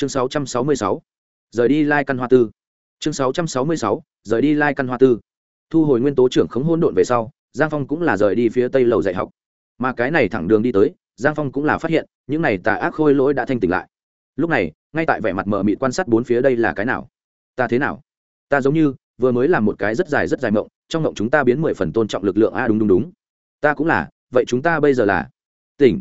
chương 666. rời đi lai căn hoa tư. Chương 666. rời đi lai căn hoa tư. Thu hồi nguyên tố trưởng khống hôn độn về sau, giang phong cũng là rời đi phía tây lầu dạy học. Mà cái này thẳng đường đi tới, giang phong cũng là phát hiện, những này tà ác khôi lỗi đã thanh tỉnh lại. Lúc này, ngay tại vẻ mặt mờ mịt quan sát bốn phía đây là cái nào? Ta thế nào? Ta giống như vừa mới làm một cái rất dài rất dài mộng, trong mộng chúng ta biến mười phần tôn trọng lực lượng. A đúng đúng đúng. Ta cũng là, vậy chúng ta bây giờ là? Tỉnh.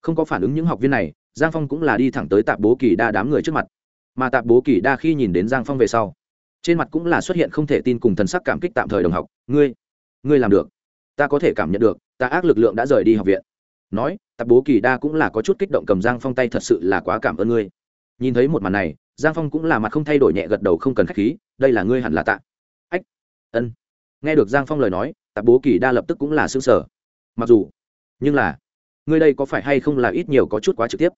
Không có phản ứng những học viên này giang phong cũng là đi thẳng tới tạp bố kỳ đa đám người trước mặt. Mà tạp bố kỳ đa khi nhìn đến giang phong về sau, trên mặt cũng là xuất hiện không thể tin cùng thần sắc cảm kích tạm thời đồng học. Ngươi ngươi làm được. Ta có thể cảm nhận được, ta ác lực lượng đã rời đi học viện. Nói, tạp bố kỳ đa cũng là có chút kích động cầm giang phong tay, thật sự là quá cảm ơn ngươi. Nhìn thấy một màn này, giang phong cũng là mặt không thay đổi nhẹ gật đầu không cần k h á c h khí, đây là ngươi hẳn là tạ. Ách, ân. Nghe được giang phong lời nói, tạp bố kỳ đa lập tức cũng là xương sở mặc dù, nhưng là ngươi đây có phải hay không là ít nhiều có chút quá trực tiếp?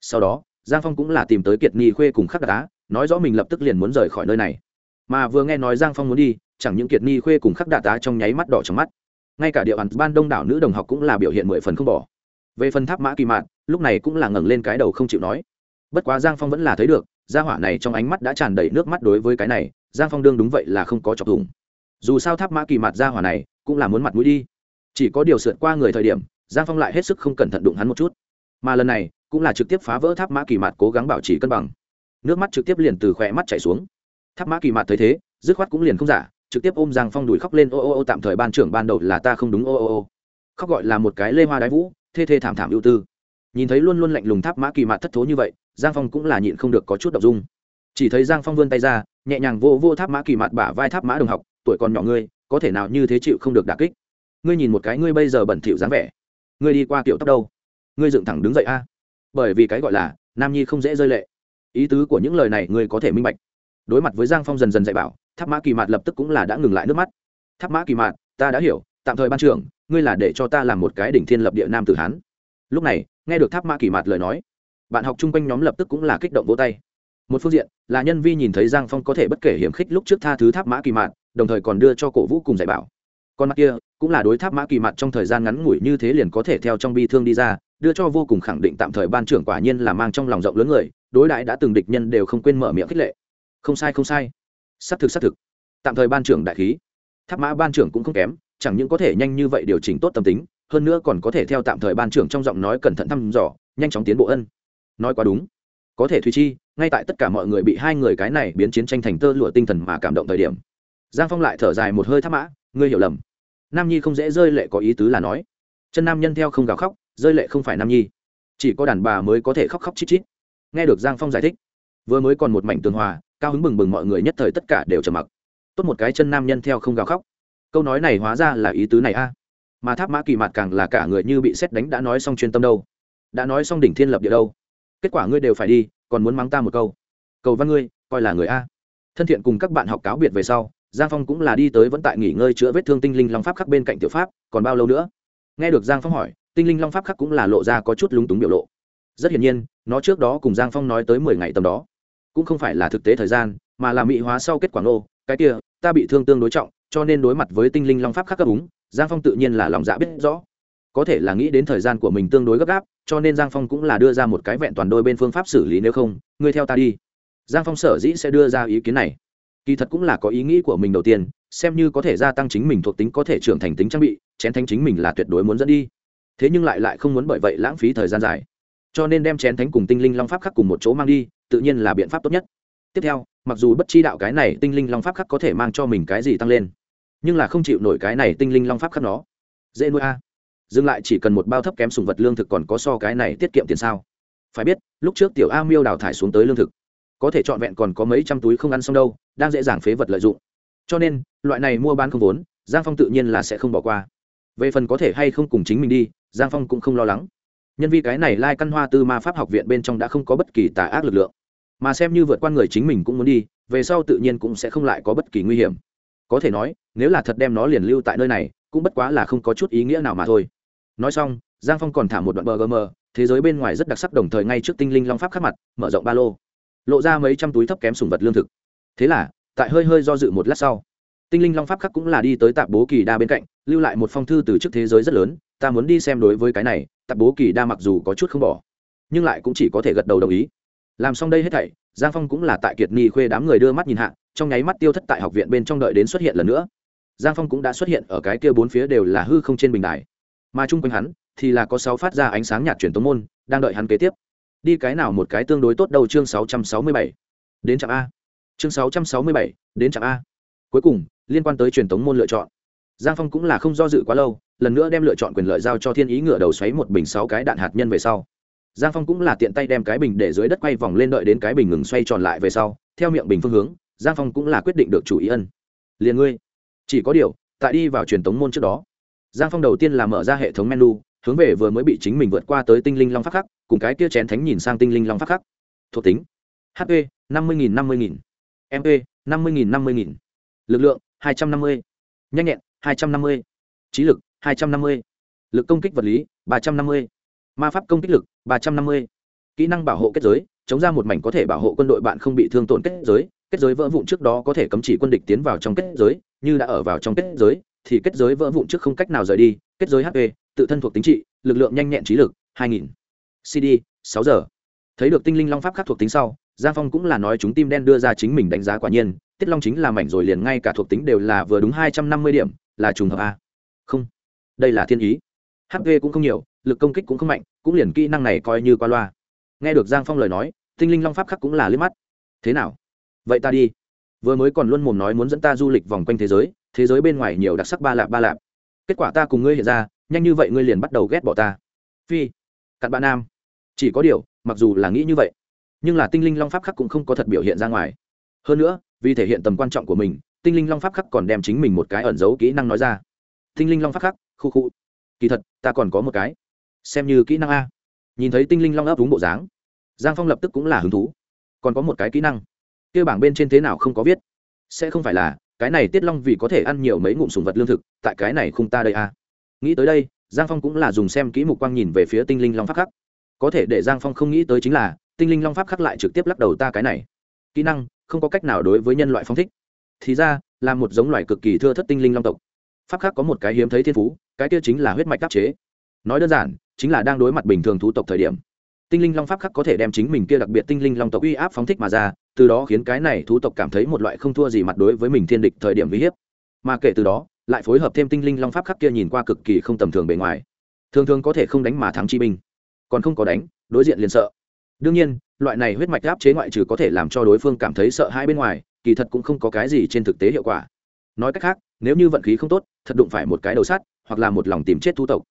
Sau đó, giang phong cũng là tìm tới kiệt Nhi khuê cùng khắc đá nói rõ mình lập tức liền muốn rời khỏi nơi này. Mà vừa nghe nói giang phong muốn đi, chẳng những kiệt Nhi khuê cùng khắc đạ tá trong nháy mắt đỏ trong mắt, ngay cả địa bàn ban đông đảo nữ đồng học cũng là biểu hiện mười phần không bỏ. Về phần tháp mã kỳ mạn, lúc này cũng là ngẩng lên cái đầu không chịu nói. Bất quá giang phong vẫn là thấy được, gia hỏa này trong ánh mắt đã tràn đầy nước mắt đối với cái này, giang phong đương đúng vậy là không có chọc thủng. Dù sao tháp mã kỳ mạt gia hỏa này cũng là muốn mặt mũi đi. Chỉ có điều sượt qua người thời điểm giang phong lại hết sức không cẩn thận đụng hắn một chút. Mà lần này, cũng là trực tiếp phá vỡ tháp mã kỳ mạt cố gắng bảo trì cân bằng. Nước mắt trực tiếp liền từ khỏe mắt chảy xuống. Tháp mã kỳ mạt thấy thế, dứt khoát cũng liền không giả, trực tiếp ôm giang phong đùi khóc lên, ô ô ô, tạm thời ban trưởng ban đầu là ta không đúng, ô ô ô. Khóc gọi là một cái lê hoa đái vũ, thê thê thảm thảm ưu tư. Nhìn thấy luôn luôn lạnh lùng tháp mã kỳ mạt thất thố như vậy, giang phong cũng là nhịn không được có chút đ ộ n g dung. Chỉ thấy giang phong vươn tay ra, nhẹ nhàng vô vô tháp mã kỳ mạt bả vai tháp mã đồng học, tuổi còn nhỏ ngươi, có thể nào như thế chịu không được đà kích? Ngươi nhìn một cái ngươi bây giờ bẩn thỉu dáng vẻ ngươi đi qua kiểu tóc đâu? Ngươi dựng thẳng đứng dậy a. Bởi vì cái gọi là nam nhi không dễ rơi lệ. Ý tứ của những lời này ngươi có thể minh bạch. Đối mặt với giang phong dần dần dạy bảo, tháp mã kỳ mạt lập tức cũng là đã ngừng lại nước mắt. Tháp mã kỳ mạt, ta đã hiểu, tạm thời ban trưởng, ngươi là để cho ta làm một cái đỉnh thiên lập địa nam tử hán. Lúc này, nghe được tháp mã kỳ mạt lời nói, bạn học chung quanh nhóm lập tức cũng là kích động vỗ tay. Một phương diện, là nhân vi nhìn thấy giang phong có thể bất kể hiểm khích lúc trước tha thứ tháp mã kỳ mạt, đồng thời còn đưa cho cổ vũ cùng dạy bảo. Con mắt kia cũng là đối tháp mã kỳ mặt trong thời gian ngắn ngủi như thế liền có thể theo trong bi thương đi ra, đưa cho vô cùng khẳng định tạm thời ban trưởng quả nhiên là mang trong lòng rộng lớn người, đối đãi đã từng địch nhân đều không quên mở miệng khích lệ. Không sai không sai. Xác thực xác thực. Tạm thời ban trưởng đại khí. Tháp mã ban trưởng cũng không kém, chẳng những có thể nhanh như vậy điều chỉnh tốt tâm tính, hơn nữa còn có thể theo tạm thời ban trưởng trong giọng nói cẩn thận thăm dò, nhanh chóng tiến bộ ân. Nói quá đúng. Có thể thùy chi, ngay tại tất cả mọi người bị hai người cái này biến chiến tranh thành tơ lụa tinh thần mà cảm động thời điểm. Giang phong lại thở dài một hơi tháp mã, ngươi hiểu lầm nam nhi không dễ rơi lệ có ý tứ là nói. Chân nam nhân theo không gào khóc, rơi lệ không phải nam nhi. Chỉ có đàn bà mới có thể khóc khóc chít chít. Nghe được giang phong giải thích, vừa mới còn một mảnh tường hòa, cao hứng bừng bừng mọi người nhất thời tất cả đều trầm mặc. Tốt một cái chân nam nhân theo không gào khóc. Câu nói này hóa ra là ý tứ này a. Mà tháp mã kỳ mặt càng là cả người như bị xét đánh đã nói xong chuyên tâm đâu. Đã nói xong đỉnh thiên lập địa đâu. Kết quả ngươi đều phải đi, còn muốn mắng ta một câu. Cầu văn ngươi, coi là người a. Thân thiện cùng các bạn học cáo biệt về sau giang phong cũng là đi tới vẫn tại nghỉ ngơi chữa vết thương tinh linh long pháp khắc bên cạnh tiểu pháp, còn bao lâu nữa? Nghe được giang phong hỏi, tinh linh long pháp khắc cũng là lộ ra có chút lúng túng biểu lộ. Rất hiển nhiên, nó trước đó cùng giang phong nói tới mười ngày tầm đó. Cũng không phải là thực tế thời gian, mà là mỹ hóa sau kết quả nô cái kia, ta bị thương tương đối trọng, cho nên đối mặt với tinh linh long pháp khắc cấp úng, giang phong tự nhiên là lòng dạ biết rõ. Có thể là nghĩ đến thời gian của mình tương đối gấp gáp, cho nên giang phong cũng là đưa ra một cái vẹn toàn đôi bên phương pháp xử lý nếu không. Ngươi theo ta đi. Giang phong sở dĩ sẽ đưa ra ý kiến này kỳ thật cũng là có ý nghĩ của mình đầu tiên, xem như có thể gia tăng chính mình thuộc tính có thể trưởng thành tính trang bị, chén thánh chính mình là tuyệt đối muốn dẫn đi. Thế nhưng lại lại không muốn bởi vậy lãng phí thời gian dài. Cho nên đem chén thánh cùng tinh linh long pháp khắc cùng một chỗ mang đi, tự nhiên là biện pháp tốt nhất. Tiếp theo, mặc dù bất chi đạo cái này tinh linh long pháp khắc có thể mang cho mình cái gì tăng lên, nhưng là không chịu nổi cái này tinh linh long pháp khắc nó. Dễ nuôi a. Dừng lại chỉ cần một bao thấp kém sùng vật lương thực còn có so cái này tiết kiệm tiền sao? Phải biết, lúc trước tiểu a miêu đào thải xuống tới lương thực, có thể trọn vẹn còn có mấy trăm túi không ăn xong đâu đang dễ dàng phế vật lợi dụng. Cho nên, loại này mua bán không vốn, giang phong tự nhiên là sẽ không bỏ qua. Về phần có thể hay không cùng chính mình đi, giang phong cũng không lo lắng. Nhân vì cái này lai căn hoa tư ma pháp học viện bên trong đã không có bất kỳ tà ác lực lượng. Mà xem như vượt qua người chính mình cũng muốn đi, về sau tự nhiên cũng sẽ không lại có bất kỳ nguy hiểm. Có thể nói, nếu là thật đem nó liền lưu tại nơi này, cũng bất quá là không có chút ý nghĩa nào mà thôi. Nói xong, giang phong còn thả một đoạn bờ gm thế giới bên ngoài rất đặc sắc đồng thời ngay trước tinh linh long pháp khắc mặt, mở rộng ba lô. Lộ ra mấy trăm túi thấp kém sùng vật lương thực thế là, tại hơi hơi do dự một lát sau, tinh linh long pháp khắc cũng là đi tới tạp bố kỳ đa bên cạnh, lưu lại một phong thư từ trước thế giới rất lớn, ta muốn đi xem đối với cái này, tạp bố kỳ đa mặc dù có chút không bỏ, nhưng lại cũng chỉ có thể gật đầu đồng ý. Làm xong đây hết thảy, giang phong cũng là tại kiệt ni khuê đám người đưa mắt nhìn hạ, trong nháy mắt tiêu thất tại học viện bên trong đợi đến xuất hiện lần nữa. Giang phong cũng đã xuất hiện ở cái kia bốn phía đều là hư không trên bình đài. Mà chung quanh hắn thì là có sáu phát ra ánh sáng nhạt truyền tống môn, đang đợi hắn kế tiếp. Đi cái nào một cái tương đối tốt đầu chương sáu trăm sáu mươi bảy. Đến trạm a chương sáu trăm sáu mươi bảy, đến trạm a. Cuối cùng, liên quan tới truyền thống môn lựa chọn. Giang phong cũng là không do dự quá lâu, lần nữa đem lựa chọn quyền lợi giao cho thiên ý ngựa đầu xoáy một bình sáu cái đạn hạt nhân về sau. Giang phong cũng là tiện tay đem cái bình để dưới đất quay vòng lên đợi đến cái bình ngừng xoay tròn lại về sau, theo miệng bình phương hướng, giang phong cũng là quyết định được chủ ý ân. Liền ngươi, chỉ có điều, tại đi vào truyền thống môn trước đó. Giang phong đầu tiên là mở ra hệ thống menu, hướng về vừa mới bị chính mình vượt qua tới tinh linh long phát khắc, cùng cái kia chén thánh nhìn sang tinh linh long phát khắc. Thuộc tính hp năm mươi nghìn, năm mươi nghìn mp năm mươi nghìn, năm mươi nghìn. Lực lượng, hai trăm năm mươi. Nhanh nhẹn, hai trăm năm mươi. Trí lực, hai trăm năm mươi. Lực công kích vật lý, ba trăm năm mươi. Ma pháp công kích lực, ba trăm năm mươi. Kỹ năng bảo hộ kết giới, chống ra một mảnh có thể bảo hộ quân đội bạn không bị thương tổn kết giới. Kết giới vỡ vụn trước đó có thể cấm chỉ quân địch tiến vào trong kết giới. Như đã ở vào trong kết giới, thì kết giới vỡ vụn trước không cách nào rời đi. Kết giới hp tự thân thuộc tính trị, lực lượng nhanh nhẹn trí lực, hai nghìn. Cd sáu giờ. Thấy được tinh linh long pháp khác thuộc tính sau giang phong cũng là nói chúng tim đen đưa ra chính mình đánh giá quả nhiên, tiết long chính là mảnh rồi liền ngay cả thuộc tính đều là vừa đúng hai trăm năm mươi điểm, là trùng hợp a. Không. Đây là thiên ý. Hp cũng không nhiều, lực công kích cũng không mạnh, cũng liền kỹ năng này coi như qua loa. Nghe được giang phong lời nói, tinh linh long pháp khắc cũng là liếc mắt. Thế nào? Vậy ta đi. Vừa mới còn luôn mồm nói muốn dẫn ta du lịch vòng quanh thế giới thế giới bên ngoài nhiều đặc sắc ba lạp ba lạp. Kết quả ta cùng ngươi hiện ra, nhanh như vậy ngươi liền bắt đầu ghét bỏ ta. Phi. Cặn bạn nam. Chỉ có điều, mặc dù là nghĩ như vậy nhưng là tinh linh long pháp khắc cũng không có thật biểu hiện ra ngoài. Hơn nữa, vì thể hiện tầm quan trọng của mình, tinh linh long pháp khắc còn đem chính mình một cái ẩn giấu kỹ năng nói ra. Tinh linh long pháp khắc, khu khu. Kỳ thật, ta còn có một cái. Xem như kỹ năng a. Nhìn thấy tinh linh long ấp đúng bộ dáng, giang phong lập tức cũng là hứng thú. Còn có một cái kỹ năng. Kia bảng bên trên thế nào không có viết? Sẽ không phải là, cái này tiết long vì có thể ăn nhiều mấy ngụm sùng vật lương thực, tại cái này không ta đây a. Nghĩ tới đây, giang phong cũng là dùng xem kỹ mục quang nhìn về phía tinh linh long pháp khắc. Có thể để giang phong không nghĩ tới chính là tinh linh long pháp khắc lại trực tiếp lắc đầu ta cái này. Kỹ năng, không có cách nào đối với nhân loại phong thích. Thì ra, là một giống loài cực kỳ thưa thất tinh linh long tộc. Pháp khắc có một cái hiếm thấy thiên phú, cái kia chính là huyết mạch đắc chế. Nói đơn giản, chính là đang đối mặt bình thường thú tộc thời điểm. Tinh linh long pháp khắc có thể đem chính mình kia đặc biệt tinh linh long tộc uy áp phóng thích mà ra, từ đó khiến cái này thú tộc cảm thấy một loại không thua gì mặt đối với mình thiên địch thời điểm uy hiếp. Mà kể từ đó, lại phối hợp thêm tinh linh long pháp khắc kia nhìn qua cực kỳ không tầm thường bề ngoài. Thường thường có thể không đánh mà thắng chi binh, còn không có đánh, đối diện liền sợ đương nhiên, loại này huyết mạch áp chế ngoại trừ có thể làm cho đối phương cảm thấy sợ hai bên ngoài, kỳ thật cũng không có cái gì trên thực tế hiệu quả. Nói cách khác, nếu như vận khí không tốt, thật đụng phải một cái đầu sắt, hoặc là một lòng tìm chết thu tộc.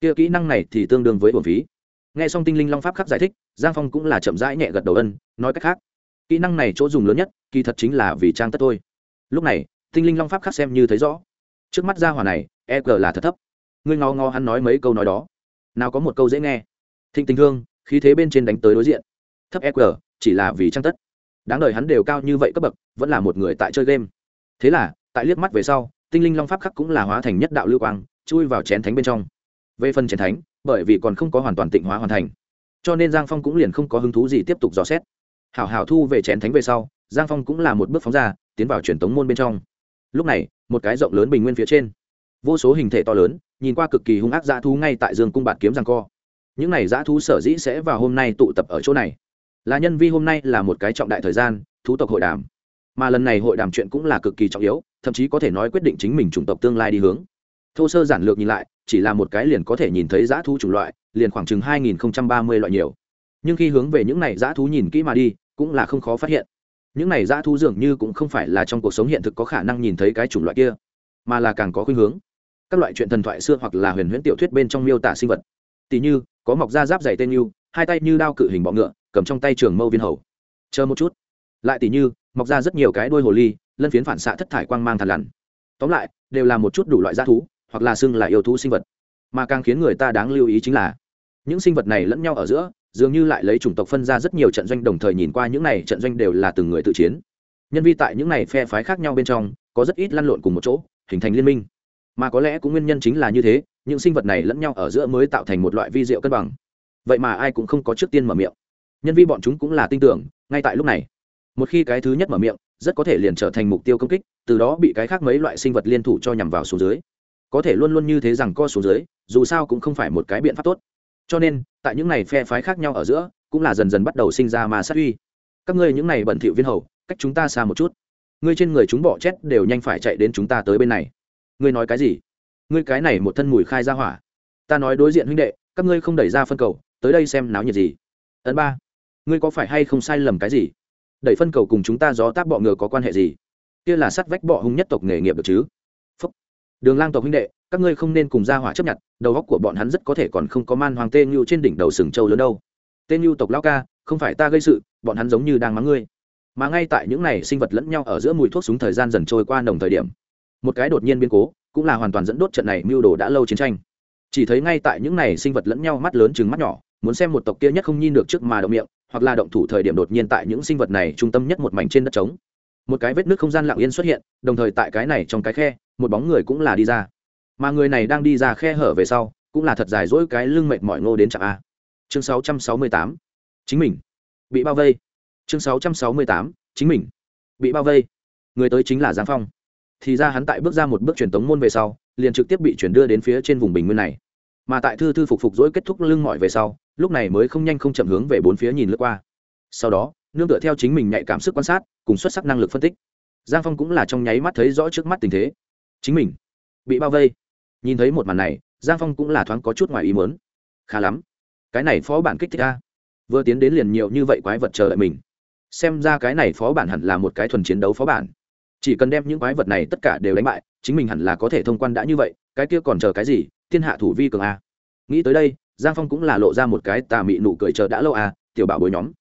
Kia kỹ năng này thì tương đương với bổn phí. Nghe xong tinh linh long pháp khắc giải thích, giang phong cũng là chậm rãi nhẹ gật đầu ân, nói cách khác, kỹ năng này chỗ dùng lớn nhất, kỳ thật chính là vì trang tất thôi. Lúc này, tinh linh long pháp khắc xem như thấy rõ. Trước mắt gia hỏa này e g là thật thấp. Ngươi ngó ngó hắn nói mấy câu nói đó. Nào có một câu dễ nghe. Thịnh tình thương khí thế bên trên đánh tới đối diện. Thấp eq chỉ là vì trang tất. Đáng đời hắn đều cao như vậy cấp bậc, vẫn là một người tại chơi game. Thế là, tại liếc mắt về sau, tinh linh long pháp khắc cũng là hóa thành nhất đạo lưu quang, chui vào chén thánh bên trong. Về phần chén thánh, bởi vì còn không có hoàn toàn tịnh hóa hoàn thành, cho nên giang phong cũng liền không có hứng thú gì tiếp tục dò xét. Hảo hảo thu về chén thánh về sau, giang phong cũng là một bước phóng ra, tiến vào truyền tống môn bên trong. Lúc này, một cái rộng lớn bình nguyên phía trên. Vô số hình thể to lớn, nhìn qua cực kỳ hung ác dã thú ngay tại dương cung bạt kiếm giang co những này dã thú sở dĩ sẽ vào hôm nay tụ tập ở chỗ này. Là nhân vi hôm nay là một cái trọng đại thời gian, thú tộc hội đàm. Mà lần này hội đàm chuyện cũng là cực kỳ trọng yếu, thậm chí có thể nói quyết định chính mình chủng tộc tương lai đi hướng. Thô sơ giản lược nhìn lại, chỉ là một cái liền có thể nhìn thấy dã thú chủng loại, liền khoảng chừng hai nghìn ba mươi loại nhiều. Nhưng khi hướng về những này dã thú nhìn kỹ mà đi, cũng là không khó phát hiện. Những này dã thú dường như cũng không phải là trong cuộc sống hiện thực có khả năng nhìn thấy cái chủng loại kia, mà là càng có khuynh hướng. Các loại chuyện thần thoại xưa hoặc là huyền huyễn tiểu thuyết bên trong miêu tả sinh vật. Tỉ như có mọc da giáp dày tên như, hai tay như đao cự hình bọ ngựa, cầm trong tay trường mâu viên hầu. Chờ một chút. Lại tỷ như, mọc ra rất nhiều cái đuôi hồ ly, lân phiến phản xạ thất thải quang mang thằn lằn. Tóm lại, đều là một chút đủ loại g thú, hoặc là xưng là yêu thú sinh vật. Mà càng khiến người ta đáng lưu ý chính là, những sinh vật này lẫn nhau ở giữa, dường như lại lấy chủng tộc phân ra rất nhiều trận doanh đồng thời nhìn qua những này trận doanh đều là từng người tự chiến. Nhân vi tại những này phe phái khác nhau bên trong, có rất ít lăn lộn cùng một chỗ, hình thành liên minh mà có lẽ cũng nguyên nhân chính là như thế, những sinh vật này lẫn nhau ở giữa mới tạo thành một loại vi rượu cân bằng. Vậy mà ai cũng không có trước tiên mở miệng. Nhân vi bọn chúng cũng là tin tưởng, ngay tại lúc này, một khi cái thứ nhất mở miệng, rất có thể liền trở thành mục tiêu công kích, từ đó bị cái khác mấy loại sinh vật liên thủ cho nhằm vào số dưới. Có thể luôn luôn như thế rằng co số dưới, dù sao cũng không phải một cái biện pháp tốt. Cho nên, tại những này phe phái khác nhau ở giữa, cũng là dần dần bắt đầu sinh ra ma sát uy. Các ngươi những này bẩn thỉu viên hầu, cách chúng ta xa một chút. Ngươi trên người chúng bỏ chết đều nhanh phải chạy đến chúng ta tới bên này ngươi nói cái gì? Ngươi cái này một thân mùi khai ra hỏa. Ta nói đối diện huynh đệ, các ngươi không đẩy ra phân cầu, tới đây xem náo nhiệt gì. Ấn ba, ngươi có phải hay không sai lầm cái gì? Đẩy phân cầu cùng chúng ta gió tác bọ ngựa có quan hệ gì? Kia là sắt vách bọ hung nhất tộc nghề nghiệp được chứ? Phúc. đường lang tộc huynh đệ, các ngươi không nên cùng ra hỏa chấp nhận, đầu góc của bọn hắn rất có thể còn không có man hoàng tên nhu trên đỉnh đầu sừng châu lớn đâu. Tên nhu tộc lao ca, không phải ta gây sự, bọn hắn giống như đang mắng ngươi. Mà ngay tại những này sinh vật lẫn nhau ở giữa mùi thuốc súng thời gian dần trôi qua nồng thời điểm một cái đột nhiên biến cố, cũng là hoàn toàn dẫn đốt trận này mưu đồ đã lâu chiến tranh. Chỉ thấy ngay tại những này sinh vật lẫn nhau mắt lớn chừng mắt nhỏ, muốn xem một tộc kia nhất không nhìn được trước mà động miệng, hoặc là động thủ thời điểm đột nhiên tại những sinh vật này trung tâm nhất một mảnh trên đất trống. Một cái vết nước không gian lặng yên xuất hiện, đồng thời tại cái này trong cái khe, một bóng người cũng là đi ra. Mà người này đang đi ra khe hở về sau, cũng là thật dài dỗi cái lưng mệt mỏi ngô đến chặng a. Chương 668. chính mình. Bị bao vây. Chương 668. chính mình. Bị bao vây. Người tới chính là giang phong thì ra hắn tại bước ra một bước truyền tống môn về sau, liền trực tiếp bị chuyển đưa đến phía trên vùng bình nguyên này. Mà tại thư thư phục phục dỗi kết thúc lưng mỏi về sau, lúc này mới không nhanh không chậm hướng về bốn phía nhìn lướt qua. Sau đó, nương tựa theo chính mình nhạy cảm sức quan sát, cùng xuất sắc năng lực phân tích. Giang phong cũng là trong nháy mắt thấy rõ trước mắt tình thế. Chính mình bị bao vây. Nhìn thấy một màn này, giang phong cũng là thoáng có chút ngoài ý mớn khá lắm. Cái này phó bản kích thích a. Vừa tiến đến liền nhiều như vậy quái vật chờ đợi mình. Xem ra cái này phó bản hẳn là một cái thuần chiến đấu phó bản chỉ cần đem những quái vật này tất cả đều đánh bại, chính mình hẳn là có thể thông quan đã như vậy, cái kia còn chờ cái gì, thiên hạ thủ vi cường a. Nghĩ tới đây, giang phong cũng là lộ ra một cái tà mị nụ cười chờ đã lâu a, tiểu bảo bối nhóm.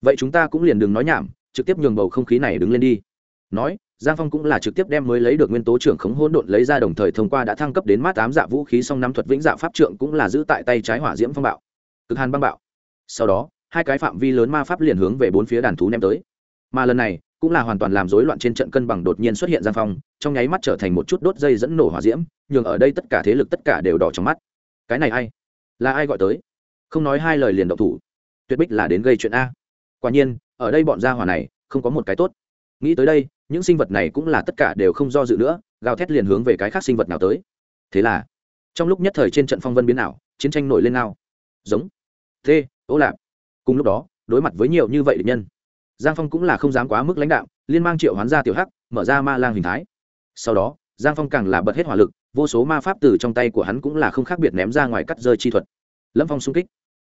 Vậy chúng ta cũng liền đừng nói nhảm, trực tiếp nhường bầu không khí này đứng lên đi. Nói, giang phong cũng là trực tiếp đem mới lấy được nguyên tố trưởng khống hỗn độn lấy ra đồng thời thông qua đã thăng cấp đến mát tám dạ vũ khí song năm thuật vĩnh dạ pháp trượng cũng là giữ tại tay trái hỏa diễm phong bạo. Cực hàn băng bạo. Sau đó, hai cái phạm vi lớn ma pháp liền hướng về bốn phía đàn thú ném tới. Mà lần này cũng là hoàn toàn làm rối loạn trên trận cân bằng đột nhiên xuất hiện giang phong, trong nháy mắt trở thành một chút đốt dây dẫn nổ hỏa diễm, nhường ở đây tất cả thế lực tất cả đều đỏ trong mắt. Cái này ai? Là ai gọi tới? Không nói hai lời liền động thủ. Tuyệt bích là đến gây chuyện a. Quả nhiên, ở đây bọn gia hỏa này, không có một cái tốt. Nghĩ tới đây, những sinh vật này cũng là tất cả đều không do dự nữa, gào thét liền hướng về cái khác sinh vật nào tới. Thế là, trong lúc nhất thời trên trận phong vân biến ảo, chiến tranh nổi lên nào giống. Thế ô lạp. Cùng lúc đó, đối mặt với nhiều như vậy địch nhân giang phong cũng là không dám quá mức lãnh đạo liên mang triệu hoán ra tiểu hắc, mở ra ma lang hình thái. Sau đó, giang phong càng là bật hết hỏa lực, vô số ma pháp từ trong tay của hắn cũng là không khác biệt ném ra ngoài cắt rơi chi thuật. Lâm phong xung kích.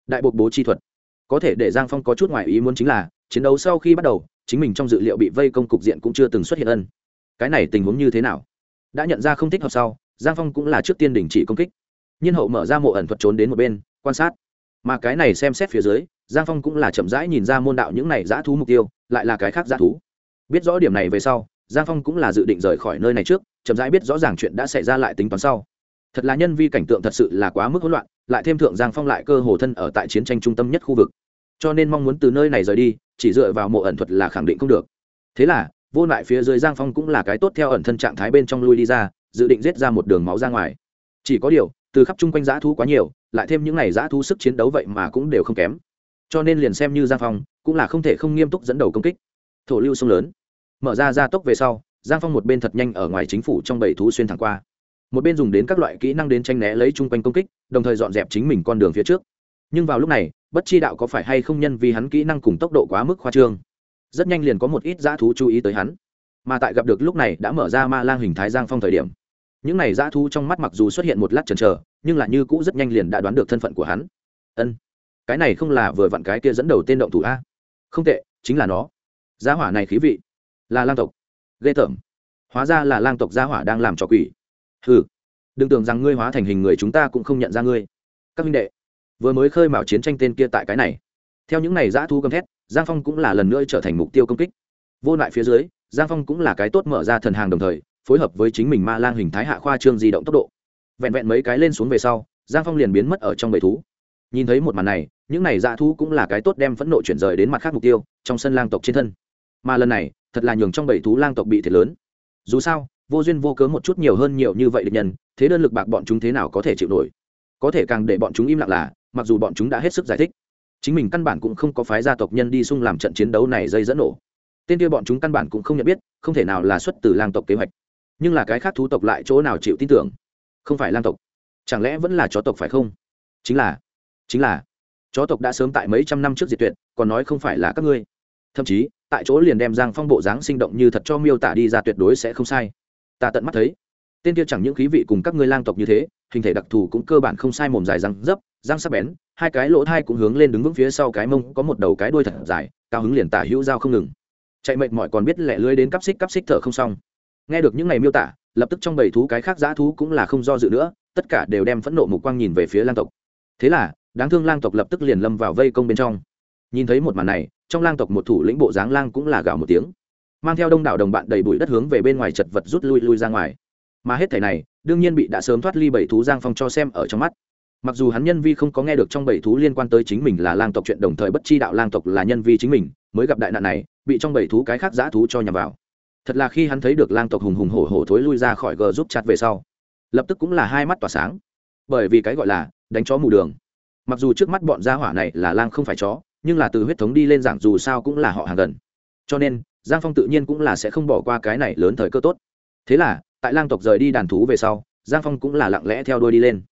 Đại bộc bố chi thuật. Có thể để giang phong có chút ngoài ý muốn chính là, chiến đấu sau khi bắt đầu, chính mình trong dự liệu bị vây công cục diện cũng chưa từng xuất hiện ân. Cái này tình huống như thế nào? Đã nhận ra không thích hợp sau, giang phong cũng là trước tiên đình chỉ công kích. Nhiên hậu mở ra mộ ẩn thuật trốn đến một bên, quan sát. Mà cái này xem xét phía dưới giang phong cũng là chậm rãi nhìn ra môn đạo những này giã thú mục tiêu, lại là cái khác giã thú. Biết rõ điểm này về sau, giang phong cũng là dự định rời khỏi nơi này trước, chậm rãi biết rõ ràng chuyện đã xảy ra lại tính toán sau. Thật là nhân vi cảnh tượng thật sự là quá mức hỗn loạn, lại thêm thượng giang phong lại cơ hồ thân ở tại chiến tranh trung tâm nhất khu vực. Cho nên mong muốn từ nơi này rời đi, chỉ dựa vào mộ ẩn thuật là khẳng định không được. Thế là, vô lại phía dưới giang phong cũng là cái tốt theo ẩn thân trạng thái bên trong lui đi ra, dự định giết ra một đường máu ra ngoài. Chỉ có điều, từ khắp chung quanh giã thú quá nhiều, lại thêm những n à y giã thú sức chiến đấu vậy mà cũng đều không kém cho nên liền xem như giang phong cũng là không thể không nghiêm túc dẫn đầu công kích thổ lưu sông lớn mở ra gia tốc về sau giang phong một bên thật nhanh ở ngoài chính phủ trong bảy thú xuyên thẳng qua một bên dùng đến các loại kỹ năng đến tranh né lấy chung quanh công kích đồng thời dọn dẹp chính mình con đường phía trước nhưng vào lúc này bất chi đạo có phải hay không nhân vì hắn kỹ năng cùng tốc độ quá mức khoa trương rất nhanh liền có một ít dã thú chú ý tới hắn mà tại gặp được lúc này đã mở ra ma lang hình thái giang phong thời điểm những này dã thú trong mắt mặc dù xuất hiện một lát chần chờ nhưng là như cũ rất nhanh liền đã đoán được thân phận của hắn ân cái này không là vừa vặn cái kia dẫn đầu tên động thủ a? Không tệ, chính là nó. Gia hỏa này khí vị. Là lang tộc. Ghê tởm. Hóa ra là lang tộc gia hỏa đang làm trò quỷ. Ừ đừng tưởng rằng ngươi hóa thành hình người chúng ta cũng không nhận ra ngươi. Các minh đệ, vừa mới khơi mào chiến tranh tên kia tại cái này. Theo những này dã thu gầm thét, giang phong cũng là lần nữa trở thành mục tiêu công kích. Vô lại phía dưới, giang phong cũng là cái tốt mở ra thần hàng đồng thời, phối hợp với chính mình ma lang hình thái hạ khoa trương di động tốc độ. Vẹn vẹn mấy cái lên xuống về sau, giang phong liền biến mất ở trong bầy thú nhìn thấy một màn này, những này dạ thú cũng là cái tốt đem phẫn nộ chuyển rời đến mặt khác mục tiêu, trong sân lang tộc trên thân. Mà lần này, thật là nhường trong bảy thú lang tộc bị thiệt lớn. Dù sao, vô duyên vô cớ một chút nhiều hơn nhiều như vậy địch nhân, thế đơn lực bạc bọn chúng thế nào có thể chịu nổi? Có thể càng để bọn chúng im lặng là, mặc dù bọn chúng đã hết sức giải thích, chính mình căn bản cũng không có phái gia tộc nhân đi xung làm trận chiến đấu này dây dẫn nổ. Tên kia bọn chúng căn bản cũng không nhận biết, không thể nào là xuất từ lang tộc kế hoạch. Nhưng là cái khác thú tộc lại chỗ nào chịu tin tưởng? Không phải lang tộc, chẳng lẽ vẫn là chó tộc phải không? Chính là chính là chó tộc đã sớm tại mấy trăm năm trước diệt tuyệt, còn nói không phải là các ngươi. Thậm chí, tại chỗ liền đem giang phong bộ dáng sinh động như thật cho miêu tả đi ra tuyệt đối sẽ không sai. Ta tận mắt thấy, tên kia chẳng những khí vị cùng các ngươi lang tộc như thế, hình thể đặc thù cũng cơ bản không sai mồm dài răng dấp, răng sắc bén, hai cái lỗ thai cũng hướng lên đứng vững phía sau cái mông, có một đầu cái đuôi thật dài, cao hứng liền tả hữu dao không ngừng. Chạy mệt mỏi còn biết lẹ lưới đến cắp xích cắp xích thở không xong. Nghe được những ngày miêu tả, lập tức trong bầy thú cái khác dã thú cũng là không do dự nữa, tất cả đều đem phẫn nộ mục quang nhìn về phía lang tộc. Thế là đáng thương lang tộc lập tức liền lâm vào vây công bên trong. Nhìn thấy một màn này, trong lang tộc một thủ lĩnh bộ dáng lang cũng là gào một tiếng. Mang theo đông đảo đồng bạn đầy bụi đất hướng về bên ngoài chật vật rút lui lui ra ngoài. Mà hết thảy này, đương nhiên bị đã sớm thoát ly bảy thú giang phong cho xem ở trong mắt. Mặc dù hắn nhân vi không có nghe được trong bảy thú liên quan tới chính mình là lang tộc chuyện đồng thời bất chi đạo lang tộc là nhân vi chính mình, mới gặp đại nạn này, bị trong bảy thú cái khác giã thú cho nhằm vào. Thật là khi hắn thấy được lang tộc hùng hùng hổ hổ thối lui ra khỏi gờ giúp chặt về sau, lập tức cũng là hai mắt tỏa sáng. Bởi vì cái gọi là đánh chó mù đường mặc dù trước mắt bọn gia hỏa này là lang không phải chó, nhưng là từ huyết thống đi lên giảng dù sao cũng là họ hàng gần. Cho nên, giang phong tự nhiên cũng là sẽ không bỏ qua cái này lớn thời cơ tốt. Thế là, tại lang tộc rời đi đàn thú về sau, giang phong cũng là lặng lẽ theo đuôi đi lên.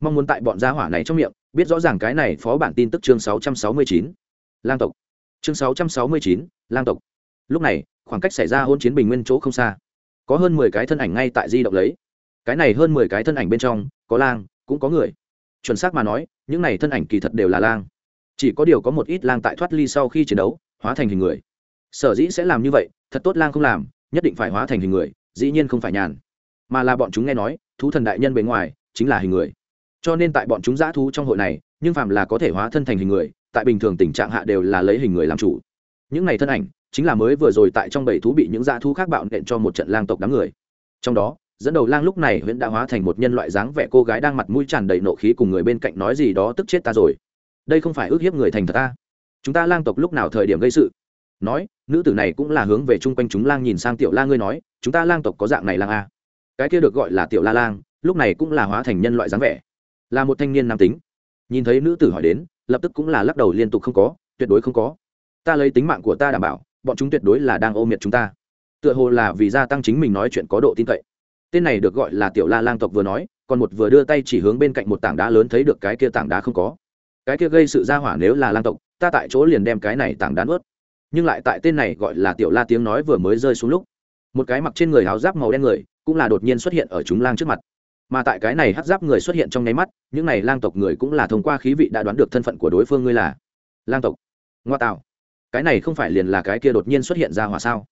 Mong muốn tại bọn gia hỏa này trong miệng, biết rõ ràng cái này phó bản tin tức chương sáu trăm sáu mươi chín. Lang tộc. Chương sáu trăm sáu mươi chín, lang tộc. Lúc này, khoảng cách xảy ra hôn chiến bình nguyên chỗ không xa. Có hơn mười cái thân ảnh ngay tại di động lấy. Cái này hơn mười cái thân ảnh bên trong, có lang, cũng có người. Chuẩn xác mà nói những này thân ảnh kỳ thật đều là lang. Chỉ có điều có một ít lang tại thoát ly sau khi chiến đấu, hóa thành hình người. Sở dĩ sẽ làm như vậy, thật tốt lang không làm, nhất định phải hóa thành hình người, dĩ nhiên không phải nhàn. Mà là bọn chúng nghe nói, thú thần đại nhân bề ngoài, chính là hình người. Cho nên tại bọn chúng giã thú trong hội này, nhưng phàm là có thể hóa thân thành hình người, tại bình thường tình trạng hạ đều là lấy hình người làm chủ. Những này thân ảnh, chính là mới vừa rồi tại trong bảy thú bị những giã thú khác bạo nện cho một trận lang tộc đám người. Trong đó dẫn đầu lang lúc này huyễn đã hóa thành một nhân loại dáng vẻ cô gái đang mặt mũi tràn đầy nộ khí cùng người bên cạnh nói gì đó tức chết ta rồi. Đây không phải ước hiếp người thành thật ta. Chúng ta lang tộc lúc nào thời điểm gây sự? Nói, nữ tử này cũng là hướng về chung quanh chúng lang nhìn sang tiểu la ngươi nói, chúng ta lang tộc có dạng này lang a. Cái kia được gọi là tiểu la lang, lúc này cũng là hóa thành nhân loại dáng vẻ. Là một thanh niên nam tính. Nhìn thấy nữ tử hỏi đến, lập tức cũng là lắc đầu liên tục không có, tuyệt đối không có. Ta lấy tính mạng của ta đảm bảo, bọn chúng tuyệt đối là đang ô miệt chúng ta. Tựa hồ là vì gia tăng chính mình nói chuyện có độ tin cậy tên này được gọi là tiểu la lang tộc vừa nói, còn một vừa đưa tay chỉ hướng bên cạnh một tảng đá lớn thấy được cái kia tảng đá không có. Cái kia gây sự ra hỏa nếu là lang tộc, ta tại chỗ liền đem cái này tảng đá ướt nhưng lại tại tên này gọi là tiểu la tiếng nói vừa mới rơi xuống lúc, một cái mặc trên người áo giáp màu đen người, cũng là đột nhiên xuất hiện ở chúng lang trước mặt. Mà tại cái này hắc giáp người xuất hiện trong nháy mắt, những này lang tộc người cũng là thông qua khí vị đã đoán được thân phận của đối phương ngươi là lang tộc. Ngoa tạo. Cái này không phải liền là cái kia đột nhiên xuất hiện ra hỏa sao?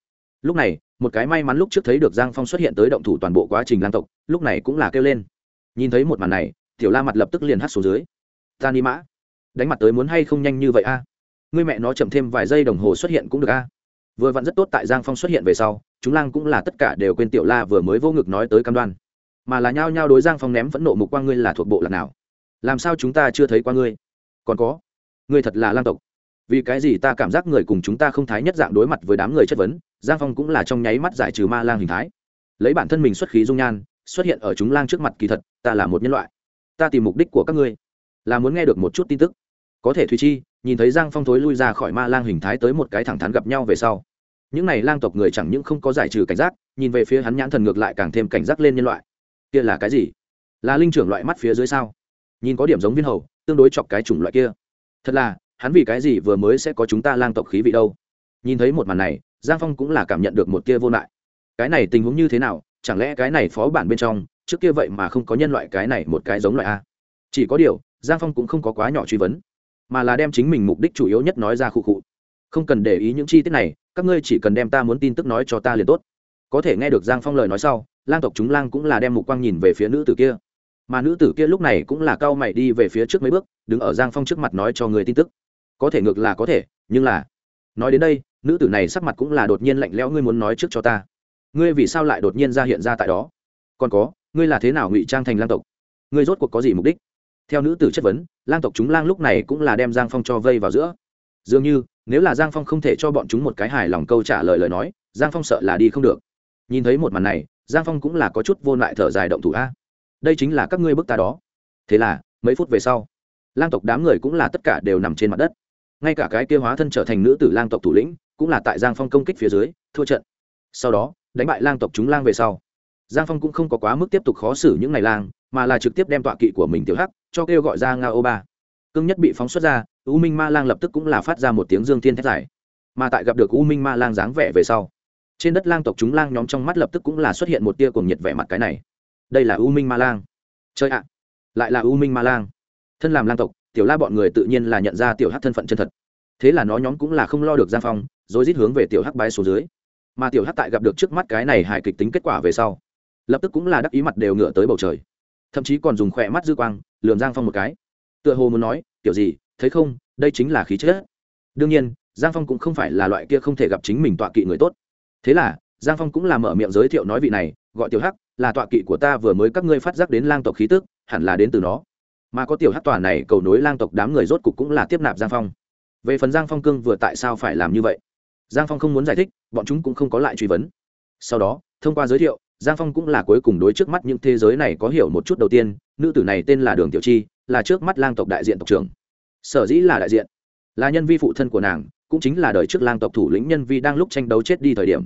Lúc này, một cái may mắn lúc trước thấy được giang phong xuất hiện tới động thủ toàn bộ quá trình lang tộc, lúc này cũng là kêu lên. Nhìn thấy một màn này, tiểu la mặt lập tức liền hắt xuống dưới. Ta ni mã, đánh mặt tới muốn hay không nhanh như vậy a? Ngươi mẹ nó chậm thêm vài giây đồng hồ xuất hiện cũng được a. Vừa vặn rất tốt tại giang phong xuất hiện về sau, chúng lang cũng là tất cả đều quên tiểu la vừa mới vô ngực nói tới cam đoan. Mà là nhao nhao đối giang phong ném phẫn nộ mục quang ngươi là thuộc bộ là nào? Làm sao chúng ta chưa thấy qua ngươi? Còn có, ngươi thật là lang tộc. Vì cái gì ta cảm giác người cùng chúng ta không thái nhất dạng đối mặt với đám người chất vấn giang phong cũng là trong nháy mắt giải trừ ma lang hình thái. Lấy bản thân mình xuất khí dung nhan, xuất hiện ở chúng lang trước mặt kỳ thật, ta là một nhân loại. Ta tìm mục đích của các ngươi, là muốn nghe được một chút tin tức. Có thể thùy chi, nhìn thấy giang phong thối lui ra khỏi ma lang hình thái tới một cái thẳng thắn gặp nhau về sau. Những n à y lang tộc người chẳng những không có giải trừ cảnh giác, nhìn về phía hắn nhãn thần ngược lại càng thêm cảnh giác lên nhân loại. Kia là cái gì? Là linh trưởng loại mắt phía dưới sao? Nhìn có điểm giống viên hầu, tương đối chọc cái chủng loại kia. Thật là, hắn vì cái gì vừa mới sẽ có chúng ta lang tộc khí vị đâu? Nhìn thấy một màn này giang phong cũng là cảm nhận được một kia vô lại. Cái này tình huống như thế nào, chẳng lẽ cái này phó bản bên trong, trước kia vậy mà không có nhân loại cái này một cái giống loại a? Chỉ có điều, giang phong cũng không có quá nhỏ truy vấn, mà là đem chính mình mục đích chủ yếu nhất nói ra khu cụ không cần để ý những chi tiết này, các ngươi chỉ cần đem ta muốn tin tức nói cho ta liền tốt. Có thể nghe được giang phong lời nói sau, lang tộc chúng lang cũng là đem mục quang nhìn về phía nữ tử kia. Mà nữ tử kia lúc này cũng là cao mày đi về phía trước mấy bước, đứng ở giang phong trước mặt nói cho người tin tức. Có thể ngược là có thể, nhưng là nói đến đây, nữ tử này sắc mặt cũng là đột nhiên lạnh lẽo, ngươi muốn nói trước cho ta. Ngươi vì sao lại đột nhiên ra hiện ra tại đó? Còn có, ngươi là thế nào ngụy trang thành lang tộc? Ngươi rốt cuộc có gì mục đích? Theo nữ tử chất vấn, lang tộc chúng lang lúc này cũng là đem giang phong cho vây vào giữa. Dường như, nếu là giang phong không thể cho bọn chúng một cái hài lòng câu trả lời lời nói, giang phong sợ là đi không được. Nhìn thấy một màn này, giang phong cũng là có chút vô lại thở dài động thủ a. Đây chính là các ngươi bức ta đó. Thế là, mấy phút về sau, lang tộc đám người cũng là tất cả đều nằm trên mặt đất ngay cả cái kia hóa thân trở thành nữ tử lang tộc thủ lĩnh, cũng là tại giang phong công kích phía dưới, thua trận. Sau đó, đánh bại lang tộc chúng lang về sau. Giang phong cũng không có quá mức tiếp tục khó xử những ngày lang, mà là trực tiếp đem tọa kỵ của mình tiểu hắc cho kêu gọi ra nga ô ba. Cương nhất bị phóng xuất ra, u minh ma lang lập tức cũng là phát ra một tiếng dương thiên thét dài. Mà tại gặp được u minh ma lang dáng vẻ về sau, trên đất lang tộc chúng lang nhóm trong mắt lập tức cũng là xuất hiện một tia cùng nhiệt vẻ mặt cái này. Đây là u minh ma lang. Chơi ạ! Lại là u minh ma lang. Thân làm lang tộc tiểu la bọn người tự nhiên là nhận ra tiểu hắc thân phận chân thật. Thế là nó nhóm cũng là không lo được giang phong, rồi rít hướng về tiểu hắc bái xuống dưới. Mà tiểu hắc tại gặp được trước mắt cái này hài kịch tính kết quả về sau, lập tức cũng là đắc ý mặt đều ngửa tới bầu trời. Thậm chí còn dùng khỏe mắt dư quang, lườm giang phong một cái. Tựa hồ muốn nói kiểu gì, thấy không, đây chính là khí chất. Đương nhiên, giang phong cũng không phải là loại kia không thể gặp chính mình tọa kỵ người tốt. Thế là, giang phong cũng là mở miệng giới thiệu nói vị này, gọi tiểu hắc, là tọa kỵ của ta vừa mới các ngươi phát giác đến lang tộc khí tức, hẳn là đến từ nó mà có tiểu hắc tòa này cầu nối lang tộc đám người rốt cục cũng là tiếp nạp giang phong. Về phần giang phong cương vừa tại sao phải làm như vậy? Giang phong không muốn giải thích bọn chúng cũng không có lại truy vấn. Sau đó thông qua giới thiệu giang phong cũng là cuối cùng đối trước mắt những thế giới này có hiểu một chút đầu tiên nữ tử này tên là đường tiểu chi là trước mắt lang tộc đại diện tộc trưởng. Sở dĩ là đại diện là nhân vi phụ thân của nàng cũng chính là đời trước lang tộc thủ lĩnh nhân vi đang lúc tranh đấu chết đi thời điểm.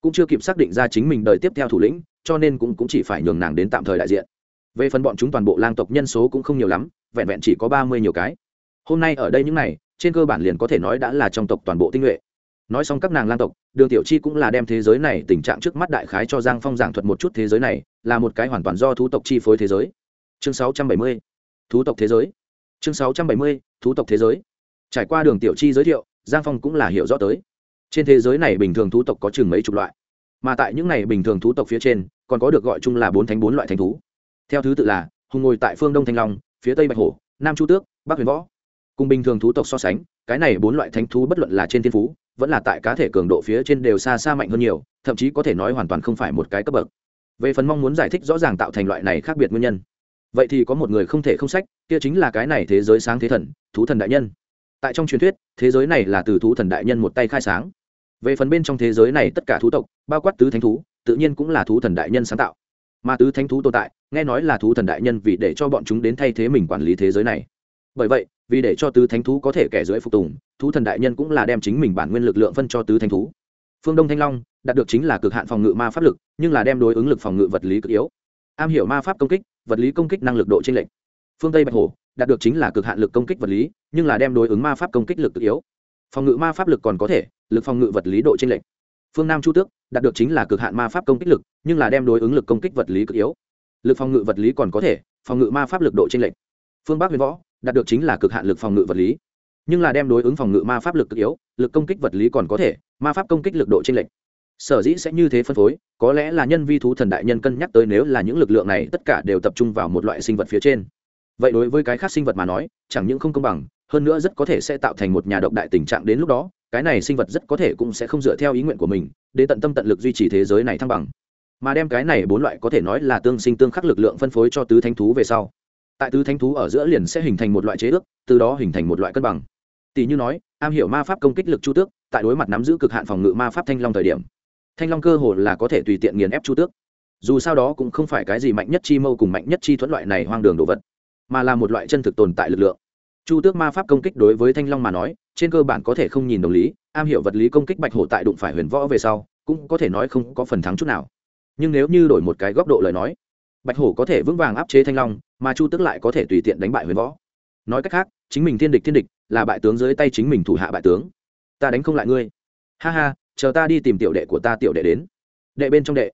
Cũng chưa kịp xác định ra chính mình đời tiếp theo thủ lĩnh cho nên cũng, cũng chỉ phải nhường nàng đến tạm thời đại diện về phần bọn chúng toàn bộ lang tộc nhân số cũng không nhiều lắm, vẹn vẹn chỉ có ba mươi nhiều cái. Hôm nay ở đây những này, trên cơ bản liền có thể nói đã là trong tộc toàn bộ tinh nhuệ. Nói xong các nàng lang tộc, đường tiểu chi cũng là đem thế giới này tình trạng trước mắt đại khái cho giang phong giảng thuật một chút thế giới này, là một cái hoàn toàn do thú tộc chi phối thế giới. Chương 670. thú tộc thế giới. Chương 670. thú tộc thế giới. Trải qua đường tiểu chi giới thiệu, giang phong cũng là hiểu rõ tới. Trên thế giới này bình thường thú tộc có chừng mấy chục loại, mà tại những này bình thường thú tộc phía trên, còn có được gọi chung là bốn thánh bốn loại thánh thú theo thứ tự là, hùng ngồi tại phương đông thanh long, phía tây bạch hổ, nam chu tước, bắc huyền võ. Cùng bình thường thú tộc so sánh, cái này bốn loại thánh thú bất luận là trên thiên phú, vẫn là tại cá thể cường độ phía trên đều xa xa mạnh hơn nhiều, thậm chí có thể nói hoàn toàn không phải một cái cấp bậc. Về phần mong muốn giải thích rõ ràng tạo thành loại này khác biệt nguyên nhân. Vậy thì có một người không thể không sách, kia chính là cái này thế giới sáng thế thần, thú thần đại nhân. Tại trong truyền thuyết, thế giới này là từ thú thần đại nhân một tay khai sáng. Về phần bên trong thế giới này tất cả thú tộc, bao quát tứ thánh thú, tự nhiên cũng là thú thần đại nhân sáng tạo mà tứ thánh thú tồn tại, nghe nói là thú thần đại nhân vì để cho bọn chúng đến thay thế mình quản lý thế giới này. Bởi vậy, vì để cho tứ thánh thú có thể kẻ dưới phục tùng, thú thần đại nhân cũng là đem chính mình bản nguyên lực lượng phân cho tứ thánh thú. Phương đông thanh long, đạt được chính là cực hạn phòng ngự ma pháp lực, nhưng là đem đối ứng lực phòng ngự vật lý cực yếu. Am hiểu ma pháp công kích, vật lý công kích năng lực độ t r ê n lệch. Phương tây bạch hổ, đạt được chính là cực hạn lực công kích vật lý, nhưng là đem đối ứng ma pháp công kích lực cực yếu. Phòng ngự ma pháp lực còn có thể, lực phòng ngự vật lý độ t r ê n lệch. Phương nam chu tước, đạt được chính là cực hạn ma pháp công kích lực nhưng là đem đối ứng lực công kích vật lý cực yếu. Lực phòng ngự vật lý còn có thể, phòng ngự ma pháp lực độ t r ê n lệch. Phương bắc huyền võ, đạt được chính là cực hạn lực phòng ngự vật lý. Nhưng là đem đối ứng phòng ngự ma pháp lực cực yếu, lực công kích vật lý còn có thể, ma pháp công kích lực độ trên lệch. Sở dĩ sẽ như thế phân phối, có lẽ là nhân vi thú thần đại nhân cân nhắc tới nếu là những lực lượng này tất cả đều tập trung vào một loại sinh vật phía trên. Vậy đối với cái khác sinh vật mà nói, chẳng những không công bằng, hơn nữa rất có thể sẽ tạo thành một nhà độc đại tình trạng đến lúc đó, cái này sinh vật rất có thể cũng sẽ không dựa theo ý nguyện của mình, để tận tâm tận lực duy trì thế giới này thăng bằng mà đem cái này bốn loại có thể nói là tương sinh tương khắc lực lượng phân phối cho tứ thanh thú về sau. Tại tứ thánh thú ở giữa liền sẽ hình thành một loại chế ước, từ đó hình thành một loại cân bằng. Tỷ như nói, am hiểu ma pháp công kích lực chu tước, tại đối mặt nắm giữ cực hạn phòng ngự ma pháp thanh long thời điểm. Thanh long cơ hồ là có thể tùy tiện nghiền ép chu tước. Dù sao đó cũng không phải cái gì mạnh nhất chi mâu cùng mạnh nhất chi thuẫn loại này hoang đường đồ vật, mà là một loại chân thực tồn tại lực lượng. Chu tước ma pháp công kích đối với thanh long mà nói, trên cơ bản có thể không nhìn đồng lý, am hiểu vật lý công kích bạch hổ tại đụng phải huyền võ về sau, cũng có thể nói không có phần thắng chút nào nhưng nếu như đổi một cái góc độ lời nói bạch hổ có thể vững vàng áp chế thanh long mà chu tức lại có thể tùy tiện đánh bại huyền võ nói cách khác chính mình thiên địch thiên địch là bại tướng dưới tay chính mình thủ hạ bại tướng ta đánh không lại ngươi ha ha chờ ta đi tìm tiểu đệ của ta tiểu đệ đến đệ bên trong đệ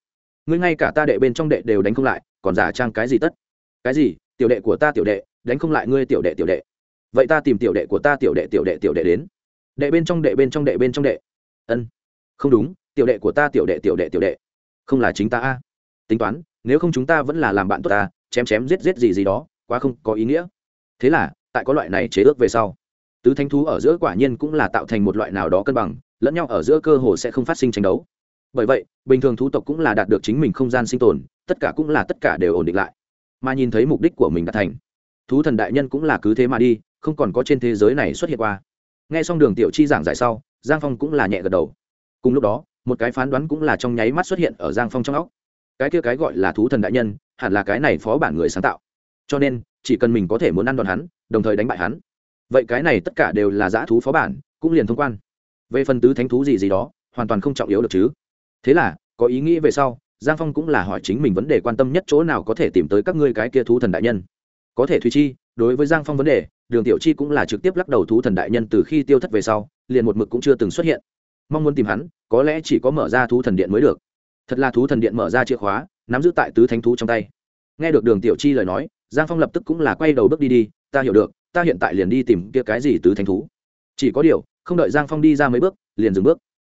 ngươi ngay cả ta đệ bên trong đệ đều đánh không lại còn giả trang cái gì tất cái gì tiểu đệ của ta tiểu đệ đánh không lại ngươi tiểu đệ tiểu đệ vậy ta tìm tiểu đệ của ta tiểu đệ tiểu đệ tiểu đệ đến đệ bên trong đệ bên trong đệ bên trong đệ ân không đúng tiểu đệ của ta tiểu đệ tiểu đệ tiểu đệ không là chính ta a. Tính toán, nếu không chúng ta vẫn là làm bạn tốt ta, chém chém giết giết gì gì đó, quá không có ý nghĩa. Thế là, tại có loại này chế ước về sau, tứ thanh thú ở giữa quả nhiên cũng là tạo thành một loại nào đó cân bằng, lẫn nhau ở giữa cơ hồ sẽ không phát sinh tranh đấu. Bởi vậy, bình thường thú tộc cũng là đạt được chính mình không gian sinh tồn, tất cả cũng là tất cả đều ổn định lại. Mà nhìn thấy mục đích của mình đã thành, thú thần đại nhân cũng là cứ thế mà đi, không còn có trên thế giới này xuất hiện qua. Nghe xong đường tiểu chi giảng giải sau, giang phong cũng là nhẹ gật đầu. Cùng lúc đó một cái phán đoán cũng là trong nháy mắt xuất hiện ở giang phong trong óc. Cái kia cái gọi là thú thần đại nhân, hẳn là cái này phó bản người sáng tạo. Cho nên, chỉ cần mình có thể muốn ăn đòn hắn, đồng thời đánh bại hắn, vậy cái này tất cả đều là giã thú phó bản, cũng liền thông quan. Về phần tứ thánh thú gì gì đó, hoàn toàn không trọng yếu được chứ. Thế là, có ý nghĩ về sau, giang phong cũng là hỏi chính mình vấn đề quan tâm nhất chỗ nào có thể tìm tới các ngươi cái kia thú thần đại nhân. Có thể thùy chi, đối với giang phong vấn đề, đường tiểu chi cũng là trực tiếp lắc đầu thú thần đại nhân từ khi tiêu thất về sau, liền một mực cũng chưa từng xuất hiện mong muốn tìm hắn, có lẽ chỉ có mở ra thú thần điện mới được. Thật là thú thần điện mở ra chìa khóa, nắm giữ tại tứ thánh thú trong tay. Nghe được đường tiểu chi lời nói, giang phong lập tức cũng là quay đầu bước đi đi, ta hiểu được, ta hiện tại liền đi tìm kia cái gì tứ thánh thú. Chỉ có điều, không đợi giang phong đi ra mấy bước, liền dừng bước.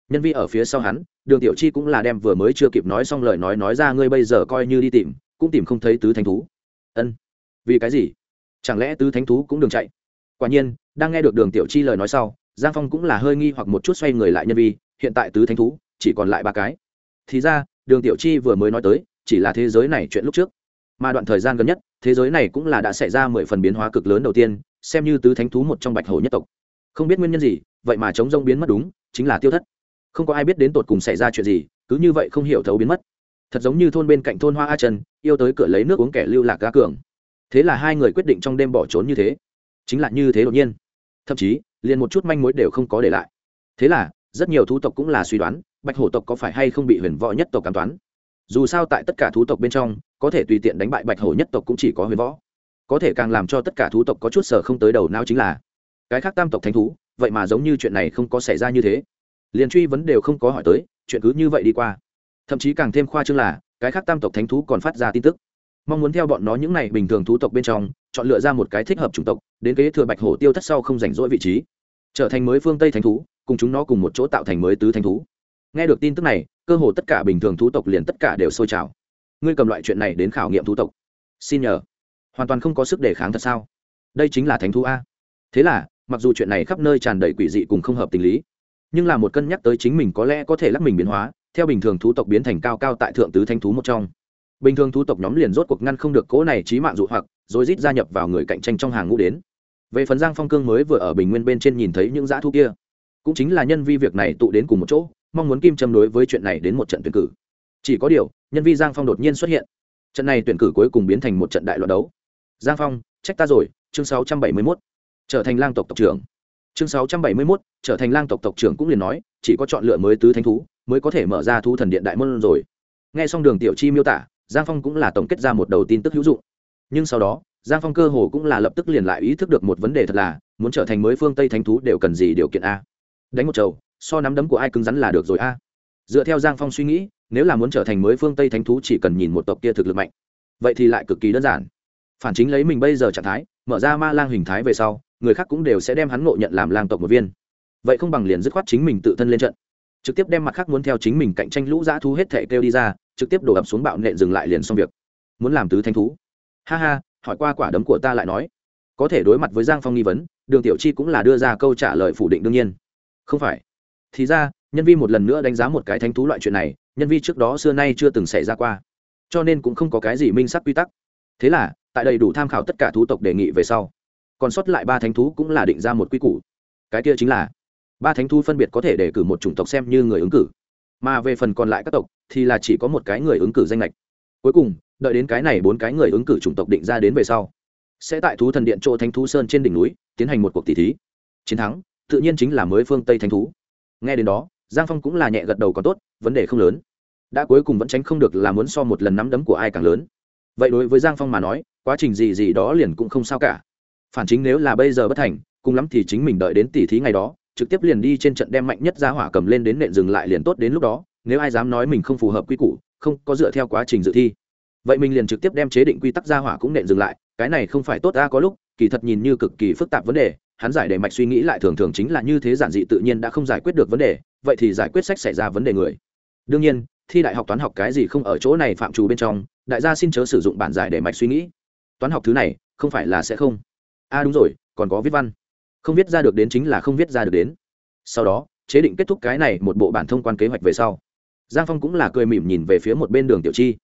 Nhân vi ở phía sau hắn, đường tiểu chi cũng là đem vừa mới chưa kịp nói xong lời nói nói ra, ngươi bây giờ coi như đi tìm, cũng tìm không thấy tứ thánh thú. Ân, vì cái gì? Chẳng lẽ tứ thánh thú cũng đường chạy? Quả nhiên, đang nghe được đường tiểu chi lời nói sau giang phong cũng là hơi nghi hoặc một chút xoay người lại nhân vi, hiện tại tứ thánh thú, chỉ còn lại ba cái. Thì ra, đường tiểu chi vừa mới nói tới, chỉ là thế giới này chuyện lúc trước. Mà đoạn thời gian gần nhất, thế giới này cũng là đã xảy ra mười phần biến hóa cực lớn đầu tiên, xem như tứ thánh thú một trong bạch hổ nhất tộc. Không biết nguyên nhân gì, vậy mà chống rông biến mất đúng, chính là tiêu thất. Không có ai biết đến tột cùng xảy ra chuyện gì, cứ như vậy không hiểu thấu biến mất. Thật giống như thôn bên cạnh thôn hoa a trần, yêu tới cửa lấy nước uống kẻ lưu lạc ga cường. Thế là hai người quyết định trong đêm bỏ trốn như thế. Chính là như thế đột nhiên. Thậm chí liền một chút manh mối đều không có để lại. Thế là, rất nhiều thú tộc cũng là suy đoán, bạch hổ tộc có phải hay không bị huyền võ nhất tộc cảm toán. Dù sao tại tất cả thú tộc bên trong, có thể tùy tiện đánh bại bạch hổ nhất tộc cũng chỉ có huyền võ. Có thể càng làm cho tất cả thú tộc có chút sở không tới đầu não chính là, cái khác tam tộc thánh thú, vậy mà giống như chuyện này không có xảy ra như thế. Liền truy vấn đều không có hỏi tới, chuyện cứ như vậy đi qua. Thậm chí càng thêm khoa trương là, cái khác tam tộc thánh thú còn phát ra tin tức. Mong muốn theo bọn nó những này bình thường thú tộc bên trong, chọn lựa ra một cái thích hợp chủng tộc, đến kế thừa bạch hổ tiêu thất sau không rảnh rỗi vị trí trở thành mới phương tây thánh thú, cùng chúng nó cùng một chỗ tạo thành mới tứ thánh thú. Nghe được tin tức này, cơ hồ tất cả bình thường thú tộc liền tất cả đều sôi trào. Ngươi cầm loại chuyện này đến khảo nghiệm thú tộc. Xin nhờ. Hoàn toàn không có sức đề kháng thật sao? Đây chính là thánh thú a. Thế là, mặc dù chuyện này khắp nơi tràn đầy quỷ dị cùng không hợp tình lý, nhưng là một cân nhắc tới chính mình có lẽ có thể lắc mình biến hóa, theo bình thường thú tộc biến thành cao cao tại thượng tứ thanh thú một trong. Bình thường thú tộc nhóm liền rốt cuộc ngăn không được cỗ này trí mạng dụ hoặc, rồi rít gia nhập vào người cạnh tranh trong hàng ngũ đến về phần giang phong cương mới vừa ở bình nguyên bên trên nhìn thấy những dã thu kia cũng chính là nhân vi việc này tụ đến cùng một chỗ mong muốn kim châm đối với chuyện này đến một trận tuyển cử. Chỉ có điều nhân vi giang phong đột nhiên xuất hiện. Trận này tuyển cử cuối cùng biến thành một trận đại loạn đấu. Giang phong trách ta rồi chương 671. trở thành lang tộc tộc trưởng. Chương 671, trở thành lang tộc tộc trưởng cũng liền nói chỉ có chọn lựa mới tứ thánh thú mới có thể mở ra thú thần điện đại môn rồi. Nghe xong đường tiểu chi miêu tả giang phong cũng là tổng kết ra một đầu tin tức hữu dụng. Nhưng sau đó giang phong cơ hồ cũng là lập tức liền lại ý thức được một vấn đề thật là, muốn trở thành mới phương tây thánh thú đều cần gì điều kiện a. Đánh một trầu so nắm đấm của ai cứng rắn là được rồi a. Dựa theo giang phong suy nghĩ, nếu là muốn trở thành mới phương tây thánh thú chỉ cần nhìn một tộc kia thực lực mạnh. Vậy thì lại cực kỳ đơn giản. Phản chính lấy mình bây giờ trạng thái, mở ra ma lang hình thái về sau, người khác cũng đều sẽ đem hắn ngộ nhận làm lang tộc một viên. Vậy không bằng liền dứt khoát chính mình tự thân lên trận. Trực tiếp đem mặt khác muốn theo chính mình cạnh tranh lũ dã thú hết thể kêu đi ra, trực tiếp đổ ập xuống bạo nện dừng lại liền xong việc. Muốn làm tứ thanh thú. Ha ha hỏi qua quả đấm của ta lại nói. Có thể đối mặt với giang phong nghi vấn, đường tiểu chi cũng là đưa ra câu trả lời phủ định đương nhiên. Không phải. Thì ra, nhân vi một lần nữa đánh giá một cái thánh thú loại chuyện này, nhân vi trước đó xưa nay chưa từng xảy ra qua. Cho nên cũng không có cái gì minh sắc quy tắc. Thế là, tại đầy đủ tham khảo tất cả thú tộc đề nghị về sau, còn sót lại ba thánh thú cũng là định ra một quy củ. Cái kia chính là, ba thánh thú phân biệt có thể đề cử một chủng tộc xem như người ứng cử. Mà về phần còn lại các tộc, thì là chỉ có một cái người ứng cử danh lệch cuối cùng đợi đến cái này bốn cái người ứng cử chủng tộc định ra đến về sau, sẽ tại thú thần điện chỗ thánh thú sơn trên đỉnh núi tiến hành một cuộc tỷ thí. Chiến thắng, tự nhiên chính là mới phương tây thánh thú. Nghe đến đó, giang phong cũng là nhẹ gật đầu còn tốt, vấn đề không lớn. Đã cuối cùng vẫn tránh không được là muốn so một lần nắm đấm của ai càng lớn. Vậy đối với giang phong mà nói, quá trình gì gì đó liền cũng không sao cả. Phản chính nếu là bây giờ bất thành, cùng lắm thì chính mình đợi đến tỷ thí ngày đó, trực tiếp liền đi trên trận đem mạnh nhất ra hỏa cầm lên đến nện dừng lại liền tốt đến lúc đó, nếu ai dám nói mình không phù hợp quy củ, không có dựa theo quá trình dự thi vậy mình liền trực tiếp đem chế định quy tắc ra hỏa cũng nện dừng lại, cái này không phải tốt ra có lúc, kỳ thật nhìn như cực kỳ phức tạp vấn đề, hắn giải đề mạch suy nghĩ lại thường thường chính là như thế giản dị tự nhiên đã không giải quyết được vấn đề, vậy thì giải quyết sách xảy ra vấn đề người. Đương nhiên, thi đại học toán học cái gì không ở chỗ này phạm trù bên trong, đại gia xin chớ sử dụng bản giải đề mạch suy nghĩ. Toán học thứ này, không phải là sẽ không. A à đúng rồi, còn có viết văn. Không viết ra được đến chính là không viết ra được đến. Sau đó, chế định kết thúc cái này một bộ bản thông quan kế hoạch về sau. Giang phong cũng là cười mỉm nhìn về phía một bên đường tiểu chi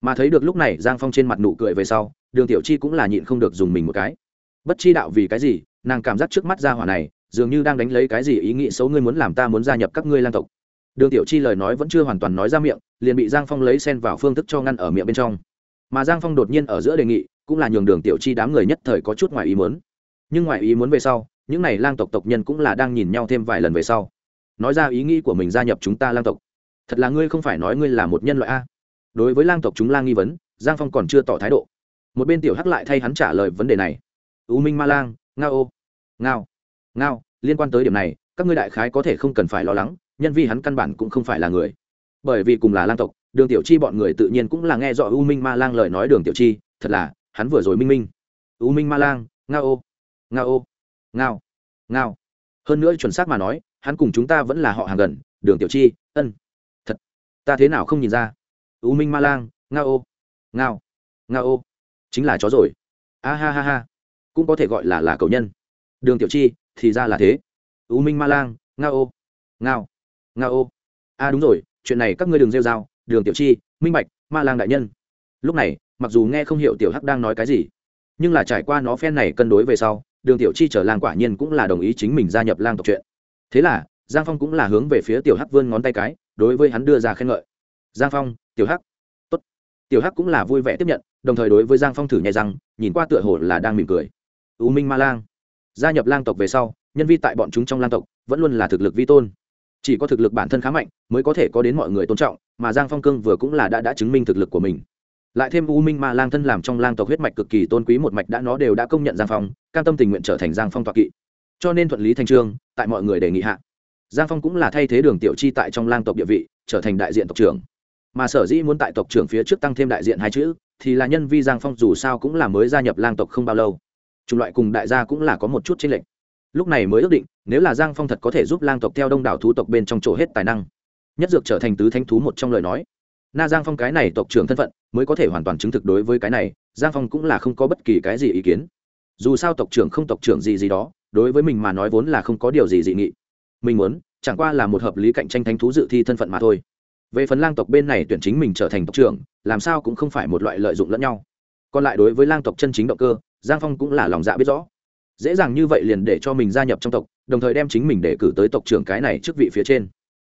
mà thấy được lúc này giang phong trên mặt nụ cười về sau đường tiểu chi cũng là nhịn không được dùng mình một cái bất chi đạo vì cái gì nàng cảm giác trước mắt ra hỏa này dường như đang đánh lấy cái gì ý nghĩ xấu ngươi muốn làm ta muốn gia nhập các ngươi lang tộc đường tiểu chi lời nói vẫn chưa hoàn toàn nói ra miệng liền bị giang phong lấy sen vào phương thức cho ngăn ở miệng bên trong mà giang phong đột nhiên ở giữa đề nghị cũng là nhường đường tiểu chi đám người nhất thời có chút ngoài ý muốn nhưng ngoài ý muốn về sau những n à y lang tộc tộc nhân cũng là đang nhìn nhau thêm vài lần về sau nói ra ý nghĩ của mình gia nhập chúng ta lang tộc thật là ngươi không phải nói ngươi là một nhân loại a đối với lang tộc chúng lang nghi vấn, giang phong còn chưa tỏ thái độ. Một bên tiểu hắc lại thay hắn trả lời vấn đề này. U minh ma lang, ngao ô. Ngao. Ngao, liên quan tới điểm này, các ngươi đại khái có thể không cần phải lo lắng, nhân vi hắn căn bản cũng không phải là người. Bởi vì cùng là lang tộc, đường tiểu chi bọn người tự nhiên cũng là nghe rõ u minh ma lang lời nói đường tiểu chi, thật là, hắn vừa rồi minh minh. U minh ma lang, ngao ô. Ngao ô. Ngao. Ngao. Hơn nữa chuẩn xác mà nói, hắn cùng chúng ta vẫn là họ hàng gần, đường tiểu chi, ân. Thật. Ta thế nào không nhìn ra? U minh ma lang, ngao. Ô ngao. Ngao. Ô chính là chó rồi. A ha ha ha. Cũng có thể gọi là là cầu nhân. Đường tiểu chi, thì ra là thế. U minh ma lang, ngao. Ô ngao. Ngao. Ô a đúng rồi, chuyện này các ngươi đừng rêu r a o đường tiểu chi, minh bạch, ma lang đại nhân. Lúc này, mặc dù nghe không hiểu tiểu hắc đang nói cái gì, nhưng là trải qua nó phen này cân đối về sau, đường tiểu chi trở lang quả nhiên cũng là đồng ý chính mình gia nhập lang tộc chuyện. Thế là, giang phong cũng là hướng về phía tiểu hắc vươn ngón tay cái, đối với hắn đưa ra khen ngợi. Giang phong tiểu hắc. Tốt. Tiểu hắc cũng là vui vẻ tiếp nhận, đồng thời đối với giang phong thử nhai rằng, nhìn qua tựa hồ là đang mỉm cười. U minh ma lang. Gia nhập lang tộc về sau, nhân vi tại bọn chúng trong lang tộc, vẫn luôn là thực lực vi tôn. Chỉ có thực lực bản thân khá mạnh, mới có thể có đến mọi người tôn trọng, mà giang phong cương vừa cũng là đã đã chứng minh thực lực của mình. Lại thêm u minh ma lang thân làm trong lang tộc huyết mạch cực kỳ tôn quý một mạch đã, nó đều đã công nhận giang phong, cam tâm tình nguyện trở thành giang phong toạc kỵ. Cho nên thuận lý thành trương, tại mọi người đề nghị hạ. Giang phong cũng là thay thế đường tiểu chi tại trong lang tộc địa vị, trở thành đại diện tộc trưởng mà sở dĩ muốn tại tộc trưởng phía trước tăng thêm đại diện hai chữ, thì là nhân vi giang phong dù sao cũng là mới gia nhập lang tộc không bao lâu. Chủng loại cùng đại gia cũng là có một chút chênh lệch. Lúc này mới ước định, nếu là giang phong thật có thể giúp lang tộc theo đông đảo thú tộc bên trong chỗ hết tài năng. Nhất dược trở thành tứ thanh thú một trong lời nói. Na giang phong cái này tộc trưởng thân phận, mới có thể hoàn toàn chứng thực đối với cái này, giang phong cũng là không có bất kỳ cái gì ý kiến. Dù sao tộc trưởng không tộc trưởng gì gì đó, đối với mình mà nói vốn là không có điều gì dị nghị. Mình muốn, chẳng qua là một hợp lý cạnh tranh thánh thú dự thi thân phận mà thôi về phần lang tộc bên này tuyển chính mình trở thành tộc trưởng, làm sao cũng không phải một loại lợi dụng lẫn nhau. Còn lại đối với lang tộc chân chính động cơ, giang phong cũng là lòng dạ biết rõ. Dễ dàng như vậy liền để cho mình gia nhập trong tộc, đồng thời đem chính mình để cử tới tộc trưởng cái này trước vị phía trên.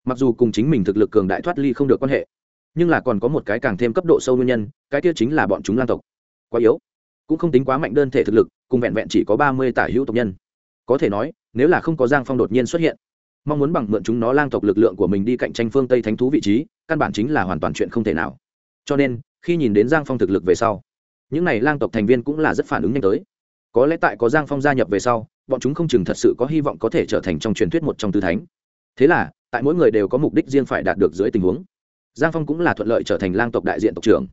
Mặc dù cùng chính mình thực lực cường đại thoát ly không được quan hệ, nhưng là còn có một cái càng thêm cấp độ sâu nguyên nhân, cái kia chính là bọn chúng lang tộc. Quá yếu, cũng không tính quá mạnh đơn thể thực lực, cùng vẹn vẹn chỉ có ba mươi tả hữu tộc nhân. Có thể nói, nếu là không có giang phong đột nhiên xuất hiện mong muốn bằng mượn chúng nó lang tộc lực lượng của mình đi cạnh tranh phương tây thánh thú vị trí, căn bản chính là hoàn toàn chuyện không thể nào. Cho nên, khi nhìn đến giang phong thực lực về sau, những n à y lang tộc thành viên cũng là rất phản ứng nhanh tới. Có lẽ tại có giang phong gia nhập về sau, bọn chúng không chừng thật sự có hy vọng có thể trở thành trong truyền thuyết một trong tư thánh. Thế là, tại mỗi người đều có mục đích riêng phải đạt được dưới tình huống. Giang phong cũng là thuận lợi trở thành lang tộc đại diện tộc trưởng.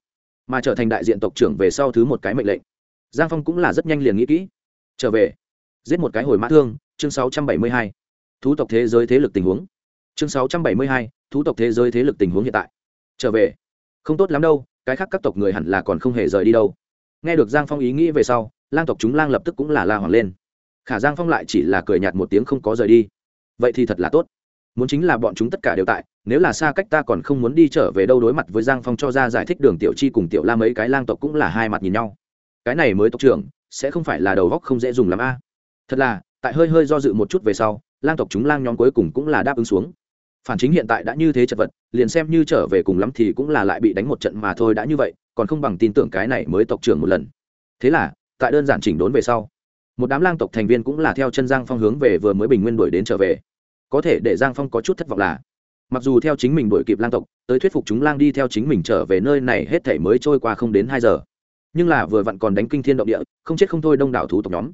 Mà trở thành đại diện tộc trưởng về sau thứ một cái mệnh lệnh. Giang phong cũng là rất nhanh liền nghĩ kỹ. Trở về. Giết một cái hồi mã thương, chương 672 thú tộc thế giới thế lực tình huống. Chương 672, thú tộc thế giới thế lực tình huống hiện tại. Trở về. Không tốt lắm đâu cái khác các tộc người hẳn là còn không hề rời đi đâu. Nghe được giang phong ý nghĩ về sau lang tộc chúng lang lập tức cũng là la hoàng lên. Khả giang phong lại chỉ là cười nhạt một tiếng không có rời đi. Vậy thì thật là tốt. Muốn chính là bọn chúng tất cả đều tại nếu là xa cách ta còn không muốn đi trở về đâu đối mặt với giang phong cho ra giải thích đường tiểu chi cùng tiểu la mấy cái lang tộc cũng là hai mặt nhìn nhau. Cái này mới tộc trưởng sẽ không phải là đầu góc không dễ dùng lắm a. Thật là tại hơi hơi do dự một chút về sau lang tộc chúng lang nhóm cuối cùng cũng là đáp ứng xuống. Phản chính hiện tại đã như thế chật vật, liền xem như trở về cùng lắm thì cũng là lại bị đánh một trận mà thôi đã như vậy, còn không bằng tin tưởng cái này mới tộc trưởng một lần. Thế là, tại đơn giản chỉnh đốn về sau, một đám lang tộc thành viên cũng là theo chân giang phong hướng về vừa mới bình nguyên đuổi đến trở về. Có thể để giang phong có chút thất vọng là, mặc dù theo chính mình đuổi kịp lang tộc, tới thuyết phục chúng lang đi theo chính mình trở về nơi này hết thể mới trôi qua không đến hai giờ. Nhưng là vừa vặn còn đánh kinh thiên động địa, không chết không thôi đông đảo thú tộc nhóm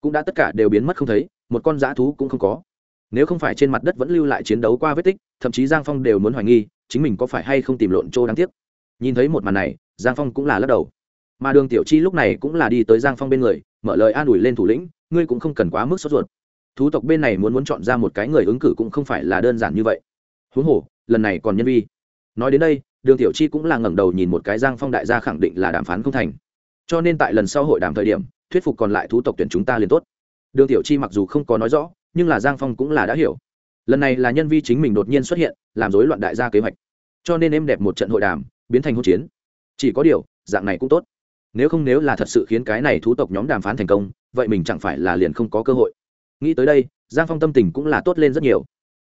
cũng đã tất cả đều biến mất không thấy, một con dã thú cũng không có. Nếu không phải trên mặt đất vẫn lưu lại chiến đấu qua vết tích, thậm chí giang phong đều muốn hoài nghi, chính mình có phải hay không tìm lộn chỗ đáng tiếc. Nhìn thấy một màn này, giang phong cũng là lắc đầu. Mà đường tiểu chi lúc này cũng là đi tới giang phong bên người, mở lời an ủi lên thủ lĩnh, ngươi cũng không cần quá mức sốt ruột. Thú tộc bên này muốn muốn chọn ra một cái người ứng cử cũng không phải là đơn giản như vậy. Huống hồ, lần này còn nhân vi. Nói đến đây, đường tiểu chi cũng là ngẩng đầu nhìn một cái giang phong đại gia khẳng định là đàm phán không thành. Cho nên tại lần sau hội đàm thời điểm thuyết phục còn lại thú tộc tuyển chúng ta liền tốt. Đường tiểu chi mặc dù không có nói rõ, nhưng là giang phong cũng là đã hiểu. Lần này là nhân vi chính mình đột nhiên xuất hiện, làm rối loạn đại gia kế hoạch. Cho nên em đẹp một trận hội đàm, biến thành hỗn chiến. Chỉ có điều, dạng này cũng tốt. Nếu không nếu là thật sự khiến cái này thú tộc nhóm đàm phán thành công, vậy mình chẳng phải là liền không có cơ hội. Nghĩ tới đây, giang phong tâm tình cũng là tốt lên rất nhiều.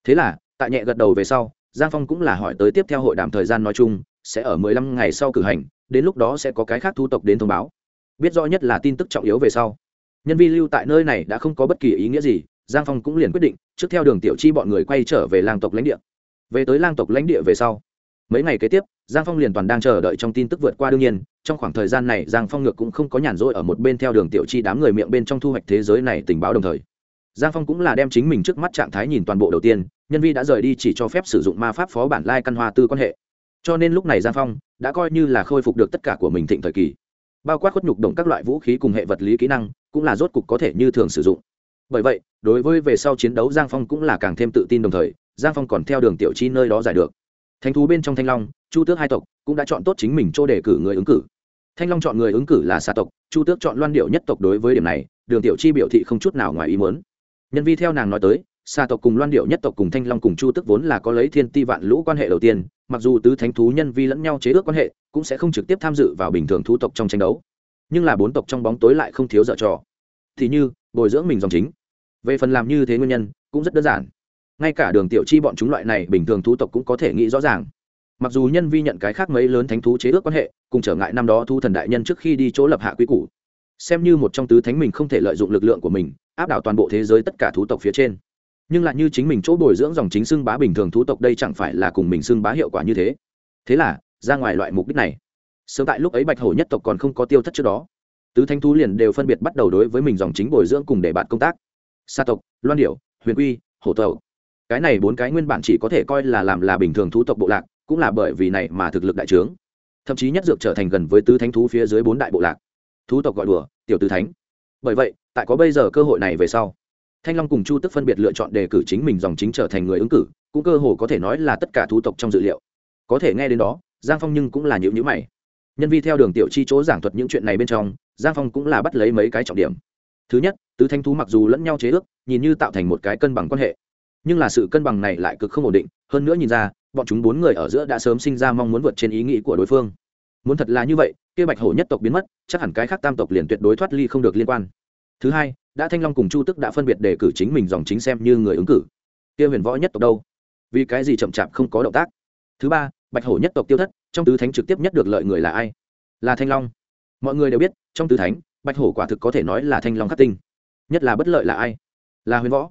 Thế là, tại nhẹ gật đầu về sau, giang phong cũng là hỏi tới tiếp theo hội đàm thời gian nói chung, sẽ ở mười lăm ngày sau cử hành, đến lúc đó sẽ có cái khác thu tộc đến thông báo biết rõ nhất là tin tức trọng yếu về sau. Nhân vi lưu tại nơi này đã không có bất kỳ ý nghĩa gì, giang phong cũng liền quyết định, trước theo đường tiểu chi bọn người quay trở về lang tộc lãnh địa. Về tới lang tộc lãnh địa về sau, mấy ngày kế tiếp, giang phong liền toàn đang chờ đợi trong tin tức vượt qua đương nhiên, trong khoảng thời gian này giang phong ngược cũng không có nhàn rỗi ở một bên theo đường tiểu chi đám người miệng bên trong thu hoạch thế giới này tình báo đồng thời. Giang phong cũng là đem chính mình trước mắt trạng thái nhìn toàn bộ đầu tiên, nhân vi đã rời đi chỉ cho phép sử dụng ma pháp phó bản lai căn hoa tư quan hệ. Cho nên lúc này giang phong đã coi như là khôi phục được tất cả của mình thịnh thời kỳ bao quát khuất nhục động các loại vũ khí cùng hệ vật lý kỹ năng, cũng là rốt cục có thể như thường sử dụng. Bởi vậy, đối với về sau chiến đấu giang phong cũng là càng thêm tự tin đồng thời, giang phong còn theo đường tiểu chi nơi đó giải được. Thánh thú bên trong thanh long, chu tước hai tộc cũng đã chọn tốt chính mình chỗ đề cử người ứng cử. Thanh long chọn người ứng cử là xà tộc, chu tước chọn loan điệu nhất tộc đối với điểm này, đường tiểu chi biểu thị không chút nào ngoài ý muốn. Nhân vi theo nàng nói tới xà tộc cùng loan điệu nhất tộc cùng thanh long cùng chu tức vốn là có lấy thiên ti vạn lũ quan hệ đầu tiên, mặc dù tứ thánh thú nhân vi lẫn nhau chế ước quan hệ, cũng sẽ không trực tiếp tham dự vào bình thường thú tộc trong tranh đấu. Nhưng là bốn tộc trong bóng tối lại không thiếu dở trò. Thì như, bồi dưỡng mình dòng chính. Về phần làm như thế nguyên nhân, cũng rất đơn giản. Ngay cả đường tiểu chi bọn chúng loại này bình thường thú tộc cũng có thể nghĩ rõ ràng. Mặc dù nhân vi nhận cái khác mấy lớn thánh thú chế ước quan hệ, cùng trở ngại năm đó thu thần đại nhân trước khi đi chỗ lập hạ quy củ. Xem như một trong tứ thánh mình không thể lợi dụng lực lượng của mình, áp đảo toàn bộ thế giới tất cả thú tộc phía trên nhưng lại như chính mình chỗ bồi dưỡng dòng chính xưng bá bình thường thú tộc đây chẳng phải là cùng mình xưng bá hiệu quả như thế. Thế là, ra ngoài loại mục đích này. Sớm tại lúc ấy bạch hổ nhất tộc còn không có tiêu thất trước đó, tứ thánh thú liền đều phân biệt bắt đầu đối với mình dòng chính bồi dưỡng cùng để bạn công tác. Sa tộc, loan điểu, huyền quy, hổ tộc. Cái này bốn cái nguyên bản chỉ có thể coi là làm là bình thường thú tộc bộ lạc, cũng là bởi vì này mà thực lực đại trướng. Thậm chí nhất dược trở thành gần với tứ thánh thú phía dưới bốn đại bộ lạc. Thú tộc gọi đùa, tiểu tứ thánh. Bởi vậy, tại có bây giờ cơ hội này về sau thanh long cùng chu tức phân biệt lựa chọn đề cử chính mình dòng chính trở thành người ứng cử, cũng cơ hồ có thể nói là tất cả thú tộc trong dự liệu. Có thể nghe đến đó, giang phong nhưng cũng là nhịu nhữ mày. Nhân vi theo đường tiểu chi chỗ giảng thuật những chuyện này bên trong, giang phong cũng là bắt lấy mấy cái trọng điểm. Thứ nhất, tứ thanh thú mặc dù lẫn nhau chế ước, nhìn như tạo thành một cái cân bằng quan hệ. Nhưng là sự cân bằng này lại cực không ổn định, hơn nữa nhìn ra, bọn chúng bốn người ở giữa đã sớm sinh ra mong muốn vượt trên ý nghĩ của đối phương. Muốn thật là như vậy, kia bạch hổ nhất tộc biến mất, chắc hẳn cái khác tam tộc liền tuyệt đối thoát ly không được liên quan. Thứ hai đã thanh long cùng chu tức đã phân biệt đề cử chính mình dòng chính xem như người ứng cử. Kia huyền võ nhất tộc đâu? Vì cái gì chậm chạp không có động tác? Thứ ba, bạch hổ nhất tộc tiêu thất, trong tứ thánh trực tiếp nhất được lợi người là ai? Là thanh long. Mọi người đều biết, trong tứ thánh, bạch hổ quả thực có thể nói là thanh long khắc tinh. Nhất là bất lợi là ai? Là huyền võ.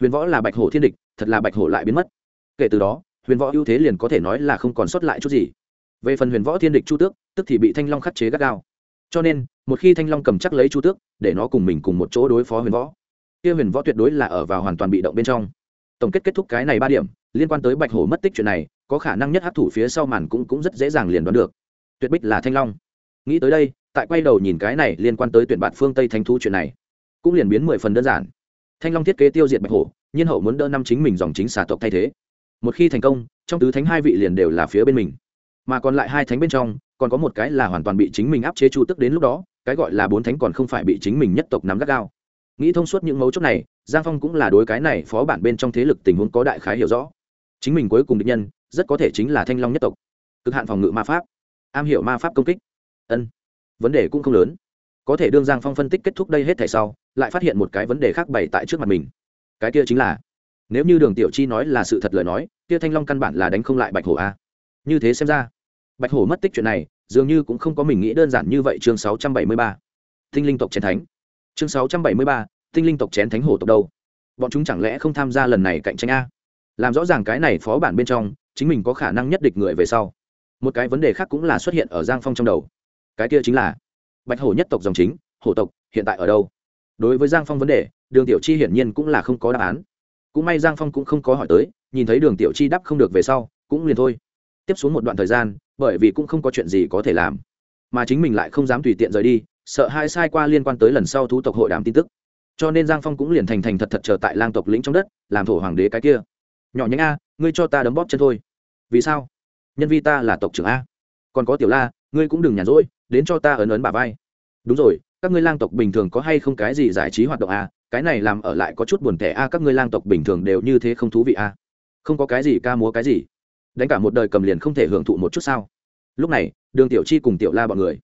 Huyền võ là bạch hổ thiên địch, thật là bạch hổ lại biến mất. Kể từ đó, huyền võ ưu thế liền có thể nói là không còn sót lại chút gì. Về phần huyền võ thiên địch chu tước, tức thì bị thanh long khắc chế gắt gao. Cho nên một khi thanh long cầm chắc lấy chu tước, để nó cùng mình cùng một chỗ đối phó huyền võ. Kia huyền võ tuyệt đối là ở vào hoàn toàn bị động bên trong. Tổng kết kết thúc cái này ba điểm, liên quan tới bạch hổ mất tích chuyện này, có khả năng nhất hấp thủ phía sau màn cũng cũng rất dễ dàng liền đoán được. Tuyệt bích là thanh long. Nghĩ tới đây, tại quay đầu nhìn cái này liên quan tới tuyển bạn phương tây thanh thu chuyện này, cũng liền biến mười phần đơn giản. Thanh long thiết kế tiêu diệt bạch hổ, nhiên hậu muốn đỡ năm chính mình dòng chính xà tộc thay thế. Một khi thành công, trong tứ thánh hai vị liền đều là phía bên mình. Mà còn lại hai thánh bên trong, còn có một cái là hoàn toàn bị chính mình áp chế chu tức đến lúc đó cái gọi là bốn thánh còn không phải bị chính mình nhất tộc nắm gắt gao. Nghĩ thông suốt những mấu chốt này, giang phong cũng là đối cái này phó bản bên trong thế lực tình huống có đại khái hiểu rõ. Chính mình cuối cùng định nhân, rất có thể chính là thanh long nhất tộc. Cực hạn phòng ngự ma pháp, am hiểu ma pháp công kích. Ân, vấn đề cũng không lớn. Có thể đương giang phong phân tích kết thúc đây hết thể sau, lại phát hiện một cái vấn đề khác bày tại trước mặt mình. Cái kia chính là, nếu như đường tiểu chi nói là sự thật lời nói, kia thanh long căn bản là đánh không lại bạch hổ a. Như thế xem ra bạch hổ mất tích chuyện này, dường như cũng không có mình nghĩ đơn giản như vậy chương sáu trăm bảy mươi ba. Tinh linh tộc chén thánh. Chương sáu trăm bảy mươi ba, tinh linh tộc chén thánh hổ tộc đâu? Bọn chúng chẳng lẽ không tham gia lần này cạnh tranh a? Làm rõ ràng cái này phó bản bên trong, chính mình có khả năng nhất địch người về sau. Một cái vấn đề khác cũng là xuất hiện ở giang phong trong đầu. Cái kia chính là, bạch hổ nhất tộc dòng chính, hổ tộc, hiện tại ở đâu? Đối với giang phong vấn đề, đường tiểu chi hiển nhiên cũng là không có đáp án. Cũng may giang phong cũng không có hỏi tới, nhìn thấy đường tiểu chi đáp không được về sau, cũng liền thôi. Tiếp xuống một đoạn thời gian bởi vì cũng không có chuyện gì có thể làm. Mà chính mình lại không dám tùy tiện rời đi, sợ hai sai qua liên quan tới lần sau thú tộc hội đàm tin tức. Cho nên giang phong cũng liền thành thành thật thật chờ tại lang tộc lĩnh trong đất, làm thổ hoàng đế cái kia. Nhỏ nhánh a, ngươi cho ta đấm bóp chân thôi. Vì sao? Nhân vi ta là tộc trưởng a. Còn có tiểu la, ngươi cũng đừng nhàn rỗi, đến cho ta ấn ấn bà vai. Đúng rồi, các ngươi lang tộc bình thường có hay không cái gì giải trí hoạt động a? Cái này làm ở lại có chút buồn thẻ a, các ngươi lang tộc bình thường đều như thế không thú vị a. Không có cái gì ca múa cái gì đánh cả một đời cầm liền không thể hưởng thụ một chút sao? Lúc này, đường tiểu chi cùng tiểu la bọn người,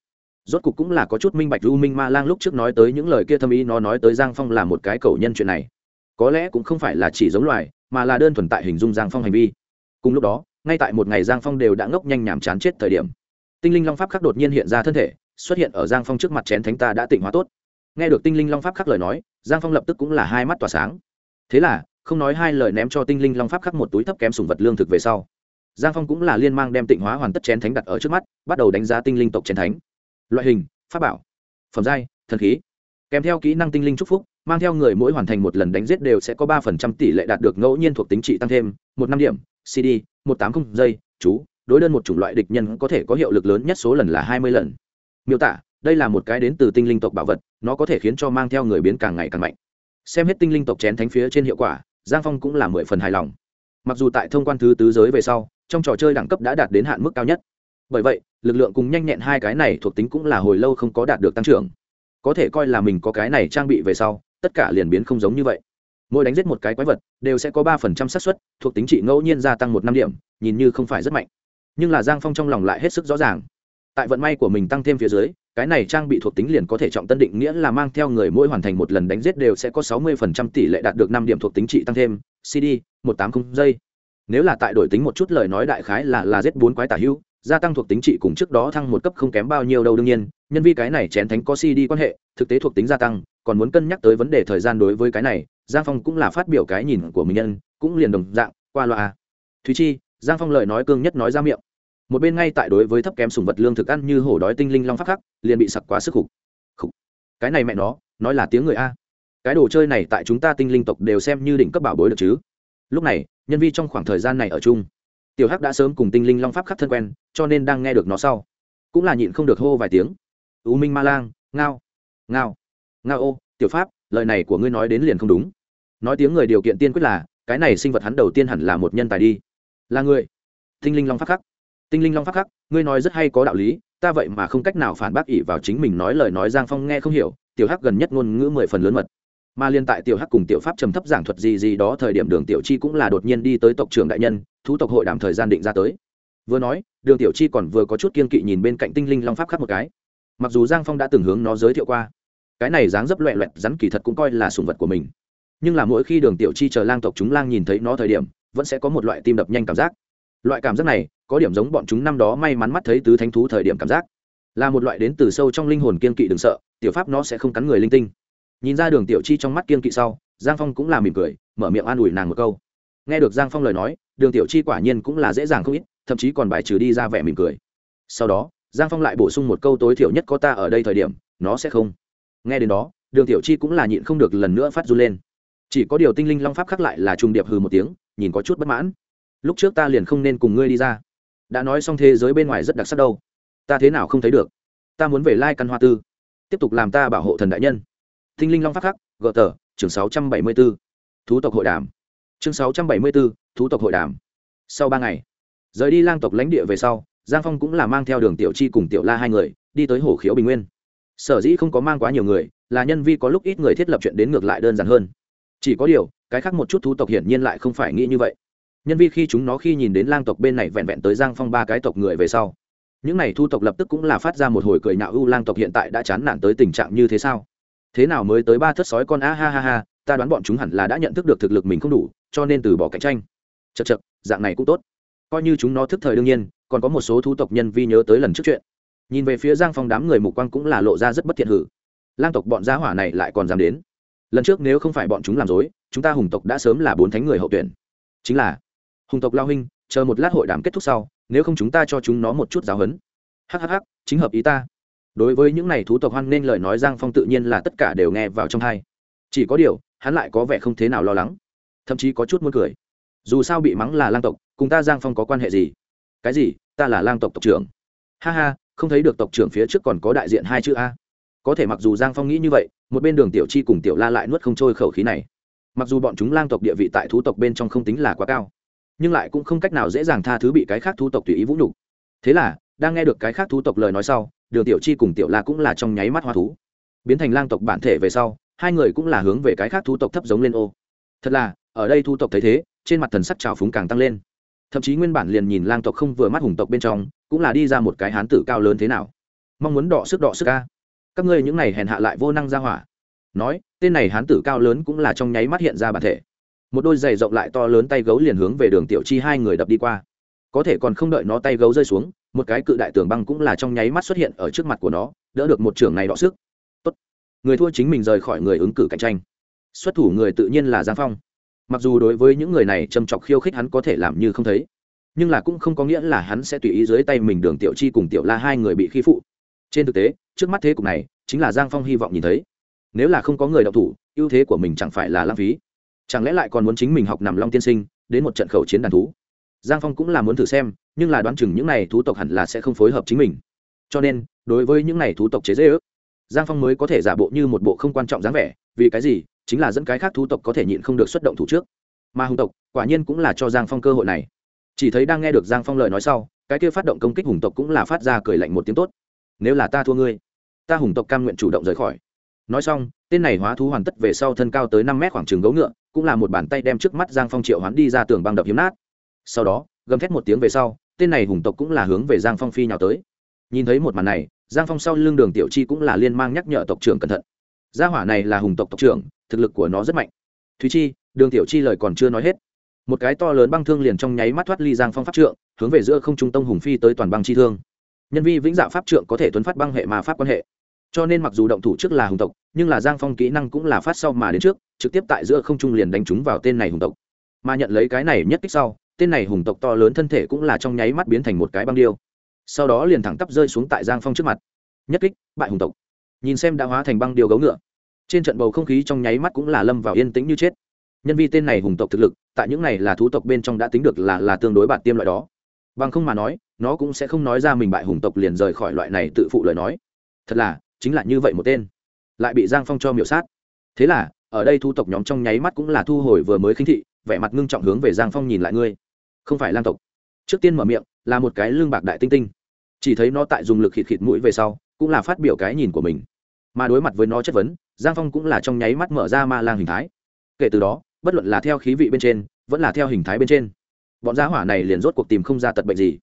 rốt cục cũng là có chút minh bạch lưu minh ma lang lúc trước nói tới những lời kia thâm ý, nó nói tới giang phong là một cái cầu nhân chuyện này. Có lẽ cũng không phải là chỉ giống loài, mà là đơn thuần tại hình dung giang phong hành vi. Cùng lúc đó, ngay tại một ngày giang phong đều đã ngốc nhanh nhảm chán chết thời điểm, tinh linh long pháp khắc đột nhiên hiện ra thân thể, xuất hiện ở giang phong trước mặt chén thánh ta đã tỉnh hóa tốt. Nghe được tinh linh long pháp khắc lời nói, giang phong lập tức cũng là hai mắt tỏa sáng. Thế là, không nói hai lời ném cho tinh linh long pháp khắc một túi thấp kém sùng vật lương thực về sau giang phong cũng là liên mang đem tịnh hóa hoàn tất chén thánh đặt ở trước mắt, bắt đầu đánh giá tinh linh tộc chén thánh. Loại hình, pháp bảo, phẩm giai, thần khí. Kèm theo kỹ năng tinh linh chúc phúc, mang theo người mỗi hoàn thành một lần đánh giết đều sẽ có ba phần trăm tỷ lệ đạt được ngẫu nhiên thuộc tính trị tăng thêm, một năm điểm cd một tám không giây, chú, đối đơn một chủng loại địch nhân có thể có hiệu lực lớn nhất số lần là hai mươi lần. Miêu tả, đây là một cái đến từ tinh linh tộc bảo vật, nó có thể khiến cho mang theo người biến càng ngày càng mạnh. Xem hết tinh linh tộc chén thánh phía trên hiệu quả, giang phong cũng là mười phần hài lòng mặc dù tại thông quan thứ tứ giới về sau, trong trò chơi đẳng cấp đã đạt đến hạn mức cao nhất. Bởi vậy, lực lượng cùng nhanh nhẹn hai cái này thuộc tính cũng là hồi lâu không có đạt được tăng trưởng. Có thể coi là mình có cái này trang bị về sau, tất cả liền biến không giống như vậy. Mỗi đánh giết một cái quái vật, đều sẽ có ba phần trăm xác suất, thuộc tính trị ngẫu nhiên gia tăng một năm điểm, nhìn như không phải rất mạnh. Nhưng là giang phong trong lòng lại hết sức rõ ràng. Tại vận may của mình tăng thêm phía dưới, cái này trang bị thuộc tính liền có thể trọng tân định nghĩa là mang theo người mỗi hoàn thành một lần đánh giết đều sẽ có sáu mươi phần trăm tỷ lệ đạt được năm điểm thuộc tính trị tăng thêm cd một tám không giây. Nếu là tại đổi tính một chút lời nói đại khái là là giết bốn quái tả hữu, gia tăng thuộc tính trị cùng trước đó thăng một cấp không kém bao nhiêu đâu đương nhiên, nhân vi cái này chén thánh có đi quan hệ, thực tế thuộc tính gia tăng, còn muốn cân nhắc tới vấn đề thời gian đối với cái này, giang phong cũng là phát biểu cái nhìn của mình nhân, cũng liền đồng dạng, qua loa. Thúy chi, giang phong lời nói cương nhất nói ra miệng. Một bên ngay tại đối với thấp kém sùng vật lương thực ăn như hổ đói tinh linh long phát khắc, liền bị sặc quá sức khục. Khục. Cái này mẹ nó, nói là tiếng người a. Cái đồ chơi này tại chúng ta tinh linh tộc đều xem như đỉnh cấp bảo bối được chứ? Lúc này, nhân vi trong khoảng thời gian này ở chung, tiểu hắc đã sớm cùng tinh linh long pháp khắc thân quen, cho nên đang nghe được nó sau, cũng là nhịn không được hô vài tiếng. U minh ma lang, ngao ngao ngao ô, tiểu pháp, lời này của ngươi nói đến liền không đúng. Nói tiếng người điều kiện tiên quyết là, cái này sinh vật hắn đầu tiên hẳn là một nhân tài đi. Là người. Tinh linh long pháp khắc. Tinh linh long pháp khắc, ngươi nói rất hay có đạo lý, ta vậy mà không cách nào phản bác ỉ vào chính mình nói lời nói giang phong nghe không hiểu, tiểu hắc gần nhất ngôn ngữ mười phần lớn mật mà liên tại tiểu hắc cùng tiểu pháp trầm thấp giảng thuật gì gì đó thời điểm đường tiểu chi cũng là đột nhiên đi tới tộc trưởng đại nhân, thú tộc hội đàm thời gian định ra tới. Vừa nói, đường tiểu chi còn vừa có chút kiên kỵ nhìn bên cạnh tinh linh long pháp khắc một cái. Mặc dù giang phong đã từng hướng nó giới thiệu qua, cái này dáng dấp loẹ loẹt rắn kỳ thật cũng coi là sùng vật của mình. Nhưng là mỗi khi đường tiểu chi chờ lang tộc chúng lang nhìn thấy nó thời điểm, vẫn sẽ có một loại tim đập nhanh cảm giác. Loại cảm giác này, có điểm giống bọn chúng năm đó may mắn mắt thấy tứ thánh thú thời điểm cảm giác. Là một loại đến từ sâu trong linh hồn kiên kỵ đừng sợ, tiểu pháp nó sẽ không cắn người linh tinh nhìn ra đường tiểu chi trong mắt kiên kỵ sau, giang phong cũng là mỉm cười, mở miệng an ủi nàng một câu. Nghe được giang phong lời nói, đường tiểu chi quả nhiên cũng là dễ dàng không ít, thậm chí còn bài trừ đi ra vẻ mỉm cười. Sau đó, giang phong lại bổ sung một câu tối thiểu nhất có ta ở đây thời điểm, nó sẽ không. Nghe đến đó, đường tiểu chi cũng là nhịn không được lần nữa phát run lên. Chỉ có điều tinh linh long pháp khắc lại là trùng điệp hừ một tiếng, nhìn có chút bất mãn. Lúc trước ta liền không nên cùng ngươi đi ra. Đã nói xong thế giới bên ngoài rất đặc sắc đâu. Ta thế nào không thấy được. Ta muốn về lai căn hoa tư. Tiếp tục làm ta bảo hộ thần đại nhân. Thinh linh long Pháp khắc gợ tờ, chương sáu trăm bảy mươi b ố thú tộc hội đàm. Chương sáu trăm bảy mươi b ố thú tộc hội đàm. Sau ba ngày, rời đi lang tộc lãnh địa về sau, giang phong cũng là mang theo đường tiểu chi cùng tiểu la hai người, đi tới hồ khiếu bình nguyên. Sở dĩ không có mang quá nhiều người, là nhân vi có lúc ít người thiết lập chuyện đến ngược lại đơn giản hơn. Chỉ có điều, cái khác một chút thú tộc hiển nhiên lại không phải nghĩ như vậy. Nhân vi khi chúng nó khi nhìn đến lang tộc bên này vẹn vẹn tới giang phong ba cái tộc người về sau, những n à y thu tộc lập tức cũng là phát ra một hồi cười nhạo ưu lang tộc hiện tại đã chán nản tới tình trạng như thế sao? Thế nào mới tới ba thất sói con? A, ha ha ha, ta đoán bọn chúng hẳn là đã nhận thức được thực lực mình không đủ, cho nên từ bỏ cạnh tranh. Chật chật dạng này cũng tốt. Coi như chúng nó thức thời đương nhiên, còn có một số thu tộc nhân vi nhớ tới lần trước chuyện. Nhìn về phía giang phong đám người mục quang cũng là lộ ra rất bất thiện hử. Lang tộc bọn gia hỏa này lại còn dám đến. Lần trước nếu không phải bọn chúng làm dối, chúng ta hùng tộc đã sớm là bốn thánh người hậu tuyển. Chính là, hùng tộc lao huynh, chờ một lát hội đàm kết thúc sau, nếu không chúng ta cho chúng nó một chút giáo hấn hhh chính hợp ý ta đối với những này thú tộc hoan nên lời nói giang phong tự nhiên là tất cả đều nghe vào trong hai. Chỉ có điều, hắn lại có vẻ không thế nào lo lắng. Thậm chí có chút muốn cười. Dù sao bị mắng là lang tộc, cùng ta giang phong có quan hệ gì? Cái gì? Ta là lang tộc tộc trưởng. Ha ha, không thấy được tộc trưởng phía trước còn có đại diện hai chữ a. Có thể mặc dù giang phong nghĩ như vậy, một bên đường tiểu chi cùng tiểu la lại nuốt không trôi khẩu khí này. Mặc dù bọn chúng lang tộc địa vị tại thú tộc bên trong không tính là quá cao, nhưng lại cũng không cách nào dễ dàng tha thứ bị cái khác thú tộc tùy ý vũ nhục. Thế là, đang nghe được cái khác thú tộc lời nói sau đường tiểu chi cùng tiểu la cũng là trong nháy mắt hoa thú. Biến thành lang tộc bản thể về sau, hai người cũng là hướng về cái khác thu tộc thấp giống lên ô. Thật là, ở đây thu tộc thấy thế, trên mặt thần sắc trào phúng càng tăng lên. Thậm chí nguyên bản liền nhìn lang tộc không vừa mắt hùng tộc bên trong, cũng là đi ra một cái hán tử cao lớn thế nào. Mong muốn đọ sức đọ sức ca các ngươi những này hèn hạ lại vô năng ra hỏa. Nói, tên này hán tử cao lớn cũng là trong nháy mắt hiện ra bản thể. Một đôi giày rộng lại to lớn tay gấu liền hướng về đường tiểu chi hai người đập đi qua. Có thể còn không đợi nó tay gấu rơi xuống một cái cự đại tường băng cũng là trong nháy mắt xuất hiện ở trước mặt của nó, đỡ được một trưởng này đọ sức. Tốt. người thua chính mình rời khỏi người ứng cử cạnh tranh. Xuất thủ người tự nhiên là giang phong. Mặc dù đối với những người này châm chọc khiêu khích hắn có thể làm như không thấy, nhưng là cũng không có nghĩa là hắn sẽ tùy ý dưới tay mình đường tiểu chi cùng tiểu la hai người bị khi phụ. Trên thực tế, trước mắt thế cục này, chính là giang phong hy vọng nhìn thấy. Nếu là không có người đọc thủ, ưu thế của mình chẳng phải là lãng phí. Chẳng lẽ lại còn muốn chính mình học nằm long tiên sinh, đến một trận khẩu chiến đàn thú? Giang phong cũng là muốn thử xem, nhưng là đoán chừng những n à y thú tộc hẳn là sẽ không phối hợp chính mình. Cho nên, đối với những n à y thú tộc chế dễ ước giang phong mới có thể giả bộ như một bộ không quan trọng dáng vẻ, vì cái gì? Chính là dẫn cái khác thú tộc có thể nhịn không được xuất động thủ trước. Mà hùng tộc, quả nhiên cũng là cho giang phong cơ hội này. Chỉ thấy đang nghe được giang phong lời nói sau, cái kia phát động công kích hùng tộc cũng là phát ra cười lạnh một tiếng tốt. Nếu là ta thua ngươi, ta hùng tộc cam nguyện chủ động rời khỏi. Nói xong, tên này hóa thú hoàn tất về sau thân cao tới năm mét khoảng trường gấu ngựa, cũng là một bàn tay đem trước mắt giang phong triệu hoán đi ra tường băng đập hiếm nát sau đó, gầm thét một tiếng về sau, tên này hùng tộc cũng là hướng về giang phong phi nhào tới. Nhìn thấy một màn này, giang phong sau lưng đường tiểu chi cũng là liên mang nhắc nhở tộc trưởng cẩn thận. Gia hỏa này là hùng tộc tộc trưởng, thực lực của nó rất mạnh. Thúy chi, đường tiểu chi lời còn chưa nói hết. Một cái to lớn băng thương liền trong nháy mắt thoát ly giang phong pháp trượng, hướng về giữa không trung tông hùng phi tới toàn băng chi thương. Nhân vi vĩnh dạ pháp trượng có thể tuấn phát băng hệ mà pháp quan hệ. Cho nên mặc dù động thủ trước là hùng tộc, nhưng là giang phong kỹ năng cũng là phát sau mà đến trước, trực tiếp tại giữa không trung liền đánh trúng vào tên này hùng tộc. Mà nhận lấy cái này nhất kích sau tên này hùng tộc to lớn thân thể cũng là trong nháy mắt biến thành một cái băng điêu. Sau đó liền thẳng tắp rơi xuống tại giang phong trước mặt. Nhất kích, bại hùng tộc. Nhìn xem đã hóa thành băng điêu gấu ngựa, trên trận bầu không khí trong nháy mắt cũng là lâm vào yên tĩnh như chết. Nhân vì tên này hùng tộc thực lực, tại những này là thú tộc bên trong đã tính được là là tương đối bản tiêm loại đó. Bằng không mà nói, nó cũng sẽ không nói ra mình bại hùng tộc liền rời khỏi loại này tự phụ lời nói. Thật là, chính là như vậy một tên. Lại bị giang phong cho miểu sát. Thế là, ở đây thu tộc nhóm trong nháy mắt cũng là thu hồi vừa mới khinh thị, vẻ mặt ngưng trọng hướng về giang phong nhìn lại ngươi không phải lang tộc. Trước tiên mở miệng, là một cái lương bạc đại tinh tinh. Chỉ thấy nó tại dùng lực khịt khịt mũi về sau, cũng là phát biểu cái nhìn của mình. Mà đối mặt với nó chất vấn, giang phong cũng là trong nháy mắt mở ra ma lang hình thái. Kể từ đó, bất luận là theo khí vị bên trên, vẫn là theo hình thái bên trên, bọn gia hỏa này liền rốt cuộc tìm không ra tật bệnh gì.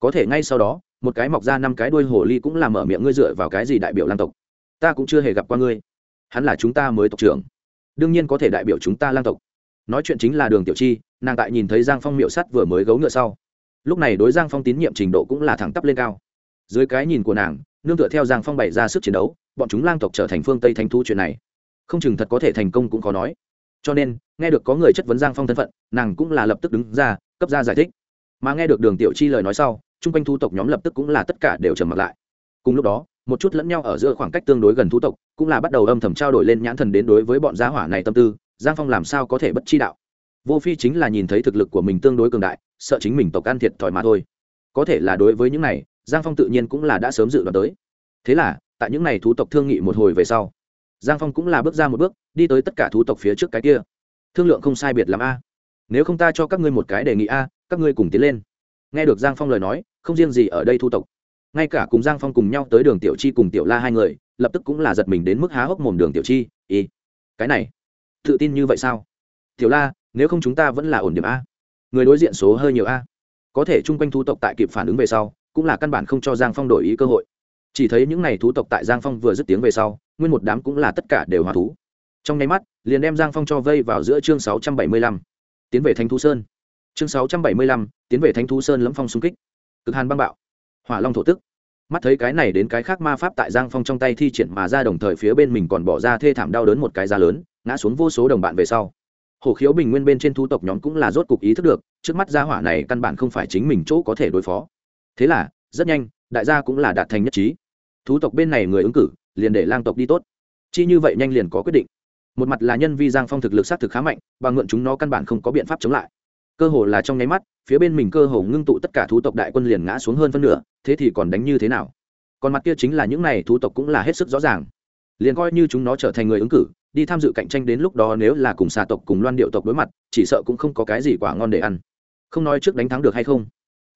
Có thể ngay sau đó, một cái mọc ra năm cái đuôi hồ ly cũng làm mở miệng ngươi dựa vào cái gì đại biểu lang tộc? Ta cũng chưa hề gặp qua ngươi. Hắn là chúng ta mới tộc trưởng. Đương nhiên có thể đại biểu chúng ta lang tộc nói chuyện chính là đường tiểu chi, nàng tại nhìn thấy giang phong miệu sắt vừa mới gấu ngựa sau. Lúc này đối giang phong tín nhiệm trình độ cũng là thẳng tắp lên cao. Dưới cái nhìn của nàng, nương tựa theo giang phong bày ra sức chiến đấu, bọn chúng lang tộc trở thành phương tây thánh thú chuyện này. Không chừng thật có thể thành công cũng khó nói. Cho nên, nghe được có người chất vấn giang phong thân phận, nàng cũng là lập tức đứng ra, cấp ra giải thích. Mà nghe được đường tiểu chi lời nói sau, chung quanh thu tộc nhóm lập tức cũng là tất cả đều trầm mặt lại. Cùng lúc đó, một chút lẫn nhau ở giữa khoảng cách tương đối gần thu tộc, cũng là bắt đầu âm thầm trao đổi lên nhãn thần đến đối với bọn gia hỏa này tâm tư giang phong làm sao có thể bất chi đạo? Vô phi chính là nhìn thấy thực lực của mình tương đối cường đại, sợ chính mình tộc can thiệt thòi mà thôi. Có thể là đối với những này, giang phong tự nhiên cũng là đã sớm dự đoán tới. Thế là, tại những này thú tộc thương nghị một hồi về sau, giang phong cũng là bước ra một bước, đi tới tất cả thú tộc phía trước cái kia. Thương lượng không sai biệt l a. Nếu không ta cho các ngươi một cái đề nghị a, các ngươi cùng tiến lên. Nghe được giang phong lời nói, không riêng gì ở đây thu tộc, ngay cả cùng giang phong cùng nhau tới đường tiểu chi cùng tiểu la hai người, lập tức cũng là giật mình đến mức há hốc mồm đường tiểu chi. Ý, cái này tự tin như vậy sao? Tiểu la, nếu không chúng ta vẫn là ổn điểm a. Người đối diện số hơi nhiều a. Có thể chung quanh thú tộc tại kịp phản ứng về sau, cũng là căn bản không cho giang phong đổi ý cơ hội. Chỉ thấy những n à y thú tộc tại giang phong vừa dứt tiếng về sau, nguyên một đám cũng là tất cả đều hòa thú. Trong nháy mắt, liền đem giang phong cho vây vào giữa chương sáu trăm bảy mươi lăm. Tiến về thánh thú sơn. Chương sáu trăm bảy mươi lăm, tiến về thánh thú sơn lẫm phong xung kích. Cực hàn băng bạo. Hỏa long thổ tức. Mắt thấy cái này đến cái khác ma pháp tại giang phong trong tay thi triển mà ra đồng thời phía bên mình còn bỏ ra thê thảm đau đớn một cái giá lớn ngã xuống vô số đồng bạn về sau. Hồ khiếu bình nguyên bên trên thu tộc nhóm cũng là rốt cục ý thức được, trước mắt gia hỏa này căn bản không phải chính mình chỗ có thể đối phó. Thế là, rất nhanh, đại gia cũng là đạt thành nhất trí. Thú tộc bên này người ứng cử, liền để lang tộc đi tốt. Chi như vậy nhanh liền có quyết định. Một mặt là nhân vi giang phong thực lực s á t thực khá mạnh, và ngượn chúng nó căn bản không có biện pháp chống lại. Cơ hồ là trong nháy mắt, phía bên mình cơ hồ ngưng tụ tất cả thú tộc đại quân liền ngã xuống hơn phân nửa, thế thì còn đánh như thế nào? Còn mặt kia chính là những này thú tộc cũng là hết sức rõ ràng. Liền coi như chúng nó trở thành người ứng cử đi tham dự cạnh tranh đến lúc đó nếu là cùng xà tộc cùng loan điệu tộc đối mặt, chỉ sợ cũng không có cái gì quả ngon để ăn. Không nói trước đánh thắng được hay không,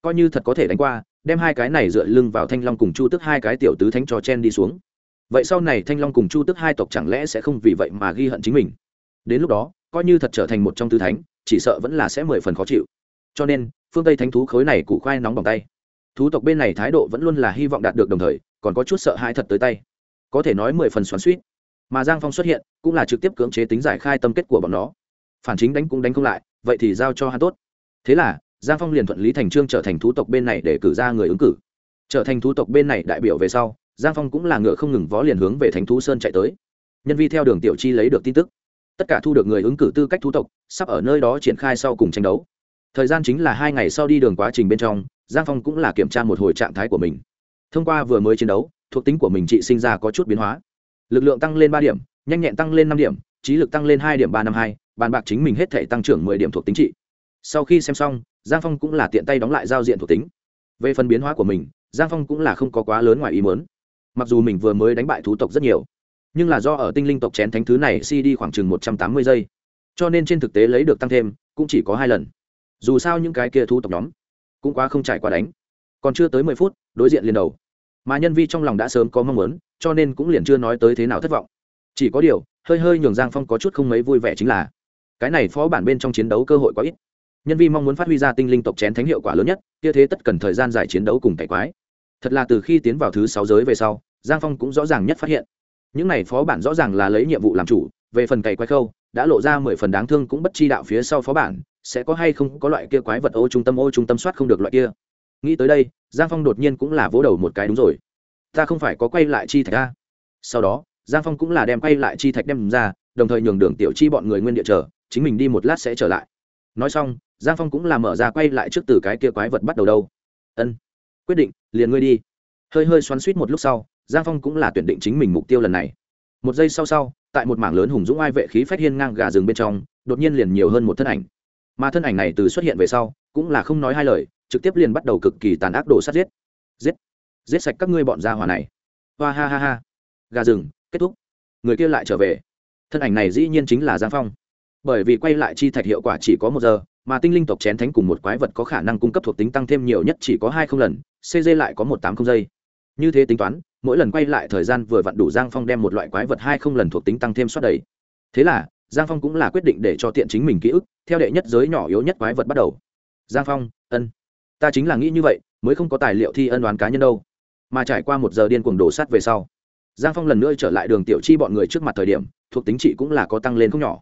coi như thật có thể đánh qua, đem hai cái này dựa lưng vào thanh long cùng chu tức hai cái tiểu tứ thánh cho chen đi xuống. Vậy sau này thanh long cùng chu tức hai tộc chẳng lẽ sẽ không vì vậy mà ghi hận chính mình? Đến lúc đó, coi như thật trở thành một trong tứ thánh, chỉ sợ vẫn là sẽ mười phần khó chịu. Cho nên, phương tây thánh thú khối này củ khoai nóng bằng tay. Thú tộc bên này thái độ vẫn luôn là hy vọng đạt được đồng thời, còn có chút sợ hãi thật tới tay. Có thể nói mười phần xoắn suýt mà giang phong xuất hiện cũng là trực tiếp cưỡng chế tính giải khai tâm kết của bọn nó. Phản chính đánh cũng đánh không lại, vậy thì giao cho hắn tốt. Thế là, giang phong liền thuận lý thành trương trở thành thú tộc bên này để cử ra người ứng cử. Trở thành thú tộc bên này đại biểu về sau, giang phong cũng là ngựa không ngừng vó liền hướng về thánh thú sơn chạy tới. Nhân vi theo đường tiểu chi lấy được tin tức. Tất cả thu được người ứng cử tư cách thú tộc, sắp ở nơi đó triển khai sau cùng tranh đấu. Thời gian chính là hai ngày sau đi đường quá trình bên trong, giang phong cũng là kiểm tra một hồi trạng thái của mình. Thông qua vừa mới chiến đấu, thuộc tính của mình chị sinh ra có chút biến hóa lực lượng tăng lên ba điểm, nhanh nhẹn tăng lên năm điểm, trí lực tăng lên hai điểm ba năm hai, bàn bạc chính mình hết thể tăng trưởng mười điểm thuộc tính trị. Sau khi xem xong, giang phong cũng là tiện tay đóng lại giao diện thuộc tính. Về phần biến hóa của mình, giang phong cũng là không có quá lớn ngoài ý mớn mặc dù mình vừa mới đánh bại thú tộc rất nhiều, nhưng là do ở tinh linh tộc chén thánh thứ này cd khoảng chừng một trăm tám mươi giây. Cho nên trên thực tế lấy được tăng thêm, cũng chỉ có hai lần. Dù sao những cái kia thú tộc nhóm, cũng quá không trải qua đánh. Còn chưa tới mười phút, đối diện liền đầu. Mà nhân vi trong lòng đã sớm có mong muốn cho nên cũng liền chưa nói tới thế nào thất vọng. Chỉ có điều, hơi hơi nhường giang phong có chút không mấy vui vẻ chính là, cái này phó bản bên trong chiến đấu cơ hội quá ít. Nhân vi mong muốn phát huy ra tinh linh tộc chén thánh hiệu quả lớn nhất, kia thế tất cần thời gian dài chiến đấu cùng cải quái. Thật là từ khi tiến vào thứ sáu giới về sau, giang phong cũng rõ ràng nhất phát hiện. Những này phó bản rõ ràng là lấy nhiệm vụ làm chủ, về phần cày quái khâu, đã lộ ra mười phần đáng thương cũng bất chi đạo phía sau phó bản, sẽ có hay không có loại kia quái vật ô trung tâm ô trung tâm soát không được loại kia. Nghĩ tới đây, giang phong đột nhiên cũng là vỗ đầu một cái đúng rồi ta không phải có quay lại chi thạch ra sau đó, giang phong cũng là đem quay lại chi thạch đem ra, đồng thời nhường đường tiểu chi bọn người nguyên địa chờ, chính mình đi một lát sẽ trở lại. Nói xong, giang phong cũng là mở ra quay lại trước từ cái kia quái vật bắt đầu đâu. Ân, quyết định, liền ngươi đi. Hơi hơi xoắn suýt một lúc sau, giang phong cũng là tuyển định chính mình mục tiêu lần này. Một giây sau sau, tại một mảng lớn hùng dũng ai vệ khí phách hiên ngang gà rừng bên trong, đột nhiên liền nhiều hơn một thân ảnh. Mà thân ảnh này từ xuất hiện về sau, cũng là không nói hai lời, trực tiếp liền bắt đầu cực kỳ tàn ác đồ sát giết. Giết giết sạch các ngươi bọn gia hỏa này. Hoa ha ha ha. Gà rừng, kết thúc. Người kia lại trở về. Thân ảnh này dĩ nhiên chính là giang phong. Bởi vì quay lại chi thạch hiệu quả chỉ có một giờ, mà tinh linh tộc chén thánh cùng một quái vật có khả năng cung cấp thuộc tính tăng thêm nhiều nhất chỉ có hai không lần cg lại có một tám không giây. Như thế tính toán, mỗi lần quay lại thời gian vừa vặn đủ giang phong đem một loại quái vật hai không lần thuộc tính tăng thêm suốt đầy. Thế là, giang phong cũng là quyết định để cho tiện chính mình ký ức, theo đệ nhất giới nhỏ yếu nhất quái vật bắt đầu. Giang phong, ân. Ta chính là nghĩ như vậy, mới không có tài liệu thi ân đoán cá nhân đâu mà trải qua một giờ điên cuồng đổ sắt về sau, giang phong lần nữa trở lại đường tiểu chi bọn người trước mặt thời điểm, thuộc tính trị cũng là có tăng lên không nhỏ.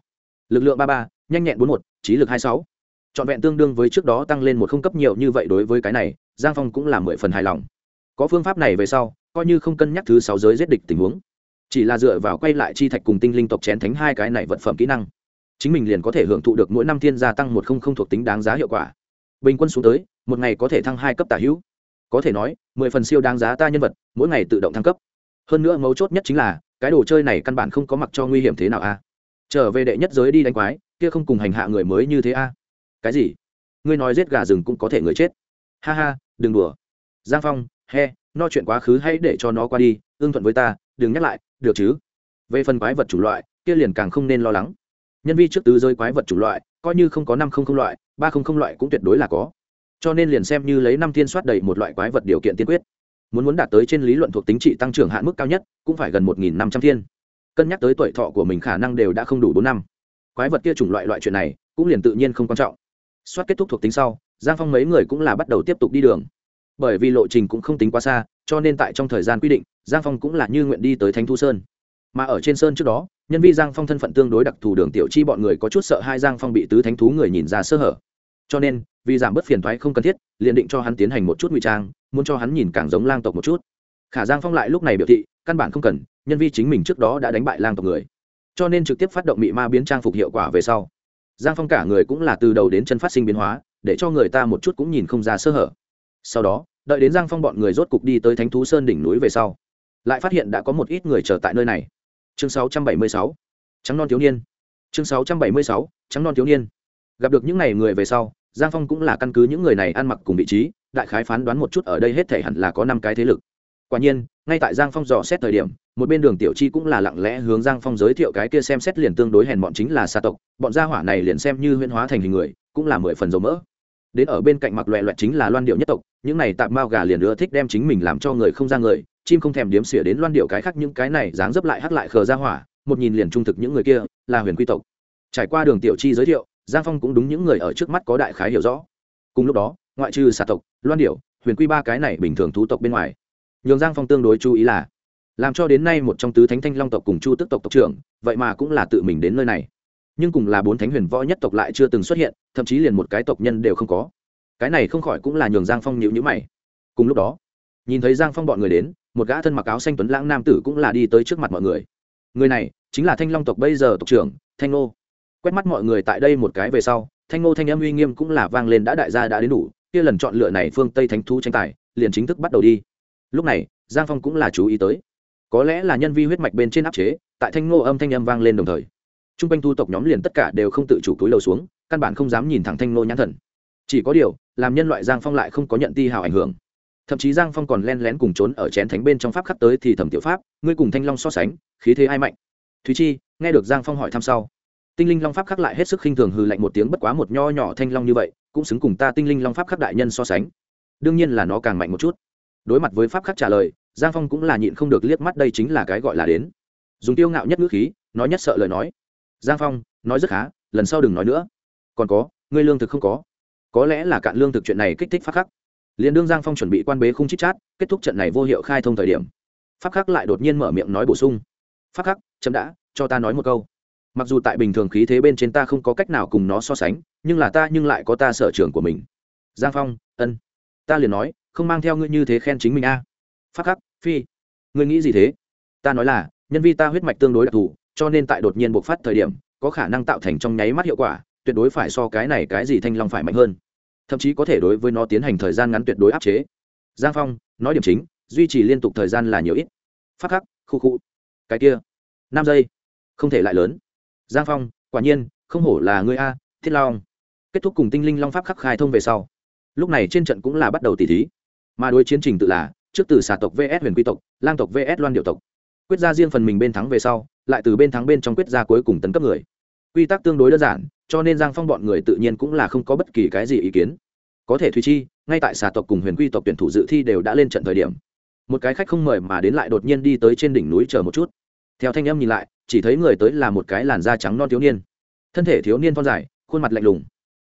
Lực lượng ba ba, nhanh nhẹn bốn một, trí lực hai sáu. Trọn vẹn tương đương với trước đó tăng lên một không cấp nhiều như vậy đối với cái này, giang phong cũng là mười phần hài lòng. Có phương pháp này về sau, coi như không cân nhắc thứ sáu giới giết địch tình huống, chỉ là dựa vào quay lại chi thạch cùng tinh linh tộc chén thánh hai cái này vật phẩm kỹ năng, chính mình liền có thể hưởng thụ được mỗi năm thiên gia tăng một không không thuộc tính đáng giá hiệu quả. Bình quân xuống tới, một ngày có thể thăng hai cấp tả hữu có thể nói, mười phần siêu đáng giá ta nhân vật, mỗi ngày tự động thăng cấp. Hơn nữa mấu chốt nhất chính là, cái đồ chơi này căn bản không có mặc cho nguy hiểm thế nào a. Trở về đệ nhất giới đi đánh quái, kia không cùng hành hạ người mới như thế a. Cái gì? Ngươi nói giết gà rừng cũng có thể người chết. Ha ha, đừng đùa. Giang phong, he, no chuyện quá khứ hãy để cho nó qua đi, ưng thuận với ta, đừng nhắc lại, được chứ? Về phần quái vật chủ loại, kia liền càng không nên lo lắng. Nhân vi trước tứ rơi quái vật chủ loại, coi như không có năm không không loại, ba không không loại cũng tuyệt đối là có cho nên liền xem như lấy năm thiên soát đầy một loại quái vật điều kiện tiên quyết. Muốn muốn đạt tới trên lý luận thuộc tính trị tăng trưởng hạn mức cao nhất, cũng phải gần một nghìn năm trăm thiên. Cân nhắc tới tuổi thọ của mình khả năng đều đã không đủ bốn năm. Quái vật kia chủng loại loại chuyện này, cũng liền tự nhiên không quan trọng. Soát kết thúc thuộc tính sau, giang phong mấy người cũng là bắt đầu tiếp tục đi đường. Bởi vì lộ trình cũng không tính quá xa, cho nên tại trong thời gian quy định, giang phong cũng là như nguyện đi tới thánh thu sơn. Mà ở trên sơn trước đó, nhân vi giang phong thân phận tương đối đặc thù đường tiểu chi bọn người có chút sợ hai giang phong bị tứ thánh thú người nhìn ra sơ hở cho nên vì giảm bớt phiền thoái không cần thiết liền định cho hắn tiến hành một chút ngụy trang muốn cho hắn nhìn càng giống lang tộc một chút. Khả giang phong lại lúc này biểu thị căn bản không cần nhân vi chính mình trước đó đã đánh bại lang tộc người. Cho nên trực tiếp phát động mị ma biến trang phục hiệu quả về sau. Giang phong cả người cũng là từ đầu đến chân phát sinh biến hóa để cho người ta một chút cũng nhìn không ra sơ hở. Sau đó đợi đến giang phong bọn người rốt cục đi tới thánh thú sơn đỉnh núi về sau lại phát hiện đã có một ít người chờ tại nơi này. Chương 676, trắng non thiếu niên. Chương 676, trắng non thiếu niên. Gặp được những n à y người về sau giang phong cũng là căn cứ những người này ăn mặc cùng vị trí, đại khái phán đoán một chút ở đây hết thể hẳn là có năm cái thế lực. Quả nhiên, ngay tại giang phong dò xét thời điểm, một bên đường tiểu chi cũng là lặng lẽ hướng giang phong giới thiệu cái kia xem xét liền tương đối hèn bọn chính là xa tộc, bọn gia hỏa này liền xem như huyễn hóa thành hình người, cũng là mười phần dầu mỡ. Đến ở bên cạnh mặc loẹ loẹt chính là loan điệu nhất tộc, những này tạm mao gà liền ưa thích đem chính mình làm cho người không ra người, chim không thèm điếm xỉa đến loan điệu cái khác những cái này dáng dấp lại hắt lại khờ ra hỏa, một nhìn liền trung thực những người kia, là huyền quy tộc. Trải qua đường tiểu chi giới thiệu giang phong cũng đúng những người ở trước mắt có đại khái hiểu rõ. Cùng lúc đó, ngoại trừ xà tộc, loan điệu huyền quy ba cái này bình thường thú tộc bên ngoài, nhường giang phong tương đối chú ý là, làm cho đến nay một trong tứ thánh thanh long tộc cùng chu tức tộc tộc trưởng, vậy mà cũng là tự mình đến nơi này. Nhưng cùng là bốn thánh huyền võ nhất tộc lại chưa từng xuất hiện, thậm chí liền một cái tộc nhân đều không có. Cái này không khỏi cũng là nhường giang phong nhịu nhữ mày. Cùng lúc đó, nhìn thấy giang phong bọn người đến, một gã thân mặc áo xanh tuấn lãng nam tử cũng là đi tới trước mặt mọi người. Người này chính là thanh long tộc bây giờ tộc trưởng, thanh nô quét mắt mọi người tại đây một cái về sau, thanh ngô thanh âm uy nghiêm cũng là vang lên đã đại gia đã đến đủ, kia lần chọn lựa này phương tây thánh thú tranh tài, liền chính thức bắt đầu đi. Lúc này, giang phong cũng là chú ý tới. Có lẽ là nhân vi huyết mạch bên trên áp chế, tại thanh ngô âm thanh âm vang lên đồng thời t r u n g quanh thu tộc nhóm liền tất cả đều không tự chủ túi lầu xuống, căn bản không dám nhìn thẳng thanh ngô nhãn thần. Chỉ có điều, làm nhân loại giang phong lại không có nhận ti hào ảnh hưởng. Thậm chí giang phong còn len lén cùng trốn ở chén thánh bên trong pháp khắc tới thì thẩm tiểu pháp, ngươi cùng thanh long so sánh, khí thế ai mạnh? Thúy chi, nghe được giang phong hỏi thăm sau tinh linh long pháp khắc lại hết sức khinh thường hư lạnh một tiếng bất quá một nho nhỏ thanh long như vậy, cũng xứng cùng ta tinh linh long pháp khắc đại nhân so sánh. Đương nhiên là nó càng mạnh một chút. Đối mặt với pháp khắc trả lời, giang phong cũng là nhịn không được liếc mắt đây chính là cái gọi là đến. Dùng tiêu ngạo nhất ngữ khí, nói nhất sợ lời nói. Giang phong, nói rất khá, lần sau đừng nói nữa. Còn có, ngươi lương thực không có. Có lẽ là cạn lương thực chuyện này kích thích pháp khắc. Liền đương giang phong chuẩn bị quan bế không chít chát, kết thúc trận này vô hiệu khai thông thời điểm, pháp khắc lại đột nhiên mở miệng nói bổ sung. Pháp khắc, chậm đã, cho ta nói một câu mặc dù tại bình thường khí thế bên trên ta không có cách nào cùng nó so sánh, nhưng là ta nhưng lại có ta sở trường của mình. Giang phong, ân. Ta liền nói, không mang theo ngươi như thế khen chính mình a. Phát khắc, phi. Ngươi nghĩ gì thế? Ta nói là, nhân vi ta huyết mạch tương đối đặc thù, cho nên tại đột nhiên bộc phát thời điểm, có khả năng tạo thành trong nháy mắt hiệu quả, tuyệt đối phải so cái này cái gì thanh long phải mạnh hơn. Thậm chí có thể đối với nó tiến hành thời gian ngắn tuyệt đối áp chế. Giang phong, nói điểm chính, duy trì liên tục thời gian là nhiều ít. Phát khắc, khu khu. Cái kia, năm giây. Không thể lại lớn giang phong, quả nhiên, không hổ là ngươi a, thiết long. Kết thúc cùng tinh linh long pháp khắc khai thông về sau. Lúc này trên trận cũng là bắt đầu tỉ thí. Mà đối chiến trình tự là, trước từ xà tộc vs huyền quy tộc, lang tộc vs loan điệu tộc. Quyết ra riêng phần mình bên thắng về sau, lại từ bên thắng bên trong quyết ra cuối cùng tấn cấp người. Quy tắc tương đối đơn giản, cho nên giang phong bọn người tự nhiên cũng là không có bất kỳ cái gì ý kiến. Có thể thùy chi, ngay tại xà tộc cùng huyền quy tộc tuyển thủ dự thi đều đã lên trận thời điểm. Một cái khách không mời mà đến lại đột nhiên đi tới trên đỉnh núi chờ một chút. Theo thanh âm nhìn lại chỉ thấy người tới là một cái làn da trắng non thiếu niên. Thân thể thiếu niên thon dài, khuôn mặt lạnh lùng.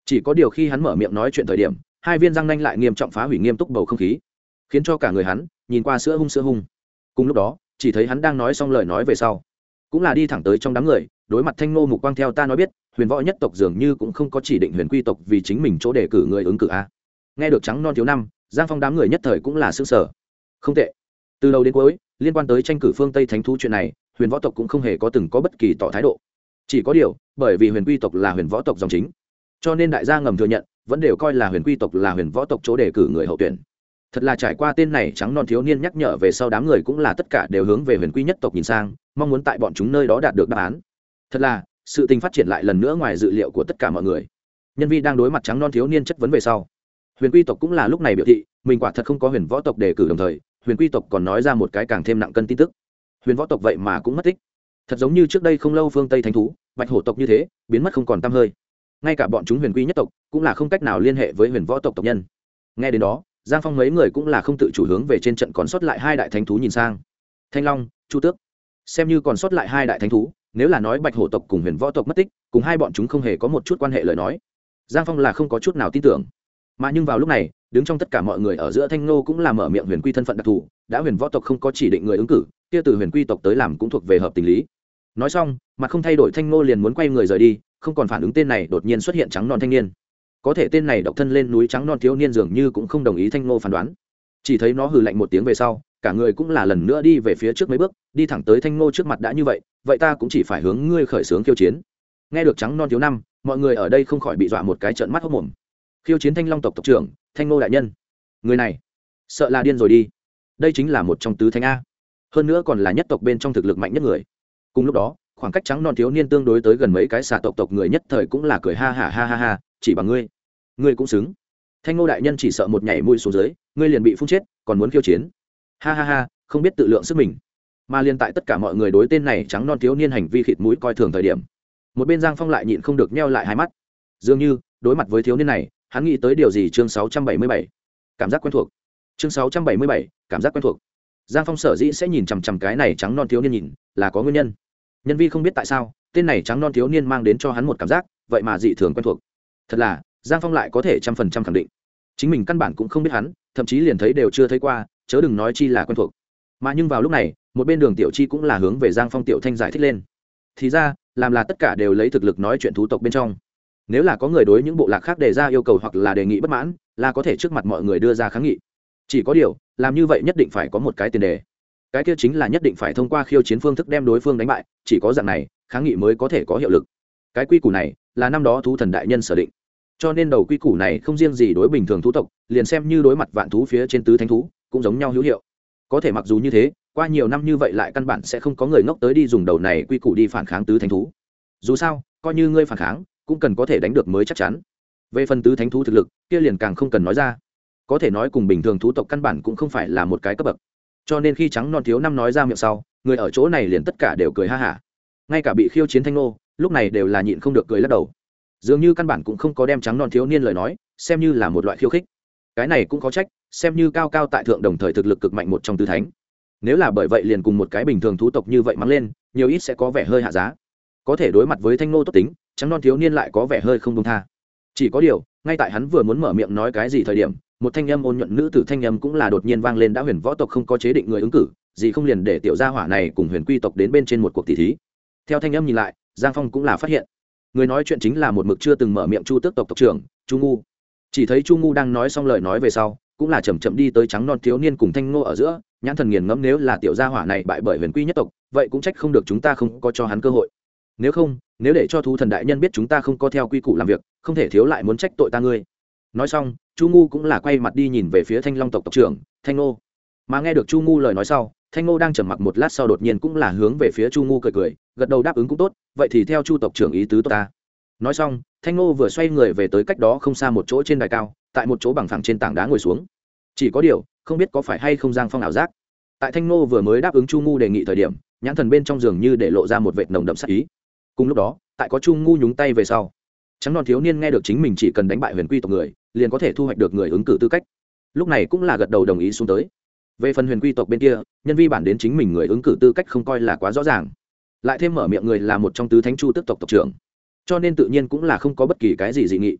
Chỉ có điều khi hắn mở miệng nói chuyện thời điểm, hai viên răng nanh lại nghiêm trọng phá hủy nghiêm túc bầu không khí. Khiến cho cả người hắn nhìn qua sữa hung sữa hung. Cùng lúc đó, chỉ thấy hắn đang nói xong lời nói về sau, cũng là đi thẳng tới trong đám người, đối mặt thanh ngô mục quang theo ta nói biết, huyền võ nhất tộc dường như cũng không có chỉ định huyền quy tộc vì chính mình chỗ đề cử người ứng cử a. Nghe được trắng non thiếu năm, giang phong đám người nhất thời cũng là s ư ơ n g sở không tệ. Từ đầu đến cuối, liên quan tới tranh cử phương tây thánh thú chuyện này huyền võ tộc cũng không hề có từng có bất kỳ tỏ thái độ. Chỉ có điều, bởi vì huyền quy tộc là huyền võ tộc dòng chính, cho nên đại gia ngầm thừa nhận, vẫn đều coi là huyền quy tộc là huyền võ tộc chỗ đề cử người hậu tuyển. Thật là trải qua tên này trắng non thiếu niên nhắc nhở về sau đám người cũng là tất cả đều hướng về huyền quy nhất tộc nhìn sang, mong muốn tại bọn chúng nơi đó đạt được đáp án. Thật là, sự tình phát triển lại lần nữa ngoài dự liệu của tất cả mọi người. Nhân vi đang đối mặt trắng non thiếu niên chất vấn về sau. Huyền quy tộc cũng là lúc này biểu thị, mình quả thật không có huyền võ tộc đề cử đồng thời, huyền quy tộc còn nói ra một cái càng thêm nặng cân tin tức huyền võ tộc vậy mà cũng mất tích. Thật giống như trước đây không lâu phương tây thánh thú, bạch hổ tộc như thế, biến mất không còn t hơi. Ngay cả bọn chúng huyền quy nhất tộc cũng là không cách nào liên hệ với huyền võ tộc tộc nhân. Nghe đến đó, giang phong mấy người cũng là không tự chủ hướng về trên trận còn sót lại hai đại thánh thú nhìn sang. Thanh long, chu tước. Xem như còn sót lại hai đại thánh thú, nếu là nói bạch hổ tộc cùng huyền võ tộc mất tích, cùng hai bọn chúng không hề có một chút quan hệ lời nói, giang phong là không có chút nào tin tưởng. Mà nhưng vào lúc này, đứng trong tất cả mọi người ở giữa thanh nô cũng là mở miệng huyền quy thân phận đặc thù, đã huyền võ tộc không có chỉ định người ứng cử kia từ huyền quy tộc tới làm cũng thuộc về hợp tình lý. Nói xong, mà không thay đổi thanh Ngô liền muốn quay người rời đi, không còn phản ứng tên này đột nhiên xuất hiện trắng non thanh niên. Có thể tên này độc thân lên núi trắng non thiếu niên dường như cũng không đồng ý thanh Ngô phán đoán. Chỉ thấy nó hừ lạnh một tiếng về sau, cả người cũng là lần nữa đi về phía trước mấy bước, đi thẳng tới thanh ngô trước mặt đã như vậy vậy ta cũng chỉ phải hướng ngươi khởi xướng khiêu chiến. Nghe được trắng non thiếu năm, mọi người ở đây không khỏi bị dọa một cái trận mắt hốc mồm. Khiêu chiến thanh long tộc tộc trưởng, thanh ngô đại nhân. Người này, sợ là điên rồi đi. Đây chính là một trong tứ thanh a hơn nữa còn là nhất tộc bên trong thực lực mạnh nhất người. Cùng lúc đó, khoảng cách trắng non thiếu niên tương đối tới gần mấy cái xà tộc tộc người nhất thời cũng là cười ha ha ha ha ha, chỉ bằng ngươi. Ngươi cũng xứng. Thanh ngô đại nhân chỉ sợ một nhảy mũi xuống dưới, ngươi liền bị phun chết, còn muốn khiêu chiến. Ha ha ha, không biết tự lượng sức mình. Mà liên tại tất cả mọi người đối tên này trắng non thiếu niên hành vi khịt mũi coi thường thời điểm, một bên giang phong lại nhịn không được neo lại hai mắt. Dường như, đối mặt với thiếu niên này, hắn nghĩ tới điều gì chương sáu trăm bảy mươi bảy. Cảm giác quen thuộc. Chương sáu trăm bảy mươi bảy, cảm giác quen thuộc giang phong sở dĩ sẽ nhìn chằm chằm cái này trắng non thiếu niên nhìn, là có nguyên nhân. Nhân vi không biết tại sao, tên này trắng non thiếu niên mang đến cho hắn một cảm giác, vậy mà dị thường quen thuộc. Thật là, giang phong lại có thể trăm phần trăm khẳng định. Chính mình căn bản cũng không biết hắn, thậm chí liền thấy đều chưa thấy qua, chớ đừng nói chi là quen thuộc. Mà nhưng vào lúc này, một bên đường tiểu chi cũng là hướng về giang phong tiểu thanh giải thích lên. Thì ra, làm là tất cả đều lấy thực lực nói chuyện thú tộc bên trong. Nếu là có người đối những bộ lạc khác đề ra yêu cầu hoặc là đề nghị bất mãn, là có thể trước mặt mọi người đưa ra kháng nghị. Chỉ có điều làm như vậy nhất định phải có một cái tiền đề. Cái kia chính là nhất định phải thông qua khiêu chiến phương thức đem đối phương đánh bại, chỉ có dạng này, kháng nghị mới có thể có hiệu lực. Cái quy củ này là năm đó thú thần đại nhân sở định. Cho nên đầu quy củ này không riêng gì đối bình thường thú tộc, liền xem như đối mặt vạn thú phía trên tứ thánh thú, cũng giống nhau hữu hiệu. Có thể mặc dù như thế, qua nhiều năm như vậy lại căn bản sẽ không có người ngốc tới đi dùng đầu này quy củ đi phản kháng tứ thánh thú. Dù sao, coi như ngươi phản kháng, cũng cần có thể đánh được mới chắc chắn. Về phần tứ thánh thú thực lực, kia liền càng không cần nói ra có thể nói cùng bình thường thú tộc căn bản cũng không phải là một cái cấp bậc. Cho nên khi trắng non thiếu năm nói ra miệng sau, người ở chỗ này liền tất cả đều cười ha hả. Ngay cả bị khiêu chiến thanh nô, lúc này đều là nhịn không được cười lắc đầu. Dường như căn bản cũng không có đem trắng non thiếu niên lời nói, xem như là một loại khiêu khích. Cái này cũng có trách, xem như cao cao tại thượng đồng thời thực lực cực mạnh một trong tứ thánh. Nếu là bởi vậy liền cùng một cái bình thường thú tộc như vậy mắng lên, nhiều ít sẽ có vẻ hơi hạ giá. Có thể đối mặt với thanh nô tốt tính, trắng non thiếu niên lại có vẻ hơi không công tha. Chỉ có điều, ngay tại hắn vừa muốn mở miệng nói cái gì thời điểm một thanh âm ôn nhuận nữ tử thanh âm cũng là đột nhiên vang lên đã huyền võ tộc không có chế định người ứng cử, gì không liền để tiểu gia hỏa này cùng huyền quy tộc đến bên trên một cuộc tỷ thí. Theo thanh âm nhìn lại, giang phong cũng là phát hiện. Người nói chuyện chính là một mực chưa từng mở miệng chu tước tộc tộc trưởng, chu ngu. Chỉ thấy chu ngu đang nói xong lời nói về sau, cũng là chầm chậm đi tới trắng non thiếu niên cùng thanh ngô ở giữa, nhãn thần nghiền ngẫm nếu là tiểu gia hỏa này bại bởi huyền quy nhất tộc, vậy cũng trách không được chúng ta không có cho hắn cơ hội. Nếu không, nếu để cho thú thần đại nhân biết chúng ta không có theo quy củ làm việc, không thể thiếu lại muốn trách tội ta ngươi nói xong, chu ngu cũng là quay mặt đi nhìn về phía thanh long tộc tộc trưởng, thanh ngô. Mà nghe được chu ngu lời nói sau, thanh ngô đang trầm mặc một lát sau đột nhiên cũng là hướng về phía chu ngu cười cười, gật đầu đáp ứng cũng tốt, vậy thì theo chu tộc trưởng ý tứ tốt ta. Nói xong, thanh ngô vừa xoay người về tới cách đó không xa một chỗ trên đài cao, tại một chỗ bằng phẳng trên tảng đá ngồi xuống. Chỉ có điều, không biết có phải hay không giang phong ảo giác. Tại thanh ngô vừa mới đáp ứng chu ngu đề nghị thời điểm, nhãn thần bên trong giường như để lộ ra một vệt nồng đậm sắc ý. Cùng lúc đó, tại có chu ngu nhúng tay về sau trắng non thiếu niên nghe được chính mình chỉ cần đánh bại huyền quy tộc người, liền có thể thu hoạch được người ứng cử tư cách. Lúc này cũng là gật đầu đồng ý xuống tới. Về phần huyền quy tộc bên kia, nhân vi bản đến chính mình người ứng cử tư cách không coi là quá rõ ràng. Lại thêm mở miệng người là một trong tứ thánh chu tức tộc tộc trưởng. Cho nên tự nhiên cũng là không có bất kỳ cái gì dị nghị.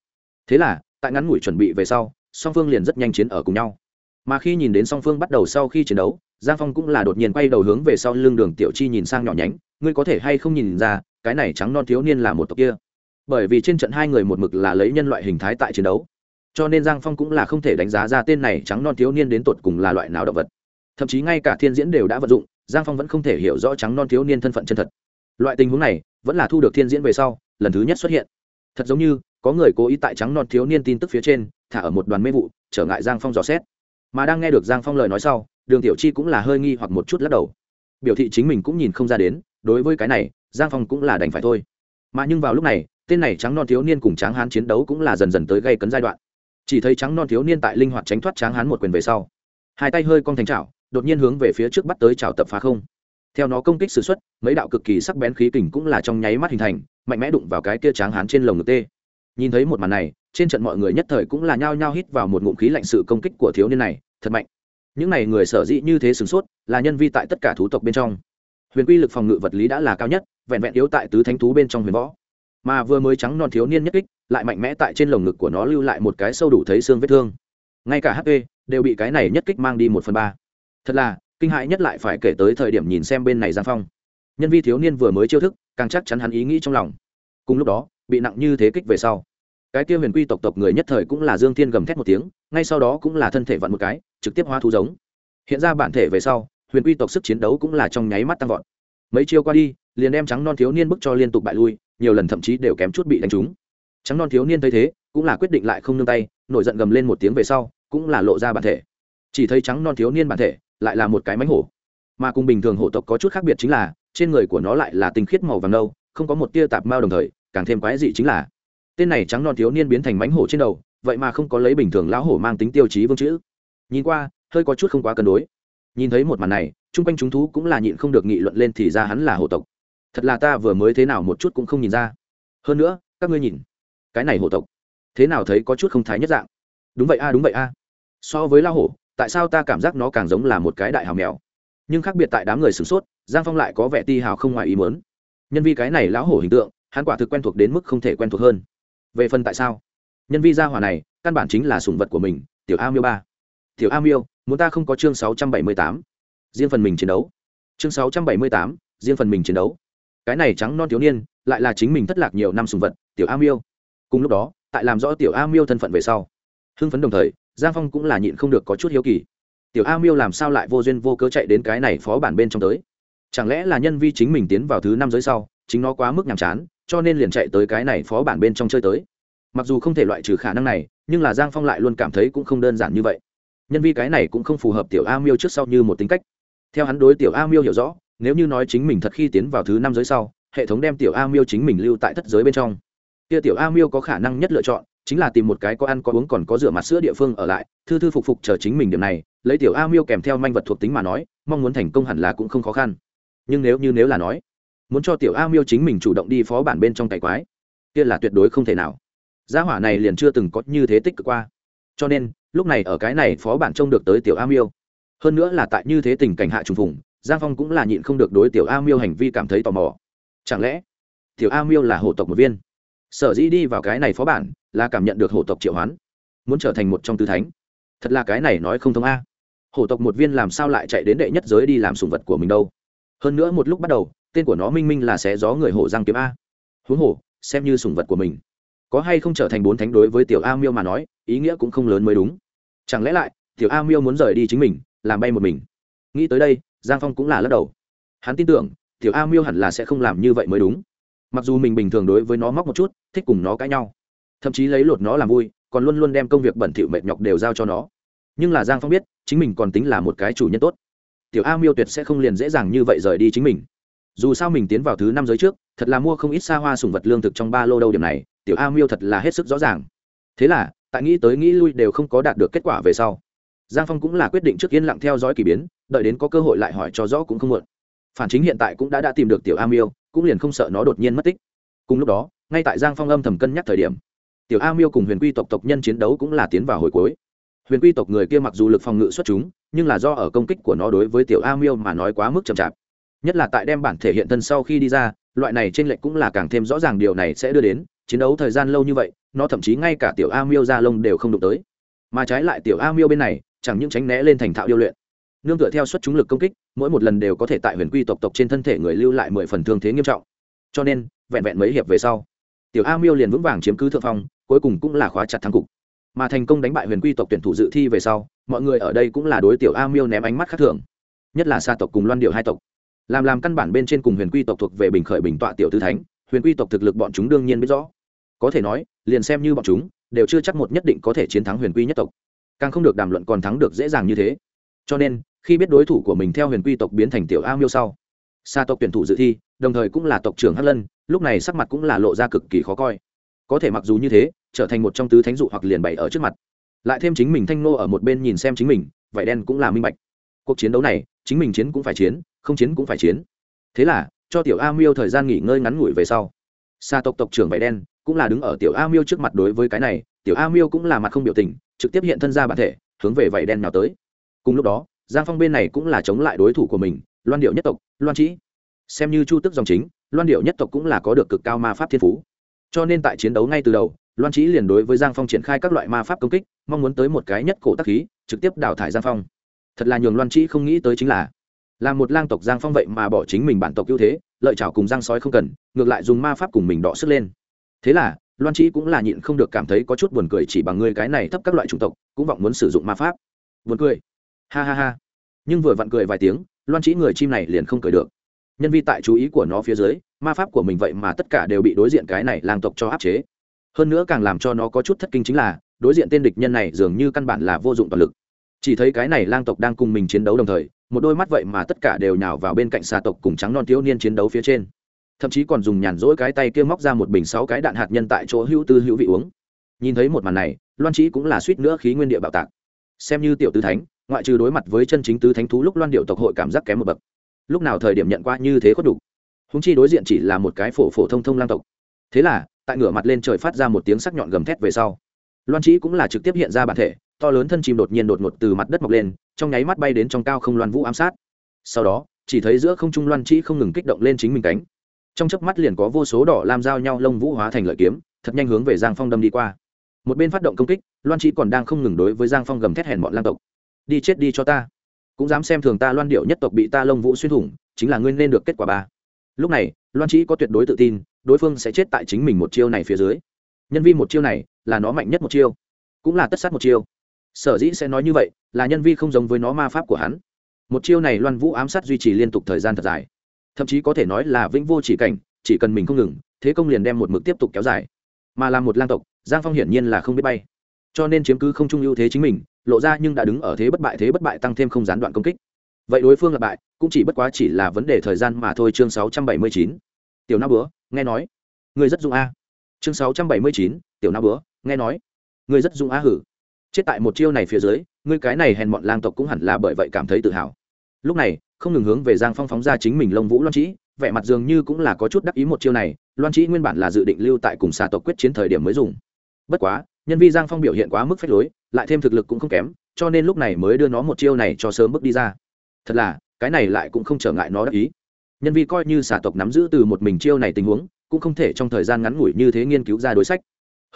Thế là, tại ngắn ngủi chuẩn bị về sau, song phương liền rất nhanh chiến ở cùng nhau. Mà khi nhìn đến song phương bắt đầu sau khi chiến đấu, giang phong cũng là đột nhiên quay đầu hướng về sau lưng đường tiểu chi nhìn sang nhỏ nhánh, ngươi có thể hay không nhìn ra, cái này trắng non thiếu niên là một tộc kia? Bởi vì trên trận hai người một mực là lấy nhân loại hình thái tại chiến đấu. Cho nên giang phong cũng là không thể đánh giá ra tên này trắng non thiếu niên đến tột cùng là loại nào động vật. Thậm chí ngay cả thiên diễn đều đã vận dụng, giang phong vẫn không thể hiểu rõ trắng non thiếu niên thân phận chân thật. Loại tình huống này vẫn là thu được thiên diễn về sau, lần thứ nhất xuất hiện. Thật giống như, có người cố ý tại trắng non thiếu niên tin tức phía trên, thả ở một đoàn mê vụ, trở ngại giang phong dò xét. Mà đang nghe được giang phong lời nói sau, đường tiểu chi cũng là hơi nghi hoặc một chút lắc đầu. Biểu thị chính mình cũng nhìn không ra đến, đối với cái này, giang phong cũng là đành phải thôi. Mà nhưng vào lúc này tên này trắng non thiếu niên cùng tráng hán chiến đấu cũng là dần dần tới gây cấn giai đoạn. Chỉ thấy trắng non thiếu niên tại linh hoạt tránh thoát tráng hán một quyền về sau, hai tay hơi cong thành chảo, đột nhiên hướng về phía trước bắt tới chảo tập phá không. Theo nó công kích s ử x u ấ t mấy đạo cực kỳ sắc bén khí kình cũng là trong nháy mắt hình thành, mạnh mẽ đụng vào cái kia tráng hán trên lồng ngực tê. Nhìn thấy một màn này, trên trận mọi người nhất thời cũng là nhao nhao hít vào một ngụm khí lạnh sự công kích của thiếu niên này, thật mạnh. Những n à y người sở dĩ như thế sửng sốt, là nhân vi tại tất cả thú tộc bên trong. Huyền quy lực phòng ngự vật lý đã là cao nhất, vẹn vẹn yếu tại tứ thánh thú bên trong huyền võ mà vừa mới trắng non thiếu niên nhất kích, lại mạnh mẽ tại trên lồng ngực của nó lưu lại một cái sâu đủ thấy xương vết thương. Ngay cả hp đều bị cái này nhất kích mang đi một phần ba. Thật là, kinh hại nhất lại phải kể tới thời điểm nhìn xem bên này giang phong. Nhân vi thiếu niên vừa mới chiêu thức, càng chắc chắn hắn ý nghĩ trong lòng. Cùng lúc đó, bị nặng như thế kích về sau. Cái kia huyền quy tộc tộc người nhất thời cũng là dương thiên gầm thét một tiếng, ngay sau đó cũng là thân thể vặn một cái, trực tiếp hóa thú giống. Hiện ra bản thể về sau, huyền quy tộc sức chiến đấu cũng là trong nháy mắt tăng vọt. Mấy chiêu qua đi, liền đem trắng non thiếu niên bức cho liên tục bại lui nhiều lần thậm chí đều kém chút bị đánh trúng. Trắng non thiếu niên thấy thế, cũng là quyết định lại không nương tay, nổi giận gầm lên một tiếng về sau, cũng là lộ ra bản thể. Chỉ thấy trắng non thiếu niên bản thể lại là một cái mánh hổ. Mà cùng bình thường hổ tộc có chút khác biệt chính là, trên người của nó lại là tinh khiết màu vàng nâu, không có một tia tạp mao đồng thời, càng thêm quái dị chính là, tên này trắng non thiếu niên biến thành mánh hổ trên đầu, vậy mà không có lấy bình thường lão hổ mang tính tiêu chí vương chữ. Nhìn qua, hơi có chút không quá cân đối. Nhìn thấy một màn này, chung quanh chúng thú cũng là nhịn không được nghị luận lên thì ra hắn là hổ tộc thật là ta vừa mới thế nào một chút cũng không nhìn ra. Hơn nữa, các ngươi nhìn, cái này hổ tộc, thế nào thấy có chút không thái nhất dạng. Đúng vậy a, đúng vậy a. So với la hổ, tại sao ta cảm giác nó càng giống là một cái đại hào mèo? Nhưng khác biệt tại đám người sửng sốt, giang phong lại có vẻ ti hào không ngoài ý mớn nhân vi cái này lão hổ hình tượng, hắn quả thực quen thuộc đến mức không thể quen thuộc hơn. Về phần tại sao? Nhân vi gia hỏa này, căn bản chính là sùng vật của mình, tiểu a miêu ba. Tiểu a miêu, muốn ta không có chương sáu trăm bảy mươi tám? Riêng phần mình chiến đấu. Chương sáu trăm bảy mươi tám, riêng phần mình chiến đấu cái này trắng non thiếu niên lại là chính mình thất lạc nhiều năm sùng vật, tiểu a miêu. Cùng lúc đó, tại làm rõ tiểu a miêu thân phận về sau, hưng phấn đồng thời, giang phong cũng là nhịn không được có chút hiếu kỳ. Tiểu a miêu làm sao lại vô duyên vô cớ chạy đến cái này phó bản bên trong tới? Chẳng lẽ là nhân vi chính mình tiến vào thứ năm giới sau, chính nó quá mức nhàm chán, cho nên liền chạy tới cái này phó bản bên trong chơi tới? Mặc dù không thể loại trừ khả năng này, nhưng là giang phong lại luôn cảm thấy cũng không đơn giản như vậy. Nhân vi cái này cũng không phù hợp tiểu a miêu trước sau như một tính cách. Theo hắn đối tiểu a miêu hiểu rõ nếu như nói chính mình thật khi tiến vào thứ năm giới sau, hệ thống đem tiểu a miêu chính mình lưu tại thất giới bên trong. Kia tiểu a miêu có khả năng nhất lựa chọn, chính là tìm một cái có ăn có uống còn có rửa mặt sữa địa phương ở lại, thư thư phục phục chờ chính mình điểm này, lấy tiểu a miêu kèm theo manh vật thuộc tính mà nói, mong muốn thành công hẳn là cũng không khó khăn. Nhưng nếu như nếu là nói, muốn cho tiểu a miêu chính mình chủ động đi phó bản bên trong cải quái, kia là tuyệt đối không thể nào. Gia hỏa này liền chưa từng có như thế tích cực qua. Cho nên, lúc này ở cái này phó bản trông được tới tiểu a miêu. Hơn nữa là tại như thế tình cảnh hạ trùng phùng giang phong cũng là nhịn không được đối tiểu a miêu hành vi cảm thấy tò mò. Chẳng lẽ tiểu a miêu là hộ tộc một viên? Sở dĩ đi vào cái này phó bản là cảm nhận được hộ tộc triệu hoán, muốn trở thành một trong tứ thánh. Thật là cái này nói không thông a. Hổ tộc một viên làm sao lại chạy đến đệ nhất giới đi làm sùng vật của mình đâu? Hơn nữa một lúc bắt đầu, tên của nó minh minh là xé gió người hổ giang kiếm a. Huống hổ xem như sùng vật của mình. Có hay không trở thành bốn thánh đối với tiểu a miêu mà nói, ý nghĩa cũng không lớn mới đúng. Chẳng lẽ lại, tiểu a miêu muốn rời đi chính mình, làm bay một mình? Nghĩ tới đây giang phong cũng là lắc đầu. Hắn tin tưởng, tiểu a miêu hẳn là sẽ không làm như vậy mới đúng. Mặc dù mình bình thường đối với nó móc một chút, thích cùng nó cãi nhau, thậm chí lấy lột nó làm vui, còn luôn luôn đem công việc bẩn thỉu mệt nhọc đều giao cho nó. Nhưng là giang phong biết, chính mình còn tính là một cái chủ nhân tốt. Tiểu a miêu tuyệt sẽ không liền dễ dàng như vậy rời đi chính mình. Dù sao mình tiến vào thứ năm giới trước, thật là mua không ít xa hoa sùng vật lương thực trong ba lô đâu điểm này, tiểu a miêu thật là hết sức rõ ràng. Thế là, tại nghĩ tới nghĩ lui đều không có đạt được kết quả về sau giang phong cũng là quyết định trước yên lặng theo dõi k ỳ biến, đợi đến có cơ hội lại hỏi cho rõ cũng không muộn. Phản chính hiện tại cũng đã đã tìm được tiểu a miêu cũng liền không sợ nó đột nhiên mất tích. Cùng lúc đó, ngay tại giang phong âm thầm cân nhắc thời điểm, tiểu a miêu cùng huyền quy tộc tộc nhân chiến đấu cũng là tiến vào hồi cuối. Huyền quy tộc người kia mặc dù lực phòng ngự xuất chúng, nhưng là do ở công kích của nó đối với tiểu a miêu mà nói quá mức chậm chạp. Nhất là tại đem bản thể hiện thân sau khi đi ra, loại này trên lệnh cũng là càng thêm rõ ràng điều này sẽ đưa đến, chiến đấu thời gian lâu như vậy, nó thậm chí ngay cả tiểu a miêu ra lông đều không đụng tới. Mà trái lại tiểu a miêu bên này chẳng những tránh né lên thành thạo điêu luyện. Nương tựa theo suất chúng lực công kích, mỗi một lần đều có thể tại huyền quy tộc tộc trên thân thể người lưu lại mười phần thương thế nghiêm trọng. Cho nên, vẹn vẹn mấy hiệp về sau, tiểu a miêu liền vững vàng chiếm cứ thượng phong, cuối cùng cũng là khóa chặt thắng cục. Mà thành công đánh bại huyền quy tộc tuyển thủ dự thi về sau, mọi người ở đây cũng là đối tiểu a miêu ném ánh mắt khác thường. Nhất là xa tộc cùng loan điệu hai tộc. Làm làm căn bản bên trên cùng huyền quy tộc thuộc về bình khởi bình tọa tiểu tư thánh, huyền quy tộc thực lực bọn chúng đương nhiên biết rõ. Có thể nói, liền xem như bọn chúng, đều chưa chắc một nhất định có thể chiến thắng huyền quy nhất tộc càng không được đàm luận còn thắng được dễ dàng như thế. Cho nên, khi biết đối thủ của mình theo huyền quy tộc biến thành tiểu a miêu sau xa tộc tuyển thủ dự thi, đồng thời cũng là tộc trưởng hắc lân, lúc này sắc mặt cũng là lộ ra cực kỳ khó coi. Có thể mặc dù như thế, trở thành một trong tứ thánh dụ hoặc liền bày ở trước mặt. Lại thêm chính mình thanh nô ở một bên nhìn xem chính mình vải đen cũng là minh bạch. Cuộc chiến đấu này, chính mình chiến cũng phải chiến, không chiến cũng phải chiến. Thế là, cho tiểu a miêu thời gian nghỉ ngơi ngắn ngủi về sau xa tộc tộc trưởng vải đen cũng là đứng ở tiểu a miêu trước mặt đối với cái này, tiểu a miêu cũng là mặt không biểu tình trực tiếp hiện thân ra bản thể, hướng về vảy đen nào tới. Cùng lúc đó, giang phong bên này cũng là chống lại đối thủ của mình, loan điệu nhất tộc, loan trĩ xem như chu tức dòng chính, loan điệu nhất tộc cũng là có được cực cao ma pháp thiên phú. Cho nên tại chiến đấu ngay từ đầu, loan trĩ liền đối với giang phong triển khai các loại ma pháp công kích, mong muốn tới một cái nhất cổ tắc khí, trực tiếp đào thải giang phong. Thật là nhường loan trĩ không nghĩ tới chính là là một lang tộc giang phong vậy mà bỏ chính mình bản tộc ưu thế, lợi chảo cùng giang sói không cần, ngược lại dùng ma pháp cùng mình đọ sức lên. Thế là loan trí cũng là nhịn không được cảm thấy có chút buồn cười chỉ bằng ngươi cái này thấp các loại chủng tộc, cũng vọng muốn sử dụng ma pháp. Buồn cười. Ha ha ha. Nhưng vừa vặn cười vài tiếng, loan trí người chim này liền không cười được. Nhân vi tại chú ý của nó phía dưới, ma pháp của mình vậy mà tất cả đều bị đối diện cái này lang tộc cho áp chế. Hơn nữa càng làm cho nó có chút thất kinh chính là, đối diện tên địch nhân này dường như căn bản là vô dụng toàn lực. Chỉ thấy cái này lang tộc đang cùng mình chiến đấu đồng thời, một đôi mắt vậy mà tất cả đều nhào vào bên cạnh xà tộc cùng trắng non thiếu niên chiến đấu phía trên thậm chí còn dùng nhàn rỗi cái tay kia móc ra một bình sáu cái đạn hạt nhân tại chỗ hữu tư hữu vị uống. Nhìn thấy một màn này, loan trí cũng là suýt nữa khí nguyên địa bạo tạc. Xem như tiểu tư thánh, ngoại trừ đối mặt với chân chính tứ thánh thú lúc loan điệu tộc hội cảm giác kém một bậc. Lúc nào thời điểm nhận qua như thế có đủ? Húng chi đối diện chỉ là một cái phổ phổ thông thông lang tộc. Thế là, tại ngửa mặt lên trời phát ra một tiếng sắc nhọn gầm thét về sau, loan trí cũng là trực tiếp hiện ra bản thể, to lớn thân chim đột nhiên đột ngột từ mặt đất mọc lên, trong nháy mắt bay đến trong cao không loan vũ ám sát. Sau đó, chỉ thấy giữa không trung loan trí không ngừng kích động lên chính mình cánh trong chớp mắt liền có vô số đỏ làm giao nhau lông vũ hóa thành lợi kiếm, thật nhanh hướng về giang phong đâm đi qua. Một bên phát động công kích, loan trí còn đang không ngừng đối với giang phong gầm thét hèn bọn lang tộc. Đi chết đi cho ta. Cũng dám xem thường ta loan điệu nhất tộc bị ta lông vũ xuyên thủng, chính là ngươi nên được kết quả ba. Lúc này, loan trí có tuyệt đối tự tin, đối phương sẽ chết tại chính mình một chiêu này phía dưới. Nhân vi một chiêu này, là nó mạnh nhất một chiêu, cũng là tất sát một chiêu. Sở dĩ sẽ nói như vậy, là nhân vi không giống với nó ma pháp của hắn. Một chiêu này loan vũ ám sát duy trì liên tục thời gian thật dài thậm chí có thể nói là vĩnh vô chỉ cảnh, chỉ cần mình không ngừng, thế công liền đem một mực tiếp tục kéo dài. Mà là một lang tộc, giang phong hiển nhiên là không biết bay. Cho nên chiếm cứ không trung ưu thế chính mình, lộ ra nhưng đã đứng ở thế bất bại thế bất bại tăng thêm không gián đoạn công kích. Vậy đối phương là bại, cũng chỉ bất quá chỉ là vấn đề thời gian mà thôi, chương sáu trăm bảy mươi chín. Tiểu na bữa nghe nói. Người rất dung a. Chương sáu trăm bảy mươi chín, tiểu na bữa nghe nói. Người rất dung a hử. Chết tại một chiêu này phía dưới, ngươi cái này hèn mọn lang tộc cũng hẳn là bởi vậy cảm thấy tự hào. Lúc này không ngừng hướng về giang phong phóng ra chính mình lông vũ loan trĩ vẻ mặt dường như cũng là có chút đắc ý một chiêu này, loan trĩ nguyên bản là dự định lưu tại cùng xà tộc quyết chiến thời điểm mới dùng. Bất quá, nhân vi giang phong biểu hiện quá mức phách lối, lại thêm thực lực cũng không kém, cho nên lúc này mới đưa nó một chiêu này cho sớm bước đi ra. Thật là, cái này lại cũng không trở ngại nó đắc ý. Nhân vi coi như xà tộc nắm giữ từ một mình chiêu này tình huống, cũng không thể trong thời gian ngắn ngủi như thế nghiên cứu ra đối sách.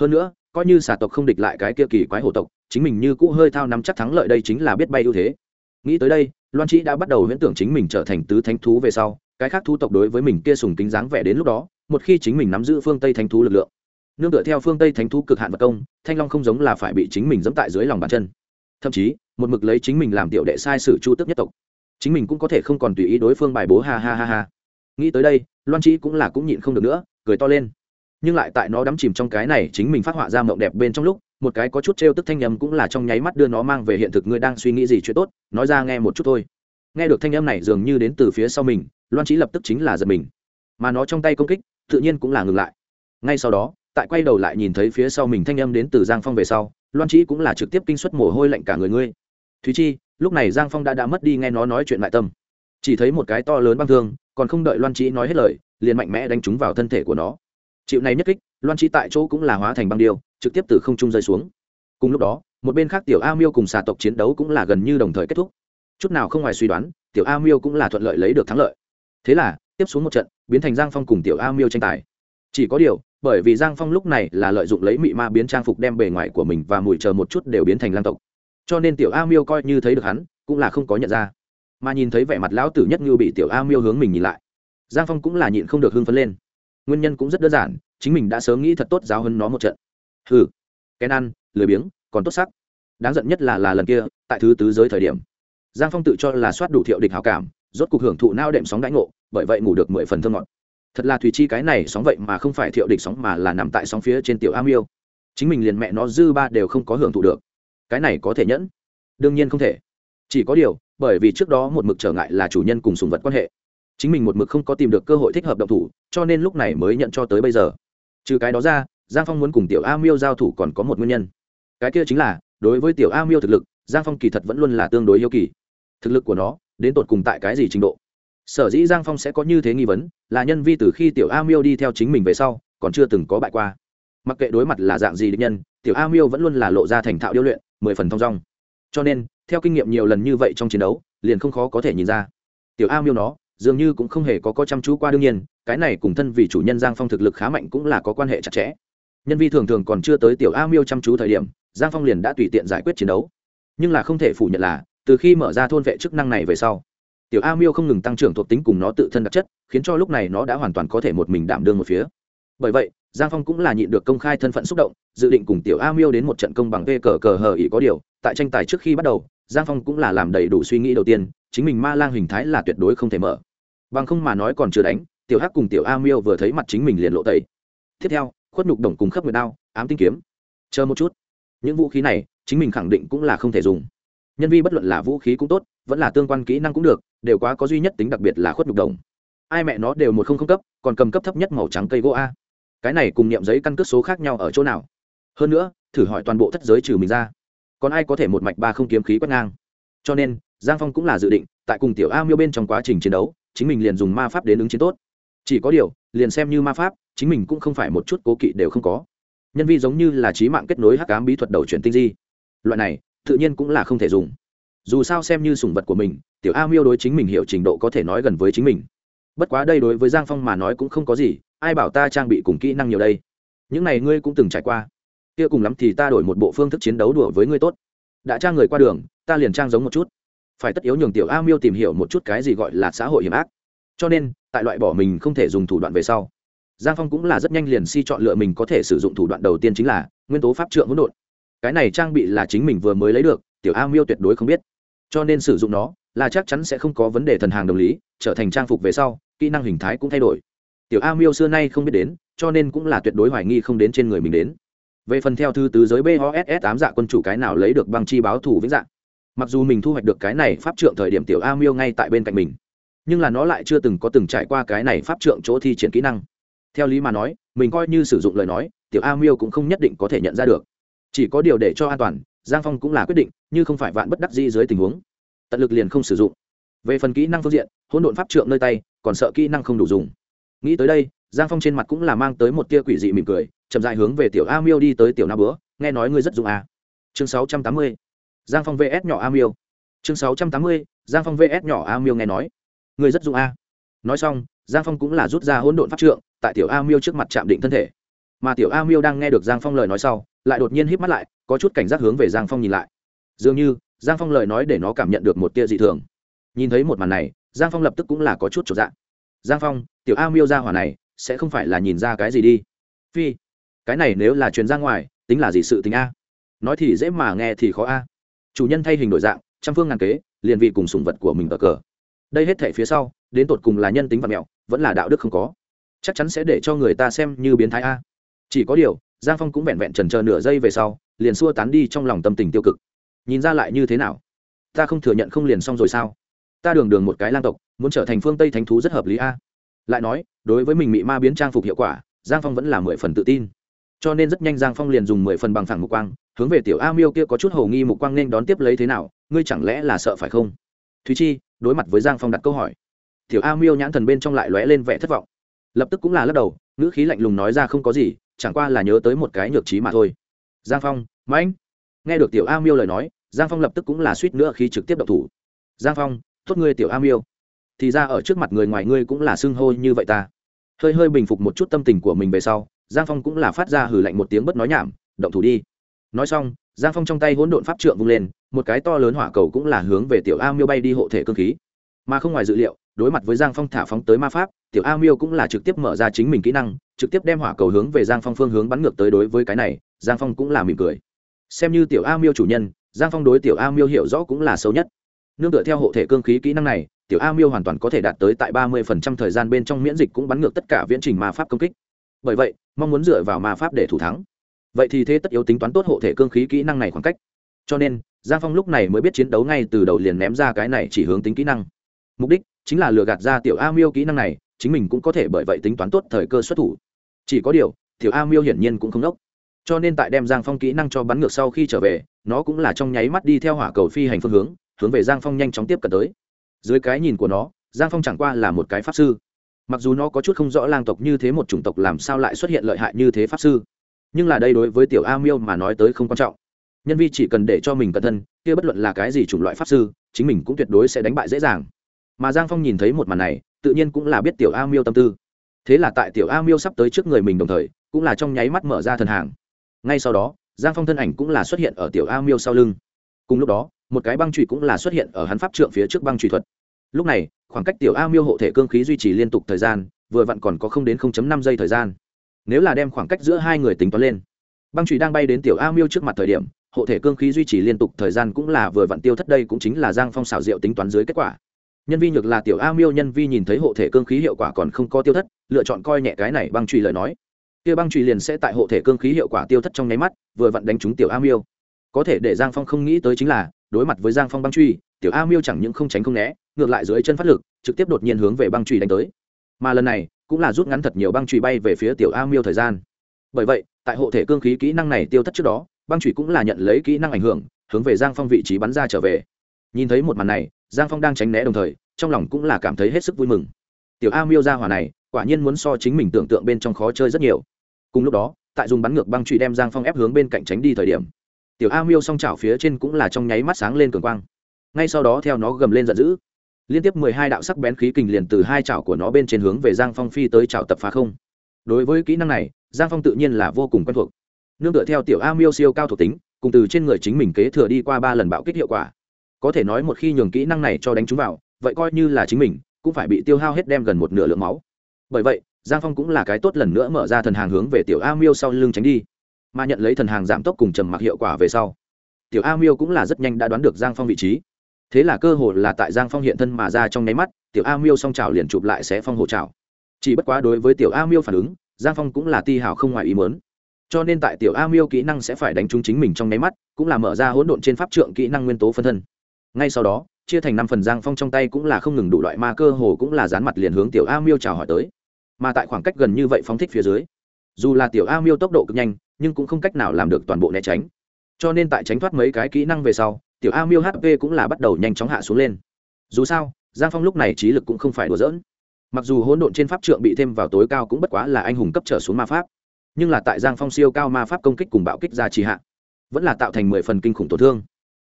Hơn nữa, coi như xà tộc không địch lại cái kia kỳ quái hổ tộc, chính mình như cũ hơi thao nắm chắc thắng lợi đây chính là biết bay ưu thế. Nghĩ tới đây loan trí đã bắt đầu huyễn tưởng chính mình trở thành tứ thánh thú về sau, cái khác thu tộc đối với mình kia sùng kính dáng vẻ đến lúc đó, một khi chính mình nắm giữ phương tây thánh thú lực lượng, nương tựa theo phương tây thánh thú cực hạn vật công, thanh long không giống là phải bị chính mình dẫm tại dưới lòng bàn chân. Thậm chí, một mực lấy chính mình làm tiểu đệ sai sự chu tức nhất tộc, chính mình cũng có thể không còn tùy ý đối phương bài bố, ha ha ha ha. Nghĩ tới đây, loan trí cũng là cũng nhịn không được nữa, cười to lên. Nhưng lại tại nó đắm chìm trong cái này chính mình phát họa ra mộng đẹp bên trong lúc một cái có chút trêu tức thanh nhầm cũng là trong nháy mắt đưa nó mang về hiện thực ngươi đang suy nghĩ gì chuyện tốt, nói ra nghe một chút thôi. Nghe được thanh âm này dường như đến từ phía sau mình, loan trí lập tức chính là giật mình. Mà nó trong tay công kích, tự nhiên cũng là ngừng lại. Ngay sau đó, tại quay đầu lại nhìn thấy phía sau mình thanh âm đến từ giang phong về sau, loan trí cũng là trực tiếp kinh suất mồ hôi lạnh cả người ngươi. Thúy chi, lúc này giang phong đã đã mất đi nghe nó nói chuyện lại tâm. Chỉ thấy một cái to lớn băng thương, còn không đợi loan trí nói hết lời, liền mạnh mẽ đánh trúng vào thân thể của nó. Chịu này nhất kích loan trí tại chỗ cũng là hóa thành băng điêu, trực tiếp từ không trung rơi xuống. Cùng lúc đó, một bên khác tiểu a miêu cùng xà tộc chiến đấu cũng là gần như đồng thời kết thúc. Chút nào không ngoài suy đoán, tiểu a miêu cũng là thuận lợi lấy được thắng lợi. Thế là, tiếp xuống một trận, biến thành giang phong cùng tiểu a miêu tranh tài. Chỉ có điều, bởi vì giang phong lúc này là lợi dụng lấy mị ma biến trang phục đem bề ngoài của mình và mùi chờ một chút đều biến thành lang tộc. Cho nên tiểu a miêu coi như thấy được hắn, cũng là không có nhận ra. Mà nhìn thấy vẻ mặt lão tử nhất như bị tiểu a miêu hướng mình nhìn lại, giang phong cũng là nhịn không được hưng phấn lên. Nguyên nhân cũng rất đơn giản chính mình đã sớm nghĩ thật tốt giáo hơn nó một trận. Hừ cái ăn, lười biếng, còn tốt sắc. Đáng giận nhất là là lần kia, tại thứ tứ giới thời điểm. Giang phong tự cho là soát đủ thiệu địch hào cảm, rốt cuộc hưởng thụ nao đệm sóng đãi ngộ, bởi vậy ngủ được mười phần thơ ngọt. Thật là thùy chi cái này sóng vậy mà không phải thiệu địch sóng mà là nằm tại sóng phía trên tiểu am yêu chính mình liền mẹ nó dư ba đều không có hưởng thụ được. Cái này có thể nhẫn? Đương nhiên không thể. Chỉ có điều, bởi vì trước đó một mực trở ngại là chủ nhân cùng sùng vật quan hệ. Chính mình một mực không có tìm được cơ hội thích hợp động thủ, cho nên lúc này mới nhận cho tới bây giờ trừ cái đó ra, giang phong muốn cùng tiểu a miêu giao thủ còn có một nguyên nhân. Cái kia chính là, đối với tiểu a miêu thực lực, giang phong kỳ thật vẫn luôn là tương đối yêu kỳ. Thực lực của nó, đến tột cùng tại cái gì trình độ? Sở dĩ giang phong sẽ có như thế nghi vấn, là nhân vi từ khi tiểu a miêu đi theo chính mình về sau, còn chưa từng có bại qua. Mặc kệ đối mặt là dạng gì định nhân, tiểu a miêu vẫn luôn là lộ ra thành thạo điêu luyện, mười phần thong dong. Cho nên, theo kinh nghiệm nhiều lần như vậy trong chiến đấu, liền không khó có thể nhìn ra. Tiểu a miêu nó dường như cũng không hề có có chăm chú qua đương nhiên, cái này cùng thân vì chủ nhân giang phong thực lực khá mạnh cũng là có quan hệ chặt chẽ. Nhân vi thường thường còn chưa tới tiểu a miêu chăm chú thời điểm, giang phong liền đã tùy tiện giải quyết chiến đấu. Nhưng là không thể phủ nhận là, từ khi mở ra thôn vệ chức năng này về sau, tiểu a miêu không ngừng tăng trưởng thuộc tính cùng nó tự thân đặc chất, khiến cho lúc này nó đã hoàn toàn có thể một mình đảm đương một phía. Bởi vậy, giang phong cũng là nhịn được công khai thân phận xúc động, dự định cùng tiểu a miêu đến một trận công bằng vê cờ cờ hờ ỉ có điều, tại tranh tài trước khi bắt đầu, giang phong cũng là làm đầy đủ suy nghĩ đầu tiên chính mình ma lang hình thái là tuyệt đối không thể mở. Bằng không mà nói còn chưa đánh, tiểu hắc cùng tiểu a miêu vừa thấy mặt chính mình liền lộ tẩy. Tiếp theo, khuất nhục đồng cùng khớp nguyệt đao, ám tinh kiếm. Chờ một chút. Những vũ khí này, chính mình khẳng định cũng là không thể dùng. Nhân vi bất luận là vũ khí cũng tốt, vẫn là tương quan kỹ năng cũng được, đều quá có duy nhất tính đặc biệt là khuất nhục đồng. Ai mẹ nó đều một không không cấp, còn cầm cấp thấp nhất màu trắng cây gỗ a. Cái này cùng niệm giấy căn cước số khác nhau ở chỗ nào? Hơn nữa, thử hỏi toàn bộ thất giới trừ mình ra. Còn ai có thể một mạch ba không kiếm khí quét ngang? Cho nên giang phong cũng là dự định, tại cùng tiểu a miêu bên trong quá trình chiến đấu, chính mình liền dùng ma pháp đến ứng chiến tốt. Chỉ có điều, liền xem như ma pháp, chính mình cũng không phải một chút cố kỵ đều không có. Nhân vi giống như là trí mạng kết nối hắc ám bí thuật đầu chuyển tinh di. Loại này, tự nhiên cũng là không thể dùng. Dù sao xem như sủng vật của mình, tiểu a miêu đối chính mình hiểu trình độ có thể nói gần với chính mình. Bất quá đây đối với giang phong mà nói cũng không có gì, ai bảo ta trang bị cùng kỹ năng nhiều đây? Những này ngươi cũng từng trải qua. Kia cùng lắm thì ta đổi một bộ phương thức chiến đấu đùa với ngươi tốt. Đã trang người qua đường, ta liền trang giống một chút phải tất yếu nhường tiểu a miêu tìm hiểu một chút cái gì gọi là xã hội hiểm ác. Cho nên, tại loại bỏ mình không thể dùng thủ đoạn về sau, giang phong cũng là rất nhanh liền si chọn lựa mình có thể sử dụng thủ đoạn đầu tiên chính là nguyên tố pháp trượng hỗn độn. Cái này trang bị là chính mình vừa mới lấy được, tiểu a miêu tuyệt đối không biết. Cho nên sử dụng nó là chắc chắn sẽ không có vấn đề thần hàng đồng lý, trở thành trang phục về sau, kỹ năng hình thái cũng thay đổi. Tiểu a miêu xưa nay không biết đến, cho nên cũng là tuyệt đối hoài nghi không đến trên người mình đến. Về phần theo thư tứ giới boss tám dạ quân chủ cái nào lấy được băng chi báo thủ vĩnh dạng mặc dù mình thu hoạch được cái này pháp trượng thời điểm tiểu a miêu ngay tại bên cạnh mình, nhưng là nó lại chưa từng có từng trải qua cái này pháp trượng chỗ thi triển kỹ năng. Theo lý mà nói, mình coi như sử dụng lời nói, tiểu a miêu cũng không nhất định có thể nhận ra được. Chỉ có điều để cho an toàn, giang phong cũng là quyết định, như không phải vạn bất đắc di dưới tình huống, tận lực liền không sử dụng. Về phần kỹ năng phương diện, hỗn độn pháp trượng nơi tay, còn sợ kỹ năng không đủ dùng. Nghĩ tới đây, giang phong trên mặt cũng là mang tới một tia quỷ dị mỉm cười, chậm dại hướng về tiểu a miêu đi tới tiểu na bữa nghe nói ngươi rất dụng à. chương sáu trăm tám mươi giang phong vs nhỏ a miêu. Chương sáu trăm tám mươi, giang phong vs nhỏ a miêu nghe nói. Người rất dụng a. Nói xong, giang phong cũng là rút ra hỗn độn pháp trượng, tại tiểu a miêu trước mặt chạm định thân thể. Mà tiểu a miêu đang nghe được giang phong lời nói sau, lại đột nhiên hít mắt lại, có chút cảnh giác hướng về giang phong nhìn lại. Dường như, giang phong lời nói để nó cảm nhận được một tia dị thường. Nhìn thấy một màn này, giang phong lập tức cũng là có chút trọn dạng giang phong, tiểu a miêu ra hỏa này, sẽ không phải là nhìn ra cái gì đi. Phi, cái này nếu là truyền ra ngoài, tính là gì sự tính a? Nói thì dễ mà nghe thì khó a chủ nhân thay hình đổi dạng, trăm phương ngàn kế, liền vị cùng sùng vật của mình ở cờ. Đây hết thể phía sau, đến tột cùng là nhân tính vật mẹo, vẫn là đạo đức không có. Chắc chắn sẽ để cho người ta xem như biến thái a. Chỉ có điều, giang phong cũng vẹn vẹn trần chờ nửa giây về sau, liền xua tán đi trong lòng tâm tình tiêu cực. Nhìn ra lại như thế nào? Ta không thừa nhận không liền xong rồi sao? Ta đường đường một cái lang tộc, muốn trở thành phương tây thánh thú rất hợp lý a. Lại nói, đối với mình mị ma biến trang phục hiệu quả, giang phong vẫn là mười phần tự tin. Cho nên rất nhanh giang phong liền dùng mười phần bằng phẳng mục quang hướng về tiểu a miêu kia có chút h ầ nghi mục quang nên đón tiếp lấy thế nào, ngươi chẳng lẽ là sợ phải không? Thúy chi, đối mặt với giang phong đặt câu hỏi. Tiểu a miêu nhãn thần bên trong lại lóe lên vẻ thất vọng. Lập tức cũng là lắc đầu, ngữ khí lạnh lùng nói ra không có gì, chẳng qua là nhớ tới một cái nhược trí mà thôi. Giang phong, mãnh. Nghe được tiểu a miêu lời nói, giang phong lập tức cũng là suýt nữa khi trực tiếp độc thủ. Giang phong, tốt ngươi tiểu a miêu. Thì ra ở trước mặt người ngoài ngươi cũng là xưng hô như vậy ta. Hơi hơi bình phục một chút tâm tình của mình về sau, giang phong cũng là phát ra hử lạnh một tiếng bất nói nhảm, động thủ đi nói xong, giang phong trong tay hỗn độn pháp trượng vung lên, một cái to lớn hỏa cầu cũng là hướng về tiểu a miêu bay đi hộ thể cơ khí. Mà không ngoài dự liệu, đối mặt với giang phong thả phóng tới ma pháp, tiểu a miêu cũng là trực tiếp mở ra chính mình kỹ năng, trực tiếp đem hỏa cầu hướng về giang phong phương hướng bắn ngược tới đối với cái này, giang phong cũng là mỉm cười. Xem như tiểu a miêu chủ nhân, giang phong đối tiểu a miêu hiểu rõ cũng là xấu nhất. Nương tựa theo hộ thể cương khí kỹ năng này, tiểu a miêu hoàn toàn có thể đạt tới tại ba mươi phần trăm thời gian bên trong miễn dịch cũng bắn ngược tất cả viễn trình ma pháp công kích. Bởi vậy, mong muốn dựa vào ma pháp để thủ thắng vậy thì thế tất yếu tính toán tốt hộ thể cương khí kỹ năng này khoảng cách. Cho nên, giang phong lúc này mới biết chiến đấu ngay từ đầu liền ném ra cái này chỉ hướng tính kỹ năng. Mục đích chính là lừa gạt ra tiểu a miêu kỹ năng này, chính mình cũng có thể bởi vậy tính toán tốt thời cơ xuất thủ. Chỉ có điều, tiểu a miêu hiển nhiên cũng không đốc. Cho nên tại đem giang phong kỹ năng cho bắn ngược sau khi trở về, nó cũng là trong nháy mắt đi theo hỏa cầu phi hành phương hướng hướng về giang phong nhanh chóng tiếp cận tới. Dưới cái nhìn của nó, giang phong chẳng qua là một cái pháp sư. Mặc dù nó có chút không rõ lang tộc như thế một chủng tộc làm sao lại xuất hiện lợi hại như thế pháp sư nhưng là đây đối với tiểu a miêu mà nói tới không quan trọng. Nhân vi chỉ cần để cho mình cẩn thân, kia bất luận là cái gì chủng loại pháp sư, chính mình cũng tuyệt đối sẽ đánh bại dễ dàng. Mà giang phong nhìn thấy một màn này, tự nhiên cũng là biết tiểu a miêu tâm tư. Thế là tại tiểu a miêu sắp tới trước người mình đồng thời, cũng là trong nháy mắt mở ra thần hàng. Ngay sau đó, giang phong thân ảnh cũng là xuất hiện ở tiểu a miêu sau lưng. Cùng lúc đó, một cái băng trụy cũng là xuất hiện ở hắn pháp trượng phía trước băng trụy thuật. Lúc này, khoảng cách tiểu a miêu hộ thể cương khí duy trì liên tục thời gian, vừa vặn còn có không đến 0.5 giây thời gian nếu là đem khoảng cách giữa hai người tính toán lên. Băng trụy đang bay đến tiểu a miêu trước mặt thời điểm, hộ thể cương khí duy trì liên tục, thời gian cũng là vừa vặn tiêu thất đây cũng chính là giang phong xảo diệu tính toán dưới kết quả. Nhân vi nhược là tiểu a miêu, nhân vi nhìn thấy hộ thể cương khí hiệu quả còn không có tiêu thất, lựa chọn coi nhẹ cái này băng trụy lời nói. Kia băng trụy liền sẽ tại hộ thể cương khí hiệu quả tiêu thất trong nháy mắt, vừa vặn đánh trúng tiểu a miêu. Có thể để giang phong không nghĩ tới chính là, đối mặt với giang phong băng truy tiểu a miêu chẳng những không tránh không né, ngược lại dưới chân phát lực, trực tiếp đột nhiên hướng về băng truy đánh tới. Mà lần này cũng là rút ngắn thật nhiều băng chùy bay về phía tiểu a miêu thời gian. Bởi vậy, tại hộ thể cương khí kỹ năng này tiêu thất trước đó, băng chùy cũng là nhận lấy kỹ năng ảnh hưởng, hướng về giang phong vị trí bắn ra trở về. Nhìn thấy một màn này, giang phong đang tránh né đồng thời, trong lòng cũng là cảm thấy hết sức vui mừng. Tiểu a miêu ra hỏa này, quả nhiên muốn so chính mình tưởng tượng bên trong khó chơi rất nhiều. Cùng lúc đó, tại dùng bắn ngược băng truy đem giang phong ép hướng bên cạnh tránh đi thời điểm, tiểu a miêu song chảo phía trên cũng là trong nháy mắt sáng lên cường quang. Ngay sau đó theo nó gầm lên giận dữ liên tiếp mười hai đạo sắc bén khí kình liền từ hai chảo của nó bên trên hướng về giang phong phi tới chảo tập phá không. Đối với kỹ năng này, giang phong tự nhiên là vô cùng quen thuộc. Nương tựa theo tiểu a miêu siêu cao thuộc tính, cùng từ trên người chính mình kế thừa đi qua ba lần bạo kích hiệu quả. Có thể nói một khi nhường kỹ năng này cho đánh chúng vào, vậy coi như là chính mình, cũng phải bị tiêu hao hết đem gần một nửa lượng máu. Bởi vậy, giang phong cũng là cái tốt lần nữa mở ra thần hàng hướng về tiểu a miêu sau lưng tránh đi. Mà nhận lấy thần hàng giảm tốc cùng trầm mặc hiệu quả về sau, tiểu a miêu cũng là rất nhanh đã đoán được giang phong vị trí thế là cơ hội là tại giang phong hiện thân mà ra trong nháy mắt, tiểu a miêu song trào liền chụp lại sẽ phong hồ trào chỉ bất quá đối với tiểu a miêu phản ứng, giang phong cũng là ti hào không ngoài ý mớn cho nên tại tiểu a miêu kỹ năng sẽ phải đánh trúng chính mình trong nháy mắt, cũng là mở ra hỗn độn trên pháp trượng kỹ năng nguyên tố phân thân. Ngay sau đó, chia thành năm phần giang phong trong tay cũng là không ngừng đủ loại ma cơ hồ cũng là dán mặt liền hướng tiểu a miêu chào hỏi tới. Mà tại khoảng cách gần như vậy phóng thích phía dưới, dù là tiểu a miêu tốc độ cực nhanh, nhưng cũng không cách nào làm được toàn bộ né tránh. Cho nên tại tránh thoát mấy cái kỹ năng về sau tiểu a miêu hp cũng là bắt đầu nhanh chóng hạ xuống lên. Dù sao, giang phong lúc này trí lực cũng không phải đùa dỡn mặc dù hỗn độn trên pháp trượng bị thêm vào tối cao cũng bất quá là anh hùng cấp trở xuống ma pháp. Nhưng là tại giang phong siêu cao ma pháp công kích cùng bạo kích ra trì hạ, vẫn là tạo thành mười phần kinh khủng tổn thương.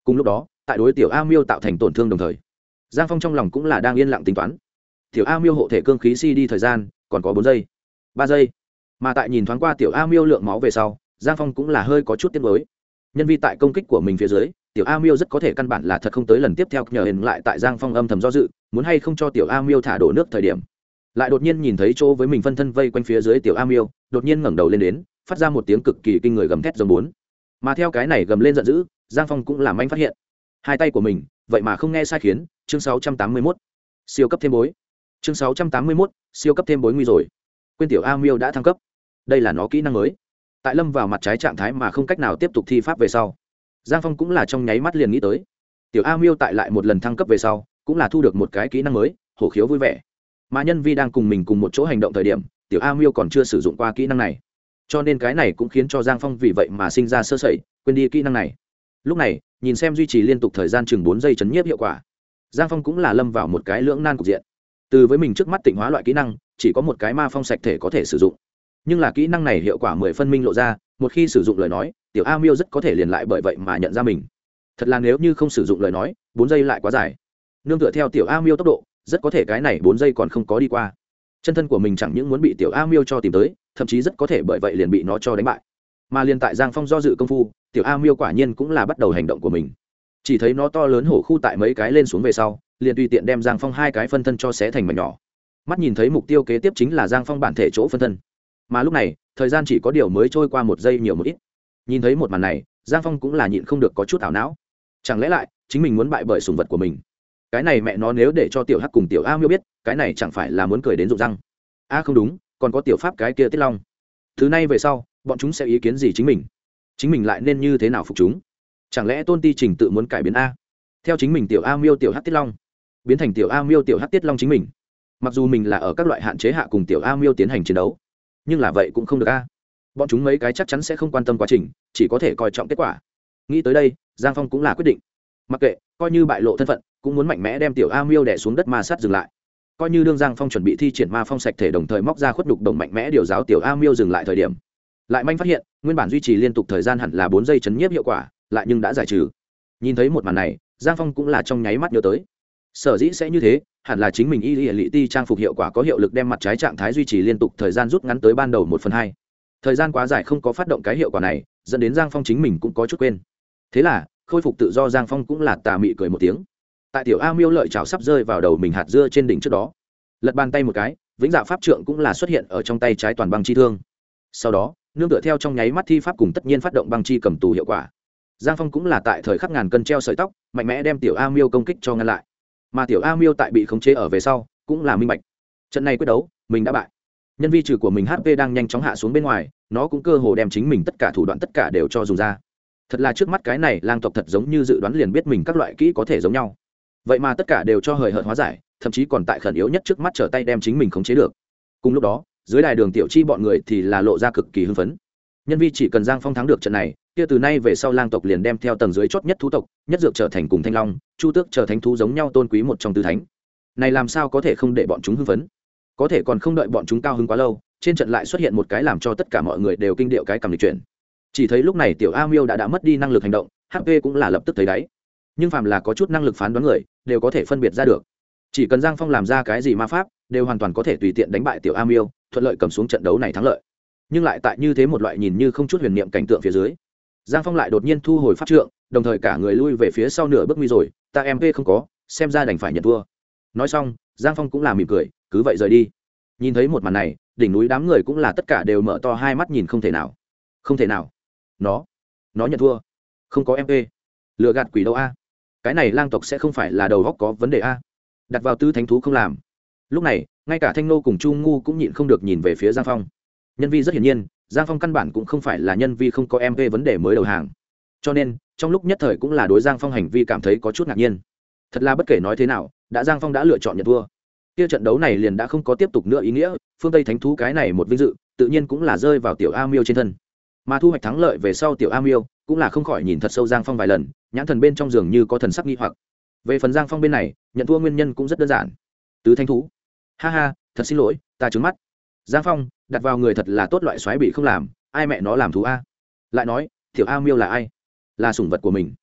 Cùng lúc đó, tại đối tiểu a miêu tạo thành tổn thương đồng thời, giang phong trong lòng cũng là đang yên lặng tính toán. Tiểu a miêu hộ thể cương khí si đi thời gian, còn có bốn giây, ba giây. Mà tại nhìn thoáng qua tiểu a miêu lượng máu về sau, giang phong cũng là hơi có chút tiết mới nhân vi tại công kích của mình phía dưới tiểu a miêu rất có thể căn bản là thật không tới lần tiếp theo nhờ hình lại tại giang phong âm thầm do dự muốn hay không cho tiểu a miêu thả đổ nước thời điểm. Lại đột nhiên nhìn thấy chỗ với mình phân thân vây quanh phía dưới tiểu a miêu đột nhiên ngẩng đầu lên đến phát ra một tiếng cực kỳ kinh người gầm thét giống bốn. Mà theo cái này gầm lên giận dữ giang phong cũng làm anh phát hiện. Hai tay của mình vậy mà không nghe sai khiến chương 681. siêu cấp thêm bối. Chương 681, siêu cấp thêm bối nguy rồi. Quên tiểu a miêu đã thăng cấp. Đây là nó kỹ năng mới. Tại lâm vào mặt trái trạng thái mà không cách nào tiếp tục thi pháp về sau giang phong cũng là trong nháy mắt liền nghĩ tới. Tiểu a miêu tại lại một lần thăng cấp về sau, cũng là thu được một cái kỹ năng mới, hổ khiếu vui vẻ. Mà nhân vi đang cùng mình cùng một chỗ hành động thời điểm, tiểu a miêu còn chưa sử dụng qua kỹ năng này. Cho nên cái này cũng khiến cho giang phong vì vậy mà sinh ra sơ sẩy, quên đi kỹ năng này. Lúc này, nhìn xem duy trì liên tục thời gian chừng bốn giây chấn nhiếp hiệu quả, giang phong cũng là lâm vào một cái lưỡng nan cục diện. Từ với mình trước mắt tịnh hóa loại kỹ năng, chỉ có một cái ma phong sạch thể có thể sử dụng nhưng là kỹ năng này hiệu quả mười phân minh lộ ra, một khi sử dụng lời nói, tiểu a miêu rất có thể liền lại bởi vậy mà nhận ra mình. Thật là nếu như không sử dụng lời nói, bốn giây lại quá dài. Nương tựa theo tiểu a miêu tốc độ, rất có thể cái này bốn giây còn không có đi qua. Chân thân của mình chẳng những muốn bị tiểu a miêu cho tìm tới, thậm chí rất có thể bởi vậy liền bị nó cho đánh bại. Mà liền tại giang phong do dự công phu, tiểu a miêu quả nhiên cũng là bắt đầu hành động của mình. Chỉ thấy nó to lớn hổ khu tại mấy cái lên xuống về sau, liền tùy tiện đem giang phong hai cái phân thân cho xé thành mảnh nhỏ. Mắt nhìn thấy mục tiêu kế tiếp chính là giang phong bản thể chỗ phân thân mà lúc này, thời gian chỉ có điều mới trôi qua một giây nhiều một ít. Nhìn thấy một màn này, giang phong cũng là nhịn không được có chút ảo não. Chẳng lẽ lại, chính mình muốn bại bởi sùng vật của mình? Cái này mẹ nó nếu để cho tiểu hắc cùng tiểu a miêu biết, cái này chẳng phải là muốn cười đến rụng răng? A, không đúng, còn có tiểu pháp cái kia tiết long. Thứ này về sau, bọn chúng sẽ ý kiến gì chính mình? Chính mình lại nên như thế nào phục chúng? Chẳng lẽ tôn ti trình tự muốn cải biến a? Theo chính mình tiểu a miêu, tiểu hắc tiết long. Biến thành tiểu a miêu, tiểu hắc tiết long chính mình. Mặc dù mình là ở các loại hạn chế hạ cùng tiểu a miêu tiến hành chiến đấu nhưng là vậy cũng không được a. Bọn chúng mấy cái chắc chắn sẽ không quan tâm quá trình, chỉ có thể coi trọng kết quả. Nghĩ tới đây, giang phong cũng là quyết định. Mặc kệ, coi như bại lộ thân phận, cũng muốn mạnh mẽ đem tiểu a miêu đẻ xuống đất ma sát dừng lại. Coi như đương giang phong chuẩn bị thi triển ma phong sạch thể đồng thời móc ra khuất đục đồng mạnh mẽ điều giáo tiểu a miêu dừng lại thời điểm. Lại manh phát hiện, nguyên bản duy trì liên tục thời gian hẳn là bốn giây chấn nhiếp hiệu quả, lại nhưng đã giải trừ. Nhìn thấy một màn này, giang phong cũng là trong nháy mắt nhớ tới sở dĩ sẽ như thế, hẳn là chính mình y y lị ti trang phục hiệu quả có hiệu lực đem mặt trái trạng thái duy trì liên tục thời gian rút ngắn tới ban đầu một phần hai. Thời gian quá dài không có phát động cái hiệu quả này, dẫn đến giang phong chính mình cũng có chút quên. Thế là, khôi phục tự do giang phong cũng là tà mị cười một tiếng. Tại tiểu a miêu lợi chảo sắp rơi vào đầu mình hạt dưa trên đỉnh trước đó, lật bàn tay một cái, vĩnh dạ pháp trượng cũng là xuất hiện ở trong tay trái toàn băng chi thương. Sau đó, nương tựa theo trong nháy mắt thi pháp cùng tất nhiên phát động băng chi cầm tù hiệu quả. Giang phong cũng là tại thời khắc ngàn cân treo sợi tóc, mạnh mẽ đem tiểu a miêu công kích cho ngăn lại mà tiểu a miêu tại bị khống chế ở về sau, cũng là minh bạch. Trận này quyết đấu, mình đã bại. Nhân vi trừ của mình hp đang nhanh chóng hạ xuống bên ngoài, nó cũng cơ hồ đem chính mình tất cả thủ đoạn tất cả đều cho dùng ra. Thật là trước mắt cái này lang tộc thật giống như dự đoán liền biết mình các loại kỹ có thể giống nhau. Vậy mà tất cả đều cho hời hợt hóa giải, thậm chí còn tại khẩn yếu nhất trước mắt trở tay đem chính mình khống chế được. Cùng lúc đó, dưới đài đường tiểu chi bọn người thì là lộ ra cực kỳ hưng phấn nhân vi chỉ cần giang phong thắng được trận này, kia từ nay về sau lang tộc liền đem theo tầng dưới chót nhất thú tộc, nhất dược trở thành cùng thanh long, chu tước trở thành thú giống nhau tôn quý một trong tứ thánh. Này làm sao có thể không để bọn chúng hưng phấn? Có thể còn không đợi bọn chúng cao hứng quá lâu, trên trận lại xuất hiện một cái làm cho tất cả mọi người đều kinh điệu cái cầm lịch chuyển. Chỉ thấy lúc này tiểu a miêu đã đã mất đi năng lực hành động hp cũng là lập tức thấy đáy. Nhưng phàm là có chút năng lực phán đoán người, đều có thể phân biệt ra được. Chỉ cần giang phong làm ra cái gì ma pháp, đều hoàn toàn có thể tùy tiện đánh bại tiểu a miêu, thuận lợi cầm xuống trận đấu này thắng lợi nhưng lại tại như thế một loại nhìn như không chút huyền niệm cảnh tượng phía dưới. Giang phong lại đột nhiên thu hồi pháp trượng, đồng thời cả người lui về phía sau nửa bước nguy rồi, ta em vê không có, xem ra đành phải nhận thua. Nói xong, giang phong cũng là mỉm cười, cứ vậy rời đi. Nhìn thấy một màn này, đỉnh núi đám người cũng là tất cả đều mở to hai mắt nhìn không thể nào. Không thể nào. Nó nó nhận thua. Không có mp lựa gạt quỷ đâu a? Cái này lang tộc sẽ không phải là đầu góc có vấn đề a? Đặt vào tư thánh thú không làm. Lúc này, ngay cả thanh nô cùng chu ngu cũng nhịn không được nhìn về phía giang phong nhân vi rất hiển nhiên, giang phong căn bản cũng không phải là nhân vi không có em về vấn đề mới đầu hàng. Cho nên, trong lúc nhất thời cũng là đối giang phong hành vi cảm thấy có chút ngạc nhiên. Thật là bất kể nói thế nào, đã giang phong đã lựa chọn nhận thua. Kia trận đấu này liền đã không có tiếp tục nữa ý nghĩa, phương tây thánh thú cái này một vinh dự, tự nhiên cũng là rơi vào tiểu a miêu trên thân. Mà thu hoạch thắng lợi về sau tiểu a miêu cũng là không khỏi nhìn thật sâu giang phong vài lần, nhãn thần bên trong giường như có thần sắc nghi hoặc. Về phần giang phong bên này, nhận thua nguyên nhân cũng rất đơn giản. Tứ thanh thú. Ha ha, thật xin lỗi, ta trứng mắt. Giang phong đặt vào người thật là tốt loại xoáy bị không làm, ai mẹ nó làm thú a. Lại nói, tiểu a miêu là ai? Là sủng vật của mình.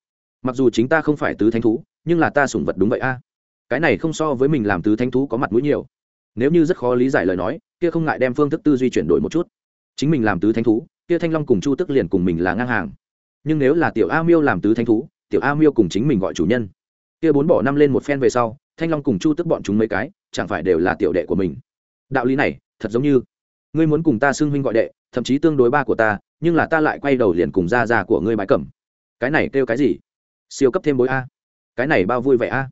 Mặc dù chính ta không phải tứ thánh thú, nhưng là ta sủng vật đúng vậy a. Cái này không so với mình làm tứ thánh thú có mặt mũi nhiều. Nếu như rất khó lý giải lời nói, kia không ngại đem phương thức tư duy chuyển đổi một chút. Chính mình làm tứ thánh thú, kia thanh long cùng chu tức liền cùng mình là ngang hàng. Nhưng nếu là tiểu a miêu làm tứ thánh thú, tiểu a miêu cùng chính mình gọi chủ nhân. Kia bốn bỏ năm lên một phen về sau, thanh long cùng chu tức bọn chúng mấy cái, chẳng phải đều là tiểu đệ của mình. Đạo lý này, thật giống như ngươi muốn cùng ta xưng huynh gọi đệ, thậm chí tương đối ba của ta, nhưng là ta lại quay đầu liền cùng ra ra của ngươi bãi cẩm. Cái này kêu cái gì? Siêu cấp thêm bối a. Cái này bao vui vẻ a.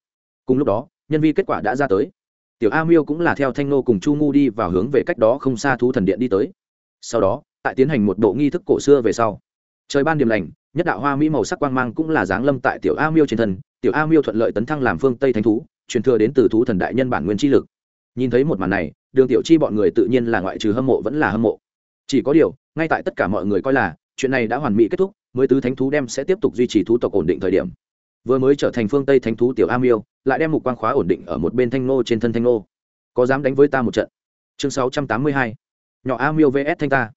Cùng lúc đó, nhân vi kết quả đã ra tới. Tiểu a miêu cũng là theo thanh nô cùng chu ngu đi vào hướng về cách đó không xa thú thần điện đi tới. Sau đó, tại tiến hành một bộ nghi thức cổ xưa về sau, trời ban điểm lành, nhất đạo hoa mỹ màu sắc quang mang cũng là giáng lâm tại tiểu a miêu trên thân, tiểu a miêu thuận lợi tấn thăng làm phương tây thánh thú, truyền thừa đến từ thú thần đại nhân bản nguyên chi lực. Nhìn thấy một màn này đường tiểu chi bọn người tự nhiên là ngoại trừ hâm mộ vẫn là hâm mộ. Chỉ có điều, ngay tại tất cả mọi người coi là, chuyện này đã hoàn mỹ kết thúc, mới tứ thánh thú đem sẽ tiếp tục duy trì thú tộc ổn định thời điểm. Vừa mới trở thành phương tây thánh thú tiểu a miêu, lại đem một quang khóa ổn định ở một bên thanh nô trên thân thanh nô có dám đánh với ta một trận? Chương 682. nhỏ a miêu vs thanh ta.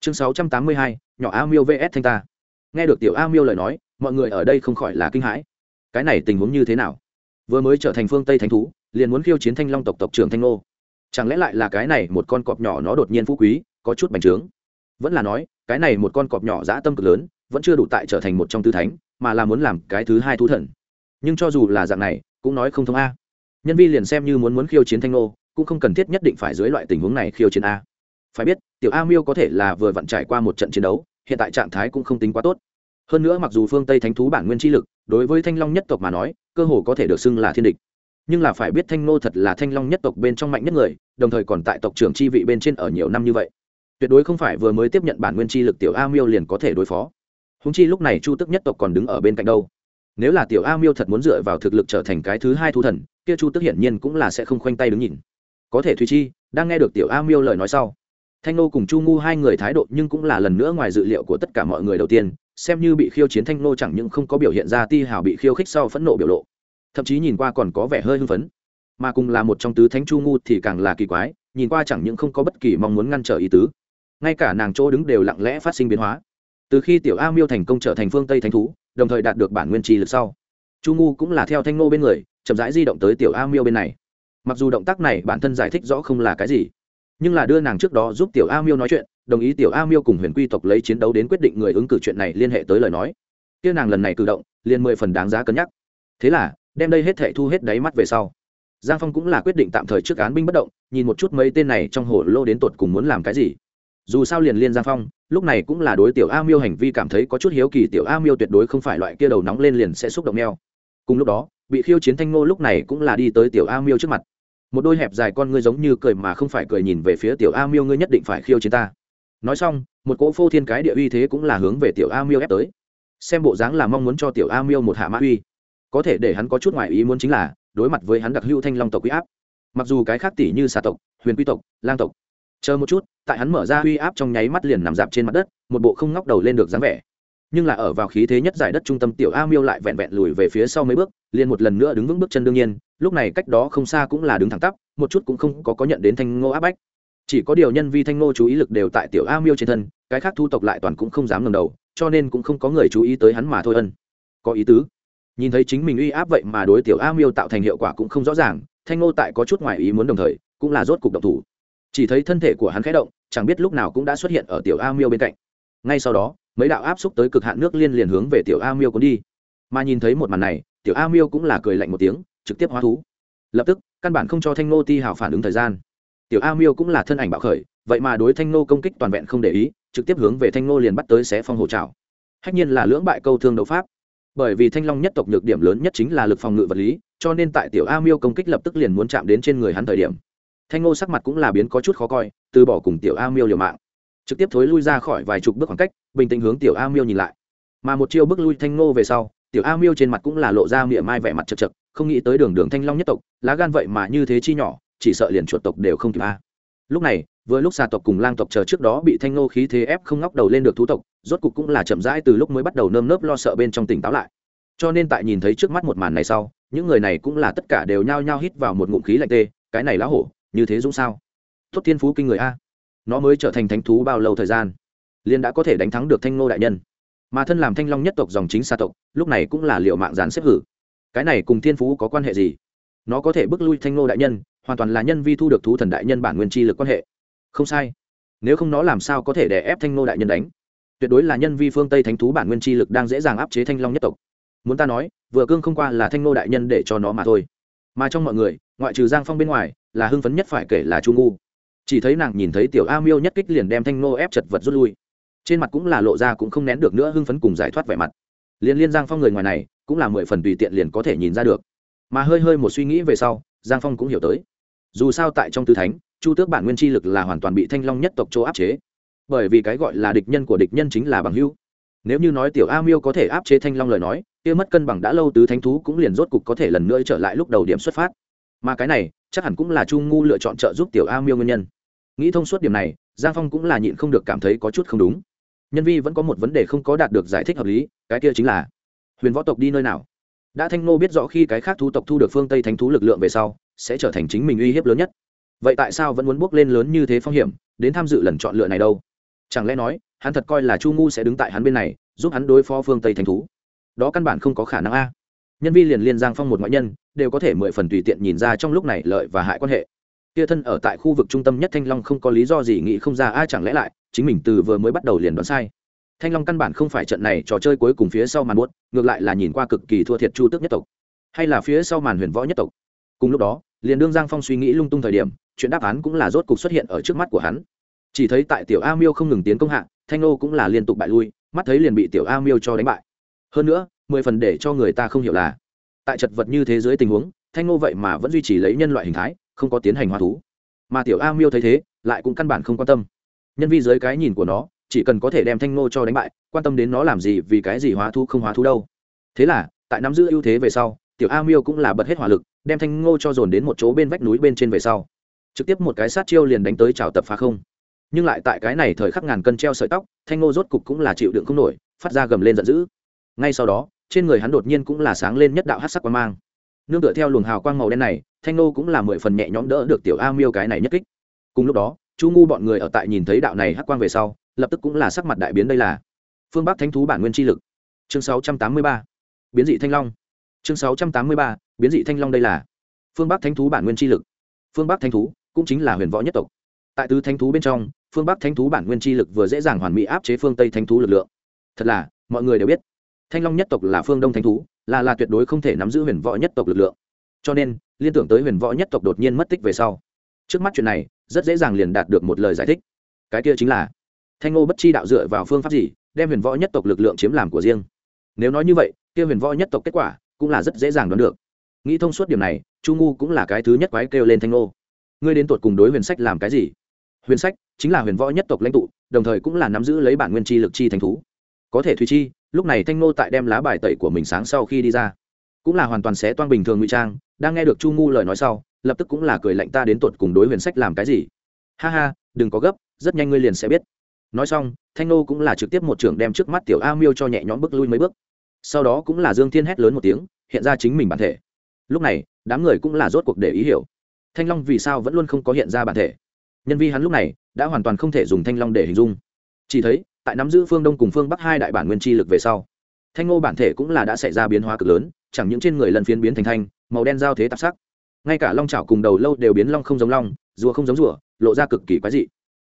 Chương 682. nhỏ a miêu vs thanh ta. Nghe được tiểu a miêu lời nói, mọi người ở đây không khỏi là kinh hãi. Cái này tình huống như thế nào? Vừa mới trở thành phương tây thánh thú, liền muốn khiêu chiến thanh long tộc tộc trưởng thanh nô chẳng lẽ lại là cái này một con cọp nhỏ nó đột nhiên phú quý, có chút bành trướng? Vẫn là nói, cái này một con cọp nhỏ dã tâm cực lớn, vẫn chưa đủ tại trở thành một trong tư thánh, mà là muốn làm cái thứ hai thú thần. Nhưng cho dù là dạng này, cũng nói không thông a. Nhân vi liền xem như muốn muốn khiêu chiến thanh nô, cũng không cần thiết nhất định phải dưới loại tình huống này khiêu chiến a. Phải biết, tiểu a miêu có thể là vừa vặn trải qua một trận chiến đấu, hiện tại trạng thái cũng không tính quá tốt. Hơn nữa mặc dù phương tây thánh thú bản nguyên chi lực, đối với thanh long nhất tộc mà nói, cơ hồ có thể được xưng là thiên địch nhưng là phải biết thanh nô thật là thanh long nhất tộc bên trong mạnh nhất người, đồng thời còn tại tộc trưởng chi vị bên trên ở nhiều năm như vậy. Tuyệt đối không phải vừa mới tiếp nhận bản nguyên chi lực tiểu a miêu liền có thể đối phó. Húng chi lúc này chu tức nhất tộc còn đứng ở bên cạnh đâu. Nếu là tiểu a miêu thật muốn dựa vào thực lực trở thành cái thứ hai thu thần, kia chu tức hiển nhiên cũng là sẽ không khoanh tay đứng nhìn. Có thể thùy chi, đang nghe được tiểu a miêu lời nói sau, thanh nô cùng chu ngu hai người thái độ nhưng cũng là lần nữa ngoài dự liệu của tất cả mọi người đầu tiên, xem như bị khiêu chiến thanh nô chẳng những không có biểu hiện ra ti hào bị khiêu khích sau phẫn nộ biểu lộ thậm chí nhìn qua còn có vẻ hơi hưng phấn. Mà cùng là một trong tứ thánh chu ngu thì càng là kỳ quái, nhìn qua chẳng những không có bất kỳ mong muốn ngăn trở ý tứ, ngay cả nàng chỗ đứng đều lặng lẽ phát sinh biến hóa. Từ khi tiểu a miêu thành công trở thành phương tây thánh thú, đồng thời đạt được bản nguyên trì lực sau, chu ngu cũng là theo thanh nô bên người, chậm rãi di động tới tiểu a miêu bên này. Mặc dù động tác này bản thân giải thích rõ không là cái gì, nhưng là đưa nàng trước đó giúp tiểu a miêu nói chuyện, đồng ý tiểu a miêu cùng huyền quy tộc lấy chiến đấu đến quyết định người ứng cử chuyện này liên hệ tới lời nói. Kia nàng lần này cử động, liền mười phần đáng giá cân nhắc. Thế là đem đây hết thệ thu hết đáy mắt về sau. Giang phong cũng là quyết định tạm thời trước án binh bất động, nhìn một chút mấy tên này trong hồ lô đến tột cùng muốn làm cái gì. Dù sao liền liên giang phong, lúc này cũng là đối tiểu a miêu hành vi cảm thấy có chút hiếu kỳ, tiểu a miêu tuyệt đối không phải loại kia đầu nóng lên liền sẽ xúc động neo cùng lúc đó, bị khiêu chiến thanh ngô lúc này cũng là đi tới tiểu a miêu trước mặt. Một đôi hẹp dài con ngươi giống như cười mà không phải cười nhìn về phía tiểu a miêu, ngươi nhất định phải khiêu chiến ta. Nói xong, một cỗ phô thiên cái địa uy thế cũng là hướng về tiểu a miêu ép tới. Xem bộ dáng là mong muốn cho tiểu a miêu một hạ mã uy có thể để hắn có chút ngoại ý muốn chính là, đối mặt với hắn đặc hữu thanh long tộc uy áp. Mặc dù cái khác tỷ như xà tộc, huyền quy tộc, lang tộc, chờ một chút, tại hắn mở ra uy áp trong nháy mắt liền nằm dạp trên mặt đất, một bộ không ngóc đầu lên được dáng vẻ. Nhưng là ở vào khí thế nhất giải đất trung tâm tiểu a miêu lại vẹn vẹn lùi về phía sau mấy bước, liền một lần nữa đứng vững bước chân đương nhiên, lúc này cách đó không xa cũng là đứng thẳng tắp, một chút cũng không có có nhận đến thanh ngô áp bách. Chỉ có điều nhân vi thanh ngô chú ý lực đều tại tiểu a miêu trên thân, cái khác thu tộc lại toàn cũng không dám ngầm đầu, cho nên cũng không có người chú ý tới hắn mà thôi ân. Có ý tứ nhìn thấy chính mình uy áp vậy mà đối tiểu a miêu tạo thành hiệu quả cũng không rõ ràng, thanh ngô tại có chút ngoài ý muốn đồng thời, cũng là rốt cục độc thủ. Chỉ thấy thân thể của hắn khẽ động, chẳng biết lúc nào cũng đã xuất hiện ở tiểu a miêu bên cạnh. Ngay sau đó, mấy đạo áp xúc tới cực hạn nước liên liền hướng về tiểu a miêu cuốn đi. Mà nhìn thấy một màn này, tiểu a miêu cũng là cười lạnh một tiếng, trực tiếp hóa thú. Lập tức, căn bản không cho thanh nô ti hào phản ứng thời gian. Tiểu a miêu cũng là thân ảnh bạo khởi, vậy mà đối thanh nô công kích toàn vẹn không để ý, trực tiếp hướng về thanh nô liền bắt tới xé phong hồ trào hách nhiên là lưỡng bại câu thương đấu pháp bởi vì thanh long nhất tộc nhược điểm lớn nhất chính là lực phòng ngự vật lý, cho nên tại tiểu a miêu công kích lập tức liền muốn chạm đến trên người hắn thời điểm. Thanh ngô sắc mặt cũng là biến có chút khó coi, từ bỏ cùng tiểu a miêu liều mạng. Trực tiếp thối lui ra khỏi vài chục bước khoảng cách, bình tĩnh hướng tiểu a miêu nhìn lại. Mà một chiêu bước lui thanh ngô về sau, tiểu a miêu trên mặt cũng là lộ ra miệng mai vẻ mặt chật chật, không nghĩ tới đường đường thanh long nhất tộc, lá gan vậy mà như thế chi nhỏ, chỉ sợ liền chuột tộc đều không kịp a. Lúc này vừa lúc xà tộc cùng lang tộc chờ trước đó bị thanh ngô khí thế ép không ngóc đầu lên được thú tộc, rốt cục cũng là chậm rãi từ lúc mới bắt đầu nơm nớp lo sợ bên trong tỉnh táo lại. Cho nên tại nhìn thấy trước mắt một màn này sau, những người này cũng là tất cả đều nhao nhao hít vào một ngụm khí lạnh tê, cái này lá hổ, như thế dũng sao? Tốt thiên phú kinh người a. Nó mới trở thành thánh thú bao lâu thời gian liên đã có thể đánh thắng được thanh ngô đại nhân. Mà thân làm thanh long nhất tộc dòng chính xa tộc, lúc này cũng là liệu mạng dán xếp hử. Cái này cùng thiên phú có quan hệ gì? Nó có thể bước lui thanh ngô đại nhân, hoàn toàn là nhân vi thu được thú thần đại nhân bản nguyên chi lực quan hệ không sai. Nếu không nó làm sao có thể đè ép thanh nô đại nhân đánh? Tuyệt đối là nhân vi phương tây thánh thú bản nguyên chi lực đang dễ dàng áp chế thanh long nhất tộc. Muốn ta nói, vừa cương không qua là thanh nô đại nhân để cho nó mà thôi. Mà trong mọi người, ngoại trừ giang phong bên ngoài, là hưng phấn nhất phải kể là chu ngu. Chỉ thấy nàng nhìn thấy tiểu a miêu nhất kích liền đem thanh nô ép chật vật rút lui. Trên mặt cũng là lộ ra cũng không nén được nữa hưng phấn cùng giải thoát vẻ mặt. Liền liên giang phong người ngoài này, cũng là mười phần tùy tiện liền có thể nhìn ra được. Mà hơi hơi một suy nghĩ về sau, giang phong cũng hiểu tới. Dù sao tại trong tư thánh chu tước bản nguyên chi lực là hoàn toàn bị thanh long nhất tộc chỗ áp chế. Bởi vì cái gọi là địch nhân của địch nhân chính là bằng hữu. Nếu như nói tiểu a miêu có thể áp chế thanh long lời nói, kia mất cân bằng đã lâu tứ thánh thú cũng liền rốt cục có thể lần nữa trở lại lúc đầu điểm xuất phát. Mà cái này, chắc hẳn cũng là chu ngu lựa chọn trợ giúp tiểu a miêu nguyên nhân. Nghĩ thông suốt điểm này, giang phong cũng là nhịn không được cảm thấy có chút không đúng. Nhân vi vẫn có một vấn đề không có đạt được giải thích hợp lý, cái kia chính là, huyền võ tộc đi nơi nào? Đã thanh nô biết rõ khi cái khác thú tộc thu được phương tây thánh thú lực lượng về sau, sẽ trở thành chính mình uy hiếp lớn nhất vậy tại sao vẫn muốn bước lên lớn như thế phong hiểm, đến tham dự lần chọn lựa này đâu? Chẳng lẽ nói, hắn thật coi là chu ngu sẽ đứng tại hắn bên này, giúp hắn đối phó phương tây thành thú? Đó căn bản không có khả năng a. Nhân vi liền liên giang phong một ngoại nhân, đều có thể mười phần tùy tiện nhìn ra trong lúc này lợi và hại quan hệ. Kia thân ở tại khu vực trung tâm nhất thanh long không có lý do gì nghĩ không ra ai chẳng lẽ lại, chính mình từ vừa mới bắt đầu liền đoán sai. Thanh long căn bản không phải trận này trò chơi cuối cùng phía sau màn buốt, ngược lại là nhìn qua cực kỳ thua thiệt chu tước nhất tộc, hay là phía sau màn huyền võ nhất tộc. Cùng lúc đó, liền đương giang phong suy nghĩ lung tung thời điểm chuyện đáp án cũng là rốt cục xuất hiện ở trước mắt của hắn. Chỉ thấy tại tiểu a miêu không ngừng tiến công hạ, thanh nô cũng là liên tục bại lui, mắt thấy liền bị tiểu a miêu cho đánh bại. Hơn nữa, mười phần để cho người ta không hiểu là, tại chật vật như thế giới tình huống, thanh nô vậy mà vẫn duy trì lấy nhân loại hình thái, không có tiến hành hóa thú. Mà tiểu a miêu thấy thế, lại cũng căn bản không quan tâm. Nhân vi dưới cái nhìn của nó, chỉ cần có thể đem thanh nô cho đánh bại, quan tâm đến nó làm gì, vì cái gì hóa thú không hóa thú đâu. Thế là, tại nắm giữ ưu thế về sau, tiểu a miêu cũng là bật hết hỏa lực, đem thanh ngô cho dồn đến một chỗ bên vách núi bên trên về sau trực tiếp một cái sát chiêu liền đánh tới trào tập phá không. Nhưng lại tại cái này thời khắc ngàn cân treo sợi tóc, thanh ngô rốt cục cũng là chịu đựng không nổi, phát ra gầm lên giận dữ. Ngay sau đó, trên người hắn đột nhiên cũng là sáng lên nhất đạo hát sắc quang mang. Nương tựa theo luồng hào quang màu đen này, thanh ngô cũng là mười phần nhẹ nhõm đỡ được tiểu a miêu cái này nhất kích. Cùng lúc đó, chu ngu bọn người ở tại nhìn thấy đạo này hắc quang về sau, lập tức cũng là sắc mặt đại biến đây là. Phương bắc thánh thú bản nguyên chi lực. Chương 683. biến dị thanh long. Chương 683. biến dị thanh long đây là. Phương bắc thánh thú bản nguyên chi lực. Phương bắc thánh thú cũng chính là huyền võ nhất tộc. Tại tứ thánh thú bên trong, phương bắc thánh thú bản nguyên chi lực vừa dễ dàng hoàn mỹ áp chế phương tây thánh thú lực lượng. Thật là, mọi người đều biết, thanh long nhất tộc là phương đông thánh thú, là là tuyệt đối không thể nắm giữ huyền võ nhất tộc lực lượng. Cho nên, liên tưởng tới huyền võ nhất tộc đột nhiên mất tích về sau, trước mắt chuyện này, rất dễ dàng liền đạt được một lời giải thích. Cái kia chính là, thanh ngô bất chi đạo dựa vào phương pháp gì, đem huyền võ nhất tộc lực lượng chiếm làm của riêng? Nếu nói như vậy, kia huyền võ nhất tộc kết quả cũng là rất dễ dàng đoán được. Nghĩ thông suốt điểm này, chu ngu cũng là cái thứ nhất quái kêu lên thanh ngô ngươi đến tột cùng đối huyền sách làm cái gì? Huyền sách chính là huyền võ nhất tộc lãnh tụ, đồng thời cũng là nắm giữ lấy bản nguyên chi lực chi thành thú. Có thể thùy chi, lúc này thanh ngô tại đem lá bài tẩy của mình sáng sau khi đi ra. Cũng là hoàn toàn sẽ toan bình thường ngụy trang, đang nghe được chu ngu lời nói sau, lập tức cũng là cười lạnh ta đến tột cùng đối huyền sách làm cái gì? Ha ha, đừng có gấp, rất nhanh ngươi liền sẽ biết. Nói xong, thanh nô cũng là trực tiếp một trưởng đem trước mắt tiểu a miêu cho nhẹ nhõm bước lui mấy bước. Sau đó cũng là dương thiên hét lớn một tiếng, hiện ra chính mình bản thể. Lúc này, đám người cũng là rốt cuộc để ý hiểu thanh long vì sao vẫn luôn không có hiện ra bản thể? Nhân vi hắn lúc này đã hoàn toàn không thể dùng thanh long để hình dung. Chỉ thấy, tại nắm giữ phương đông cùng phương bắc hai đại bản nguyên chi lực về sau, thanh ngô bản thể cũng là đã xảy ra biến hóa cực lớn, chẳng những trên người lần phiến biến thành thanh, màu đen giao thế tạp sắc. Ngay cả long trào cùng đầu lâu đều biến long không giống long, rùa không giống rùa, lộ ra cực kỳ quái dị.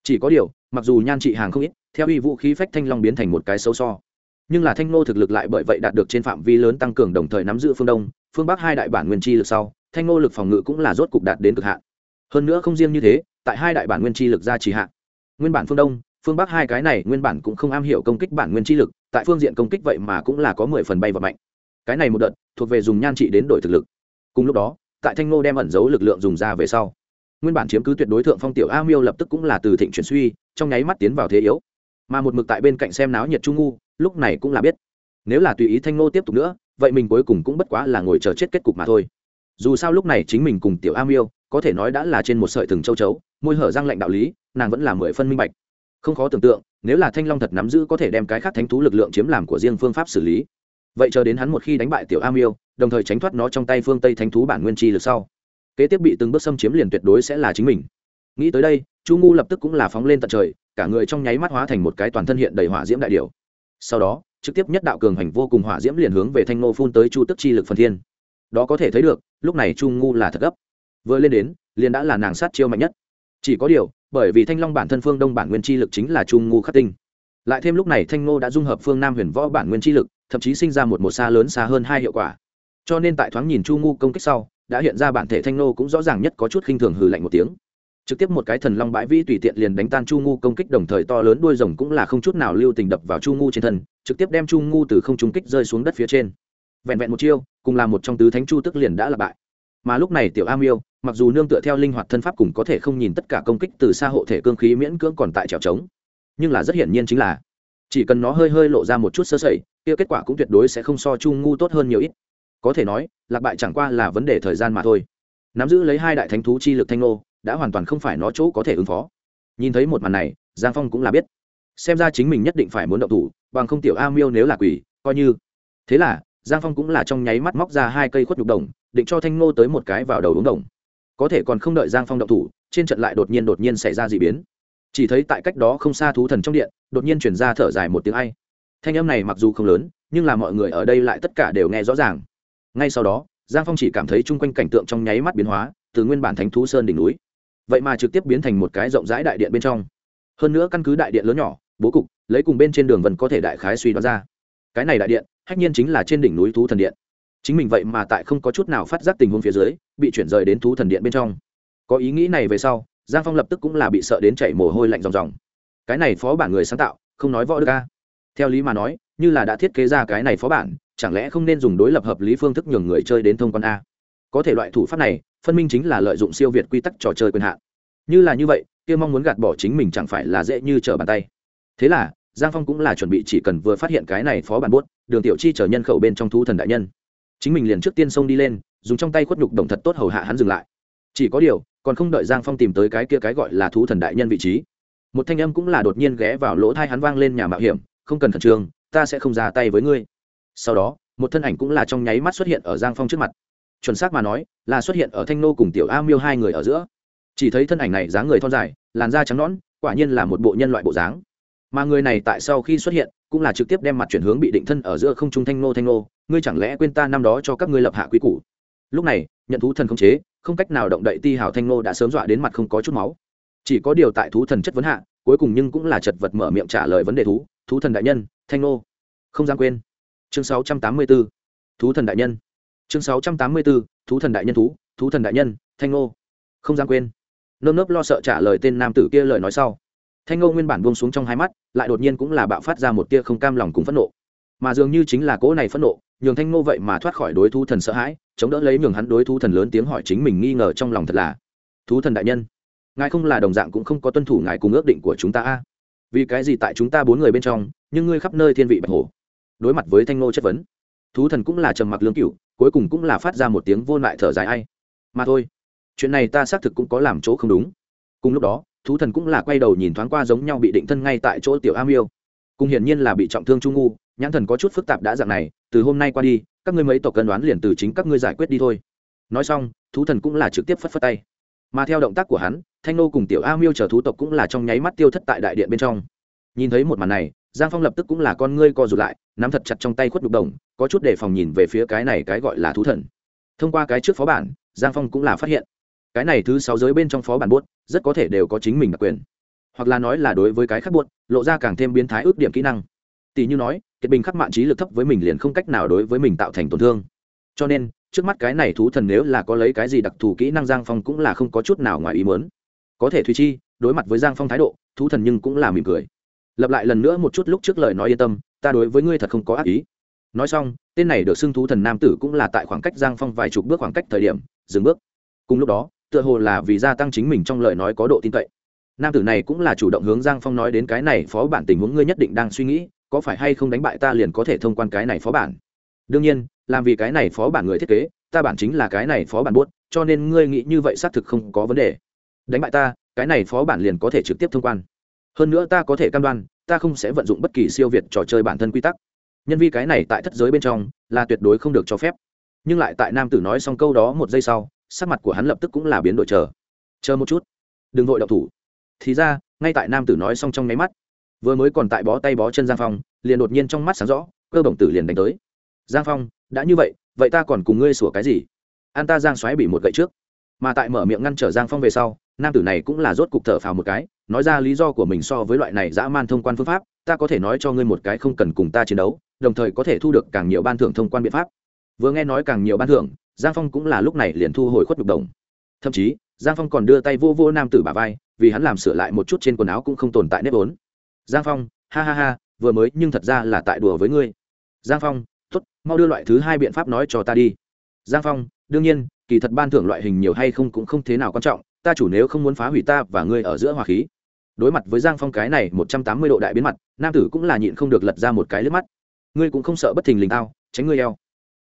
Chỉ có điều, mặc dù nhan trị hàng không ít, theo y vũ khí phách thanh long biến thành một cái xấu so nhưng là thanh Ngô thực lực lại bởi vậy đạt được trên phạm vi lớn tăng cường đồng thời nắm giữ phương đông, phương bắc hai đại bản nguyên chi lực sau thanh Ngô lực phòng ngự cũng là rốt cục đạt đến cực hạn. Hơn nữa không riêng như thế, tại hai đại bản nguyên chi lực ra trì hạn. Nguyên bản phương đông, phương bắc hai cái này nguyên bản cũng không am hiểu công kích bản nguyên chi lực, tại phương diện công kích vậy mà cũng là có mười phần bay và mạnh. Cái này một đợt, thuộc về dùng nhan trị đến đổi thực lực. Cùng lúc đó, tại thanh Ngô đem ẩn giấu lực lượng dùng ra về sau, nguyên bản chiếm cứ tuyệt đối thượng phong tiểu a miêu lập tức cũng là từ thịnh chuyển suy, trong nháy mắt tiến vào thế yếu. Mà một mực tại bên cạnh xem náo nhiệt trung ngu, lúc này cũng là biết, nếu là tùy ý thanh ngô tiếp tục nữa, vậy mình cuối cùng cũng bất quá là ngồi chờ chết kết cục mà thôi dù sao lúc này chính mình cùng tiểu a miêu, có thể nói đã là trên một sợi thừng châu chấu, môi hở răng lệnh đạo lý, nàng vẫn là mười phân minh bạch. Không khó tưởng tượng, nếu là thanh long thật nắm giữ có thể đem cái khác thánh thú lực lượng chiếm làm của riêng phương pháp xử lý. Vậy chờ đến hắn một khi đánh bại tiểu a miêu, đồng thời tránh thoát nó trong tay phương tây thánh thú bản nguyên chi lực sau, kế tiếp bị từng bước xâm chiếm liền tuyệt đối sẽ là chính mình. Nghĩ tới đây, chu ngu lập tức cũng là phóng lên tận trời, cả người trong nháy mắt hóa thành một cái toàn thân hiện đầy hỏa diễm đại điều sau đó, trực tiếp nhất đạo cường hành vô cùng hỏa diễm liền hướng về thanh nô phun tới chu tức chi lực phần thiên đó có thể thấy được, lúc này chu ngu là thật gấp. Vừa lên đến, liền đã là nàng sát chiêu mạnh nhất. Chỉ có điều, bởi vì thanh long bản thân phương đông bản nguyên chi lực chính là chu ngu khắc tinh. Lại thêm lúc này thanh nô đã dung hợp phương nam huyền võ bản nguyên chi lực, thậm chí sinh ra một một xa lớn xa hơn hai hiệu quả. Cho nên tại thoáng nhìn chu ngu công kích sau, đã hiện ra bản thể thanh nô cũng rõ ràng nhất có chút khinh thường hừ lạnh một tiếng. Trực tiếp một cái thần long bãi vĩ tùy tiện liền đánh tan chu ngu công kích, đồng thời to lớn đuôi rồng cũng là không chút nào lưu tình đập vào chu ngu trên thân, trực tiếp đem chu ngu từ không trung kích rơi xuống đất phía trên. Vẹn vẹn một chiêu cùng là một trong tứ thánh chu tức liền đã là bại. Mà lúc này tiểu a miêu mặc dù nương tựa theo linh hoạt thân pháp cùng có thể không nhìn tất cả công kích từ xa hộ thể cương khí miễn cưỡng còn tại trèo trống, nhưng là rất hiển nhiên chính là, chỉ cần nó hơi hơi lộ ra một chút sơ sẩy, kia kết quả cũng tuyệt đối sẽ không so chu ngu tốt hơn nhiều ít. Có thể nói, lạc bại chẳng qua là vấn đề thời gian mà thôi. Nắm giữ lấy hai đại thánh thú chi lực thanh nô đã hoàn toàn không phải nó chỗ có thể ứng phó. Nhìn thấy một màn này, giang phong cũng là biết. Xem ra chính mình nhất định phải muốn động thủ, bằng không tiểu a miêu nếu là quỷ, coi như. Thế là giang phong cũng là trong nháy mắt móc ra hai cây khuất nhục đồng, định cho thanh ngô tới một cái vào đầu uống đồng. Có thể còn không đợi giang phong động thủ, trên trận lại đột nhiên đột nhiên xảy ra d ị biến. Chỉ thấy tại cách đó không xa thú thần trong điện, đột nhiên chuyển ra thở dài một tiếng ai. Thanh âm này mặc dù không lớn, nhưng là mọi người ở đây lại tất cả đều nghe rõ ràng. Ngay sau đó, giang phong chỉ cảm thấy chung quanh cảnh tượng trong nháy mắt biến hóa, từ nguyên bản thánh thú sơn đỉnh núi. Vậy mà trực tiếp biến thành một cái rộng rãi đại điện bên trong. Hơn nữa căn cứ đại điện lớn nhỏ, bố cục, lấy cùng bên trên đường vẫn có thể đại khái suy đoán ra. Cái này đại điện hách nhiên chính là trên đỉnh núi thú thần điện. Chính mình vậy mà tại không có chút nào phát giác tình huống phía dưới, bị chuyển rời đến thú thần điện bên trong. Có ý nghĩ này về sau, giang phong lập tức cũng là bị sợ đến chạy mồ hôi lạnh ròng ròng. Cái này phó bản người sáng tạo, không nói võ đức ca theo lý mà nói, như là đã thiết kế ra cái này phó bản, chẳng lẽ không nên dùng đối lập hợp lý phương thức nhường người chơi đến thông quan a? Có thể loại thủ pháp này, phân minh chính là lợi dụng siêu việt quy tắc trò chơi quyền hạn. Như là như vậy, kia mong muốn gạt bỏ chính mình chẳng phải là dễ như trở bàn tay. Thế là giang phong cũng là chuẩn bị chỉ cần vừa phát hiện cái này phó bản buốt, đường tiểu chi chở nhân khẩu bên trong thú thần đại nhân. Chính mình liền trước tiên xông đi lên, dùng trong tay khuất nhục động thật tốt hầu hạ hắn dừng lại. Chỉ có điều, còn không đợi giang phong tìm tới cái kia cái gọi là thú thần đại nhân vị trí, một thanh âm cũng là đột nhiên ghé vào lỗ thai hắn vang lên nhà mạo hiểm, không cần khẩn trương, ta sẽ không ra tay với ngươi. Sau đó, một thân ảnh cũng là trong nháy mắt xuất hiện ở giang phong trước mặt. Chuẩn xác mà nói, là xuất hiện ở thanh nô cùng tiểu a miêu hai người ở giữa. Chỉ thấy thân ảnh này dáng người thon dài, làn da trắng nõn, quả nhiên là một bộ nhân loại bộ dáng mà người này tại sau khi xuất hiện, cũng là trực tiếp đem mặt chuyển hướng bị định thân ở giữa không trung thanh nô thanh nô ngươi chẳng lẽ quên ta năm đó cho các ngươi lập hạ quý củ? Lúc này, nhận thú thần không chế, không cách nào động đậy ti hào thanh nô đã sớm dọa đến mặt không có chút máu. Chỉ có điều tại thú thần chất vấn hạ, cuối cùng nhưng cũng là chật vật mở miệng trả lời vấn đề thú thú thần đại nhân, thanh nô không dám quên. Chương 684. thú thần đại nhân. Chương 684. thú thần đại nhân thú thú thần đại nhân, thanh nô không dám quên. Nơm nớp lo sợ trả lời tên nam tử kia lời nói sau thanh ngô nguyên bản buông xuống trong hai mắt, lại đột nhiên cũng là bạo phát ra một tia không cam lòng cùng phẫn nộ. Mà dường như chính là cỗ này phẫn nộ, nhường thanh ngô vậy mà thoát khỏi đối thú thần sợ hãi, chống đỡ lấy nhường hắn đối thú thần lớn tiếng hỏi chính mình nghi ngờ trong lòng thật là, thú thần đại nhân, ngài không là đồng dạng cũng không có tuân thủ ngài cùng ước định của chúng ta a? Vì cái gì tại chúng ta bốn người bên trong, nhưng ngươi khắp nơi thiên vị bạch hổ? Đối mặt với thanh ngô chất vấn, thú thần cũng là trầm mặc lương cựu cuối cùng cũng là phát ra một tiếng vô lại thở dài ai. Mà thôi, chuyện này ta xác thực cũng có làm chỗ không đúng. Cùng lúc đó thú thần cũng là quay đầu nhìn thoáng qua giống nhau bị định thân ngay tại chỗ tiểu a miêu. Cùng hiển nhiên là bị trọng thương trung ngu, nhãn thần có chút phức tạp đã dạng này, từ hôm nay qua đi, các ngươi mấy tộc cân đoán liền từ chính các ngươi giải quyết đi thôi. Nói xong, thú thần cũng là trực tiếp phất phất tay. Mà theo động tác của hắn, thanh nô cùng tiểu a miêu chờ thú tộc cũng là trong nháy mắt tiêu thất tại đại điện bên trong. Nhìn thấy một màn này, giang phong lập tức cũng là con ngươi co rụt lại, nắm thật chặt trong tay khuất đục đồng, có chút đề phòng nhìn về phía cái này cái gọi là thú thần. Thông qua cái trước phó bản, giang phong cũng là phát hiện cái này thứ sáu giới bên trong phó bản buốt, rất có thể đều có chính mình đặc quyền. Hoặc là nói là đối với cái khác buốt, lộ ra càng thêm biến thái ước điểm kỹ năng. Tỷ như nói, kiệt bình khắc mạn trí lực thấp với mình liền không cách nào đối với mình tạo thành tổn thương. Cho nên, trước mắt cái này thú thần nếu là có lấy cái gì đặc thù kỹ năng giang phong cũng là không có chút nào ngoài ý muốn. Có thể thùy chi, đối mặt với giang phong thái độ, thú thần nhưng cũng là mỉm cười. Lặp lại lần nữa một chút lúc trước lời nói yên tâm, ta đối với ngươi thật không có ác ý. Nói xong, tên này được xưng thú thần nam tử cũng là tại khoảng cách giang phong vài chục bước khoảng cách thời điểm, dừng bước. Cùng lúc đó tựa hồ là vì gia tăng chính mình trong lời nói có độ tin cậy. Nam tử này cũng là chủ động hướng giang phong nói đến cái này, phó bản tình huống ngươi nhất định đang suy nghĩ, có phải hay không đánh bại ta liền có thể thông quan cái này phó bản? Đương nhiên, làm vì cái này phó bản người thiết kế, ta bản chính là cái này phó bản buốt, cho nên ngươi nghĩ như vậy xác thực không có vấn đề. Đánh bại ta, cái này phó bản liền có thể trực tiếp thông quan. Hơn nữa ta có thể cam đoan, ta không sẽ vận dụng bất kỳ siêu việt trò chơi bản thân quy tắc. Nhân vi cái này tại thất giới bên trong là tuyệt đối không được cho phép. Nhưng lại tại nam tử nói xong câu đó một giây sau sắc mặt của hắn lập tức cũng là biến đổi chờ. Chờ một chút. Đừng vội đậu thủ. Thì ra, ngay tại nam tử nói xong trong nháy mắt, vừa mới còn tại bó tay bó chân giang phong, liền đột nhiên trong mắt sáng rõ, cơ đồng tử liền đánh tới. Giang phong, đã như vậy vậy ta còn cùng ngươi sủa cái gì? An ta giang xoáy bị một gậy trước. Mà tại mở miệng ngăn trở giang phong về sau, nam tử này cũng là rốt cục thở phào một cái, nói ra lý do của mình so với loại này dã man thông quan phương pháp, ta có thể nói cho ngươi một cái không cần cùng ta chiến đấu, đồng thời có thể thu được càng nhiều ban thưởng thông quan biện pháp. Vừa nghe nói càng nhiều ban thưởng giang phong cũng là lúc này liền thu hồi khuất nhục đồng. Thậm chí, giang phong còn đưa tay vô vô nam tử bà vai, vì hắn làm sửa lại một chút trên quần áo cũng không tồn tại nếp ốn giang phong, ha ha ha, vừa mới nhưng thật ra là tại đùa với ngươi. Giang phong t ố t mau đưa loại thứ hai biện pháp nói cho ta đi. Giang phong, đương nhiên, kỳ thật ban thưởng loại hình nhiều hay không cũng không thế nào quan trọng, ta chủ nếu không muốn phá hủy ta và ngươi ở giữa hòa khí. Đối mặt với giang phong cái này một trăm tám mươi độ đại biến mặt, nam tử cũng là nhịn không được lật ra một cái lướt mắt. Ngươi cũng không sợ bất thình lình tao, tránh ngươi eo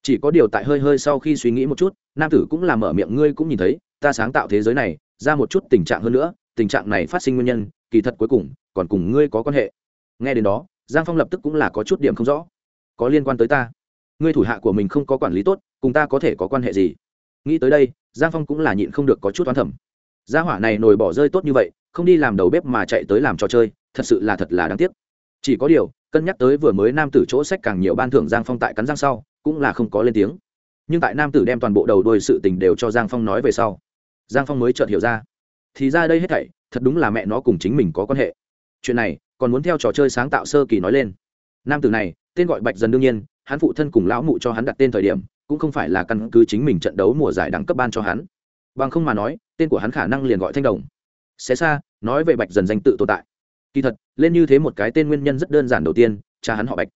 chỉ có điều tại hơi hơi sau khi suy nghĩ một chút, nam tử cũng là mở miệng, ngươi cũng nhìn thấy, ta sáng tạo thế giới này, ra một chút tình trạng hơn nữa, tình trạng này phát sinh nguyên nhân, kỳ thật cuối cùng, còn cùng ngươi có quan hệ. Nghe đến đó, giang phong lập tức cũng là có chút điểm không rõ. Có liên quan tới ta. Ngươi thủ hạ của mình không có quản lý tốt, cùng ta có thể có quan hệ gì? Nghĩ tới đây, giang phong cũng là nhịn không được có chút oán thẩm gia hỏa này nổi bỏ rơi tốt như vậy, không đi làm đầu bếp mà chạy tới làm trò chơi, thật sự là thật là đáng tiếc. Chỉ có điều cân nhắc tới vừa mới nam tử chỗ sách càng nhiều ban thưởng giang phong tại cắn giang sau, cũng là không có lên tiếng. Nhưng tại nam tử đem toàn bộ đầu đuôi sự tình đều cho giang phong nói về sau, giang phong mới chợt hiểu ra. Thì ra đây hết thảy, thật đúng là mẹ nó cùng chính mình có quan hệ. Chuyện này, còn muốn theo trò chơi sáng tạo sơ kỳ nói lên. Nam tử này, tên gọi bạch dần đương nhiên, hắn phụ thân cùng lão mụ cho hắn đặt tên thời điểm, cũng không phải là căn cứ chính mình trận đấu mùa giải đẳng cấp ban cho hắn. Bằng không mà nói, tên của hắn khả năng liền gọi thanh đồng. Xé xa, nói về bạch dần danh tự tồn tại kỳ thật, lên như thế một cái tên nguyên nhân rất đơn giản đầu tiên, cha hắn họ bạch.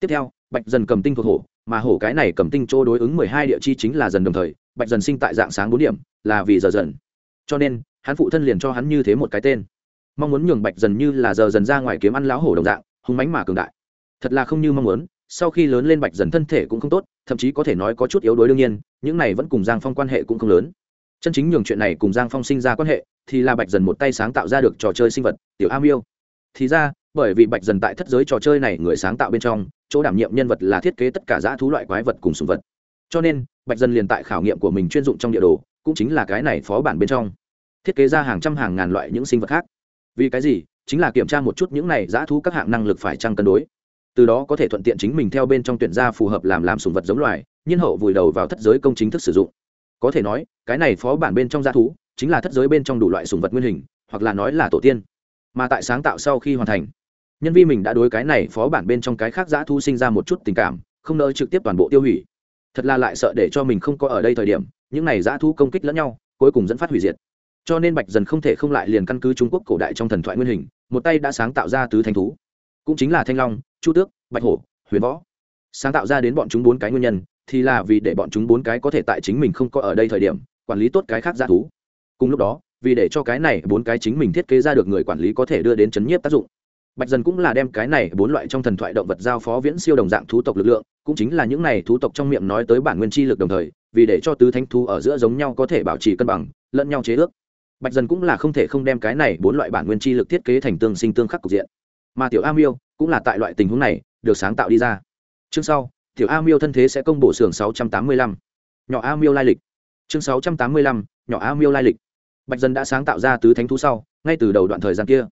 Tiếp theo, bạch dần cầm tinh thuộc hổ, mà hổ cái này cầm tinh chỗ đối ứng mười hai địa chi chính là dần đồng thời, bạch dần sinh tại dạng sáng bốn điểm, là vì giờ dần. Cho nên, hắn phụ thân liền cho hắn như thế một cái tên. Mong muốn nhường bạch dần như là giờ dần ra ngoài kiếm ăn lão hổ đồng dạng, hung mánh mà cường đại. Thật là không như mong muốn, sau khi lớn lên bạch dần thân thể cũng không tốt, thậm chí có thể nói có chút yếu đuối đương nhiên, những này vẫn cùng giang phong quan hệ cũng không lớn. Chân chính nhường chuyện này cùng giang phong sinh ra quan hệ, thì là bạch dần một tay sáng tạo ra được trò chơi sinh vật, tiểu am yêu thì ra, bởi vì bạch dần tại thất giới trò chơi này người sáng tạo bên trong, chỗ đảm nhiệm nhân vật là thiết kế tất cả dã thú loại quái vật cùng sùng vật. Cho nên, bạch dần liền tại khảo nghiệm của mình chuyên dụng trong địa đồ, cũng chính là cái này phó bản bên trong. Thiết kế ra hàng trăm hàng ngàn loại những sinh vật khác. Vì cái gì? Chính là kiểm tra một chút những này dã thú các hạng năng lực phải trăng cân đối. Từ đó có thể thuận tiện chính mình theo bên trong tuyển gia phù hợp làm làm sùng vật giống loài, nhiên hậu vùi đầu vào thất giới công chính thức sử dụng. Có thể nói, cái này phó bản bên trong g thú, chính là thất giới bên trong đủ loại sùng vật nguyên hình, hoặc là nói là tổ tiên mà tại sáng tạo sau khi hoàn thành, nhân vi mình đã đối cái này phó bản bên trong cái khác giã thu sinh ra một chút tình cảm, không nỡ trực tiếp toàn bộ tiêu hủy. Thật là lại sợ để cho mình không có ở đây thời điểm, những này giã thu công kích lẫn nhau, cuối cùng dẫn phát hủy diệt. Cho nên bạch dần không thể không lại liền căn cứ trung quốc cổ đại trong thần thoại nguyên hình, một tay đã sáng tạo ra tứ thanh thú. Cũng chính là thanh long, chu tước, bạch hổ, huyền võ. Sáng tạo ra đến bọn chúng bốn cái nguyên nhân, thì là vì để bọn chúng bốn cái có thể tại chính mình không có ở đây thời điểm, quản lý tốt cái khác dã thú. Cùng lúc đó vì để cho cái này bốn cái chính mình thiết kế ra được người quản lý có thể đưa đến chấn nhiếp tác dụng. Bạch dần cũng là đem cái này bốn loại trong thần thoại động vật giao phó viễn siêu đồng dạng thú tộc lực lượng, cũng chính là những này thú tộc trong miệng nói tới bản nguyên chi lực đồng thời, vì để cho tứ thanh thú ở giữa giống nhau có thể bảo trì cân bằng, lẫn nhau chế ước. Bạch dần cũng là không thể không đem cái này bốn loại bản nguyên chi lực thiết kế thành tương sinh tương khắc cục diện. Mà tiểu a miêu cũng là tại loại tình huống này, được sáng tạo đi ra. Chương sau, tiểu a miêu thân thế sẽ công bổ xưởng sáu trăm tám mươi lăm. Nhỏ a miêu lai lịch. Chương sáu trăm tám mươi lăm, nhỏ a miêu lai lịch bạch dân đã sáng tạo ra tứ thánh thú sau, ngay từ đầu đoạn thời gian kia,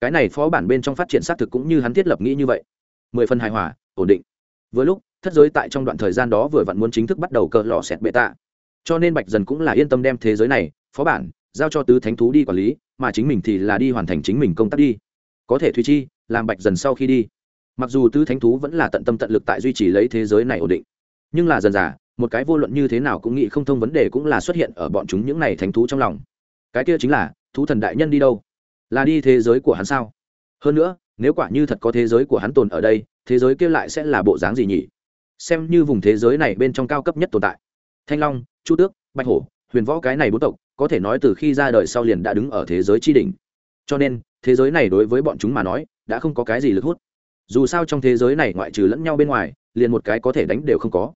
cái này phó bản bên trong phát triển xác thực cũng như hắn thiết lập nghĩ như vậy. Mười phần hài hòa, ổn định. Với lúc, thất giới tại trong đoạn thời gian đó vừa vặn muốn chính thức bắt đầu cờ lò xẹt bệ tạ. Cho nên bạch dần cũng là yên tâm đem thế giới này, phó bản, giao cho tứ thánh thú đi quản lý, mà chính mình thì là đi hoàn thành chính mình công tác đi. Có thể thùy chi, làm bạch dần sau khi đi. Mặc dù tứ thánh thú vẫn là tận tâm tận lực tại duy trì lấy thế giới này ổn định, nhưng là dần dà, một cái vô luận như thế nào cũng nghĩ không thông vấn đề cũng là xuất hiện ở bọn chúng những này thánh thú trong lòng cái kia chính là, thú thần đại nhân đi đâu? Là đi thế giới của hắn sao? Hơn nữa, nếu quả như thật có thế giới của hắn tồn ở đây, thế giới kia lại sẽ là bộ dáng gì nhỉ? Xem như vùng thế giới này bên trong cao cấp nhất tồn tại. Thanh long, chu tước, bạch hổ, huyền võ cái này bốn tộc, có thể nói từ khi ra đời sau liền đã đứng ở thế giới tri đỉnh. Cho nên, thế giới này đối với bọn chúng mà nói, đã không có cái gì lực hút. Dù sao trong thế giới này ngoại trừ lẫn nhau bên ngoài, liền một cái có thể đánh đều không có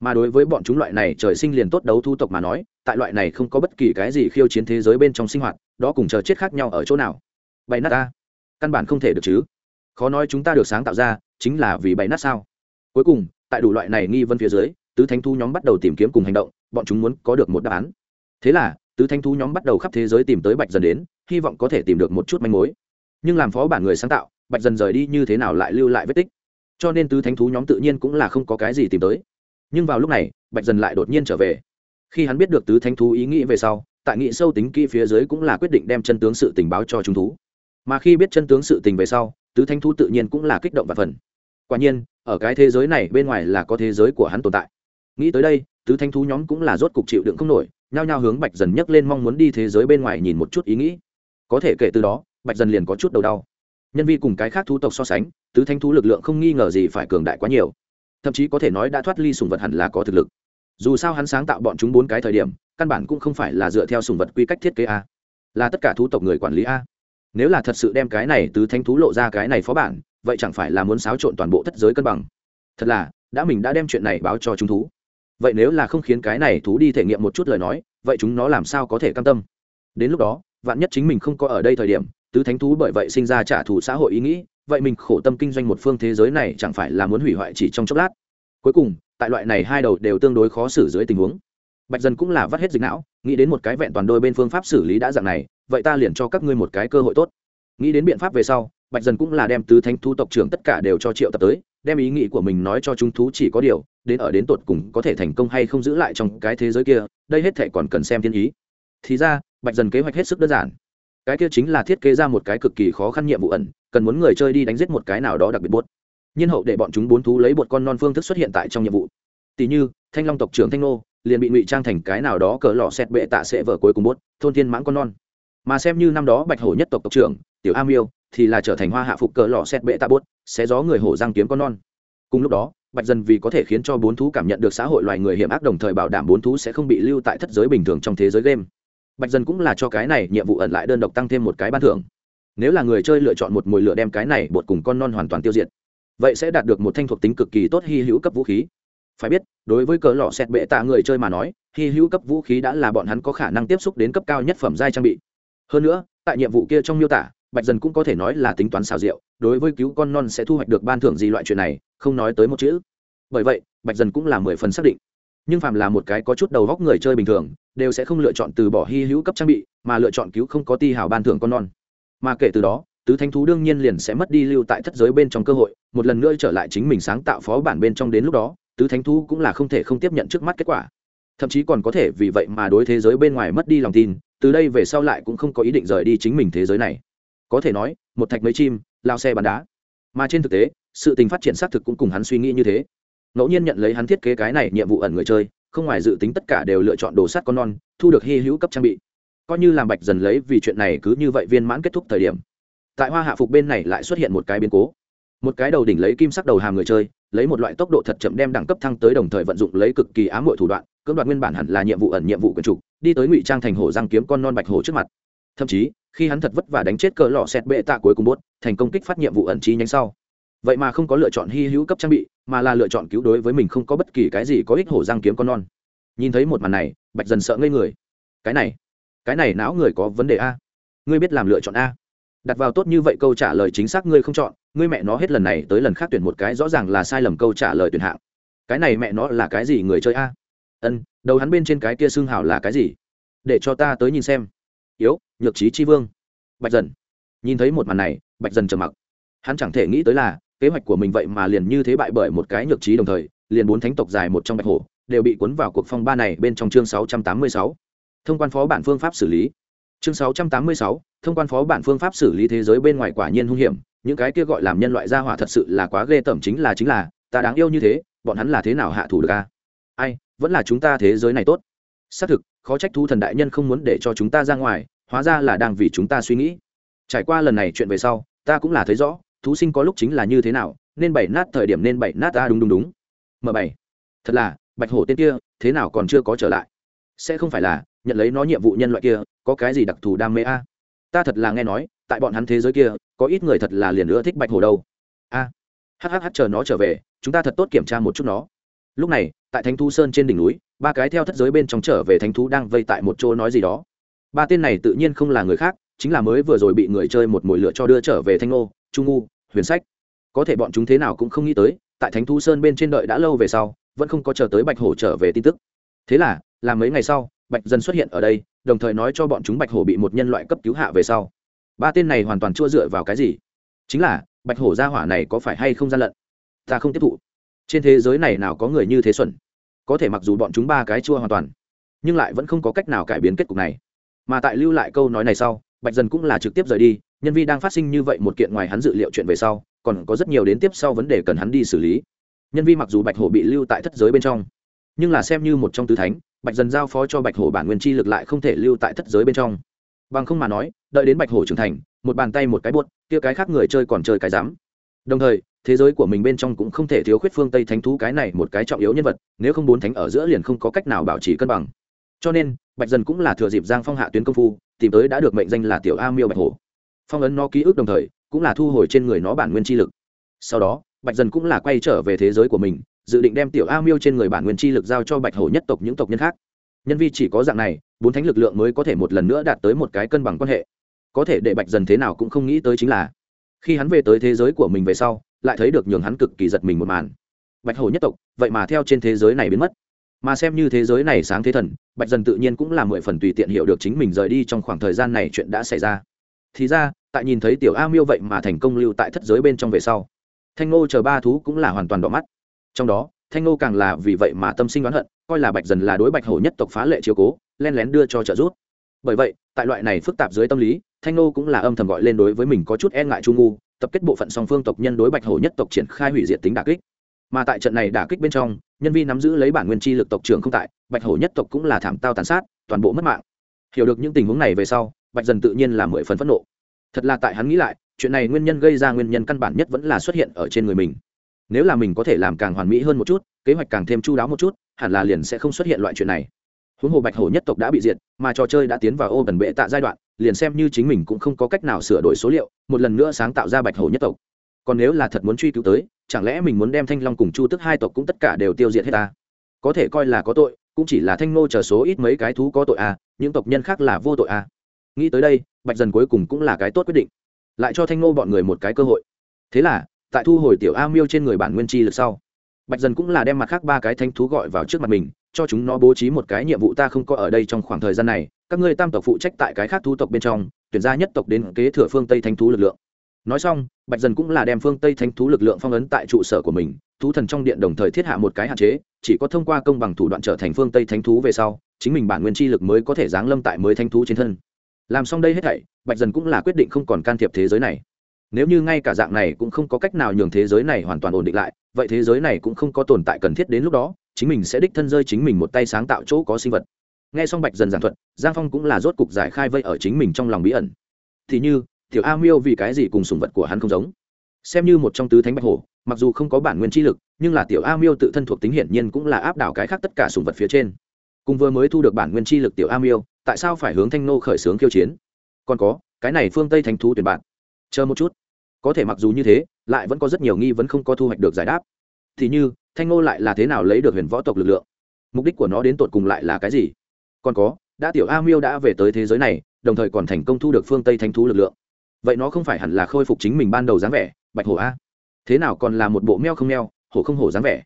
mà đối với bọn chúng loại này trời sinh liền tốt đấu thu tộc mà nói, tại loại này không có bất kỳ cái gì khiêu chiến thế giới bên trong sinh hoạt, đó cùng chờ chết khác nhau ở chỗ nào? Bày nát ta. Căn bản không thể được chứ. Khó nói chúng ta được sáng tạo ra, chính là vì bày nát sao? Cuối cùng, tại đủ loại này nghi vấn phía dưới, tứ thánh thu nhóm bắt đầu tìm kiếm cùng hành động, bọn chúng muốn có được một đáp án. Thế là, tứ thánh thu nhóm bắt đầu khắp thế giới tìm tới bạch dần đến, hy vọng có thể tìm được một chút manh mối. Nhưng làm phó bản người sáng tạo, bạch dần rời đi như thế nào lại lưu lại vết tích? Cho nên tứ thánh thú nhóm tự nhiên cũng là không có cái gì tìm tới nhưng vào lúc này, bạch dần lại đột nhiên trở về. Khi hắn biết được tứ thánh thú ý nghĩ về sau, tại nghị sâu tính kỹ phía dưới cũng là quyết định đem chân tướng sự tình báo cho chúng thú. Mà khi biết chân tướng sự tình về sau, tứ thánh thú tự nhiên cũng là kích động và phần. Quả nhiên, ở cái thế giới này bên ngoài là có thế giới của hắn tồn tại. Nghĩ tới đây, tứ thánh thú nhóm cũng là rốt cục chịu đựng không nổi, nhao nhao hướng bạch dần nhấc lên mong muốn đi thế giới bên ngoài nhìn một chút ý nghĩ. Có thể kể từ đó, bạch dần liền có chút đầu đau. Nhân vi cùng cái khác thú tộc so sánh, tứ thanh thú lực lượng không nghi ngờ gì phải cường đại quá nhiều thậm chí có thể nói đã thoát ly sùng vật hẳn là có thực lực. Dù sao hắn sáng tạo bọn chúng bốn cái thời điểm, căn bản cũng không phải là dựa theo sùng vật quy cách thiết kế a. Là tất cả thú tộc người quản lý a. Nếu là thật sự đem cái này tứ thanh thú lộ ra cái này phó bản, vậy chẳng phải là muốn xáo trộn toàn bộ thất giới cân bằng? Thật là, đã mình đã đem chuyện này báo cho chúng thú. Vậy nếu là không khiến cái này thú đi thể nghiệm một chút lời nói, vậy chúng nó làm sao có thể cam tâm? Đến lúc đó, vạn nhất chính mình không có ở đây thời điểm, tứ thánh thú bởi vậy sinh ra trả thù xã hội ý nghĩ vậy mình khổ tâm kinh doanh một phương thế giới này chẳng phải là muốn hủy hoại chỉ trong chốc lát? Cuối cùng, tại loại này hai đầu đều tương đối khó xử dưới tình huống. Bạch dân cũng là vắt hết dịch não, nghĩ đến một cái vẹn toàn đôi bên phương pháp xử lý đã dạng này, vậy ta liền cho các ngươi một cái cơ hội tốt. Nghĩ đến biện pháp về sau, bạch dân cũng là đem tứ thánh thú tộc trưởng tất cả đều cho triệu tập tới, đem ý nghĩ của mình nói cho chúng thú chỉ có điều, đến ở đến tột cùng có thể thành công hay không giữ lại trong cái thế giới kia, đây hết thể còn cần xem thiên ý. Thì ra, bạch dần kế hoạch hết sức đơn giản cái kia chính là thiết kế ra một cái cực kỳ khó khăn nhiệm vụ ẩn, cần muốn người chơi đi đánh giết một cái nào đó đặc biệt bốt nhiên hậu để bọn chúng bốn thú lấy một con non phương thức xuất hiện tại trong nhiệm vụ. Tỷ như, thanh long tộc trưởng thanh nô, liền bị ngụy trang thành cái nào đó cỡ lò xẹt bệ tạ sẽ vở cuối cùng bốt thôn thiên mãng con non. Mà xem như năm đó bạch hổ nhất tộc tộc trưởng, tiểu a miêu, thì là trở thành hoa hạ phục cỡ lò xẹt bệ tạ bốt sẽ gió người hổ giang kiếm con non. Cùng lúc đó, bạch dân vì có thể khiến cho bốn thú cảm nhận được xã hội loài người hiểm ác đồng thời bảo đảm bốn thú sẽ không bị lưu tại thất giới bình thường trong thế giới game bạch dân cũng là cho cái này nhiệm vụ ẩn lại đơn độc tăng thêm một cái ban thưởng. Nếu là người chơi lựa chọn một mồi lửa đem cái này bột cùng con non hoàn toàn tiêu diệt, vậy sẽ đạt được một thanh thuộc tính cực kỳ tốt hy hữu cấp vũ khí. Phải biết, đối với cỡ lọ xẹt bệ tạ người chơi mà nói, hy hữu cấp vũ khí đã là bọn hắn có khả năng tiếp xúc đến cấp cao nhất phẩm giai trang bị. Hơn nữa, tại nhiệm vụ kia trong miêu tả, bạch dân cũng có thể nói là tính toán xào rượu đối với cứu con non sẽ thu hoạch được ban thưởng gì loại chuyện này, không nói tới một chữ. Bởi vậy, bạch dân cũng là mười phần xác định nhưng phàm là một cái có chút đầu góc người chơi bình thường, đều sẽ không lựa chọn từ bỏ hy hữu cấp trang bị, mà lựa chọn cứu không có ti hào ban thưởng con non. Mà kể từ đó, tứ thanh thú đương nhiên liền sẽ mất đi lưu tại thất giới bên trong cơ hội, một lần nữa trở lại chính mình sáng tạo phó bản bên trong đến lúc đó, tứ thánh thú cũng là không thể không tiếp nhận trước mắt kết quả. Thậm chí còn có thể vì vậy mà đối thế giới bên ngoài mất đi lòng tin, từ đây về sau lại cũng không có ý định rời đi chính mình thế giới này. Có thể nói, một thạch mấy chim, lao xe bắn đá. Mà trên thực tế, sự tình phát triển xác thực cũng cùng hắn suy nghĩ như thế ngẫu nhiên nhận lấy hắn thiết kế cái này nhiệm vụ ẩn người chơi, không ngoài dự tính tất cả đều lựa chọn đồ sắt con non, thu được hy hữu cấp trang bị. Coi như làm bạch dần lấy vì chuyện này cứ như vậy viên mãn kết thúc thời điểm. Tại hoa hạ phục bên này lại xuất hiện một cái biến cố. Một cái đầu đỉnh lấy kim sắc đầu hàm người chơi, lấy một loại tốc độ thật chậm đem đẳng cấp thăng tới đồng thời vận dụng lấy cực kỳ ám hội thủ đoạn, cưỡng đoạt nguyên bản hẳn là nhiệm vụ ẩn nhiệm vụ quyền trục đi tới ngụy trang thành hổ răng kiếm con non bạch hổ trước mặt. Thậm chí, khi hắn thật vất vả đánh chết cỡ lọ xẹt bệ tạ cuối cùng bốt, thành công kích phát nhiệm vụ ẩn trí nhánh sau. Vậy mà không có lựa chọn hy hữu cấp trang bị mà là lựa chọn cứu đối với mình không có bất kỳ cái gì có ích hổ răng kiếm con non. Nhìn thấy một màn này, bạch dần sợ ngây người. Cái này cái này não người có vấn đề a. Ngươi biết làm lựa chọn a. Đặt vào tốt như vậy câu trả lời chính xác ngươi không chọn, ngươi mẹ nó hết lần này tới lần khác tuyển một cái rõ ràng là sai lầm câu trả lời tuyển hạng. Cái này mẹ nó là cái gì người chơi a? Ân, đầu hắn bên trên cái kia xương hảo là cái gì? Để cho ta tới nhìn xem. Yếu, nhược trí chi vương. Bạch dần. Nhìn thấy một màn này, bạch dần trầm mặc. Hắn chẳng thể nghĩ tới là kế hoạch của mình vậy mà liền như thế bại bởi một cái nhược trí đồng thời liền bốn thánh tộc dài một trong bạch hổ đều bị cuốn vào cuộc phong ba này bên trong chương 686. thông quan phó bản phương pháp xử lý. Chương 686, thông quan phó bản phương pháp xử lý thế giới bên ngoài quả nhiên hung hiểm những cái kia gọi làm nhân loại gia hỏa thật sự là quá ghê tởm chính là chính là ta đáng yêu như thế bọn hắn là thế nào hạ thủ được a? Ai vẫn là chúng ta thế giới này tốt. Xác thực khó trách thu thần đại nhân không muốn để cho chúng ta ra ngoài hóa ra là đang vì chúng ta suy nghĩ. Trải qua lần này chuyện về sau ta cũng là thấy rõ thú sinh có lúc chính là như thế nào nên bảy nát thời điểm nên bảy nát ta đúng đúng đúng. M bảy. Thật là bạch hổ tên kia thế nào còn chưa có trở lại? Sẽ không phải là nhận lấy nó nhiệm vụ nhân loại kia có cái gì đặc thù đam mê a? Ta thật là nghe nói tại bọn hắn thế giới kia có ít người thật là liền nữa thích bạch hổ đâu. A. À, hhh chờ nó trở về chúng ta thật tốt kiểm tra một chút nó. Lúc này tại thánh thú sơn trên đỉnh núi ba cái theo thất giới bên trong trở về thánh thú đang vây tại một chỗ nói gì đó. Ba tên này tự nhiên không là người khác chính là mới vừa rồi bị người chơi một mồi lửa cho đưa trở về thanh ngô trung ngu huyền sách. Có thể bọn chúng thế nào cũng không nghĩ tới, tại thánh thú sơn bên trên đợi đã lâu về sau, vẫn không có chờ tới bạch hổ trở về tin tức. Thế là làm mấy ngày sau, bạch Dân xuất hiện ở đây, đồng thời nói cho bọn chúng bạch hổ bị một nhân loại cấp cứu hạ về sau. Ba tên này hoàn toàn chưa dựa vào cái gì. Chính là, bạch hổ gia hỏa này có phải hay không gian lận? Ta không tiếp thụ. Trên thế giới này nào có người như thế xuẩn? Có thể mặc dù bọn chúng ba cái chua hoàn toàn, nhưng lại vẫn không có cách nào cải biến kết cục này. Mà tại lưu lại câu nói này sau, bạch Dân cũng là trực tiếp rời đi nhân vi đang phát sinh như vậy một kiện ngoài hắn dự liệu chuyện về sau, còn có rất nhiều đến tiếp sau vấn đề cần hắn đi xử lý. Nhân vi mặc dù bạch hổ bị lưu tại thất giới bên trong, nhưng là xem như một trong tứ thánh, bạch dần giao phó cho bạch hổ bản nguyên chi lực lại không thể lưu tại thất giới bên trong. Bằng không mà nói, đợi đến bạch hổ trưởng thành, một bàn tay một cái buốt, kia cái khác người chơi còn chơi cái dám. Đồng thời, thế giới của mình bên trong cũng không thể thiếu khuyết phương tây thánh thú cái này một cái trọng yếu nhân vật, nếu không bốn thánh ở giữa liền không có cách nào bảo trì cân bằng. Cho nên, bạch dần cũng là thừa dịp giang phong hạ tuyến công phu, tìm tới đã được mệnh danh là tiểu a miêu bạch hổ phong ấn nó ký ức đồng thời, cũng là thu hồi trên người nó bản nguyên chi lực. Sau đó, bạch dần cũng là quay trở về thế giới của mình, dự định đem tiểu a miêu trên người bản nguyên chi lực giao cho bạch hổ nhất tộc những tộc nhân khác. Nhân vi chỉ có dạng này, bốn thánh lực lượng mới có thể một lần nữa đạt tới một cái cân bằng quan hệ. Có thể để bạch dần thế nào cũng không nghĩ tới chính là, khi hắn về tới thế giới của mình về sau, lại thấy được nhường hắn cực kỳ giật mình một màn. Bạch hổ nhất tộc, vậy mà theo trên thế giới này biến mất. Mà xem như thế giới này sáng thế thần, bạch dần tự nhiên cũng là mười phần tùy tiện hiểu được chính mình rời đi trong khoảng thời gian này chuyện đã xảy ra thì ra, tại nhìn thấy tiểu a miêu vậy mà thành công lưu tại thất giới bên trong về sau, thanh ngô chờ ba thú cũng là hoàn toàn đỏ mắt. Trong đó, thanh ngô càng là vì vậy mà tâm sinh đoán hận, coi là bạch dần là đối bạch hổ nhất tộc phá lệ chiếu cố len lén đưa cho trợ giúp. Bởi vậy, tại loại này phức tạp dưới tâm lý, thanh ngô cũng là âm thầm gọi lên đối với mình có chút e ngại trung ngu, tập kết bộ phận song phương tộc nhân đối bạch hổ nhất tộc triển khai hủy diệt tính đà kích. Mà tại trận này đả kích bên trong, nhân vi nắm giữ lấy bản nguyên chi lực tộc trưởng không tại, bạch hổ nhất tộc cũng là thảm tao tàn sát, toàn bộ mất mạng. Hiểu được những tình huống này về sau bạch dần tự nhiên là mười phần phẫn nộ. Thật là tại hắn nghĩ lại, chuyện này nguyên nhân gây ra nguyên nhân căn bản nhất vẫn là xuất hiện ở trên người mình. Nếu là mình có thể làm càng hoàn mỹ hơn một chút, kế hoạch càng thêm chu đáo một chút, hẳn là liền sẽ không xuất hiện loại chuyện này. Huống hồ bạch hổ nhất tộc đã bị diệt, mà trò chơi đã tiến vào ô bẩn bệ tạ giai đoạn, liền xem như chính mình cũng không có cách nào sửa đổi số liệu, một lần nữa sáng tạo ra bạch hổ nhất tộc. Còn nếu là thật muốn truy cứu tới, chẳng lẽ mình muốn đem thanh long cùng chu tức hai tộc cũng tất cả đều tiêu diệt hết ta có thể coi là có tội, cũng chỉ là thanh ngô chờ số ít mấy cái thú có tội à những tộc nhân khác là vô tội à? Nghĩ tới đây, bạch dần cuối cùng cũng là cái tốt quyết định. Lại cho thanh ngô bọn người một cái cơ hội. Thế là, tại thu hồi tiểu a miêu trên người bản nguyên chi lực sau, bạch dần cũng là đem mặt khác ba cái thanh thú gọi vào trước mặt mình, cho chúng nó bố trí một cái nhiệm vụ ta không có ở đây trong khoảng thời gian này, các ngươi tam tộc phụ trách tại cái khác thú tộc bên trong, tuyển ra nhất tộc đến kế thừa phương tây thanh thú lực lượng. Nói xong, bạch dần cũng là đem phương tây thanh thú lực lượng phong ấn tại trụ sở của mình, thú thần trong điện đồng thời thiết hạ một cái hạn chế, chỉ có thông qua công bằng thủ đoạn trở thành phương tây thanh thú về sau, chính mình bản nguyên chi lực mới có thể giáng lâm tại mới thanh thú trên thân làm xong đây hết thảy, bạch dần cũng là quyết định không còn can thiệp thế giới này. Nếu như ngay cả dạng này cũng không có cách nào nhường thế giới này hoàn toàn ổn định lại, vậy thế giới này cũng không có tồn tại cần thiết đến lúc đó, chính mình sẽ đích thân rơi chính mình một tay sáng tạo chỗ có sinh vật. Nghe xong bạch dần giảng thuật, giang phong cũng là rốt cục giải khai vây ở chính mình trong lòng bí ẩn. Thì như, tiểu a miêu vì cái gì cùng sùng vật của hắn không giống? Xem như một trong tứ thánh bạch hổ, mặc dù không có bản nguyên chi lực, nhưng là tiểu a miêu tự thân thuộc tính hiển nhiên cũng là áp đảo cái khác tất cả sùng vật phía trên. Cùng vừa mới thu được bản nguyên chi lực tiểu a miêu tại sao phải hướng thanh nô khởi xướng khiêu chiến? Còn có, cái này phương tây thánh thú tuyển bạn. Chờ một chút. Có thể mặc dù như thế, lại vẫn có rất nhiều nghi vấn không có thu hoạch được giải đáp. Thì như, thanh nô lại là thế nào lấy được huyền võ tộc lực lượng? Mục đích của nó đến tột cùng lại là cái gì? Còn có, đã tiểu a miêu đã về tới thế giới này, đồng thời còn thành công thu được phương tây thanh thú lực lượng. Vậy nó không phải hẳn là khôi phục chính mình ban đầu dáng vẻ, bạch hổ a? Thế nào còn là một bộ meo không meo, hổ không hổ dáng vẻ?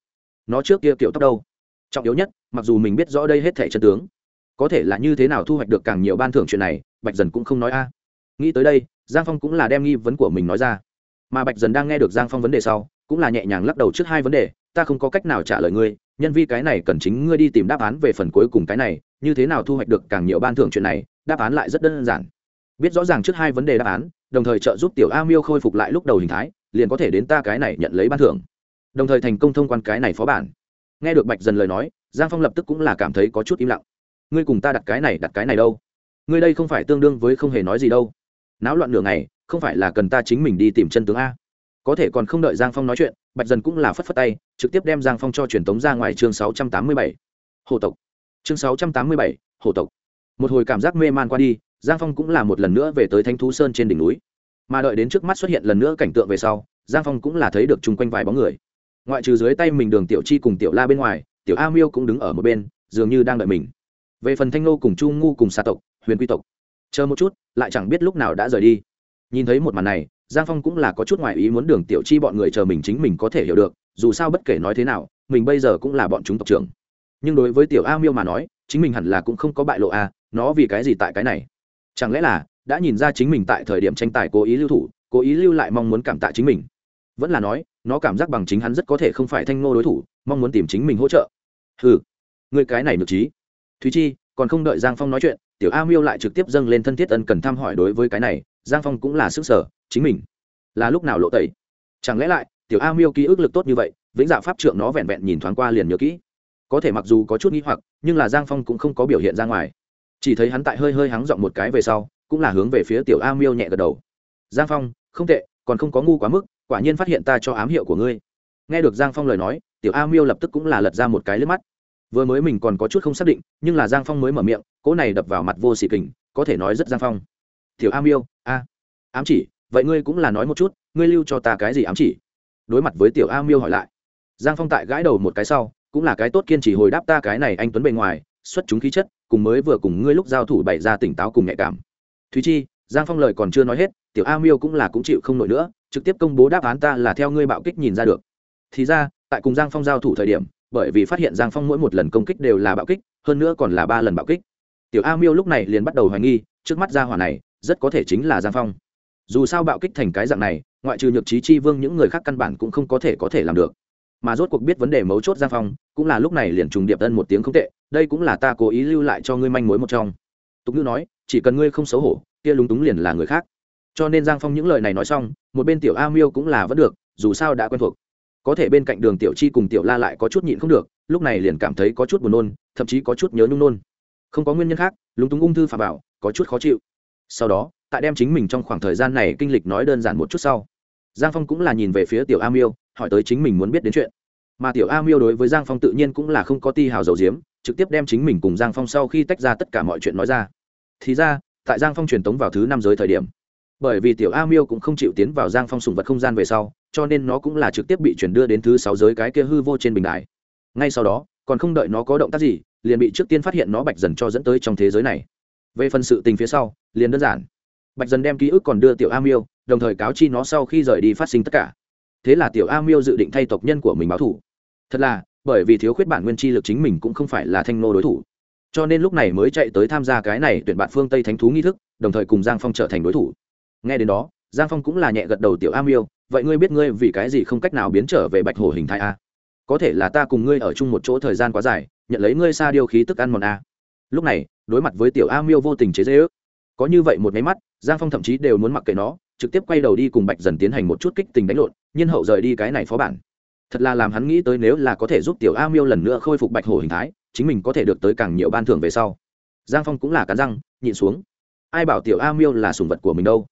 Nó trước kia kiểu tóc đâu? Trọng yếu nhất, mặc dù mình biết rõ đây hết thẻ chân tướng có thể là như thế nào thu hoạch được càng nhiều ban thưởng chuyện này, bạch dần cũng không nói a. Nghĩ tới đây, giang phong cũng là đem nghi vấn của mình nói ra. Mà bạch dần đang nghe được giang phong vấn đề sau, cũng là nhẹ nhàng lắc đầu trước hai vấn đề, ta không có cách nào trả lời ngươi, nhân vi cái này cần chính ngươi đi tìm đáp án về phần cuối cùng cái này, như thế nào thu hoạch được càng nhiều ban thưởng chuyện này, đáp án lại rất đơn giản. Biết rõ ràng trước hai vấn đề đáp án, đồng thời trợ giúp tiểu a miêu khôi phục lại lúc đầu hình thái, liền có thể đến ta cái này nhận lấy ban thưởng. Đồng thời thành công thông quan cái này phó bản. Nghe được bạch dần lời nói, giang phong lập tức cũng là cảm thấy có chút im lặng ngươi cùng ta đặt cái này, đặt cái này đâu? Ngươi đây không phải tương đương với không hề nói gì đâu. Náo loạn nửa ngày, không phải là cần ta chính mình đi tìm chân tướng a. Có thể còn không đợi giang phong nói chuyện, bạch dần cũng là phất phất tay, trực tiếp đem giang phong cho truyền tống ra ngoài chương sáu trăm tám mươi bảy. Hồ tộc. Chương sáu trăm tám mươi bảy, hồ tộc. Một hồi cảm giác mê man qua đi, giang phong cũng là một lần nữa về tới thanh thú sơn trên đỉnh núi. Mà đợi đến trước mắt xuất hiện lần nữa cảnh tượng về sau, giang phong cũng là thấy được chung quanh vài bóng người. Ngoại trừ dưới tay mình đường tiểu chi cùng tiểu la bên ngoài, tiểu a miêu cũng đứng ở một bên, dường như đang đợi mình về phần thanh nô cùng chu ngu cùng xa tộc, huyền quy tộc, chờ một chút, lại chẳng biết lúc nào đã rời đi. Nhìn thấy một màn này, giang phong cũng là có chút ngoại ý muốn đường tiểu chi bọn người chờ mình chính mình có thể hiểu được, dù sao bất kể nói thế nào, mình bây giờ cũng là bọn chúng tộc trưởng. Nhưng đối với tiểu a miêu mà nói, chính mình hẳn là cũng không có bại lộ a, nó vì cái gì tại cái này? Chẳng lẽ là, đã nhìn ra chính mình tại thời điểm tranh tài cố ý lưu thủ, cố ý lưu lại mong muốn cảm tạ chính mình? Vẫn là nói, nó cảm giác bằng chính hắn rất có thể không phải thanh ngô đối thủ, mong muốn tìm chính mình hỗ trợ. Ừ người cái này được trí thúy chi, còn không đợi giang phong nói chuyện, tiểu a miêu lại trực tiếp dâng lên thân thiết ân cần thăm hỏi đối với cái này, giang phong cũng là sức sở, chính mình là lúc nào lộ tẩy. Chẳng lẽ lại, tiểu a miêu ký ức lực tốt như vậy, vĩnh dạ pháp trượng nó vẹn vẹn nhìn thoáng qua liền nhớ kỹ. Có thể mặc dù có chút nghĩ hoặc, nhưng là giang phong cũng không có biểu hiện ra ngoài. Chỉ thấy hắn tại hơi hơi hắng giọng một cái về sau, cũng là hướng về phía tiểu a miêu nhẹ gật đầu. Giang phong, không tệ, còn không có ngu quá mức, quả nhiên phát hiện ta cho ám hiệu của ngươi. Nghe được giang phong lời nói, tiểu a miêu lập tức cũng là lật ra một cái lướt mắt vừa mới mình còn có chút không xác định, nhưng là giang phong mới mở miệng, cỗ này đập vào mặt vô xị kình, có thể nói rất giang phong. Tiểu am yêu, a, ám chỉ, vậy ngươi cũng là nói một chút, ngươi lưu cho ta cái gì ám chỉ? Đối mặt với tiểu a miêu hỏi lại, giang phong tại gãi đầu một cái sau, cũng là cái tốt kiên trì hồi đáp ta cái này anh tuấn bề ngoài, xuất chúng khí chất, cùng mới vừa cùng ngươi lúc giao thủ bày ra tỉnh táo cùng nhạy cảm. Thúy chi, giang phong lời còn chưa nói hết, tiểu a miêu cũng là cũng chịu không nổi nữa, trực tiếp công bố đáp án ta là theo ngươi bạo kích nhìn ra được. Thì ra, tại cùng giang phong giao thủ thời điểm bởi vì phát hiện giang phong mỗi một lần công kích đều là bạo kích, hơn nữa còn là ba lần bạo kích. Tiểu a miêu lúc này liền bắt đầu hoài nghi, trước mắt ra hỏa này, rất có thể chính là giang phong. Dù sao bạo kích thành cái dạng này, ngoại trừ nhược trí chi vương những người khác căn bản cũng không có thể có thể làm được. Mà rốt cuộc biết vấn đề mấu chốt giang phong, cũng là lúc này liền trùng điệp tân một tiếng không tệ, đây cũng là ta cố ý lưu lại cho ngươi manh mối một trong. Tục ngữ nói, chỉ cần ngươi không xấu hổ, kia lúng túng liền là người khác. Cho nên giang phong những lời này nói xong, một bên tiểu a miêu cũng là vẫn được, dù sao đã quen thuộc có thể bên cạnh đường tiểu chi cùng tiểu la lại có chút nhịn không được, lúc này liền cảm thấy có chút buồn nôn, thậm chí có chút nhớ nhung nôn. Không có nguyên nhân khác, lúng túng ung thư phà bảo có chút khó chịu. Sau đó, tại đem chính mình trong khoảng thời gian này kinh lịch nói đơn giản một chút sau, giang phong cũng là nhìn về phía tiểu a miêu, hỏi tới chính mình muốn biết đến chuyện. Mà tiểu a miêu đối với giang phong tự nhiên cũng là không có ti hào dầu diếm, trực tiếp đem chính mình cùng giang phong sau khi tách ra tất cả mọi chuyện nói ra. Thì ra, tại giang phong truyền tống vào thứ năm giới thời điểm, bởi vì tiểu a miêu cũng không chịu tiến vào giang phong sùng vật không gian về sau cho nên nó cũng là trực tiếp bị chuyển đưa đến thứ sáu giới cái kia hư vô trên bình đài. Ngay sau đó, còn không đợi nó có động tác gì, liền bị trước tiên phát hiện nó bạch dần cho dẫn tới trong thế giới này. Về phần sự tình phía sau, liền đơn giản. Bạch dần đem ký ức còn đưa tiểu a miêu, đồng thời cáo chi nó sau khi rời đi phát sinh tất cả. Thế là tiểu a miêu dự định thay tộc nhân của mình báo thủ. Thật là, bởi vì thiếu khuyết bản nguyên chi lực chính mình cũng không phải là thanh nô đối thủ. Cho nên lúc này mới chạy tới tham gia cái này tuyển bạn phương tây thánh thú nghi thức, đồng thời cùng giang phong trở thành đối thủ. Nghe đến đó, giang phong cũng là nhẹ gật đầu tiểu a miêu vậy ngươi biết ngươi vì cái gì không cách nào biến trở về bạch hổ hình thái a? Có thể là ta cùng ngươi ở chung một chỗ thời gian quá dài, nhận lấy ngươi xa điều khí tức ăn mòn a. Lúc này, đối mặt với tiểu a miêu vô tình chế dễ ước có như vậy một máy mắt, giang phong thậm chí đều muốn mặc kệ nó, trực tiếp quay đầu đi cùng bạch dần tiến hành một chút kích tình đánh lộn, nhiên hậu rời đi cái này phó bản. Thật là làm hắn nghĩ tới nếu là có thể giúp tiểu a miêu lần nữa khôi phục bạch hổ hình thái, chính mình có thể được tới càng nhiều ban thưởng về sau. Giang phong cũng là cắn răng, nhịn xuống. Ai bảo tiểu a miêu là sùng vật của mình đâu?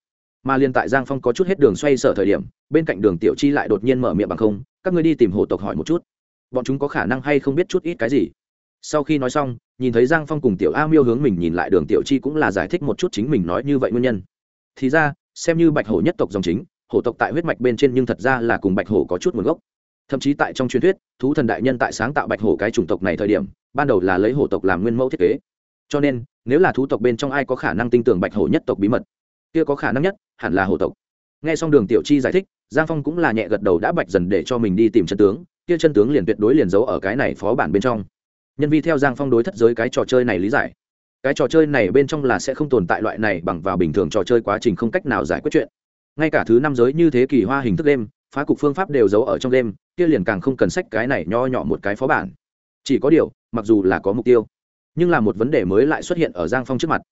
Mà liên tại giang phong có chút hết đường xoay sở thời điểm, bên cạnh đường tiểu chi lại đột nhiên mở miệng bằng không, các ngươi đi tìm hồ tộc hỏi một chút. Bọn chúng có khả năng hay không biết chút ít cái gì? Sau khi nói xong, nhìn thấy giang phong cùng tiểu a miêu hướng mình nhìn lại đường tiểu chi cũng là giải thích một chút chính mình nói như vậy nguyên nhân. Thì ra, xem như bạch hổ nhất tộc dòng chính, hổ tộc tại huyết mạch bên trên nhưng thật ra là cùng bạch hổ có chút nguồn gốc. Thậm chí tại trong truyền thuyết, thú thần đại nhân tại sáng tạo bạch hổ cái chủng tộc này thời điểm, ban đầu là lấy hổ tộc làm nguyên mẫu thiết kế. Cho nên, nếu là thú tộc bên trong ai có khả năng tin tưởng bạch hổ nhất tộc bí mật, kia có khả năng nhất hẳn là hổ tộc. Nghe xong đường tiểu chi giải thích, giang phong cũng là nhẹ gật đầu đã bạch dần để cho mình đi tìm chân tướng, kia chân tướng liền tuyệt đối liền giấu ở cái này phó bản bên trong. Nhân vi theo giang phong đối thất giới cái trò chơi này lý giải. Cái trò chơi này bên trong là sẽ không tồn tại loại này bằng vào bình thường trò chơi quá trình không cách nào giải quyết chuyện. Ngay cả thứ năm giới như thế kỳ hoa hình thức đêm phá cục phương pháp đều giấu ở trong đêm kia liền càng không cần sách cái này nho nhỏ một cái phó bản. Chỉ có điều, mặc dù là có mục tiêu, nhưng là một vấn đề mới lại xuất hiện ở giang phong trước mặt.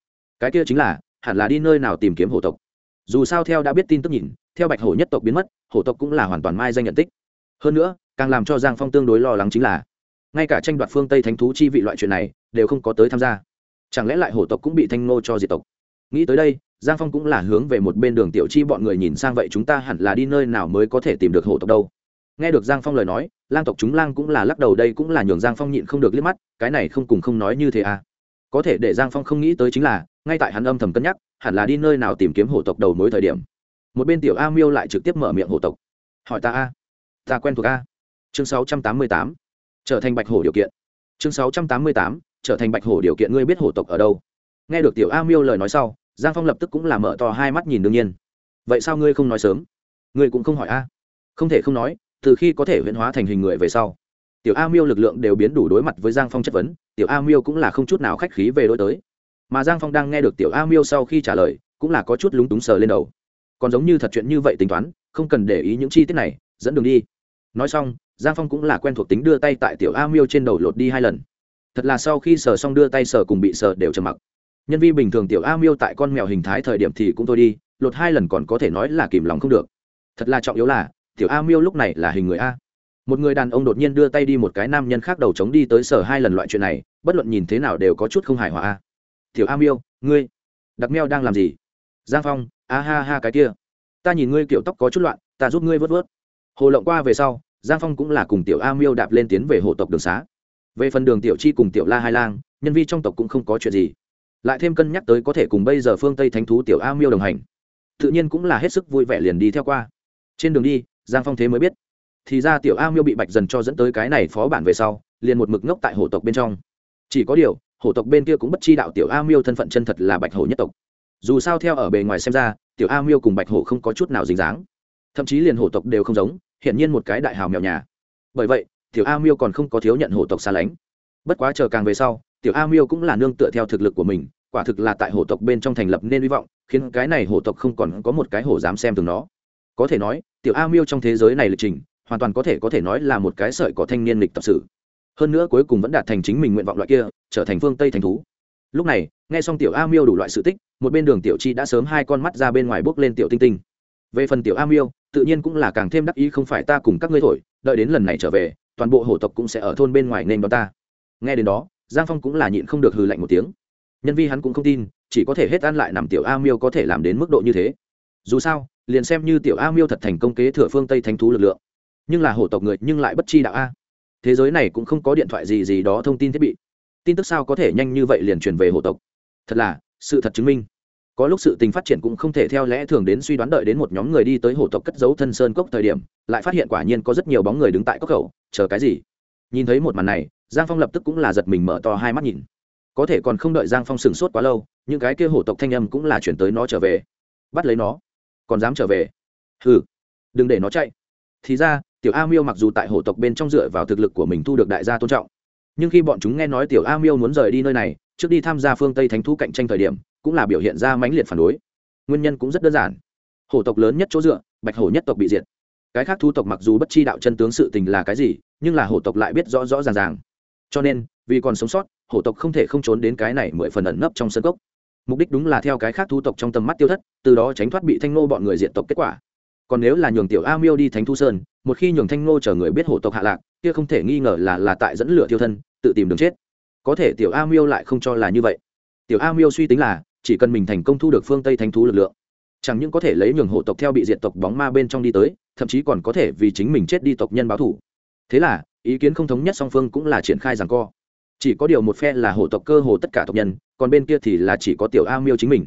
Cái kia chính là, hẳn là đi nơi nào tìm kiếm hổ tộc dù sao theo đã biết tin tức nhìn, theo bạch hổ nhất tộc biến mất, hổ tộc cũng là hoàn toàn mai danh nhận tích. Hơn nữa, càng làm cho giang phong tương đối lo lắng chính là, ngay cả tranh đoạt phương tây thánh thú chi vị loại chuyện này, đều không có tới tham gia. Chẳng lẽ lại hổ tộc cũng bị thanh ngô cho diệt tộc? Nghĩ tới đây, giang phong cũng là hướng về một bên đường tiểu chi bọn người nhìn sang vậy chúng ta hẳn là đi nơi nào mới có thể tìm được hổ tộc đâu. Nghe được giang phong lời nói, lang tộc chúng lang cũng là lắc đầu đây cũng là nhường giang phong nhịn không được liếc mắt, cái này không cùng không nói như thế à có thể để giang phong không nghĩ tới chính là, ngay tại hắn âm thầm cân nhắc, hẳn là đi nơi nào tìm kiếm hổ tộc đầu mối thời điểm. Một bên tiểu a miêu lại trực tiếp mở miệng hổ tộc. Hỏi ta a. Ta quen thuộc a. Chương sáu trăm tám mươi tám. Trở thành bạch hổ điều kiện. Chương sáu trăm tám mươi tám. Trở thành bạch hổ điều kiện, ngươi biết hổ tộc ở đâu? Nghe được tiểu a miêu lời nói sau, giang phong lập tức cũng là mở to hai mắt nhìn đương nhiên. Vậy sao ngươi không nói sớm? Ngươi cũng không hỏi a. Không thể không nói, từ khi có thể huyễn hóa thành hình người về sau tiểu a miêu lực lượng đều biến đủ đối mặt với giang phong chất vấn, tiểu a miêu cũng là không chút nào khách khí về đối tới. Mà giang phong đang nghe được tiểu a miêu sau khi trả lời, cũng là có chút lúng túng sờ lên đầu. Còn giống như thật chuyện như vậy tính toán, không cần để ý những chi tiết này, dẫn đường đi. Nói xong, giang phong cũng là quen thuộc tính đưa tay tại tiểu a miêu trên đầu lột đi hai lần. Thật là sau khi sờ xong đưa tay sờ cùng bị sờ đều trầm mặc. Nhân vi bình thường tiểu a miêu tại con mèo hình thái thời điểm thì cũng thôi đi, lột hai lần còn có thể nói là kìm lòng không được. Thật là trọng yếu là, tiểu a miêu lúc này là hình người a một người đàn ông đột nhiên đưa tay đi một cái nam nhân khác đầu chống đi tới sở hai lần loại chuyện này, bất luận nhìn thế nào đều có chút không hài hòa a. Tiểu a miêu ngươi, đặc meo đang làm gì? Giang phong, a ha ha cái kia. Ta nhìn ngươi kiểu tóc có chút loạn, ta giúp ngươi vớt vớt. Hồ lộng qua về sau, giang phong cũng là cùng tiểu a miêu đạp lên tiến về hộ tộc đường xá. Về phần đường tiểu chi cùng tiểu la hai lang, nhân vi trong tộc cũng không có chuyện gì. Lại thêm cân nhắc tới có thể cùng bây giờ phương tây thánh thú tiểu a miêu đồng hành. Tự nhiên cũng là hết sức vui vẻ liền đi theo qua. Trên đường đi, giang phong thế mới biết thì ra tiểu a miêu bị bạch dần cho dẫn tới cái này phó bản về sau, liền một mực ngốc tại hổ tộc bên trong. Chỉ có điều, hổ tộc bên kia cũng bất chi đạo tiểu a miêu thân phận chân thật là bạch hổ nhất tộc. Dù sao theo ở bề ngoài xem ra, tiểu a miêu cùng bạch hổ không có chút nào dính dáng. Thậm chí liền hổ tộc đều không giống hiện nhiên một cái đại hào mèo nhà. Bởi vậy, tiểu a miêu còn không có thiếu nhận hổ tộc xa lánh. Bất quá chờ càng về sau, tiểu a miêu cũng là nương tựa theo thực lực của mình, quả thực là tại hổ tộc bên trong thành lập nên hy vọng, khiến cái này hổ tộc không còn có một cái hổ dám xem thường nó. Có thể nói, tiểu a miêu trong thế giới này lịch trình hoàn toàn có thể có thể nói là một cái sợi có thanh niên lịch tập sự hơn nữa cuối cùng vẫn đạt thành chính mình nguyện vọng loại kia, trở thành phương tây thành thú. Lúc này, nghe xong tiểu a miêu đủ loại sự tích, một bên đường tiểu chi đã sớm hai con mắt ra bên ngoài bước lên tiểu tinh tinh. Về phần tiểu a miêu, tự nhiên cũng là càng thêm đắc ý không phải ta cùng các ngươi thổi, đợi đến lần này trở về, toàn bộ hổ tộc cũng sẽ ở thôn bên ngoài nên đón ta. Nghe đến đó, giang phong cũng là nhịn không được hừ lạnh một tiếng. Nhân vi hắn cũng không tin, chỉ có thể hết ăn lại nằm tiểu a miêu có thể làm đến mức độ như thế. Dù sao, liền xem như tiểu a miêu thật thành công kế thừa phương tây thánh thú lực lượng nhưng là hổ tộc người nhưng lại bất chi đạo a. Thế giới này cũng không có điện thoại gì gì đó thông tin thiết bị. Tin tức sao có thể nhanh như vậy liền truyền về hổ tộc? Thật là, sự thật chứng minh. Có lúc sự tình phát triển cũng không thể theo lẽ thường đến suy đoán đợi đến một nhóm người đi tới hổ tộc cất giấu thân sơn cốc thời điểm, lại phát hiện quả nhiên có rất nhiều bóng người đứng tại cốc khẩu, chờ cái gì? Nhìn thấy một màn này, giang phong lập tức cũng là giật mình mở to hai mắt nhìn. Có thể còn không đợi giang phong sửng sốt quá lâu, những cái kia hổ tộc thanh âm cũng là chuyển tới nó trở về. Bắt lấy nó. Còn dám trở về? Ừ đừng để nó chạy. Thì ra tiểu a miêu mặc dù tại hổ tộc bên trong dựa vào thực lực của mình thu được đại gia tôn trọng, nhưng khi bọn chúng nghe nói tiểu a miêu muốn rời đi nơi này, trước đi tham gia phương tây thánh thú cạnh tranh thời điểm, cũng là biểu hiện ra mãnh liệt phản đối. Nguyên nhân cũng rất đơn giản. Hổ tộc lớn nhất chỗ dựa, bạch hổ nhất tộc bị diệt. Cái khác thu tộc mặc dù bất chi đạo chân tướng sự tình là cái gì, nhưng là hổ tộc lại biết rõ rõ ràng ràng. Cho nên, vì còn sống sót, hổ tộc không thể không trốn đến cái này mười phần ẩn nấp trong sân cốc. Mục đích đúng là theo cái khác thu tộc trong tầm mắt tiêu thất, từ đó tránh thoát bị thanh nô bọn người diện tộc kết quả còn nếu là nhường tiểu a miêu đi thánh thu sơn, một khi nhường thanh nô chở người biết hổ tộc hạ lạc, kia không thể nghi ngờ là là tại dẫn lửa thiêu thân, tự tìm đường chết. Có thể tiểu a miêu lại không cho là như vậy. Tiểu a miêu suy tính là, chỉ cần mình thành công thu được phương tây thánh thú lực lượng, chẳng những có thể lấy nhường hộ tộc theo bị diệt tộc bóng ma bên trong đi tới, thậm chí còn có thể vì chính mình chết đi tộc nhân báo thủ thế là, ý kiến không thống nhất song phương cũng là triển khai rằng co. Chỉ có điều một phe là hộ tộc cơ hồ tất cả tộc nhân, còn bên kia thì là chỉ có tiểu a miêu chính mình.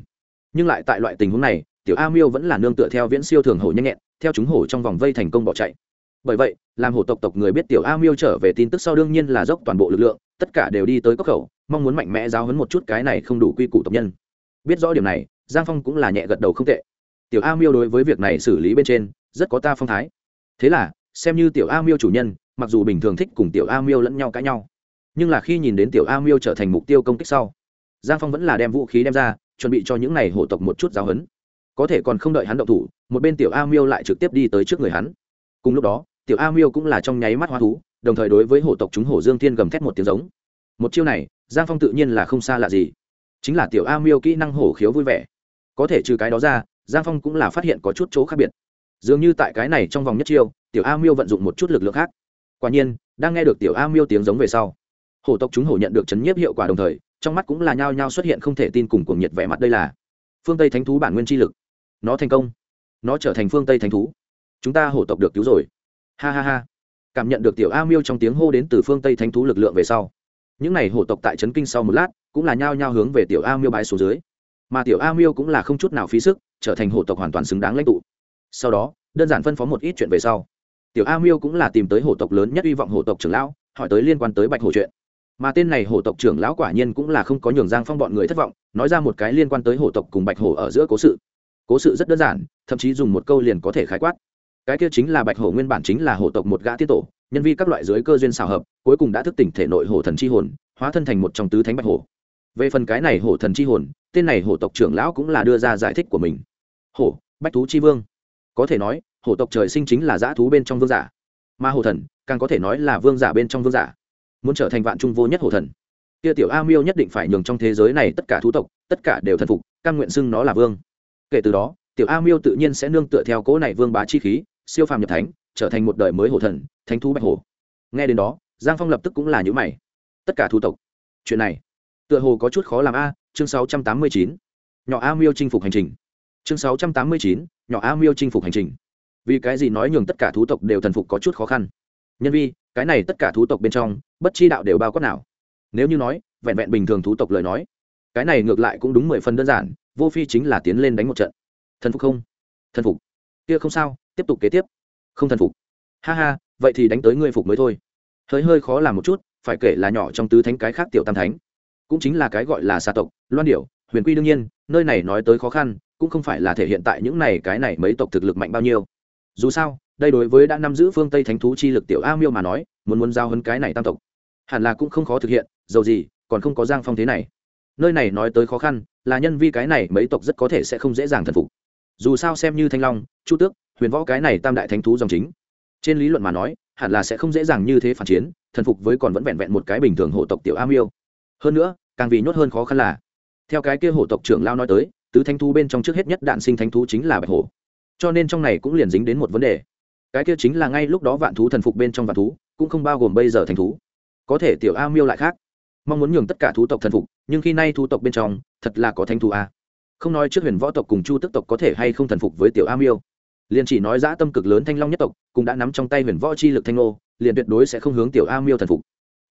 Nhưng lại tại loại tình huống này tiểu a miêu vẫn là nương tựa theo viễn siêu thường hổ nhanh nhẹn, theo chúng hổ trong vòng vây thành công bỏ chạy. Bởi vậy, làm hổ tộc tộc người biết tiểu a miêu trở về tin tức sau đương nhiên là dốc toàn bộ lực lượng, tất cả đều đi tới cốc khẩu, mong muốn mạnh mẽ giáo hấn một chút cái này không đủ quy củ tộc nhân. Biết rõ điểm này, giang phong cũng là nhẹ gật đầu không tệ. Tiểu a miêu đối với việc này xử lý bên trên, rất có ta phong thái. Thế là, xem như tiểu a miêu chủ nhân, mặc dù bình thường thích cùng tiểu a miêu lẫn nhau cãi nhau, nhưng là khi nhìn đến tiểu a miêu trở thành mục tiêu công kích sau, giang phong vẫn là đem vũ khí đem ra, chuẩn bị cho những n à y hổ tộc một chút giáo hấn có thể còn không đợi hắn động thủ, một bên tiểu a miêu lại trực tiếp đi tới trước người hắn. Cùng lúc đó, tiểu a miêu cũng là trong nháy mắt hoa thú, đồng thời đối với hổ tộc chúng hổ dương thiên gầm thét một tiếng giống. Một chiêu này, giang phong tự nhiên là không xa lạ gì. Chính là tiểu a miêu kỹ năng hổ khiếu vui vẻ. Có thể trừ cái đó ra, giang phong cũng là phát hiện có chút chỗ khác biệt. Dường như tại cái này trong vòng nhất chiêu, tiểu a miêu vận dụng một chút lực lượng khác. Quả nhiên, đang nghe được tiểu a miêu tiếng giống về sau, hổ tộc chúng hổ nhận được chấn nhiếp hiệu quả đồng thời, trong mắt cũng là nhao nhao xuất hiện không thể tin cùng cuồng nhiệt vẻ mặt đây là. Phương tây thánh thú bản nguyên chi lực nó thành công, nó trở thành phương tây thánh thú. Chúng ta hổ tộc được cứu rồi. Ha ha ha. Cảm nhận được tiểu a miêu trong tiếng hô đến từ phương tây thánh thú lực lượng về sau. Những n à y hổ tộc tại trấn kinh sau một lát, cũng là nhao nhao hướng về tiểu a miêu bãi xuống dưới. Mà tiểu a miêu cũng là không chút nào phí sức, trở thành hổ tộc hoàn toàn xứng đáng lãnh tụ. Sau đó, đơn giản phân phó một ít chuyện về sau. Tiểu a miêu cũng là tìm tới hổ tộc lớn nhất hy vọng hổ tộc trưởng lão, hỏi tới liên quan tới bạch hổ chuyện. Mà tên này hổ tộc trưởng lão quả nhiên cũng là không có nhường giang phong bọn người thất vọng, nói ra một cái liên quan tới hổ tộc cùng bạch hổ ở giữa cố sự cố sự rất đơn giản, thậm chí dùng một câu liền có thể khái quát. Cái kia chính là bạch hổ nguyên bản chính là hổ tộc một gã tiết tổ, nhân vi các loại dưới cơ duyên xào hợp, cuối cùng đã thức tỉnh thể nội hổ thần c h i hồn, hóa thân thành một trong tứ thánh bạch hổ. Về phần cái này hổ thần c h i hồn, tên này hổ tộc trưởng lão cũng là đưa ra giải thích của mình. Hổ, bách thú c h i vương. Có thể nói, hổ tộc trời sinh chính là dã thú bên trong vương giả. Mà hổ thần, càng có thể nói là vương giả bên trong vương giả. Muốn trở thành vạn trung vô nhất hổ thần. Kia tiểu a miêu nhất định phải nhường trong thế giới này tất cả thú tộc, tất cả đều thần phục căn nguyện xưng nó là vương kể từ đó, tiểu a miêu tự nhiên sẽ nương tựa theo cỗ này vương bá chi khí, siêu phàm nhập thánh, trở thành một đời mới hổ thần, thánh thú bạch hổ. Nghe đến đó, giang phong lập tức cũng là nhữ mày. Tất cả thu tộc. Chuyện này, tựa hồ có chút khó làm a, chương sáu trăm tám mươi chín. Nhỏ a miêu chinh phục hành trình. Chương sáu trăm tám mươi chín, nhỏ a miêu chinh phục hành trình. Vì cái gì nói nhường tất cả thú tộc đều thần phục có chút khó khăn? Nhân vi, cái này tất cả thú tộc bên trong, bất chi đạo đều bao quát nào? Nếu như nói, vẹn vẹn bình thường thú tộc lời nói, cái này ngược lại cũng đúng mười phần đơn giản vô phi chính là tiến lên đánh một trận. Thần phục không? Thần phục. Kia không sao, tiếp tục kế tiếp. Không thần phục. Ha ha, vậy thì đánh tới ngươi phục mới thôi. Hơi hơi khó làm một chút, phải kể là nhỏ trong tứ thánh cái khác tiểu tam thánh. Cũng chính là cái gọi là xa tộc, loan điểu, huyền quy đương nhiên, nơi này nói tới khó khăn, cũng không phải là thể hiện tại những này cái này mấy tộc thực lực mạnh bao nhiêu. Dù sao, đây đối với đã nắm giữ phương tây thánh thú chi lực tiểu a miêu mà nói, muốn muốn giao hơn cái này tam tộc, hẳn là cũng không khó thực hiện, dầu gì, còn không có giang phong thế này. Nơi này nói tới khó khăn là nhân vi cái này mấy tộc rất có thể sẽ không dễ dàng thần phục. Dù sao xem như thanh long, chu tước, huyền võ cái này tam đại thánh thú dòng chính. Trên lý luận mà nói, hẳn là sẽ không dễ dàng như thế phản chiến, thần phục với còn vẫn vẹn vẹn một cái bình thường hộ tộc tiểu am yêu hơn nữa, càng vì nhốt hơn khó khăn là, theo cái kia hộ tộc trưởng lao nói tới, tứ thánh thú bên trong trước hết nhất đạn sinh thánh thú chính là bạch hổ. Cho nên trong này cũng liền dính đến một vấn đề. Cái kia chính là ngay lúc đó vạn thú thần phục bên trong vạn thú, cũng không bao gồm bây giờ thanh thú. Có thể tiểu a miêu lại khác. Mong muốn nhường tất cả thú tộc thần phục, nhưng khi nay thú tộc bên trong thật là có thánh thú a không nói trước huyền võ tộc cùng chu tức tộc có thể hay không thần phục với tiểu a miêu. Liền chỉ nói dã tâm cực lớn thanh long nhất tộc, cũng đã nắm trong tay huyền võ chi lực thanh ngô, liền tuyệt đối sẽ không hướng tiểu a miêu thần phục.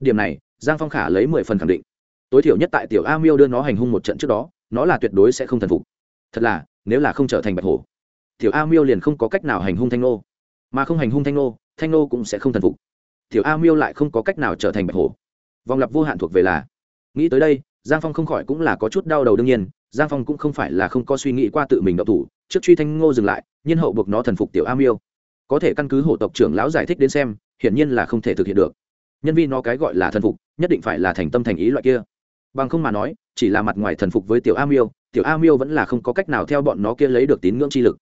Điểm này, giang phong khả lấy mười phần khẳng định. Tối thiểu nhất tại tiểu a miêu đưa nó hành hung một trận trước đó, nó là tuyệt đối sẽ không thần phục. Thật là, nếu là không trở thành bạch hổ, tiểu a miêu liền không có cách nào hành hung thanh ngô. Mà không hành hung thanh ngô thanh ngô cũng sẽ không thần phục. Tiểu a miêu lại không có cách nào trở thành bạch hổ. Vòng lặp vô hạn thuộc về là, nghĩ tới đây giang phong không khỏi cũng là có chút đau đầu đương nhiên, giang phong cũng không phải là không có suy nghĩ qua tự mình đậu thủ, trước truy thanh ngô dừng lại, nhiên hậu buộc nó thần phục tiểu a miêu. Có thể căn cứ hổ tộc trưởng lão giải thích đến xem, hiển nhiên là không thể thực hiện được. Nhân viên nó cái gọi là thần phục, nhất định phải là thành tâm thành ý loại kia. Bằng không mà nói, chỉ là mặt ngoài thần phục với tiểu a miêu, tiểu a miêu vẫn là không có cách nào theo bọn nó kia lấy được tín ngưỡng chi lực.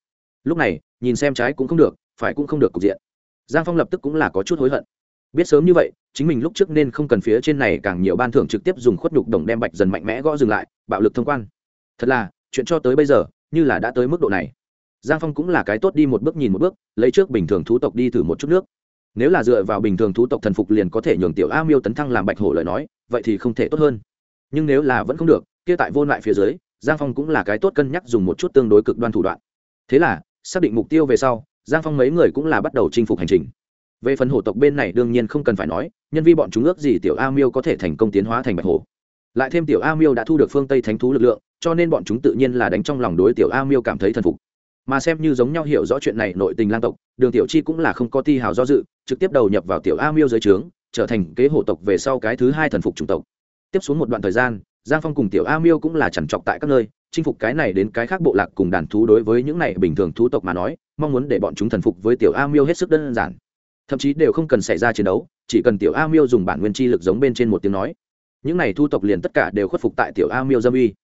Lúc này, nhìn xem trái cũng không được, phải cũng không được cục diện. Giang phong lập tức cũng là có chút hối hận biết sớm như vậy, chính mình lúc trước nên không cần phía trên này càng nhiều ban thưởng trực tiếp dùng khuất nhục đồng đem bạch dần mạnh mẽ gõ dừng lại, bạo lực thông quan. Thật là, chuyện cho tới bây giờ, như là đã tới mức độ này. Giang phong cũng là cái tốt đi một bước nhìn một bước, lấy trước bình thường thú tộc đi thử một chút nước. Nếu là dựa vào bình thường thú tộc thần phục liền có thể nhường tiểu a miêu tấn thăng làm bạch hổ lời nói, vậy thì không thể tốt hơn. Nhưng nếu là vẫn không được, kia tại vô lại phía dưới, giang phong cũng là cái tốt cân nhắc dùng một chút tương đối cực đoan thủ đoạn. Thế là, xác định mục tiêu về sau, giang phong mấy người cũng là bắt đầu chinh phục hành trình về phần hổ tộc bên này đương nhiên không cần phải nói, nhân vi bọn chúng ước gì tiểu a miêu có thể thành công tiến hóa thành bạch hổ. Lại thêm tiểu a miêu đã thu được phương tây thánh thú lực lượng, cho nên bọn chúng tự nhiên là đánh trong lòng đối tiểu a miêu cảm thấy thần phục. Mà xem như giống nhau hiểu rõ chuyện này nội tình lang tộc, đường tiểu chi cũng là không có ti hào do dự, trực tiếp đầu nhập vào tiểu a miêu dưới trướng, trở thành kế hộ tộc về sau cái thứ hai thần phục chủng tộc. Tiếp xuống một đoạn thời gian, giang phong cùng tiểu a miêu cũng là chẳng trọc tại các nơi, chinh phục cái này đến cái khác bộ lạc cùng đàn thú đối với những này bình thường thú tộc mà nói, mong muốn để bọn chúng thần phục với tiểu a miêu hết sức đơn giản thậm chí đều không cần xảy ra chiến đấu, chỉ cần tiểu a miêu dùng bản nguyên chi lực giống bên trên một tiếng nói. Những này thu tộc liền tất cả đều khuất phục tại tiểu a miêu dâm uy.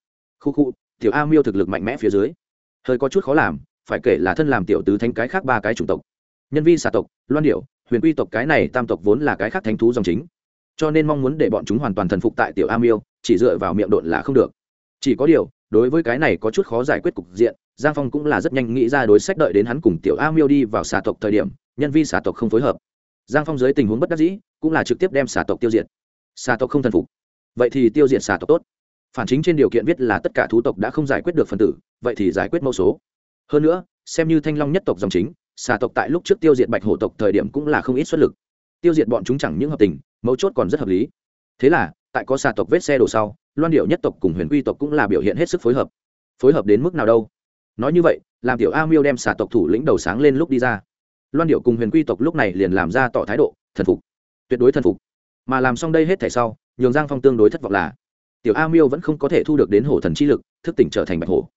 Khu khu, tiểu a miêu thực lực mạnh mẽ phía dưới. Hơi có chút khó làm, phải kể là thân làm tiểu tứ thánh cái khác ba cái chủng tộc. Nhân vi xà tộc, loan điệu huyền quy tộc cái này tam tộc vốn là cái khác thánh thú dòng chính. Cho nên mong muốn để bọn chúng hoàn toàn thần phục tại tiểu a miêu, chỉ dựa vào miệng độn là không được. Chỉ có điều, đối với cái này có chút khó giải quyết cục diện, giang phong cũng là rất nhanh nghĩ ra đối sách đợi đến hắn cùng tiểu a miêu đi vào xà tộc thời điểm nhân vi xà tộc không phối hợp. Giang phong dưới tình huống bất đắc dĩ, cũng là trực tiếp đem xà tộc tiêu diệt. Xà tộc không thần phục. Vậy thì tiêu diệt xà tộc tốt. Phản chính trên điều kiện viết là tất cả thú tộc đã không giải quyết được phần tử, vậy thì giải quyết mẫu số. Hơn nữa, xem như thanh long nhất tộc dòng chính, xà tộc tại lúc trước tiêu diệt bạch hổ tộc thời điểm cũng là không ít xuất lực. Tiêu diệt bọn chúng chẳng những hợp tình, mấu chốt còn rất hợp lý. Thế là, tại có xà tộc vết xe đổ sau, loan điệu nhất tộc cùng huyền quy tộc cũng là biểu hiện hết sức phối hợp. Phối hợp đến mức nào đâu? Nói như vậy, làm tiểu a miêu đem xả tộc thủ lĩnh đầu sáng lên lúc đi ra loan điệu cùng huyền quy tộc lúc này liền làm ra tỏ thái độ, thần phục. Tuyệt đối thần phục. Mà làm xong đây hết thể sau, nhường giang phong tương đối thất vọng là, tiểu a miêu vẫn không có thể thu được đến hổ thần chi lực, thức tỉnh trở thành bạch hổ.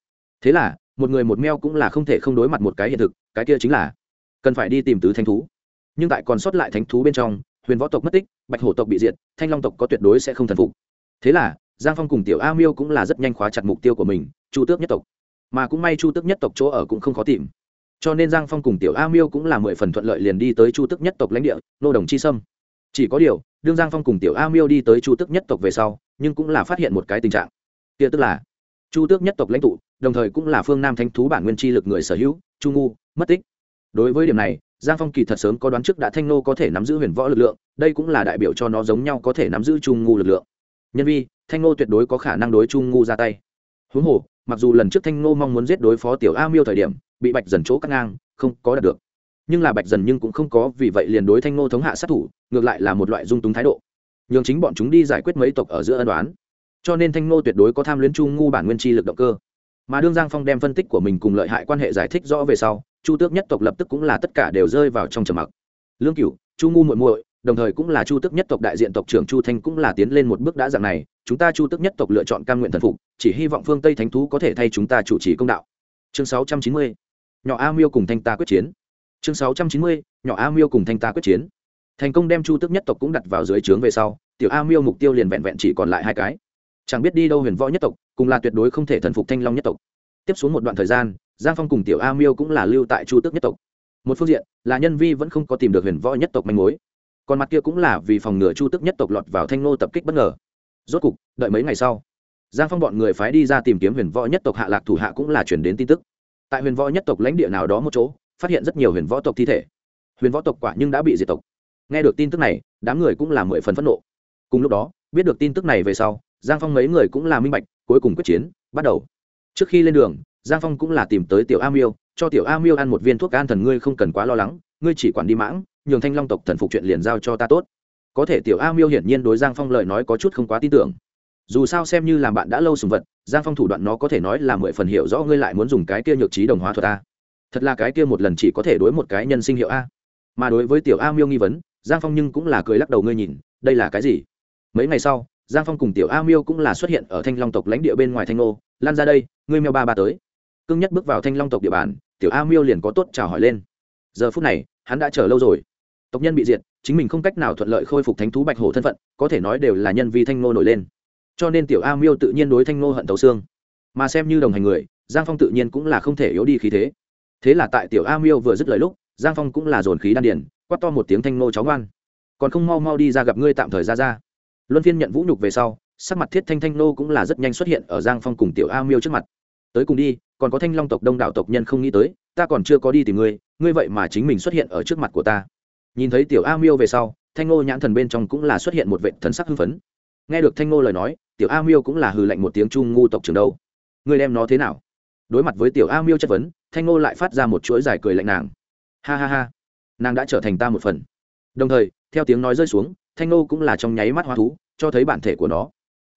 Thế là, một người một meo cũng là không thể không đối mặt một cái hiện thực, cái kia chính là, cần phải đi tìm tứ thanh thú. Nhưng tại còn sót lại thánh thú bên trong, huyền võ tộc mất tích, bạch hổ tộc bị diệt, thanh long tộc có tuyệt đối sẽ không thần phục. Thế là, giang phong cùng tiểu a miêu cũng là rất nhanh khóa chặt mục tiêu của mình, chu tước nhất tộc. Mà cũng may chu tước nhất tộc chỗ ở cũng không khó tìm cho nên giang phong cùng tiểu a miêu cũng là mười phần thuận lợi liền đi tới chu tước nhất tộc lãnh địa, nô đồng chi sâm. Chỉ có điều, đương giang phong cùng tiểu a miêu đi tới chu tước nhất tộc về sau, nhưng cũng là phát hiện một cái tình trạng. Kia tức là, chu tước nhất tộc lãnh tụ, đồng thời cũng là phương nam thanh thú bản nguyên chi lực người sở hữu, chu ngu, mất tích. Đối với điểm này, giang phong kỳ thật sớm có đoán trước đã thanh nô có thể nắm giữ huyền võ lực lượng, đây cũng là đại biểu cho nó giống nhau có thể nắm giữ chu ngu lực lượng. Nhân vi, thanh nô tuyệt đối có khả năng đối chu ngu ra tay. Huống hồ, mặc dù lần trước thanh nô mong muốn giết đối phó tiểu a miêu thời điểm bị bạch dần chỗ cắt ngang, không có đạt được. Nhưng là bạch dần nhưng cũng không có, vì vậy liền đối thanh nô thống hạ sát thủ, ngược lại là một loại dung túng thái độ. Nhường chính bọn chúng đi giải quyết mấy tộc ở giữa ân đoán cho nên thanh nô tuyệt đối có tham luyến chu ngu bản nguyên chi lực động cơ. Mà đương giang phong đem phân tích của mình cùng lợi hại quan hệ giải thích rõ về sau, chu tước nhất tộc lập tức cũng là tất cả đều rơi vào trong trầm mặc. Lương cửu, chu ngu muội muội, đồng thời cũng là chu tước nhất tộc đại diện tộc trưởng chu thanh cũng là tiến lên một bước đã dạng này, chúng ta chu tước nhất tộc lựa chọn cam nguyện thần phục, chỉ hy vọng phương tây thánh thú có thể thay chúng ta chủ trì công đạo. Chương 690 nhỏ a miêu cùng thanh ta quyết chiến. Chương 690. nhỏ a miêu cùng thanh ta quyết chiến. Thành công đem chu tước nhất tộc cũng đặt vào dưới trướng về sau, tiểu a miêu mục tiêu liền vẹn vẹn chỉ còn lại hai cái. Chẳng biết đi đâu huyền võ nhất tộc, cùng là tuyệt đối không thể thần phục thanh long nhất tộc. Tiếp xuống một đoạn thời gian, giang phong cùng tiểu a miêu cũng là lưu tại chu tước nhất tộc. Một phương diện, là nhân vi vẫn không có tìm được huyền võ nhất tộc manh mối. Còn mặt kia cũng là vì phòng ngừa chu tước nhất tộc lọt vào thanh nô tập kích bất ngờ. Rốt cục, đợi mấy ngày sau, giang phong bọn người phái đi ra tìm kiếm huyền võ nhất tộc hạ lạc thủ hạ cũng là chuyển đến tin tức tại huyền võ nhất tộc lãnh địa nào đó một chỗ, phát hiện rất nhiều huyền võ tộc thi thể. Huyền võ tộc quả nhưng đã bị diệt tộc. Nghe được tin tức này, đám người cũng là mười phần phẫn nộ. Cùng lúc đó, biết được tin tức này về sau, giang phong mấy người cũng là minh bạch, cuối cùng quyết chiến, bắt đầu. Trước khi lên đường, giang phong cũng là tìm tới tiểu a miêu, cho tiểu a miêu ăn một viên thuốc an thần ngươi không cần quá lo lắng, ngươi chỉ quản đi mãng, nhường thanh long tộc thần phục chuyện liền giao cho ta tốt. Có thể tiểu a miêu hiển nhiên đối giang phong lời nói có chút không quá tin tưởng dù sao xem như làm bạn đã lâu sùng vật, giang phong thủ đoạn nó có thể nói là mười phần hiểu rõ ngươi lại muốn dùng cái kia nhược trí đồng hóa thuật a. Thật là cái kia một lần chỉ có thể đối một cái nhân sinh hiệu a. Mà đối với tiểu a miêu nghi vấn, giang phong nhưng cũng là cười lắc đầu ngươi nhìn, đây là cái gì? Mấy ngày sau, giang phong cùng tiểu a miêu cũng là xuất hiện ở thanh long tộc lãnh địa bên ngoài thanh nô lan ra đây, ngươi mèo ba ba tới. Cưng nhất bước vào thanh long tộc địa bàn, tiểu a miêu liền có tốt chào hỏi lên. Giờ phút này, hắn đã chờ lâu rồi. Tộc nhân bị diệt, chính mình không cách nào thuận lợi khôi phục thánh thú bạch hổ thân phận, có thể nói đều là nhân vi thanh nô nổi lên cho nên tiểu a miêu tự nhiên đối thanh nô hận tấu xương. Mà xem như đồng hành người, giang phong tự nhiên cũng là không thể yếu đi khí thế. Thế là tại tiểu a miêu vừa dứt lời lúc, giang phong cũng là dồn khí đan điển quát to một tiếng thanh nô cháu ngoan. Còn không mau mau đi ra gặp ngươi tạm thời ra ra. Luân phiên nhận vũ nhục về sau, sắc mặt thiết thanh thanh nô cũng là rất nhanh xuất hiện ở giang phong cùng tiểu a miêu trước mặt. Tới cùng đi, còn có thanh long tộc đông đảo tộc nhân không nghĩ tới, ta còn chưa có đi tìm ngươi ngươi vậy mà chính mình xuất hiện ở trước mặt của ta. Nhìn thấy tiểu a miêu về sau, thanh ngô nhãn thần bên trong cũng là xuất hiện một vệ thần sắc hưng phấn. Nghe được thanh ngô lời nói tiểu a miêu cũng là hừ lạnh một tiếng chu ngu tộc trường đâu. Ngươi đem nó thế nào? Đối mặt với tiểu a miêu chất vấn, thanh ngô lại phát ra một chuỗi dài cười lạnh nàng. Ha ha ha, nàng đã trở thành ta một phần. Đồng thời, theo tiếng nói rơi xuống, thanh ngô cũng là trong nháy mắt hóa thú, cho thấy bản thể của nó.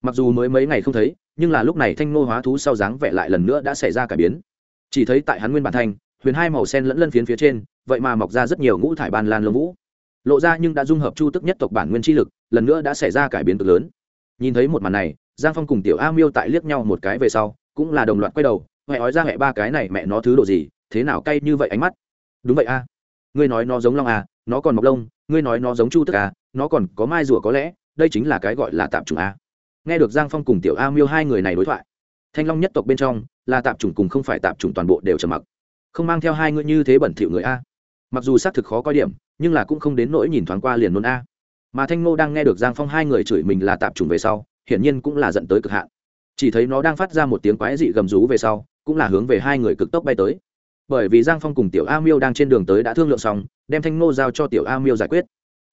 Mặc dù mới mấy ngày không thấy, nhưng là lúc này thanh ngô hóa thú sau dáng vẻ lại lần nữa đã xảy ra cải biến. Chỉ thấy tại hắn nguyên bản thanh huyền hai màu sen lẫn lân phiến phía trên, vậy mà mọc ra rất nhiều ngũ thải ban lan lông vũ. Lộ ra nhưng đã dung hợp chu tức nhất tộc bản nguyên chi lực, lần nữa đã xảy ra cải biến cực lớn nhìn thấy một màn này giang phong cùng tiểu a miêu tại liếc nhau một cái về sau cũng là đồng loạt quay đầu huệ ói ra huệ ba cái này mẹ nó thứ độ gì thế nào cay như vậy ánh mắt? Đúng vậy a. Ngươi nói nó giống long à, nó còn mọc lông ngươi nói nó giống chu tức à, nó còn có mai rùa có lẽ đây chính là cái gọi là tạm chủng a. Nghe được giang phong cùng tiểu a miêu hai người này đối thoại thanh long nhất tộc bên trong là tạm chủng cùng không phải tạm chủng toàn bộ đều trầm mặc. Không mang theo hai người như thế bẩn thỉu người a. Mặc dù xác thực khó coi điểm nhưng là cũng không đến nỗi nhìn thoáng qua liền nôn a mà thanh ngô đang nghe được giang phong hai người chửi mình là tạp trùng về sau, hiển nhiên cũng là dẫn tới cực hạn. Chỉ thấy nó đang phát ra một tiếng quái dị gầm rú về sau, cũng là hướng về hai người cực tốc bay tới. Bởi vì giang phong cùng tiểu a miêu đang trên đường tới đã thương lượng xong, đem thanh ngô giao cho tiểu a miêu giải quyết.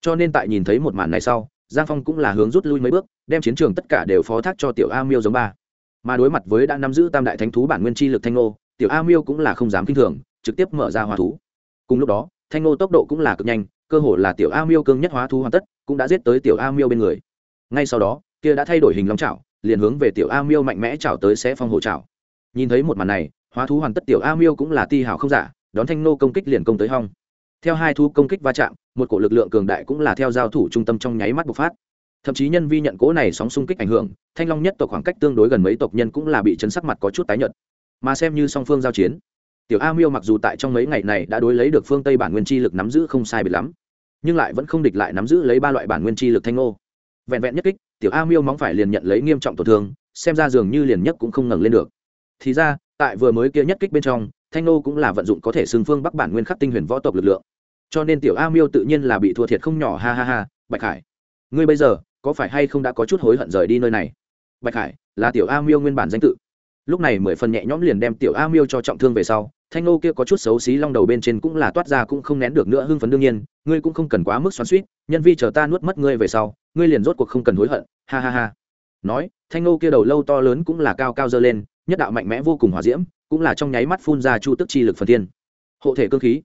Cho nên tại nhìn thấy một màn này sau, giang phong cũng là hướng rút lui mấy bước, đem chiến trường tất cả đều phó thác cho tiểu a miêu giống ba. Mà đối mặt với đã nắm giữ tam đại thánh thú bản nguyên chi lực thanh ngô, tiểu a miêu cũng là không dám kinh thường, trực tiếp mở ra hòa thú. Cùng lúc đó, thanh ngô tốc độ cũng là cực nhanh, cơ hồ là tiểu a miêu cương nhất hóa thú hoàn tất cũng đã giết tới tiểu a miêu bên người. Ngay sau đó, kia đã thay đổi hình long trào liền hướng về tiểu a miêu mạnh mẽ chảo tới sẽ phong hổ chảo. nhìn thấy một màn này, hóa thú hoàn tất tiểu a miêu cũng là ti hào không giả, đón thanh nô công kích liền công tới hong. Theo hai thú công kích va chạm, một cổ lực lượng cường đại cũng là theo giao thủ trung tâm trong nháy mắt bộc phát. Thậm chí nhân vi nhận cố này sóng xung kích ảnh hưởng, thanh long nhất tộc khoảng cách tương đối gần mấy tộc nhân cũng là bị chấn sắc mặt có chút tái nhợt. Mà xem như song phương giao chiến, tiểu a miêu mặc dù tại trong mấy ngày này đã đối lấy được phương tây bản nguyên chi lực nắm giữ không sai biệt lắm nhưng lại vẫn không địch lại nắm giữ lấy ba loại bản nguyên chi lực thanh ngô. Vẹn vẹn nhất kích tiểu a miêu móng phải liền nhận lấy nghiêm trọng tổn thương xem ra dường như liền nhất cũng không ngẩng lên được. Thì ra tại vừa mới kia nhất kích bên trong thanh ngô cũng là vận dụng có thể xưng phương bắc bản nguyên khắc tinh huyền võ tộc lực lượng. Cho nên tiểu a miêu tự nhiên là bị thua thiệt không nhỏ ha ha ha bạch hải, ngươi bây giờ có phải hay không đã có chút hối hận rời đi nơi này? Bạch hải là tiểu a miêu nguyên bản danh tự. Lúc này mười phần nhẹ nhõm liền đem tiểu a miêu cho trọng thương về sau thanh nô kia có chút xấu xí long đầu bên trên cũng là toát ra cũng không nén được nữa hưng phấn đương nhiên, ngươi cũng không cần quá mức xoắn suýt nhân vi chờ ta nuốt mất ngươi về sau, ngươi liền rốt cuộc không cần hối hận, ha ha ha. Nói, thanh nô kia đầu lâu to lớn cũng là cao cao dơ lên, nhất đạo mạnh mẽ vô cùng hòa diễm, cũng là trong nháy mắt phun ra chu tức chi lực phần thiên. Hộ thể cơ khí.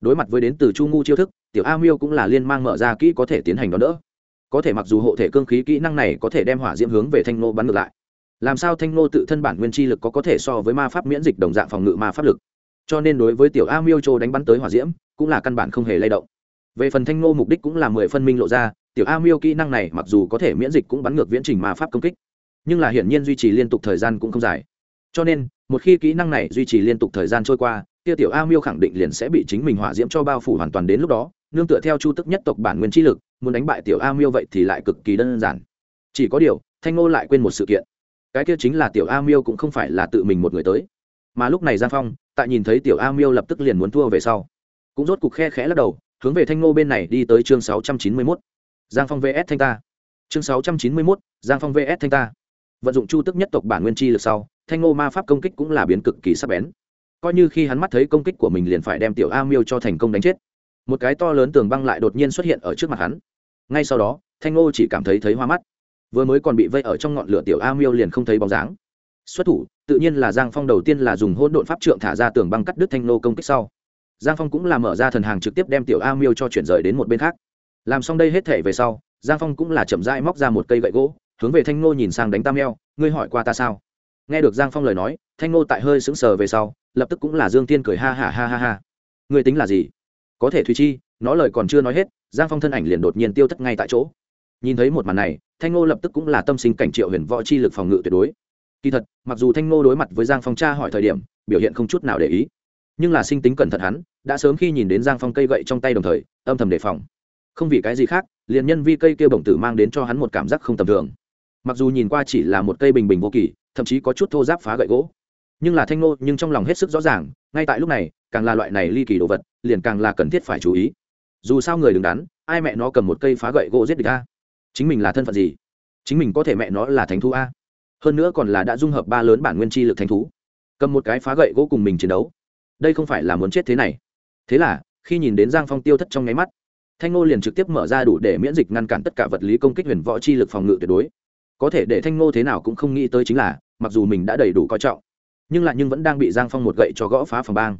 Đối mặt với đến từ chu ngu chiêu thức, tiểu a miêu cũng là liên mang mở ra kỹ có thể tiến hành đón đỡ. Có thể mặc dù hộ thể cương khí kỹ năng này có thể đem hỏa diễm hướng về thanh nô bắn ngược lại, làm sao thanh nô tự thân bản nguyên chi lực có có thể so với ma pháp miễn dịch đồng dạng phòng ngự ma pháp lực? Cho nên đối với tiểu a miêu châu đánh bắn tới hỏa diễm, cũng là căn bản không hề lay động. Về phần thanh nô mục đích cũng là mười phân minh lộ ra, tiểu a miêu kỹ năng này mặc dù có thể miễn dịch cũng bắn ngược viễn trình ma pháp công kích, nhưng là hiển nhiên duy trì liên tục thời gian cũng không dài. Cho nên, một khi kỹ năng này duy trì liên tục thời gian trôi qua, kia tiểu a miêu khẳng định liền sẽ bị chính mình hỏa diễm cho bao phủ hoàn toàn đến lúc đó, nương tựa theo chu tức nhất tộc bản nguyên chi lực, muốn đánh bại tiểu a miêu vậy thì lại cực kỳ đơn giản. Chỉ có điều, thanh ngô lại quên một sự kiện. Cái kia chính là tiểu a miêu cũng không phải là tự mình một người tới mà lúc này giang phong, tại nhìn thấy tiểu a miêu lập tức liền muốn thua về sau, cũng rốt cục khe khẽ lắc đầu, hướng về thanh ngô bên này đi tới chương sáu trăm chín mươi mốt. Giang phong vs thanh ta. Chương sáu trăm chín mươi mốt, giang phong vs thanh ta. Vận dụng chu tức nhất tộc bản nguyên chi lực sau, thanh ngô ma pháp công kích cũng là biến cực kỳ sắc bén. Coi như khi hắn mắt thấy công kích của mình liền phải đem tiểu a miêu cho thành công đánh chết. Một cái to lớn tường băng lại đột nhiên xuất hiện ở trước mặt hắn. Ngay sau đó, thanh ngô chỉ cảm thấy thấy hoa mắt. Vừa mới còn bị vây ở trong ngọn lửa tiểu a miêu liền không thấy bóng dáng xuất thủ, tự nhiên là giang phong đầu tiên là dùng hôn độn pháp trượng thả ra tường băng cắt đứt thanh nô công kích sau. Giang phong cũng là mở ra thần hàng trực tiếp đem tiểu a miêu cho chuyển rời đến một bên khác. Làm xong đây hết thể về sau, giang phong cũng là chậm rãi móc ra một cây gậy gỗ, hướng về thanh nô nhìn sang đánh tam eo ngươi hỏi qua ta sao? Nghe được giang phong lời nói, thanh nô tại hơi sững sờ về sau, lập tức cũng là dương tiên cười ha ha ha ha ha. Ngươi tính là gì? Có thể thùy chi, nó lời còn chưa nói hết, giang phong thân ảnh liền đột nhiên tiêu thất ngay tại chỗ. Nhìn thấy một màn này, thanh Nô lập tức cũng là tâm sinh cảnh triệu huyền võ chi lực phòng ngự tuyệt đối kỳ thật, mặc dù thanh ngô đối mặt với giang phong cha hỏi thời điểm, biểu hiện không chút nào để ý. Nhưng là sinh tính cẩn thận hắn, đã sớm khi nhìn đến giang phong cây gậy trong tay đồng thời, âm thầm đề phòng. Không vì cái gì khác, liền nhân vi cây kia bổng tử mang đến cho hắn một cảm giác không tầm thường. Mặc dù nhìn qua chỉ là một cây bình bình vô kỳ, thậm chí có chút thô giáp phá gậy gỗ. Nhưng là thanh ngô, nhưng trong lòng hết sức rõ ràng, ngay tại lúc này, càng là loại này ly kỳ đồ vật, liền càng là cần thiết phải chú ý. Dù sao người đứng đắn, ai mẹ nó cầm một cây phá gậy gỗ giết địch a? Chính mình là thân phận gì? Chính mình có thể mẹ nó là thánh thu a? Hơn nữa còn là đã dung hợp ba lớn bản nguyên chi lực thánh thú, cầm một cái phá gậy gỗ cùng mình chiến đấu. Đây không phải là muốn chết thế này. Thế là, khi nhìn đến giang phong tiêu thất trong nháy mắt, thanh ngô liền trực tiếp mở ra đủ để miễn dịch ngăn cản tất cả vật lý công kích huyền võ chi lực phòng ngự tuyệt đối. Có thể để thanh ngô thế nào cũng không nghĩ tới chính là, mặc dù mình đã đầy đủ coi trọng, nhưng lại nhưng vẫn đang bị giang phong một gậy cho gõ phá phòng bang.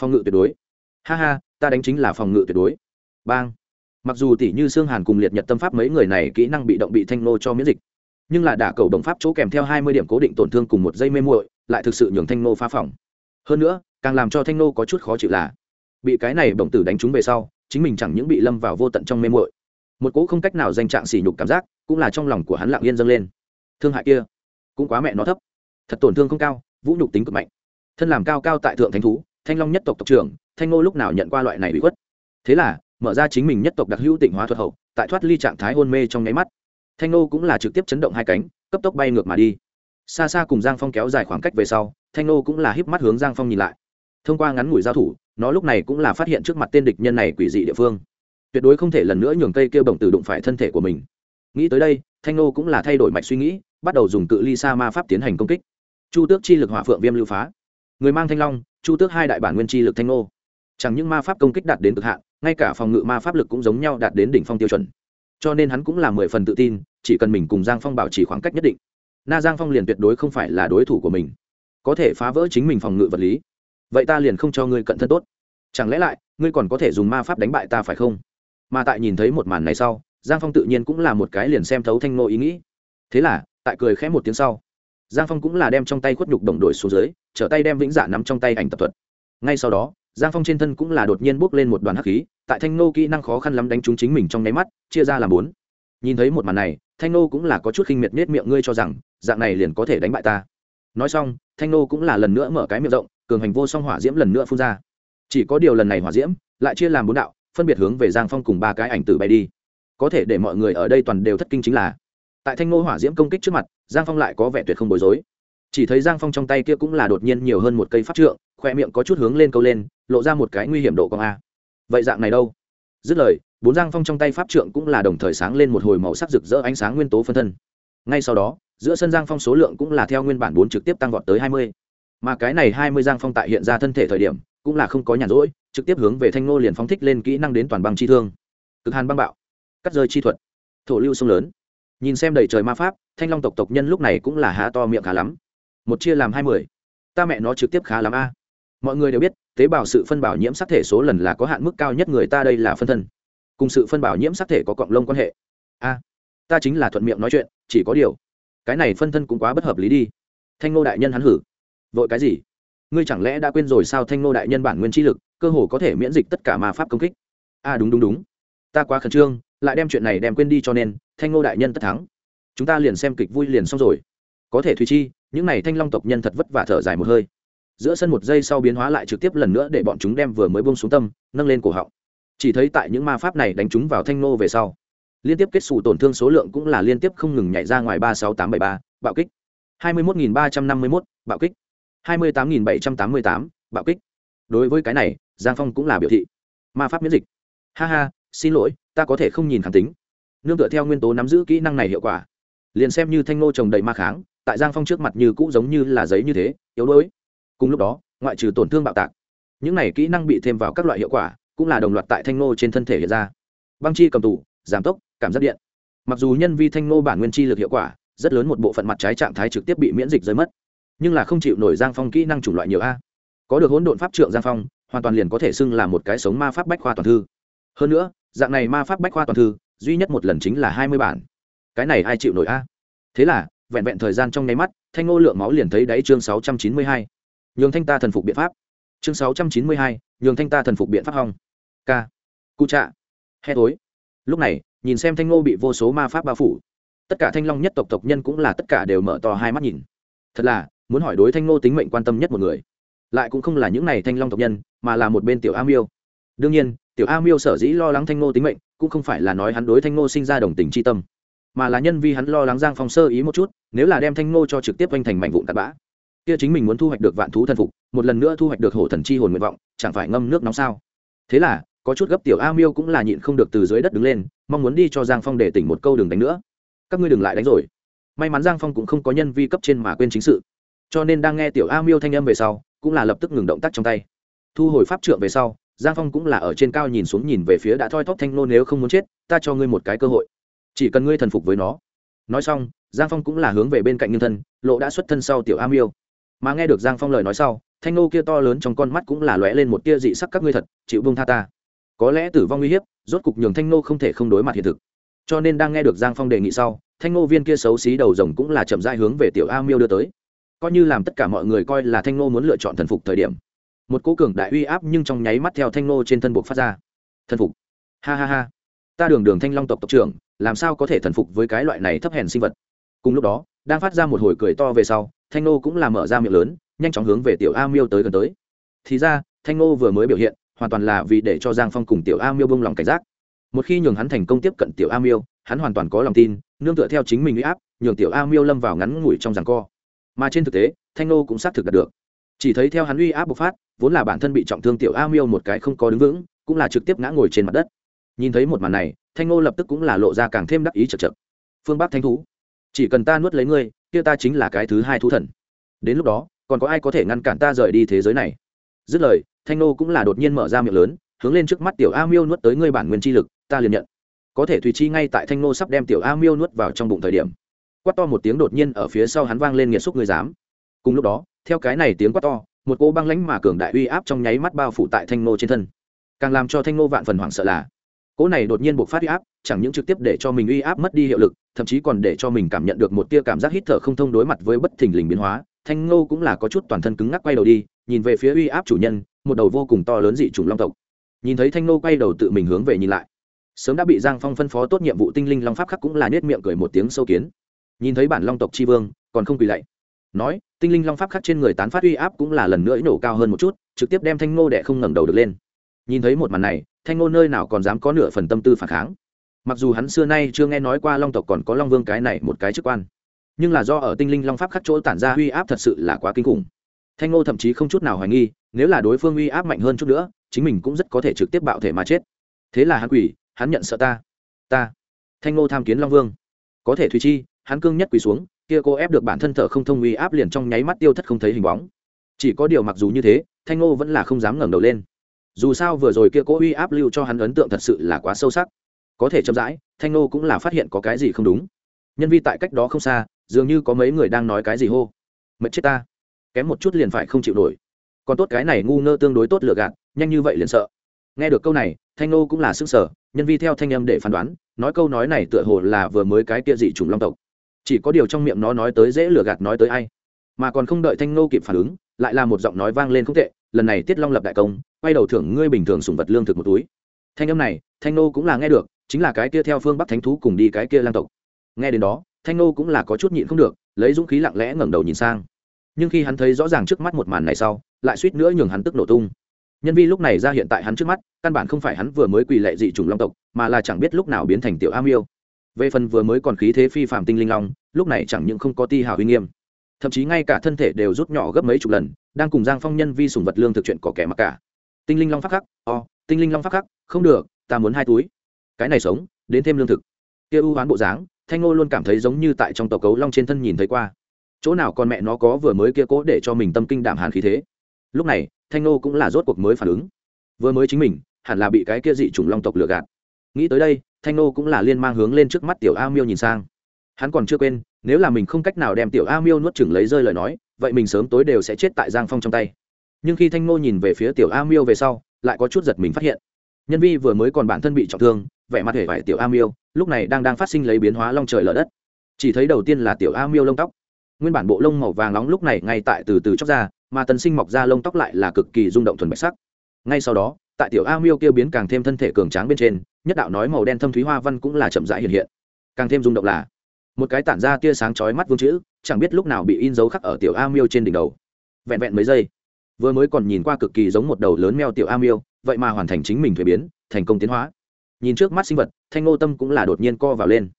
Phòng ngự tuyệt đối. Ha ha, ta đánh chính là phòng ngự tuyệt đối. Bang. Mặc dù tỷ như xương hàn cùng liệt nhật tâm pháp mấy người này kỹ năng bị động bị thanh Ngô cho miễn dịch nhưng là đả cầu đồng pháp chỗ kèm theo hai mươi điểm cố định tổn thương cùng một dây mê muội, lại thực sự nhường thanh nô phá phòng. Hơn nữa, càng làm cho thanh nô có chút khó chịu là, bị cái này bổng tử đánh trúng về sau, chính mình chẳng những bị lâm vào vô tận trong mê muội. Một cỗ không cách nào danh trạng sỉ nhục cảm giác, cũng là trong lòng của hắn lặng yên dâng lên. Thương hại kia, cũng quá mẹ nó thấp. Thật tổn thương không cao, vũ nhục tính cực mạnh. Thân làm cao cao tại thượng thánh thú, thanh long nhất tộc tộc trưởng, thanh ngô lúc nào nhận qua loại này bị khuất? Thế là, mở ra chính mình nhất tộc đặc hữu tịnh hóa thuật hậu, tại thoát ly trạng thái hôn mê trong nháy mắt thanh Nô cũng là trực tiếp chấn động hai cánh cấp tốc bay ngược mà đi. Xa xa cùng giang phong kéo dài khoảng cách về sau thanh Nô cũng là híp mắt hướng giang phong nhìn lại. Thông qua ngắn ngủi giao thủ nó lúc này cũng là phát hiện trước mặt tên địch nhân này quỷ dị địa phương. Tuyệt đối không thể lần nữa nhường cây kêu bổng tử đụng phải thân thể của mình. Nghĩ tới đây thanh Nô cũng là thay đổi mạch suy nghĩ bắt đầu dùng cự ly sa ma pháp tiến hành công kích. Chu tước chi lực hỏa phượng viêm lưu phá. Người mang thanh long chu tước hai đại bản nguyên chi lực thanh Nô, chẳng những ma pháp công kích đạt đến cực hạn ngay cả phòng ngự ma pháp lực cũng giống nhau đạt đến đỉnh phong tiêu chuẩn. Cho nên hắn cũng là mười phần tự tin chỉ cần mình cùng giang phong bảo trì khoảng cách nhất định, na giang phong liền tuyệt đối không phải là đối thủ của mình. Có thể phá vỡ chính mình phòng ngự vật lý, vậy ta liền không cho ngươi cận thân tốt. Chẳng lẽ lại, ngươi còn có thể dùng ma pháp đánh bại ta phải không? Mà tại nhìn thấy một màn này sau, giang phong tự nhiên cũng là một cái liền xem thấu thanh nô ý nghĩ. Thế là, tại cười khẽ một tiếng sau, giang phong cũng là đem trong tay khuất nhục đồng đội xuống dưới, trở tay đem vĩnh dạ nắm trong tay ảnh tập thuật. Ngay sau đó, giang phong trên thân cũng là đột nhiên bốc lên một đoàn hắc khí, tại thanh nô kỹ năng khó khăn lắm đánh trúng chính mình trong nháy mắt, chia ra làm bốn. Nhìn thấy một màn này thanh nô cũng là có chút khinh miệt nết miệng ngươi cho rằng, dạng này liền có thể đánh bại ta. Nói xong, thanh nô cũng là lần nữa mở cái miệng rộng, cường hành vô song hỏa diễm lần nữa phun ra. Chỉ có điều lần này hỏa diễm, lại chia làm bốn đạo, phân biệt hướng về giang phong cùng ba cái ảnh tử bay đi. Có thể để mọi người ở đây toàn đều thất kinh chính là, tại thanh nô hỏa diễm công kích trước mặt, giang phong lại có vẻ tuyệt không bối rối. Chỉ thấy giang phong trong tay kia cũng là đột nhiên nhiều hơn một cây phát trượng, khoe miệng có chút hướng lên câu lên, lộ ra một cái nguy hiểm độ con a. Vậy dạng này đâu? Dứt lời bốn giang phong trong tay pháp trượng cũng là đồng thời sáng lên một hồi màu sắc rực rỡ ánh sáng nguyên tố phân thân. Ngay sau đó, giữa sân giang phong số lượng cũng là theo nguyên bản bốn trực tiếp tăng vọt tới hai mươi. Mà cái này hai mươi giang phong tại hiện ra thân thể thời điểm, cũng là không có nhàn rỗi, trực tiếp hướng về thanh ngô liền phóng thích lên kỹ năng đến toàn băng chi thương. Cực hàn băng bạo, cắt rơi chi thuật, thổ lưu sông lớn. Nhìn xem đầy trời ma pháp, thanh long tộc tộc nhân lúc này cũng là há to miệng khá lắm. Một chia làm hai mươi. Ta mẹ nó trực tiếp khá lắm a. Mọi người đều biết, tế bào sự phân bảo nhiễm sắc thể số lần là có hạn mức cao nhất người ta đây là phân thân cùng sự phân bảo nhiễm sắc thể có cộng lông quan hệ. A, ta chính là thuận miệng nói chuyện, chỉ có điều, cái này phân thân cũng quá bất hợp lý đi. Thanh ngô đại nhân hắn hử. Vội cái gì? Ngươi chẳng lẽ đã quên rồi sao thanh ngô đại nhân bản nguyên chi lực, cơ hồ có thể miễn dịch tất cả ma pháp công kích? A, đúng đúng đúng. Ta quá khẩn trương, lại đem chuyện này đem quên đi cho nên, thanh ngô đại nhân tất thắng. Chúng ta liền xem kịch vui liền xong rồi. Có thể thùy chi, những n à y thanh long tộc nhân thật vất vả thở dài một hơi. Giữa sân một giây sau biến hóa lại trực tiếp lần nữa để bọn chúng đem vừa mới bông xuống tâm, nâng lên cổ họng chỉ thấy tại những ma pháp này đánh chúng vào thanh nô về sau. Liên tiếp kết xù tổn thương số lượng cũng là liên tiếp không ngừng nhảy ra ngoài ba sáu tám bảy ba, bạo kích. hai mươi một nghìn ba trăm năm mươi mốt, bạo kích. hai mươi tám nghìn bảy trăm tám mươi tám, bạo kích. Đối với cái này, giang phong cũng là biểu thị. Ma pháp miễn dịch. Ha ha, xin lỗi, ta có thể không nhìn kháng tính. Nương tựa theo nguyên tố nắm giữ kỹ năng này hiệu quả. Liền xem như thanh nô trồng đầy ma kháng, tại giang phong trước mặt như cũ giống như là giấy như thế, yếu đuối. Cùng lúc đó, ngoại trừ tổn thương bạo tạc, những này kỹ năng bị thêm vào các loại hiệu quả cũng là đồng loạt tại thanh nô trên thân thể hiện ra. Băng chi cầm tủ giảm tốc, cảm giác điện. Mặc dù nhân vi thanh nô bản nguyên chi lực hiệu quả, rất lớn một bộ phận mặt trái trạng thái trực tiếp bị miễn dịch rơi mất. Nhưng là không chịu nổi giang phong kỹ năng chủng loại nhiều a. Có được hỗn độn pháp trượng giang phong, hoàn toàn liền có thể xưng là một cái sống ma pháp bách khoa toàn thư. Hơn nữa, dạng này ma pháp bách khoa toàn thư, duy nhất một lần chính là hai mươi bản. Cái này ai chịu nổi a? Thế là, vẹn vẹn thời gian trong nháy mắt, thanh ngô lượng máu liền thấy đáy chương sáu trăm chín mươi hai. Nhường thanh ta thần phục biện pháp. Chương sáu trăm chín mươi hai, nhường thanh ta thần phục biện pháp hong k. Cụ trạ. Hè tối. Lúc này, nhìn xem thanh ngô bị vô số ma pháp bao phủ. Tất cả thanh long nhất tộc tộc nhân cũng là tất cả đều mở to hai mắt nhìn. Thật là, muốn hỏi đối thanh ngô tính mệnh quan tâm nhất một người. Lại cũng không là những n à y thanh long tộc nhân, mà là một bên tiểu a miêu. Đương nhiên, tiểu a miêu sở dĩ lo lắng thanh ngô tính mệnh, cũng không phải là nói hắn đối thanh ngô sinh ra đồng tình tri tâm, mà là nhân vi hắn lo lắng giang phong sơ ý một chút, nếu là đem thanh ngô cho trực tiếp oanh thành mảnh vụn tạt bã. Kia chính mình muốn thu hoạch được vạn thú thần phục, một lần nữa thu hoạch được hổ thần chi hồn nguyện vọng, chẳng phải ngâm nước nóng sao? Thế là có chút gấp tiểu a miêu cũng là nhịn không được từ dưới đất đứng lên, mong muốn đi cho giang phong để tỉnh một câu đừng đánh nữa. Các ngươi đừng lại đánh rồi. May mắn giang phong cũng không có nhân vi cấp trên mà quên chính sự. Cho nên đang nghe tiểu a miêu thanh âm về sau, cũng là lập tức ngừng động tác trong tay. Thu hồi pháp trượng về sau, giang phong cũng là ở trên cao nhìn xuống nhìn về phía đã thoi thóp thanh nô nếu không muốn chết, ta cho ngươi một cái cơ hội. Chỉ cần ngươi thần phục với nó. Nói xong, giang phong cũng là hướng về bên cạnh nhân thân, lộ đã xuất thân sau tiểu a miêu. Mà nghe được giang phong lời nói sau, thanh nô kia to lớn trong con mắt cũng là lóe lên một tia dị sắc, các ngươi thật, chịu bông tha ta có lẽ tử vong uy hiếp, rốt cục nhường thanh nô không thể không đối mặt hiện thực. Cho nên đang nghe được giang phong đề nghị sau, thanh nô viên kia xấu xí đầu rồng cũng là chậm dai hướng về tiểu a miêu đưa tới. Coi như làm tất cả mọi người coi là thanh nô muốn lựa chọn thần phục thời điểm, một cố cường đại uy áp nhưng trong nháy mắt theo thanh nô trên thân buộc phát ra. Thần phục. Ha ha ha. Ta đường đường thanh long tộc tộc trưởng, làm sao có thể thần phục với cái loại này thấp hèn sinh vật? Cùng lúc đó, đang phát ra một hồi cười to về sau, thanh nô cũng là mở ra miệng lớn, nhanh chóng hướng về tiểu a miêu tới gần tới. Thì ra, thanh nô vừa mới biểu hiện hoàn toàn là vì để cho giang phong cùng tiểu a miêu bông lòng cảnh giác. Một khi nhường hắn thành công tiếp cận tiểu a miêu, hắn hoàn toàn có lòng tin, nương tựa theo chính mình uy áp, nhường tiểu a miêu lâm vào ngắn ngủi trong ràng co. Mà trên thực tế, thanh nô cũng xác thực đạt được. Chỉ thấy theo hắn uy áp bộc phát, vốn là bản thân bị trọng thương tiểu a miêu một cái không có đứng vững, cũng là trực tiếp ngã ngồi trên mặt đất. Nhìn thấy một màn này, thanh nô lập tức cũng là lộ ra càng thêm đắc ý chật chật. Phương bắc thanh thú, chỉ cần ta nuốt lấy ngươi, kia ta chính là cái thứ hai thú thần. Đến lúc đó, còn có ai có thể ngăn cản ta rời đi thế giới này? Dứt lời thanh nô cũng là đột nhiên mở ra miệng lớn, hướng lên trước mắt tiểu a miêu nuốt tới ngươi bản nguyên chi lực, ta liền nhận. Có thể thùy chi ngay tại thanh nô sắp đem tiểu a miêu nuốt vào trong bụng thời điểm, quát to một tiếng đột nhiên ở phía sau hắn vang lên nghiệt xúc người dám. Cùng lúc đó, theo cái này tiếng quát to, một cô băng lãnh mà cường đại uy áp trong nháy mắt bao phủ tại thanh nô trên thân. Càng làm cho thanh nô vạn phần hoảng sợ là, cỗ này đột nhiên buộc phát uy áp, chẳng những trực tiếp để cho mình uy áp mất đi hiệu lực, thậm chí còn để cho mình cảm nhận được một tia cảm giác hít thở không thông đối mặt với bất thình lình biến hóa. Thanh ngô cũng là có chút toàn thân cứng ngắc quay đầu đi, nhìn về phía uy áp chủ nhân một đầu vô cùng to lớn dị chủng long tộc. Nhìn thấy thanh nô quay đầu tự mình hướng về nhìn lại. Sớm đã bị giang phong phân phó tốt nhiệm vụ tinh linh long pháp khắc cũng là nhét miệng cười một tiếng sâu kiến. Nhìn thấy bản long tộc tri vương, còn không quỳ lạy. Nói, tinh linh long pháp khắc trên người tán phát uy áp cũng là lần nữa nổ cao hơn một chút, trực tiếp đem thanh nô đệ không ngẩng đầu được lên. Nhìn thấy một màn này, thanh nô nơi nào còn dám có nửa phần tâm tư phản kháng. Mặc dù hắn xưa nay chưa nghe nói qua long tộc còn có long vương cái này một cái chức quan, nhưng là do ở tinh linh long pháp khắc chỗ tản ra uy áp thật sự là quá kinh khủng. Thanh ngô thậm chí không chút nào hoài nghi nếu là đối phương uy áp mạnh hơn chút nữa, chính mình cũng rất có thể trực tiếp bạo thể mà chết. Thế là hắn quỷ hắn nhận sợ ta. Ta. Thanh ngô tham kiến long vương. Có thể thùy chi, hắn cương nhất quỳ xuống, kia cô ép được bản thân thở không thông uy áp liền trong nháy mắt tiêu thất không thấy hình bóng. Chỉ có điều mặc dù như thế, thanh ngô vẫn là không dám ngẩng đầu lên. Dù sao vừa rồi kia cố uy áp lưu cho hắn ấn tượng thật sự là quá sâu sắc. Có thể chậm rãi, thanh ngô cũng là phát hiện có cái gì không đúng. Nhân vi tại cách đó không xa, dường như có mấy người đang nói cái gì hô. Mệt chết ta. Kém một chút liền phải không chịu nổi còn tốt cái này ngu ngơ tương đối tốt lựa gạt, nhanh như vậy liền sợ. Nghe được câu này, thanh nô cũng là sức sở nhân vi theo thanh âm để phán đoán, nói câu nói này tựa hồ là vừa mới cái kia dị chủng long tộc. Chỉ có điều trong miệng nó nói tới dễ lừa gạt nói tới ai. Mà còn không đợi thanh nô kịp phản ứng, lại là một giọng nói vang lên không tệ, lần này tiết long lập đại công, quay đầu thưởng ngươi bình thường sùng vật lương thực một túi. Thanh âm này, thanh nô cũng là nghe được, chính là cái kia theo phương bắc thánh thú cùng đi cái kia lang tộc. Nghe đến đó, thanh nô cũng là có chút nhịn không được, lấy dũng khí lặng lẽ ngẩng đầu nhìn sang. Nhưng khi hắn thấy rõ ràng trước mắt một màn này sau lại suýt nữa nhường hắn tức nổ tung. Nhân vi lúc này ra hiện tại hắn trước mắt căn bản không phải hắn vừa mới quỳ lệ dị chủng long tộc mà là chẳng biết lúc nào biến thành tiểu am yêu về phần vừa mới còn khí thế phi phạm tinh linh long lúc này chẳng những không có ti hào uy nghiêm thậm chí ngay cả thân thể đều rút nhỏ gấp mấy chục lần đang cùng giang phong nhân vi sùng vật lương thực chuyện có kẻ mặc cả. Tinh linh long phát khắc o、oh, tinh linh long phát khắc không được ta muốn hai túi. Cái này sống đến thêm lương thực. Kia ưu hoán bộ dáng thanh ngô luôn cảm thấy giống như tại trong tàu cấu long trên thân nhìn thấy qua. Chỗ nào con mẹ nó có vừa mới kia cố để cho mình tâm kinh đảm hàn khí thế? Lúc này, thanh nô cũng là rốt cuộc mới phản ứng. Vừa mới chính mình, hẳn là bị cái kia dị chủng long tộc lừa gạt. Nghĩ tới đây, thanh nô cũng là liên mang hướng lên trước mắt tiểu a miêu nhìn sang. Hắn còn chưa quên, nếu là mình không cách nào đem tiểu a miêu nuốt chừng lấy rơi lời nói, vậy mình sớm tối đều sẽ chết tại giang phong trong tay. Nhưng khi thanh nô nhìn về phía tiểu a miêu về sau, lại có chút giật mình phát hiện. Nhân vi vừa mới còn bản thân bị trọng thương, vẻ mặt hề vải tiểu a miêu, lúc này đang đang phát sinh lấy biến hóa long trời lở đất. Chỉ thấy đầu tiên là tiểu a miêu lông tóc nguyên bản bộ lông màu vàng nóng lúc này ngay tại từ từ chóc ra, mà tần sinh mọc ra lông tóc lại là cực kỳ rung động thuần bạch sắc. Ngay sau đó, tại tiểu a miêu kia biến càng thêm thân thể cường tráng bên trên, nhất đạo nói màu đen thâm thúy hoa văn cũng là chậm rãi hiện hiện. Càng thêm rung động là, một cái tản ra tia sáng chói mắt vương chữ, chẳng biết lúc nào bị in dấu khắc ở tiểu a miêu trên đỉnh đầu. Vẹn vẹn mấy giây, vừa mới còn nhìn qua cực kỳ giống một đầu lớn meo tiểu a miêu, vậy mà hoàn thành chính mình thuế biến, thành công tiến hóa. Nhìn trước mắt sinh vật, thanh ngô tâm cũng là đột nhiên co vào lên.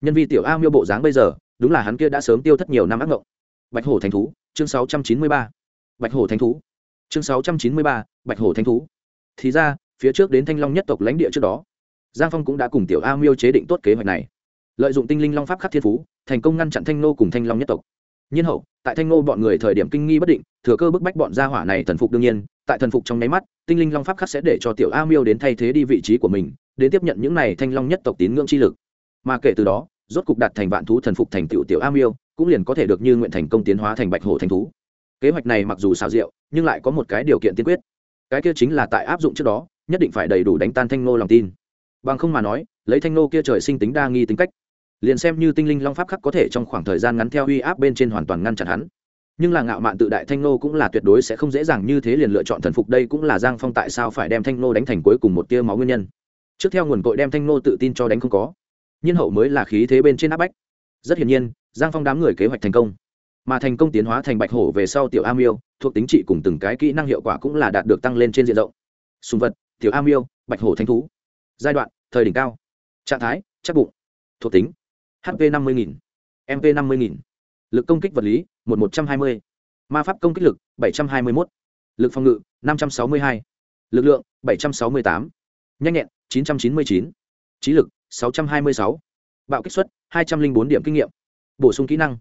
Nhân vi tiểu a miêu bộ dáng bây giờ đúng là hắn kia đã sớm tiêu thất nhiều năm ác ngộng. Bạch hổ thánh thú chương 693. bạch hổ thánh thú chương 693, bạch hổ thánh thú. Thì ra phía trước đến thanh long nhất tộc lãnh địa trước đó giang phong cũng đã cùng tiểu a miêu chế định tốt kế hoạch này. Lợi dụng tinh linh long pháp khắc thiên phú thành công ngăn chặn thanh nô cùng thanh long nhất tộc. Nhiên hậu tại thanh nô bọn người thời điểm kinh nghi bất định thừa cơ bức bách bọn gia hỏa này thần phục đương nhiên tại thần phục trong nháy mắt tinh linh long pháp khắc sẽ để cho tiểu a miêu đến thay thế đi vị trí của mình đến tiếp nhận những này thanh long nhất tộc tín ngưỡng chi lực. Mà kể từ đó rốt cục đạt thành vạn thú thần phục thành tiểu tiểu am yêu cũng liền có thể được như nguyện thành công tiến hóa thành bạch hổ thành thú. Kế hoạch này mặc dù xào rượu nhưng lại có một cái điều kiện tiên quyết. Cái kia chính là tại áp dụng trước đó, nhất định phải đầy đủ đánh tan thanh nô lòng tin. Bằng không mà nói, lấy thanh nô kia trời sinh tính đa nghi tính cách, liền xem như tinh linh long pháp khắc có thể trong khoảng thời gian ngắn theo uy áp bên trên hoàn toàn ngăn chặn hắn. Nhưng là ngạo mạn tự đại thanh nô cũng là tuyệt đối sẽ không dễ dàng như thế liền lựa chọn thần phục đây cũng là giang phong tại sao phải đem thanh nô đánh thành cuối cùng một tia máu nguyên nhân. Trước theo nguồn cội đem thanh nô tự tin cho đánh không có nhiên hậu mới là khí thế bên trên áp bách. Rất hiển nhiên, giang phong đám người kế hoạch thành công. Mà thành công tiến hóa thành bạch hổ về sau tiểu am yêu thuộc tính trị cùng từng cái kỹ năng hiệu quả cũng là đạt được tăng lên trên diện rộng. Sùng vật, tiểu am yêu bạch hổ thanh thú. Giai đoạn, thời đỉnh cao. Trạng thái, chắc bụng. Thuộc tính hp năm mươi nghìn mp năm mươi nghìn. Lực công kích vật lý, một một trăm hai mươi. Ma pháp công kích lực, bảy trăm hai mươi một lực phòng ngự, năm trăm sáu mươi hai. Lực lượng, bảy trăm sáu mươi tám. Nhanh nhẹn, chín trăm chín mươi chín. Trí lực sáu trăm hai mươi sáu. Bạo kích suất hai trăm linh bốn điểm kinh nghiệm. Bổ sung kỹ năng.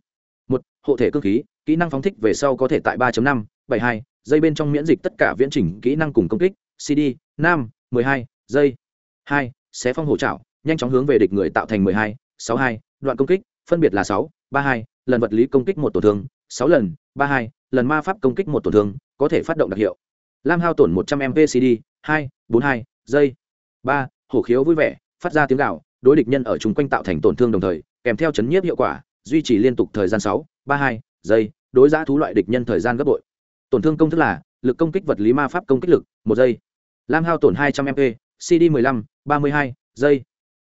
Một, hộ thể cơ khí, kỹ năng phóng thích về sau có thể tại ba năm. Bảy hai giây bên trong miễn dịch tất cả viễn chỉnh kỹ năng cùng công kích. Cd năm, mười hai giây hai, xé phong hổ trảo nhanh chóng hướng về địch người tạo thành mười hai, sáu hai, đoạn công kích, phân biệt là sáu, ba hai, lần vật lý công kích một tổn thương, sáu lần, ba hai, lần ma pháp công kích một tổn thương, có thể phát động đặc hiệu. Lam hao tổn một trăm m pcd hai, bốn hai giây ba, hổ khiếu vui vẻ phát ra tiếng gạo, đối địch nhân ở chung quanh tạo thành tổn thương đồng thời, kèm theo chấn nhiếp hiệu quả, duy trì liên tục thời gian sáu, ba hai giây, đối giã thú loại địch nhân thời gian gấp bội. Tổn thương công thức là, lực công kích vật lý ma pháp công kích lực, một giây. Lam hao tổn hai trăm mp cd mười lăm, ba mươi hai giây.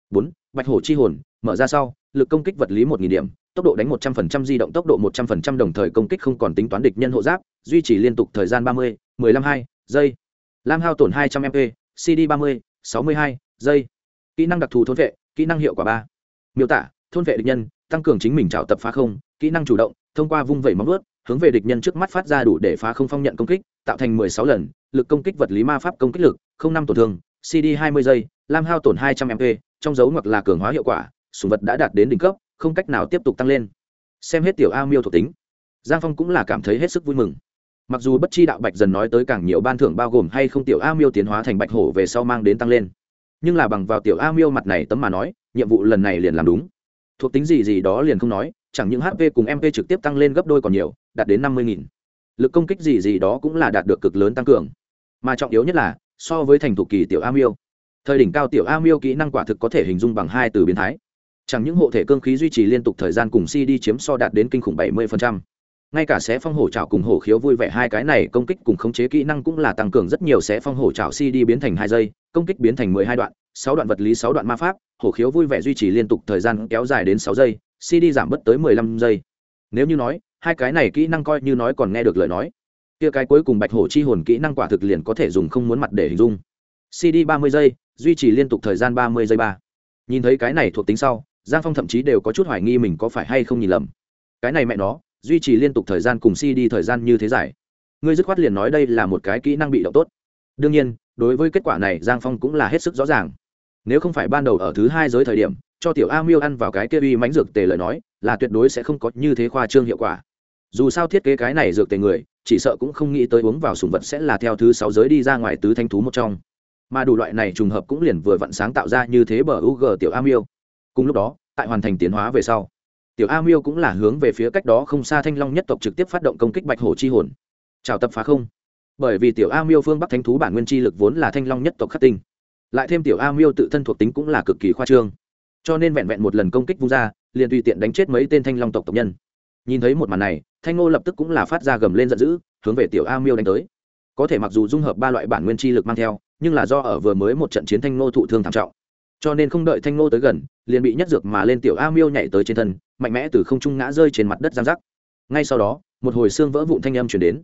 Bốn, bạch hổ chi hồn, mở ra sau, lực công kích vật lý một nghìn điểm, tốc độ đánh một trăm phần trăm di động tốc độ một trăm phần trăm đồng thời công kích không còn tính toán địch nhân hộ giáp, duy trì liên tục thời gian ba mươi, mười lăm hai giây. Lam hao tổn hai trăm mp cd ba mươi, sáu mươi hai giây kỹ năng đặc thù thôn vệ, kỹ năng hiệu quả ba. Miêu tả, thôn vệ địch nhân, tăng cường chính mình trào tập phá không, kỹ năng chủ động, thông qua vung vẩy móng ướt hướng về địch nhân trước mắt phát ra đủ để phá không phong nhận công kích, tạo thành mười sáu lần, lực công kích vật lý ma pháp công kích lực, không năm tổn thương cd hai mươi giây, lam hao tổn hai trăm mp trong dấu ngoặc là cường hóa hiệu quả sùng vật đã đạt đến đỉnh cấp, không cách nào tiếp tục tăng lên. Xem hết tiểu a miêu thuộc tính. Giang phong cũng là cảm thấy hết sức vui mừng. Mặc dù bất chi đạo bạch dần nói tới càng nhiều ban thưởng bao gồm hay không tiểu a miêu tiến hóa thành bạch hổ về sau mang đến tăng lên nhưng là bằng vào tiểu a miêu mặt này tấm mà nói, nhiệm vụ lần này liền làm đúng. Thuộc tính gì gì đó liền không nói, chẳng những hp cùng mp trực tiếp tăng lên gấp đôi còn nhiều, đạt đến năm mươi nghìn. Lực công kích gì gì đó cũng là đạt được cực lớn tăng cường. Mà trọng yếu nhất là, so với thành thục kỳ tiểu a miêu, thời đỉnh cao tiểu a miêu kỹ năng quả thực có thể hình dung bằng hai từ biến thái. Chẳng những hộ thể cương khí duy trì liên tục thời gian cùng si đi chiếm so đạt đến kinh khủng 70% ngay cả xé phong hổ trào cùng hổ khiếu vui vẻ hai cái này công kích cùng khống chế kỹ năng cũng là tăng cường rất nhiều xé phong hổ trào cd biến thành hai giây, công kích biến thành mười hai đoạn, sáu đoạn vật lý, sáu đoạn ma pháp, hổ khiếu vui vẻ duy trì liên tục thời gian kéo dài đến sáu giây, cd giảm bớt tới mười lăm giây. Nếu như nói, hai cái này kỹ năng coi như nói còn nghe được lời nói, kia cái cuối cùng bạch hổ chi hồn kỹ năng quả thực liền có thể dùng không muốn mặt để hình dung. Cd ba mươi giây, duy trì liên tục thời gian ba mươi giây ba. Nhìn thấy cái này thuộc tính sau, giang phong thậm chí đều có chút hoài nghi mình có phải hay không nhìn lầm. Cái này mẹ nó duy trì liên tục thời gian cùng si đi thời gian như thế giải. Ngươi dứt khoát liền nói đây là một cái kỹ năng bị động tốt. Đương nhiên, đối với kết quả này, giang phong cũng là hết sức rõ ràng. Nếu không phải ban đầu ở thứ hai giới thời điểm, cho tiểu a miêu ăn vào cái kia uy mánh dược tề lời nói, là tuyệt đối sẽ không có như thế khoa trương hiệu quả. Dù sao thiết kế cái này dược tề người, chỉ sợ cũng không nghĩ tới uống vào sùng vật sẽ là theo thứ sáu giới đi ra ngoài tứ thanh thú một trong. Mà đủ loại này trùng hợp cũng liền vừa vặn sáng tạo ra như thế bờ u g tiểu a miêu. Cùng lúc đó, tại hoàn thành tiến hóa về sau tiểu a miêu cũng là hướng về phía cách đó không xa thanh long nhất tộc trực tiếp phát động công kích bạch hổ chi hồn. Chào tập phá không. Bởi vì tiểu a miêu phương bắc thánh thú bản nguyên chi lực vốn là thanh long nhất tộc khắc tinh. Lại thêm tiểu a miêu tự thân thuộc tính cũng là cực kỳ khoa trương. Cho nên vẹn vẹn một lần công kích vung ra, liền tùy tiện đánh chết mấy tên thanh long tộc tộc nhân. Nhìn thấy một màn này, thanh ngô lập tức cũng là phát ra gầm lên giận dữ, hướng về tiểu a miêu đánh tới. Có thể mặc dù dung hợp ba loại bản nguyên chi lực mang theo, nhưng là do ở vừa mới một trận chiến thanh ngô thụ thương thảm trọng cho nên không đợi thanh ngô tới gần, liền bị nhất dược mà lên tiểu a miêu nhảy tới trên thân, mạnh mẽ từ không trung ngã rơi trên mặt đất giang rắc. Ngay sau đó, một hồi xương vỡ vụn thanh âm chuyển đến.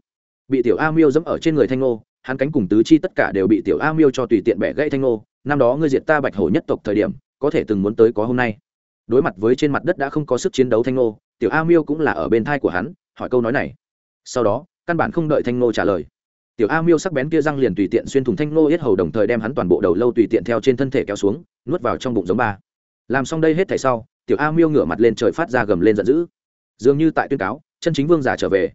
Bị tiểu a miêu dẫm ở trên người thanh ngô, hắn cánh cùng tứ chi tất cả đều bị tiểu a miêu cho tùy tiện bẻ gãy thanh ngô, năm đó ngươi diệt ta bạch hổ nhất tộc thời điểm, có thể từng muốn tới có hôm nay. Đối mặt với trên mặt đất đã không có sức chiến đấu thanh ngô, tiểu a miêu cũng là ở bên thai của hắn, hỏi câu nói này. Sau đó, căn bản không đợi thanh ngô trả lời tiểu a miêu sắc bén kia răng liền tùy tiện xuyên thủng thanh ngô yết hầu đồng thời đem hắn toàn bộ đầu lâu tùy tiện theo trên thân thể kéo xuống nuốt vào trong bụng giống ba. Làm xong đây hết thảy sau tiểu a miêu ngửa mặt lên trời phát ra gầm lên giận dữ. Dường như tại tuyên cáo chân chính vương giả trở về.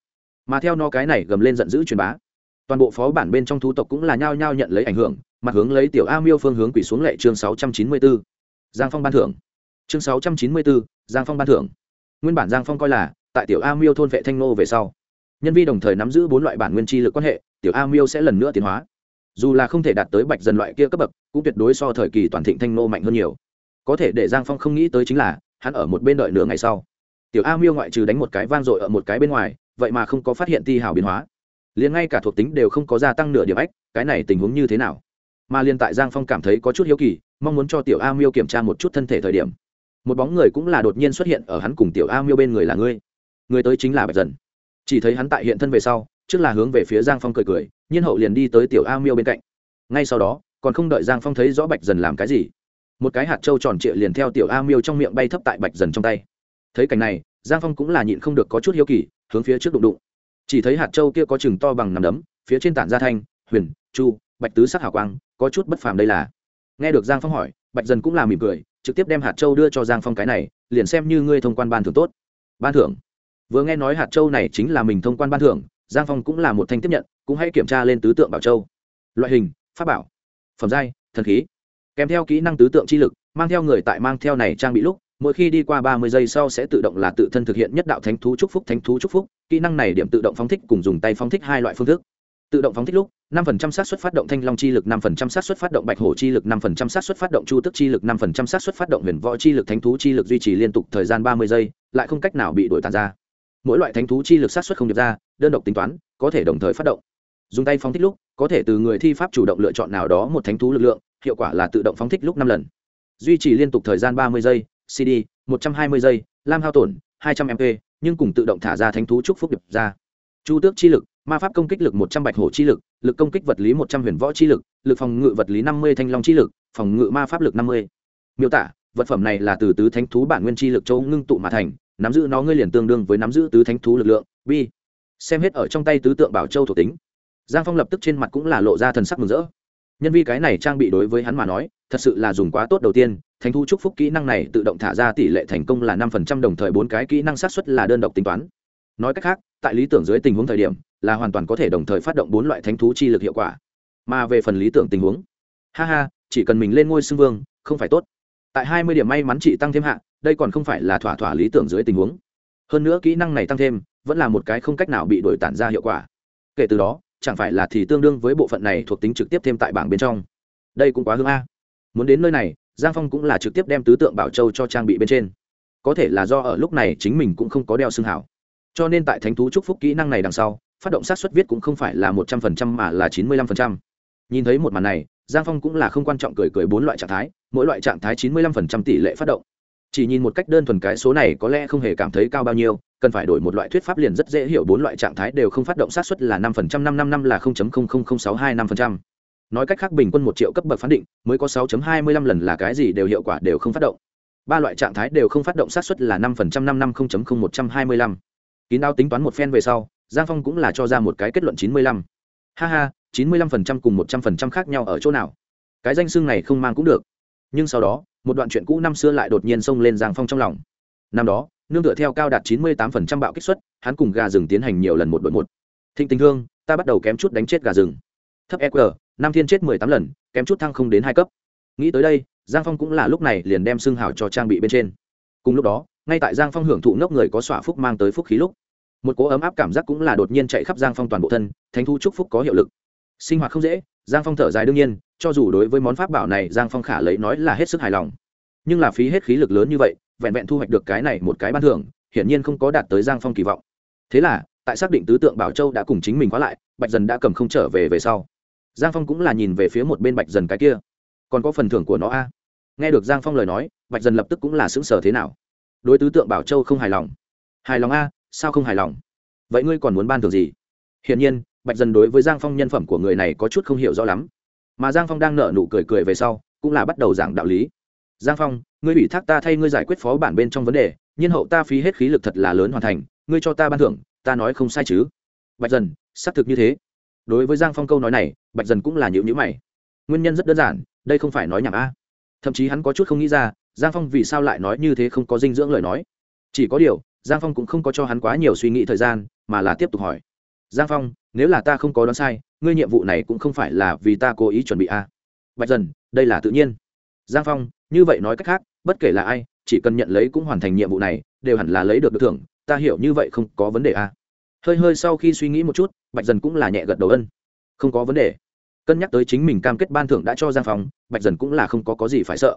Mà theo nó cái này gầm lên giận dữ truyền bá toàn bộ phó bản bên trong thú tộc cũng là nhao nhao nhận lấy ảnh hưởng mặt hướng lấy tiểu a miêu phương hướng quỷ xuống lệ chương sáu trăm chín mươi 694. giang phong ban thưởng. Chương sáu trăm chín mươi 694, giang phong ban thưởng. Nguyên bản giang phong coi là tại tiểu a miêu thôn vệ thanh nô về sau nhân vi đồng thời nắm giữ bốn loại bản nguyên chi lực quan hệ, tiểu a miêu sẽ lần nữa tiến hóa. Dù là không thể đạt tới bạch dần loại kia cấp bậc, cũng tuyệt đối so thời kỳ toàn thịnh thanh nô mạnh hơn nhiều. Có thể để giang phong không nghĩ tới chính là, hắn ở một bên đợi nửa ngày sau. Tiểu a miêu ngoại trừ đánh một cái vang dội ở một cái bên ngoài, vậy mà không có phát hiện ti hào biến hóa. Liền ngay cả thuộc tính đều không có gia tăng nửa điểm ách, cái này tình huống như thế nào? Mà liền tại giang phong cảm thấy có chút hiếu kỳ, mong muốn cho tiểu a miêu kiểm tra một chút thân thể thời điểm. Một bóng người cũng là đột nhiên xuất hiện ở hắn cùng tiểu a miêu bên người là ngươi. Người tới chính là bạch dần chỉ thấy hắn tại hiện thân về sau, trước là hướng về phía giang phong cười cười, nhiên hậu liền đi tới tiểu a miêu bên cạnh. Ngay sau đó, còn không đợi giang phong thấy rõ bạch dần làm cái gì, một cái hạt trâu tròn trịa liền theo tiểu a miêu trong miệng bay thấp tại bạch dần trong tay. Thấy cảnh này, giang phong cũng là nhịn không được có chút hiếu kỳ, hướng phía trước đụng đụng. Chỉ thấy hạt trâu kia có chừng to bằng nằm đấm, phía trên tản gia thanh, huyền, chu, bạch tứ sắc hào quang, có chút bất phàm đây là. Nghe được giang phong hỏi, bạch dần cũng là mỉm cười, trực tiếp đem hạt trâu đưa cho giang phong cái này, liền xem như ngươi thông quan ban thưởng tốt. Ban thưởng vừa nghe nói hạt châu này chính là mình thông quan ban thưởng, giang phong cũng là một thanh tiếp nhận, cũng hãy kiểm tra lên tứ tượng bảo châu. Loại hình, pháp bảo, phẩm giai, thần khí. Kèm theo kỹ năng tứ tượng chi lực, mang theo người tại mang theo này trang bị lúc, mỗi khi đi qua ba mươi giây sau sẽ tự động là tự thân thực hiện nhất đạo thánh thú chúc phúc, thánh thú chúc phúc. Kỹ năng này điểm tự động phóng thích cùng dùng tay phóng thích hai loại phương thức. Tự động phóng thích lúc 5% xác suất phát động thanh long chi lực 5% xác suất phát động bạch hổ chi lực 5% xác suất phát động chu tức chi lực 5% xác suất phát động huyền võ chi lực, thánh thú chi lực duy trì liên tục thời gian 30 giây, lại không cách nào bị đổi tàn ra mỗi loại thánh thú chi lực sát xuất không được ra, đơn độc tính toán, có thể đồng thời phát động. Dùng tay phóng thích lúc, có thể từ người thi pháp chủ động lựa chọn nào đó một thánh thú lực lượng, hiệu quả là tự động phóng thích lúc năm lần. Duy trì liên tục thời gian 30 giây cd 120 giây, lam hao tổn 200 mp nhưng cùng tự động thả ra thánh thú trúc phúc điệp ra. Chu tước chi lực, ma pháp công kích lực một trăm bạch hổ chi lực lực công kích vật lý một trăm huyền võ chi lực lực phòng ngự vật lý năm mươi thanh long chi lực, phòng ngự ma pháp lực năm mươi. Miêu tả, vật phẩm này là từ tứ thánh thú bản nguyên chi lực châu ngưng tụ mà thành nắm giữ nó ngươi liền tương đương với nắm giữ tứ thánh thú lực lượng b xem hết ở trong tay tứ tượng bảo châu thuộc tính. Giang phong lập tức trên mặt cũng là lộ ra thần sắc mừng rỡ. Nhân vi cái này trang bị đối với hắn mà nói, thật sự là dùng quá tốt đầu tiên, thánh thú chúc phúc kỹ năng này tự động thả ra tỷ lệ thành công là năm phần trăm đồng thời bốn cái kỹ năng sát xuất là đơn độc tính toán. Nói cách khác, tại lý tưởng dưới tình huống thời điểm, là hoàn toàn có thể đồng thời phát động bốn loại thánh thú chi lực hiệu quả. Mà về phần lý tưởng tình huống, ha ha, chỉ cần mình lên ngôi xưng vương, không phải tốt tại hai mươi điểm may mắn chị tăng thêm hạ, đây còn không phải là thỏa thỏa lý tưởng dưới tình huống. Hơn nữa kỹ năng này tăng thêm, vẫn là một cái không cách nào bị đổi tản ra hiệu quả. Kể từ đó, chẳng phải là thì tương đương với bộ phận này thuộc tính trực tiếp thêm tại bảng bên trong. Đây cũng quá hương a. Muốn đến nơi này, giang phong cũng là trực tiếp đem tứ tượng bảo châu cho trang bị bên trên. Có thể là do ở lúc này chính mình cũng không có đeo xương hảo. Cho nên tại thánh thú chúc phúc kỹ năng này đằng sau, phát động sát xuất viết cũng không phải là một trăm phần trăm mà là chín mươi lăm phần trăm. Nhìn thấy một màn này giang phong cũng là không quan trọng cười cười bốn loại trạng thái, mỗi loại trạng thái chín mươi lăm phần trăm tỷ lệ phát động. Chỉ nhìn một cách đơn thuần cái số này có lẽ không hề cảm thấy cao bao nhiêu, cần phải đổi một loại thuyết pháp liền rất dễ hiểu bốn loại trạng thái đều không phát động sát xuất là năm phần trăm, năm năm năm là không chấm không không không sáu hai năm phần trăm. Nói cách khác bình quân một triệu cấp bậc phán định, mới có sáu chấm hai mươi lăm lần là cái gì đều hiệu quả đều không phát động. Ba loại trạng thái đều không phát động sát xuất là năm phần trăm, năm năm không chấm không một trăm hai mươi lăm. Kín đao tính toán một phen về sau, giang phong cũng là cho ra một cái kết luận chín mươi lăm. Ha ha chín mươi lăm phần trăm cùng một trăm phần trăm khác nhau ở chỗ nào. Cái danh xưng này không mang cũng được. Nhưng sau đó, một đoạn chuyện cũ năm xưa lại đột nhiên xông lên giang phong trong lòng. Năm đó, nương tựa theo cao đạt chín mươi tám phần trăm bạo kích xuất, hắn cùng gà rừng tiến hành nhiều lần một đội một. Thịnh tình thương, ta bắt đầu kém chút đánh chết gà rừng. Thấp eq năm thiên chết mười tám lần, kém chút thăng không đến hai cấp. Nghĩ tới đây, giang phong cũng là lúc này liền đem xương hào cho trang bị bên trên. Cùng lúc đó, ngay tại giang phong hưởng thụ ngốc người có xỏa phúc mang tới phúc khí lúc, một cỗ ấm áp cảm giác cũng là đột nhiên chạy khắp giang phong toàn bộ thân, thánh thu chúc phúc có hiệu lực sinh hoạt không dễ, giang phong thở dài đương nhiên, cho dù đối với món pháp bảo này giang phong khả lấy nói là hết sức hài lòng. Nhưng là phí hết khí lực lớn như vậy, vẹn vẹn thu hoạch được cái này một cái ban thưởng, hiển nhiên không có đạt tới giang phong kỳ vọng. Thế là, tại xác định tứ tượng bảo châu đã cùng chính mình khóa lại, bạch dần đã cầm không trở về về sau. Giang phong cũng là nhìn về phía một bên bạch dần cái kia. Còn có phần thưởng của nó a? Nghe được giang phong lời nói, bạch dần lập tức cũng là xứng sở thế nào. Đối tứ tượng bảo châu không hài lòng. Hài lòng a? Sao không hài lòng? Vậy ngươi còn muốn ban thưởng gì? Hiển nhiên bạch dần đối với giang phong nhân phẩm của người này có chút không hiểu rõ lắm. Mà giang phong đang nợ nụ cười cười về sau, cũng là bắt đầu giảng đạo lý. Giang phong, ngươi ủy thác ta thay ngươi giải quyết phó bản bên trong vấn đề nhiên hậu ta phí hết khí lực thật là lớn hoàn thành, ngươi cho ta ban thưởng, ta nói không sai chứ. Bạch dần xác thực như thế. Đối với giang phong câu nói này, bạch dần cũng là nhịu nhữ mày. Nguyên nhân rất đơn giản, đây không phải nói nhảm a. Thậm chí hắn có chút không nghĩ ra, giang phong vì sao lại nói như thế không có dinh dưỡng lời nói. Chỉ có điều, giang phong cũng không có cho hắn quá nhiều suy nghĩ thời gian, mà là tiếp tục hỏi giang phong, nếu là ta không có đoán sai, ngươi nhiệm vụ này cũng không phải là vì ta cố ý chuẩn bị a bạch dần, đây là tự nhiên. Giang phong, như vậy nói cách khác, bất kể là ai, chỉ cần nhận lấy cũng hoàn thành nhiệm vụ này, đều hẳn là lấy được được thưởng, ta hiểu như vậy không có vấn đề a hơi hơi sau khi suy nghĩ một chút, bạch dần cũng là nhẹ gật đầu ân. Không có vấn đề. Cân nhắc tới chính mình cam kết ban thưởng đã cho giang phong, bạch dần cũng là không có có gì phải sợ.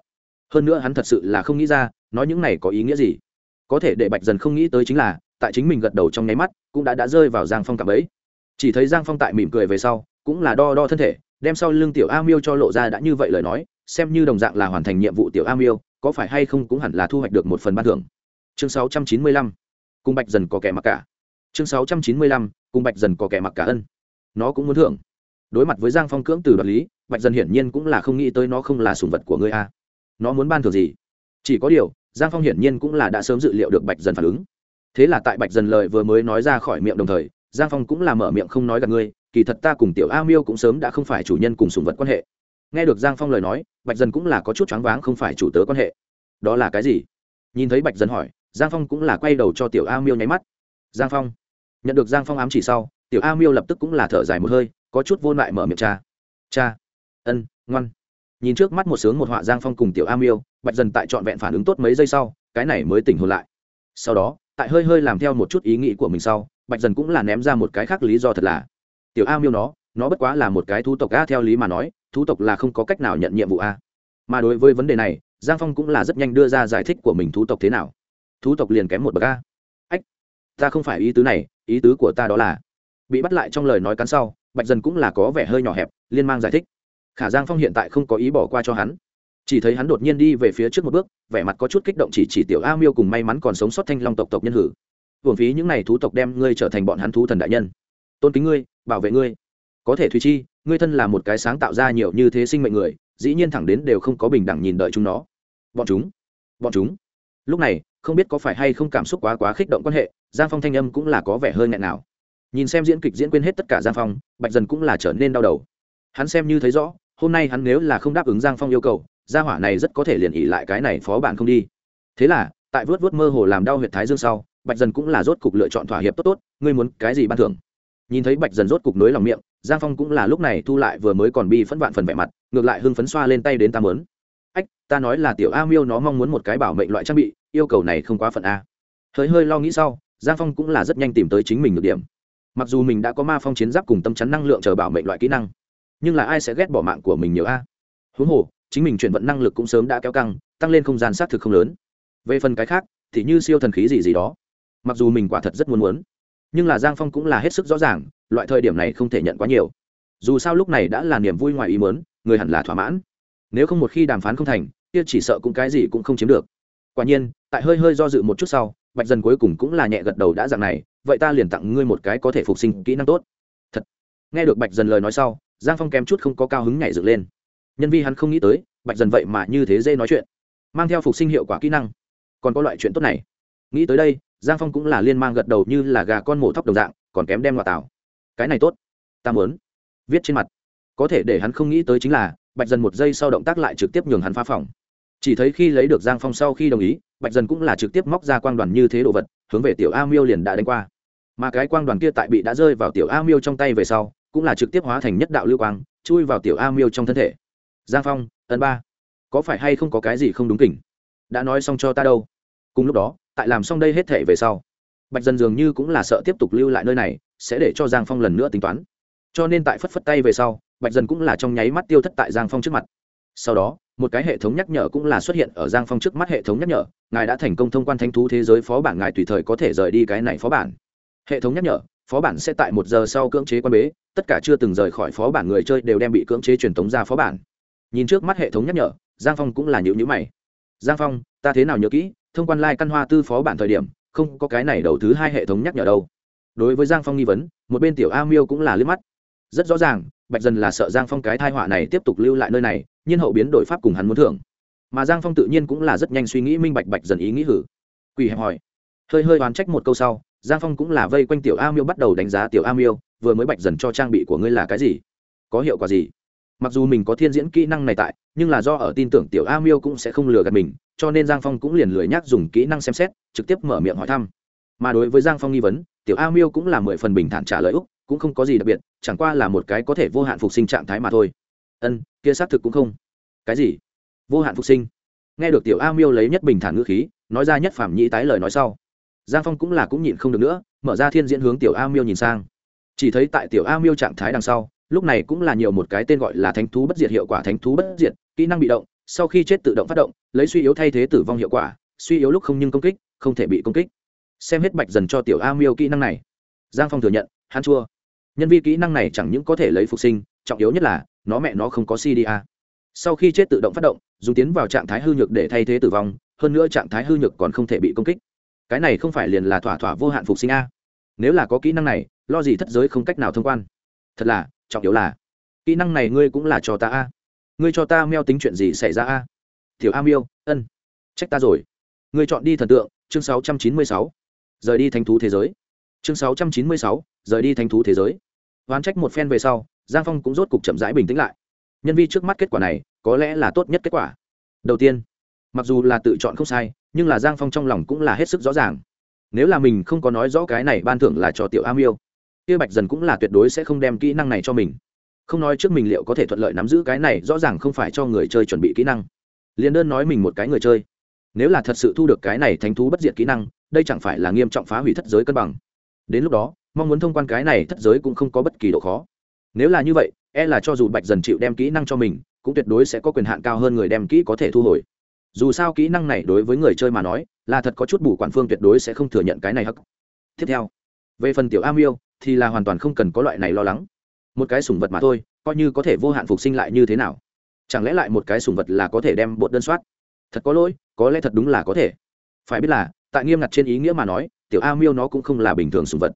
Hơn nữa hắn thật sự là không nghĩ ra, nói những này có ý nghĩa gì. Có thể để bạch dần không nghĩ tới chính là tại chính mình gật đầu trong nháy mắt cũng đã đã rơi vào giang phong cảm ấy chỉ thấy giang phong tại mỉm cười về sau cũng là đo đo thân thể đem sau lưng tiểu a miêu cho lộ ra đã như vậy lời nói xem như đồng dạng là hoàn thành nhiệm vụ tiểu a miêu có phải hay không cũng hẳn là thu hoạch được một phần ban thưởng. Chương 695, cùng bạch dần có kẻ mặc cả. Chương 695, cùng bạch dần có kẻ mặc cả ân. Nó cũng muốn thưởng. Đối mặt với giang phong cưỡng từ đoạt lý bạch dần hiển nhiên cũng là không nghĩ tới nó không là sùng vật của ngươi a. Nó muốn ban thưởng gì? Chỉ có điều giang phong hiển nhiên cũng là đã sớm dự liệu được bạch dần phản ứng thế là tại bạch dần lời vừa mới nói ra khỏi miệng đồng thời, giang phong cũng là mở miệng không nói gặp ngươi, kỳ thật ta cùng tiểu a miêu cũng sớm đã không phải chủ nhân cùng sùng vật quan hệ. Nghe được giang phong lời nói, bạch dần cũng là có chút choáng váng không phải chủ tớ quan hệ. Đó là cái gì? Nhìn thấy bạch dần hỏi, giang phong cũng là quay đầu cho tiểu a miêu nháy mắt. Giang phong. Nhận được giang phong ám chỉ sau, tiểu a miêu lập tức cũng là thở dài một hơi, có chút vô lại mở miệng cha. Cha. Ân, ngoan. Nhìn trước mắt một sướng một họa giang phong cùng tiểu a miêu, bạch dần tại trọn vẹn phản ứng tốt mấy giây sau, cái này mới tỉnh hồn lại. Sau đó tại hơi hơi làm theo một chút ý nghĩ của mình sau, bạch dần cũng là ném ra một cái khác lý do thật là, tiểu a miêu nó nó bất quá là một cái thú tộc a theo lý mà nói, thú tộc là không có cách nào nhận nhiệm vụ a. Mà đối với vấn đề này, giang phong cũng là rất nhanh đưa ra giải thích của mình thú tộc thế nào. Thú tộc liền kém một bậc a. Ách, ta không phải ý tứ này, ý tứ của ta đó là bị bắt lại trong lời nói cắn sau, bạch dần cũng là có vẻ hơi nhỏ hẹp, liên mang giải thích. Khả giang phong hiện tại không có ý bỏ qua cho hắn chỉ thấy hắn đột nhiên đi về phía trước một bước, vẻ mặt có chút kích động chỉ chỉ tiểu a miêu cùng may mắn còn sống sót thanh long tộc tộc nhân hử. Hưởng phí những n à y thú tộc đem ngươi trở thành bọn hắn thú thần đại nhân. Tôn kính ngươi, bảo vệ ngươi. Có thể thùy chi, ngươi thân là một cái sáng tạo ra nhiều như thế sinh mệnh người, dĩ nhiên thẳng đến đều không có bình đẳng nhìn đợi chúng nó. Bọn chúng bọn chúng. Lúc này, không biết có phải hay không cảm xúc quá quá khích động quan hệ, giang phong thanh âm cũng là có vẻ hơi ngại nào. Nhìn xem diễn kịch diễn quên hết tất cả giang phong, bạch dần cũng là trở nên đau đầu. Hắn xem như thấy rõ, hôm nay hắn nếu là không đáp ứng giang phong yêu cầu gia hỏa này rất có thể liền ỉ lại cái này phó bản không đi. Thế là, tại vớt vớt mơ hồ làm đau huyệt thái dương sau, bạch dần cũng là rốt cục lựa chọn thỏa hiệp tốt tốt, ngươi muốn cái gì ban thưởng? Nhìn thấy bạch dần rốt cục nối lòng miệng, giang phong cũng là lúc này thu lại vừa mới còn bi phẫn vạn phần vẻ mặt, ngược lại hưng phấn xoa lên tay đến ta mớn ách, ta nói là tiểu a miêu nó mong muốn một cái bảo mệnh loại trang bị, yêu cầu này không quá phận a. Hơi hơi lo nghĩ sau, giang phong cũng là rất nhanh tìm tới chính mình được điểm. Mặc dù mình đã có ma phong chiến giáp cùng tâm chắn năng lượng chờ bảo mệnh loại kỹ năng, nhưng là ai sẽ ghét bỏ mạng của mình nhiều a? Huống hồ chính mình chuyển vận năng lực cũng sớm đã kéo căng, tăng lên không gian xác thực không lớn. Về phần cái khác, thì như siêu thần khí gì gì đó. Mặc dù mình quả thật rất muốn muốn, nhưng là giang phong cũng là hết sức rõ ràng, loại thời điểm này không thể nhận quá nhiều. Dù sao lúc này đã là niềm vui ngoài ý mớn người hẳn là thỏa mãn. Nếu không một khi đàm phán không thành, kia chỉ sợ cũng cái gì cũng không chiếm được. Quả nhiên, tại hơi hơi do dự một chút sau, bạch dần cuối cùng cũng là nhẹ gật đầu đã dạng này, vậy ta liền tặng ngươi một cái có thể phục sinh kỹ năng tốt. Thật. Nghe được bạch dần lời nói sau, giang phong kém chút không có cao hứng nhảy dựng lên nhân vi hắn không nghĩ tới, bạch dần vậy mà như thế dê nói chuyện. Mang theo phục sinh hiệu quả kỹ năng. Còn có loại chuyện tốt này. Nghĩ tới đây, giang phong cũng là liên mang gật đầu như là gà con mổ thóc đồng dạng, còn kém đem loạt tảo cái này tốt. Ta muốn. Viết trên mặt. Có thể để hắn không nghĩ tới chính là, bạch dần một giây sau động tác lại trực tiếp nhường hắn phá phòng. Chỉ thấy khi lấy được giang phong sau khi đồng ý, bạch dần cũng là trực tiếp móc ra quang đoàn như thế đồ vật, hướng về tiểu a miêu liền đã đánh qua. Mà cái quang đoàn kia tại bị đã rơi vào tiểu a miêu trong tay về sau, cũng là trực tiếp hóa thành nhất đạo lưu quang, chui vào tiểu a miêu trong thân thể giang phong ấn ba, có phải hay không có cái gì không đúng kỉnh? Đã nói xong cho ta đâu. Cùng lúc đó, tại làm xong đây hết thể về sau, bạch Dân dường như cũng là sợ tiếp tục lưu lại nơi này, sẽ để cho giang phong lần nữa tính toán. Cho nên tại phất phất tay về sau, bạch Dân cũng là trong nháy mắt tiêu thất tại giang phong trước mặt. Sau đó, một cái hệ thống nhắc nhở cũng là xuất hiện ở giang phong trước mắt hệ thống nhắc nhở, ngài đã thành công thông quan thanh thú thế giới, phó bản ngài tùy thời có thể rời đi cái này phó bản. Hệ thống nhắc nhở, phó bản sẽ tại một giờ sau cưỡng chế quan bế, tất cả chưa từng rời khỏi phó bản người chơi đều đem bị cưỡng chế truyền tống ra phó bản nhìn trước mắt hệ thống nhắc nhở, giang phong cũng là nhữ nhữ mày. Giang phong, ta thế nào nhớ kỹ, thông quan lai、like、căn hoa tư phó bản thời điểm, không có cái này đầu thứ hai hệ thống nhắc nhở đâu. Đối với giang phong nghi vấn, một bên tiểu a miêu cũng là liếc mắt. Rất rõ ràng, bạch dần là sợ giang phong cái thai họa này tiếp tục lưu lại nơi này, nhiên hậu biến đổi pháp cùng hắn muốn thưởng. Mà giang phong tự nhiên cũng là rất nhanh suy nghĩ minh bạch bạch dần ý nghĩ hử. Quỳ hẹp hỏi. Hơi hơi oán trách một câu sau, giang phong cũng là vây quanh tiểu a miêu bắt đầu đánh giá tiểu a miêu, vừa mới bạch dần cho trang bị của ngươi là cái gì? Có hiệu quả gì? Mặc dù mình có thiên diễn kỹ năng này tại, nhưng là do ở tin tưởng tiểu a miêu cũng sẽ không lừa gạt mình, cho nên giang phong cũng liền lười nhắc dùng kỹ năng xem xét, trực tiếp mở miệng hỏi thăm. Mà đối với giang phong nghi vấn, tiểu a miêu cũng là mười phần bình thản trả lời úc, cũng không có gì đặc biệt, chẳng qua là một cái có thể vô hạn phục sinh trạng thái mà thôi. Ân, kia xác thực cũng không. Cái gì? Vô hạn phục sinh? Nghe được tiểu a miêu lấy nhất bình thản ngữ khí, nói ra nhất phạm nhĩ tái lời nói sau, giang phong cũng là cũng nhịn không được nữa, mở ra thiên diễn hướng tiểu a miêu nhìn sang. Chỉ thấy tại tiểu a miêu trạng thái đằng sau lúc này cũng là nhiều một cái tên gọi là thánh thú bất diệt hiệu quả thánh thú bất diệt, kỹ năng bị động, sau khi chết tự động phát động, lấy suy yếu thay thế tử vong hiệu quả, suy yếu lúc không nhưng công kích, không thể bị công kích. Xem hết bạch dần cho tiểu a miêu kỹ năng này. Giang phong thừa nhận, hắn chua. Nhân vi kỹ năng này chẳng những có thể lấy phục sinh, trọng yếu nhất là, nó mẹ nó không có cda sau khi chết tự động phát động, dùng tiến vào trạng thái hư nhược để thay thế tử vong, hơn nữa trạng thái hư nhược còn không thể bị công kích. Cái này không phải liền là thỏa thỏa vô hạn phục sinh a. Nếu là có kỹ năng này, lo gì thất giới không cách nào thông quan. Thật là trọng yếu là kỹ năng này ngươi cũng là cho ta a. Ngươi cho ta meo tính chuyện gì xảy ra a? Tiểu a miêu ân trách ta rồi. Ngươi chọn đi thần tượng chương 696. rời đi thành thú thế giới. Chương 696, rời đi thành thú thế giới. Oán trách một phen về sau giang phong cũng rốt cục chậm rãi bình tĩnh lại. Nhân vi trước mắt kết quả này có lẽ là tốt nhất kết quả. Đầu tiên mặc dù là tự chọn không sai nhưng là giang phong trong lòng cũng là hết sức rõ ràng. Nếu là mình không có nói rõ cái này ban thưởng là cho tiểu a miêu kia bạch dần cũng là tuyệt đối sẽ không đem kỹ năng này cho mình. Không nói trước mình liệu có thể thuận lợi nắm giữ cái này, rõ ràng không phải cho người chơi chuẩn bị kỹ năng. Liền đơn nói mình một cái người chơi. Nếu là thật sự thu được cái này thánh thú bất diệt kỹ năng, đây chẳng phải là nghiêm trọng phá hủy thất giới cân bằng. Đến lúc đó, mong muốn thông quan cái này thất giới cũng không có bất kỳ độ khó. Nếu là như vậy e là cho dù bạch dần chịu đem kỹ năng cho mình, cũng tuyệt đối sẽ có quyền hạn cao hơn người đem kỹ có thể thu hồi. Dù sao kỹ năng này đối với người chơi mà nói, là thật có chút bù quản phương tuyệt đối sẽ không thừa nhận cái này hắc. Tiếp theo, về phần tiểu am yêu thì là hoàn toàn không cần có loại này lo lắng. Một cái sùng vật mà thôi, coi như có thể vô hạn phục sinh lại như thế nào? Chẳng lẽ lại một cái sùng vật là có thể đem bột đơn soát? Thật có lỗi, có lẽ thật đúng là có thể. Phải biết là, tại nghiêm ngặt trên ý nghĩa mà nói, tiểu a miêu nó cũng không là bình thường sùng vật.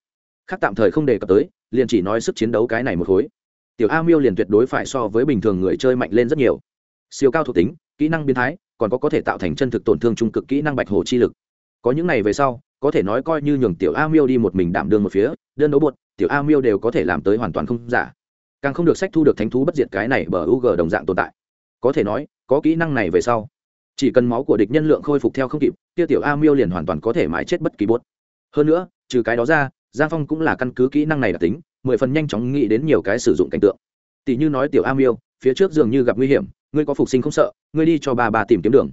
Khác tạm thời không đề cập tới, liền chỉ nói sức chiến đấu cái này một khối. Tiểu a miêu liền tuyệt đối phải so với bình thường người chơi mạnh lên rất nhiều. Siêu cao thuộc tính, kỹ năng biến thái, còn có có thể tạo thành chân thực tổn thương trung cực kỹ năng bạch hồ chi lực. Có những này về sau có thể nói coi như nhường tiểu a miêu đi một mình đảm đương một phía, đơn đấu bột tiểu a miêu đều có thể làm tới hoàn toàn không giả. Càng không được sách thu được thánh thú bất diệt cái này bờ u g đồng dạng tồn tại. Có thể nói, có kỹ năng này về sau, chỉ cần máu của địch nhân lượng khôi phục theo không kịp, kia tiểu a miêu liền hoàn toàn có thể mãi chết bất kỳ bốt hơn nữa, trừ cái đó ra, giang phong cũng là căn cứ kỹ năng này đặc tính, mười phần nhanh chóng nghĩ đến nhiều cái sử dụng cảnh tượng. Tỷ như nói tiểu a miêu, phía trước dường như gặp nguy hiểm, ngươi có phục sinh không sợ, ngươi đi cho bà bà tìm kiếm đường.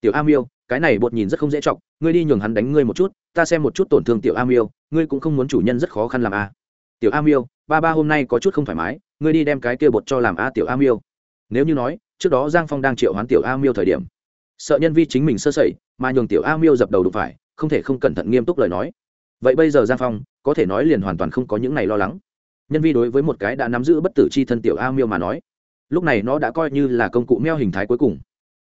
Tiểu a miêu cái này bột nhìn rất không dễ chọc, ngươi đi nhường hắn đánh ngươi một chút, ta xem một chút tổn thương tiểu a miêu ngươi cũng không muốn chủ nhân rất khó khăn làm a tiểu a miêu ba ba hôm nay có chút không thoải mái, ngươi đi đem cái kia bột cho làm a tiểu a miêu nếu như nói, trước đó giang phong đang triệu hoán tiểu a miêu thời điểm, sợ nhân vi chính mình sơ sẩy, mà nhường tiểu a miêu dập đầu đụng phải, không thể không cẩn thận nghiêm túc lời nói. Vậy bây giờ giang phong, có thể nói liền hoàn toàn không có những này lo lắng. Nhân vi đối với một cái đã nắm giữ bất tử c h i thân tiểu a miêu mà nói, lúc này nó đã coi như là công cụ meo hình thái cuối cùng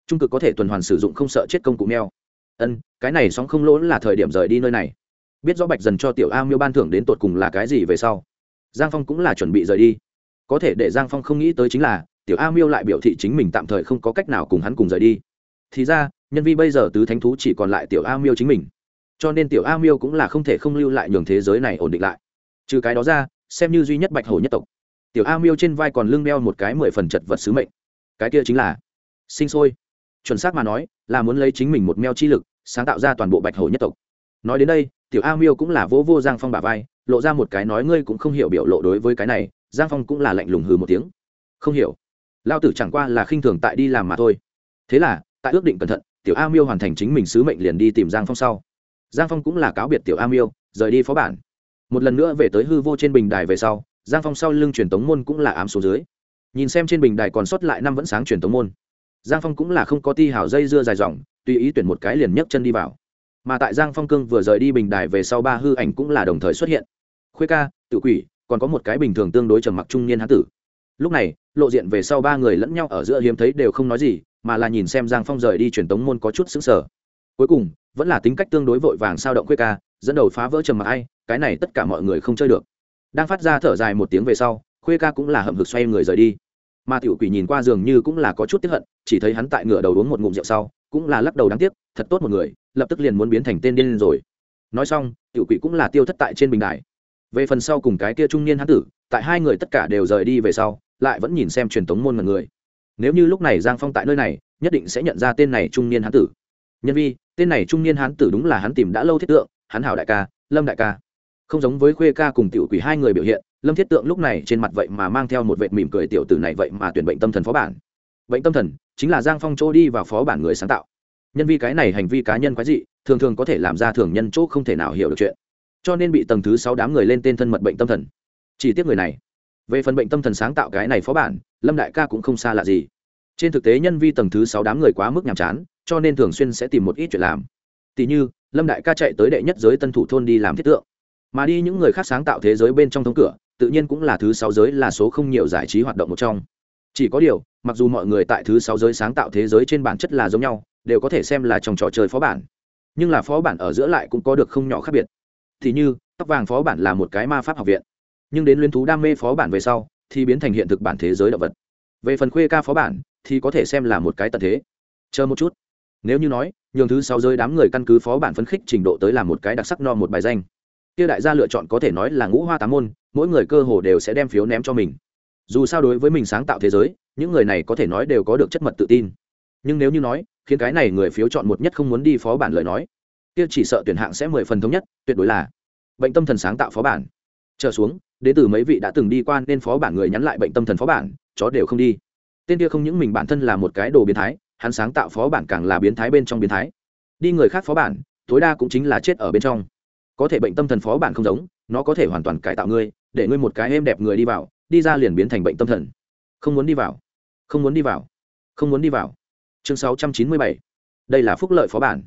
trung cực có thể tuần hoàn sử dụng không sợ chết công cụ meo ân, cái này sóng không lỗ là thời điểm rời đi nơi này. Biết rõ bạch dần cho tiểu a miêu ban thưởng đến tột cùng là cái gì về sau, giang phong cũng là chuẩn bị rời đi. Có thể để giang phong không nghĩ tới chính là, tiểu a miêu lại biểu thị chính mình tạm thời không có cách nào cùng hắn cùng rời đi. Thì ra, nhân vi bây giờ tứ thánh thú chỉ còn lại tiểu a miêu chính mình. Cho nên tiểu a miêu cũng là không thể không lưu lại nhường thế giới này ổn định lại. Trừ cái đó ra, xem như duy nhất bạch hổ nhất tộc, tiểu a miêu trên vai còn lưng đeo một cái mười phần chật vật sứ mệnh. Cái kia chính là, sinh sôi chuẩn xác mà nói, là muốn lấy chính mình một meo chi lực, sáng tạo ra toàn bộ bạch hổ nhất tộc. Nói đến đây, tiểu a miêu cũng là vô vô giang phong bà vai, lộ ra một cái nói ngươi cũng không hiểu biểu lộ đối với cái này, giang phong cũng là lạnh lùng hừ một tiếng. Không hiểu. Lao tử chẳng qua là khinh thường tại đi làm mà thôi. Thế là, tại ước định cẩn thận, tiểu a miêu hoàn thành chính mình sứ mệnh liền đi tìm giang phong sau. Giang phong cũng là cáo biệt tiểu a miêu, rời đi phó bản. Một lần nữa về tới hư vô trên bình đài về sau, giang phong sau lưng truyền tống môn cũng là ám số dưới. Nhìn xem trên bình đài còn sót lại năm vẫn sáng truyền tống môn giang phong cũng là không có ti hảo dây dưa dài dòng, tùy ý tuyển một cái liền nhấc chân đi vào. Mà tại giang phong cương vừa rời đi bình đài về sau ba hư ảnh cũng là đồng thời xuất hiện. Khuê ca, tự quỷ, còn có một cái bình thường tương đối trầm mặc trung niên hán tử. Lúc này, lộ diện về sau ba người lẫn nhau ở giữa hiếm thấy đều không nói gì, mà là nhìn xem giang phong rời đi truyền tống môn có chút xứng sở cuối cùng, vẫn là tính cách tương đối vội vàng sao động khuê ca, dẫn đầu phá vỡ trầm mặc ai, cái này tất cả mọi người không chơi được. Đang phát ra thở dài một tiếng về sau, khuê ca cũng là hậm hực xoay người rời đi mà tiểu quỷ nhìn qua dường như cũng là có chút tiếp hận, chỉ thấy hắn tại ngựa đầu uống một ngụm rượu sau, cũng là lắc đầu đáng tiếc, thật tốt một người, lập tức liền muốn biến thành tên điên rồi. Nói xong, tiểu quỷ cũng là tiêu thất tại trên bình đài. Về phần sau cùng cái kia trung niên hán tử, tại hai người tất cả đều rời đi về sau, lại vẫn nhìn xem truyền thống môn mật người. Nếu như lúc này giang phong tại nơi này, nhất định sẽ nhận ra tên này trung niên hán tử. Nhân vi, tên này trung niên hán tử đúng là hắn tìm đã lâu thiết tượng, hắn hảo đại ca, lâm đại ca. Không giống với khuê ca cùng tiểu quỷ hai người biểu hiện lâm thiết tượng lúc này trên mặt vậy mà mang theo một vệt mỉm cười tiểu tử này vậy mà tuyển bệnh tâm thần phó bản. Bệnh tâm thần chính là giang phong chỗ đi vào phó bản người sáng tạo. Nhân vi cái này hành vi cá nhân quái dị, thường thường có thể làm ra thường nhân chỗ không thể nào hiểu được chuyện. Cho nên bị tầng thứ sáu đám người lên tên thân mật bệnh tâm thần. Chỉ tiếc người này. Về phần bệnh tâm thần sáng tạo cái này phó bản, lâm đại ca cũng không xa lạ gì. Trên thực tế nhân vi tầng thứ sáu đám người quá mức nhàm chán, cho nên thường xuyên sẽ tìm một ít chuyện làm. Tỷ như, lâm đại ca chạy tới đệ nhất giới tân thủ thôn đi làm thiết tượng. Mà đi những người khác sáng tạo thế giới bên trong thống cửa tự nhiên cũng là thứ sáu giới là số không nhiều giải trí hoạt động một trong. Chỉ có điều, mặc dù mọi người tại thứ sáu giới sáng tạo thế giới trên bản chất là giống nhau, đều có thể xem là trong trò chơi phó bản. Nhưng là phó bản ở giữa lại cũng có được không nhỏ khác biệt. Thì như, tóc vàng phó bản là một cái ma pháp học viện. Nhưng đến liên thú đam mê phó bản về sau, thì biến thành hiện thực bản thế giới động vật. Về phần khuê ca phó bản, thì có thể xem là một cái tận thế. Chờ một chút. Nếu như nói, nhường thứ sáu giới đám người căn cứ phó bản phấn khích trình độ tới làm một cái đặc sắc no một bài danh. Kia đại gia lựa chọn có thể nói là ngũ hoa tám môn mỗi người cơ hồ đều sẽ đem phiếu ném cho mình. Dù sao đối với mình sáng tạo thế giới, những người này có thể nói đều có được chất mật tự tin. Nhưng nếu như nói, khiến cái này người phiếu chọn một nhất không muốn đi phó bản lời nói, kia chỉ sợ tuyển hạng sẽ mười phần thống nhất, tuyệt đối là bệnh tâm thần sáng tạo phó bản. Trở xuống, đến từ mấy vị đã từng đi qua nên phó bản người nhắn lại bệnh tâm thần phó bản, chó đều không đi. Tên kia không những mình bản thân là một cái đồ biến thái, hắn sáng tạo phó bản càng là biến thái bên trong biến thái. Đi người khác phó bản, tối đa cũng chính là chết ở bên trong. Có thể bệnh tâm thần phó bản không giống nó có thể hoàn toàn cải tạo ngươi, để ngươi một cái êm đẹp người đi vào, đi ra liền biến thành bệnh tâm thần. Không muốn đi vào. Không muốn đi vào. Không muốn đi vào. Chương 697. đây là phúc lợi phó bản.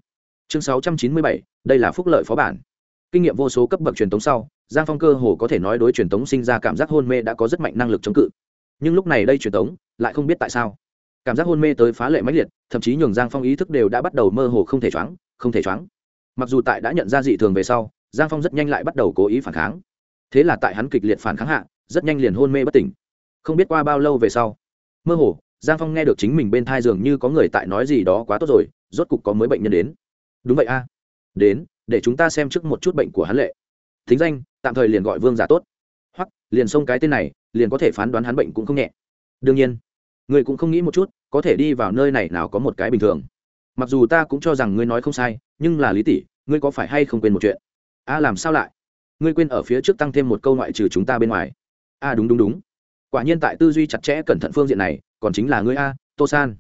Chương 697. đây là phúc lợi phó bản. Kinh nghiệm vô số cấp bậc truyền tống sau, giang phong cơ hồ có thể nói đối truyền tống sinh ra cảm giác hôn mê đã có rất mạnh năng lực chống cự. Nhưng lúc này đây truyền tống, lại không biết tại sao. Cảm giác hôn mê tới phá lệ mãnh liệt, thậm chí nhường giang phong ý thức đều đã bắt đầu mơ hồ không thể choáng, không thể choáng. Mặc dù tại đã nhận ra dị thường về sau giang phong rất nhanh lại bắt đầu cố ý phản kháng. Thế là tại hắn kịch liệt phản kháng hạ, rất nhanh liền hôn mê bất tỉnh. Không biết qua bao lâu về sau, mơ hồ, giang phong nghe được chính mình bên thai dường như có người tại nói gì đó quá tốt rồi, rốt cục có mới bệnh nhân đến. Đúng vậy a. Đến, để chúng ta xem trước một chút bệnh của hắn lệ. Thính danh, tạm thời liền gọi vương giả tốt. Hoặc, liền xông cái tên này, liền có thể phán đoán hắn bệnh cũng không nhẹ. Đương nhiên, người cũng không nghĩ một chút, có thể đi vào nơi này nào có một cái bình thường. Mặc dù ta cũng cho rằng ngươi nói không sai, nhưng là lý tỷ ngươi có phải hay không quên một chuyện? A làm sao lại? Ngươi quên ở phía trước tăng thêm một câu ngoại trừ chúng ta bên ngoài. A đúng đúng đúng. Quả nhiên tại tư duy chặt chẽ cẩn thận phương diện này, còn chính là ngươi a, tô san.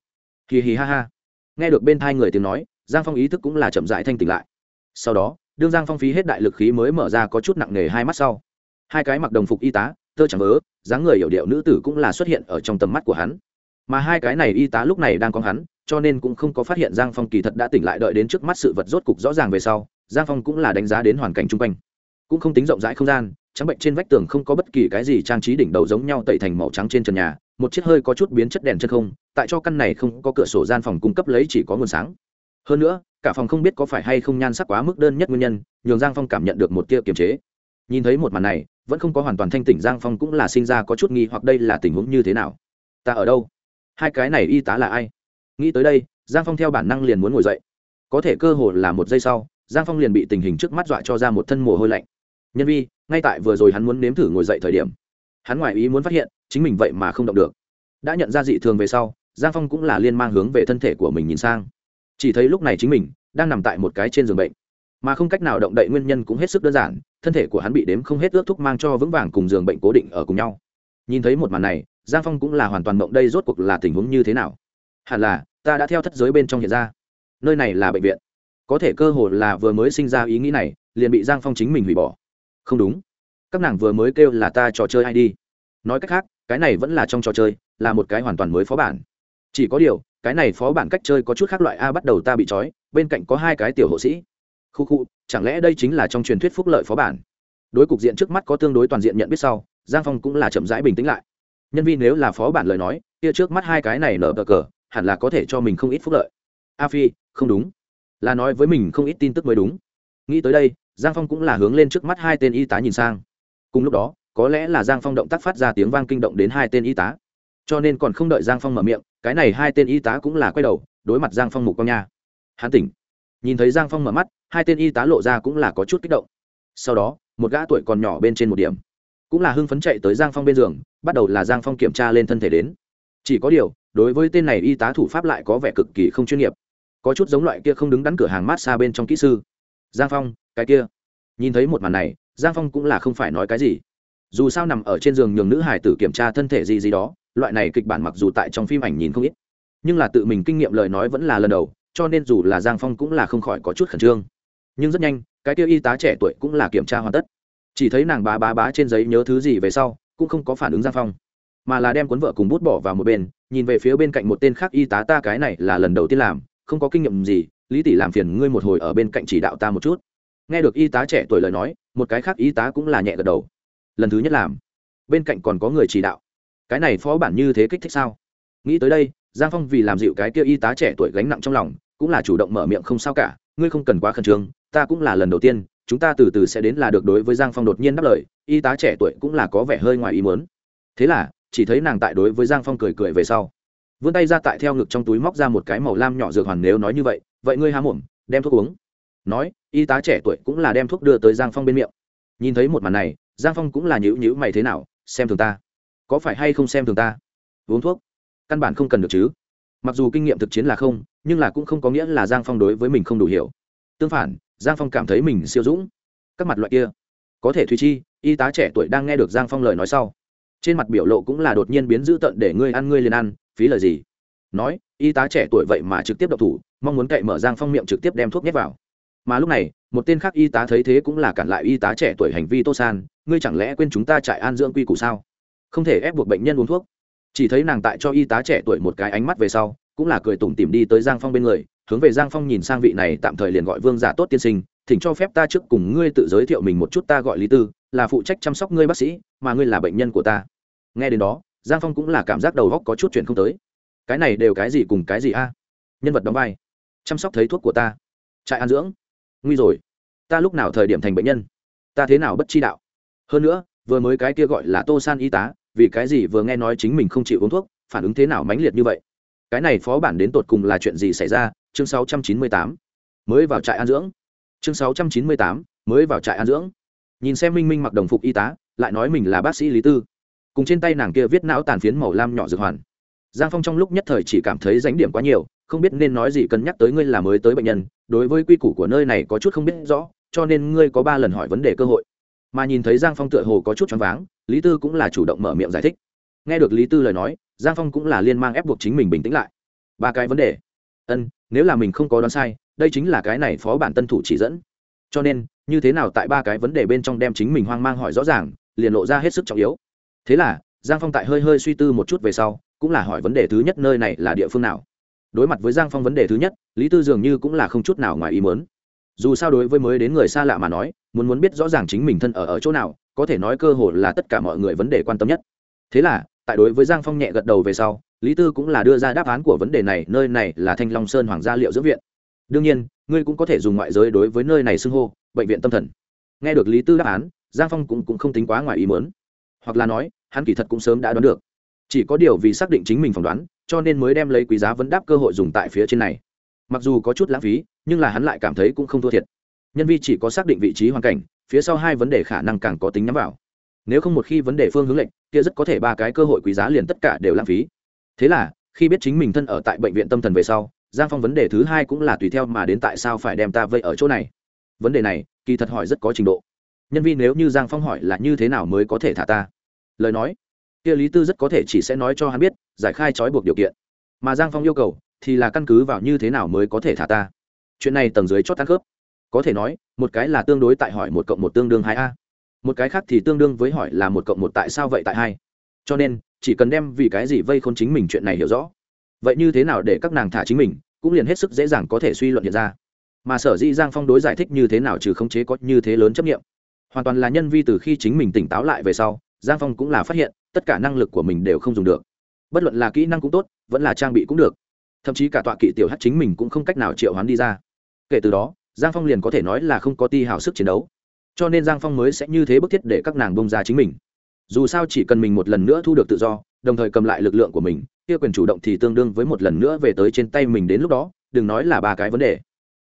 Hì hì ha ha. Nghe được bên thai người tiếng nói, giang phong ý thức cũng là chậm dại thanh tỉnh lại. Sau đó, đương giang phong phí hết đại lực khí mới mở ra có chút nặng nề hai mắt sau. Hai cái mặc đồng phục y tá, tơ chẳng vớ, dáng người hiểu điệu nữ tử cũng là xuất hiện ở trong tầm mắt của hắn. Mà hai cái này y tá lúc này đang có hắn, cho nên cũng không có phát hiện giang phong kỳ thật đã tỉnh lại đợi đến trước mắt sự vật rốt cục rõ ràng về sau giang phong cũng là đánh giá đến hoàn cảnh chung quanh. Cũng không tính rộng rãi không gian, trắng bệnh trên vách tường không có bất kỳ cái gì trang trí đỉnh đầu giống nhau tẩy thành màu trắng trên trần nhà, một chiếc hơi có chút biến chất đèn chân không, tại cho căn này không có cửa sổ gian phòng cung cấp lấy chỉ có nguồn sáng. Hơn nữa, cả phòng không biết có phải hay không nhan sắc quá mức đơn nhất nguyên nhân, nhường giang phong cảm nhận được một tia kiềm chế. Nhìn thấy một màn này, vẫn không có hoàn toàn thanh tỉnh giang phong cũng là sinh ra có chút nghi hoặc đây là tình huống như thế nào. Ta ở đâu? Hai cái này y tá là ai? Nghĩ tới đây, giang phong theo bản năng liền muốn ngồi dậy. Có thể cơ hồ là một giây sau giang phong liền bị tình hình trước mắt dọa cho ra một thân mồ hôi lạnh. Nhân vi, ngay tại vừa rồi hắn muốn nếm thử ngồi dậy thời điểm, hắn ngoại ý muốn phát hiện, chính mình vậy mà không động được. Đã nhận ra dị thường về sau, giang phong cũng là liên mang hướng về thân thể của mình nhìn sang. Chỉ thấy lúc này chính mình đang nằm tại một cái trên giường bệnh. Mà không cách nào động đậy nguyên nhân cũng hết sức đơn giản, thân thể của hắn bị đếm không hết ước thúc mang cho vững vàng cùng giường bệnh cố định ở cùng nhau. Nhìn thấy một màn này, giang phong cũng là hoàn toàn mộng đây rốt cuộc là tình huống như thế nào. Hẳn là, ta đã theo thất giới bên trong hiện ra. Nơi này là bệnh viện có thể cơ hội là vừa mới sinh ra ý nghĩ này, liền bị giang phong chính mình hủy bỏ. Không đúng. Các nàng vừa mới kêu là ta trò chơi ai đi. Nói cách khác, cái này vẫn là trong trò chơi, là một cái hoàn toàn mới phó bản. Chỉ có điều, cái này phó bản cách chơi có chút khác loại a bắt đầu ta bị trói, bên cạnh có hai cái tiểu hộ sĩ. Khu khu, chẳng lẽ đây chính là trong truyền thuyết phúc lợi phó bản? Đối cục diện trước mắt có tương đối toàn diện nhận biết sau, giang phong cũng là chậm rãi bình tĩnh lại. Nhân viên nếu là phó bản lời nói, kia trước mắt hai cái này nở bờ cờ, hẳn là có thể cho mình không ít phúc lợi. A phi, không đúng là nói với mình không ít tin tức mới đúng. Nghĩ tới đây, giang phong cũng là hướng lên trước mắt hai tên y tá nhìn sang. Cùng lúc đó, có lẽ là giang phong động tác phát ra tiếng vang kinh động đến hai tên y tá. Cho nên còn không đợi giang phong mở miệng, cái này hai tên y tá cũng là quay đầu, đối mặt giang phong mục con nha. Hán tỉnh. Nhìn thấy giang phong mở mắt, hai tên y tá lộ ra cũng là có chút kích động. Sau đó, một gã tuổi còn nhỏ bên trên một điểm, cũng là hưng phấn chạy tới giang phong bên giường, bắt đầu là giang phong kiểm tra lên thân thể đến. Chỉ có điều, đối với tên này y tá thủ pháp lại có vẻ cực kỳ không chuyên nghiệp có chút giống loại kia không đứng đắn cửa hàng mát xa bên trong kỹ sư. Giang phong, cái kia. Nhìn thấy một màn này, giang phong cũng là không phải nói cái gì. Dù sao nằm ở trên giường nhường nữ hải tử kiểm tra thân thể gì gì đó, loại này kịch bản mặc dù tại trong phim ảnh nhìn không ít, nhưng là tự mình kinh nghiệm lời nói vẫn là lần đầu, cho nên dù là giang phong cũng là không khỏi có chút khẩn trương. Nhưng rất nhanh, cái tiêu y tá trẻ tuổi cũng là kiểm tra hoàn tất. Chỉ thấy nàng bá bá bá trên giấy nhớ thứ gì về sau, cũng không có phản ứng giang phong, mà là đem cuốn vợ cùng bút bỏ vào một bên, nhìn về phía bên cạnh một tên khác y tá, ta cái này là lần đầu tiên làm không có kinh nghiệm gì, lý tỷ làm phiền ngươi một hồi ở bên cạnh chỉ đạo ta một chút. Nghe được y tá trẻ tuổi lời nói, một cái khác y tá cũng là nhẹ gật đầu. Lần thứ nhất làm. Bên cạnh còn có người chỉ đạo. Cái này phó bản như thế kích thích sao? Nghĩ tới đây, giang phong vì làm dịu cái kia y tá trẻ tuổi gánh nặng trong lòng, cũng là chủ động mở miệng không sao cả, ngươi không cần quá khẩn trương, ta cũng là lần đầu tiên, chúng ta từ từ sẽ đến là được đối với giang phong đột nhiên đáp lời, y tá trẻ tuổi cũng là có vẻ hơi ngoài ý muốn. Thế là, chỉ thấy nàng tại đối với giang phong cười cười về sau vươn tay ra tại theo ngực trong túi móc ra một cái màu lam nhỏ dược hoàn nếu nói như vậy vậy ngươi há mồm, đem thuốc uống. Nói, y tá trẻ tuổi cũng là đem thuốc đưa tới giang phong bên miệng. Nhìn thấy một màn này, giang phong cũng là nhữ nhữ mày thế nào, xem thường ta. Có phải hay không xem thường ta? Uống thuốc? Căn bản không cần được chứ. Mặc dù kinh nghiệm thực chiến là không, nhưng là cũng không có nghĩa là giang phong đối với mình không đủ hiểu. Tương phản, giang phong cảm thấy mình siêu dũng. Các mặt loại kia. Có thể thùy chi, y tá trẻ tuổi đang nghe được giang phong lời nói sau. Trên mặt biểu lộ cũng là đột nhiên biến dữ tận để ngươi ăn, ngươi liền ăn phí lời gì? Nói, y tá trẻ tuổi vậy mà trực tiếp độc thủ, mong muốn cậy mở giang phong miệng trực tiếp đem thuốc nhét vào. Mà lúc này, một tên khác y tá thấy thế cũng là cản lại y tá trẻ tuổi hành vi tô san, ngươi chẳng lẽ quên chúng ta trại an dưỡng quy củ sao? Không thể ép buộc bệnh nhân uống thuốc. Chỉ thấy nàng tại cho y tá trẻ tuổi một cái ánh mắt về sau, cũng là cười tủm tỉm đi tới giang phong bên người, hướng về giang phong nhìn sang vị này tạm thời liền gọi vương giả tốt tiên sinh, thỉnh cho phép ta trước cùng ngươi tự giới thiệu mình một chút ta gọi lý tư, là phụ trách chăm sóc ngươi bác sĩ, mà ngươi là bệnh nhân của ta. Nghe đến đó giang phong cũng là cảm giác đầu góc có chút chuyện không tới. Cái này đều cái gì cùng cái gì a? Nhân vật đóng vai. Chăm sóc thấy thuốc của ta. Trại an dưỡng. Nguy rồi. Ta lúc nào thời điểm thành bệnh nhân? Ta thế nào bất chi đạo? Hơn nữa, vừa mới cái kia gọi là tô san y tá, vì cái gì vừa nghe nói chính mình không chịu uống thuốc, phản ứng thế nào mãnh liệt như vậy? Cái này phó bản đến tột cùng là chuyện gì xảy ra? Chương 698 mới vào trại an dưỡng. Chương 698 mới vào trại an dưỡng. Nhìn xem minh minh mặc đồng phục y tá, lại nói mình là bác sĩ lý tư cùng trên tay nàng kia viết não tàn phiến màu lam nhỏ dược hoàn. Giang phong trong lúc nhất thời chỉ cảm thấy ránh điểm quá nhiều, không biết nên nói gì cân nhắc tới ngươi là mới tới bệnh nhân, đối với quy củ của nơi này có chút không biết rõ, cho nên ngươi có ba lần hỏi vấn đề cơ hội. Mà nhìn thấy giang phong tựa hồ có chút choáng váng, lý tư cũng là chủ động mở miệng giải thích. Nghe được lý tư lời nói, giang phong cũng là liên mang ép buộc chính mình bình tĩnh lại. Ba cái vấn đề. Ân, nếu là mình không có đoán sai, đây chính là cái này phó bản tân thủ chỉ dẫn. Cho nên, như thế nào tại ba cái vấn đề bên trong đem chính mình hoang mang hỏi rõ ràng, liền lộ ra hết sức trọng yếu thế là giang phong tại hơi hơi suy tư một chút về sau cũng là hỏi vấn đề thứ nhất nơi này là địa phương nào. Đối mặt với giang phong vấn đề thứ nhất lý tư dường như cũng là không chút nào ngoài ý muốn. Dù sao đối với mới đến người xa lạ mà nói muốn muốn biết rõ ràng chính mình thân ở ở chỗ nào có thể nói cơ hội là tất cả mọi người vấn đề quan tâm nhất. Thế là tại đối với giang phong nhẹ gật đầu về sau lý tư cũng là đưa ra đáp án của vấn đề này nơi này là thanh long sơn hoàng gia liệu dưỡng viện. Đương nhiên ngươi cũng có thể dùng ngoại giới đối với nơi này xưng hô bệnh viện tâm thần. Nghe được lý tư đáp án giang phong cũng, cũng không tính quá ngoài ý mớn hoặc là nói, hắn kỳ thật cũng sớm đã đoán được. Chỉ có điều vì xác định chính mình phỏng đoán, cho nên mới đem lấy quý giá vấn đáp cơ hội dùng tại phía trên này. Mặc dù có chút lãng phí, nhưng là hắn lại cảm thấy cũng không thua thiệt. Nhân vi chỉ có xác định vị trí hoàn cảnh, phía sau hai vấn đề khả năng càng có tính nhắm vào. Nếu không một khi vấn đề phương hướng lệnh kia rất có thể ba cái cơ hội quý giá liền tất cả đều lãng phí. Thế là, khi biết chính mình thân ở tại bệnh viện tâm thần về sau, giang phong vấn đề thứ hai cũng là tùy theo mà đến tại sao phải đem ta vây ở chỗ này. Vấn đề này, kỳ thật hỏi rất có trình độ nhân viên nếu như giang phong hỏi là như thế nào mới có thể thả ta? Lời nói, kia lý tư rất có thể chỉ sẽ nói cho hắn biết, giải khai trói buộc điều kiện. Mà giang phong yêu cầu, thì là căn cứ vào như thế nào mới có thể thả ta? Chuyện này tầng dưới chót tan khớp. Có thể nói, một cái là tương đối tại hỏi một cộng một tương đương hai a. Một cái khác thì tương đương với hỏi là một cộng một tại sao vậy tại hai. Cho nên, chỉ cần đem vì cái gì vây khôn chính mình chuyện này hiểu rõ. Vậy như thế nào để các nàng thả chính mình, cũng liền hết sức dễ dàng có thể suy luận hiện ra. Mà sở dĩ giang phong đối giải thích như thế nào trừ khống chế có như thế lớn chấp nghiệm hoàn toàn là nhân vi từ khi chính mình tỉnh táo lại về sau, giang phong cũng là phát hiện, tất cả năng lực của mình đều không dùng được. Bất luận là kỹ năng cũng tốt, vẫn là trang bị cũng được. Thậm chí cả tọa kỵ tiểu hát chính mình cũng không cách nào triệu hoán đi ra. Kể từ đó, giang phong liền có thể nói là không có ti hào sức chiến đấu. Cho nên giang phong mới sẽ như thế bức thiết để các nàng bông ra chính mình. Dù sao chỉ cần mình một lần nữa thu được tự do, đồng thời cầm lại lực lượng của mình, kia quyền chủ động thì tương đương với một lần nữa về tới trên tay mình đến lúc đó, đừng nói là ba cái vấn đề.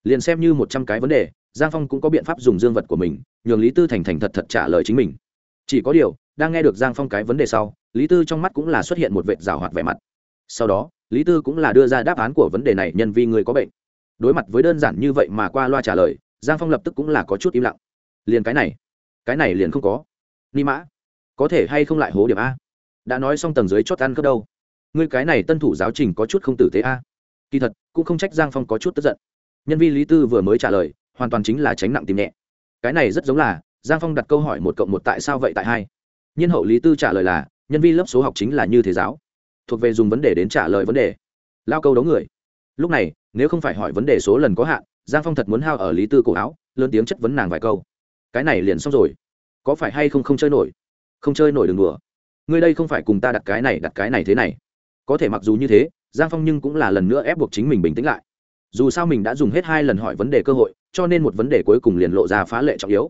Liền xem như một trăm cái vấn đề giang phong cũng có biện pháp dùng dương vật của mình, nhường lý tư thành thành thật thật trả lời chính mình. Chỉ có điều, đang nghe được giang phong cái vấn đề sau, lý tư trong mắt cũng là xuất hiện một vệt rào hoạt vẻ mặt. Sau đó, lý tư cũng là đưa ra đáp án của vấn đề này, nhân vì người có bệnh. Đối mặt với đơn giản như vậy mà qua loa trả lời, giang phong lập tức cũng là có chút im lặng. Liền cái này cái này liền không có. Ni mã, có thể hay không lại hố điểm a? Đã nói xong tầng dưới chót ăn cấp đâu? Ngươi cái này tân thủ giáo trình có chút không tử tế a. Kỳ thật, cũng không trách giang phong có chút tức giận. Nhân viên lý tư vừa mới trả lời hoàn toàn chính là tránh nặng tìm nhẹ. Cái này rất giống là, giang phong đặt câu hỏi một cộng một tại sao vậy tại hai? Nhân hậu lý tư trả lời là, nhân vi lớp số học chính là như thế giáo. Thuộc về dùng vấn đề đến trả lời vấn đề. Lao câu đấu người. Lúc này, nếu không phải hỏi vấn đề số lần có hạn, giang phong thật muốn hao ở lý tư cổ áo, lớn tiếng chất vấn nàng vài câu. Cái này liền xong rồi. Có phải hay không không chơi nổi? Không chơi nổi đừng đùa. Ngươi đây không phải cùng ta đặt cái này, đặt cái này thế này. Có thể mặc dù như thế, giang phong nhưng cũng là lần nữa ép buộc chính mình bình tĩnh lại dù sao mình đã dùng hết hai lần hỏi vấn đề cơ hội, cho nên một vấn đề cuối cùng liền lộ ra phá lệ trọng yếu.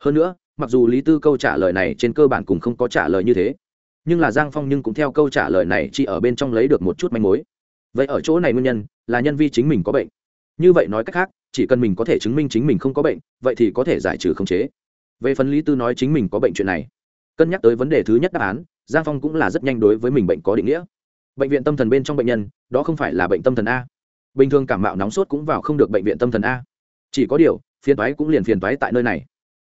Hơn nữa, mặc dù lý tư câu trả lời này trên cơ bản cùng không có trả lời như thế, nhưng là giang phong nhưng cũng theo câu trả lời này chỉ ở bên trong lấy được một chút manh mối. Vậy ở chỗ này nguyên nhân, là nhân vi chính mình có bệnh. Như vậy nói cách khác, chỉ cần mình có thể chứng minh chính mình không có bệnh, vậy thì có thể giải trừ khống chế. Về phần lý tư nói chính mình có bệnh chuyện này, cân nhắc tới vấn đề thứ nhất đáp án, giang phong cũng là rất nhanh đối với mình bệnh có định nghĩa. Bệnh viện tâm thần bên trong bệnh nhân, đó không phải là bệnh tâm thần a bình thường cảm mạo nóng sốt cũng vào không được bệnh viện tâm thần a. Chỉ có điều, phiền toái cũng liền phiền toái tại nơi này.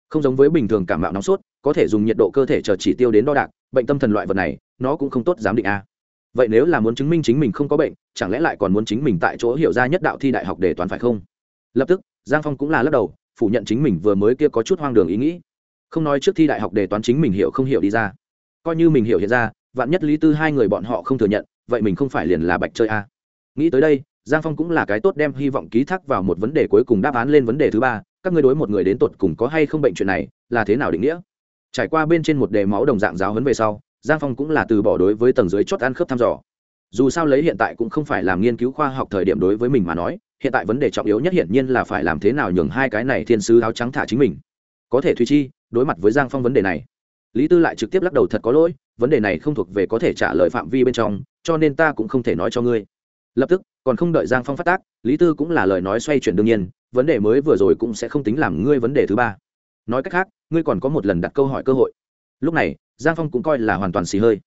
Không giống với bình thường cảm mạo nóng sốt, có thể dùng nhiệt độ cơ thể chờ chỉ tiêu đến đo đạc, bệnh tâm thần loại vật này, nó cũng không tốt giám định a. Vậy nếu là muốn chứng minh chính mình không có bệnh, chẳng lẽ lại còn muốn chính mình tại chỗ hiểu ra nhất đạo thi đại học để toán phải không? Lập tức, giang phong cũng là lắc đầu, phủ nhận chính mình vừa mới kia có chút hoang đường ý nghĩ. Không nói trước thi đại học đề toán chính mình hiểu không hiểu đi ra. Coi như mình hiểu hiện ra, vạn nhất lý tư hai người bọn họ không thừa nhận, vậy mình không phải liền là bạch chơi a. À. nghĩ tới đây giang phong cũng là cái tốt đem hy vọng ký thác vào một vấn đề cuối cùng đáp án lên vấn đề thứ ba, các ngươi đối một người đến tột cùng có hay không bệnh chuyện này, là thế nào định nghĩa? Trải qua bên trên một đề máu đồng dạng giáo hấn về sau, giang phong cũng là từ bỏ đối với tầng dưới chót ăn khớp thăm dò. Dù sao lấy hiện tại cũng không phải làm nghiên cứu khoa học thời điểm đối với mình mà nói, hiện tại vấn đề trọng yếu nhất hiển nhiên là phải làm thế nào nhường hai cái này thiên sứ áo trắng thả chính mình. Có thể thùy chi, đối mặt với giang phong vấn đề này. Lý tư lại trực tiếp lắc đầu thật có lỗi, vấn đề này không thuộc về có thể trả lời phạm vi bên trong, cho nên ta cũng không thể nói cho ngươi. Lập tức còn không đợi giang phong phát tác, lý tư cũng là lời nói xoay chuyển đương nhiên, vấn đề mới vừa rồi cũng sẽ không tính làm ngươi vấn đề thứ ba. Nói cách khác, ngươi còn có một lần đặt câu hỏi cơ hội. Lúc này, giang phong cũng coi là hoàn toàn xì hơi.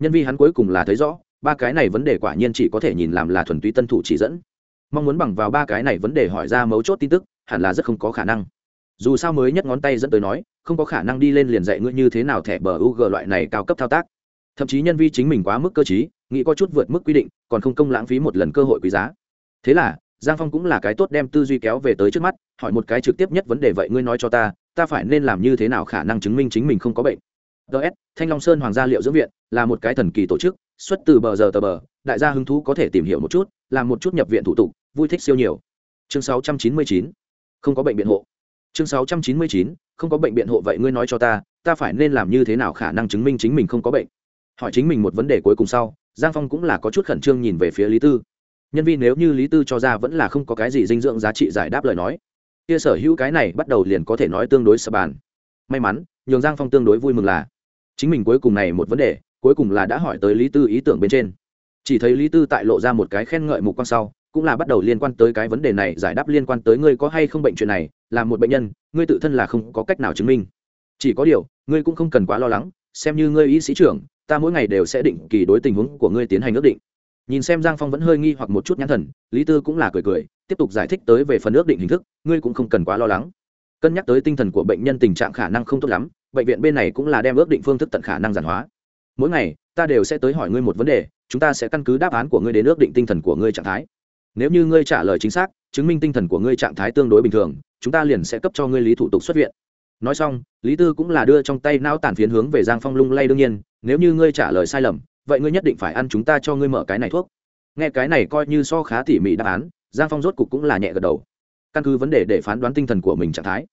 Nhân vi hắn cuối cùng là thấy rõ, ba cái này vấn đề quả nhiên chỉ có thể nhìn làm là thuần túy tân thủ chỉ dẫn. Mong muốn bằng vào ba cái này vấn đề hỏi ra mấu chốt tin tức, hẳn là rất không có khả năng. Dù sao mới nhất ngón tay dẫn tới nói, không có khả năng đi lên liền dạy ngươi như thế nào thẻ bờ u g loại này cao cấp thao tác thậm chí nhân vi chính mình quá mức cơ chí nghĩ có chút vượt mức quy định, còn không công lãng phí một lần cơ hội quý giá thế là, giang phong cũng là cái tốt đem tư duy kéo về tới trước mắt, hỏi một cái trực tiếp nhất vấn đề vậy ngươi nói cho ta ta phải nên làm như thế nào khả năng chứng minh chính mình không có bệnh ts thanh long sơn hoàng gia liệu dưỡng viện là một cái thần kỳ tổ chức, xuất từ bờ giờ tờ bờ, đại gia hứng thú có thể tìm hiểu một chút, làm một chút nhập viện thủ tục, vui thích siêu nhiều chương 699. không có bệnh biện hộ chương 699. không có bệnh biện hộ vậy ngươi nói cho ta ta phải nên làm như thế nào khả năng chứng minh chính mình không có bệnh hỏi chính mình một vấn đề cuối cùng sau, giang phong cũng là có chút khẩn trương nhìn về phía lý tư. Nhân viên nếu như lý tư cho ra vẫn là không có cái gì dinh dưỡng giá trị giải đáp lời nói, kia sở hữu cái này bắt đầu liền có thể nói tương đối sập bàn. May mắn, nhường giang phong tương đối vui mừng là, chính mình cuối cùng này một vấn đề, cuối cùng là đã hỏi tới lý tư ý tưởng bên trên. Chỉ thấy lý tư tại lộ ra một cái khen ngợi mục quan sau, cũng là bắt đầu liên quan tới cái vấn đề này, giải đáp liên quan tới ngươi có hay không bệnh chuyện này, là một bệnh nhân, ngươi tự thân là không có cách nào chứng minh. Chỉ có điều, ngươi cũng không cần quá lo lắng, xem như ngươi y sĩ trưởng ta mỗi ngày đều sẽ định kỳ đối tình huống của ngươi tiến hành ước định. Nhìn xem giang phong vẫn hơi nghi hoặc một chút nhãn thần, lý tư cũng là cười cười, tiếp tục giải thích tới về phần ước định hình thức, ngươi cũng không cần quá lo lắng. Cân nhắc tới tinh thần của bệnh nhân tình trạng khả năng không tốt lắm, bệnh viện bên này cũng là đem ước định phương thức tận khả năng giản hóa. Mỗi ngày, ta đều sẽ tới hỏi ngươi một vấn đề, chúng ta sẽ căn cứ đáp án của ngươi đến ước định tinh thần của ngươi trạng thái. Nếu như ngươi trả lời chính xác, chứng minh tinh thần của ngươi trạng thái tương đối bình thường, chúng ta liền sẽ cấp cho ngươi lý thủ tục xuất viện. Nói xong, lý tư cũng là đưa trong tay não tàn phiến hướng về giang phong lung lay đương nhiên nếu như ngươi trả lời sai lầm, vậy ngươi nhất định phải ăn chúng ta cho ngươi mở cái này thuốc. Nghe cái này coi như so khá tỉ mỉ đáp án, giang phong rốt cục cũng là nhẹ gật đầu. Căn cứ vấn đề để phán đoán tinh thần của mình trạng thái,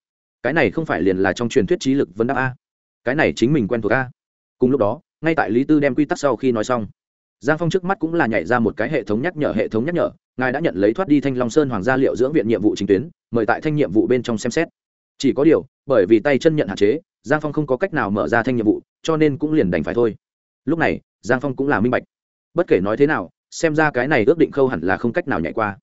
cái này không phải liền là trong truyền thuyết trí lực vấn đáp a. Cái này chính mình quen thuộc a. Cùng lúc đó, ngay tại lý tư đem quy tắc sau khi nói xong, giang phong trước mắt cũng là nhảy ra một cái hệ thống nhắc nhở, hệ thống nhắc nhở, ngài đã nhận lấy thoát đi thanh long sơn hoàng gia liệu dưỡng viện nhiệm vụ chính tuyến, mời tại thanh nhiệm vụ bên trong xem xét. Chỉ có điều, bởi vì tay chân nhận hạn chế giang phong không có cách nào mở ra thanh nhiệm vụ, cho nên cũng liền đành phải thôi. Lúc này, giang phong cũng là minh bạch. Bất kể nói thế nào, xem ra cái này ước định khâu hẳn là không cách nào nhảy qua.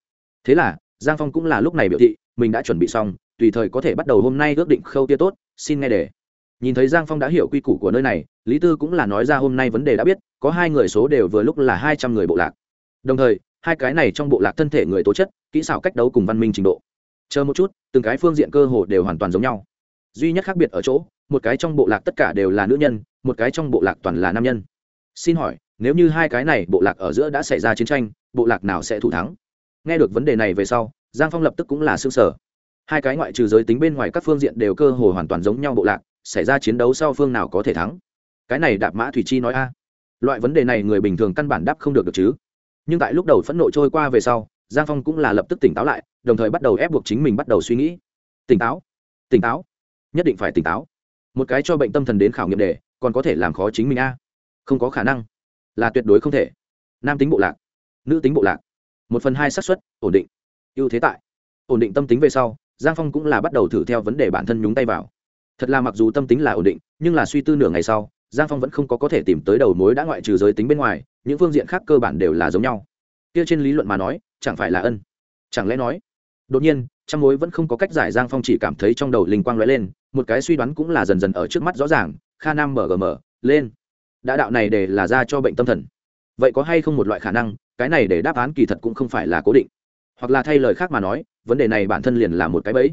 Thế là, giang phong cũng là lúc này biểu thị, mình đã chuẩn bị xong, tùy thời có thể bắt đầu hôm nay ước định khâu tia tốt, xin nghe để nhìn thấy giang phong đã hiểu quy củ của nơi này, lý tư cũng là nói ra hôm nay vấn đề đã biết, có hai người số đều vừa lúc là hai trăm người bộ lạc. Đồng thời, hai cái này trong bộ lạc thân thể người tố chất, kỹ xảo cách đấu cùng văn minh trình độ. Chờ một chút, từng cái phương diện cơ hồ đều hoàn toàn giống nhau. Duy nhất khác biệt ở chỗ một cái trong bộ lạc tất cả đều là nữ nhân, một cái trong bộ lạc toàn là nam nhân. Xin hỏi, nếu như hai cái này bộ lạc ở giữa đã xảy ra chiến tranh, bộ lạc nào sẽ thủ thắng? Nghe được vấn đề này về sau, giang phong lập tức cũng là xương sở hai cái ngoại trừ giới tính bên ngoài các phương diện đều cơ hồ hoàn toàn giống nhau bộ lạc, xảy ra chiến đấu sau phương nào có thể thắng? Cái này đạp mã thủy chi nói a. Loại vấn đề này người bình thường căn bản đáp không được được chứ. Nhưng tại lúc đầu phẫn nộ trôi qua về sau, giang phong cũng là lập tức tỉnh táo lại, đồng thời bắt đầu ép buộc chính mình bắt đầu suy nghĩ. Tỉnh táo. Tỉnh táo. Nhất định phải tỉnh táo một cái cho bệnh tâm thần đến khảo nghiệm đề, còn có thể làm khó chính mình a. Không có khả năng. Là tuyệt đối không thể. Nam tính bộ lạc, nữ tính bộ lạc. Một phần hai xác suất, ổn định. Ưu thế tại. Ổn định tâm tính về sau, giang phong cũng là bắt đầu thử theo vấn đề bản thân nhúng tay vào. Thật là mặc dù tâm tính là ổn định, nhưng là suy tư nửa ngày sau, giang phong vẫn không có có thể tìm tới đầu mối đã ngoại trừ giới tính bên ngoài, những phương diện khác cơ bản đều là giống nhau. Kia trên lý luận mà nói, chẳng phải là ân? Chẳng lẽ nói? Đột nhiên trăm mối vẫn không có cách giải giang phong chỉ cảm thấy trong đầu linh quang lóe lên, một cái suy đoán cũng là dần dần ở trước mắt rõ ràng, kha nam mở mgm lên. Đã đạo này để là ra cho bệnh tâm thần. Vậy có hay không một loại khả năng, cái này để đáp án kỳ thật cũng không phải là cố định. Hoặc là thay lời khác mà nói, vấn đề này bản thân liền là một cái bẫy.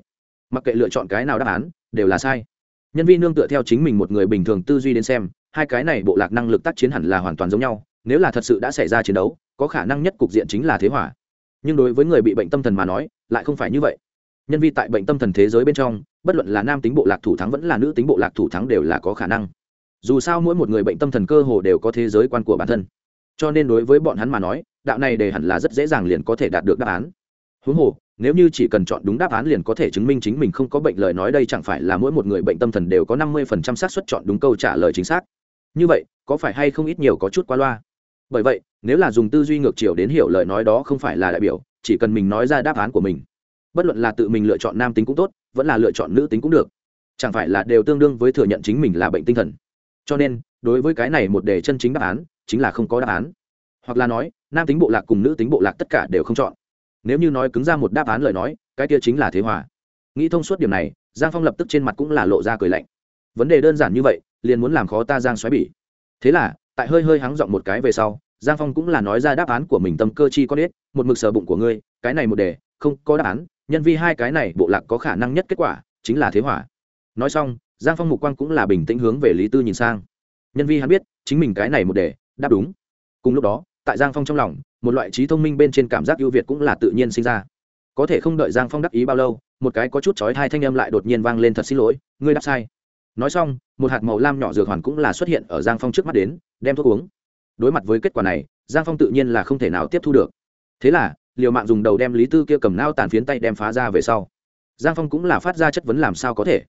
Mặc kệ lựa chọn cái nào đáp án, đều là sai. Nhân viên nương tựa theo chính mình một người bình thường tư duy đến xem, hai cái này bộ lạc năng lực tác chiến hẳn là hoàn toàn giống nhau, nếu là thật sự đã xảy ra chiến đấu, có khả năng nhất cục diện chính là thế hỏa. Nhưng đối với người bị bệnh tâm thần mà nói lại không phải như vậy. Nhân vi tại bệnh tâm thần thế giới bên trong, bất luận là nam tính bộ lạc thủ thắng vẫn là nữ tính bộ lạc thủ thắng đều là có khả năng. Dù sao mỗi một người bệnh tâm thần cơ hồ đều có thế giới quan của bản thân. Cho nên đối với bọn hắn mà nói, đạo này đề hẳn là rất dễ dàng liền có thể đạt được đáp án. Huống hồ, nếu như chỉ cần chọn đúng đáp án liền có thể chứng minh chính mình không có bệnh lời nói đây chẳng phải là mỗi một người bệnh tâm thần đều có năm mươi phần trăm xác suất chọn đúng câu trả lời chính xác. Như vậy, có phải hay không ít nhiều có chút qua loa? Bởi vậy, nếu là dùng tư duy ngược chiều đến hiểu lời nói đó không phải là đại biểu chỉ cần mình nói ra đáp án của mình. Bất luận là tự mình lựa chọn nam tính cũng tốt, vẫn là lựa chọn nữ tính cũng được. Chẳng phải là đều tương đương với thừa nhận chính mình là bệnh tinh thần. Cho nên, đối với cái này một đề chân chính đáp án, chính là không có đáp án. Hoặc là nói, nam tính bộ lạc cùng nữ tính bộ lạc tất cả đều không chọn. Nếu như nói cứng ra một đáp án lời nói, cái kia chính là thế hòa. Nghĩ thông suốt điểm này, giang phong lập tức trên mặt cũng là lộ ra cười lạnh. Vấn đề đơn giản như vậy, liền muốn làm khó ta giang xoáy bỉ. Thế là, tại hơi hơi hắng giọng một cái về sau giang phong cũng là nói ra đáp án của mình tâm cơ chi con ít một mực sờ bụng của ngươi, cái này một đề, không có đáp án, nhân vi hai cái này bộ lạc có khả năng nhất kết quả, chính là thế hỏa. Nói xong, giang phong mục quang cũng là bình tĩnh hướng về lý tư nhìn sang. Nhân vi hắn biết, chính mình cái này một đề, đáp đúng. Cùng lúc đó, tại giang phong trong lòng, một loại trí thông minh bên trên cảm giác ưu việt cũng là tự nhiên sinh ra. Có thể không đợi giang phong đắc ý bao lâu, một cái có chút chói hai thanh âm lại đột nhiên vang lên thật xin lỗi, ngươi đáp sai. Nói xong, một hạt màu lam nhỏ dược hoàn cũng là xuất hiện ở giang phong trước mắt đến, đem thuốc uống đối mặt với kết quả này, giang phong tự nhiên là không thể nào tiếp thu được. Thế là, liều mạng dùng đầu đem lý tư kia cầm nao tàn phiến tay đem phá ra về sau. Giang phong cũng là phát ra chất vấn làm sao có thể.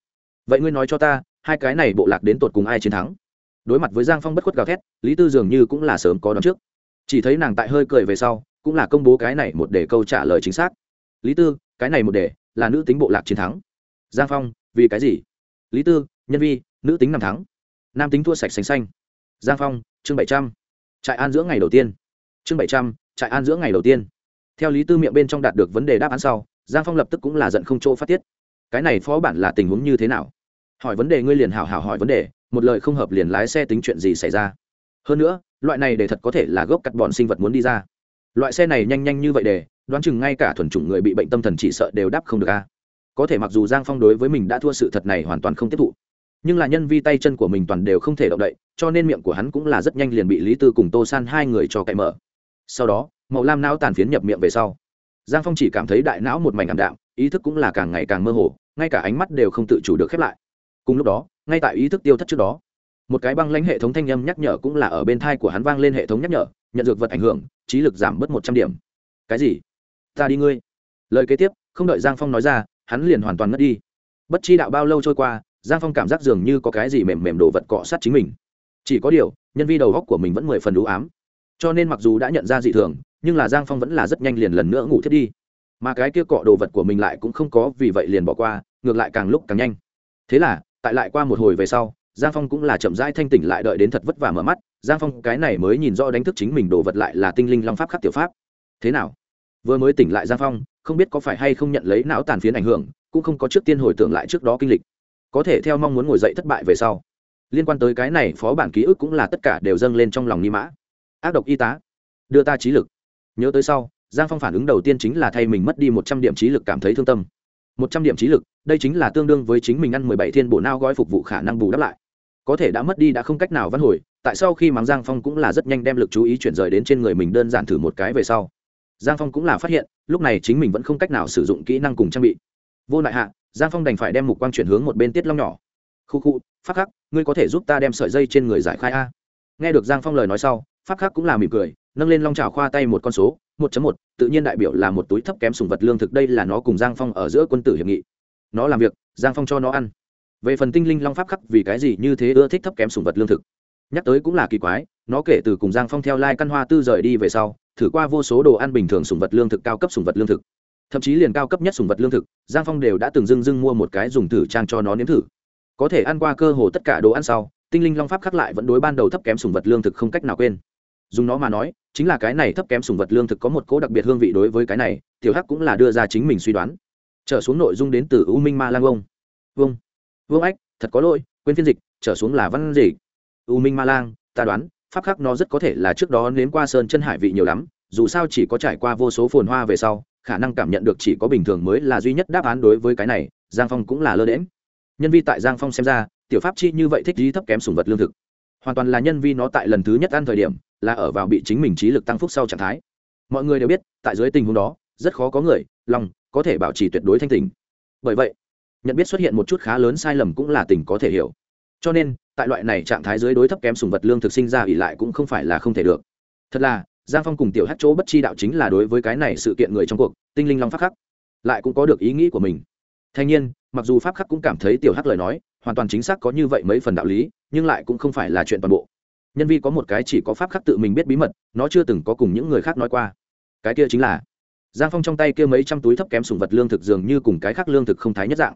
Vậy ngươi nói cho ta, hai cái này bộ lạc đến tột cùng ai chiến thắng? Đối mặt với giang phong bất khuất gào thét, lý tư dường như cũng là sớm có đón trước. Chỉ thấy nàng tại hơi cười về sau, cũng là công bố cái này một để câu trả lời chính xác. Lý tư, cái này một để là nữ tính bộ lạc chiến thắng. Giang phong, vì cái gì? Lý tư, nhân vi, nữ tính năm thắng. Nam tính thua sạch xanh xanh. Giang phong, chương bảy trăm trại an dưỡng ngày đầu tiên. Chương bảy trăm, trại an dưỡng ngày đầu tiên. Theo lý tư miệng bên trong đạt được vấn đề đáp án sau, giang phong lập tức cũng là giận không chỗ phát tiết. Cái này phó bản là tình huống như thế nào? Hỏi vấn đề ngươi liền hảo hảo hỏi vấn đề, một lời không hợp liền lái xe tính chuyện gì xảy ra? Hơn nữa, loại này để thật có thể là gốc cắt bọn sinh vật muốn đi ra. Loại xe này nhanh nhanh như vậy để, đoán chừng ngay cả thuần chủng người bị bệnh tâm thần chỉ sợ đều đáp không được a. Có thể mặc dù giang phong đối với mình đã thua sự thật này hoàn toàn không tiếp thụ nhưng là nhân vi tay chân của mình toàn đều không thể động đậy, cho nên miệng của hắn cũng là rất nhanh liền bị lý tư cùng tô san hai người cho cậy mở. Sau đó, màu lam não tàn phiến nhập miệng về sau. Giang phong chỉ cảm thấy đại não một mảnh ảm đạm, ý thức cũng là càng ngày càng mơ hồ, ngay cả ánh mắt đều không tự chủ được khép lại. Cùng lúc đó, ngay tại ý thức tiêu thất trước đó, một cái băng lãnh hệ thống thanh âm nhắc nhở cũng là ở bên thai của hắn vang lên hệ thống nhắc nhở, nhận dược vật ảnh hưởng, trí lực giảm bớt một trăm điểm. Cái gì? Ta đi ngươi. Lời kế tiếp, không đợi giang phong nói ra, hắn liền hoàn toàn ngất đi. Bất chi đạo bao lâu trôi qua giang phong cảm giác dường như có cái gì mềm mềm đồ vật cọ sát chính mình. Chỉ có điều, nhân vi đầu góc của mình vẫn mười phần đủ ám. Cho nên mặc dù đã nhận ra dị thường, nhưng là giang phong vẫn là rất nhanh liền lần nữa ngủ thiết đi. Mà cái kia cọ đồ vật của mình lại cũng không có, vì vậy liền bỏ qua, ngược lại càng lúc càng nhanh. Thế là, tại lại qua một hồi về sau, giang phong cũng là chậm rãi thanh tỉnh lại đợi đến thật vất vả mở mắt. Giang phong cái này mới nhìn rõ đánh thức chính mình đồ vật lại là tinh linh long pháp khắc tiểu pháp. Thế nào? Vừa mới tỉnh lại giang phong, không biết có phải hay không nhận lấy não tàn phiến ảnh hưởng, cũng không có trước tiên hồi tưởng lại trước đó kinh lịch có thể theo mong muốn ngồi dậy thất bại về sau. Liên quan tới cái này, phó bản ký ức cũng là tất cả đều dâng lên trong lòng ni mã. Ác độc y tá. Đưa ta trí lực. Nhớ tới sau, giang phong phản ứng đầu tiên chính là thay mình mất đi một trăm điểm trí lực cảm thấy thương tâm. Một trăm điểm trí lực, đây chính là tương đương với chính mình ăn mười bảy thiên bộ nao gói phục vụ khả năng bù đắp lại. Có thể đã mất đi đã không cách nào văn hồi, tại sau khi mắng giang phong cũng là rất nhanh đem lực chú ý chuyển rời đến trên người mình đơn giản thử một cái về sau. Giang phong cũng là phát hiện, lúc này chính mình vẫn không cách nào sử dụng kỹ năng cùng trang bị. Vô lại hạ giang phong đành phải đem mục quang chuyển hướng một bên tiết long nhỏ. Khu khu phát khắc, ngươi có thể giúp ta đem sợi dây trên người giải khai a? Nghe được giang phong lời nói sau phát khắc cũng là mỉm cười, nâng lên long trào khoa tay một con số, một một, tự nhiên đại biểu là một túi thấp kém sùng vật lương thực, đây là nó cùng giang phong ở giữa quân tử hiệp nghị. Nó làm việc, giang phong cho nó ăn. Về phần tinh linh long pháp khắc, vì cái gì như thế ưa thích thấp kém sùng vật lương thực? Nhắc tới cũng là kỳ quái, nó kể từ cùng giang phong theo lai căn hoa tư rời đi về sau, thử qua vô số đồ ăn bình thường sùng vật lương thực, cao cấp sùng vật lương thực thậm chí liền cao cấp nhất sùng vật lương thực, giang phong đều đã từng dưng dưng mua một cái dùng thử trang cho nó nếm thử. Có thể ăn qua cơ hồ tất cả đồ ăn sau, tinh linh long pháp khắc lại vẫn đối ban đầu thấp kém sùng vật lương thực không cách nào quên. Dùng nó mà nói, chính là cái này thấp kém sùng vật lương thực có một cố đặc biệt hương vị đối với cái này, tiểu hắc cũng là đưa ra chính mình suy đoán. Trở xuống nội dung đến từ u minh ma lang ông. Vương vương ách, thật có lỗi, quên phiên dịch, trở xuống là văn gì u minh ma lang, ta đoán, pháp khắc nó rất có thể là trước đó nếm qua sơn chân hải vị nhiều lắm, dù sao chỉ có trải qua vô số phồn hoa về sau khả năng cảm nhận được chỉ có bình thường mới là duy nhất đáp án đối với cái này, giang phong cũng là lơ đễm nhân vi tại giang phong xem ra, tiểu pháp chi như vậy thích di thấp kém sùng vật lương thực. Hoàn toàn là nhân vi nó tại lần thứ nhất ăn thời điểm, là ở vào bị chính mình trí lực tăng phúc sau trạng thái. Mọi người đều biết, tại dưới tình huống đó, rất khó có người, lòng, có thể bảo trì tuyệt đối thanh tình. Bởi vậy, nhận biết xuất hiện một chút khá lớn sai lầm cũng là tình có thể hiểu. Cho nên, tại loại này trạng thái dưới đối thấp kém sùng vật lương thực sinh ra ỉ lại cũng không phải là không thể được. Thật là giang phong cùng tiểu hát chỗ bất chi đạo chính là đối với cái này sự kiện người trong cuộc, tinh linh long pháp khắc, lại cũng có được ý nghĩ của mình. Thanh nhiên, mặc dù pháp khắc cũng cảm thấy tiểu hắc lời nói, hoàn toàn chính xác có như vậy mấy phần đạo lý, nhưng lại cũng không phải là chuyện toàn bộ. Nhân vi có một cái chỉ có pháp khắc tự mình biết bí mật, nó chưa từng có cùng những người khác nói qua. Cái kia chính là, giang phong trong tay kia mấy trăm túi thấp kém sùng vật lương thực dường như cùng cái khác lương thực không thái nhất dạng.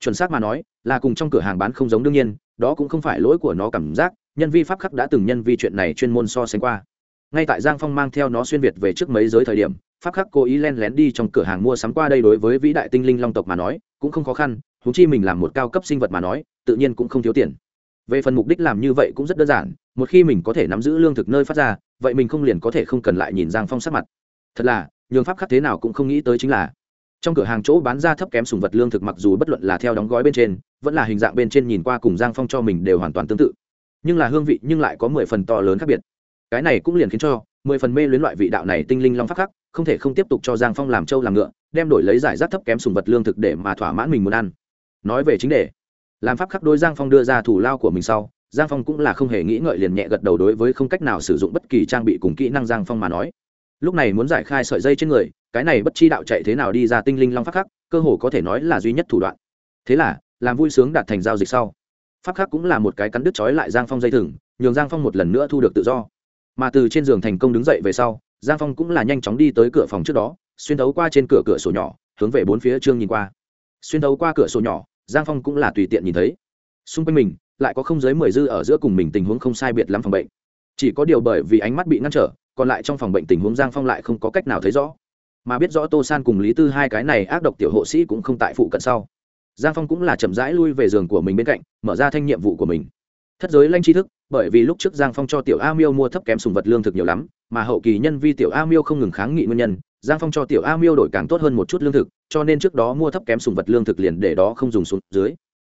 Chuẩn xác mà nói, là cùng trong cửa hàng bán không giống đương nhiên, đó cũng không phải lỗi của nó cảm giác, nhân vi pháp khắc đã từng nhân vi chuyện này chuyên môn so sánh qua ngay tại giang phong mang theo nó xuyên việt về trước mấy giới thời điểm, pháp khắc cố ý len lén đi trong cửa hàng mua sắm qua đây đối với vĩ đại tinh linh long tộc mà nói, cũng không khó khăn thú chi mình làm một cao cấp sinh vật mà nói, tự nhiên cũng không thiếu tiền. Về phần mục đích làm như vậy cũng rất đơn giản, một khi mình có thể nắm giữ lương thực nơi phát ra, vậy mình không liền có thể không cần lại nhìn giang phong sắc mặt. Thật là, nhường pháp khắc thế nào cũng không nghĩ tới chính là, trong cửa hàng chỗ bán ra thấp kém sùng vật lương thực mặc dù bất luận là theo đóng gói bên trên, vẫn là hình dạng bên trên nhìn qua cùng giang phong cho mình đều hoàn toàn tương tự. Nhưng là hương vị nhưng lại có mười phần to lớn khác biệt cái này cũng liền khiến cho mười phần mê luyến loại vị đạo này tinh linh long pháp khắc, không thể không tiếp tục cho giang phong làm trâu làm ngựa, đem đổi lấy giải rác thấp kém sùng vật lương thực để mà thỏa mãn mình muốn ăn. Nói về chính đề, làm pháp khắc đôi giang phong đưa ra thủ lao của mình sau, giang phong cũng là không hề nghĩ ngợi liền nhẹ gật đầu đối với không cách nào sử dụng bất kỳ trang bị cùng kỹ năng giang phong mà nói. Lúc này muốn giải khai sợi dây trên người, cái này bất chi đạo chạy thế nào đi ra tinh linh long pháp khắc, cơ hồ có thể nói là duy nhất thủ đoạn. Thế là, làm vui sướng đạt thành giao dịch sau. Pháp khắc cũng là một cái cắn đứt trói lại giang phong dây thừng, nhường giang phong một lần nữa thu được tự do mà từ trên giường thành công đứng dậy về sau, giang phong cũng là nhanh chóng đi tới cửa phòng trước đó, xuyên thấu qua trên cửa cửa sổ nhỏ, hướng về bốn phía trương nhìn qua. Xuyên thấu qua cửa sổ nhỏ, giang phong cũng là tùy tiện nhìn thấy. Xung quanh mình, lại có không dưới mười dư ở giữa cùng mình tình huống không sai biệt lắm phòng bệnh. Chỉ có điều bởi vì ánh mắt bị ngăn trở, còn lại trong phòng bệnh tình huống giang phong lại không có cách nào thấy rõ. Mà biết rõ tô san cùng lý tư hai cái này ác độc tiểu hộ sĩ cũng không tại phụ cận sau. Giang phong cũng là chậm rãi lui về giường của mình bên cạnh, mở ra thanh nhiệm vụ của mình thất giới lanh tri thức, bởi vì lúc trước giang phong cho tiểu a miêu mua thấp kém sùng vật lương thực nhiều lắm, mà hậu kỳ nhân vi tiểu a miêu không ngừng kháng nghị nguyên nhân, giang phong cho tiểu a miêu đổi càng tốt hơn một chút lương thực, cho nên trước đó mua thấp kém sùng vật lương thực liền để đó không dùng xuống dưới.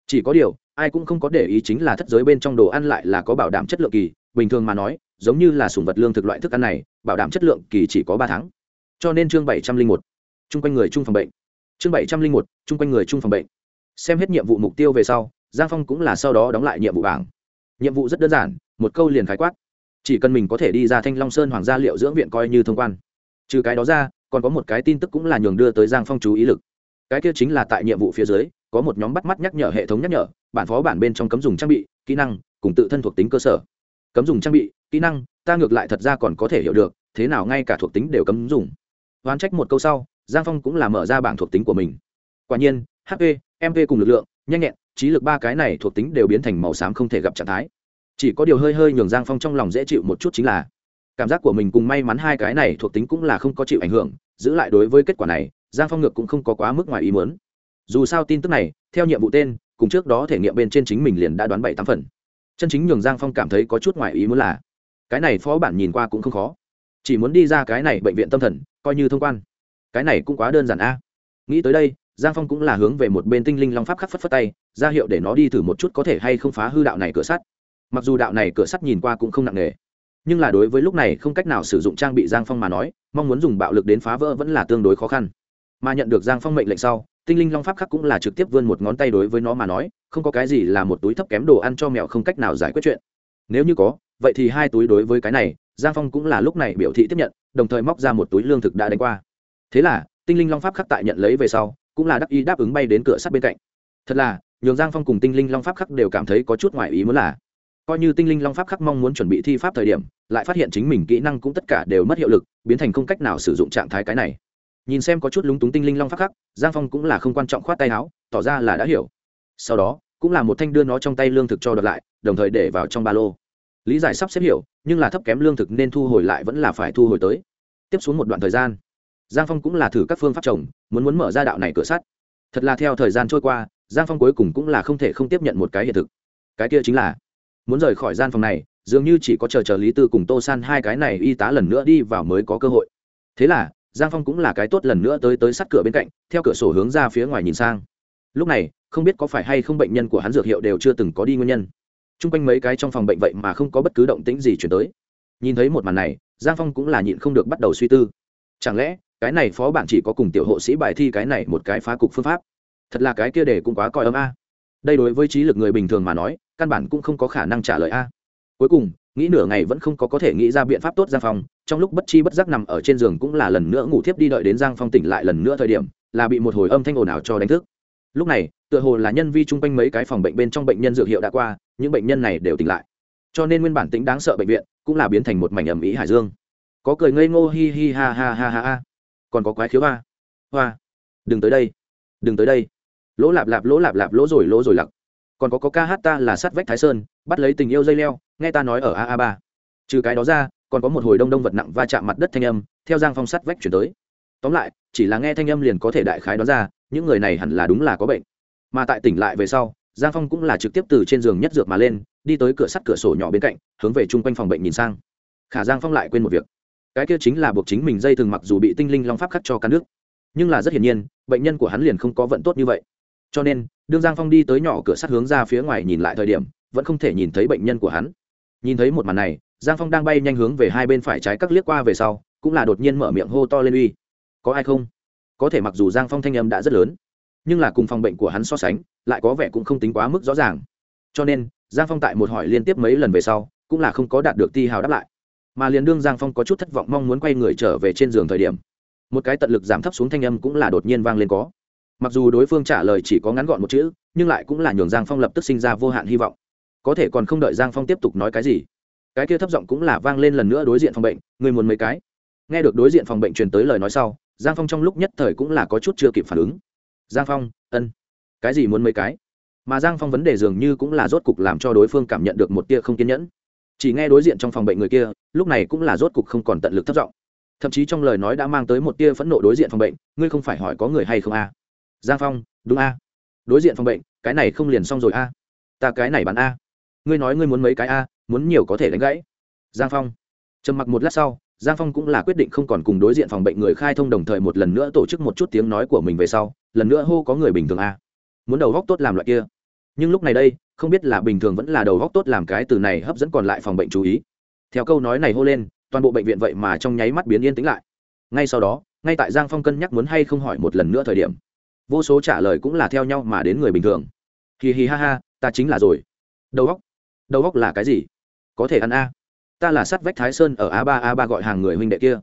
Chỉ có điều, ai cũng không có để ý chính là thất giới bên trong đồ ăn lại là có bảo đảm chất lượng kỳ, bình thường mà nói, giống như là sùng vật lương thực loại thức ăn này, bảo đảm chất lượng kỳ chỉ có ba tháng. Cho nên chương bảy trăm linh một, chung quanh người chung phòng bệnh. Chương bảy trăm linh một, chung quanh người chung phòng bệnh. Xem hết nhiệm vụ mục tiêu về sau, giang phong cũng là sau đó đóng lại nhiệm vụ bảng nhiệm vụ rất đơn giản, một câu liền khái quát. Chỉ cần mình có thể đi ra thanh long sơn hoàng gia liệu dưỡng viện coi như thông quan. Trừ cái đó ra, còn có một cái tin tức cũng là nhường đưa tới giang phong chú ý lực. Cái kia chính là tại nhiệm vụ phía dưới, có một nhóm bắt mắt nhắc nhở hệ thống nhắc nhở, bản phó bản bên trong cấm dùng trang bị, kỹ năng, cùng tự thân thuộc tính cơ sở. Cấm dùng trang bị, kỹ năng, ta ngược lại thật ra còn có thể hiểu được, thế nào ngay cả thuộc tính đều cấm dùng. Oán trách một câu sau, giang phong cũng là mở ra bảng thuộc tính của mình. Quả nhiên hp mp cùng lực lượng, nhanh nhẹn trí lực ba cái này thuộc tính đều biến thành màu xám không thể gặp trạng thái. Chỉ có điều hơi hơi nhường giang phong trong lòng dễ chịu một chút chính là, cảm giác của mình cùng may mắn hai cái này thuộc tính cũng là không có chịu ảnh hưởng, giữ lại đối với kết quả này, giang phong ngược cũng không có quá mức ngoài ý muốn. Dù sao tin tức này, theo nhiệm vụ tên, cùng trước đó thể nghiệm bên trên chính mình liền đã đoán bảy tám phần. Chân chính nhường giang phong cảm thấy có chút ngoài ý muốn là, cái này phó bản nhìn qua cũng không khó. Chỉ muốn đi ra cái này bệnh viện tâm thần, coi như thông quan. Cái này cũng quá đơn giản a. Nghĩ tới đây giang phong cũng là hướng về một bên tinh linh long pháp khắc phất phất tay, ra hiệu để nó đi thử một chút có thể hay không phá hư đạo này cửa sắt. Mặc dù đạo này cửa sắt nhìn qua cũng không nặng nề, nhưng là đối với lúc này không cách nào sử dụng trang bị giang phong mà nói, mong muốn dùng bạo lực đến phá vỡ vẫn là tương đối khó khăn. Mà nhận được giang phong mệnh lệnh sau, tinh linh long pháp khắc cũng là trực tiếp vươn một ngón tay đối với nó mà nói, không có cái gì là một túi thấp kém đồ ăn cho mèo không cách nào giải quyết chuyện. Nếu như có, vậy thì hai túi đối với cái này, giang phong cũng là lúc này biểu thị tiếp nhận, đồng thời móc ra một túi lương thực đã đánh qua. Thế là, tinh linh long pháp khắc tại nhận lấy về sau cũng là đắc ý đáp ứng bay đến cửa sắt bên cạnh. Thật là, nhường giang phong cùng tinh linh long pháp khắc đều cảm thấy có chút ngoại ý muốn là, coi như tinh linh long pháp khắc mong muốn chuẩn bị thi pháp thời điểm, lại phát hiện chính mình kỹ năng cũng tất cả đều mất hiệu lực, biến thành không cách nào sử dụng trạng thái cái này. Nhìn xem có chút lúng túng tinh linh long pháp khắc, giang phong cũng là không quan trọng khoát tay áo, tỏ ra là đã hiểu. Sau đó, cũng là một thanh đưa nó trong tay lương thực cho đợt lại, đồng thời để vào trong ba lô. Lý giải sắp xếp hiểu, nhưng là thấp kém lương thực nên thu hồi lại vẫn là phải thu hồi tới. Tiếp xuống một đoạn thời gian giang phong cũng là thử các phương pháp trồng, muốn muốn mở ra đạo này cửa sắt. Thật là theo thời gian trôi qua, giang phong cuối cùng cũng là không thể không tiếp nhận một cái hiện thực. Cái kia chính là, muốn rời khỏi gian phòng này, dường như chỉ có chờ chờ lý tư cùng tô san hai cái này y tá lần nữa đi vào mới có cơ hội. Thế là, giang phong cũng là cái tốt lần nữa tới tới sát cửa bên cạnh, theo cửa sổ hướng ra phía ngoài nhìn sang. Lúc này, không biết có phải hay không bệnh nhân của hắn dược hiệu đều chưa từng có đi nguyên nhân. T r u n g quanh mấy cái trong phòng bệnh vậy mà không có bất cứ động tĩnh gì chuyển tới. Nhìn thấy một màn này, giang phong cũng là nhịn không được bắt đầu suy tư. Chẳng lẽ cái này phó bản chỉ có cùng tiểu hộ sĩ bài thi cái này một cái phá cục phương pháp. Thật là cái kia để cũng quá coi ấm a. Đây đối với trí lực người bình thường mà nói, căn bản cũng không có khả năng trả lời a. Cuối cùng, nghĩ nửa ngày vẫn không có có thể nghĩ ra biện pháp tốt giang phong trong lúc bất chi bất giác nằm ở trên giường cũng là lần nữa ngủ thiếp đi đợi đến giang phong tỉnh lại lần nữa thời điểm, là bị một hồi âm thanh ồn ào cho đánh thức. Lúc này, tựa hồ là nhân vi chung quanh mấy cái phòng bệnh bên trong bệnh nhân dược hiệu đã qua, những bệnh nhân này đều tỉnh lại. Cho nên nguyên bản tính đáng sợ bệnh viện cũng là biến thành một mảnh ẩm ý hải dương. Có cười ngây ngô hi hi ha ha ha ha ha còn có quái khiếu hoa. Hoa. Đừng tới đây. Đừng tới đây. Lỗ lạp lạp, lỗ lạp lạp, lỗ rồi lỗ rồi lặc. Còn có có ca hát ta là sát vách thái sơn, bắt lấy tình yêu dây leo, nghe ta nói ở a a ba. Trừ cái đó ra, còn có một hồi đông đông vật nặng va chạm mặt đất thanh âm, theo giang phong sát vách chuyển tới. Tóm lại, chỉ là nghe thanh âm liền có thể đại khái đó ra, những người này hẳn là đúng là có bệnh. Mà tại tỉnh lại về sau, giang phong cũng là trực tiếp từ trên giường nhất dược mà lên, đi tới cửa sắt cửa sổ nhỏ bên cạnh, hướng về chung quanh phòng bệnh nhìn sang. Khả giang phong lại quên một việc cái kia chính là buộc chính mình dây thường mặc dù bị tinh linh long pháp khắc cho căn nước. Nhưng là rất hiển nhiên, bệnh nhân của hắn liền không có vận tốt như vậy. Cho nên, đương giang phong đi tới nhỏ cửa sắt hướng ra phía ngoài nhìn lại thời điểm, vẫn không thể nhìn thấy bệnh nhân của hắn. Nhìn thấy một màn này, giang phong đang bay nhanh hướng về hai bên phải trái các liếc qua về sau, cũng là đột nhiên mở miệng hô to lên uy. Có ai không? Có thể mặc dù giang phong thanh âm đã rất lớn, nhưng là cùng phòng bệnh của hắn so sánh, lại có vẻ cũng không tính quá mức rõ ràng. Cho nên, giang phong tại một hỏi liên tiếp mấy lần về sau, cũng là không có đạt được ti hào đáp lại mà liền đương giang phong có chút thất vọng mong muốn quay người trở về trên giường thời điểm, một cái tận lực giảm thấp xuống thanh âm cũng là đột nhiên vang lên có. Mặc dù đối phương trả lời chỉ có ngắn gọn một chữ, nhưng lại cũng là nhường giang phong lập tức sinh ra vô hạn hy vọng. Có thể còn không đợi giang phong tiếp tục nói cái gì, cái kia thấp giọng cũng là vang lên lần nữa đối diện phòng bệnh, người muốn mấy cái. Nghe được đối diện phòng bệnh truyền tới lời nói sau, giang phong trong lúc nhất thời cũng là có chút chưa kịp phản ứng. Giang phong, ân, cái gì muốn mấy cái? Mà giang phong vấn đề dường như cũng là rốt cục làm cho đối phương cảm nhận được một tia không kiên nhẫn chỉ nghe đối diện trong phòng bệnh người kia, lúc này cũng là rốt cục không còn tận lực thất vọng thậm chí trong lời nói đã mang tới một tia phẫn nộ đối diện phòng bệnh, ngươi không phải hỏi có người hay không a? Giang phong, đúng a. Đối diện phòng bệnh, cái này không liền xong rồi a? Ta cái này bán a. Ngươi nói ngươi muốn mấy cái a, muốn nhiều có thể đánh gãy. Giang phong, trầm mặc một lát sau, giang phong cũng là quyết định không còn cùng đối diện phòng bệnh người khai thông đồng thời một lần nữa tổ chức một chút tiếng nói của mình về sau, lần nữa hô có người bình thường a. Muốn đầu góc tốt làm loại kia nhưng lúc này đây, không biết là bình thường vẫn là đầu góc tốt làm cái từ này hấp dẫn còn lại phòng bệnh chú ý. Theo câu nói này hô lên, toàn bộ bệnh viện vậy mà trong nháy mắt biến yên tĩnh lại. Ngay sau đó, ngay tại giang phong cân nhắc muốn hay không hỏi một lần nữa thời điểm, vô số trả lời cũng là theo nhau mà đến người bình thường. Hì hì ha ha, ta chính là rồi. Đầu góc? Đầu góc là cái gì? Có thể ăn a. Ta là sát vách thái sơn ở a ba a ba gọi hàng người huynh đệ kia.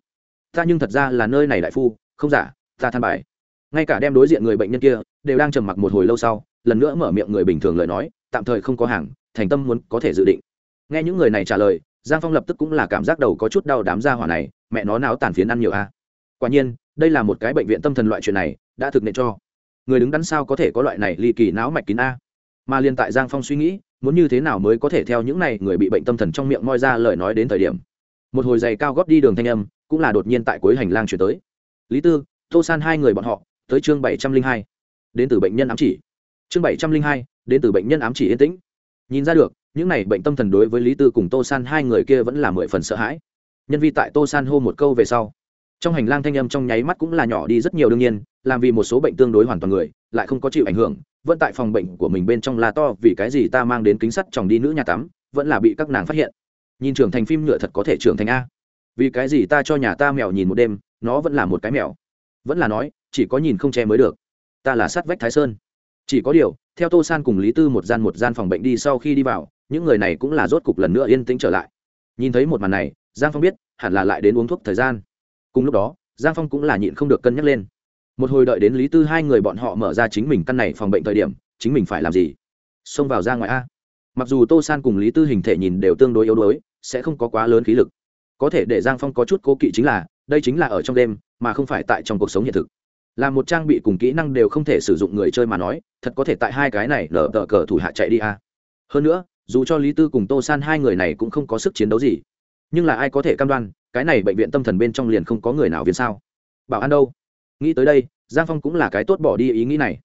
Ta nhưng thật ra là nơi này đại phu, không giả, ta than bài ngay cả đem đối diện người bệnh nhân kia đều đang trầm mặc một hồi lâu sau, lần nữa mở miệng người bình thường lời nói, tạm thời không có hàng, thành tâm muốn có thể dự định. Nghe những người này trả lời, giang phong lập tức cũng là cảm giác đầu có chút đau đám ra hỏa này, mẹ nó náo tàn phiến ăn nhiều a. Quả nhiên, đây là một cái bệnh viện tâm thần loại chuyện này, đã thực nện cho. Người đứng đắn sao có thể có loại này ly kỳ não mạch kín a? Mà liên tại giang phong suy nghĩ, muốn như thế nào mới có thể theo những này người bị bệnh tâm thần trong miệng moi ra lời nói đến thời điểm. Một hồi giày cao góp đi đường thanh âm, cũng là đột nhiên tại cuối hành lang chuyển tới. Lý tư, tô san hai người bọn họ tới chương bảy trăm linh hai, đến từ bệnh nhân ám chỉ. Chương bảy trăm linh hai, đến từ bệnh nhân ám chỉ yên tĩnh. Nhìn ra được, những này bệnh tâm thần đối với lý tư cùng tô san hai người kia vẫn là mười phần sợ hãi. Nhân vi tại tô san hô một câu về sau, trong hành lang thanh âm trong nháy mắt cũng là nhỏ đi rất nhiều đương nhiên, làm vì một số bệnh tương đối hoàn toàn người, lại không có chịu ảnh hưởng, vẫn tại phòng bệnh của mình bên trong là to, vì cái gì ta mang đến kính sắt chồng đi nữ nhà tắm, vẫn là bị các nàng phát hiện. Nhìn trưởng thành phim nhựa thật có thể trưởng thành a. Vì cái gì ta cho nhà ta mèo nhìn một đêm, nó vẫn là một cái mèo. Vẫn là nói chỉ có nhìn không che mới được. Ta là sát vách thái sơn. Chỉ có điều, theo tô san cùng lý tư một gian một gian phòng bệnh đi sau khi đi vào, những người này cũng là rốt cục lần nữa yên tĩnh trở lại. Nhìn thấy một màn này, giang phong biết, hẳn là lại đến uống thuốc thời gian. Cùng lúc đó, giang phong cũng là nhịn không được cân nhắc lên. Một hồi đợi đến lý tư hai người bọn họ mở ra chính mình căn này phòng bệnh thời điểm, chính mình phải làm gì? Xông vào ra ngoài a. Mặc dù tô san cùng lý tư hình thể nhìn đều tương đối yếu đuối, sẽ không có quá lớn khí lực. Có thể để giang phong có chút cố kỵ chính là, đây chính là ở trong đêm, mà không phải tại trong cuộc sống hiện thực là một trang bị cùng kỹ năng đều không thể sử dụng người chơi mà nói, thật có thể tại hai cái này lở tờ cờ thủ hạ chạy đi a hơn nữa, dù cho lý tư cùng tô san hai người này cũng không có sức chiến đấu gì, nhưng là ai có thể cam đoan, cái này bệnh viện tâm thần bên trong liền không có người nào viên sao. Bảo an đâu? Nghĩ tới đây, giang phong cũng là cái tốt bỏ đi ý nghĩ này.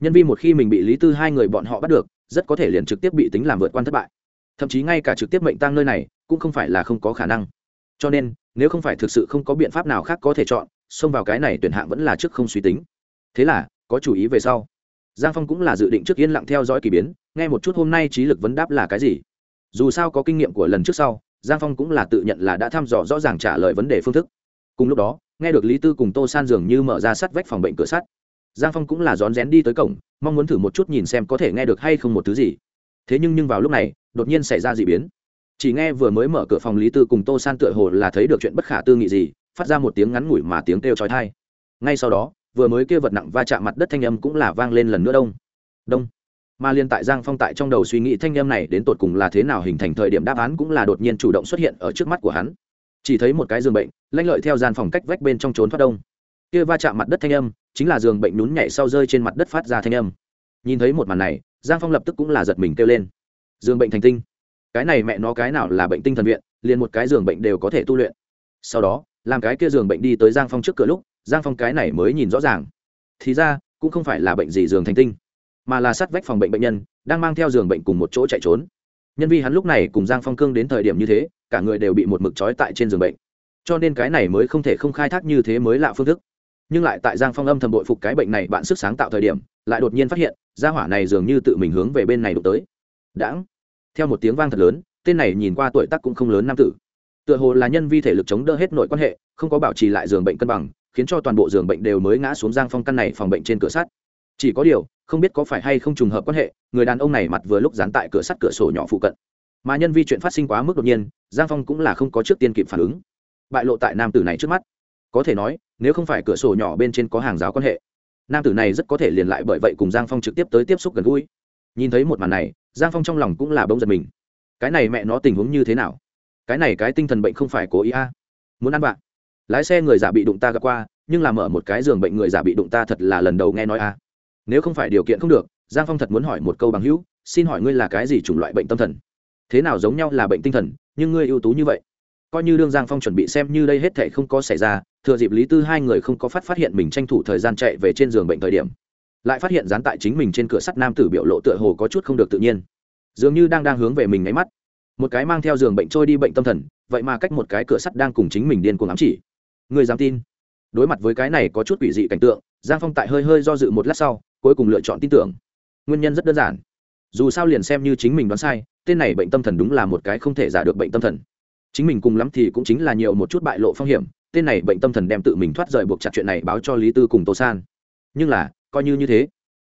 Nhân vi một khi mình bị lý tư hai người bọn họ bắt được, rất có thể liền trực tiếp bị tính làm vượt quan thất bại. Thậm chí ngay cả trực tiếp mệnh tăng nơi này, cũng không phải là không có khả năng. Cho nên, nếu không phải thực sự không có biện pháp nào khác có thể chọn xông vào cái này tuyển hạng vẫn là trước không suy tính. Thế là, có chủ ý về sau. Giang phong cũng là dự định trước yên lặng theo dõi k ỳ biến, nghe một chút hôm nay trí lực vấn đáp là cái gì. Dù sao có kinh nghiệm của lần trước sau, giang phong cũng là tự nhận là đã thăm dò rõ ràng trả lời vấn đề phương thức. Cùng lúc đó, nghe được lý tư cùng tô san dường như mở ra sắt vách phòng bệnh cửa sắt. Giang phong cũng là rón rén đi tới cổng, mong muốn thử một chút nhìn xem có thể nghe được hay không một thứ gì. Thế nhưng nhưng vào lúc này, đột nhiên xảy ra d ị biến. Chỉ nghe vừa mới mở cửa phòng lý tư cùng tô san tựa hồ là thấy được chuyện bất khả tư nghị gì phát ra một tiếng ngắn ngủi mà tiếng kêu chói tai. Ngay sau đó, vừa mới kia vật nặng va chạm mặt đất thanh âm cũng là vang lên lần nữa đông. Đông. Mà liên tại giang phong tại trong đầu suy nghĩ thanh âm này đến tột cùng là thế nào hình thành thời điểm đáp án cũng là đột nhiên chủ động xuất hiện ở trước mắt của hắn. Chỉ thấy một cái giường bệnh, lanh lợi theo gian phòng cách vách bên trong trốn thoát đông. Kia va chạm mặt đất thanh âm, chính là giường bệnh nhún nhảy sau rơi trên mặt đất phát ra thanh âm. Nhìn thấy một màn này, giang phong lập tức cũng là giật mình kêu lên. Giường bệnh thành tinh. Cái này mẹ nó cái nào là bệnh tinh thần viện, liền một cái giường bệnh đều có thể tu luyện. Sau đó làm cái kia giường bệnh đi tới giang phong trước cửa lúc, giang phong cái này mới nhìn rõ ràng. Thì ra, cũng không phải là bệnh gì giường thành tinh, mà là sát vách phòng bệnh bệnh nhân, đang mang theo giường bệnh cùng một chỗ chạy trốn. Nhân vi hắn lúc này cùng giang phong cương đến thời điểm như thế, cả người đều bị một mực trói tại trên giường bệnh. Cho nên cái này mới không thể không khai thác như thế mới lạ phương thức. Nhưng lại tại giang phong âm thầm bội phục cái bệnh này bạn sức sáng tạo thời điểm, lại đột nhiên phát hiện, gia hỏa này dường như tự mình hướng về bên này đụng tới. Đãng. Theo một tiếng vang thật lớn, tên này nhìn qua tuổi tác cũng không lớn nam tử tựa hồ là nhân vi thể lực chống đỡ hết nội quan hệ, không có bảo trì lại giường bệnh cân bằng, khiến cho toàn bộ giường bệnh đều mới ngã xuống giang phong căn này phòng bệnh trên cửa sắt. Chỉ có điều, không biết có phải hay không trùng hợp quan hệ, người đàn ông này mặt vừa lúc dán tại cửa sắt cửa sổ nhỏ phụ cận. Mà nhân vi chuyện phát sinh quá mức đột nhiên, giang phong cũng là không có trước tiên kịp phản ứng. Bại lộ tại nam tử này trước mắt. Có thể nói, nếu không phải cửa sổ nhỏ bên trên có hàng giáo quan hệ, nam tử này rất có thể liền lại bởi vậy cùng giang phong trực tiếp tới tiếp xúc gần gũi. Nhìn thấy một màn này, giang phong trong lòng cũng là bông giật mình. Cái này mẹ nó tình huống như thế nào? Cái này cái tinh thần bệnh không phải cố ý a. À. muốn ăn bạn lái xe người giả bị đụng ta gặp qua, nhưng làm ở một cái giường bệnh người giả bị đụng ta thật là lần đầu nghe nói a. Nếu không phải điều kiện không được, giang phong thật muốn hỏi một câu bằng hữu, xin hỏi ngươi là cái gì chủng loại bệnh tâm thần? Thế nào giống nhau là bệnh tinh thần, nhưng ngươi ưu tú như vậy? Coi như đương giang phong chuẩn bị xem như đây hết thể không có xảy ra, thừa dịp lý tư hai người không có phát phát hiện mình tranh thủ thời gian chạy về trên giường bệnh thời điểm, lại phát hiện dán tại chính mình trên cửa sắt nam tử biểu lộ tựa hồ có chút không được tự nhiên. Dường như đang đang hướng về mình nháy mắt một cái mang theo giường bệnh trôi đi bệnh tâm thần, vậy mà cách một cái cửa sắt đang cùng chính mình điên cuồng ám chỉ. Người dám tin? Đối mặt với cái này có chút quỷ dị cảnh tượng, giang phong tại hơi hơi do dự một lát sau, cuối cùng lựa chọn tin tưởng. Nguyên nhân rất đơn giản. Dù sao liền xem như chính mình đoán sai, tên này bệnh tâm thần đúng là một cái không thể giả được bệnh tâm thần. Chính mình cùng lắm thì cũng chính là nhiều một chút bại lộ phong hiểm, tên này bệnh tâm thần đem tự mình thoát rời buộc chặt chuyện này báo cho lý tư cùng tô san. Nhưng là, coi như như thế,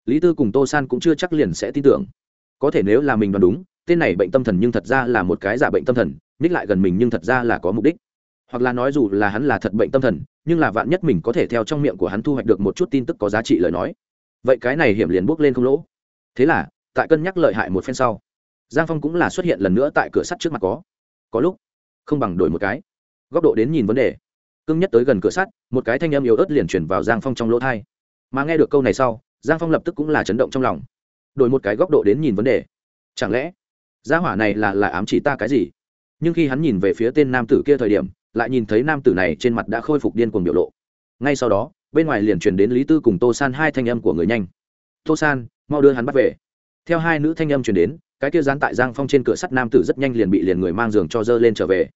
lý tư cùng tô san cũng chưa chắc liền sẽ tin tưởng. Có thể nếu là mình đoán đúng tên này bệnh tâm thần nhưng thật ra là một cái giả bệnh tâm thần ních lại gần mình nhưng thật ra là có mục đích. Hoặc là nói dù là hắn là thật bệnh tâm thần, nhưng là vạn nhất mình có thể theo trong miệng của hắn thu hoạch được một chút tin tức có giá trị lời nói. Vậy cái này hiểm liền bước lên không lỗ. Thế là, tại cân nhắc lợi hại một phen sau, giang phong cũng là xuất hiện lần nữa tại cửa sắt trước mặt có. Có lúc, không bằng đổi một cái. Góc độ đến nhìn vấn đề. Cưng nhất tới gần cửa sắt, một cái thanh âm yếu ớt liền chuyển vào giang phong trong lỗ thai mà nghe được câu này sau, giang phong lập tức cũng là chấn động trong lòng. Đổi một cái góc độ đến nhìn vấn đề. Chẳng lẽ gia hỏa này là là ám chỉ ta cái gì? Nhưng khi hắn nhìn về phía tên nam tử kia thời điểm, lại nhìn thấy nam tử này trên mặt đã khôi phục điên cuồng biểu lộ. Ngay sau đó, bên ngoài liền truyền đến lý tư cùng tô san hai thanh âm của người nhanh. Tô san, mau đưa hắn bắt về. Theo hai nữ thanh âm truyền đến, cái kia dán tại giang phong trên cửa sắt nam tử rất nhanh liền bị liền người mang giường cho dơ lên trở về.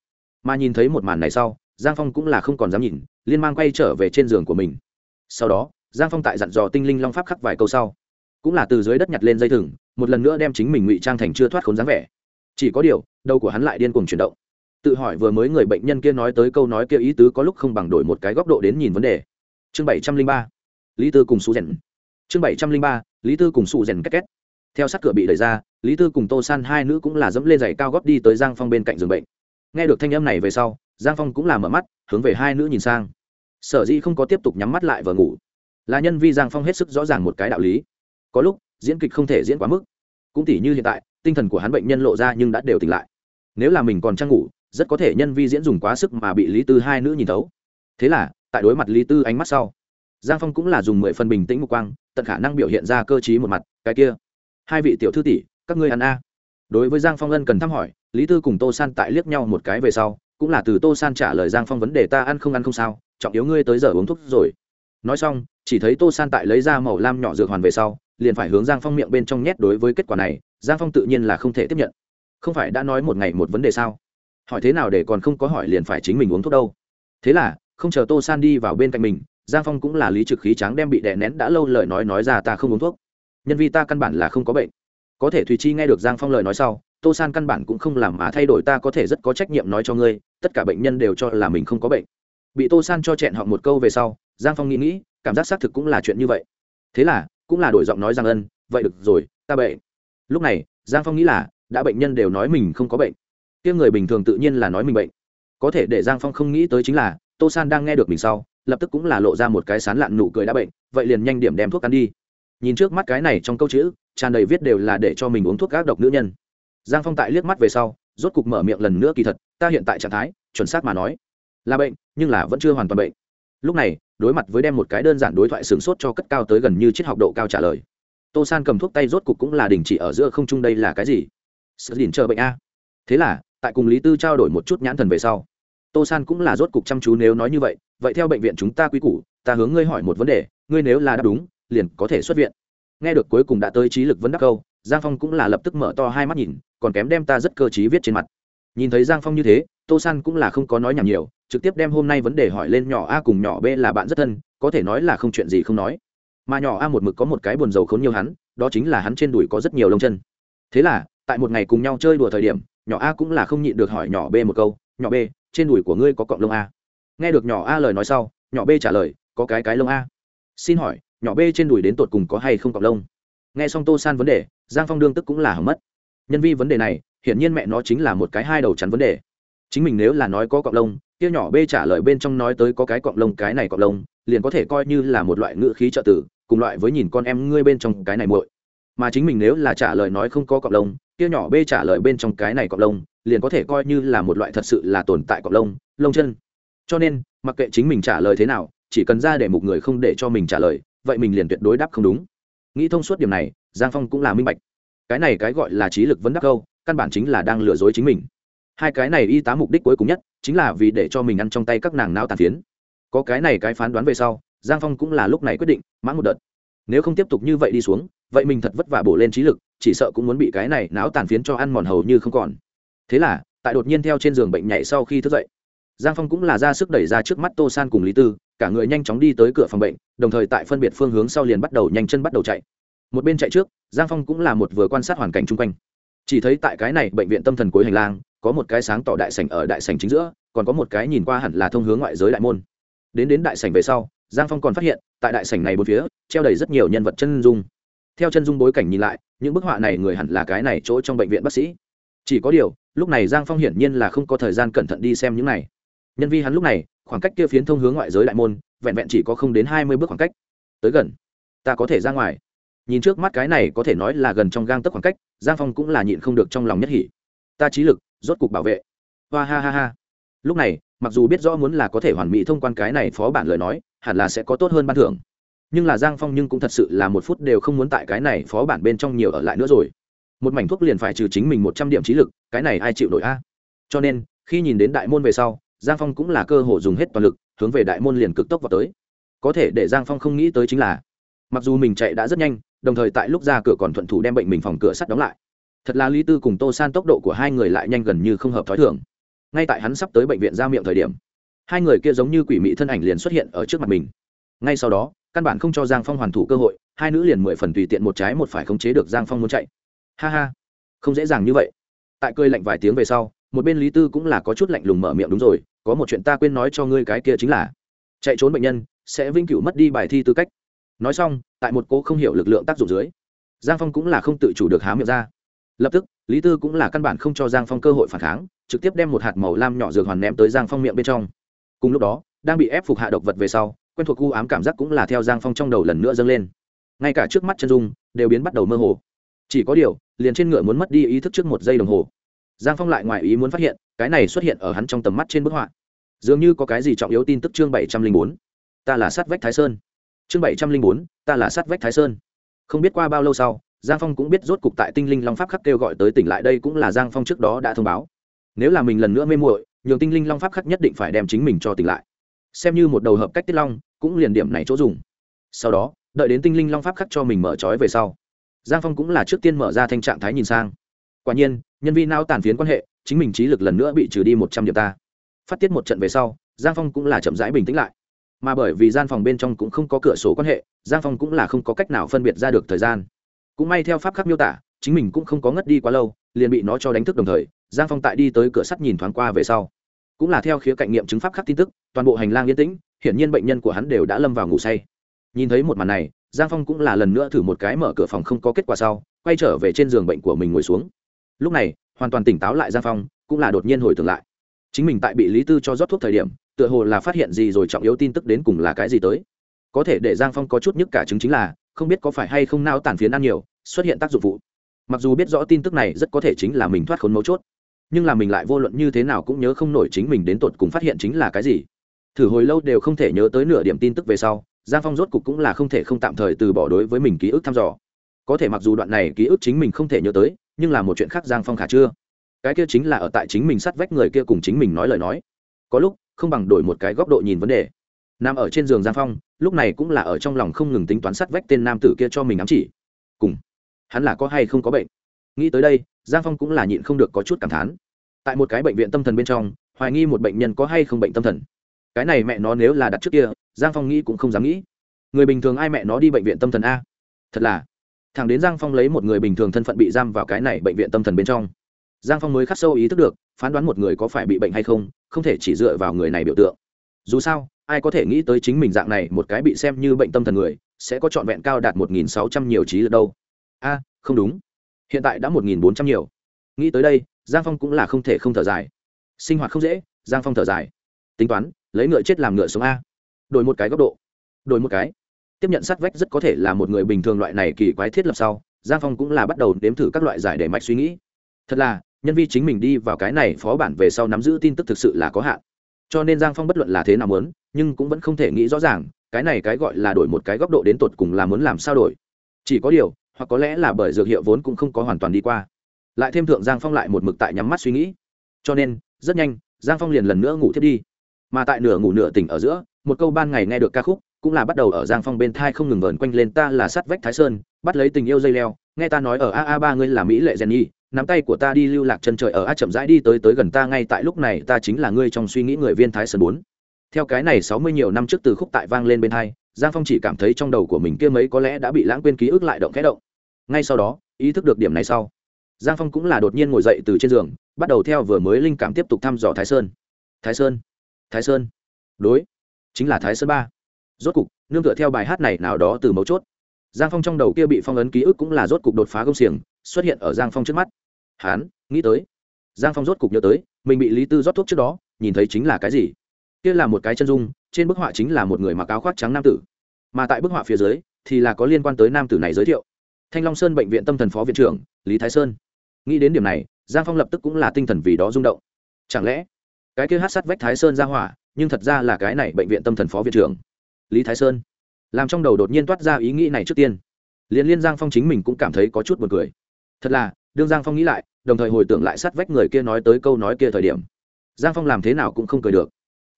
Mà nhìn thấy một màn này sau, giang phong cũng là không còn dám nhìn, liên mang quay trở về trên giường của mình. Sau đó, giang phong tại dặn dò tinh linh long pháp khắc vài câu sau cũng là từ dưới đất nhặt lên dây thừng, một lần nữa đem chính mình ngụy trang thành chưa thoát khốn dáng vẻ. Chỉ có điều, đầu của hắn lại điên cuồng chuyển động. Tự hỏi vừa mới người bệnh nhân kia nói tới câu nói kia ý tứ có lúc không bằng đổi một cái góc độ đến nhìn vấn đề. Chương bảy trăm linh ba, lý tư cùng su rèn chương bảy trăm linh ba, lý tư cùng su rèn két két theo sát cửa bị đẩy ra, lý tư cùng tô san hai nữ cũng là dẫm lên giày cao góp đi tới giang phong bên cạnh giường bệnh. Nghe được thanh âm này về sau, giang phong cũng là mở mắt, hướng về hai nữ nhìn sang. Sở dĩ không có tiếp tục nhắm mắt lại và ngủ, là nhân vi giang phong hết sức rõ ràng một cái đạo lý có lúc, diễn kịch không thể diễn quá mức. Cũng tỉ như hiện tại, tinh thần của hắn bệnh nhân lộ ra nhưng đã đều tỉnh lại. Nếu là mình còn trang ngủ, rất có thể nhân vi diễn dùng quá sức mà bị lý tư hai nữ nhìn thấu. Thế là, tại đối mặt lý tư ánh mắt sau, giang phong cũng là dùng mười phần bình tĩnh một quang, tận khả năng biểu hiện ra cơ t một mặt, cái kia, hai vị tiểu thư tỷ, các ngươi ăn a? Đối với giang phong ân cần thăm hỏi, lý tư cùng tô san tại liếc nhau một cái về sau, cũng là từ tô san trả lời giang phong vấn đề ta ăn không ăn không sao, trọng yếu ngươi tới giờ uống thuốc rồi. Nói xong chỉ thấy tô san tại lấy ra màu lam nhỏ dược hoàn về sau, liền phải hướng giang phong miệng bên trong nhét đối với kết quả này, giang phong tự nhiên là không thể tiếp nhận. Không phải đã nói một ngày một vấn đề sao? Hỏi thế nào để còn không có hỏi liền phải chính mình uống thuốc đâu? Thế là, không chờ tô san đi vào bên cạnh mình, giang phong cũng là lý trực khí tráng đem bị đè nén đã lâu lời nói nói ra ta không uống thuốc. Nhân vì ta căn bản là không có bệnh. Có thể thùy chi nghe được giang phong lời nói sau, tô san căn bản cũng không làm mà thay đổi ta có thể rất có trách nhiệm nói cho ngươi, tất cả bệnh nhân đều cho là mình không có bệnh. Bị tô san cho chẹn họ một câu về sau, giang phong nghĩ nghĩ cảm giác xác thực cũng là chuyện như vậy. Thế là, cũng là đổi giọng nói rằng ân, vậy được rồi, ta bệnh. Lúc này, giang phong nghĩ là, đã bệnh nhân đều nói mình không có bệnh. Kia người bình thường tự nhiên là nói mình bệnh. Có thể để giang phong không nghĩ tới chính là, tô san đang nghe được mình sau, lập tức cũng là lộ ra một cái sán lạn nụ cười đã bệnh, vậy liền nhanh điểm đem thuốc ăn đi. Nhìn trước mắt cái này trong câu chữ, tràn đầy viết đều là để cho mình uống thuốc gác độc nữ nhân. Giang phong tại liếc mắt về sau, rốt cục mở miệng lần nữa kỳ thật, ta hiện tại trạng thái, chuẩn xác mà nói, là bệnh, nhưng là vẫn chưa hoàn toàn bệnh lúc này, đối mặt với đem một cái đơn giản đối thoại sửng sốt cho cất cao tới gần như triết học độ cao trả lời. Tô san cầm thuốc tay rốt cục cũng là đình chỉ ở giữa không trung đây là cái gì? Sự đình chờ bệnh a. Thế là, tại cùng lý tư trao đổi một chút nhãn thần về sau, tô san cũng là rốt cục chăm chú nếu nói như vậy vậy theo bệnh viện chúng ta quy củ, ta hướng ngươi hỏi một vấn đề, ngươi nếu là đáp đúng, liền có thể xuất viện. Nghe được cuối cùng đã tới trí lực vấn đáp câu, giang phong cũng là lập tức mở to hai mắt nhìn, còn kém đem ta rất cơ t viết trên mặt nhìn thấy giang phong như thế, tô san cũng là không có nói nhảm nhiều, trực tiếp đem hôm nay vấn đề hỏi lên nhỏ a cùng nhỏ b là bạn rất thân, có thể nói là không chuyện gì không nói. Mà nhỏ a một mực có một cái buồn dầu khốn nhiều hắn, đó chính là hắn trên đùi có rất nhiều lông chân. Thế là, tại một ngày cùng nhau chơi đùa thời điểm, nhỏ a cũng là không nhịn được hỏi nhỏ b một câu, nhỏ b, trên đùi của ngươi có cọng lông a? Nghe được nhỏ a lời nói sau, nhỏ b trả lời, có cái cái lông a. Xin hỏi, nhỏ b trên đùi đến tột cùng có hay không cọng lông? Nghe xong tô san vấn đề, giang phong đương tức cũng là hỏng mất. Nhân vi vấn đề này hiển nhiên mẹ nó chính là một cái hai đầu chắn vấn đề. Chính mình nếu là nói có cọng lông, kia nhỏ b trả lời bên trong nói tới có cái cọng lông, cái này cọng lông, liền có thể coi như là một loại ngữ khí trợ tử, cùng loại với nhìn con em ngươi bên trong cái này muội. Mà chính mình nếu là trả lời nói không có cọng lông, kia nhỏ b trả lời bên trong cái này cọng lông, liền có thể coi như là một loại thật sự là tồn tại cọng lông lông chân. Cho nên, mặc kệ chính mình trả lời thế nào, chỉ cần ra để một người không để cho mình trả lời, vậy mình liền tuyệt đối đáp không đúng. Nghĩ thông suốt điểm này, giang phong cũng là minh bạch. Cái này cái gọi là trí lực vấn đắc câu căn bản chính là đang lừa dối chính mình. Hai cái này y tá mục đích cuối cùng nhất chính là vì để cho mình ăn trong tay các nàng não tàn phiến. Có cái này cái phán đoán về sau, giang phong cũng là lúc này quyết định, mãn một đợt. Nếu không tiếp tục như vậy đi xuống, vậy mình thật vất vả bổ lên trí lực, chỉ sợ cũng muốn bị cái này não tàn phiến cho ăn mòn hầu như không còn. Thế là, tại đột nhiên theo trên giường bệnh nhảy sau khi thức dậy, giang phong cũng là ra sức đẩy ra trước mắt tô san cùng lý tư, cả người nhanh chóng đi tới cửa phòng bệnh, đồng thời tại phân biệt phương hướng sau liền bắt đầu nhanh chân bắt đầu chạy. Một bên chạy trước, giang phong cũng là một vừa quan sát hoàn cảnh chung quanh chỉ thấy tại cái này bệnh viện tâm thần cuối hành lang, có một cái sáng tỏ đại sảnh ở đại sảnh chính giữa, còn có một cái nhìn qua hẳn là thông hướng ngoại giới đại môn. Đến đến đại sảnh về sau, giang phong còn phát hiện, tại đại sảnh này bốn phía, treo đầy rất nhiều nhân vật chân dung. Theo chân dung bối cảnh nhìn lại, những bức họa này người hẳn là cái này chỗ trong bệnh viện bác sĩ. Chỉ có điều, lúc này giang phong hiển nhiên là không có thời gian cẩn thận đi xem những này. Nhân vi hắn lúc này, khoảng cách kia phiến thông hướng ngoại giới đại môn, vẹn vẹn chỉ có không đến hai mươi bước khoảng cách. Tới gần. Ta có thể ra ngoài nhìn trước mắt cái này có thể nói là gần trong gang tấc khoảng cách, giang phong cũng là nhịn không được trong lòng nhất hỉ. Ta trí lực, rốt cục bảo vệ. Hoa ha ha ha. Lúc này, mặc dù biết rõ muốn là có thể hoàn mỹ thông quan cái này phó bản lời nói, hẳn là sẽ có tốt hơn ban thưởng. Nhưng là giang phong nhưng cũng thật sự là một phút đều không muốn tại cái này phó bản bên trong nhiều ở lại nữa rồi. Một mảnh thuốc liền phải trừ chính mình một trăm điểm trí lực, cái này ai chịu nổi a? Cho nên, khi nhìn đến đại môn về sau, giang phong cũng là cơ hội dùng hết toàn lực, hướng về đại môn liền cực tốc vào tới. Có thể để giang phong không nghĩ tới chính là mặc dù mình chạy đã rất nhanh, đồng thời tại lúc ra cửa còn thuận thủ đem bệnh mình phòng cửa sắt đóng lại. Thật là lý tư cùng tô san tốc độ của hai người lại nhanh gần như không hợp t h ó i thường. Ngay tại hắn sắp tới bệnh viện ra miệng thời điểm, hai người kia giống như quỷ mị thân ảnh liền xuất hiện ở trước mặt mình. Ngay sau đó, căn bản không cho giang phong hoàn thủ cơ hội, hai nữ liền mười phần tùy tiện một trái một phải khống chế được giang phong muốn chạy. Ha ha, không dễ dàng như vậy. Tại cơi lạnh vài tiếng về sau, một bên lý tư cũng là có chút lạnh lùng mở miệng đúng rồi, có một chuyện ta quên nói cho ngươi cái kia chính là, chạy trốn bệnh nhân sẽ vinh cửu mất đi bài thi tư cách nói xong, tại một cô không hiểu lực lượng tác dụng dưới, giang phong cũng là không tự chủ được há miệng ra. Lập tức, lý tư cũng là căn bản không cho giang phong cơ hội phản kháng, trực tiếp đem một hạt màu lam nhỏ dược hoàn ném tới giang phong miệng bên trong. Cùng lúc đó, đang bị ép phục hạ độc vật về sau, quen thuộc u ám cảm giác cũng là theo giang phong trong đầu lần nữa dâng lên. Ngay cả trước mắt chân dung, đều biến bắt đầu mơ hồ. Chỉ có điều, liền trên ngựa muốn mất đi ý thức trước một giây đồng hồ. Giang phong lại ngoài ý muốn phát hiện, cái này xuất hiện ở hắn trong tầm mắt trên bức họa. Dường như có cái gì trọng yếu tin tức chương bảy trăm linh bốn. Ta là sát vách thái sơn chương bảy trăm linh bốn, ta là sát vách thái sơn. Không biết qua bao lâu sau, giang phong cũng biết rốt cục tại tinh linh long pháp khắc kêu gọi tới tỉnh lại đây cũng là giang phong trước đó đã thông báo. Nếu là mình lần nữa mê muội, nhường tinh linh long pháp khắc nhất định phải đem chính mình cho tỉnh lại. Xem như một đầu hợp cách tiết long, cũng liền điểm này chỗ dùng. Sau đó, đợi đến tinh linh long pháp khắc cho mình mở trói về sau, giang phong cũng là trước tiên mở ra thanh trạng thái nhìn sang. Quả nhiên, nhân viên nao tàn phiến quan hệ, chính mình trí lực lần nữa bị trừ đi một trăm điểm ta. Phát tiết một trận về sau, giang phong cũng là chậm rãi bình tĩnh lại mà bởi vì gian phòng bên trong cũng không có cửa sổ quan hệ, giang phong cũng là không có cách nào phân biệt ra được thời gian. Cũng may theo pháp khắc miêu tả, chính mình cũng không có ngất đi quá lâu, liền bị nó cho đánh thức đồng thời, giang phong tại đi tới cửa sắt nhìn thoáng qua về sau. Cũng là theo khía cạnh nghiệm chứng pháp khắc tin tức, toàn bộ hành lang yên tĩnh, hiển nhiên bệnh nhân của hắn đều đã lâm vào ngủ say. Nhìn thấy một màn này, giang phong cũng là lần nữa thử một cái mở cửa phòng không có kết quả sau, quay trở về trên giường bệnh của mình ngồi xuống. Lúc này, hoàn toàn tỉnh táo lại giang phong, cũng là đột nhiên hồi tưởng lại. Chính mình tại bị lý tư cho rót thuốc thời điểm tựa hồ là phát hiện gì rồi trọng yếu tin tức đến cùng là cái gì tới. Có thể để giang phong có chút nhức cả chứng chính là, không biết có phải hay không nao tàn phiến ăn nhiều, xuất hiện tác dụng phụ. Mặc dù biết rõ tin tức này rất có thể chính là mình thoát khốn mấu chốt, nhưng là mình lại vô luận như thế nào cũng nhớ không nổi chính mình đến tột cùng phát hiện chính là cái gì. Thử hồi lâu đều không thể nhớ tới nửa điểm tin tức về sau, giang phong rốt cục cũng là không thể không tạm thời từ bỏ đối với mình ký ức thăm dò. Có thể mặc dù đoạn này ký ức chính mình không thể nhớ tới, nhưng là một chuyện khác giang phong khả chưa. Cái kia chính là ở tại chính mình sắt vách người kia cùng chính mình nói lời nói. Có lúc không bằng đổi một cái góc độ nhìn vấn đề. Nằm ở trên giường giang phong, lúc này cũng là ở trong lòng không ngừng tính toán sát vách tên nam tử kia cho mình ám chỉ. Cùng, hắn là có hay không có bệnh? Nghĩ tới đây, giang phong cũng là nhịn không được có chút cảm thán. Tại một cái bệnh viện tâm thần bên trong, hoài nghi một bệnh nhân có hay không bệnh tâm thần. Cái này mẹ nó nếu là đặt trước kia, giang phong nghĩ cũng không dám nghĩ. Người bình thường ai mẹ nó đi bệnh viện tâm thần a? Thật là, thằng đến giang phong lấy một người bình thường thân phận bị giam vào cái này bệnh viện tâm thần bên trong giang phong mới khắc sâu ý thức được, phán đoán một người có phải bị bệnh hay không không thể chỉ dựa vào người này biểu tượng. Dù sao, ai có thể nghĩ tới chính mình dạng này, một cái bị xem như bệnh tâm thần người, sẽ có trọn vẹn cao đạt một nghìn sáu trăm nhiều trí lượt đâu. A, không đúng. Hiện tại đã một nghìn bốn trăm nhiều. Nghĩ tới đây, giang phong cũng là không thể không thở dài. Sinh hoạt không dễ, giang phong thở dài. Tính toán, lấy ngựa chết làm ngựa sống a. Đổi một cái góc độ. Đổi một cái. Tiếp nhận sát vách rất có thể là một người bình thường loại này kỳ quái thiết lập sau, giang phong cũng là bắt đầu đếm thử các loại giải để mạch suy nghĩ. Thật là nhân vi chính mình đi vào cái này phó bản về sau nắm giữ tin tức thực sự là có hạn. Cho nên giang phong bất luận là thế nào muốn, nhưng cũng vẫn không thể nghĩ rõ ràng, cái này cái gọi là đổi một cái góc độ đến tột cùng là muốn làm sao đổi. Chỉ có điều, hoặc có lẽ là bởi dược hiệu vốn cũng không có hoàn toàn đi qua. Lại thêm thượng giang phong lại một mực tại nhắm mắt suy nghĩ. Cho nên, rất nhanh, giang phong liền lần nữa ngủ thiết đi. Mà tại nửa ngủ nửa tỉnh ở giữa, một câu ban ngày nghe được ca khúc, cũng là bắt đầu ở giang phong bên thai không ngừng vờn quanh lên ta là sắt vách thái sơn, bắt lấy tình yêu dây leo, nghe ta nói ở a a ba ngươi là mỹ lệ gen nhi nắm tay của ta đi lưu lạc chân trời ở a chậm rãi đi tới tới gần ta ngay tại lúc này, ta chính là ngươi trong suy nghĩ người viên thái sơn bốn. Theo cái này sáu mươi nhiều năm trước từ khúc tại vang lên bên hai, giang phong chỉ cảm thấy trong đầu của mình kia mấy có lẽ đã bị lãng quên ký ức lại động khẽ động. Ngay sau đó, ý thức được điểm này sau, giang phong cũng là đột nhiên ngồi dậy từ trên giường, bắt đầu theo vừa mới linh cảm tiếp tục thăm dò thái sơn. Thái sơn thái sơn. Đối, chính là thái sơn ba. Rốt cục, nương tựa theo bài hát này nào đó từ mấu chốt. Giang phong trong đầu kia bị phong ấn ký ức cũng là rốt cục đột phá công xiềng xuất hiện ở giang phong trước mắt. Hán, nghĩ tới. Giang phong rốt cục nhớ tới, mình bị lý tư rót thuốc trước đó, nhìn thấy chính là cái gì? Kia là một cái chân dung, trên bức họa chính là một người mặc áo khoác trắng nam tử. Mà tại bức họa phía dưới, thì là có liên quan tới nam tử này giới thiệu. Thanh long sơn bệnh viện tâm thần phó viện trưởng, lý thái sơn. Nghĩ đến điểm này, giang phong lập tức cũng là tinh thần vì đó rung động. Chẳng lẽ, cái kia hát sắt vách thái sơn ra hỏa, nhưng thật ra là cái này bệnh viện tâm thần phó viện trưởng? Lý thái sơn. Làm trong đầu đột nhiên toát ra ý nghĩ này trước tiên. Liền liên giang phong chính mình cũng cảm thấy có chút b u ồ n cười thật là, đương giang phong nghĩ lại, đồng thời hồi tưởng lại sát vách người kia nói tới câu nói kia thời điểm. Giang phong làm thế nào cũng không cười được.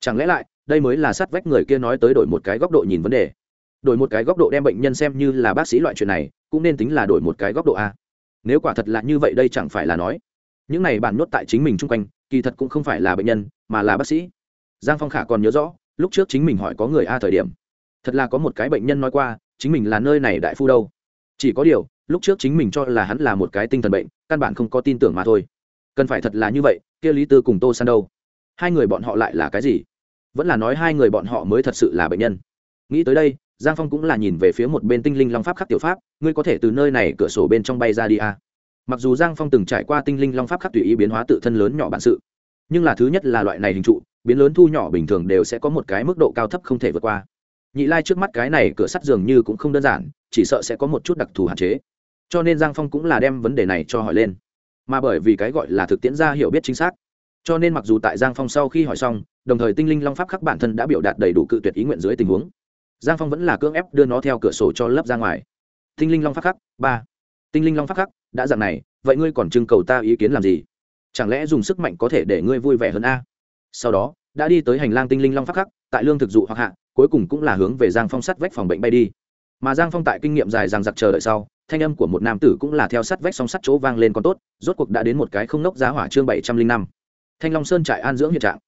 Chẳng lẽ lại, đây mới là sát vách người kia nói tới đổi một cái góc độ nhìn vấn đề? Đổi một cái góc độ đem bệnh nhân xem như là bác sĩ loại chuyện này, cũng nên tính là đổi một cái góc độ a. Nếu quả thật là như vậy đây chẳng phải là nói. Những này bản nhốt tại chính mình chung quanh, kỳ thật cũng không phải là bệnh nhân, mà là bác sĩ. Giang phong khả còn nhớ rõ, lúc trước chính mình hỏi có người a thời điểm. Thật là có một cái bệnh nhân nói qua, chính mình là nơi này đại phu đâu. Chỉ có điều lúc trước chính mình cho là hắn là một cái tinh thần bệnh, căn bản không có tin tưởng mà thôi. Cần phải thật là như vậy, kia lý tư cùng tô san đâu? Hai người bọn họ lại là cái gì? Vẫn là nói hai người bọn họ mới thật sự là bệnh nhân. Nghĩ tới đây, giang phong cũng là nhìn về phía một bên tinh linh long pháp khắc tiểu pháp, ngươi có thể từ nơi này cửa sổ bên trong bay ra đi à. mặc dù giang phong từng trải qua tinh linh long pháp khắc tùy ý biến hóa tự thân lớn nhỏ bản sự, nhưng là thứ nhất là loại này hình trụ, biến lớn thu nhỏ bình thường đều sẽ có một cái mức độ cao thấp không thể vượt qua. Nhị lai trước mắt cái này cửa sắt dường như cũng không đơn giản, chỉ sợ sẽ có một chút đặc thù hạn chế cho nên giang phong cũng là đem vấn đề này cho hỏi lên. Mà bởi vì cái gọi là thực tiễn ra hiểu biết chính xác, cho nên mặc dù tại giang phong sau khi hỏi xong, đồng thời tinh linh long pháp khắc bản thân đã biểu đạt đầy đủ cự tuyệt ý nguyện dưới tình huống, giang phong vẫn là cưỡng ép đưa nó theo cửa sổ cho lấp ra ngoài. Tinh linh long pháp khắc, ba. Tinh linh long pháp khắc, đã dạng này, vậy ngươi còn trưng cầu ta ý kiến làm gì? Chẳng lẽ dùng sức mạnh có thể để ngươi vui vẻ hơn a? Sau đó, đã đi tới hành lang tinh linh long pháp khắc, tại lương thực dụ hoặc hạ, cuối cùng cũng là hướng về giang phong sắt vách phòng bệnh bay đi. Mà giang phong tại kinh nghiệm dài rằng giặc chờ đợi sau thanh âm của một nam tử cũng là theo sắt vách song sắt chỗ vang lên còn tốt, rốt cuộc đã đến một cái không nốc giá hỏa chương bảy trăm linh năm. Thanh long sơn trại an dưỡng hiện trạng.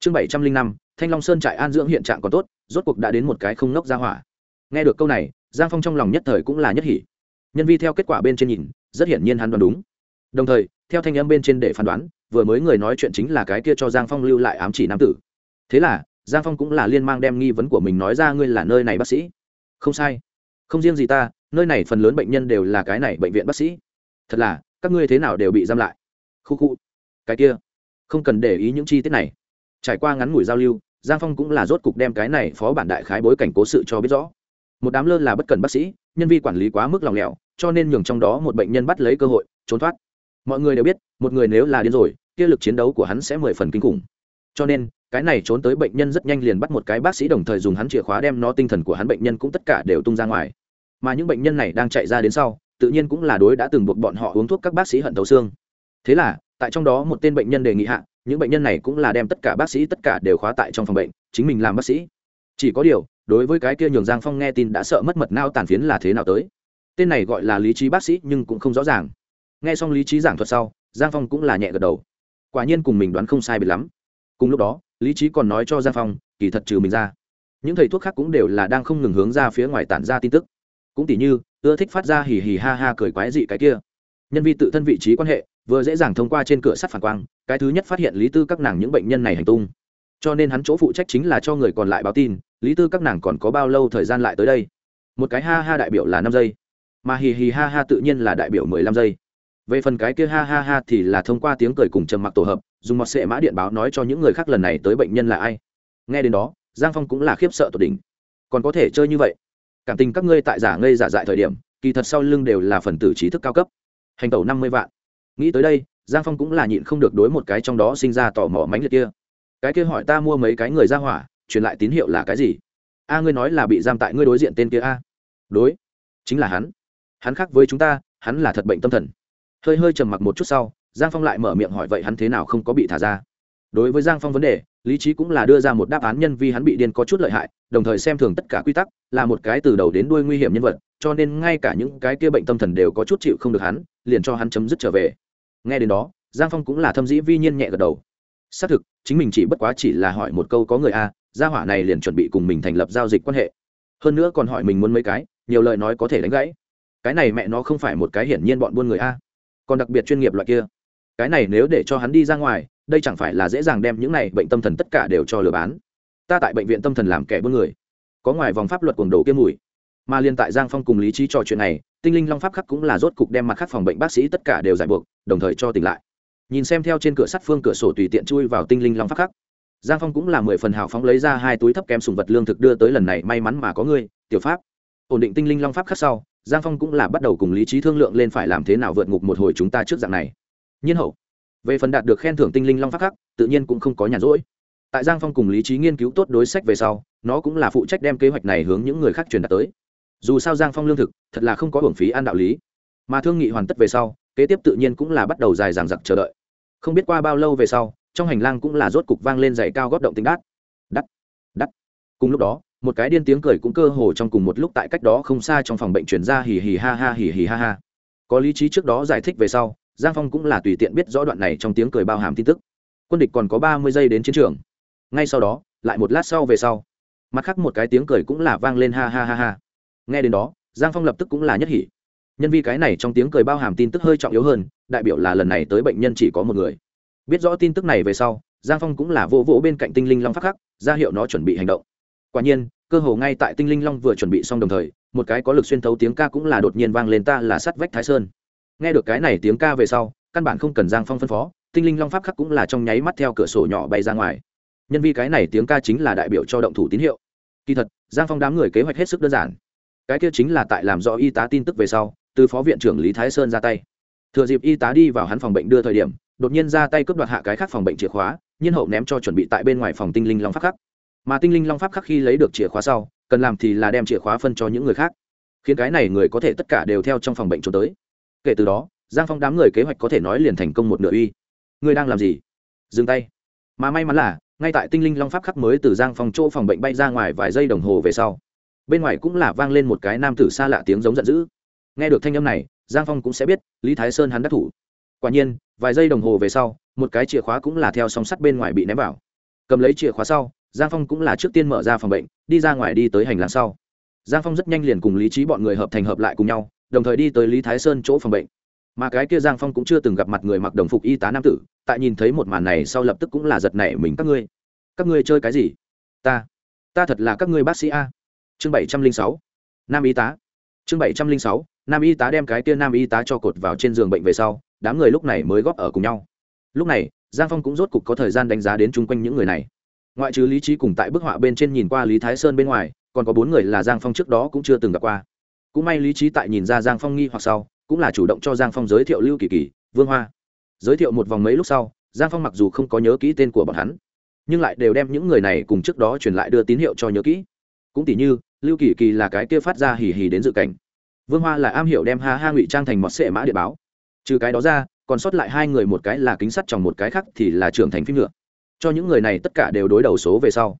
Chương bảy trăm linh năm, thanh long sơn trại an dưỡng hiện trạng còn tốt, rốt cuộc đã đến một cái không nốc giá hỏa. Nghe được câu này, giang phong trong lòng nhất thời cũng là nhất hỉ. Nhân vi theo kết quả bên trên nhìn, rất hiển nhiên hắn đoán đúng. Đồng thời, theo thanh âm bên trên để phán đoán, vừa mới người nói chuyện chính là cái kia cho giang phong lưu lại ám chỉ nam tử. Thế là, giang phong cũng là liên mang đem nghi vấn của mình nói ra, ngươi là nơi này bác sĩ? Không sai. Không riêng gì ta nơi này phần lớn bệnh nhân đều là cái này bệnh viện bác sĩ. Thật là, các ngươi thế nào đều bị giam lại. Khu khu. Cái kia. Không cần để ý những chi tiết này. Trải qua ngắn ngủi giao lưu, giang phong cũng là rốt cục đem cái này phó bản đại khái bối cảnh cố sự cho biết rõ. Một đám lơ là bất cần bác sĩ, nhân viên quản lý quá mức lòng lẻo, cho nên nhường trong đó một bệnh nhân bắt lấy cơ hội, trốn thoát. Mọi người đều biết, một người nếu là điên rồi, kia lực chiến đấu của hắn sẽ mười phần kinh khủng. Cho nên, cái này trốn tới bệnh nhân rất nhanh liền bắt một cái bác sĩ đồng thời dùng hắn chìa khóa đem nó tinh thần của hắn bệnh nhân cũng tất cả đều tung ra ngoài mà những bệnh nhân này đang chạy ra đến sau, tự nhiên cũng là đối đã từng buộc bọn họ uống thuốc các bác sĩ hận thấu xương. Thế là, tại trong đó một tên bệnh nhân đề nghị hạ, những bệnh nhân này cũng là đem tất cả bác sĩ tất cả đều khóa tại trong phòng bệnh, chính mình làm bác sĩ. Chỉ có điều, đối với cái kia nhường giang phong nghe tin đã sợ mất mật nao tàn phiến là thế nào tới. Tên này gọi là lý trí bác sĩ nhưng cũng không rõ ràng. Nghe xong lý trí giảng thuật sau, giang phong cũng là nhẹ gật đầu. Quả nhiên cùng mình đoán không sai biệt lắm. Cùng lúc đó, lý trí còn nói cho giang phong, kỳ thật trừ mình ra, những thầy thuốc khác cũng đều là đang không ngừng hướng ra phía ngoài tản ra tin tức cũng tỉ như, ưa thích phát ra hì hì ha ha cười quái dị cái kia. Nhân vi tự thân vị trí quan hệ, vừa dễ dàng thông qua trên cửa sắt phản quang, cái thứ nhất phát hiện lý tư các nàng những bệnh nhân này hành tung. Cho nên hắn chỗ phụ trách chính là cho người còn lại báo tin, lý tư các nàng còn có bao lâu thời gian lại tới đây? Một cái ha ha đại biểu là năm giây, mà hì hì ha ha tự nhiên là đại biểu mười lăm giây. Về phần cái kia ha ha ha thì là thông qua tiếng cười cùng trầm mặc tổ hợp, dùng một sệ mã điện báo nói cho những người khác lần này tới bệnh nhân là ai. Nghe đến đó, giang phong cũng là khiếp sợ tột đỉnh. Còn có thể chơi như vậy? Cảm tình các ngươi tại giả ngây giả dại thời điểm, kỳ thật sau lưng đều là phần tử trí thức cao cấp. Hành tẩu năm mươi vạn. Nghĩ tới đây, giang phong cũng là nhịn không được đối một cái trong đó sinh ra tò mò mánh liệt kia. Cái kia hỏi ta mua mấy cái người ra hỏa, truyền lại tín hiệu là cái gì? A, ngươi nói là bị giam tại ngươi đối diện tên kia a. Đối. Chính là hắn. Hắn khác với chúng ta, hắn là thật bệnh tâm thần. Hơi hơi trầm mặc một chút sau, giang phong lại mở miệng hỏi vậy hắn thế nào không có bị thả ra? Đối với giang phong vấn đề, lý trí cũng là đưa ra một đáp án nhân vì hắn bị điên có chút lợi hại, đồng thời xem thường tất cả quy tắc, là một cái từ đầu đến đuôi nguy hiểm nhân vật, cho nên ngay cả những cái kia bệnh tâm thần đều có chút chịu không được hắn, liền cho hắn chấm dứt trở về. Nghe đến đó, giang phong cũng là thâm dĩ vi nhiên nhẹ gật đầu. Xác thực, chính mình chỉ bất quá chỉ là hỏi một câu có người a gia hỏa này liền chuẩn bị cùng mình thành lập giao dịch quan hệ. Hơn nữa còn hỏi mình muốn mấy cái, nhiều lời nói có thể đánh gãy. Cái này mẹ nó không phải một cái hiển nhiên bọn buôn người a. Còn đặc biệt chuyên nghiệp loại kia cái này nếu để cho hắn đi ra ngoài, đây chẳng phải là dễ dàng đem những này bệnh tâm thần tất cả đều cho lừa bán. Ta tại bệnh viện tâm thần làm kẻ buôn người. Có ngoài vòng pháp luật cuồng đồ kiêm mùi. Mà liên tại giang phong cùng lý trí trò chuyện này, tinh linh long pháp khắc cũng là rốt cục đem mặt khắc phòng bệnh bác sĩ tất cả đều giải buộc, đồng thời cho tỉnh lại. Nhìn xem theo trên cửa sắt phương cửa sổ tùy tiện chui vào tinh linh long pháp khắc, giang phong cũng là mười phần hào phóng lấy ra hai túi thấp kém sùng vật lương thực đưa tới lần này, may mắn mà có ngươi, tiểu pháp. Ổn định tinh linh long pháp khắc sau, giang phong cũng là bắt đầu cùng lý trí thương lượng lên phải làm thế nào vượt ngục một hồi chúng ta trước dạng này nhiên hậu. Về phần đạt được khen thưởng tinh linh long pháp khắc, tự nhiên cũng không có nhàn rỗi. Tại giang phong cùng lý trí nghiên cứu tốt đối sách về sau, nó cũng là phụ trách đem kế hoạch này hướng những người khác truyền đạt tới. Dù sao giang phong lương thực, thật là không có hưởng phí ăn đạo lý. Mà thương nghị hoàn tất về sau, kế tiếp tự nhiên cũng là bắt đầu dài dằng dặc chờ đợi. Không biết qua bao lâu về sau, trong hành lang cũng là rốt cục vang lên dày cao góp động tính đát. Đắt đắt. Cùng lúc đó, một cái điên tiếng cười cũng cơ hồ trong cùng một lúc tại cách đó không xa trong phòng bệnh chuyển ra hì hì ha ha hì hì ha ha. Có lý trí trước đó giải thích về sau giang phong cũng là tùy tiện biết rõ đoạn này trong tiếng cười bao hàm tin tức. Quân địch còn có ba mươi giây đến chiến trường. Ngay sau đó, lại một lát sau về sau, mặt khác một cái tiếng cười cũng là vang lên ha ha ha ha. Nghe đến đó, giang phong lập tức cũng là nhất hỉ. Nhân vi cái này trong tiếng cười bao hàm tin tức hơi trọng yếu hơn, đại biểu là lần này tới bệnh nhân chỉ có một người. Biết rõ tin tức này về sau, giang phong cũng là vỗ vỗ bên cạnh tinh linh long phát khắc, ra hiệu nó chuẩn bị hành động. Quả nhiên, cơ hồ ngay tại tinh linh long vừa chuẩn bị xong đồng thời, một cái có lực xuyên thấu tiếng ca cũng là đột nhiên vang lên ta là sắt vách thái sơn nghe được cái này tiếng ca về sau, căn bản không cần giang phong phân phó, tinh linh long pháp khắc cũng là trong nháy mắt theo cửa sổ nhỏ bay ra ngoài. Nhân vi cái này tiếng ca chính là đại biểu cho động thủ tín hiệu. Kỳ thật, giang phong đám người kế hoạch hết sức đơn giản. Cái kia chính là tại làm rõ y tá tin tức về sau, từ phó viện trưởng lý thái sơn ra tay. Thừa dịp y tá đi vào hắn phòng bệnh đưa thời điểm, đột nhiên ra tay cướp đoạt hạ cái khác phòng bệnh chìa khóa, nhiên hậu ném cho chuẩn bị tại bên ngoài phòng tinh linh long pháp khắc. Mà tinh linh long pháp khắc khi lấy được chìa khóa sau, cần làm thì là đem chìa khóa phân cho những người khác. Khiến cái này người có thể tất cả đều theo trong phòng bệnh trốn tới kể từ đó, giang phong đám người kế hoạch có thể nói liền thành công một nửa uy. Ngươi đang làm gì? Dừng tay. Mà may mắn là, ngay tại tinh linh long pháp khắc mới từ giang phong chỗ phòng bệnh bay ra ngoài vài giây đồng hồ về sau, bên ngoài cũng là vang lên một cái nam tử xa lạ tiếng giống giận dữ. Nghe được thanh âm này, giang phong cũng sẽ biết lý thái sơn hắn đắc thủ. Quả nhiên, vài giây đồng hồ về sau, một cái chìa khóa cũng là theo song sắt bên ngoài bị ném vào. Cầm lấy chìa khóa sau, giang phong cũng là trước tiên mở ra phòng bệnh, đi ra ngoài đi tới hành lang sau. Giang phong rất nhanh liền cùng lý trí bọn người hợp thành hợp lại cùng nhau đồng thời đi tới lý thái sơn chỗ phòng bệnh. Mà cái kia giang phong cũng chưa từng gặp mặt người mặc đồng phục y tá nam tử, tại nhìn thấy một màn này sau lập tức cũng là giật nảy mình, các ngươi các ngươi chơi cái gì? Ta ta thật là các ngươi bác sĩ a. Chương bảy trăm linh sáu, nam y tá. Chương bảy trăm linh sáu, nam y tá đem cái kia nam y tá cho cột vào trên giường bệnh về sau, đám người lúc này mới góp ở cùng nhau. Lúc này, giang phong cũng rốt cục có thời gian đánh giá đến chung quanh những người này. Ngoại trừ lý trí cùng tại bức họa bên trên nhìn qua lý thái sơn bên ngoài, còn có bốn người là giang phong trước đó cũng chưa từng gặp qua cũng may lý trí tại nhìn ra giang phong nghi hoặc sau, cũng là chủ động cho giang phong giới thiệu lưu kỳ kỳ, vương hoa. Giới thiệu một vòng mấy lúc sau, giang phong mặc dù không có nhớ kỹ tên của bọn hắn, nhưng lại đều đem những người này cùng trước đó truyền lại đưa tín hiệu cho nhớ kỹ. Cũng tỷ như, lưu kỳ kỳ là cái kia phát ra hì hì đến dự cảnh. Vương hoa là am hiểu đem ha ha ngụy trang thành mọt sệ mã địa báo. Trừ cái đó ra, còn sót lại hai người một cái là kính sắt trong một cái khác thì là trưởng thành phim ngựa. cho những người này tất cả đều đối đầu số về sau.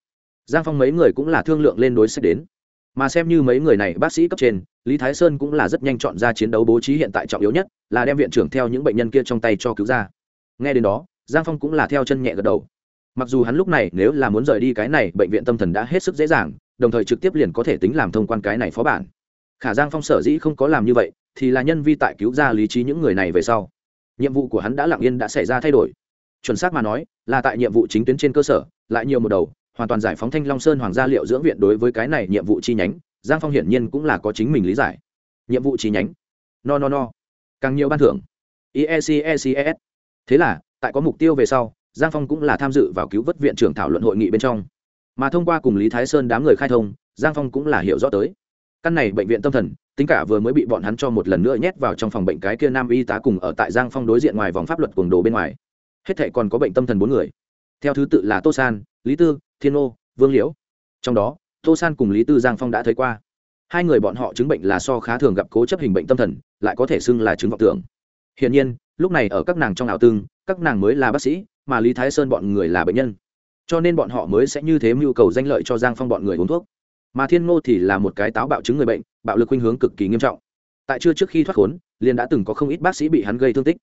Giang phong mấy người cũng là thương lượng lên đối sách đến mà xem như mấy người này bác sĩ cấp trên, lý thái sơn cũng là rất nhanh chọn ra chiến đấu bố trí hiện tại trọng yếu nhất, là đem viện trưởng theo những bệnh nhân kia trong tay cho cứu ra. Nghe đến đó, giang phong cũng là theo chân nhẹ gật đầu. Mặc dù hắn lúc này nếu là muốn rời đi cái này, bệnh viện tâm thần đã hết sức dễ dàng, đồng thời trực tiếp liền có thể tính làm thông quan cái này phó bản. Khả giang phong sở dĩ không có làm như vậy, thì là nhân vi tại cứu ra lý trí những người này về sau. Nhiệm vụ của hắn đã lặng yên đã xảy ra thay đổi. Chuẩn xác mà nói, là tại nhiệm vụ chính tuyến trên cơ sở, lại nhiều một đầu hoàn toàn giải phóng thanh long sơn hoàng gia liệu dưỡng viện đối với cái này nhiệm vụ chi nhánh, giang phong hiển nhiên cũng là có chính mình lý giải. Nhiệm vụ chi nhánh? No no no. Càng nhiều ban thưởng. Iececs thế là, tại có mục tiêu về sau, giang phong cũng là tham dự vào cứu vớt viện trưởng thảo luận hội nghị bên trong. Mà thông qua cùng lý thái sơn đám người khai thông, giang phong cũng là hiểu rõ tới. Căn này bệnh viện tâm thần, tính cả vừa mới bị bọn hắn cho một lần nữa nhét vào trong phòng bệnh cái kia nam y tá cùng ở tại giang phong đối diện ngoài vòng pháp luật cuồng đồ bên ngoài. Hết thệ còn có bệnh tâm thần bốn người. Theo thứ tự là tô san, lý tư thiên ô vương liễu. Trong đó, tô san cùng lý tư giang phong đã thấy qua. Hai người bọn họ chứng bệnh là so khá thường gặp cố chấp hình bệnh tâm thần, lại có thể xưng là chứng vọng tưởng. Hiển nhiên, lúc này ở các nàng trong ảo tương, các nàng mới là bác sĩ, mà lý thái sơn bọn người là bệnh nhân. Cho nên bọn họ mới sẽ như thế mưu cầu danh lợi cho giang phong bọn người uống thuốc. Mà thiên ngô thì là một cái táo bạo chứng người bệnh, bạo lực khuynh hướng cực kỳ nghiêm trọng. Tại chưa trước khi thoát khốn, liền đã từng có không ít bác sĩ bị hắn gây thương tích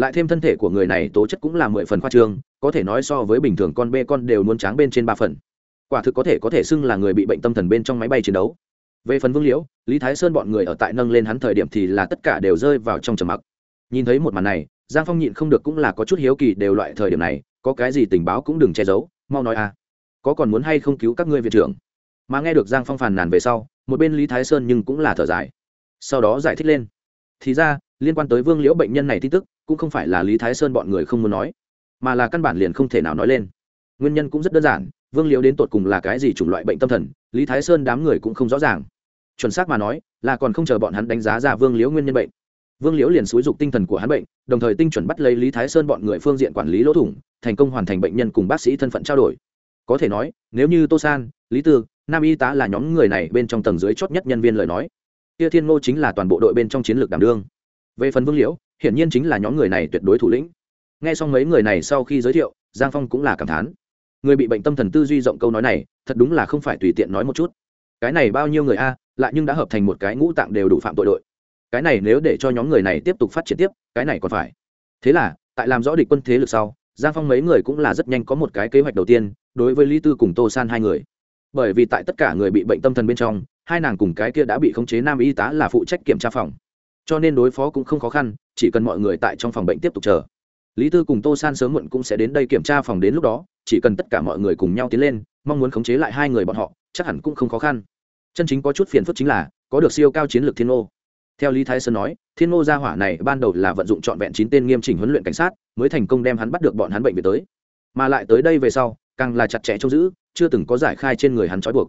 lại thêm thân thể của người này tố chất cũng là mười phần khoa trương, có thể nói so với bình thường con bê con đều muốn tráng bên trên ba phần. Quả thực có thể có thể xưng là người bị bệnh tâm thần bên trong máy bay chiến đấu. Về phần vương liễu, lý thái sơn bọn người ở tại nâng lên hắn thời điểm thì là tất cả đều rơi vào trong trầm mặc. Nhìn thấy một màn này, giang phong nhịn không được cũng là có chút hiếu kỳ đều loại thời điểm này, có cái gì tình báo cũng đừng che giấu, mau nói à. Có còn muốn hay không cứu các ngươi viện trưởng? Mà nghe được giang phong phàn nàn về sau, một bên lý thái sơn nhưng cũng là thở dài. Sau đó giải thích lên. Thì ra liên quan tới vương liễu bệnh nhân này tin tức, cũng không phải là lý thái sơn bọn người không muốn nói, mà là căn bản liền không thể nào nói lên. Nguyên nhân cũng rất đơn giản, vương liễu đến tột cùng là cái gì chủng loại bệnh tâm thần, lý thái sơn đám người cũng không rõ ràng. Chuẩn xác mà nói, là còn không chờ bọn hắn đánh giá ra vương liễu nguyên nhân bệnh. Vương liễu liền xúi dục tinh thần của hắn bệnh, đồng thời tinh chuẩn bắt lấy lý thái sơn bọn người phương diện quản lý lỗ thủng, thành công hoàn thành bệnh nhân cùng bác sĩ thân phận trao đổi. Có thể nói, nếu như tô san, lý tư, nam y tá là nhóm người này bên trong tầng dưới chót nhất nhân viên lời nói kia thiên ngô chính là toàn bộ đội bên trong chiến lược đảm đương về phần vương liễu, hiển nhiên chính là nhóm người này tuyệt đối thủ lĩnh. Nghe xong mấy người này sau khi giới thiệu, giang phong cũng là cảm thán. Người bị bệnh tâm thần tư duy rộng câu nói này, thật đúng là không phải tùy tiện nói một chút. Cái này bao nhiêu người a, lại nhưng đã hợp thành một cái ngũ tạng đều đủ phạm tội đội. Cái này nếu để cho nhóm người này tiếp tục phát triển tiếp, cái này còn phải. Thế là, tại làm rõ địch quân thế lực sau, giang phong mấy người cũng là rất nhanh có một cái kế hoạch đầu tiên, đối với lý tư cùng tô san hai người. Bởi vì tại tất cả người bị bệnh tâm thần bên trong, hai nàng cùng cái kia đã bị khống chế nam y tá là phụ trách kiểm tra phòng cho nên đối phó cũng không khó khăn, chỉ cần mọi người tại trong phòng bệnh tiếp tục chờ. Lý tư cùng tô san sớm muộn cũng sẽ đến đây kiểm tra phòng đến lúc đó, chỉ cần tất cả mọi người cùng nhau tiến lên, mong muốn khống chế lại hai người bọn họ, chắc hẳn cũng không khó khăn. Chân chính có chút phiền phức chính là, có được siêu cao chiến lược thiên ô theo lý thái sơn nói, thiên ô gia hỏa này ban đầu là vận dụng trọn vẹn chín tên nghiêm chỉnh huấn luyện cảnh sát, mới thành công đem hắn bắt được bọn hắn bệnh viện tới. Mà lại tới đây về sau, càng là chặt chẽ trông giữ, chưa từng có giải khai trên người hắn trói buộc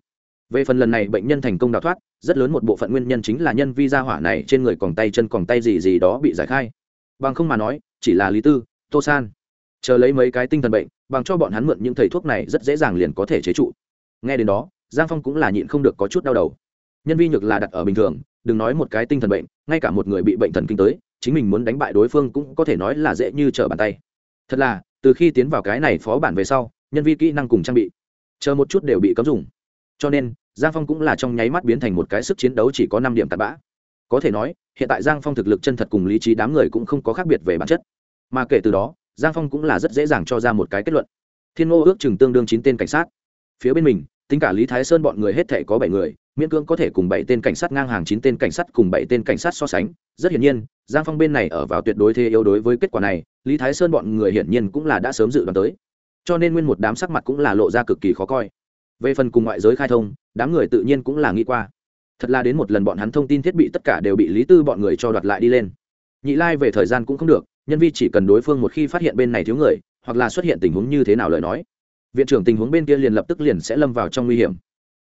về phần lần này bệnh nhân thành công đào thoát, rất lớn một bộ phận nguyên nhân chính là nhân vi gia hỏa này trên người còn tay chân còn tay gì gì đó bị giải khai. Bằng không mà nói, chỉ là lý tư, tô san. Chờ lấy mấy cái tinh thần bệnh, bằng cho bọn hắn mượn những thầy thuốc này rất dễ dàng liền có thể chế trụ. Nghe đến đó, giang phong cũng là nhịn không được có chút đau đầu. Nhân vi nhược là đặt ở bình thường, đừng nói một cái tinh thần bệnh, ngay cả một người bị bệnh thần kinh tới, chính mình muốn đánh bại đối phương cũng có thể nói là dễ như trở bàn tay. Thật là, từ khi tiến vào cái này phó bản về sau, nhân vi kỹ năng cùng trang bị, chờ một chút đều bị cấm dùng. Cho nên giang phong cũng là trong nháy mắt biến thành một cái sức chiến đấu chỉ có năm điểm tạt bã. Có thể nói, hiện tại giang phong thực lực chân thật cùng lý trí đám người cũng không có khác biệt về bản chất. Mà kể từ đó, giang phong cũng là rất dễ dàng cho ra một cái kết luận. Thiên ngô ước chừng tương đương chín tên cảnh sát. Phía bên mình, tính cả lý thái sơn bọn người hết thể có bảy người, miễn cưỡng có thể cùng bảy tên cảnh sát ngang hàng chín tên cảnh sát cùng bảy tên cảnh sát so sánh. Rất hiển nhiên, giang phong bên này ở vào tuyệt đối thế yếu đối với kết quả này, lý thái sơn bọn người hiển nhiên cũng là đã sớm dự đoán tới. Cho nên nguyên một đám sắc mặt cũng là lộ ra cực kỳ khó coi về phần cùng ngoại giới khai thông, đám người tự nhiên cũng là nghĩ qua. Thật là đến một lần bọn hắn thông tin thiết bị tất cả đều bị lý tư bọn người cho đoạt lại đi lên. Nhị lai về thời gian cũng không được, nhân vi chỉ cần đối phương một khi phát hiện bên này thiếu người, hoặc là xuất hiện tình huống như thế nào lời nói, viện trưởng tình huống bên kia liền lập tức liền sẽ lâm vào trong nguy hiểm.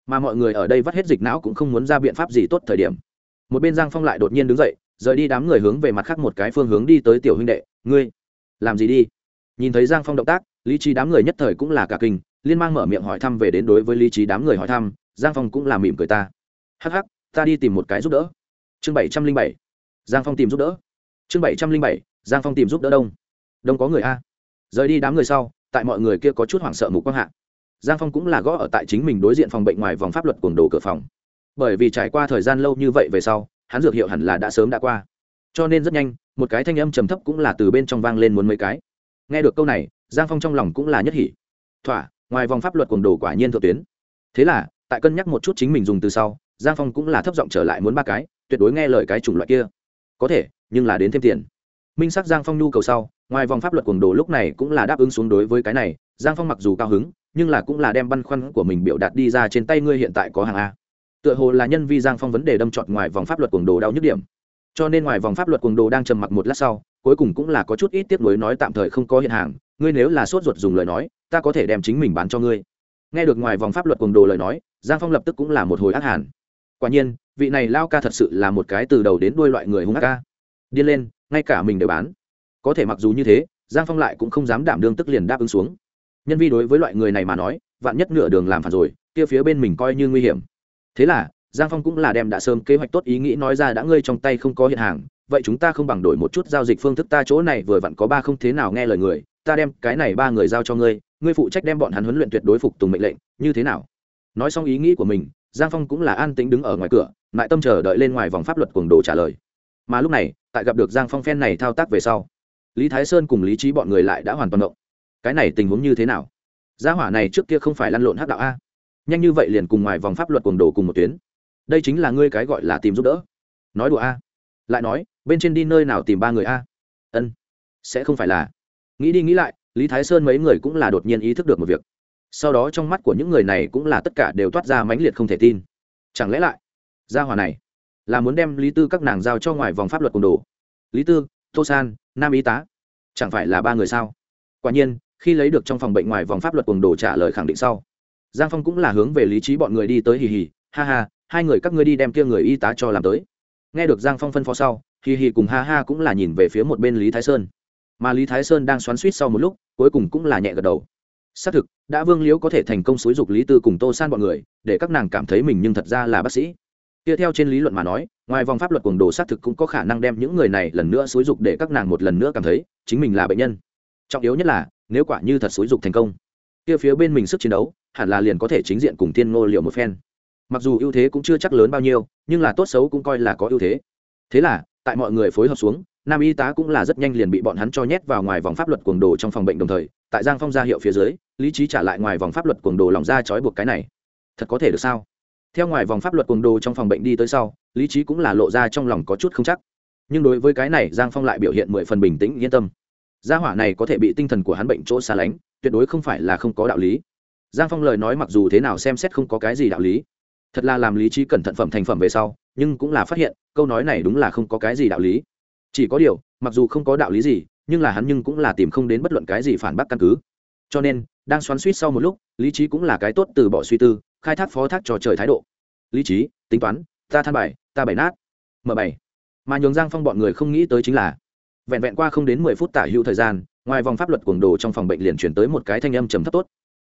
Mà mọi người ở đây vắt hết dịch não cũng không muốn ra biện pháp gì tốt thời điểm. Một bên giang phong lại đột nhiên đứng dậy, rời đi đám người hướng về mặt khác một cái phương hướng đi tới tiểu huynh đệ, ngươi, làm gì đi? Nhìn thấy giang phong động tác, lý trí đám người nhất thời cũng là cả kinh liên mang mở miệng hỏi thăm về đến đối với lý trí đám người hỏi thăm, giang phong cũng là mỉm cười ta. Hắc hắc, ta đi tìm một cái giúp đỡ. Chương bảy trăm linh bảy, giang phong tìm giúp đỡ. Chương bảy trăm linh bảy, giang phong tìm giúp đỡ đông. Đông có người a. Rời đi đám người sau, tại mọi người kia có chút hoảng sợ mục quang hạ. Giang phong cũng là gõ ở tại chính mình đối diện phòng bệnh ngoài vòng pháp luật cuồng đồ cửa phòng. Bởi vì trải qua thời gian lâu như vậy về sau, hắn dược hiệu hẳn là đã sớm đã qua. Cho nên rất nhanh, một cái thanh âm trầm thấp cũng là từ bên trong vang lên muốn mấy cái. Nghe được câu này, giang phong trong lòng cũng là nhất hỉ. Thỏa ngoài vòng pháp luật cuồng đồ quả nhiên thượng tuyến. Thế là, tại cân nhắc một chút chính mình dùng từ sau, giang phong cũng là thấp giọng trở lại muốn ba cái, tuyệt đối nghe lời cái chủng loại kia. Có thể, nhưng là đến thêm tiền. Minh sắc giang phong nhu cầu sau, ngoài vòng pháp luật cuồng đồ lúc này cũng là đáp ứng xuống đối với cái này, giang phong mặc dù cao hứng, nhưng là cũng là đem băn khoăn của mình biểu đạt đi ra trên tay ngươi hiện tại có hàng a. Tựa hồ là nhân vi giang phong vấn đề đâm trọt ngoài vòng pháp luật cuồng đồ đau nhức điểm. Cho nên ngoài vòng pháp luật cuồng đồ đang trầm mặc một lát sau, cuối cùng cũng là có chút ít tiếp nối nói tạm thời không có hiện hàng, ngươi nếu là sốt ruột dùng lời nói ta có thể đem chính mình bán cho ngươi. Nghe được ngoài vòng pháp luật cuồng đồ lời nói, giang phong lập tức cũng là một hồi ác hàn. Quả nhiên, vị này lao ca thật sự là một cái từ đầu đến đuôi loại người hung ác ca. Điên lên, ngay cả mình đều bán. Có thể mặc dù như thế, giang phong lại cũng không dám đảm đương tức liền đáp ứng xuống. Nhân vi đối với loại người này mà nói, vạn nhất nửa đường làm phản rồi, kia phía bên mình coi như nguy hiểm. Thế là, giang phong cũng là đem đã sớm kế hoạch tốt ý nghĩ nói ra đã ngươi trong tay không có hiện hàng vậy chúng ta không bằng đổi một chút giao dịch phương thức ta chỗ này vừa vặn có ba không thế nào nghe lời người, ta đem cái này ba người giao cho ngươi ngươi phụ trách đem bọn hắn huấn luyện tuyệt đối phục tùng mệnh lệnh, như thế nào? Nói xong ý nghĩ của mình, giang phong cũng là an tính đứng ở ngoài cửa lại tâm chờ đợi lên ngoài vòng pháp luật cuồng đồ trả lời. Mà lúc này, tại gặp được giang phong phen này thao tác về sau, lý thái sơn cùng lý trí bọn người lại đã hoàn toàn động. Cái này tình huống như thế nào? Gia hỏa này trước kia không phải lăn lộn hắc đạo a? Nhanh như vậy liền cùng ngoài vòng pháp luật cuồng đồ cùng một tuyến. Đây chính là ngươi cái gọi là tìm giúp đỡ. Nói đùa a. Lại nói bên trên đi nơi nào tìm ba người a? Ân, sẽ không phải là. Nghĩ đi nghĩ lại, lý thái sơn mấy người cũng là đột nhiên ý thức được một việc. Sau đó trong mắt của những người này cũng là tất cả đều toát ra mãnh liệt không thể tin. Chẳng lẽ lại, gia hòa này là muốn đem lý tư các nàng giao cho ngoài vòng pháp luật cùng đồ? Lý tư, tô san, nam y tá, chẳng phải là ba người sao? Quả nhiên, khi lấy được trong phòng bệnh ngoài vòng pháp luật cùng đồ trả lời khẳng định sau, giang phong cũng là hướng về lý trí bọn người đi tới hì hì, ha ha, hai người các ngươi đi đem kia người y tá cho làm tới. Nghe được giang phong phân phó sau hì hì cùng ha ha cũng là nhìn về phía một bên lý thái sơn. Mà lý thái sơn đang xoắn suýt sau một lúc, cuối cùng cũng là nhẹ gật đầu. Xác thực, đã vương liễu có thể thành công xúi dục lý tư cùng tô san bọn người, để các nàng cảm thấy mình nhưng thật ra là bác sĩ. Kia theo trên lý luận mà nói, ngoài vòng pháp luật cuồng đồ xác thực cũng có khả năng đem những người này lần nữa xúi dục để các nàng một lần nữa cảm thấy chính mình là bệnh nhân. Trọng yếu nhất là, nếu quả như thật xúi dục thành công, kia phía bên mình sức chiến đấu, hẳn là liền có thể chính diện cùng thiên ngô liệu một phen. Mặc dù ưu thế cũng chưa chắc lớn bao nhiêu, nhưng là tốt xấu cũng coi là có ưu thế. Thế là tại mọi người phối hợp xuống, nam y tá cũng là rất nhanh liền bị bọn hắn cho nhét vào ngoài vòng pháp luật cuồng đồ trong phòng bệnh đồng thời, tại giang phong ra hiệu phía dưới, lý trí trả lại ngoài vòng pháp luật cuồng đồ lòng ra trói buộc cái này. Thật có thể được sao? Theo ngoài vòng pháp luật cuồng đồ trong phòng bệnh đi tới sau, lý trí cũng là lộ ra trong lòng có chút không chắc. Nhưng đối với cái này, giang phong lại biểu hiện mười phần bình tĩnh, yên tâm. Gia hỏa này có thể bị tinh thần của hắn bệnh chỗ xa lánh, tuyệt đối không phải là không có đạo lý. Giang phong lời nói mặc dù thế nào xem xét không có cái gì đạo lý. Thật là làm lý trí cẩn thận phẩm thành phẩm về sau nhưng cũng là phát hiện, câu nói này đúng là không có cái gì đạo lý. Chỉ có điều, mặc dù không có đạo lý gì, nhưng là hắn nhưng cũng là tìm không đến bất luận cái gì phản bác căn cứ. Cho nên, đang xoắn suýt sau một lúc, lý trí cũng là cái tốt từ bỏ suy tư, khai thác phó thác trò trời thái độ. Lý trí, tính toán, ta than bài, ta bày nát. Mở bảy mà nhường giang phong bọn người không nghĩ tới chính là, vẹn vẹn qua không đến mười phút tả hữu thời gian, ngoài vòng pháp luật cuồng đồ trong phòng bệnh liền chuyển tới một cái thanh âm trầm thấp tốt.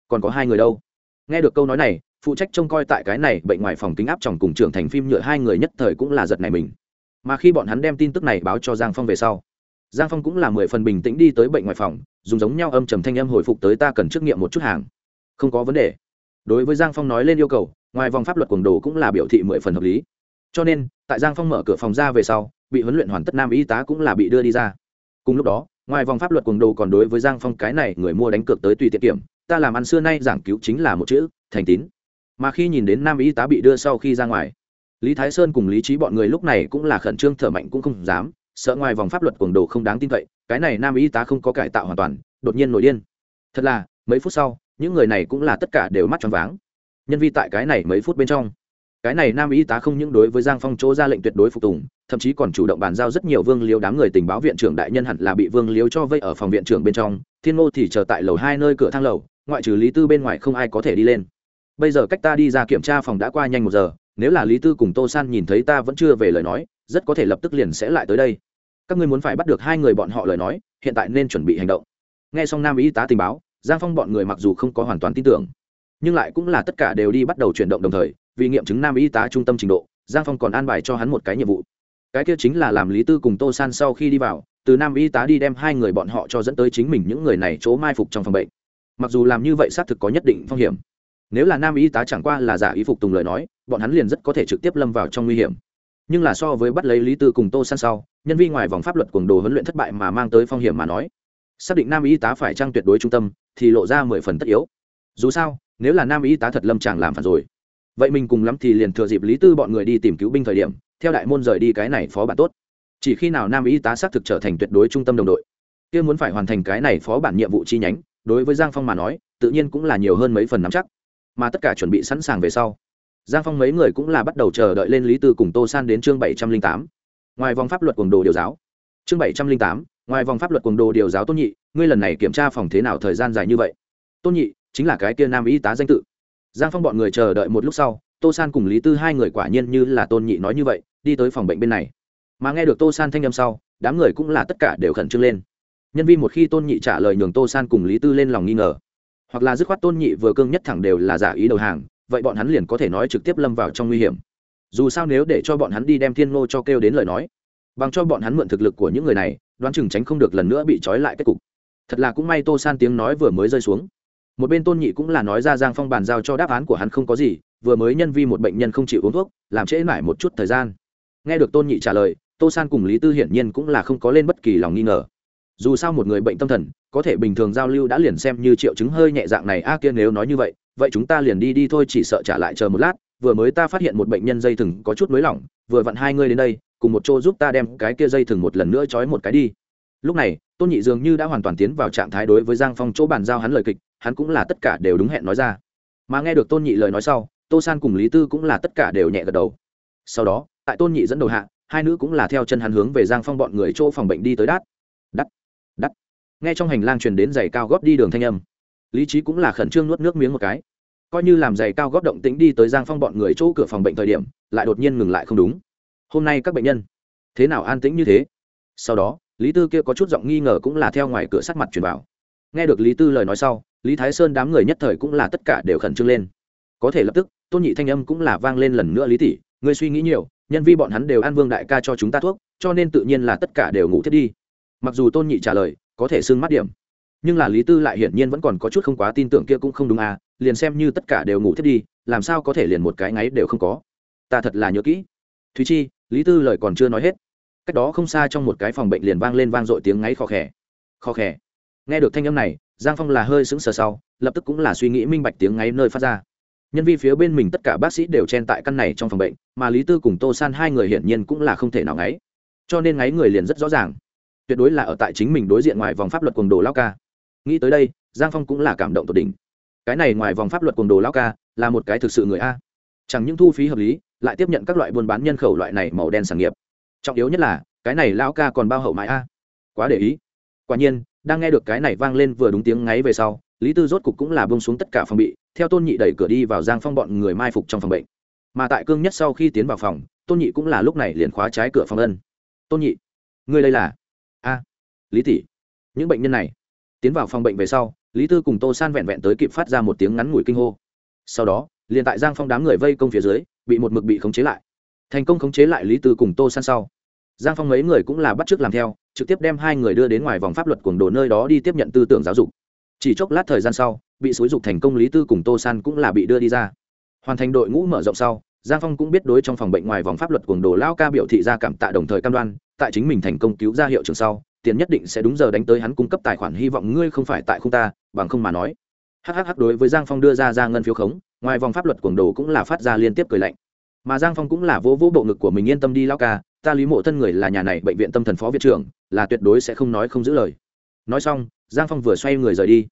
Còn có hai người đâu? Nghe được câu nói này phụ trách trông coi tại cái này bệnh ngoài phòng kính áp chồng cùng trưởng thành phim nhựa hai người nhất thời cũng là giật này mình. Mà khi bọn hắn đem tin tức này báo cho giang phong về sau, giang phong cũng là mười phần bình tĩnh đi tới bệnh ngoài phòng, dùng giống nhau âm trầm thanh âm hồi phục tới ta cần trước nghiệm một chút hàng. Không có vấn đề. Đối với giang phong nói lên yêu cầu, ngoài vòng pháp luật quần đồ cũng là biểu thị mười phần hợp lý. Cho nên, tại giang phong mở cửa phòng ra về sau, bị huấn luyện hoàn tất nam y tá cũng là bị đưa đi ra. Cùng lúc đó, ngoài vòng pháp luật quần đồ còn đối với giang phong cái này người mua đánh cược tới tùy tiện kiểm, ta làm ăn xưa nay giảng cứu chính là một chữ, thành tín mà khi nhìn đến nam y tá bị đưa sau khi ra ngoài, lý thái sơn cùng lý trí bọn người lúc này cũng là khẩn trương thở mạnh cũng không dám, sợ ngoài vòng pháp luật cuồng đồ không đáng tin cậy, cái này nam y tá không có cải tạo hoàn toàn, đột nhiên nổi điên. Thật là, mấy phút sau, những người này cũng là tất cả đều mắt tròn váng. Nhân vi tại cái này mấy phút bên trong, cái này nam y tá không những đối với giang phong chỗ ra lệnh tuyệt đối phục tùng, thậm chí còn chủ động bàn giao rất nhiều vương liêu đám người tình báo viện trưởng đại nhân hẳn là bị vương liêu cho vây ở phòng viện trưởng bên trong, thiên ngô thì chờ tại lầu hai nơi cửa thang lầu, ngoại trừ lý tư bên ngoài không ai có thể đi lên bây giờ cách ta đi ra kiểm tra phòng đã qua nhanh một giờ, nếu là lý tư cùng tô san nhìn thấy ta vẫn chưa về lời nói, rất có thể lập tức liền sẽ lại tới đây. Các ngươi muốn phải bắt được hai người bọn họ lời nói, hiện tại nên chuẩn bị hành động. Nghe xong nam y tá tình báo, giang phong bọn người mặc dù không có hoàn toàn tin tưởng, nhưng lại cũng là tất cả đều đi bắt đầu chuyển động đồng thời, vì nghiệm chứng nam y tá trung tâm trình độ, giang phong còn an bài cho hắn một cái nhiệm vụ. Cái kia chính là làm lý tư cùng tô san sau khi đi vào, từ nam y tá đi đem hai người bọn họ cho dẫn tới chính mình những người này chỗ mai phục trong phòng bệnh. Mặc dù làm như vậy xác thực có nhất định phong hiểm nếu là nam y tá chẳng qua là giả ý phục tùng lời nói, bọn hắn liền rất có thể trực tiếp lâm vào trong nguy hiểm. Nhưng là so với bắt lấy lý tư cùng tô san sau, nhân viên ngoài vòng pháp luật cuồng đồ huấn luyện thất bại mà mang tới phong hiểm mà nói, xác định nam y tá phải trang tuyệt đối trung tâm, thì lộ ra mười phần tất yếu. Dù sao, nếu là nam y tá thật lâm chàng làm phản rồi, vậy mình cùng lắm thì liền thừa dịp lý tư bọn người đi tìm cứu binh thời điểm, theo đại môn rời đi cái này phó bản tốt. Chỉ khi nào nam y tá xác thực trở thành tuyệt đối trung tâm đồng đội, kia muốn phải hoàn thành cái này phó bản nhiệm vụ chi nhánh, đối với giang phong mà nói, tự nhiên cũng là nhiều hơn mấy phần nắm chắc mà tất cả chuẩn bị sẵn sàng về sau. Giang phong mấy người cũng là bắt đầu chờ đợi lên lý tư cùng tô san đến chương bảy trăm linh tám. Ngoài vòng pháp luật quần đồ điều giáo. Chương bảy trăm linh tám, ngoài vòng pháp luật quần đồ điều giáo tôn nhị, ngươi lần này kiểm tra phòng thế nào thời gian dài như vậy? Tôn nhị, chính là cái kia nam y tá danh tự. Giang phong bọn người chờ đợi một lúc sau, tô san cùng lý tư hai người quả nhiên như là tôn nhị nói như vậy, đi tới phòng bệnh bên này. Mà nghe được tô san thanh â m sau, đám người cũng là tất cả đều khẩn trương lên. Nhân viên một khi tôn nhị trả lời nhường tô san cùng lý tư lên lòng nghi ngờ hoặc là dứt khoát tôn nhị vừa cương nhất thẳng đều là giả ý đầu hàng, vậy bọn hắn liền có thể nói trực tiếp lâm vào trong nguy hiểm. Dù sao nếu để cho bọn hắn đi đem thiên ngô cho kêu đến lời nói, bằng cho bọn hắn mượn thực lực của những người này, đoán chừng tránh không được lần nữa bị trói lại kết cục. Thật là cũng may tô san tiếng nói vừa mới rơi xuống. Một bên tôn nhị cũng là nói ra giang phong bàn giao cho đáp án của hắn không có gì, vừa mới nhân vi một bệnh nhân không chịu uống thuốc, làm trễ mãi một chút thời gian. Nghe được tôn nhị trả lời, tô san cùng lý tư hiển nhiên cũng là không có lên bất kỳ lòng nghi ngờ. Dù sao một người bệnh tâm thần có thể bình thường giao lưu đã liền xem như triệu chứng hơi nhẹ dạng này. A kia nếu nói như vậy vậy chúng ta liền đi đi thôi, chỉ sợ trả lại chờ một lát. Vừa mới ta phát hiện một bệnh nhân dây thừng có chút mới lỏng, vừa vặn hai người đến đây, cùng một chỗ giúp ta đem cái kia dây thừng một lần nữa trói một cái đi. Lúc này, tôn nhị dường như đã hoàn toàn tiến vào trạng thái đối với giang phong chỗ bàn giao hắn lời kịch, hắn cũng là tất cả đều đúng hẹn nói ra. Mà nghe được tôn nhị lời nói sau, tô san cùng lý tư cũng là tất cả đều nhẹ gật đầu. Sau đó, tại tôn nhị dẫn đầu hạ, hai nữ cũng là theo chân hắn hướng về giang phong bọn người chỗ phòng bệnh đi tới đát nghe trong hành lang truyền đến giày cao góp đi đường thanh âm. Lý trí cũng là khẩn trương nuốt nước miếng một cái. Coi như làm giày cao góp động tĩnh đi tới giang phong bọn người chỗ cửa phòng bệnh thời điểm, lại đột nhiên ngừng lại không đúng. Hôm nay các bệnh nhân, thế nào an tĩnh như thế? Sau đó, lý tư kia có chút giọng nghi ngờ cũng là theo ngoài cửa sắt mặt truyền vào. Nghe được lý tư lời nói sau, lý thái sơn đám người nhất thời cũng là tất cả đều khẩn trương lên. Có thể lập tức, tôn nhị thanh âm cũng là vang lên lần nữa, lý tỷ, ngươi suy nghĩ nhiều, nhân vi bọn hắn đều an vương đại ca cho chúng ta thuốc, cho nên tự nhiên là tất cả đều ngủ thiết đi. Mặc dù tôn nhị trả lời có thể xưng mắt điểm. Nhưng là lý tư lại hiển nhiên vẫn còn có chút không quá tin tưởng kia cũng không đúng à liền xem như tất cả đều ngủ thiết đi, làm sao có thể liền một cái ngáy đều không có. Ta thật là nhớ kỹ. Thúy chi, lý tư lời còn chưa nói hết. Cách đó không xa trong một cái phòng bệnh liền vang lên vang dội tiếng ngáy khó khè. Khó khè. Nghe được thanh âm này, giang phong là hơi sững sờ sau, lập tức cũng là suy nghĩ minh bạch tiếng ngáy nơi phát ra. Nhân vi phía bên mình tất cả bác sĩ đều chen tại căn này trong phòng bệnh, mà lý tư cùng tô san hai người hiển nhiên cũng là không thể nào ngáy. Cho nên ngáy người liền rất rõ ràng tuyệt đối là ở tại chính mình đối diện ngoài vòng pháp luật cuồng đồ lao ca. Nghĩ tới đây, giang phong cũng là cảm động tột đỉnh. Cái này ngoài vòng pháp luật cuồng đồ lao ca, là một cái thực sự người a. Chẳng những thu phí hợp lý, lại tiếp nhận các loại buôn bán nhân khẩu loại này màu đen sản nghiệp. Trọng yếu nhất là, cái này lao ca còn bao hậu mãi a. Quá để ý. Quả nhiên, đang nghe được cái này vang lên vừa đúng tiếng ngáy về sau, lý tư rốt cục cũng là bông xuống tất cả phòng bị, theo tôn nhị đẩy cửa đi vào giang phong bọn người mai phục trong phòng bệnh. Mà tại cương nhất sau khi tiến vào phòng, tôn nhị cũng là lúc này liền khóa trái cửa phòng ân. Tôn nhị, ngươi đây là? Lý tỷ những bệnh nhân này, tiến vào phòng bệnh về sau, lý tư cùng tô san vẹn vẹn tới kịp phát ra một tiếng ngắn ngủi kinh hô. Sau đó, liền tại giang phong đám người vây công phía dưới, bị một mực bị khống chế lại. Thành công khống chế lại lý tư cùng tô san sau. Giang phong mấy người cũng là bắt t r ư ớ c làm theo, trực tiếp đem hai người đưa đến ngoài vòng pháp luật cuồng đồ nơi đó đi tiếp nhận tư tưởng giáo dục. Chỉ chốc lát thời gian sau, bị xúi dục thành công lý tư cùng tô san cũng là bị đưa đi ra. Hoàn thành đội ngũ mở rộng sau, giang phong cũng biết đối trong phòng bệnh ngoài vòng pháp luật cuồng đồ lao ca biểu thị ra cảm tạ đồng thời cam đoan, tại chính mình thành công cứu ra hiệu trường sau tiền nhất định sẽ đúng giờ đánh tới hắn cung cấp tài khoản, hy vọng ngươi không phải tại không ta, bằng không mà nói. Hhh đối với giang phong đưa ra ra ngân phiếu khống, ngoài vòng pháp luật cuồng đồ cũng là phát ra liên tiếp cười lạnh. Mà giang phong cũng là vỗ vỗ bộ ngực của mình yên tâm đi lao ca, ta lý mộ thân người là nhà này bệnh viện tâm thần phó viện trưởng, là tuyệt đối sẽ không nói không giữ lời. Nói xong, giang phong vừa xoay người rời đi.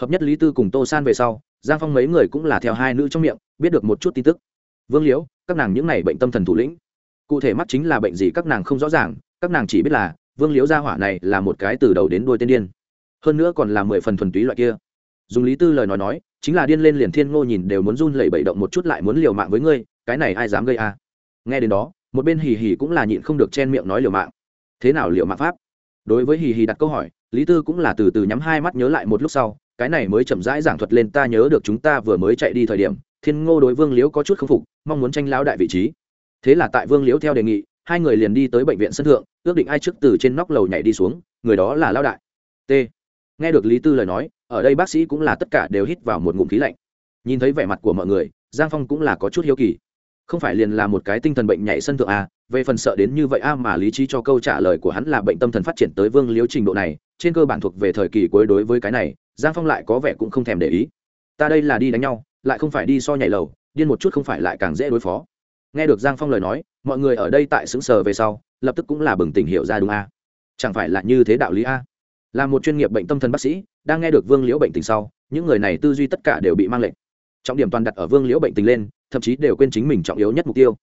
Hợp nhất lý tư cùng tô san về sau, giang phong mấy người cũng là theo hai nữ trong miệng, biết được một chút tin tức. Vương liễu, các nàng những này bệnh tâm thần thủ lĩnh. Cụ thể mắc chính là bệnh gì các nàng không rõ ràng, các nàng chỉ biết là vương liễu gia hỏa này là một cái từ đầu đến đuôi tên điên. Hơn nữa còn là mười phần thuần túy loại kia. Dùng lý tư lời nói nói, chính là điên lên liền thiên ngô nhìn đều muốn run lẩy bẩy động một chút lại muốn liều mạng với ngươi, cái này ai dám gây a? Nghe đến đó, một bên hì hì cũng là nhịn không được chen miệng nói liều mạng. Thế nào liều mạng pháp? Đối với hì hì đặt câu hỏi, lý tư cũng là từ từ nhắm hai mắt nhớ lại một lúc sau, cái này mới chậm rãi giảng thuật lên ta nhớ được chúng ta vừa mới chạy đi thời điểm, thiên ngô đối vương liễu có chút k phục, mong muốn tranh lao đại vị trí. Thế là tại vương liễu theo đề nghị hai người liền đi tới bệnh viện sân thượng, ước định ai trước từ trên nóc lầu nhảy đi xuống, người đó là lao đại. T. Nghe được lý tư lời nói, ở đây bác sĩ cũng là tất cả đều hít vào một ngụm khí lạnh. Nhìn thấy vẻ mặt của mọi người, giang phong cũng là có chút hiếu kỳ. Không phải liền là một cái tinh thần bệnh nhảy sân thượng a về phần sợ đến như vậy a mà lý trí cho câu trả lời của hắn là bệnh tâm thần phát triển tới vương liếu trình độ này, trên cơ bản thuộc về thời kỳ cuối đối với cái này, giang phong lại có vẻ cũng không thèm để ý. Ta đây là đi đánh nhau, lại không phải đi so nhảy lầu, điên một chút không phải lại càng dễ đối phó. Nghe được giang phong lời nói mọi người ở đây tại xứng sờ về sau, lập tức cũng là bừng tỉnh hiểu ra đúng a. Chẳng phải là như thế đạo lý a? Là một chuyên nghiệp bệnh tâm thần bác sĩ, đang nghe được vương liễu bệnh tình sau, những người này tư duy tất cả đều bị mang lệnh. Trọng điểm toàn đặt ở vương liễu bệnh tình lên, thậm chí đều quên chính mình trọng yếu nhất mục tiêu.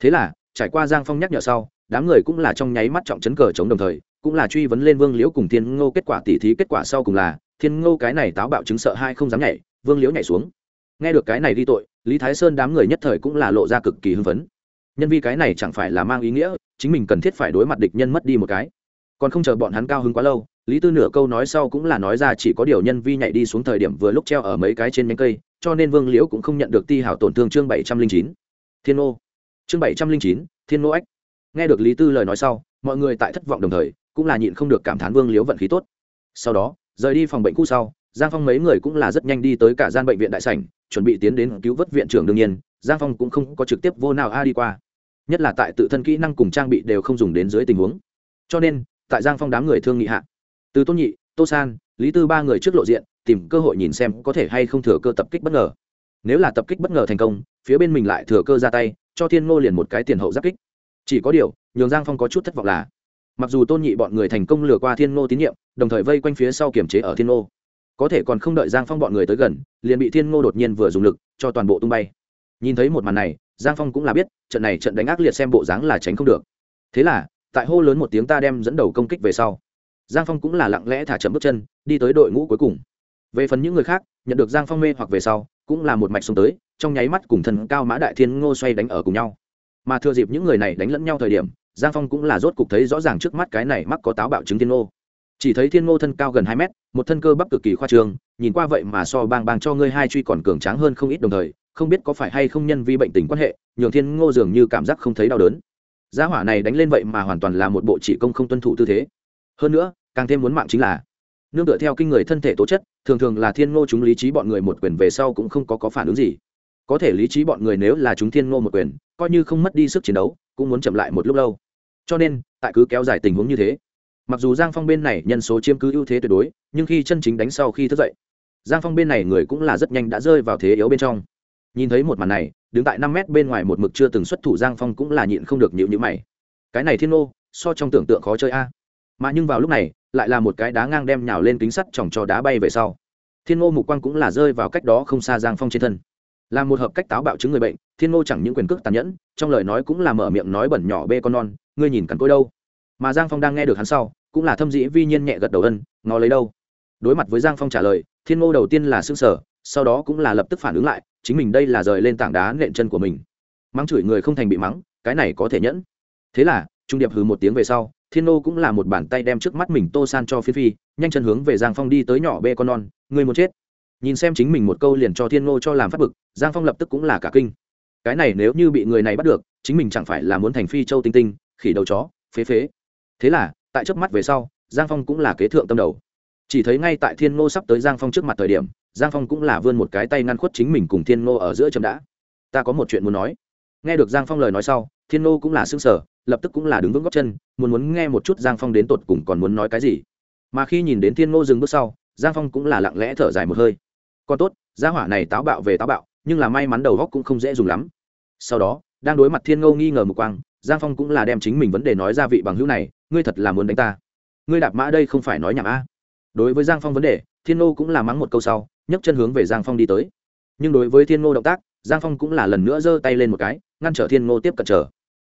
Thế là, trải qua giang phong nhắc nhở sau, đám người cũng là trong nháy mắt trọng chấn cờ chống đồng thời, cũng là truy vấn lên vương liễu cùng thiên ngô kết quả tỉ thí kết quả sau cùng là, thiên ngô cái này táo bạo chứng sợ hai không dám nhảy, vương liễu nhảy xuống. Nghe được cái này đi tội, lý thái sơn đám người nhất thời cũng là lộ ra cực kỳ hưng phấn nhân vi cái này chẳng phải là mang ý nghĩa, chính mình cần thiết phải đối mặt địch nhân mất đi một cái. Còn không chờ bọn hắn cao hứng quá lâu, lý tư nửa câu nói sau cũng là nói ra chỉ có điều nhân vi nhảy đi xuống thời điểm vừa lúc treo ở mấy cái trên nhánh cây, cho nên vương liễu cũng không nhận được ti hảo tổn thương chương bảy trăm linh chín. Thiên ô chương bảy trăm linh chín, thiên nô ách. Nghe được lý tư lời nói sau, mọi người tại thất vọng đồng thời, cũng là nhịn không được cảm thán vương liễu vận khí tốt. Sau đó, rời đi phòng bệnh cũ sau, giang phong mấy người cũng là rất nhanh đi tới cả gian bệnh viện đại sảnh, chuẩn bị tiến đến cứu vớt viện trưởng đương nhiên, giang phong cũng không có trực tiếp vô nào a đi qua nhất là tại tự thân kỹ năng cùng trang bị đều không dùng đến dưới tình huống. Cho nên, tại giang phong đám người thương nghị hạ, từ tôn nhị, tô san, lý tư ba người trước lộ diện, tìm cơ hội nhìn xem có thể hay không thừa cơ tập kích bất ngờ. Nếu là tập kích bất ngờ thành công, phía bên mình lại thừa cơ ra tay, cho thiên ngô liền một cái tiền hậu giáp kích. Chỉ có điều, nhường giang phong có chút thất vọng là, mặc dù tôn nhị bọn người thành công lừa qua thiên ngô tín nhiệm, đồng thời vây quanh phía sau kiểm chế ở thiên ngô. Có thể còn không đợi giang phong bọn người tới gần, liền bị thiên ngô đột nhiên vừa dùng lực, cho toàn bộ tung bay. Nhìn thấy một màn này giang phong cũng là biết, trận này trận đánh ác liệt xem bộ dáng là tránh không được. Thế là, tại hô lớn một tiếng ta đem dẫn đầu công kích về sau, giang phong cũng là lặng lẽ thả chậm bước chân, đi tới đội ngũ cuối cùng. Về phần những người khác, nhận được giang phong mê hoặc về sau, cũng là một mạch xuống tới, trong nháy mắt cùng thần cao mã đại thiên ngô xoay đánh ở cùng nhau. Mà thừa dịp những người này đánh lẫn nhau thời điểm, giang phong cũng là rốt cục thấy rõ ràng trước mắt cái này mắc có táo bạo chứng thiên ngô. Chỉ thấy thiên ngô thân cao gần hai mét, một thân cơ bắp cực kỳ khoa trương, nhìn qua vậy mà so bang bang cho ngươi hai truy còn cường tráng hơn không ít đồng thời không biết có phải hay không nhân vi bệnh tình quan hệ nhường thiên ngô dường như cảm giác không thấy đau đớn. Gia hỏa này đánh lên vậy mà hoàn toàn là một bộ chỉ công không tuân thủ tư thế. Hơn nữa càng thêm muốn mạng chính là nương tựa theo kinh người thân thể tố chất thường thường là thiên ngô chúng lý trí bọn người một quyền về sau cũng không có, có phản ứng gì. Có thể lý trí bọn người nếu là chúng thiên ngô một quyền coi như không mất đi sức chiến đấu cũng muốn chậm lại một lúc lâu. Cho nên tại cứ kéo dài tình huống như thế mặc dù giang phong bên này nhân số chiếm cứ ưu thế tuyệt đối nhưng khi chân chính đánh sau khi thức dậy giang phong bên này người cũng là rất nhanh đã rơi vào thế yếu bên trong nhìn thấy một màn này, đứng tại năm mét bên ngoài một mực chưa từng xuất thủ giang phong cũng là nhịn không được nhịu nhữ mày. Cái này thiên ô so trong tưởng tượng khó chơi a. Mà nhưng vào lúc này, lại là một cái đá ngang đem nhào lên kính sắt chòng cho đá bay về sau. Thiên ngô mục quang cũng là rơi vào cách đó không xa giang phong trên thân. Là một hợp cách táo bạo chứng người bệnh, thiên ngô chẳng những quyền cước tàn nhẫn, trong lời nói cũng là mở miệng nói bẩn nhỏ bê con non, ngươi nhìn cắn cối đâu? Mà giang phong đang nghe được hắn sau, cũng là thâm dĩ vi nhiên nhẹ gật đầu ân, ngó lấy đâu? Đối mặt với giang phong trả lời, thiên ngô đầu tiên là xương sở sau đó cũng là lập tức phản ứng lại chính mình đây là rời lên tảng đá nện chân của mình. Mắng chửi người không thành bị mắng, cái này có thể nhẫn. Thế là, trung điệp hừ một tiếng về sau, thiên nô cũng là một bàn tay đem trước mắt mình tô san cho phi phi, nhanh chân hướng về giang phong đi tới nhỏ bê con non, người muốn chết. Nhìn xem chính mình một câu liền cho thiên nô cho làm phát bực, giang phong lập tức cũng là cả kinh. Cái này nếu như bị người này bắt được, chính mình chẳng phải là muốn thành phi châu tinh tinh, khỉ đầu chó, phế phế. Thế là, tại trước mắt về sau, giang phong cũng là kế thượng tâm đầu. Chỉ thấy ngay tại thiên nô sắp tới giang phong trước mặt thời điểm giang phong cũng là vươn một cái tay ngăn khuất chính mình cùng thiên Ngô ở giữa chấm đã. Ta có một chuyện muốn nói. Nghe được giang phong lời nói sau, thiên Ngô cũng là xương sở lập tức cũng là đứng vững góc chân, muốn muốn nghe một chút giang phong đến tột cùng còn muốn nói cái gì. Mà khi nhìn đến thiên Ngô dừng bước sau, giang phong cũng là lặng lẽ thở dài một hơi. Còn tốt, gia hỏa này táo bạo về táo bạo, nhưng là may mắn đầu góc cũng không dễ dùng lắm. Sau đó, đang đối mặt thiên ngô nghi ngờ một quang, giang phong cũng là đem chính mình vấn đề nói ra vị bằng hữu này, ngươi thật là muốn đánh ta. Ngươi đạp mã đây không phải nói nhảm a. Đối với giang phong vấn đề, thiên ngô cũng là mắng một câu sau nhấc chân hướng về giang phong đi tới. Nhưng đối với thiên ngô động tác, giang phong cũng là lần nữa giơ tay lên một cái, ngăn trở thiên ngô tiếp cận chờ.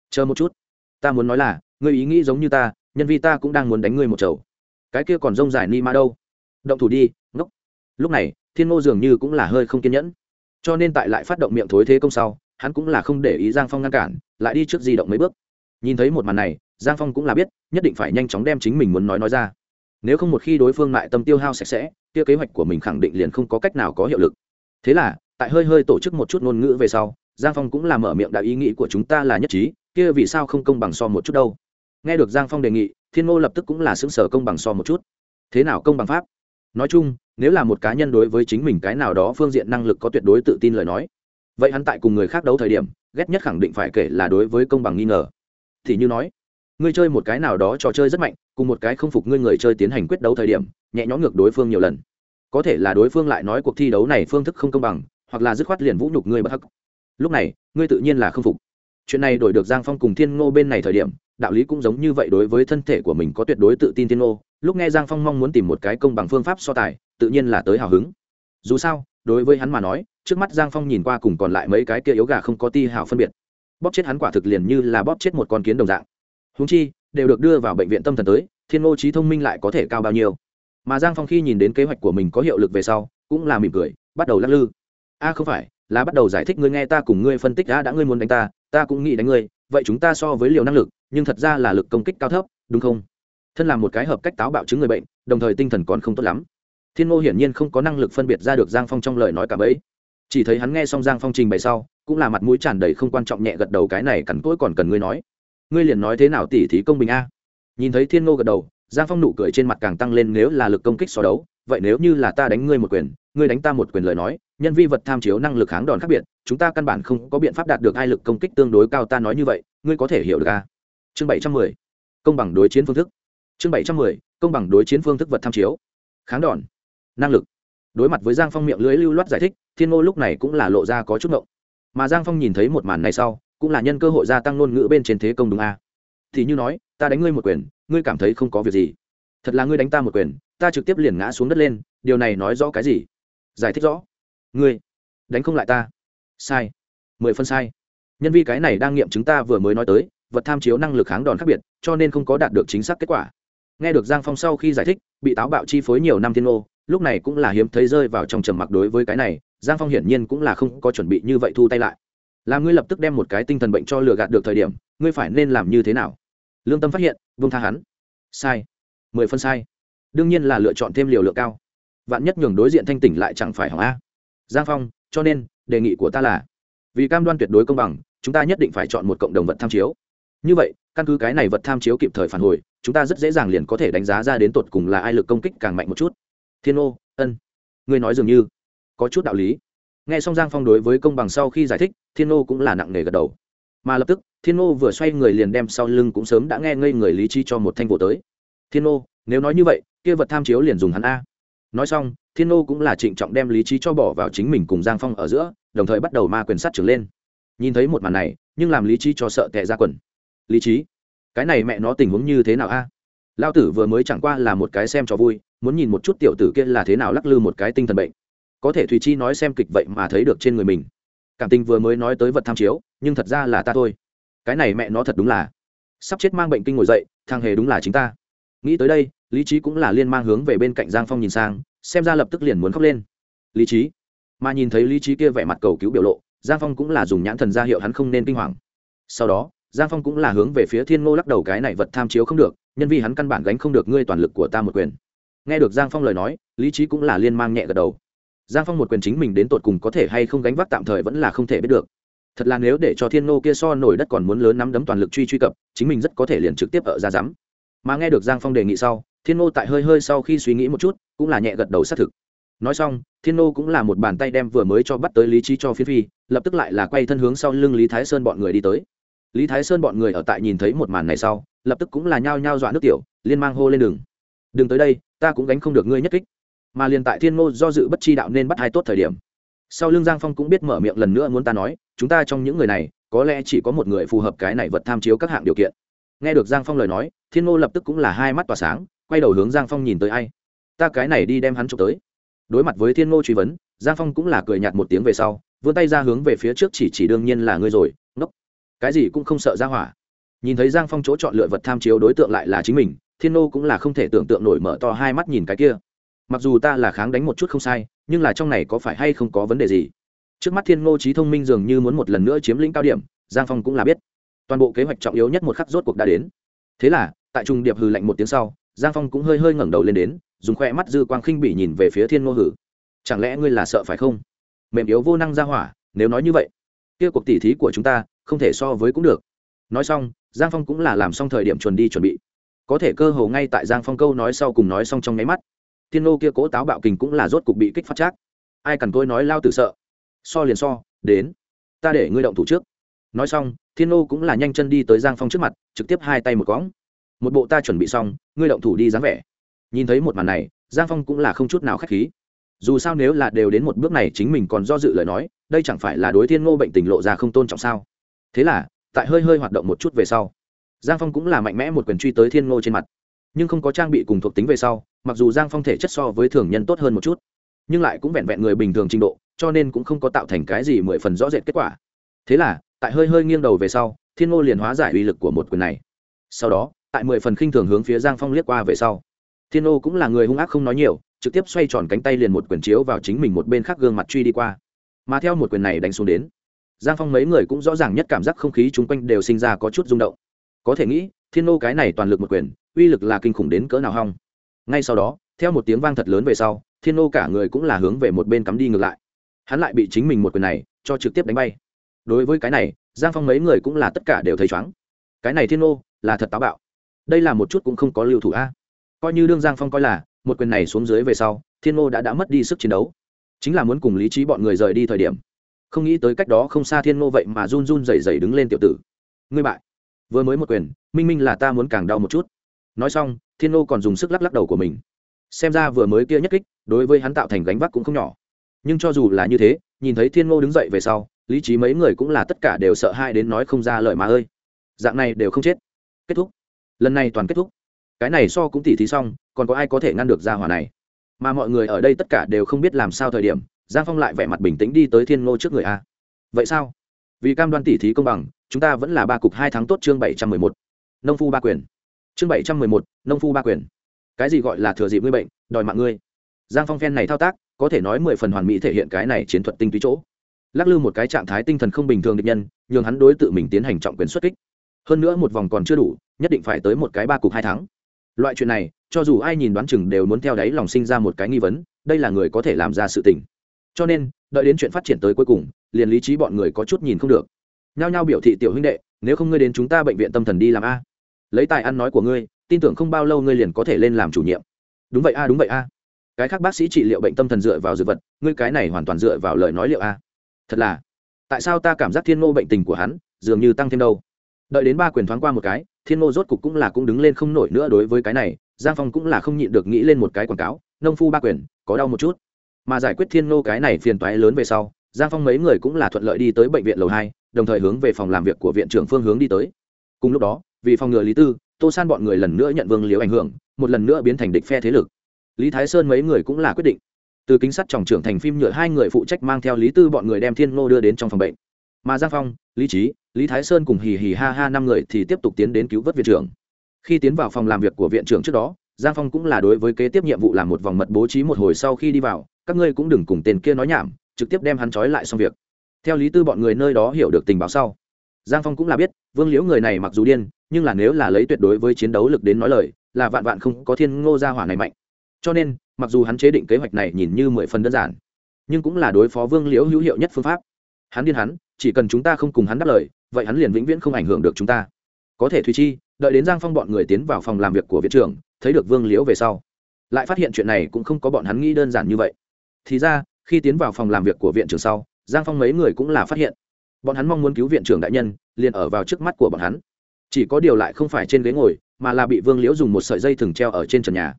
Chờ một chút, ta muốn nói là, ngươi ý nghĩ giống như ta, nhân vi ta cũng đang muốn đánh ngươi một chầu. Cái kia còn rông dài ni ma đâu? Động thủ đi, ngốc. Lúc này, thiên ngô dường như cũng là hơi không kiên nhẫn. Cho nên tại lại phát động miệng thối thế công sau, hắn cũng là không để ý giang phong ngăn cản, lại đi trước di động mấy bước. Nhìn thấy một màn này, giang phong cũng là biết, nhất định phải nhanh chóng đem chính mình muốn nói nói ra nếu không một khi đối phương mại tâm tiêu hao sạch sẽ, kia kế hoạch của mình khẳng định liền không có cách nào có hiệu lực. Thế là, tại hơi hơi tổ chức một chút ngôn ngữ về sau, giang phong cũng làm mở miệng đạo ý nghĩ của chúng ta là nhất trí, kia vì sao không công bằng so một chút đâu? Nghe được giang phong đề nghị, thiên ngô lập tức cũng là xứng sở công bằng so một chút. Thế nào công bằng pháp? Nói chung, nếu là một cá nhân đối với chính mình cái nào đó phương diện năng lực có tuyệt đối tự tin lời nói, vậy hắn tại cùng người khác đấu thời điểm, ghét nhất khẳng định phải kể là đối với công bằng nghi ngờ. Thì như nói ngươi chơi một cái nào đó trò chơi rất mạnh, cùng một cái không phục ngươi người chơi tiến hành quyết đấu thời điểm, nhẹ nhõm ngược đối phương nhiều lần. Có thể là đối phương lại nói cuộc thi đấu này phương thức không công bằng, hoặc là dứt khoát liền vũ nhục ngươi bất hắc. Lúc này, ngươi tự nhiên là không phục. Chuyện này đổi được giang phong cùng thiên ngô bên này thời điểm, đạo lý cũng giống như vậy đối với thân thể của mình có tuyệt đối tự tin thiên ngô. Lúc nghe giang phong mong muốn tìm một cái công bằng phương pháp so tài, tự nhiên là tới hào hứng. Dù sao, đối với hắn mà nói, trước mắt giang phong nhìn qua cùng còn lại mấy cái kia yếu gà không có ti hào phân biệt. Bóp chết hắn quả thực liền như là bóp chết một con kiến đồng dạng húng chi, đều được đưa vào bệnh viện tâm thần tới, thiên ngô trí thông minh lại có thể cao bao nhiêu. Mà giang phong khi nhìn đến kế hoạch của mình có hiệu lực về sau, cũng là mỉm cười, bắt đầu lắc lư. A, không phải, là bắt đầu giải thích ngươi nghe ta cùng ngươi phân tích đã đã ngươi muốn đánh ta ta cũng nghĩ đánh ngươi, vậy chúng ta so với liều năng lực, nhưng thật ra là lực công kích cao thấp, đúng không? Thân là một cái hợp cách táo bạo chứng người bệnh, đồng thời tinh thần còn không tốt lắm. Thiên ngô hiển nhiên không có năng lực phân biệt ra được giang phong trong lời nói cả bấy. Chỉ thấy hắn nghe xong giang phong trình bày sau, cũng là mặt mũi tràn đầy không quan trọng nhẹ gật đầu cái này cằn cỗi còn cần ngươi nói ngươi liền nói thế nào tỉ thí công bình a? Nhìn thấy thiên ngô gật đầu, giang phong nụ cười trên mặt càng tăng lên nếu là lực công kích so đấu, vậy nếu như là ta đánh ngươi một quyền, ngươi đánh ta một quyền lời nói, nhân vi vật tham chiếu năng lực kháng đòn khác biệt, chúng ta căn bản không có biện pháp đạt được hai lực công kích tương đối cao ta nói như vậy, ngươi có thể hiểu được a? Chương bảy trăm mười, công bằng đối chiến phương thức. Chương bảy trăm mười, công bằng đối chiến phương thức vật tham chiếu. Kháng đòn, năng lực. Đối mặt với giang phong miệng lưới lưu loát giải thích, thiên ngô lúc này cũng là lộ ra có chút ngộng. Mà giang phong nhìn thấy một màn này sau cũng là nhân cơ hội gia tăng ngôn ngữ bên trên thế công đúng a thì như nói, ta đánh ngươi một quyền, ngươi cảm thấy không có việc gì. Thật là ngươi đánh ta một quyền, ta trực tiếp liền ngã xuống đất lên, điều này nói rõ cái gì? Giải thích rõ. Ngươi, đánh không lại ta. Sai. Mười phân sai. Nhân vi cái này đang nghiệm chúng ta vừa mới nói tới, vật tham chiếu năng lực kháng đòn khác biệt, cho nên không có đạt được chính xác kết quả. Nghe được giang phong sau khi giải thích, bị táo bạo chi phối nhiều năm thiên ô lúc này cũng là hiếm thấy rơi vào trong trầm mặc đối với cái này, giang phong hiển nhiên cũng là không có chuẩn bị như vậy thu tay lại là ngươi lập tức đem một cái tinh thần bệnh cho lừa gạt được thời điểm, ngươi phải nên làm như thế nào? Lương tâm phát hiện vung tha hắn. Sai. Mười phân sai. Đương nhiên là lựa chọn thêm liều lượng cao. Vạn nhất nhường đối diện thanh tỉnh lại chẳng phải hỏng a. Giang phong, cho nên, đề nghị của ta là, vì cam đoan tuyệt đối công bằng, chúng ta nhất định phải chọn một cộng đồng vật tham chiếu. Như vậy, căn cứ cái này vật tham chiếu kịp thời phản hồi, chúng ta rất dễ dàng liền có thể đánh giá ra đến tột cùng là ai lực công kích càng mạnh một chút. Thiên ô ân. Ngươi nói dường như có chút đạo lý nghe xong giang phong đối với công bằng sau khi giải thích thiên Nô cũng là nặng nề gật đầu. Mà lập tức thiên Nô vừa xoay người liền đem sau lưng cũng sớm đã nghe ngây người lý chi cho một thanh vụ tới. Thiên Nô, nếu nói như vậy kia vật tham chiếu liền dùng hắn a. Nói xong thiên Nô cũng là trịnh trọng đem lý trí cho bỏ vào chính mình cùng giang phong ở giữa đồng thời bắt đầu ma quyền sát trưởng lên. Nhìn thấy một màn này nhưng làm lý trí cho sợ tệ ra quần. Lý trí cái này mẹ nó tình huống như thế nào a? À? lao tử vừa mới chẳng qua là một cái xem cho vui muốn nhìn một chút tiểu tử kia là thế nào lắc lư một cái tinh thần bệnh có thể thùy chi nói xem kịch vậy mà thấy được trên người mình. Cảm tình vừa mới nói tới vật tham chiếu, nhưng thật ra là ta thôi. Cái này mẹ nó thật đúng là. Sắp chết mang bệnh kinh ngồi dậy, thằng hề đúng là chính ta. Nghĩ tới đây, lý trí cũng là liên mang hướng về bên cạnh giang phong nhìn sang, xem ra lập tức liền muốn khóc lên. Lý trí? Mà nhìn thấy lý trí kia vẻ mặt cầu cứu biểu lộ, giang phong cũng là dùng nhãn thần ra hiệu hắn không nên kinh hoàng. Sau đó, giang phong cũng là hướng về phía thiên ngô lắc đầu cái này vật tham chiếu không được, nhân vì hắn căn bản gánh không được ngươi toàn lực của ta một quyền. Nghe được giang phong lời nói, lý trí cũng là liên mang nhẹ gật đầu giang phong một quyền chính mình đến tột cùng có thể hay không gánh vác tạm thời vẫn là không thể biết được. Thật là nếu để cho thiên Nô kia so nổi đất còn muốn lớn nắm đấm toàn lực truy truy cập, chính mình rất có thể liền trực tiếp ở ra rắm mà nghe được giang phong đề nghị sau, thiên Nô tại hơi hơi sau khi suy nghĩ một chút, cũng là nhẹ gật đầu xác thực. Nói xong, thiên Nô cũng là một bàn tay đem vừa mới cho bắt tới lý trí cho phiến phi, lập tức lại là quay thân hướng sau lưng lý thái sơn bọn người đi tới. Lý thái sơn bọn người ở tại nhìn thấy một màn này sau, lập tức cũng là nhao nhao dọa nước tiểu, liên mang hô lên đường. Đừng tới đây, ta cũng gánh không được ngươi nhất kích mà liền tại thiên ngô do dự bất chi đạo nên bắt hai tốt thời điểm. Sau lưng giang phong cũng biết mở miệng lần nữa muốn ta nói, chúng ta trong những người này, có lẽ chỉ có một người phù hợp cái này vật tham chiếu các hạng điều kiện. Nghe được giang phong lời nói, thiên ngô lập tức cũng là hai mắt tỏa sáng, quay đầu hướng giang phong nhìn tới ai? Ta cái này đi đem hắn trộm tới. Đối mặt với thiên ngô truy vấn, giang phong cũng là cười nhạt một tiếng về sau, vươn tay ra hướng về phía trước chỉ chỉ đương nhiên là ngươi rồi, ngốc. Cái gì cũng không sợ ra hỏa. Nhìn thấy giang phong chỗ chọn lựa vật tham chiếu đối tượng lại là chính mình, thiên Ngô cũng là không thể tưởng tượng nổi mở to hai mắt nhìn cái kia mặc dù ta là kháng đánh một chút không sai, nhưng là trong này có phải hay không có vấn đề gì? Trước mắt thiên ngô trí thông minh dường như muốn một lần nữa chiếm lĩnh cao điểm, giang phong cũng là biết. Toàn bộ kế hoạch trọng yếu nhất một khắc rốt cuộc đã đến. Thế là, tại trung điệp hừ lạnh một tiếng sau, giang phong cũng hơi hơi ngẩng đầu lên đến, dùng khoe mắt dư quang khinh bỉ nhìn về phía thiên ngô hử chẳng lẽ ngươi là sợ phải không? Mềm yếu vô năng ra hỏa, nếu nói như vậy, kia cuộc tỉ thí của chúng ta không thể so với cũng được. Nói xong, giang phong cũng là làm xong thời điểm chuẩn đi chuẩn bị. Có thể cơ hồ ngay tại giang phong câu nói sau cùng nói xong trong nháy mắt thiên nô kia cố táo bạo kình cũng là rốt cục bị kích phát trác. Ai cần tôi nói lao tử sợ? So liền so, đến. Ta để ngươi động thủ trước. Nói xong, thiên nô cũng là nhanh chân đi tới giang phong trước mặt, trực tiếp hai tay một cõng một bộ ta chuẩn bị xong, ngươi động thủ đi dáng vẻ. Nhìn thấy một màn này, giang phong cũng là không chút nào k h á c h khí. Dù sao nếu là đều đến một bước này chính mình còn do dự lời nói, đây chẳng phải là đối thiên ngô bệnh tình lộ ra không tôn trọng sao? Thế là, tại hơi hơi hoạt động một chút về sau, giang phong cũng là mạnh mẽ một quyền truy tới thiên ngô trên mặt. Nhưng không có trang bị cùng thuộc tính về sau mặc dù giang phong thể chất so với thường nhân tốt hơn một chút, nhưng lại cũng vẹn vẹn người bình thường trình độ, cho nên cũng không có tạo thành cái gì mười phần rõ rệt kết quả. Thế là, tại hơi hơi nghiêng đầu về sau, thiên ngô liền hóa giải uy lực của một quyền này. Sau đó, tại mười phần khinh thường hướng phía giang phong liếc qua về sau, thiên ngô cũng là người hung ác không nói nhiều, trực tiếp xoay tròn cánh tay liền một quyền chiếu vào chính mình một bên khác gương mặt truy đi qua. Mà theo một quyền này đánh xuống đến, giang phong mấy người cũng rõ ràng nhất cảm giác không khí chung quanh đều sinh ra có chút rung động. Có thể nghĩ, thiên ngô cái này toàn lực một quyền, uy lực là kinh khủng đến cỡ nào hong ngay sau đó, theo một tiếng vang thật lớn về sau, thiên nô cả người cũng là hướng về một bên cắm đi ngược lại. Hắn lại bị chính mình một quyền này cho trực tiếp đánh bay. Đối với cái này, giang phong mấy người cũng là tất cả đều thấy chóng cái này thiên nô là thật táo bạo. Đây là một chút cũng không có lưu thủ a. Coi như đương giang phong coi là, một quyền này xuống dưới về sau, thiên nô đã đã mất đi sức chiến đấu. Chính là muốn cùng lý trí bọn người rời đi thời điểm. Không nghĩ tới cách đó không xa thiên nô vậy mà run run rẩy rẩy đứng lên tiểu tử. Ngươi bại. Vừa mới một quyền, minh minh là ta muốn càng đau một chút nói xong, thiên nô còn dùng sức lắc lắc đầu của mình. Xem ra vừa mới kia nhất kích, đối với hắn tạo thành gánh vác cũng không nhỏ. Nhưng cho dù là như thế, nhìn thấy thiên nô đứng dậy về sau, lý trí mấy người cũng là tất cả đều sợ hai đến nói không ra lời mà ơi. Dạng này đều không chết. Kết thúc. Lần này toàn kết thúc. Cái này so cũng tỉ thí xong, còn có ai có thể ngăn được ra hỏa này? Mà mọi người ở đây tất cả đều không biết làm sao thời điểm, giang phong lại vẻ mặt bình tĩnh đi tới thiên ngô trước người a. Vậy sao? Vì cam đoan tỉ thí công bằng, chúng ta vẫn là ba cục hai tháng tốt chương bảy trăm mười một. Nông phu ba quyền chương bảy trăm mười một, nông phu ba quyền. Cái gì gọi là thừa dịp ngươi bệnh, đòi mạng ngươi? Giang phong phen này thao tác, có thể nói mười phần hoàn mỹ thể hiện cái này chiến thuật tinh túy chỗ. Lắc lư một cái trạng thái tinh thần không bình thường địch nhân, nhường hắn đối tự mình tiến hành trọng quyền xuất kích. Hơn nữa một vòng còn chưa đủ, nhất định phải tới một cái ba cục hai tháng loại chuyện này, cho dù ai nhìn đoán chừng đều muốn theo đáy lòng sinh ra một cái nghi vấn, đây là người có thể làm ra sự tình. Cho nên, đợi đến chuyện phát triển tới cuối cùng, liền lý trí bọn người có chút nhìn không được. Nhao nhao biểu thị tiểu huynh đệ, nếu không ngươi đến chúng ta bệnh viện tâm thần đi làm a lấy tài ăn nói của ngươi, tin tưởng không bao lâu ngươi liền có thể lên làm chủ nhiệm. Đúng vậy a, đúng vậy a. Cái khác bác sĩ trị liệu bệnh tâm thần dựa vào dược vật, ngươi cái này hoàn toàn dựa vào lời nói liệu a. Thật là. Tại sao ta cảm giác thiên ngô bệnh tình của hắn, dường như tăng thêm đâu? Đợi đến ba quyền thoáng qua một cái, thiên ngô rốt cục cũng là cũng đứng lên không nổi nữa đối với cái này, giang phong cũng là không nhịn được nghĩ lên một cái quảng cáo, nông phu ba quyền, có đau một chút. Mà giải quyết thiên ngô cái này phiền toái lớn về sau, giang phong mấy người cũng là thuận lợi đi tới bệnh viện lầu hai, đồng thời hướng về phòng làm việc của viện trưởng phương hướng đi tới. Cùng lúc đó vì phòng ngừa lý tư, tô san bọn người lần nữa nhận vương liếu ảnh hưởng, một lần nữa biến thành địch phe thế lực. Lý thái sơn mấy người cũng là quyết định. Từ kính sắt tròng trưởng thành phim nhựa hai người phụ trách mang theo lý tư bọn người đem thiên ngô đưa đến trong phòng bệnh. Mà giang phong, lý trí lý thái sơn cùng hì hì ha ha năm người thì tiếp tục tiến đến cứu vớt viện trưởng. Khi tiến vào phòng làm việc của viện trưởng trước đó, giang phong cũng là đối với kế tiếp nhiệm vụ làm một vòng mật bố trí một hồi sau khi đi vào, các ngươi cũng đừng cùng tên kia nói nhảm, trực tiếp đem hắn trói lại xong việc. Theo lý tư bọn người nơi đó hiểu được tình báo sau giang phong cũng là biết, vương liễu người này mặc dù điên, nhưng là nếu là lấy tuyệt đối với chiến đấu lực đến nói lời, là vạn vạn không có thiên ngô gia hỏa này mạnh. Cho nên, mặc dù hắn chế định kế hoạch này nhìn như mười phần đơn giản, nhưng cũng là đối phó vương liễu hữu hiệu nhất phương pháp. Hắn điên hắn, chỉ cần chúng ta không cùng hắn đáp lời, vậy hắn liền vĩnh viễn không ảnh hưởng được chúng ta. Có thể thùy chi, đợi đến giang phong bọn người tiến vào phòng làm việc của viện trưởng, thấy được vương liễu về sau, lại phát hiện chuyện này cũng không có bọn hắn nghĩ đơn giản như vậy. Thì ra, khi tiến vào phòng làm việc của viện trưởng sau, giang phong mấy người cũng là phát hiện bọn hắn mong muốn cứu viện trưởng đại nhân, liền ở vào trước mắt của bọn hắn. Chỉ có điều lại không phải trên ghế ngồi, mà là bị vương liễu dùng một sợi dây thừng treo ở trên trần nhà.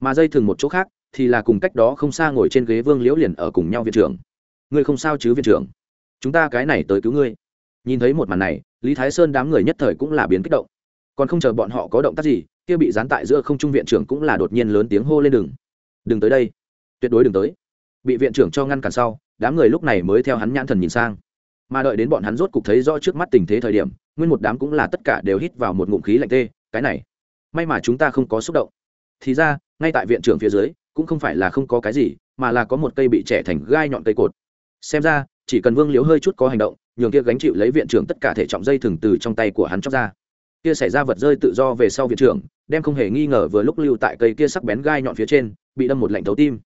Mà dây thừng một chỗ khác, thì là cùng cách đó không xa ngồi trên ghế vương liễu liền ở cùng nhau viện trưởng. Ngươi không sao chứ viện trưởng? Chúng ta cái này tới cứu ngươi. Nhìn thấy một màn này, lý thái sơn đám người nhất thời cũng là biến kích động. Còn không chờ bọn họ có động tác gì, kia bị dán tại giữa không trung viện trưởng cũng là đột nhiên lớn tiếng hô lên đường đừng tới đây. Tuyệt đối đừng tới. Bị viện trưởng cho ngăn cản sau, đám người lúc này mới theo hắn nhãn thần nhìn sang mà đợi đến bọn hắn rốt cục thấy rõ trước mắt tình thế thời điểm, nguyên một đám cũng là tất cả đều hít vào một ngụm khí lạnh tê, cái này, may mà chúng ta không có xúc động. Thì ra, ngay tại viện trưởng phía dưới, cũng không phải là không có cái gì, mà là có một cây bị trẻ thành gai nhọn cây cột. Xem ra, chỉ cần vương liếu hơi chút có hành động, nhường kia gánh chịu lấy viện trưởng tất cả thể trọng dây thừng từ trong tay của hắn chóc ra. Kia xảy ra vật rơi tự do về sau viện trưởng, đem không hề nghi ngờ vừa lúc lưu tại cây kia sắc bén gai nhọn phía trên, bị đâm một lạnh thấu tim.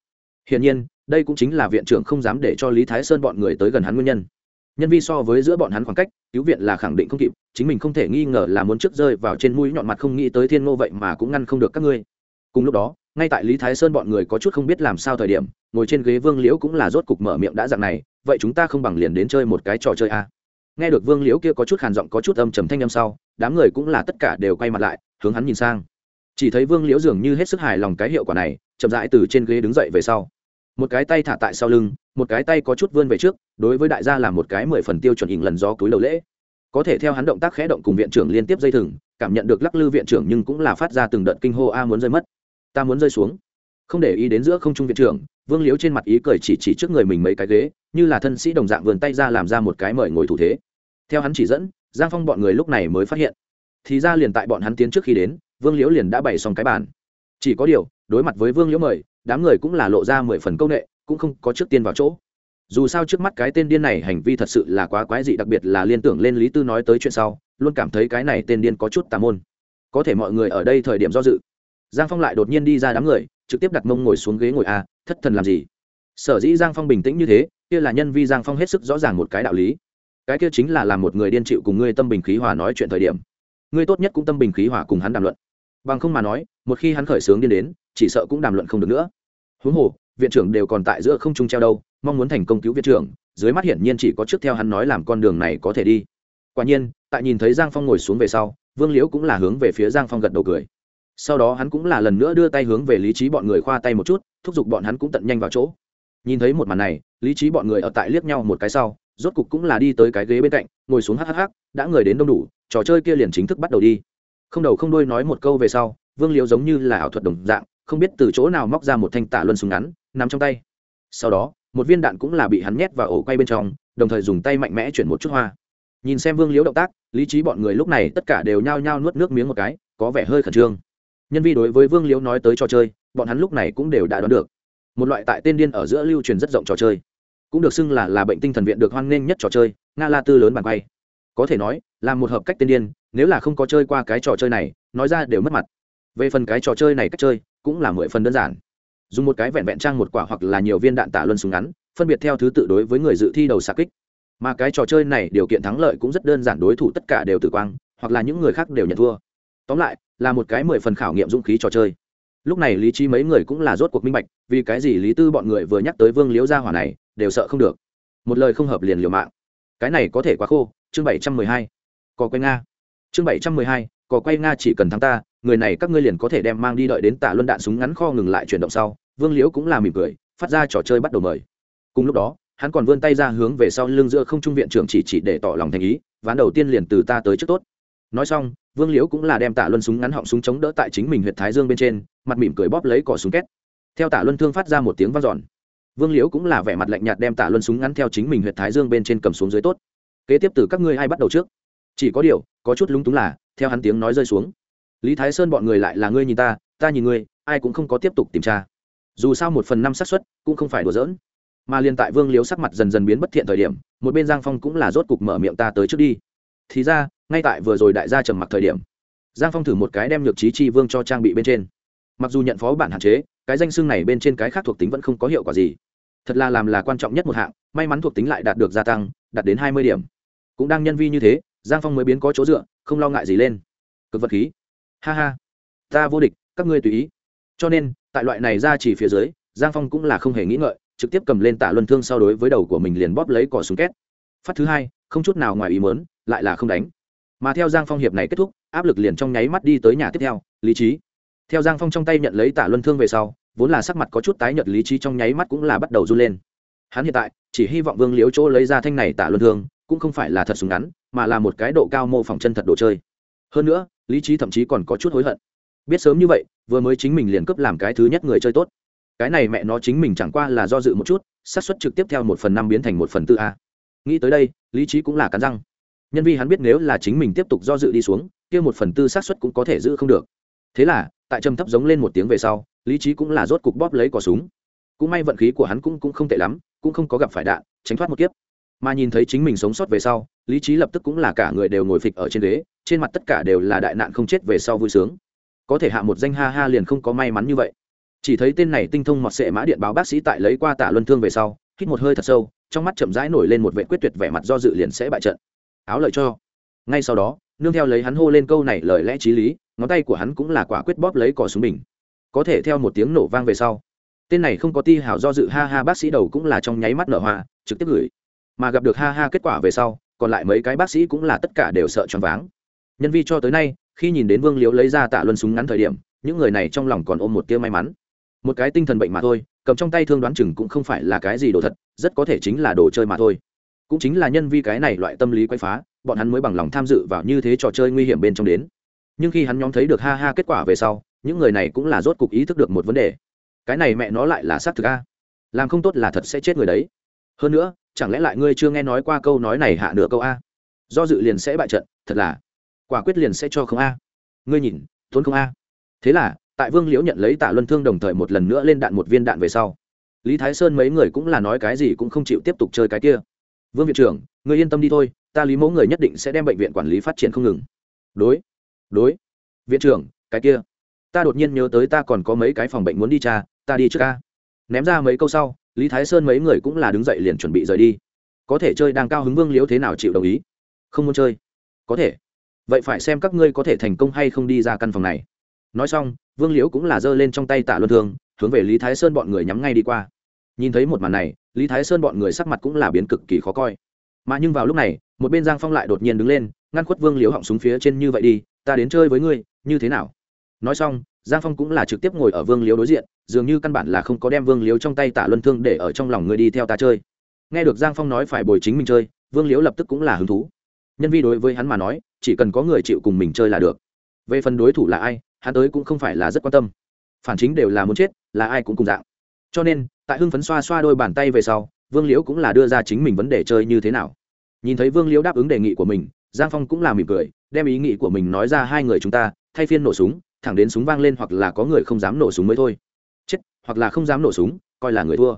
Hiển nhiên, đây cũng chính là viện trưởng không dám để cho lý thái sơn bọn người tới gần hắn nguyên nhân nhân vi so với giữa bọn hắn khoảng cách, cứu viện là khẳng định không kịp, chính mình không thể nghi ngờ là muốn trước rơi vào trên mũi nhọn mặt không nghĩ tới thiên ngô vậy mà cũng ngăn không được các ngươi. Cùng lúc đó, ngay tại lý thái sơn bọn người có chút không biết làm sao thời điểm, ngồi trên ghế vương liễu cũng là rốt cục mở miệng đã dặn này, vậy chúng ta không bằng liền đến chơi một cái trò chơi a. À. nghe được vương liễu kia có chút hàn giọng, có chút âm trầm thanh âm sau, đám người cũng là tất cả đều quay mặt lại, hướng hắn nhìn sang. Chỉ thấy vương liễu dường như hết sức hài lòng cái hiệu quả này, chậm rãi từ trên ghế đứng dậy về sau một cái tay thả tại sau lưng, một cái tay có chút vươn về trước, đối với đại gia là một cái mười phần tiêu chuẩn hình lần gió túi đầu lễ. Có thể theo hắn động tác khẽ động cùng viện trưởng liên tiếp dây thừng, cảm nhận được lắc lư viện trưởng nhưng cũng là phát ra từng đợt kinh hô, a muốn rơi mất, ta muốn rơi xuống. Không để ý đến giữa không trung viện trưởng, vương liếu trên mặt ý cười chỉ chỉ trước người mình mấy cái ghế, như là thân sĩ đồng dạng vườn tay ra làm ra một cái mời ngồi thủ thế. Theo hắn chỉ dẫn, giang phong bọn người lúc này mới phát hiện. Thì ra liền tại bọn hắn tiến trước khi đến, vương liễu liền đã bày xong cái bàn. Chỉ có điều, đối mặt với vương liễu mời đám người cũng là lộ ra mười phần công nghệ, cũng không có trước tiên vào chỗ. Dù sao trước mắt cái tên điên này hành vi thật sự là quá quái dị, đặc biệt là liên tưởng lên lý tư nói tới chuyện sau, luôn cảm thấy cái này tên điên có chút tà môn. Có thể mọi người ở đây thời điểm do dự. Giang phong lại đột nhiên đi ra đám người, trực tiếp đặt mông ngồi xuống ghế ngồi. A thất thần làm gì? Sở dĩ giang phong bình tĩnh như thế, kia là nhân vi giang phong hết sức rõ ràng một cái đạo lý. Cái kia chính là làm một người điên chịu cùng ngươi tâm bình khí hòa nói chuyện thời điểm. Ngươi tốt nhất cũng tâm bình khí hòa cùng hắn đàm luận. Bằng không mà nói, một khi hắn khởi sướng điên đến, chỉ sợ cũng đàm luận không được nữa huống hồ, viện trưởng đều còn tại giữa không trung treo đâu, mong muốn thành công cứu viện trưởng, dưới mắt hiển nhiên chỉ có trước theo hắn nói làm con đường này có thể đi. Quả nhiên, tại nhìn thấy giang phong ngồi xuống về sau, vương liễu cũng là hướng về phía giang phong gật đầu cười. Sau đó hắn cũng là lần nữa đưa tay hướng về lý trí bọn người khoa tay một chút, thúc giục bọn hắn cũng tận nhanh vào chỗ. Nhìn thấy một màn này, lý trí bọn người ở tại liếc nhau một cái sau, rốt cục cũng là đi tới cái ghế bên cạnh, ngồi xuống hhh đã người đến đông đủ, trò chơi kia liền chính thức bắt đầu đi. Không đầu không đôi nói một câu về sau, vương liễu giống như là ảo thuật đồng dạng không biết từ chỗ nào móc ra một thanh tả luân súng ngắn nằm trong tay. Sau đó, một viên đạn cũng là bị hắn nhét vào ổ quay bên trong, đồng thời dùng tay mạnh mẽ chuyển một chút hoa. Nhìn xem vương liễu động tác, lý trí bọn người lúc này tất cả đều nhao nhao nuốt nước miếng một cái, có vẻ hơi khẩn trương. Nhân vi đối với vương liễu nói tới trò chơi, bọn hắn lúc này cũng đều đã đoán được. Một loại tại tên điên ở giữa lưu truyền rất rộng trò chơi. Cũng được xưng là là bệnh tinh thần viện được hoan nghênh nhất trò chơi, nga la tư lớn bàn quay. Có thể nói, là một hợp cách tên điên, nếu là không có chơi qua cái trò chơi này, nói ra đều mất mặt. Về phần cái trò chơi này cách chơi cũng là mười phần đơn giản. Dùng một cái vẹn vẹn trang một quả hoặc là nhiều viên đạn tả luân súng ngắn, phân biệt theo thứ tự đối với người dự thi đầu xạ kích. Mà cái trò chơi này điều kiện thắng lợi cũng rất đơn giản đối thủ tất cả đều tử quang, hoặc là những người khác đều nhận thua. Tóm lại, là một cái mười phần khảo nghiệm dũng khí trò chơi. Lúc này lý trí mấy người cũng là rốt cuộc minh bạch, vì cái gì lý tư bọn người vừa nhắc tới vương liễu gia hỏa này, đều sợ không được. Một lời không hợp liền liều mạng. Cái này có thể quá khô, chương bảy trăm mười hai. Cò quay nga. Chương bảy trăm mười hai, cò quay nga chỉ cần thắng ta người này các ngươi liền có thể đem mang đi đợi đến tả luân đạn súng ngắn kho ngừng lại chuyển động sau, vương liễu cũng là mỉm cười, phát ra trò chơi bắt đầu mời. Cùng lúc đó, hắn còn vươn tay ra hướng về sau lưng giữa không trung viện trưởng chỉ chỉ để tỏ lòng thành ý, ván đầu tiên liền từ ta tới trước tốt. Nói xong, vương liễu cũng là đem tả luân súng ngắn họng súng chống đỡ tại chính mình huyện thái dương bên trên, mặt mỉm cười bóp lấy cỏ súng két. Theo tả luân thương phát ra một tiếng vang dọn, vương liễu cũng là vẻ mặt lạnh nhạt đem tả luân súng ngắn theo chính mình huyện thái dương bên trên cầm xuống dưới tốt. Kế tiếp từ các ngươi ai bắt đầu trước? Chỉ có điều, có chút lúng túng là, theo hắn tiếng nói rơi xuống lý thái sơn bọn người lại là ngươi nhìn ta ta nhìn ngươi, ai cũng không có tiếp tục tìm tra. Dù sao một phần năm xác suất cũng không phải đùa giỡn. Mà liền tại vương liếu sắc mặt dần dần biến bất thiện thời điểm, một bên giang phong cũng là rốt cục mở miệng ta tới trước đi. Thì ra, ngay tại vừa rồi đại gia trầm mặc thời điểm, giang phong thử một cái đem nhược trí chi vương cho trang bị bên trên. Mặc dù nhận phó bản hạn chế, cái danh xưng này bên trên cái khác thuộc tính vẫn không có hiệu quả gì. Thật là làm là quan trọng nhất một hạng, may mắn thuộc tính lại đạt được gia tăng, đạt đến hai mươi điểm. Cũng đang nhân vi như thế, giang phong mới biến có chỗ dựa, không lo ngại gì lên. Cực vật khí ha ha. Ta vô địch, các ngươi tùy ý. Cho nên, tại loại này ra chỉ phía dưới, giang phong cũng là không hề nghĩ ngợi, trực tiếp cầm lên tạ luân thương sau đối với đầu của mình liền bóp lấy cỏ súng két. Phát thứ hai, không chút nào ngoài ý mớn lại là không đánh. Mà theo giang phong hiệp này kết thúc, áp lực liền trong nháy mắt đi tới nhà tiếp theo, lý trí. Theo giang phong trong tay nhận lấy tạ luân thương về sau, vốn là sắc mặt có chút tái nhợt, lý trí trong nháy mắt cũng là bắt đầu run lên. Hắn hiện tại, chỉ hy vọng vương liếu chỗ lấy ra thanh này tạ luân thương, cũng không phải là thật súng ngắn, mà là một cái độ cao mô phỏng chân thật đồ chơi. Hơn nữa lý trí thậm chí còn có chút hối hận. Biết sớm như vậy, vừa mới chính mình liền cấp làm cái thứ nhất người chơi tốt. Cái này mẹ nó chính mình chẳng qua là do dự một chút, xác suất trực tiếp theo một phần năm biến thành một phần tư a. Nghĩ tới đây, lý trí cũng là cắn răng. Nhân vi hắn biết nếu là chính mình tiếp tục do dự đi xuống, kia một phần tư xác suất cũng có thể giữ không được. Thế là, tại trầm thấp giống lên một tiếng về sau, lý trí cũng là rốt cục bóp lấy cỏ súng. Cũng may vận khí của hắn cũng cũng không tệ lắm, cũng không có gặp phải đạn, tránh thoát một kiếp. Mà nhìn thấy chính mình sống sót về sau lý trí lập tức cũng là cả người đều ngồi phịch ở trên ghế, trên mặt tất cả đều là đại nạn không chết về sau vui sướng. Có thể hạ một danh ha ha liền không có may mắn như vậy. Chỉ thấy tên này tinh thông mọt sệ mã điện báo bác sĩ tại lấy qua tả luân thương về sau, hít một hơi thật sâu, trong mắt chậm rãi nổi lên một vệ quyết tuyệt vẻ mặt do dự liền sẽ bại trận. Áo lợi cho. Ngay sau đó, nương theo lấy hắn hô lên câu này lời lẽ t r í lý, ngón tay của hắn cũng là quả quyết bóp lấy cỏ xuống mình có thể theo một tiếng nổ vang về sau, tên này không có ti hảo do dự ha ha bác sĩ đầu cũng là trong nháy mắt nở hoa, trực tiếp gửi. Mà gặp được ha ha kết quả về sau còn lại mấy cái bác sĩ cũng là tất cả đều sợ choáng váng. Nhân vi cho tới nay, khi nhìn đến vương liếu lấy ra tạ luân súng ngắn thời điểm, những người này trong lòng còn ôm một tia may mắn. Một cái tinh thần bệnh mà thôi, cầm trong tay thương đoán chừng cũng không phải là cái gì đồ thật, rất có thể chính là đồ chơi mà thôi. Cũng chính là nhân vi cái này loại tâm lý quay phá, bọn hắn mới bằng lòng tham dự vào như thế trò chơi nguy hiểm bên trong đến. Nhưng khi hắn nhóm thấy được ha ha kết quả về sau, những người này cũng là rốt cục ý thức được một vấn đề. Cái này mẹ nó lại là xác thực a. Làm không tốt là thật sẽ chết người đấy. Hơn nữa chẳng lẽ lại ngươi chưa nghe nói qua câu nói này hạ nửa câu a? Do dự liền sẽ bại trận, thật là, quả quyết liền sẽ cho không a. Ngươi nhìn thốn không a. Thế là, tại vương liễu nhận lấy tạ luân thương đồng thời một lần nữa lên đạn một viên đạn về sau. Lý thái sơn mấy người cũng là nói cái gì cũng không chịu tiếp tục chơi cái kia. Vương viện trưởng người yên tâm đi thôi, ta lý mẫu người nhất định sẽ đem bệnh viện quản lý phát triển không ngừng. Đối đối. Viện trưởng, cái kia. Ta đột nhiên nhớ tới ta còn có mấy cái phòng bệnh muốn đi cha ta đi trước ca ném ra mấy câu sau lý thái sơn mấy người cũng là đứng dậy liền chuẩn bị rời đi có thể chơi đang cao hứng vương liễu thế nào chịu đồng ý không muốn chơi có thể vậy phải xem các ngươi có thể thành công hay không đi ra căn phòng này nói xong vương liễu cũng là giơ lên trong tay tạ luân thương hướng về lý thái sơn bọn người nhắm ngay đi qua nhìn thấy một màn này lý thái sơn bọn người sắc mặt cũng là biến cực kỳ khó coi mà nhưng vào lúc này một bên giang phong lại đột nhiên đứng lên ngăn khuất vương liễu họng súng phía trên như vậy đi ta đến chơi với ngươi như thế nào nói xong giang phong cũng là trực tiếp ngồi ở vương liễu đối diện dường như căn bản là không có đem vương liễu trong tay tạ luân thương để ở trong lòng ngươi đi theo ta chơi. Nghe được giang phong nói phải bồi chính mình chơi, vương liễu lập tức cũng là hứng thú. Nhân vi đối với hắn mà nói, chỉ cần có người chịu cùng mình chơi là được. Về phần đối thủ là ai, hắn tới cũng không phải là rất quan tâm. Phản chính đều là muốn chết, là ai cũng cùng dạng. Cho nên, tại hưng phấn xoa xoa đôi bàn tay về sau, vương liễu cũng là đưa ra chính mình vấn đề chơi như thế nào. Nhìn thấy vương liễu đáp ứng đề nghị của mình, giang phong cũng là mỉm cười, đem ý nghĩ của mình nói ra hai người chúng ta, thay phiên nổ súng, thẳng đến súng vang lên hoặc là có người không dám nổ súng mới thôi hoặc là không dám nổ súng, coi là người thua.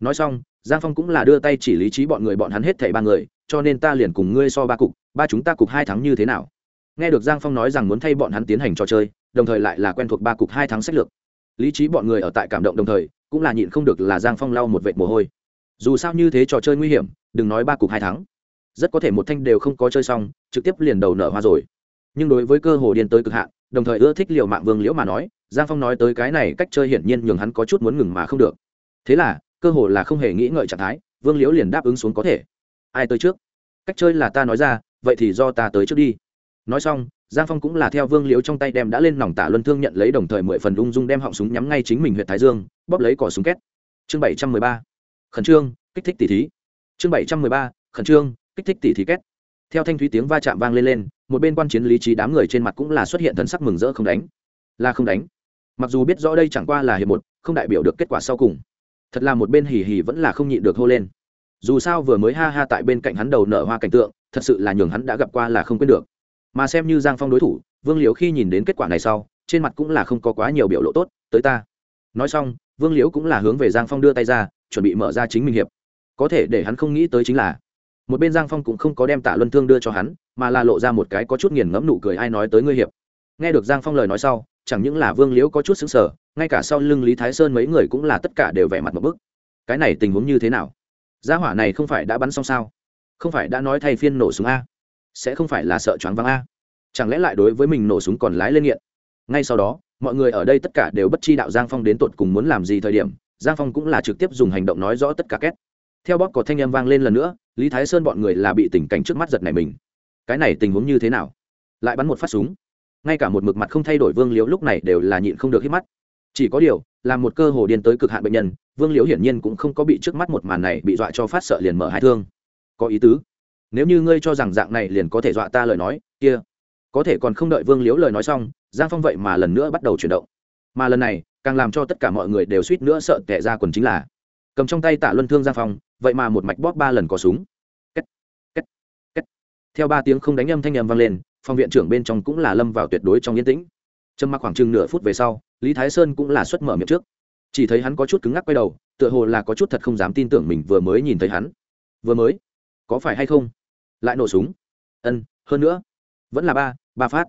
Nói xong, giang phong cũng là đưa tay chỉ lý trí bọn người bọn hắn hết thảy ba người, cho nên ta liền cùng ngươi so ba cục, ba chúng ta cục hai thắng như thế nào? Nghe được giang phong nói rằng muốn thay bọn hắn tiến hành trò chơi, đồng thời lại là quen thuộc ba cục hai tháng sách lược. Lý trí bọn người ở tại cảm động đồng thời, cũng là nhịn không được là giang phong lau một vệt mồ hôi. Dù sao như thế trò chơi nguy hiểm, đừng nói ba cục hai tháng rất có thể một thanh đều không có chơi xong, trực tiếp liền đầu nở hoa rồi. Nhưng đối với cơ hồ điên tới cực hạn, đồng thời ưa thích liệu mạng vương liễu mà nói giang phong nói tới cái này cách chơi hiển nhiên nhường hắn có chút muốn ngừng mà không được. Thế là, cơ hồ là không hề nghĩ ngợi trạng thái, vương liễu liền đáp ứng xuống có thể. Ai tới trước? Cách chơi là ta nói ra, vậy thì do ta tới trước đi. Nói xong, giang phong cũng là theo vương Liễu trong tay đem đã lên nòng tả luân thương nhận lấy đồng thời mười phần ung dung đem họng súng nhắm ngay chính mình huyện thái dương, bóp lấy cỏ súng két. Chương bảy trăm mười ba. Khẩn trương, kích thích tỷ thí. Chương bảy trăm mười ba. Khẩn trương, kích thích tỷ thí két. Theo thanh thúy tiếng va chạm vang lên lên, một bên quan chiến lý trí đám người trên mặt cũng là xuất hiện thần sắc mừng rỡ không đánh. Là không đánh mặc dù biết rõ đây chẳng qua là hiệp một, không đại biểu được kết quả sau cùng. Thật là một bên hì hì vẫn là không nhịn được hô lên. Dù sao vừa mới ha ha tại bên cạnh hắn đầu nở hoa cảnh tượng, thật sự là nhường hắn đã gặp qua là không quên được. Mà xem như giang phong đối thủ, vương liễu khi nhìn đến kết quả này sau, trên mặt cũng là không có quá nhiều biểu lộ tốt, tới ta. Nói xong, vương liễu cũng là hướng về giang phong đưa tay ra, chuẩn bị mở ra chính mình hiệp. Có thể để hắn không nghĩ tới chính là, một bên giang phong cũng không có đem tạ luân thương đưa cho hắn, mà là lộ ra một cái có chút nghiền ngẫm nụ cười, ai nói tới ngươi hiệp? Nghe được giang phong lời nói sau chẳng những là vương liễu có chút xứng sở, ngay cả sau lưng lý thái sơn mấy người cũng là tất cả đều vẻ mặt một bức. Cái này tình huống như thế nào? Gia hỏa này không phải đã bắn xong sao? Không phải đã nói thay phiên nổ súng a? Sẽ không phải là sợ choáng váng a? Chẳng lẽ lại đối với mình nổ súng còn lái lên nghiện? Ngay sau đó, mọi người ở đây tất cả đều bất chi đạo giang phong đến tột cùng muốn làm gì thời điểm, giang phong cũng là trực tiếp dùng hành động nói rõ tất cả két. Theo bóp có thanh âm vang lên lần nữa, lý thái sơn bọn người là bị tình cảnh trước mắt giật này mình. Cái này tình huống như thế nào? Lại bắn một phát súng ngay cả một mực mặt không thay đổi vương liễu lúc này đều là nhịn không được hít mắt. Chỉ có điều là một cơ hồ điên tới cực hạn bệnh nhân vương liễu hiển nhiên cũng không có bị trước mắt một màn này bị dọa cho phát sợ liền mở hai thương. Có ý tứ. Nếu như ngươi cho rằng dạng này liền có thể dọa ta lời nói kia. Có thể còn không đợi vương liễu lời nói xong giang phong vậy mà lần nữa bắt đầu chuyển động. Mà lần này càng làm cho tất cả mọi người đều suýt nữa sợ tệ ra quần chính là cầm trong tay tạ luân thương giang phong vậy mà một mạch bóp ba lần có súng. Kết, kết, kết. theo ba tiếng không đánh âm thanh âm vang lên phòng viện trưởng bên trong cũng là lâm vào tuyệt đối trong yên tĩnh. Trầm mặc khoảng chừng nửa phút về sau, lý thái sơn cũng là xuất mở miệng trước. Chỉ thấy hắn có chút cứng ngắc quay đầu, tựa hồ là có chút thật không dám tin tưởng mình vừa mới nhìn thấy hắn. Vừa mới? Có phải hay không? Lại nổ súng. Ân, hơn nữa. Vẫn là ba ba phát.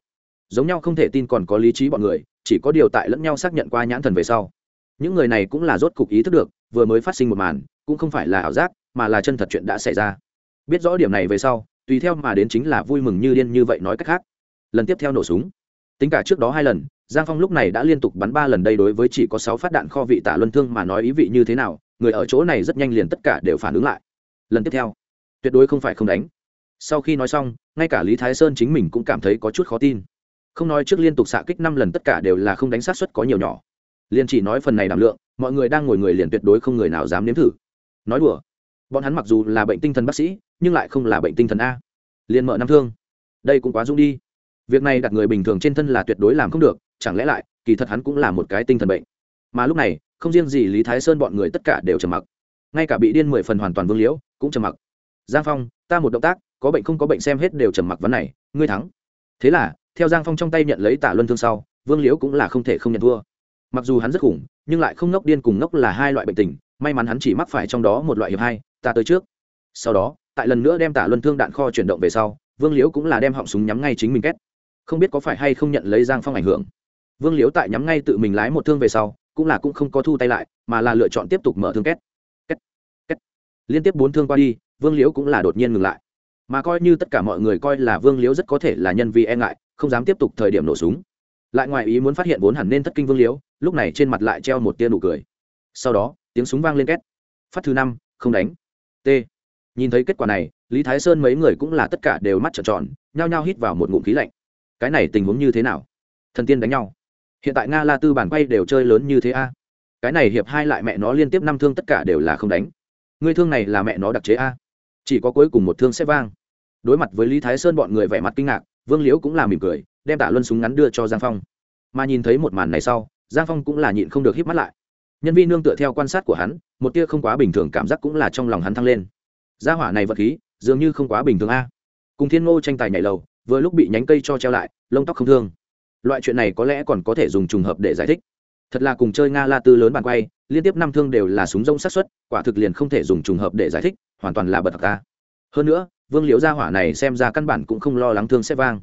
Giống nhau không thể tin còn có lý trí bọn người, chỉ có điều tại lẫn nhau xác nhận qua nhãn thần về sau. Những người này cũng là rốt cục ý thức được, vừa mới phát sinh một màn, cũng không phải là ảo giác, mà là chân thật chuyện đã xảy ra. Biết rõ điểm này về sau tùy theo mà đến chính là vui mừng như điên như vậy nói cách khác. Lần tiếp theo nổ súng. Tính cả trước đó hai lần, giang phong lúc này đã liên tục bắn ba lần đây đối với chỉ có sáu phát đạn kho vị tả luân thương mà nói ý vị như thế nào, người ở chỗ này rất nhanh liền tất cả đều phản ứng lại. Lần tiếp theo, tuyệt đối không phải không đánh. Sau khi nói xong, ngay cả lý thái sơn chính mình cũng cảm thấy có chút khó tin. Không nói trước liên tục xạ kích năm lần tất cả đều là không đánh sát xuất có nhiều nhỏ. Liền chỉ nói phần này đảm lượng, mọi người đang ngồi người liền tuyệt đối không người nào dám nếm thử. Nói đùa, bọn hắn mặc dù là bệnh tinh thần bác sĩ nhưng lại không là bệnh tinh thần a. Liền mở năm thương. Đây cũng quá dung đi. Việc này đặt người bình thường trên thân là tuyệt đối làm không được, chẳng lẽ lại, kỳ thật hắn cũng là một cái tinh thần bệnh. Mà lúc này, không riêng gì lý thái sơn bọn người tất cả đều trầm mặc. Ngay cả bị điên mười phần hoàn toàn vương liễu, cũng trầm mặc. Giang phong, ta một động tác, có bệnh không có bệnh xem hết đều trầm mặc vấn này, ngươi thắng. Thế là, theo giang phong trong tay nhận lấy tả luân thương sau, vương liễu cũng là không thể không nhận thua. Mặc dù hắn rất khủng, nhưng lại không ngốc điên cùng ngốc là hai loại bệnh tình, may mắn hắn chỉ mắc phải trong đó một loại hiệp hai, ta tới trước. Sau đó tại lần nữa đem tả luân thương đạn kho chuyển động về sau, vương liễu cũng là đem họng súng nhắm ngay chính mình két. Không biết có phải hay không nhận lấy giang phong ảnh hưởng. Vương liễu tại nhắm ngay tự mình lái một thương về sau, cũng là cũng không có thu tay lại, mà là lựa chọn tiếp tục mở thương két. Két két. Liên tiếp bốn thương qua đi, vương liễu cũng là đột nhiên ngừng lại. Mà coi như tất cả mọi người coi là vương liễu rất có thể là nhân vi e ngại, không dám tiếp tục thời điểm nổ súng. Lại ngoài ý muốn phát hiện vốn hẳn nên thất kinh vương liễu, lúc này trên mặt lại treo một tia nụ cười. Sau đó, tiếng súng vang lên két. Phát thứ năm, không đánh. T nhìn thấy kết quả này, lý thái sơn mấy người cũng là tất cả đều mắt trợn tròn, nhao nhao hít vào một ngụm khí lạnh. Cái này tình huống như thế nào? Thần tiên đánh nhau. Hiện tại nga la tư bản quay đều chơi lớn như thế a. Cái này hiệp hai lại mẹ nó liên tiếp năm thương tất cả đều là không đánh. Ngươi thương này là mẹ nó đặc chế a. Chỉ có cuối cùng một thương sẽ vang. Đối mặt với lý thái sơn bọn người vẻ mặt kinh ngạc, vương liễu cũng là mỉm cười, đem tả luân súng ngắn đưa cho giang phong. Mà nhìn thấy một màn này sau, giang phong cũng là nhịn không được hít mắt lại. Nhân viên nương tựa theo quan sát của hắn, một tia không quá bình thường cảm giác cũng là trong lòng hắn thăng lên gia hỏa này vật khí, dường như không quá bình thường a. Cùng thiên ngô tranh tài nhảy lầu, vừa lúc bị nhánh cây cho treo lại, lông tóc không thương. Loại chuyện này có lẽ còn có thể dùng trùng hợp để giải thích. Thật là cùng chơi nga la tư lớn bàn quay, liên tiếp năm thương đều là súng rông sát xuất quả thực liền không thể dùng trùng hợp để giải thích, hoàn toàn là bật thật ta hơn nữa, vương liễu gia hỏa này xem ra căn bản cũng không lo lắng thương sẽ vang.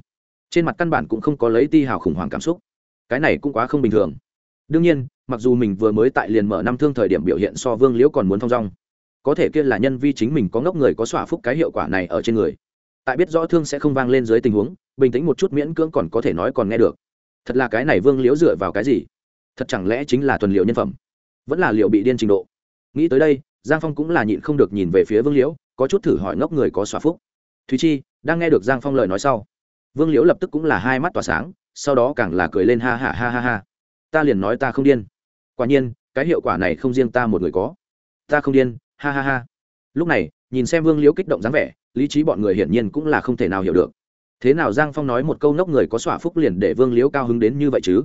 Trên mặt căn bản cũng không có lấy ti hào khủng hoảng cảm xúc. Cái này cũng quá không bình thường. Đương nhiên, mặc dù mình vừa mới tại liền mở năm thương thời điểm biểu hiện so vương liễu còn muốn thong dong có thể kia là nhân vi chính mình có ngốc người có xỏa phúc cái hiệu quả này ở trên người. Tại biết rõ thương sẽ không vang lên dưới tình huống, bình tĩnh một chút miễn cưỡng còn có thể nói còn nghe được. Thật là cái này vương liễu dựa vào cái gì? Thật chẳng lẽ chính là thuần liệu nhân phẩm? Vẫn là liệu bị điên trình độ? Nghĩ tới đây, giang phong cũng là nhịn không được nhìn về phía vương liễu, có chút thử hỏi ngốc người có xóa phúc. Thúy chi, đang nghe được giang phong lời nói sau, vương liễu lập tức cũng là hai mắt tỏa sáng, sau đó càng là cười lên ha ha ha ha ha. Ta liền nói ta không điên. Quả nhiên, cái hiệu quả này không riêng ta một người có. Ta không điên ha ha ha. Lúc này, nhìn xem vương liễu kích động dáng vẻ, lý trí bọn người hiển nhiên cũng là không thể nào hiểu được. Thế nào giang phong nói một câu nốc người có xỏa phúc liền để vương liễu cao hứng đến như vậy chứ?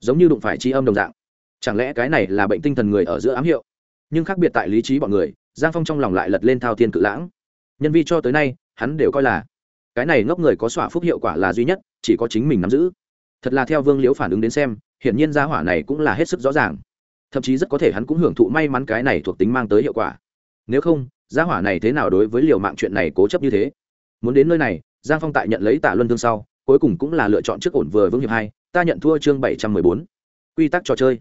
Giống như đụng phải tri âm đồng dạng. Chẳng lẽ cái này là bệnh tinh thần người ở giữa ám hiệu? Nhưng khác biệt tại lý trí bọn người, giang phong trong lòng lại lật lên thao thiên cự lãng. Nhân vi cho tới nay, hắn đều coi là, cái này ngốc người có xỏa phúc hiệu quả là duy nhất, chỉ có chính mình nắm giữ. Thật là theo vương liễu phản ứng đến xem, hiển nhiên gia hỏa này cũng là hết sức rõ ràng. Thậm chí rất có thể hắn cũng hưởng thụ may mắn cái này thuộc tính mang tới hiệu quả nếu không, gia hỏa này thế nào đối với liều mạng chuyện này cố chấp như thế? Muốn đến nơi này, giang phong tại nhận lấy tạ luân thương sau, cuối cùng cũng là lựa chọn trước ổn vừa vững hiệp hai, ta nhận thua chương bảy trăm mười bốn. Quy tắc trò chơi.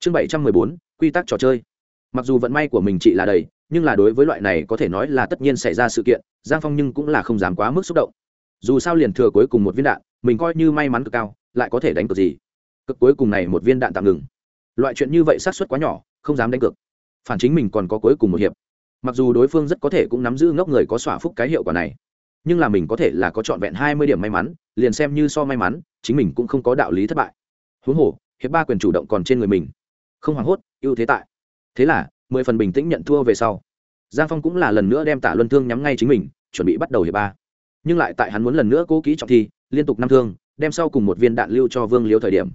Chương bảy trăm mười bốn, quy tắc trò chơi. Mặc dù vận may của mình chị là đầy, nhưng là đối với loại này có thể nói là tất nhiên xảy ra sự kiện, giang phong nhưng cũng là không dám quá mức xúc động. Dù sao liền thừa cuối cùng một viên đạn, mình coi như may mắn cực cao, lại có thể đánh cực gì? Cực cuối cùng này một viên đạn tạm ngừng. Loại chuyện như vậy xác suất quá nhỏ, không dám đánh cực phản chính mình còn có cuối cùng một hiệp mặc dù đối phương rất có thể cũng nắm giữ ngốc người có xỏa phúc cái hiệu quả này, nhưng là mình có thể là có trọn vẹn hai mươi điểm may mắn, liền xem như so may mắn, chính mình cũng không có đạo lý thất bại. Huống hồ, hiệp ba quyền chủ động còn trên người mình. Không hoảng hốt, ưu thế tại. Thế là, mười phần bình tĩnh nhận thua về sau. Giang phong cũng là lần nữa đem tả luân thương nhắm ngay chính mình, chuẩn bị bắt đầu hiệp ba. Nhưng lại tại hắn muốn lần nữa cố ký trọng thi, liên tục năm thương, đem sau cùng một viên đạn lưu cho vương liếu thời điểm.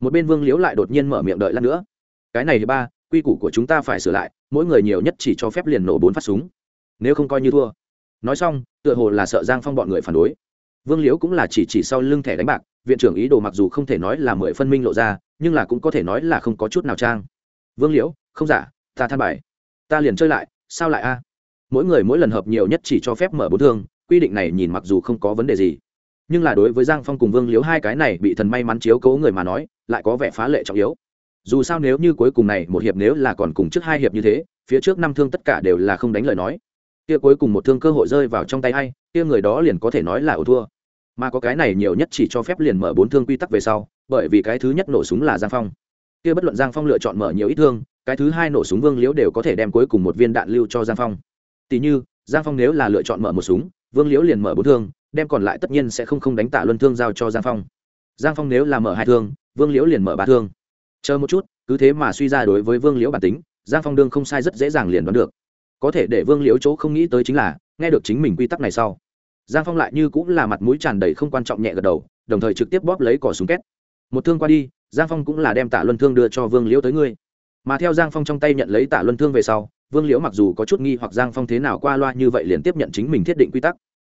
Một bên vương liễu lại đột nhiên mở miệng đợi lát nữa. Cái này hiệp ba quy củ của chúng ta phải sửa lại, mỗi người nhiều nhất chỉ cho phép liền nổ bốn phát súng. Nếu không coi như thua. Nói xong, tựa hồ là sợ giang phong bọn người phản đối. Vương liễu cũng là chỉ chỉ sau lưng thẻ đánh bạc, viện trưởng ý đồ mặc dù không thể nói là mười phân minh lộ ra, nhưng là cũng có thể nói là không có chút nào trang. Vương liễu, không giả, ta than bài. Ta liền chơi lại, sao lại a? Mỗi người mỗi lần hợp nhiều nhất chỉ cho phép mở bốn thương, quy định này nhìn mặc dù không có vấn đề gì. Nhưng là đối với giang phong cùng vương liếu hai cái này bị thần may mắn chiếu cố người mà nói, lại có vẻ phá lệ trọng yếu dù sao nếu như cuối cùng này một hiệp nếu là còn cùng trước hai hiệp như thế, phía trước năm thương tất cả đều là không đánh lời nói. Kia cuối cùng một thương cơ hội rơi vào trong tay hay kia người đó liền có thể nói là ổ thua. Mà có cái này nhiều nhất chỉ cho phép liền mở bốn thương quy tắc về sau, bởi vì cái thứ nhất nổ súng là giang phong. Kia bất luận giang phong lựa chọn mở nhiều ít thương, cái thứ hai nổ súng vương liễu đều có thể đem cuối cùng một viên đạn lưu cho giang phong. Tỷ như, giang phong nếu là lựa chọn mở một súng, vương liễu liền mở bốn thương, đem còn lại tất nhiên sẽ không không đánh tạ luân thương giao cho giang phong. Giang phong nếu là mở hai thương, vương liễu liền mở ba thương chờ một chút, cứ thế mà suy ra đối với vương liễu bản tính, giang phong đương không sai rất dễ dàng liền đoán được. Có thể để vương liễu chỗ không nghĩ tới chính là, nghe được chính mình quy tắc này sau, giang phong lại như cũng là mặt mũi tràn đầy không quan trọng nhẹ gật đầu, đồng thời trực tiếp bóp lấy cỏ súng két. Một thương qua đi, giang phong cũng là đem Tả luân thương đưa cho vương liễu tới ngươi. Mà theo giang phong trong tay nhận lấy Tả luân thương về sau, vương liễu mặc dù có chút nghi hoặc giang phong thế nào qua loa như vậy liền tiếp nhận chính mình thiết định quy tắc,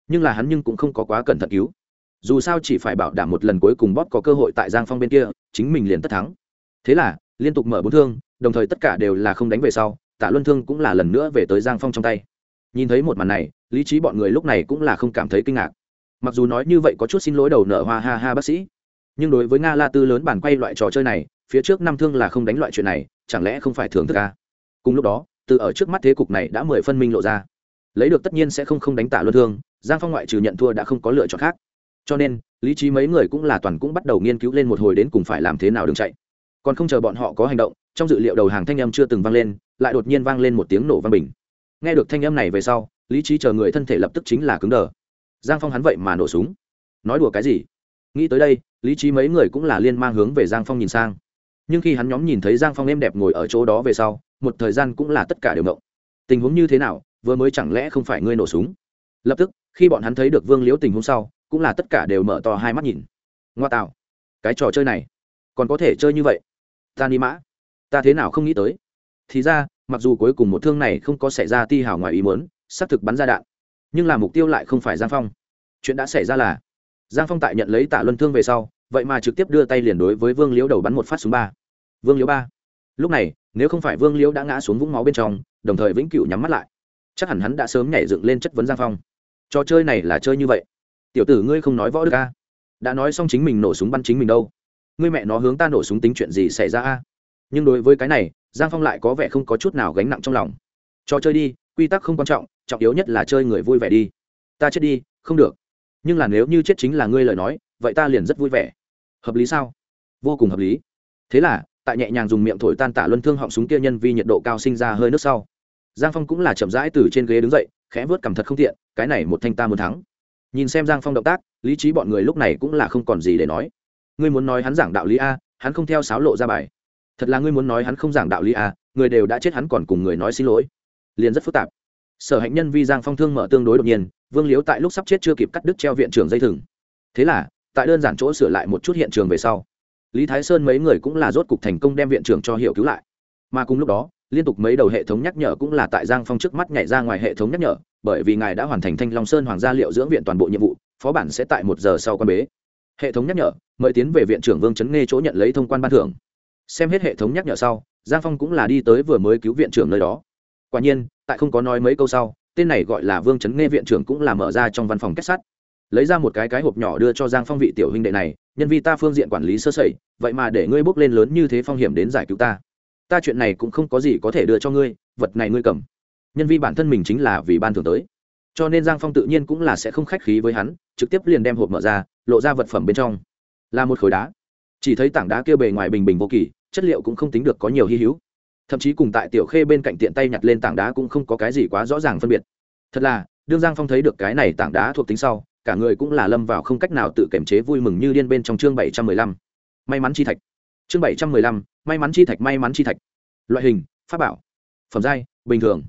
nhưng là hắn nhưng cũng không có quá cẩn thận cứu. Dù sao chỉ phải bảo đảm một lần cuối cùng bóp có cơ hội tại giang phong bên kia, chính mình liền tất thắng thế là, liên tục mở bốn thương, đồng thời tất cả đều là không đánh về sau, tạ luân thương cũng là lần nữa về tới giang phong trong tay. Nhìn thấy một màn này, lý trí bọn người lúc này cũng là không cảm thấy kinh ngạc. Mặc dù nói như vậy có chút xin lỗi đầu nợ hoa ha ha bác sĩ. Nhưng đối với nga la tư lớn bản quay loại trò chơi này, phía trước năm thương là không đánh loại chuyện này, chẳng lẽ không phải thưởng thức ca cùng lúc đó, từ ở trước mắt thế cục này đã mười phân minh lộ ra. Lấy được tất nhiên sẽ không không đánh tạ luân thương, giang phong ngoại trừ nhận thua đã không có lựa chọn khác. Cho nên, lý trí mấy người cũng là toàn cũng bắt đầu nghiên cứu lên một hồi đến cùng phải làm thế nào đừng chạy còn không chờ bọn họ có hành động, trong dự liệu đầu hàng thanh âm chưa từng vang lên, lại đột nhiên vang lên một tiếng nổ vang bình. Nghe được thanh âm này về sau, lý trí chờ người thân thể lập tức chính là cứng đờ. Giang phong hắn vậy mà nổ súng. Nói đùa cái gì? Nghĩ tới đây, lý trí mấy người cũng là liên mang hướng về giang phong nhìn sang. Nhưng khi hắn nhóm nhìn thấy giang phong êm đẹp ngồi ở chỗ đó về sau, một thời gian cũng là tất cả đều động. Tình huống như thế nào, vừa mới chẳng lẽ không phải ngươi nổ súng? Lập tức, khi bọn hắn thấy được vương liễu tình huống sau, cũng là tất cả đều mở to hai mắt nhìn. Ngoa tạo. Cái trò chơi này, còn có thể chơi như vậy? Ta ni mã. Ta thế nào không nghĩ tới. Thì ra, mặc dù cuối cùng một thương này không có xảy ra ti hào ngoài ý muốn, xác thực bắn ra đạn, nhưng là mục tiêu lại không phải giang phong. Chuyện đã xảy ra là, giang phong tại nhận lấy tạ luân thương về sau, vậy mà trực tiếp đưa tay liền đối với vương liễu đầu bắn một phát súng ba. Vương liễu ba. Lúc này, nếu không phải vương liễu đã ngã xuống vũng máu bên trong, đồng thời vĩnh cửu nhắm mắt lại, chắc hẳn hắn đã sớm nhảy dựng lên chất vấn giang phong. Trò chơi này là chơi như vậy. Tiểu tử ngươi không nói võ được ca đã nói xong chính mình nổ súng bắn chính mình đâu ngươi mẹ nó hướng ta nổ súng tính chuyện gì xảy ra a? Nhưng đối với cái này, giang phong lại có vẻ không có chút nào gánh nặng trong lòng. Trò chơi đi, quy tắc không quan trọng trọng yếu nhất là chơi người vui vẻ đi. Ta chết đi, không được. Nhưng là nếu như chết chính là ngươi lời nói, vậy ta liền rất vui vẻ. Hợp lý sao? Vô cùng hợp lý. Thế là, tại nhẹ nhàng dùng miệng thổi tan tả luân thương họng súng kia nhân vi nhiệt độ cao sinh ra hơi nước sau. Giang phong cũng là chậm rãi từ trên ghế đứng dậy, khẽ vớt cảm thật không tiện, cái này một thanh ta muốn thắng. Nhìn xem giang phong động tác, lý trí bọn người lúc này cũng là không còn gì để nói ngươi muốn nói hắn giảng đạo lý a, hắn không theo sáo lộ ra bài. Thật là ngươi muốn nói hắn không giảng đạo lý a, người đều đã chết hắn còn cùng người nói xin lỗi. Liền rất phức tạp. Sở hạnh nhân vi giang phong thương mở tương đối đột nhiên, vương liếu tại lúc sắp chết chưa kịp cắt đứt treo viện trưởng dây thừng. Thế là, tại đơn giản chỗ sửa lại một chút hiện trường về sau, lý thái sơn mấy người cũng là rốt cục thành công đem viện trưởng cho hiệu cứu lại. Mà cùng lúc đó, liên tục mấy đầu hệ thống nhắc nhở cũng là tại giang phong trước mắt nhảy ra ngoài hệ thống nhắc nhở, bởi vì ngài đã hoàn thành thanh long sơn hoàng gia liệu dưỡng viện toàn bộ nhiệm vụ, phó bản sẽ tại một giờ sau quan bế hệ thống nhắc nhở, mời tiến về viện trưởng vương trấn nghe chỗ nhận lấy thông quan ban thưởng. Xem hết hệ thống nhắc nhở sau, giang phong cũng là đi tới vừa mới cứu viện trưởng nơi đó. Quả nhiên, tại không có nói mấy câu sau, tên này gọi là vương trấn nghe viện trưởng cũng là mở ra trong văn phòng kết sắt. Lấy ra một cái cái hộp nhỏ đưa cho giang phong vị tiểu huynh đệ này, nhân vi ta phương diện quản lý sơ sẩy, vậy mà để ngươi bước lên lớn như thế phong hiểm đến giải cứu ta. Ta chuyện này cũng không có gì có thể đưa cho ngươi, vật này ngươi cầm. Nhân vi bản thân mình chính là vì ban thường tới cho nên giang phong tự nhiên cũng là sẽ không khách khí với hắn, trực tiếp liền đem hộp mở ra, lộ ra vật phẩm bên trong. Là một khối đá. Chỉ thấy tảng đá kia bề ngoài bình bình vô kỳ, chất liệu cũng không tính được có nhiều hy hữu. Thậm chí cùng tại tiểu khê bên cạnh tiện tay nhặt lên tảng đá cũng không có cái gì quá rõ ràng phân biệt. Thật là, đương giang phong thấy được cái này tảng đá thuộc tính sau, cả người cũng là lâm vào không cách nào tự kiểm chế vui mừng như điên bên trong chương bảy trăm mười lăm. May mắn chi thạch. Chương bảy trăm mười lăm, may mắn chi thạch, may mắn chi thạch. Loại hình, pháp bảo. Phẩm giai, bình thường.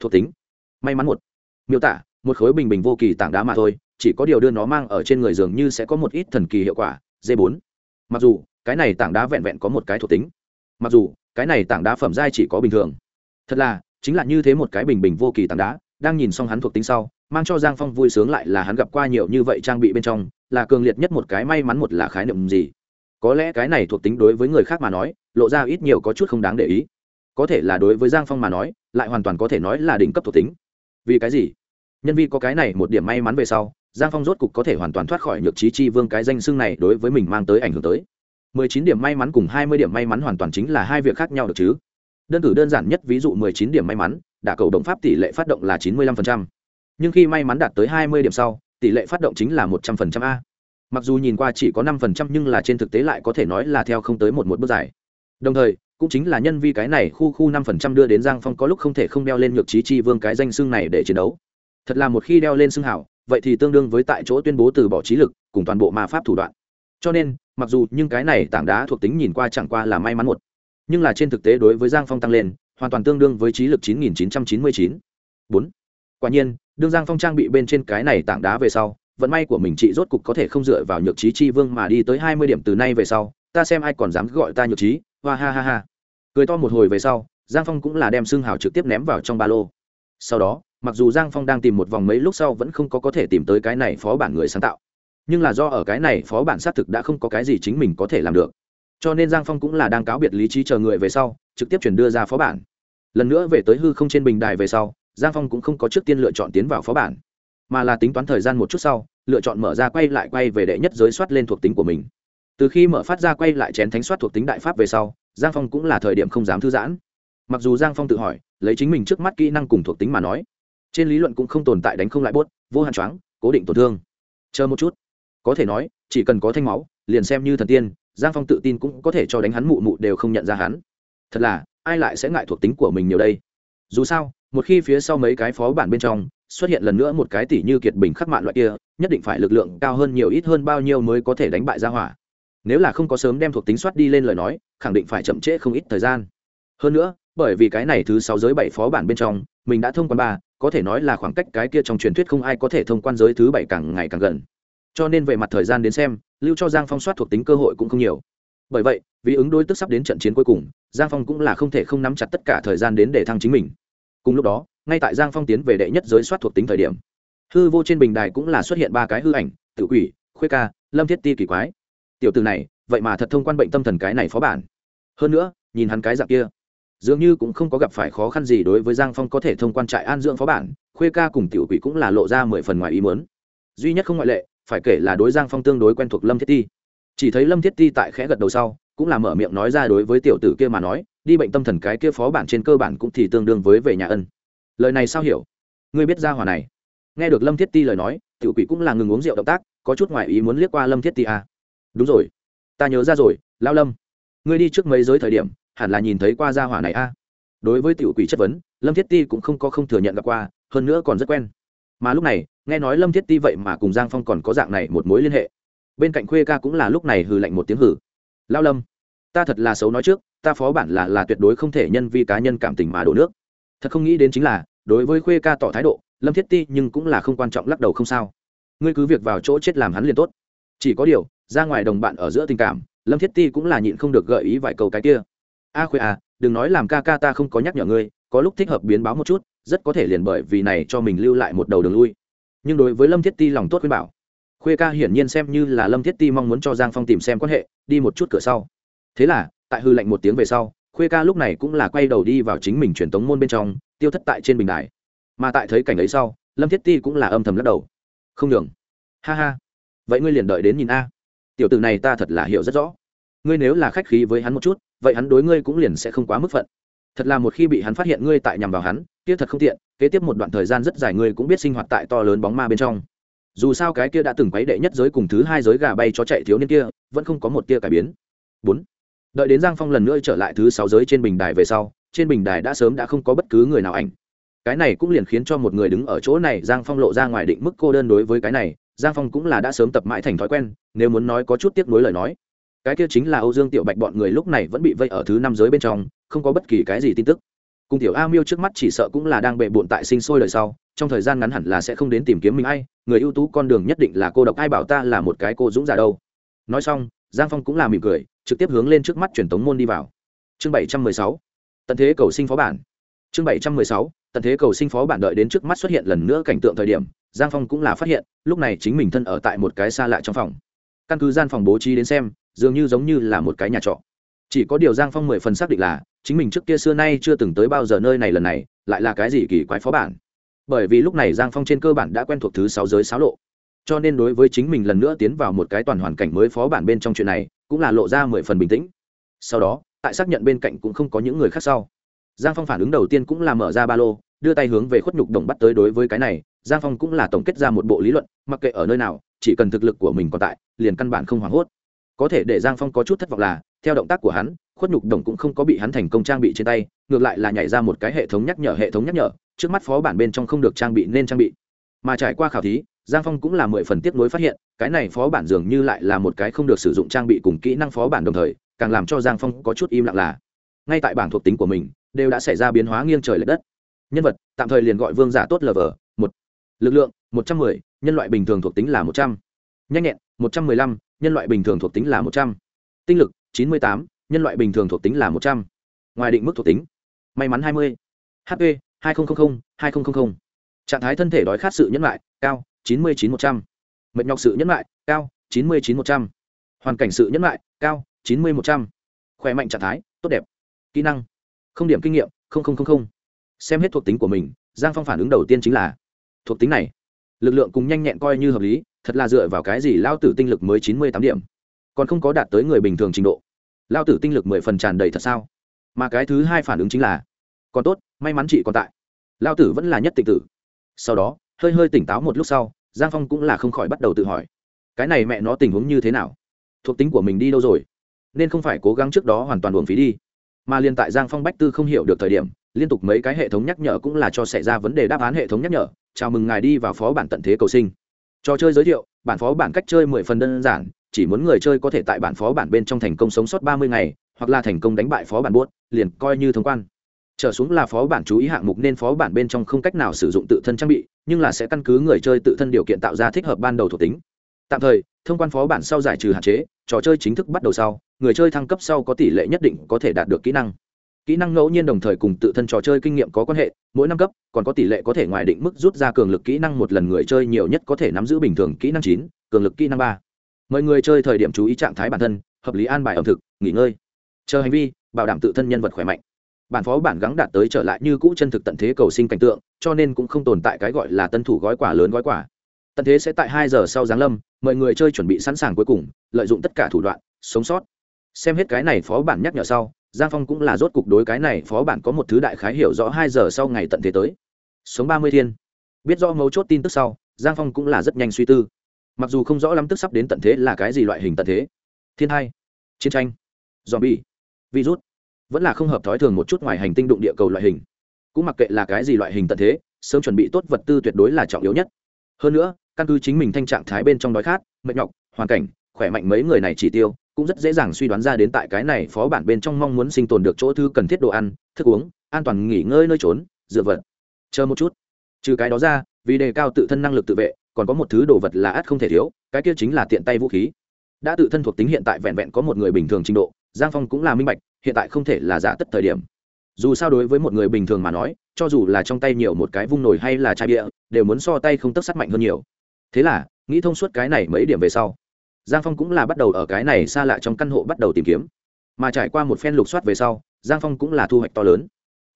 Thuộc tính. May mắn một. Miêu tả một khối bình bình vô kỳ tảng đá mà thôi, chỉ có điều đưa nó mang ở trên người dường như sẽ có một ít thần kỳ hiệu quả d bốn. Mặc dù, cái này tảng đá vẹn vẹn có một cái thuộc tính. Mặc dù, cái này tảng đá phẩm giai chỉ có bình thường. Thật là, chính là như thế một cái bình bình vô kỳ tảng đá, đang nhìn xong hắn thuộc tính sau, mang cho giang phong vui sướng lại là hắn gặp qua nhiều như vậy trang bị bên trong, là cường liệt nhất một cái may mắn một là khái niệm gì. Có lẽ cái này thuộc tính đối với người khác mà nói, lộ ra ít nhiều có chút không đáng để ý. Có thể là đối với giang phong mà nói, lại hoàn toàn có thể nói là đỉnh cấp thuộc tính. Vì cái gì? Nhân vi có cái này một điểm may mắn về sau, giang phong rốt cục có thể hoàn toàn thoát khỏi nhược trí chi vương cái danh xưng này đối với mình mang tới ảnh hưởng tới. Mười chín điểm may mắn cùng hai mươi điểm may mắn hoàn toàn chính là hai việc khác nhau được chứ. Đơn cử đơn giản nhất ví dụ mười chín điểm may mắn, đả cầu động pháp tỷ lệ phát động là chín mươi lăm phần trăm. Nhưng khi may mắn đạt tới hai mươi điểm sau, tỷ lệ phát động chính là một trăm phần trăm a. Mặc dù nhìn qua chỉ có năm phần trăm nhưng là trên thực tế lại có thể nói là theo không tới một một bước dài. Đồng thời, cũng chính là nhân vi cái này khu khu năm phần trăm đưa đến giang phong có lúc không thể không đeo lên nhược trí chi vương cái danh xưng này để chiến đấu thật là một khi đeo lên xưng hảo vậy thì tương đương với tại chỗ tuyên bố từ bỏ trí lực cùng toàn bộ ma pháp thủ đoạn cho nên mặc dù nhưng cái này tảng đá thuộc tính nhìn qua chẳng qua là may mắn một nhưng là trên thực tế đối với giang phong tăng lên hoàn toàn tương đương với trí lực 9999. 4. Quả nhiên, đương Giang Phong trang bị bên trên cái này tảng đá về sau, vận may của mình chị rốt cục có thể không dựa vào nhược trí chi vương mà đi tới 20 điểm từ nay về sau, ta xem ai còn dám gọi ta nhược trí, hoa ha ha ha. Cười to một hồi về sau, Giang Phong cũng là đem xương hào trực tiếp ném vào trong ba lô. Sau đó, mặc dù Giang Phong đang tìm một vòng mấy lúc sau vẫn không có có thể tìm tới cái này phó bản người sáng tạo, nhưng là do ở cái này phó bản xác thực đã không có cái gì chính mình có thể làm được. Cho nên Giang Phong cũng là đang cáo biệt lý trí chờ người về sau, trực tiếp chuyển đưa ra phó bản. Lần nữa về tới hư không trên bình đài về sau giang phong cũng không có trước tiên lựa chọn tiến vào phó bản mà là tính toán thời gian một chút sau lựa chọn mở ra quay lại quay về đệ nhất giới soát lên thuộc tính của mình. Từ khi mở phát ra quay lại chén thánh soát thuộc tính đại pháp về sau giang phong cũng là thời điểm không dám thư giãn. Mặc dù giang phong tự hỏi lấy chính mình trước mắt kỹ năng cùng thuộc tính mà nói trên lý luận cũng không tồn tại đánh không lại bốt, vô hạn choáng, cố định tổn thương. Chờ một chút. Có thể nói, chỉ cần có thanh máu, liền xem như thần tiên, giang phong tự tin cũng có thể cho đánh hắn mụ mụ đều không nhận ra hắn. Thật là, ai lại sẽ ngại thuộc tính của mình nhiều đây? Dù sao, một khi phía sau mấy cái phó bản bên trong xuất hiện lần nữa một cái tỷ như kiệt bình khắc mạn loại kia, nhất định phải lực lượng cao hơn nhiều ít hơn bao nhiêu mới có thể đánh bại ra hỏa. Nếu là không có sớm đem thuộc tính soát đi lên lời nói, khẳng định phải chậm trễ không ít thời gian. Hơn nữa, bởi vì cái này thứ sáu giới bảy phó bản bên trong, mình đã thông quan ba có thể nói là khoảng cách cái kia trong truyền thuyết không ai có thể thông quan giới thứ bảy càng ngày càng gần. Cho nên về mặt thời gian đến xem, lưu cho giang phong soát thuộc tính cơ hội cũng không nhiều. Bởi vậy, vì ứng đối tức sắp đến trận chiến cuối cùng, giang phong cũng là không thể không nắm chặt tất cả thời gian đến để thăng chính mình. Cùng lúc đó, ngay tại giang phong tiến về đệ nhất giới soát thuộc tính thời điểm, hư vô trên bình đài cũng là xuất hiện ba cái hư ảnh tự quỷ, khuê ca, lâm thiết ti kỳ quái. Tiểu từ này, vậy mà thật thông quan bệnh tâm thần cái này phó bản. Hơn nữa, nhìn hắn cái dạng kia dường như cũng không có gặp phải khó khăn gì đối với giang phong có thể thông quan trại an dưỡng phó bản, khuê ca cùng tiểu quỷ cũng là lộ ra mười phần ngoài ý muốn. Duy nhất không ngoại lệ, phải kể là đối giang phong tương đối quen thuộc lâm thiết ti. Chỉ thấy lâm thiết ti tại khẽ gật đầu sau, cũng là mở miệng nói ra đối với tiểu tử kia mà nói, đi bệnh tâm thần cái kia phó bản trên cơ bản cũng thì tương đương với về nhà ân. Lời này sao hiểu? Ngươi biết ra hòa này. Nghe được lâm thiết ti lời nói, tiểu quỷ cũng là ngừng uống rượu động tác, có chút ngoại ý muốn liếc qua lâm thiết ti à. đúng rồi. Ta nhớ ra rồi, lao lâm. Ngươi đi trước mấy giới thời điểm hẳn là nhìn thấy qua gia hỏa này a. À. đối với tiểu quỷ chất vấn, lâm thiết ti cũng không có không thừa nhận gặp qua, hơn nữa còn rất quen. Mà lúc này, nghe nói lâm thiết ti vậy mà cùng giang phong còn có dạng này một mối liên hệ. Bên cạnh khuê ca cũng là lúc này hừ lạnh một tiếng hử lao lâm, ta thật là xấu nói trước, ta phó bản là là tuyệt đối không thể nhân vi cá nhân cảm tình mà đổ nước. Thật không nghĩ đến chính là, đối với khuê ca tỏ thái độ, lâm thiết ti nhưng cũng là không quan trọng lắc đầu không sao. Ngươi cứ việc vào chỗ chết làm hắn liền tốt. Chỉ có điều, ra ngoài đồng bạn ở giữa tình cảm, lâm thiết ti cũng là nhịn không được gợi ý vài câu cái kia a khuê à đừng nói làm ca ca ta không có nhắc nhở ngươi, có lúc thích hợp biến báo một chút, rất có thể liền bởi vì này cho mình lưu lại một đầu đường lui. Nhưng đối với lâm thiết ti lòng tốt khuyên bảo, khuê ca hiển nhiên xem như là lâm thiết ti mong muốn cho giang phong tìm xem quan hệ, đi một chút cửa sau. Thế là, tại hư lệnh một tiếng về sau, khuê ca lúc này cũng là quay đầu đi vào chính mình truyền tống môn bên trong, tiêu thất tại trên bình đài. Mà tại thấy cảnh ấy sau, lâm thiết ti cũng là âm thầm lắc đầu. Không đường ha ha. Vậy ngươi liền đợi đến nhìn a. Tiểu t ử này ta thật là hiểu rất rõ. Ngươi nếu là khách khí với hắn một chút vậy hắn đối ngươi cũng liền sẽ không quá mức phận. Thật là một khi bị hắn phát hiện ngươi tại nhằm vào hắn, kia thật không tiện, kế tiếp một đoạn thời gian rất dài ngươi cũng biết sinh hoạt tại to lớn bóng ma bên trong. Dù sao cái kia đã từng quấy đệ nhất giới cùng thứ hai giới gà bay cho chạy thiếu niên kia, vẫn không có một tia cải biến. Bốn, đợi đến giang phong lần nữa trở lại thứ sáu giới trên bình đài về sau, trên bình đài đã sớm đã không có bất cứ người nào ảnh. Cái này cũng liền khiến cho một người đứng ở chỗ này giang phong lộ ra ngoài định mức cô đơn đối với cái này, giang phong cũng là đã sớm tập mãi thành thói quen, nếu muốn nói có chút tiếc nuối lời nói cái kia chính là âu dương tiểu bạch bọn người lúc này vẫn bị vây ở thứ năm giới bên trong, không có bất kỳ cái gì tin tức. Cùng tiểu a miêu trước mắt chỉ sợ cũng là đang bệ bộn tại sinh sôi đời sau, trong thời gian ngắn hẳn là sẽ không đến tìm kiếm mình ai, người ưu tú con đường nhất định là cô độc, ai bảo ta là một cái cô dũng giả đâu. Nói xong, giang phong cũng là mỉm cười, trực tiếp hướng lên trước mắt truyền tống môn đi vào. Chương bảy trăm mười sáu, tận thế cầu sinh phó bản. Chương bảy trăm mười sáu, tận thế cầu sinh phó bản đợi đến trước mắt xuất hiện lần nữa cảnh tượng thời điểm, giang phong cũng là phát hiện, lúc này chính mình thân ở tại một cái xa lạ trong phòng. Căn cứ gian phòng bố trí đến xem dường như giống như là một cái nhà trọ. Chỉ có điều giang phong mười phần xác định là, chính mình trước kia xưa nay chưa từng tới bao giờ nơi này lần này, lại là cái gì kỳ quái phó bản. Bởi vì lúc này giang phong trên cơ bản đã quen thuộc thứ sáu giới xáo lộ. Cho nên đối với chính mình lần nữa tiến vào một cái toàn hoàn cảnh mới phó bản bên trong chuyện này, cũng là lộ ra mười phần bình tĩnh. Sau đó, tại xác nhận bên cạnh cũng không có những người khác sau. Giang phong phản ứng đầu tiên cũng là mở ra ba lô, đưa tay hướng về khuất nhục đồng bắt tới đối với cái này, giang phong cũng là tổng kết ra một bộ lý luận, mặc kệ ở nơi nào, chỉ cần thực lực của mình còn tại, liền căn bản không hoảng hốt có thể để giang phong có chút thất vọng là, theo động tác của hắn, khuất nhục đồng cũng không có bị hắn thành công trang bị trên tay, ngược lại là nhảy ra một cái hệ thống nhắc nhở, hệ thống nhắc nhở, trước mắt phó bản bên trong không được trang bị nên trang bị. Mà trải qua khảo thí, giang phong cũng là mười phần tiếp nối phát hiện, cái này phó bản dường như lại là một cái không được sử dụng trang bị cùng kỹ năng phó bản đồng thời, càng làm cho giang phong có chút im lặng là, ngay tại bảng thuộc tính của mình, đều đã xảy ra biến hóa nghiêng trời l ệ đất. Nhân vật, tạm thời liền gọi vương giả tốt lờ vờ, một. Lực lượng, một trăm mười, nhân loại bình thường thuộc tính là một trăm. Nhanh nhẹn, một trăm mười lăm nhân loại bình thường thuộc tính là một trăm. Tinh lực, chín mươi tám, nhân loại bình thường thuộc tính là một trăm. Ngoài định mức thuộc tính, may mắn hai mươi. Hp hai nghìn hai nghìn trạng thái thân thể đói khát sự nhẫn lại cao, chín mươi chín một trăm. Mệt nhọc sự nhẫn lại cao, chín mươi chín một trăm. Hoàn cảnh sự nhẫn lại cao, chín mươi một trăm. Khỏe mạnh trạng thái, tốt đẹp. Kỹ năng, không điểm kinh nghiệm xem hết thuộc tính của mình, giang phong phản ứng đầu tiên chính là, thuộc tính này, lực lượng cùng nhanh nhẹn coi như hợp lý thật là dựa vào cái gì lao tử tinh lực mới chín mươi tám điểm? Còn không có đạt tới người bình thường trình độ. Lao tử tinh lực mười phần tràn đầy thật sao? Mà cái thứ hai phản ứng chính là, còn tốt, may mắn chị còn tại. Lao tử vẫn là nhất tịch tử. Sau đó, hơi hơi tỉnh táo một lúc sau, giang phong cũng là không khỏi bắt đầu tự hỏi, cái này mẹ nó tình huống như thế nào? Thuộc tính của mình đi đâu rồi? Nên không phải cố gắng trước đó hoàn toàn buồng phí đi. Mà liên tại giang phong bách tư không hiểu được thời điểm, liên tục mấy cái hệ thống nhắc nhở cũng là cho xảy ra vấn đề đáp án hệ thống nhắc nhở. Chào mừng ngài đi vào phó bản tận thế cầu sinh trò chơi giới thiệu, bản phó bản cách chơi mười phần đơn giản, chỉ muốn người chơi có thể tại bản phó bản bên trong thành công sống sót ba mươi ngày, hoặc là thành công đánh bại phó bản buốt, liền coi như thông quan. Trở xuống là phó bản chú ý hạng mục nên phó bản bên trong không cách nào sử dụng tự thân trang bị, nhưng là sẽ căn cứ người chơi tự thân điều kiện tạo ra thích hợp ban đầu thuộc tính. Tạm thời, thông quan phó bản sau giải trừ hạn chế, trò chơi chính thức bắt đầu sau, người chơi thăng cấp sau có tỷ lệ nhất định có thể đạt được kỹ năng kỹ năng ngẫu nhiên đồng thời cùng tự thân trò chơi kinh nghiệm có quan hệ, mỗi năm cấp, còn có tỷ lệ có thể ngoài định mức rút ra cường lực kỹ năng một lần người chơi nhiều nhất có thể nắm giữ bình thường kỹ năng chín, cường lực kỹ năng ba. Mời người chơi thời điểm chú ý trạng thái bản thân, hợp lý an bài ẩm thực, nghỉ ngơi. Chờ hành vi, bảo đảm tự thân nhân vật khỏe mạnh. Bản phó bản gắng đạt tới trở lại như cũ chân thực tận thế cầu sinh cảnh tượng, cho nên cũng không tồn tại cái gọi là tân thủ gói quả lớn gói quả tận thế sẽ tại hai giờ sau giáng lâm, mời người chơi chuẩn bị sẵn sàng cuối cùng, lợi dụng tất cả thủ đoạn, sống sót. Xem hết cái này phó bản nhắc nhở sau giang phong cũng là rốt cục đối cái này phó bản có một thứ đại khái hiểu rõ hai giờ sau ngày tận thế tới. Sống ba mươi thiên. Biết rõ mấu chốt tin tức sau, giang phong cũng là rất nhanh suy tư. Mặc dù không rõ lắm tức sắp đến tận thế là cái gì loại hình tận thế. Thiên hai. Chiến tranh. Dòm bi virus. Vẫn là không hợp thói thường một chút ngoài hành tinh đụng địa cầu loại hình. Cũng mặc kệ là cái gì loại hình tận thế, sớm chuẩn bị tốt vật tư tuyệt đối là trọng yếu nhất. Hơn nữa, căn cứ chính mình thanh trạng thái bên trong đói khát, mệt nhọc, hoàn cảnh, khỏe mạnh mấy người này chỉ tiêu cũng rất dễ dàng suy đoán ra đến tại cái này phó bản bên trong mong muốn sinh tồn được chỗ thư cần thiết đồ ăn, thức uống, an toàn nghỉ ngơi nơi trốn, dựa vật. Chờ một chút. Trừ cái đó ra, vì đề cao tự thân năng lực tự vệ, còn có một thứ đồ vật là ắt không thể thiếu, cái kia chính là tiện tay vũ khí. Đã tự thân thuộc tính hiện tại vẹn vẹn có một người bình thường trình độ, giang phong cũng là minh bạch, hiện tại không thể là giả tất thời điểm. Dù sao đối với một người bình thường mà nói, cho dù là trong tay nhiều một cái vung nổi hay là chai bia, đều muốn so tay không tất sắt mạnh hơn nhiều. Thế là, nghĩ thông suốt cái này mấy điểm về sau giang phong cũng là bắt đầu ở cái này xa lạ trong căn hộ bắt đầu tìm kiếm. Mà trải qua một phen lục soát về sau, giang phong cũng là thu hoạch to lớn.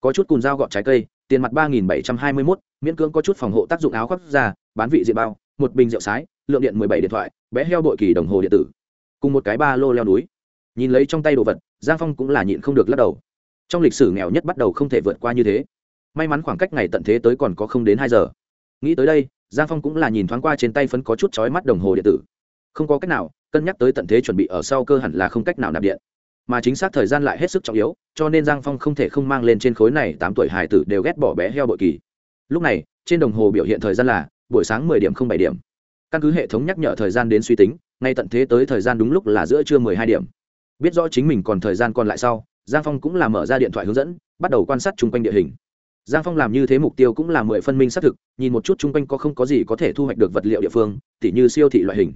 Có chút cùn dao gọt trái cây, tiền mặt ba nghìn bảy trăm hai mươi mốt, miễn cưỡng có chút phòng hộ tác dụng áo khoác da bán vị diện bao, một bình rượu sái, lượng điện mười bảy điện thoại, bé heo bội kỳ đồng hồ điện tử. Cùng một cái ba lô leo núi. Nhìn lấy trong tay đồ vật, giang phong cũng là nhịn không được lắc đầu. Trong lịch sử nghèo nhất bắt đầu không thể vượt qua như thế. May mắn khoảng cách ngày tận thế tới còn có không đến hai giờ. Nghĩ tới đây, giang phong cũng là nhìn thoáng qua trên tay phấn có chút chói mắt đồng hồ điện tử không có cách nào, cân nhắc tới tận thế chuẩn bị ở sau cơ hẳn là không cách nào nạp điện. Mà chính xác thời gian lại hết sức trọng yếu, cho nên giang phong không thể không mang lên trên khối này tám tuổi hải tử đều ghét bỏ bé heo bội kỳ. Lúc này, trên đồng hồ biểu hiện thời gian là buổi sáng mười điểm không bảy điểm. Căn cứ hệ thống nhắc nhở thời gian đến suy tính, ngay tận thế tới thời gian đúng lúc là giữa trưa mười hai điểm. Biết rõ chính mình còn thời gian còn lại sau, giang phong cũng là mở ra điện thoại hướng dẫn, bắt đầu quan sát chung quanh địa hình. Giang phong làm như thế mục tiêu cũng là mười phân minh xác thực, nhìn một chút chung quanh có không có gì có thể thu hoạch được vật liệu địa phương, tỉ như siêu thị loại hình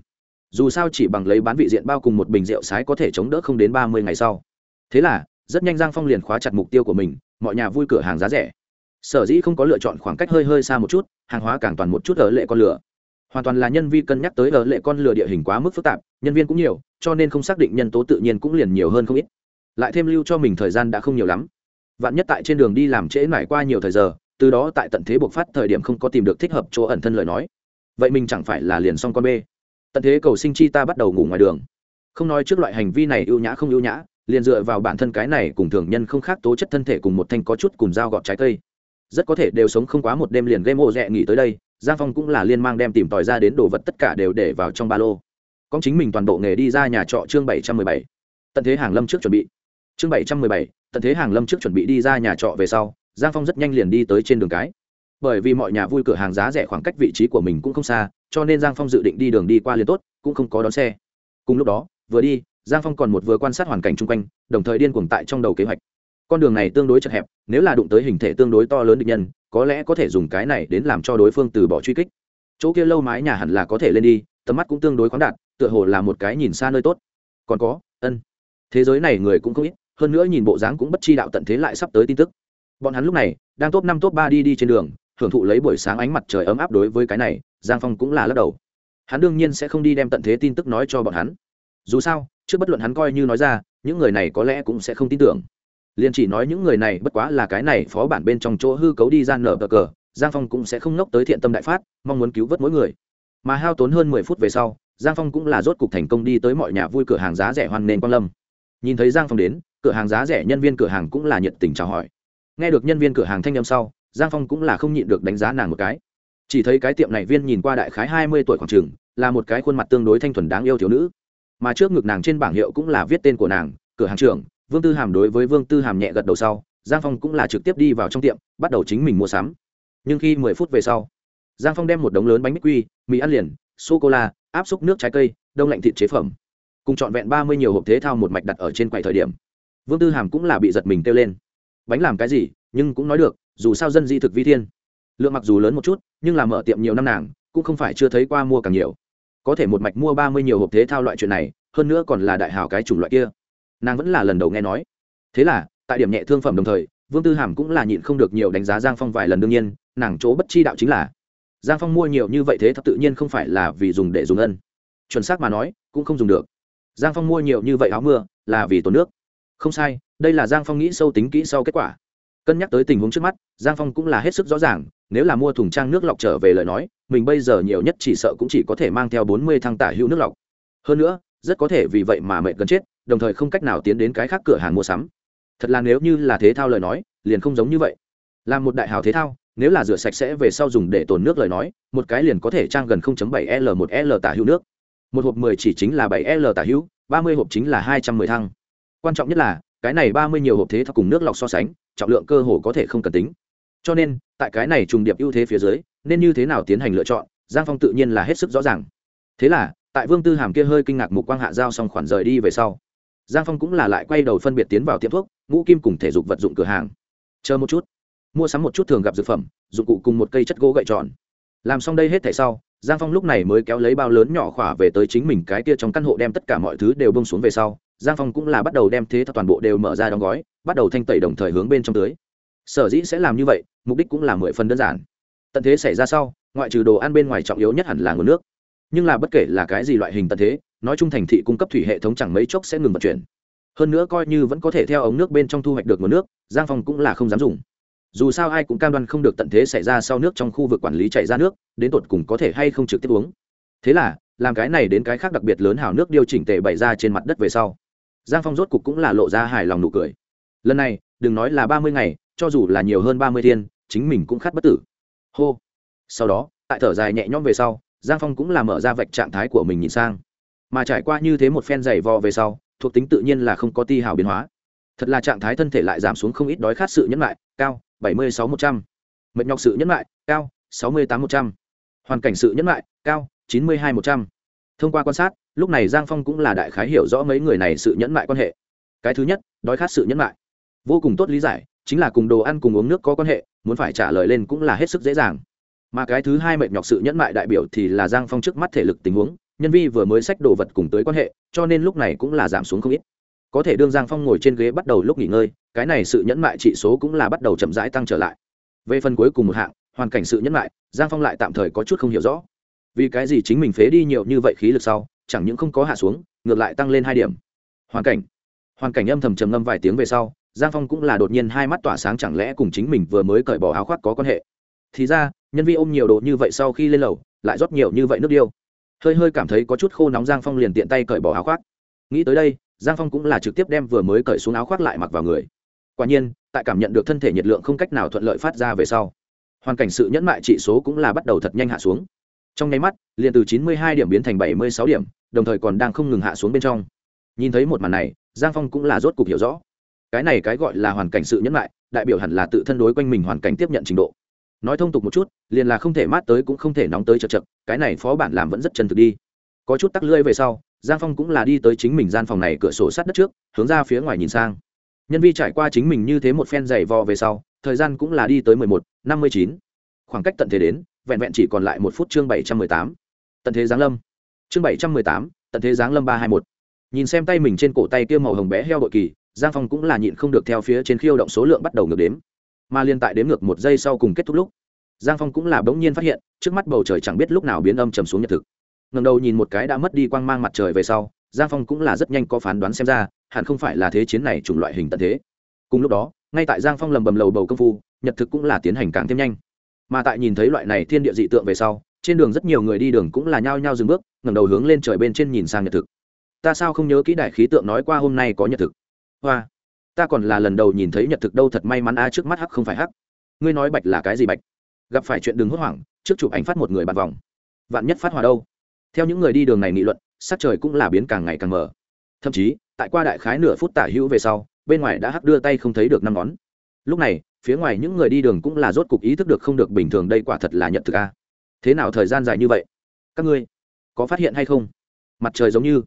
dù sao chỉ bằng lấy bán vị diện bao cùng một bình rượu sái có thể chống đỡ không đến ba mươi ngày sau. Thế là, rất nhanh giang phong liền khóa chặt mục tiêu của mình, mọi nhà vui cửa hàng giá rẻ. Sở dĩ không có lựa chọn khoảng cách hơi hơi xa một chút, hàng hóa càng toàn một chút ở lệ con lửa. Hoàn toàn là nhân vi cân nhắc tới ở lệ con lửa địa hình quá mức phức tạp, nhân viên cũng nhiều, cho nên không xác định nhân tố tự nhiên cũng liền nhiều hơn không ít. Lại thêm lưu cho mình thời gian đã không nhiều lắm. Vạn nhất tại trên đường đi làm trễ mải qua nhiều thời giờ, từ đó tại tận thế buộc phát thời điểm không có tìm được thích hợp chỗ ẩn thân lời nói. Vậy mình chẳng phải là liền xong con bê tận thế cầu sinh chi ta bắt đầu ngủ ngoài đường. Không nói trước loại hành vi này ưu nhã không ưu nhã, liền dựa vào bản thân cái này cùng thường nhân không khác tố chất thân thể cùng một thanh có chút cùng dao gọt trái cây. Rất có thể đều sống không quá một đêm liền game ô rẽ nghỉ tới đây, giang phong cũng là liên mang đem tìm tòi ra đến đồ vật tất cả đều để vào trong ba lô. Con chính mình toàn bộ nghề đi ra nhà trọ chương bảy trăm mười bảy. Tận thế hàng lâm trước chuẩn bị. Chương bảy trăm mười bảy, tận thế hàng lâm trước chuẩn bị đi ra nhà trọ về sau, giang phong rất nhanh liền đi tới trên đường cái. Bởi vì mọi nhà vui cửa hàng giá rẻ khoảng cách vị trí của mình cũng không xa cho nên giang phong dự định đi đường đi qua liền tốt, cũng không có đón xe. Cùng lúc đó, vừa đi, giang phong còn một vừa quan sát hoàn cảnh chung quanh, đồng thời điên cuồng tại trong đầu kế hoạch. Con đường này tương đối chật hẹp, nếu là đụng tới hình thể tương đối to lớn địch nhân, có lẽ có thể dùng cái này đến làm cho đối phương từ bỏ truy kích. Chỗ kia lâu mái nhà hẳn là có thể lên đi, tầm mắt cũng tương đối khoáng đạt, tựa hồ là một cái nhìn xa nơi tốt. Còn có, ân. Thế giới này người cũng không ít, hơn nữa nhìn bộ dáng cũng bất chi đạo tận thế lại sắp tới tin tức. Bọn hắn lúc này, đang top năm, top ba đi đi trên đường, hưởng thụ lấy buổi sáng ánh mặt trời ấm áp đối với cái này giang phong cũng là lắc đầu. Hắn đương nhiên sẽ không đi đem tận thế tin tức nói cho bọn hắn. Dù sao, trước bất luận hắn coi như nói ra, những người này có lẽ cũng sẽ không tin tưởng. Liền chỉ nói những người này bất quá là cái này phó bản bên trong chỗ hư cấu đi ra nở bờ cờ, giang phong cũng sẽ không nốc tới thiện tâm đại phát, mong muốn cứu vớt mỗi người. Mà hao tốn hơn mười phút về sau, giang phong cũng là rốt cục thành công đi tới mọi nhà vui cửa hàng giá rẻ hoan nền quan lâm. Nhìn thấy giang phong đến, cửa hàng giá rẻ nhân viên cửa hàng cũng là nhiệt tình chào hỏi. Nghe được nhân viên cửa hàng thanh â m sau, giang phong cũng là không nhịn được đánh giá nàng một cái chỉ thấy cái tiệm này viên nhìn qua đại khái hai mươi tuổi khoảng t r ư ờ n g là một cái khuôn mặt tương đối thanh thuần đáng yêu thiếu nữ. Mà trước ngực nàng trên bảng hiệu cũng là viết tên của nàng, cửa hàng trưởng, vương tư hàm đối với vương tư hàm nhẹ gật đầu sau, giang phong cũng là trực tiếp đi vào trong tiệm, bắt đầu chính mình mua sắm. Nhưng khi mười phút về sau, giang phong đem một đống lớn bánh bích quy, mì ăn liền sô cô la áp xúc nước trái cây, đông lạnh thịt chế phẩm. Cùng trọn vẹn ba mươi nhiều hộp thế thao một mạch đặt ở trên quầy thời điểm, vương tư hàm cũng là bị giật mình kêu lên. Bánh làm cái gì, nhưng cũng nói được, dù sao dân di thực vi thiên lượng mặc dù lớn một chút, nhưng là mở tiệm nhiều năm nàng, cũng không phải chưa thấy qua mua càng nhiều. Có thể một mạch mua ba mươi nhiều hộp thế thao loại chuyện này, hơn nữa còn là đại hào cái chủng loại kia. Nàng vẫn là lần đầu nghe nói. Thế là, tại điểm nhẹ thương phẩm đồng thời, vương tư hàm cũng là nhịn không được nhiều đánh giá giang phong vài lần đương nhiên, nàng chỗ bất chi đạo chính là, giang phong mua nhiều như vậy thế thật tự nhiên không phải là vì dùng để dùng ân. Chuẩn xác mà nói, cũng không dùng được. Giang phong mua nhiều như vậy áo mưa, là vì tốn nước. Không sai, đây là giang phong nghĩ sâu tính kỹ sau kết quả cân nhắc tới tình huống trước mắt, giang phong cũng là hết sức rõ ràng, nếu là mua thùng trang nước lọc trở về lời nói, mình bây giờ nhiều nhất chỉ sợ cũng chỉ có thể mang theo bốn mươi thăng tả hữu nước lọc. Hơn nữa, rất có thể vì vậy mà mẹ gần chết, đồng thời không cách nào tiến đến cái khác cửa hàng mua sắm. Thật là nếu như là thế thao lời nói, liền không giống như vậy. Là một đại hào thế thao, nếu là rửa sạch sẽ về sau dùng để tồn nước lời nói, một cái liền có thể trang gần 0.7 l 1 l tả hữu nước. Một hộp 10 chỉ chính là 7 l tả hữu 30 hộp chính là 210 thăng. Quan trọng nhất là, cái này 30 nhiều hộp thế thao cùng nước lọc so sánh trọng lượng cơ hồ có thể không cần tính. Cho nên, tại cái này trùng điệp ưu thế phía dưới, nên như thế nào tiến hành lựa chọn, giang phong tự nhiên là hết sức rõ ràng. Thế là, tại vương tư hàm kia hơi kinh ngạc mục quang hạ giao xong khoản rời đi về sau, giang phong cũng là lại quay đầu phân biệt tiến vào tiệm thuốc, ngũ kim cùng thể dục vật dụng cửa hàng. Chờ một chút. Mua sắm một chút thường gặp dược phẩm, dụng cụ cùng một cây chất gỗ gậy tròn. Làm xong đây hết thảy sau, giang phong lúc này mới kéo lấy bao lớn nhỏ khỏa về tới chính mình cái kia trong căn hộ đem tất cả mọi thứ đều bông xuống về sau giang phong cũng là bắt đầu đem thế toàn bộ đều mở ra đóng gói, bắt đầu thanh tẩy đồng thời hướng bên trong tưới. Sở dĩ sẽ làm như vậy, mục đích cũng là mười phần đơn giản. Tận thế xảy ra sau, ngoại trừ đồ ăn bên ngoài trọng yếu nhất hẳn là nguồn nước. Nhưng là bất kể là cái gì loại hình tận thế, nói chung thành thị cung cấp thủy hệ thống chẳng mấy chốc sẽ ngừng vận chuyển. Hơn nữa coi như vẫn có thể theo ống nước bên trong thu hoạch được nguồn nước, giang phong cũng là không dám dùng. Dù sao ai cũng cam đoan không được tận thế xảy ra sau nước trong khu vực quản lý chạy ra nước, đến tột cùng có thể hay không trực tiếp uống. Thế là, làm cái này đến cái khác đặc biệt lớn hào nước điều chỉnh tề bày ra trên mặt đất về sau giang phong rốt cục cũng là lộ ra hài lòng nụ cười. Lần này, đừng nói là ba mươi ngày, cho dù là nhiều hơn ba mươi thiên, chính mình cũng khát bất tử. Hô. Sau đó, tại thở dài nhẹ nhõm về sau, giang phong cũng là mở ra vạch trạng thái của mình nhìn sang. Mà trải qua như thế một phen dày vò về sau, thuộc tính tự nhiên là không có ti hào biến hóa. Thật là trạng thái thân thể lại giảm xuống không ít đói khát sự nhẫn lại, cao, bảy mươi sáu một trăm. Mệt nhọc sự nhẫn lại, cao, sáu mươi tám một trăm. Hoàn cảnh sự nhẫn lại, cao, chín mươi hai một trăm. Thông qua quan sát lúc này giang phong cũng là đại khái hiểu rõ mấy người này sự nhẫn mại quan hệ. Cái thứ nhất, đói khát sự nhẫn mại. Vô cùng tốt lý giải, chính là cùng đồ ăn cùng uống nước có quan hệ, muốn phải trả lời lên cũng là hết sức dễ dàng. Mà cái thứ hai mệt nhọc sự nhẫn mại đại biểu thì là giang phong trước mắt thể lực tình huống, nhân vi vừa mới sách đồ vật cùng tới quan hệ, cho nên lúc này cũng là giảm xuống không ít. Có thể đương giang phong ngồi trên ghế bắt đầu lúc nghỉ ngơi, cái này sự nhẫn mại trị số cũng là bắt đầu chậm rãi tăng trở lại. Về phần cuối cùng một hạng, hoàn cảnh sự nhẫn mại, giang phong lại tạm thời có chút không hiểu rõ. Vì cái gì chính mình phế đi nhiều như vậy khí lực sau chẳng những không có hạ xuống, ngược lại tăng lên hai điểm. Hoàn cảnh. Hoàn cảnh âm thầm trầm ngâm vài tiếng về sau, giang phong cũng là đột nhiên hai mắt tỏa sáng chẳng lẽ cùng chính mình vừa mới cởi bỏ áo khoác có quan hệ? Thì ra, nhân vi ôm nhiều đồ như vậy sau khi lên lầu, lại rót nhiều như vậy nước điêu. Hơi hơi cảm thấy có chút khô nóng giang phong liền tiện tay cởi bỏ áo khoác. Nghĩ tới đây, giang phong cũng là trực tiếp đem vừa mới cởi xuống áo khoác lại mặc vào người. Quả nhiên, tại cảm nhận được thân thể nhiệt lượng không cách nào thuận lợi phát ra về sau, hoàn cảnh sự nhẫn mại trị số cũng là bắt đầu thật nhanh hạ xuống trong nháy mắt, liền từ chín mươi hai điểm biến thành bảy mươi sáu điểm, đồng thời còn đang không ngừng hạ xuống bên trong. Nhìn thấy một màn này, giang phong cũng là rốt cục hiểu rõ. Cái này cái gọi là hoàn cảnh sự nhẫn lại, đại biểu hẳn là tự thân đối quanh mình hoàn cảnh tiếp nhận trình độ. Nói thông tục một chút, liền là không thể mát tới cũng không thể nóng tới chật chật, cái này phó bản làm vẫn rất chân thực đi. Có chút tắc lưỡi về sau, giang phong cũng là đi tới chính mình gian phòng này cửa sổ sát đất trước, hướng ra phía ngoài nhìn sang. Nhân vi trải qua chính mình như thế một phen giày vò về sau, thời gian cũng là đi tới mười một, năm mươi chín. Khoảng cách tận thế đến vẹn vẹn chỉ còn lại một phút chương bảy trăm mười tám. Tận thế giáng lâm. Chương bảy trăm mười tám, tận thế giáng lâm ba hai một. Nhìn xem tay mình trên cổ tay kia màu hồng bé heo bội kỳ, giang phong cũng là nhịn không được theo phía trên khiêu động số lượng bắt đầu ngược đếm. Mà liên tại đếm ngược một giây sau cùng kết thúc lúc, giang phong cũng là bỗng nhiên phát hiện, trước mắt bầu trời chẳng biết lúc nào biến âm trầm xuống nhật thực. Ngầm đầu nhìn một cái đã mất đi quang mang mặt trời về sau, giang phong cũng là rất nhanh có phán đoán xem ra, hẳn không phải là thế chiến này chủng loại hình tận thế. Cùng lúc đó, ngay tại giang phong lầm bầm lầu bầu công phu, nhật thực cũng là tiến hành càng thêm nhanh mà tại nhìn thấy loại này thiên địa dị tượng về sau, trên đường rất nhiều người đi đường cũng là nhao nhao dừng bước, ngẩng đầu hướng lên trời bên trên nhìn sang nhật thực. Ta sao không nhớ kỹ đại khí tượng nói qua hôm nay có nhật thực? Hoa, ta còn là lần đầu nhìn thấy nhật thực đâu thật may mắn a, trước mắt hắc không phải hắc. Ngươi nói bạch là cái gì bạch? Gặp phải chuyện đừng hốt hoảng, trước chụp ảnh phát một người bàn vòng. Vạn nhất phát hòa đâu? Theo những người đi đường này nghị luận, sắc trời cũng là biến càng ngày càng mở thậm chí, tại qua đại khái nửa phút tả hữu về sau, bên ngoài đã hắc đưa tay không thấy được năm ngón. Lúc này phía ngoài những người đi đường cũng là rốt cục ý thức được không được bình thường, đây quả thật là nhận thực a. Thế nào thời gian dài như vậy? Các ngươi có phát hiện hay không? Mặt trời giống như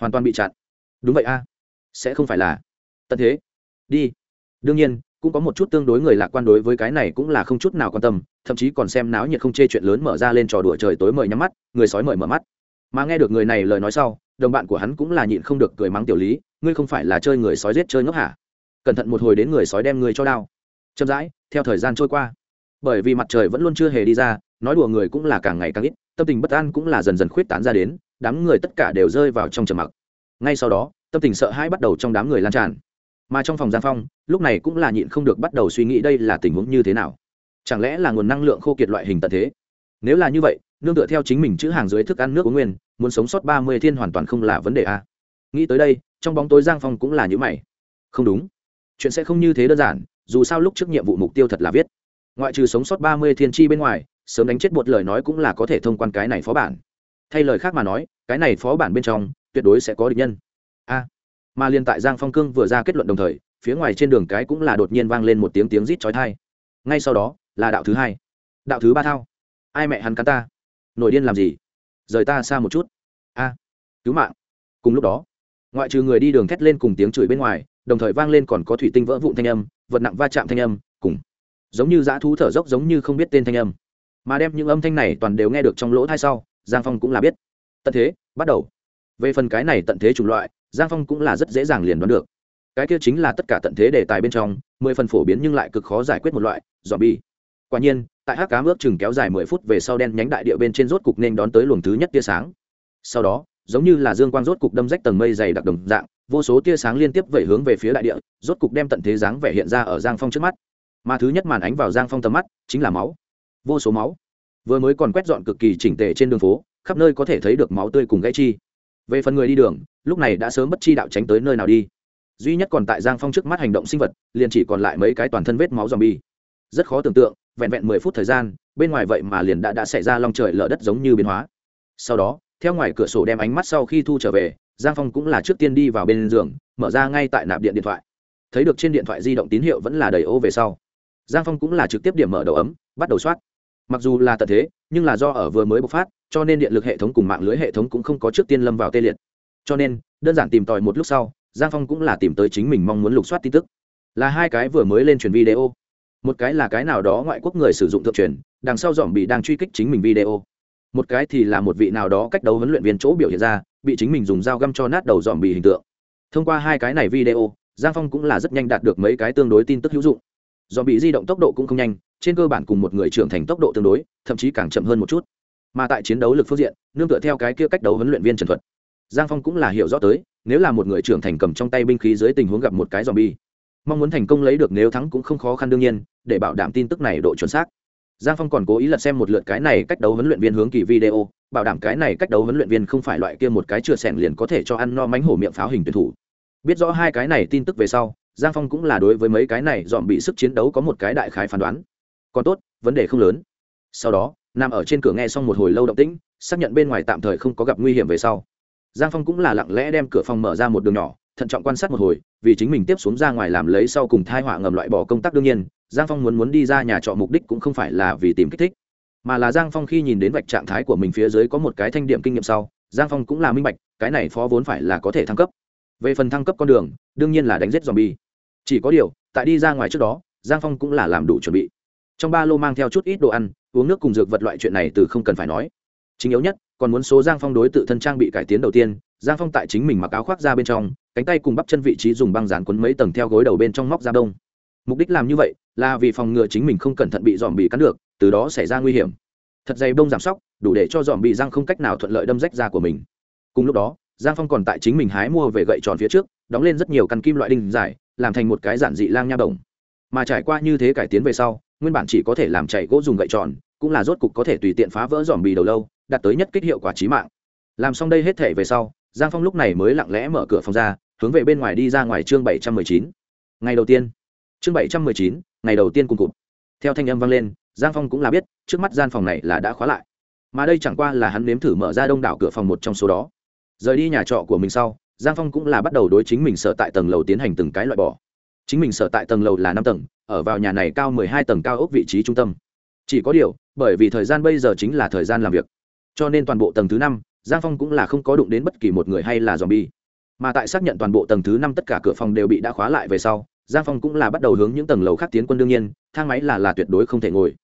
hoàn toàn bị chặn. Đúng vậy a. Sẽ không phải là tận thế. Đi. Đương nhiên, cũng có một chút tương đối người lạc quan đối với cái này cũng là không chút nào quan tâm, thậm chí còn xem náo nhiệt không chê chuyện lớn mở ra lên trò đùa trời tối mời nhắm mắt, người sói mời mở mắt. Mà nghe được người này lời nói sau, đồng bạn của hắn cũng là nhịn không được cười mắng tiểu lý, ngươi không phải là chơi người sói giết chơi ngốc hả? Cẩn thận một hồi đến người sói đem ngươi cho đao chậm rãi, theo thời gian trôi qua. Bởi vì mặt trời vẫn luôn chưa hề đi ra, nói đùa người cũng là càng ngày càng ít, tâm tình bất an cũng là dần dần khuyết tán ra đến, đám người tất cả đều rơi vào trong trầm mặc. Ngay sau đó, tâm tình sợ hãi bắt đầu trong đám người lan tràn. Mà trong phòng giang phong, lúc này cũng là nhịn không được bắt đầu suy nghĩ đây là tình huống như thế nào. Chẳng lẽ là nguồn năng lượng khô kiệt loại hình tận thế? Nếu là như vậy, nương tựa theo chính mình chữ hàng dưới thức ăn nước uống nguyên, muốn sống sót ba mươi thiên hoàn toàn không là vấn đề a. Nghĩ tới đây, trong bóng tối giang phong cũng là như mày. Không đúng. Chuyện sẽ không như thế đơn giản dù sao lúc trước nhiệm vụ mục tiêu thật là viết. Ngoại trừ sống sót ba mươi thiên tri bên ngoài, sớm đánh chết một lời nói cũng là có thể thông quan cái này phó bản. Thay lời khác mà nói, cái này phó bản bên trong, tuyệt đối sẽ có địch nhân. A. Mà liên tại giang phong cương vừa ra kết luận đồng thời, phía ngoài trên đường cái cũng là đột nhiên vang lên một tiếng tiếng rít chói thai ngay sau đó, là đạo thứ hai. Đạo thứ ba thao. Ai mẹ hắn cắn ta? Nổi điên làm gì? Rời ta xa một chút. A. Cứu mạng. Cùng lúc đó, ngoại trừ người đi đường thét lên cùng tiếng chửi bên ngoài, đồng thời vang lên còn có thủy tinh vỡ vụn thanh âm vật nặng va chạm thanh âm, cùng giống như dã thú thở dốc giống như không biết tên thanh âm. Mà đem những âm thanh này toàn đều nghe được trong lỗ thai sau, giang phong cũng là biết. Tận thế, bắt đầu. Về phần cái này tận thế chủng loại, giang phong cũng là rất dễ dàng liền đoán được. Cái kia chính là tất cả tận thế đề tài bên trong, mười phần phổ biến nhưng lại cực khó giải quyết một loại dọn bi quả nhiên, tại hát cá ước chừng kéo dài mười phút về sau đen nhánh đại địa bên trên rốt cục nên đón tới luồng thứ nhất tia sáng. Sau đó, giống như là dương quang rốt cục đâm rách tầng mây dày đặc đồng dạng vô số tia sáng liên tiếp vẩy hướng về phía đại địa, rốt cục đem tận thế dáng vẻ hiện ra ở giang phong trước mắt. Mà thứ nhất màn ánh vào giang phong tầm mắt, chính là máu. Vô số máu. Vừa mới còn quét dọn cực kỳ chỉnh tề trên đường phố, khắp nơi có thể thấy được máu tươi cùng gãy chi. Về phần người đi đường, lúc này đã sớm bất chi đạo tránh tới nơi nào đi. Duy nhất còn tại giang phong trước mắt hành động sinh vật, liền chỉ còn lại mấy cái toàn thân vết máu dòm bi rất khó tưởng tượng, vẹn vẹn mười phút thời gian, bên ngoài vậy mà liền đã đã xảy ra long trời lở đất giống như biến hóa. Sau đó, theo ngoài cửa sổ đem ánh mắt sau khi thu trở về giang phong cũng là trước tiên đi vào bên giường, mở ra ngay tại nạp điện điện thoại. Thấy được trên điện thoại di động tín hiệu vẫn là đầy ô về sau. Giang phong cũng là trực tiếp điểm mở đầu ấm, bắt đầu soát. Mặc dù là tận thế, nhưng là do ở vừa mới bộc phát, cho nên điện lực hệ thống cùng mạng lưới hệ thống cũng không có trước tiên lâm vào tê liệt. Cho nên, đơn giản tìm tòi một lúc sau, giang phong cũng là tìm tới chính mình mong muốn lục soát tin tức. Là hai cái vừa mới lên truyền video. Một cái là cái nào đó ngoại quốc người sử dụng thượng truyền, đằng sau dòm bị đang truy kích chính mình video một cái thì là một vị nào đó cách đấu huấn luyện viên chỗ biểu hiện ra, bị chính mình dùng dao găm cho nát đầu dòm bị hình tượng. Thông qua hai cái này video, giang phong cũng là rất nhanh đạt được mấy cái tương đối tin tức hữu dụng. Dòm bị di động tốc độ cũng không nhanh, trên cơ bản cùng một người trưởng thành tốc độ tương đối, thậm chí càng chậm hơn một chút. Mà tại chiến đấu lực phương diện, nương tựa theo cái kia cách đấu huấn luyện viên trần thuật. Giang phong cũng là hiểu rõ tới, nếu là một người trưởng thành cầm trong tay binh khí dưới tình huống gặp một cái dòm bi, mong muốn thành công lấy được nếu thắng cũng không khó khăn đương nhiên, để bảo đảm tin tức này độ chuẩn xác giang phong còn cố ý lật xem một lượt cái này cách đấu huấn luyện viên hướng kỳ video, bảo đảm cái này cách đấu huấn luyện viên không phải loại kia một cái chừa sẻn liền có thể cho ăn no mánh hổ miệng pháo hình tuyển thủ. Biết rõ hai cái này tin tức về sau, giang phong cũng là đối với mấy cái này dọn bị sức chiến đấu có một cái đại khái phán đoán. Còn tốt, vấn đề không lớn. Sau đó, nằm ở trên cửa nghe xong một hồi lâu động tĩnh, xác nhận bên ngoài tạm thời không có gặp nguy hiểm về sau. Giang phong cũng là lặng lẽ đem cửa phòng mở ra một đường nhỏ thận trọng quan sát một hồi, vì chính mình tiếp xuống ra ngoài làm lấy sau cùng thai họa ngầm loại bỏ công tác đương nhiên, giang phong muốn muốn đi ra nhà trọ mục đích cũng không phải là vì tìm kích thích, mà là giang phong khi nhìn đến vạch trạng thái của mình phía dưới có một cái thanh điểm kinh nghiệm sau, giang phong cũng là minh bạch, cái này phó vốn phải là có thể thăng cấp. Về phần thăng cấp con đường, đương nhiên là đánh giết dòm bi chỉ có điều, tại đi ra ngoài trước đó, giang phong cũng là làm đủ chuẩn bị. Trong ba lô mang theo chút ít đồ ăn, uống nước cùng dược vật loại chuyện này từ không cần phải nói. Chính yếu nhất còn muốn số giang phong đối tự thân trang bị cải tiến đầu tiên, giang phong tại chính mình mặc áo khoác ra bên trong, cánh tay cùng bắp chân vị trí dùng băng dán quấn mấy tầng theo gối đầu bên trong móc ra đông. Mục đích làm như vậy, là vì phòng ngừa chính mình không cẩn thận bị dòm bị cắn được, từ đó xảy ra nguy hiểm. Thật dày bông giảm sóc, đủ để cho dòm bị giang không cách nào thuận lợi đâm rách ra của mình. Cùng lúc đó, giang phong còn tại chính mình hái mua về gậy tròn phía trước, đóng lên rất nhiều căn kim loại đinh dài, làm thành một cái giản dị lang nha đồng. Mà trải qua như thế cải tiến về sau, nguyên bản chỉ có thể làm chạy gỗ dùng gậy tròn cũng là rốt cục có thể tùy tiện phá vỡ dòm bì đầu lâu, đạt tới nhất kích hiệu quả trí mạng. Làm xong đây hết thể về sau, giang phong lúc này mới lặng lẽ mở cửa phòng ra, hướng về bên ngoài đi ra ngoài chương bảy trăm mười chín. Ngày đầu tiên. Chương bảy trăm mười chín, ngày đầu tiên cùng cụt. Theo thanh âm vang lên, giang phong cũng là biết, trước mắt gian phòng này là đã khóa lại. Mà đây chẳng qua là hắn nếm thử mở ra đông đảo cửa phòng một trong số đó. Rời đi nhà trọ của mình sau, giang phong cũng là bắt đầu đối chính mình sở tại tầng lầu tiến hành từng cái loại bỏ. Chính mình sở tại tầng lầu là năm tầng, ở vào nhà này cao mười hai tầng cao ốc vị trí trung tâm chỉ có điều, bởi vì thời gian bây giờ chính là thời gian làm việc. Cho nên toàn bộ tầng thứ năm, giang phong cũng là không có đụng đến bất kỳ một người hay là dòm bi mà tại xác nhận toàn bộ tầng thứ năm tất cả cửa phòng đều bị đã khóa lại về sau, giang phong cũng là bắt đầu hướng những tầng lầu khác tiến quân đương nhiên, thang máy là là tuyệt đối không thể ngồi.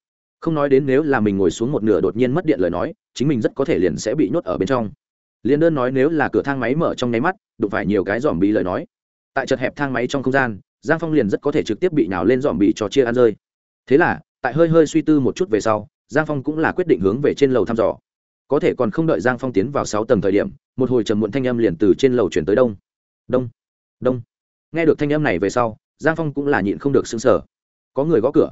Không nói đến nếu là mình ngồi xuống một nửa đột nhiên mất điện lời nói, chính mình rất có thể liền sẽ bị nhốt ở bên trong. Liền đơn nói nếu là cửa thang máy mở trong nháy mắt, đụng phải nhiều cái dòm bị lời nói. Tại chật hẹp thang máy trong không gian, giang phong liền rất có thể trực tiếp bị nào lên dòm bị cho chia ăn rơi. Thế là tại hơi hơi suy tư một chút về sau giang phong cũng là quyết định hướng về trên lầu thăm dò. Có thể còn không đợi giang phong tiến vào sáu tầng thời điểm một hồi trầm muộn thanh âm liền từ trên lầu chuyển tới đông. Đông đông. Nghe được thanh âm này về sau giang phong cũng là nhịn không được xứng sở có người gõ cửa.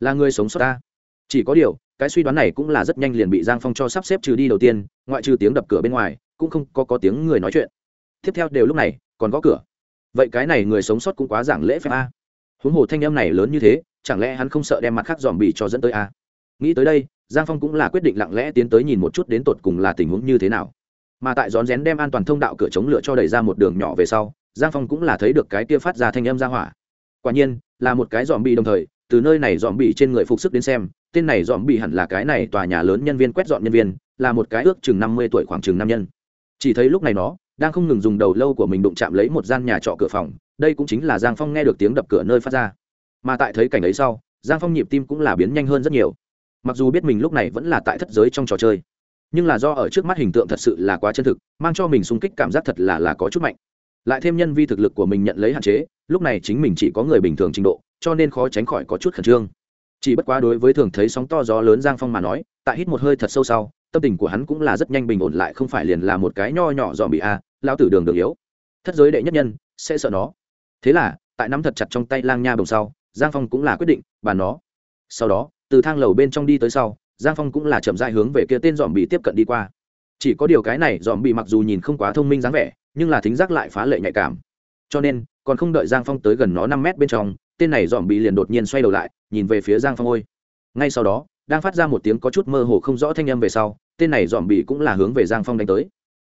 Là người sống sót ta. Chỉ có điều cái suy đoán này cũng là rất nhanh liền bị giang phong cho sắp xếp trừ đi đầu tiên ngoại trừ tiếng đập cửa bên ngoài cũng không có, có tiếng người nói chuyện. Tiếp theo đều lúc này còn gõ cửa. Vậy cái này người sống sót cũng quá giảng lễ phép a. Huống hồ thanh âm này lớn như thế chẳng lẽ hắn không sợ đem mặt khác dòm bị cho dẫn tới a? Nghĩ tới đây, giang phong cũng là quyết định lặng lẽ tiến tới nhìn một chút đến tột cùng là tình huống như thế nào. Mà tại rón rén đem an toàn thông đạo cửa chống lửa cho đẩy ra một đường nhỏ về sau, giang phong cũng là thấy được cái kia phát ra thanh âm ra hỏa. Quả nhiên, là một cái dòm bị đồng thời, từ nơi này dòm bị trên người phục sức đến xem, tên này dòm bị hẳn là cái này tòa nhà lớn nhân viên quét dọn nhân viên, là một cái ước chừng năm mươi tuổi khoảng chừng năm nhân. Chỉ thấy lúc này nó, đang không ngừng dùng đầu lâu của mình đụng chạm lấy một gian nhà trọ cửa phòng, đây cũng chính là giang phong nghe được tiếng đập cửa nơi phát ra mà tại thấy cảnh ấy sau giang phong nhịp tim cũng là biến nhanh hơn rất nhiều. Mặc dù biết mình lúc này vẫn là tại thất giới trong trò chơi nhưng là do ở trước mắt hình tượng thật sự là quá chân thực mang cho mình sung kích cảm giác thật là là có chút mạnh. Lại thêm nhân vi thực lực của mình nhận lấy hạn chế lúc này chính mình chỉ có người bình thường trình độ cho nên khó tránh khỏi có chút khẩn trương. Chỉ bất quá đối với thường thấy sóng to gió lớn giang phong mà nói tại hít một hơi thật sâu sau tâm tình của hắn cũng là rất nhanh bình ổn lại không phải liền là một cái nho nhỏ dòm bị a à, lao tử đường đường yếu. Thất giới đệ nhất nhân sẽ sợ nó. Thế là tại nắm thật chặt trong tay lang nha bồng sau giang phong cũng là quyết định, bàn nó. Sau đó, từ thang lầu bên trong đi tới sau, giang phong cũng là chậm dại hướng về kia tên dòm bị tiếp cận đi qua. Chỉ có điều cái này dòm bị mặc dù nhìn không quá thông minh dáng vẻ, nhưng là thính giác lại phá lệ nhạy cảm. Cho nên, còn không đợi giang phong tới gần nó năm mét bên trong, tên này dòm bị liền đột nhiên xoay đầu lại, nhìn về phía giang phong ôi. Ngay sau đó, đang phát ra một tiếng có chút mơ hồ không rõ thanh âm về sau, tên này dòm bị cũng là hướng về giang phong đánh tới.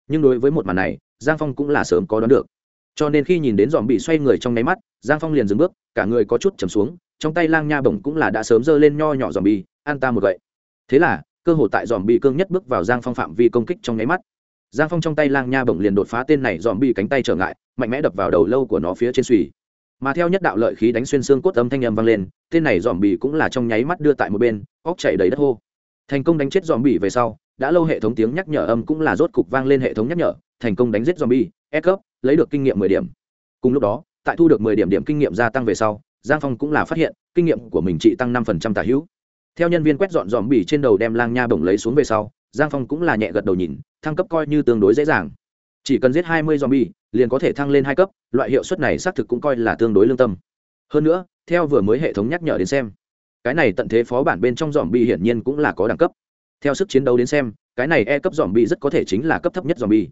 Nhưng đối với một màn này, giang phong cũng là sớm có đoán được. Cho nên khi nhìn đến dòm bị xoay người trong nháy mắt giang phong liền dừng bước cả người có chút chầm xuống trong tay lang nha bổng cũng là đã sớm giơ lên nho nhỏ dòm bi an ta một gậy. Thế là cơ hội tại dòm bi cương nhất bước vào giang phong phạm vi công kích trong nháy mắt. Giang phong trong tay lang nha bổng liền đột phá tên này dòm bi cánh tay trở ngại mạnh mẽ đập vào đầu lâu của nó phía trên suy mà theo nhất đạo lợi khí đánh xuyên xương cốt âm thanh âm vang lên tên này dòm bì cũng là trong nháy mắt đưa tại một bên óc chạy đầy đất hô. Thành công đánh chết dòm bì về sau đã lâu hệ thống tiếng nhắc nhở âm cũng là rốt cục vang lên hệ thống nhắc nhở thành công đánh giết giòm bì, ép cấp lấy được kinh nghiệm mười điểm. Cùng lúc đó tại thu được mười điểm điểm kinh nghiệm gia tăng về sau, giang phong cũng là phát hiện, kinh nghiệm của mình trị tăng năm phần trăm tả hữu. Theo nhân viên quét dọn dòm bỉ trên đầu đem lang nha bổng lấy xuống về sau, giang phong cũng là nhẹ gật đầu nhìn, thăng cấp coi như tương đối dễ dàng. Chỉ cần giết hai mươi zombie, liền có thể thăng lên hai cấp, loại hiệu suất này xác thực cũng coi là tương đối lương tâm. Hơn nữa, theo vừa mới hệ thống nhắc nhở đến xem, cái này tận thế phó bản bên trong dòm bi hiển nhiên cũng là có đẳng cấp. Theo sức chiến đấu đến xem, cái này e cấp dòm bi rất có thể chính là cấp thấp nhất dòm bi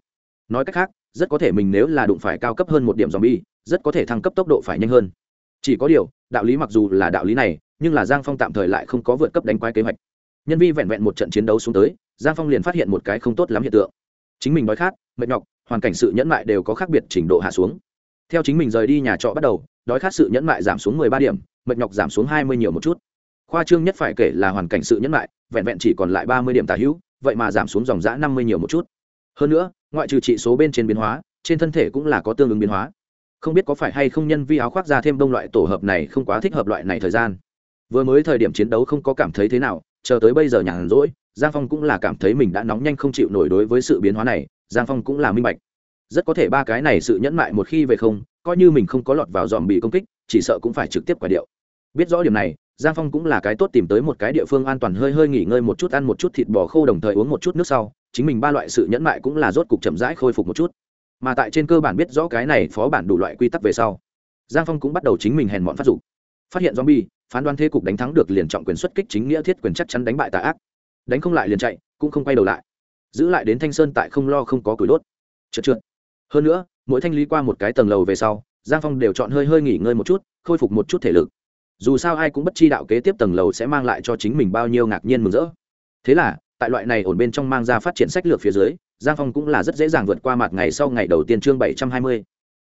nói cách khác, rất có thể mình nếu là đụng phải cao cấp hơn một điểm dòm bi rất có thể thăng cấp tốc độ phải nhanh hơn. Chỉ có điều, đạo lý mặc dù là đạo lý này, nhưng là giang phong tạm thời lại không có vượt cấp đánh quái kế hoạch. Nhân vi vẹn vẹn một trận chiến đấu xuống tới, giang phong liền phát hiện một cái không tốt lắm hiện tượng. Chính mình đói khát mệt nhọc, hoàn cảnh sự nhẫn mại đều có khác biệt trình độ hạ xuống. Theo chính mình rời đi nhà trọ bắt đầu, đói khát sự nhẫn mại giảm xuống mười ba điểm, mệt nhọc giảm xuống hai mươi nhiều một chút. Khoa trương nhất phải kể là hoàn cảnh sự nhẫn mại, vẹn vẹn chỉ còn lại ba mươi điểm tả hữu, vậy mà giảm xuống dòng dã năm mươi nhiều một chút hơn nữa, ngoại trừ trị số bên trên biến hóa, trên thân thể cũng là có tương ứng biến hóa. Không biết có phải hay không nhân vi áo khoác ra thêm đông loại tổ hợp này không quá thích hợp loại này thời gian. Vừa mới thời điểm chiến đấu không có cảm thấy thế nào, chờ tới bây giờ nhàn rỗi, giang phong cũng là cảm thấy mình đã nóng nhanh không chịu nổi đối với sự biến hóa này, giang phong cũng là minh bạch. Rất có thể ba cái này sự nhẫn mại một khi về không, coi như mình không có lọt vào dòm bị công kích, chỉ sợ cũng phải trực tiếp quả điệu. Biết rõ điểm này, giang phong cũng là cái tốt tìm tới một cái địa phương an toàn, hơi hơi nghỉ ngơi một chút, ăn một chút thịt bò khô đồng thời uống một chút nước sau chính mình ba loại sự nhẫn mại cũng là rốt cục chậm rãi khôi phục một chút. Mà tại trên cơ bản biết rõ cái này phó bản đủ loại quy tắc về sau, giang phong cũng bắt đầu chính mình hèn mọn phát dụng phát hiện zombie, phán đoán thế cục đánh thắng được liền trọng quyền xuất kích chính nghĩa thiết quyền chắc chắn đánh bại tà ác. Đánh không lại liền chạy, cũng không quay đầu lại. Giữ lại đến thanh sơn tại không lo không có củi đốt. Trượt trượt hơn nữa, mỗi thanh lý qua một cái tầng lầu về sau, giang phong đều chọn hơi hơi nghỉ ngơi một chút, khôi phục một chút thể lực. Dù sao ai cũng bất chi đạo kế tiếp tầng lầu sẽ mang lại cho chính mình bao nhiêu ngạc nhiên mừng rỡ. Thế là tại loại này ổn bên trong mang ra phát triển sách lược phía dưới, giang phong cũng là rất dễ dàng vượt qua mặt ngày sau ngày đầu tiên chương bảy trăm hai mươi.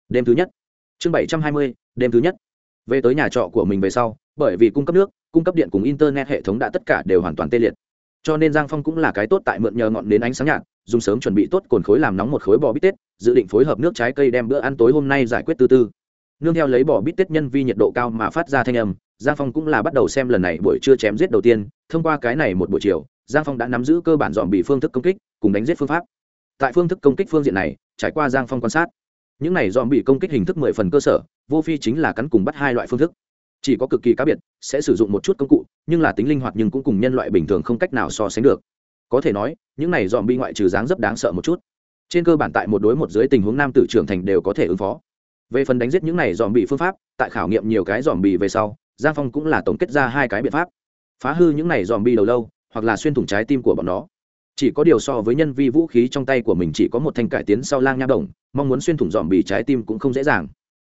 Đêm thứ nhất. Chương bảy trăm hai mươi, đêm thứ nhất. Về tới nhà trọ của mình về sau, bởi vì cung cấp nước, cung cấp điện cùng internet hệ thống đã tất cả đều hoàn toàn tê liệt. Cho nên giang phong cũng là cái tốt tại mượn nhờ ngọn đến ánh sáng nhạt, dùng sớm chuẩn bị tốt cồn khối làm nóng một khối bò bít tết, dự định phối hợp nước trái cây đem bữa ăn tối hôm nay giải quyết từ từ nương theo lấy bò bít tết nhân vi nhiệt độ cao mà phát ra thanh âm, giang phong cũng là bắt đầu xem lần này buổi trưa chém giết đầu tiên, thông qua cái này một buổi chiều giang phong đã nắm giữ cơ bản dòm bị phương thức công kích, cùng đánh giết phương pháp. Tại phương thức công kích phương diện này, trải qua giang phong quan sát, những này dòm bị công kích hình thức mười phần cơ sở, vô phi chính là cắn cùng bắt hai loại phương thức. Chỉ có cực kỳ cá biệt, sẽ sử dụng một chút công cụ, nhưng là tính linh hoạt nhưng cũng cùng nhân loại bình thường không cách nào so sánh được. Có thể nói, những này dòm bị ngoại trừ dáng rất đáng sợ một chút, trên cơ bản tại một đối một dưới tình huống nam tử trưởng thành đều có thể ứng phó. Về phần đánh giết những này dòm bị phương pháp, tại khảo nghiệm nhiều cái dòm bị về sau, giang phong cũng là tổng kết ra hai cái biện pháp. Phá hư những này dòm bị đầu lâu hoặc là xuyên thủng trái tim của bọn nó. Chỉ có điều so với nhân vi vũ khí trong tay của mình chỉ có một thanh cải tiến sau lang nha đồng mong muốn xuyên thủng dòm bì trái tim cũng không dễ dàng.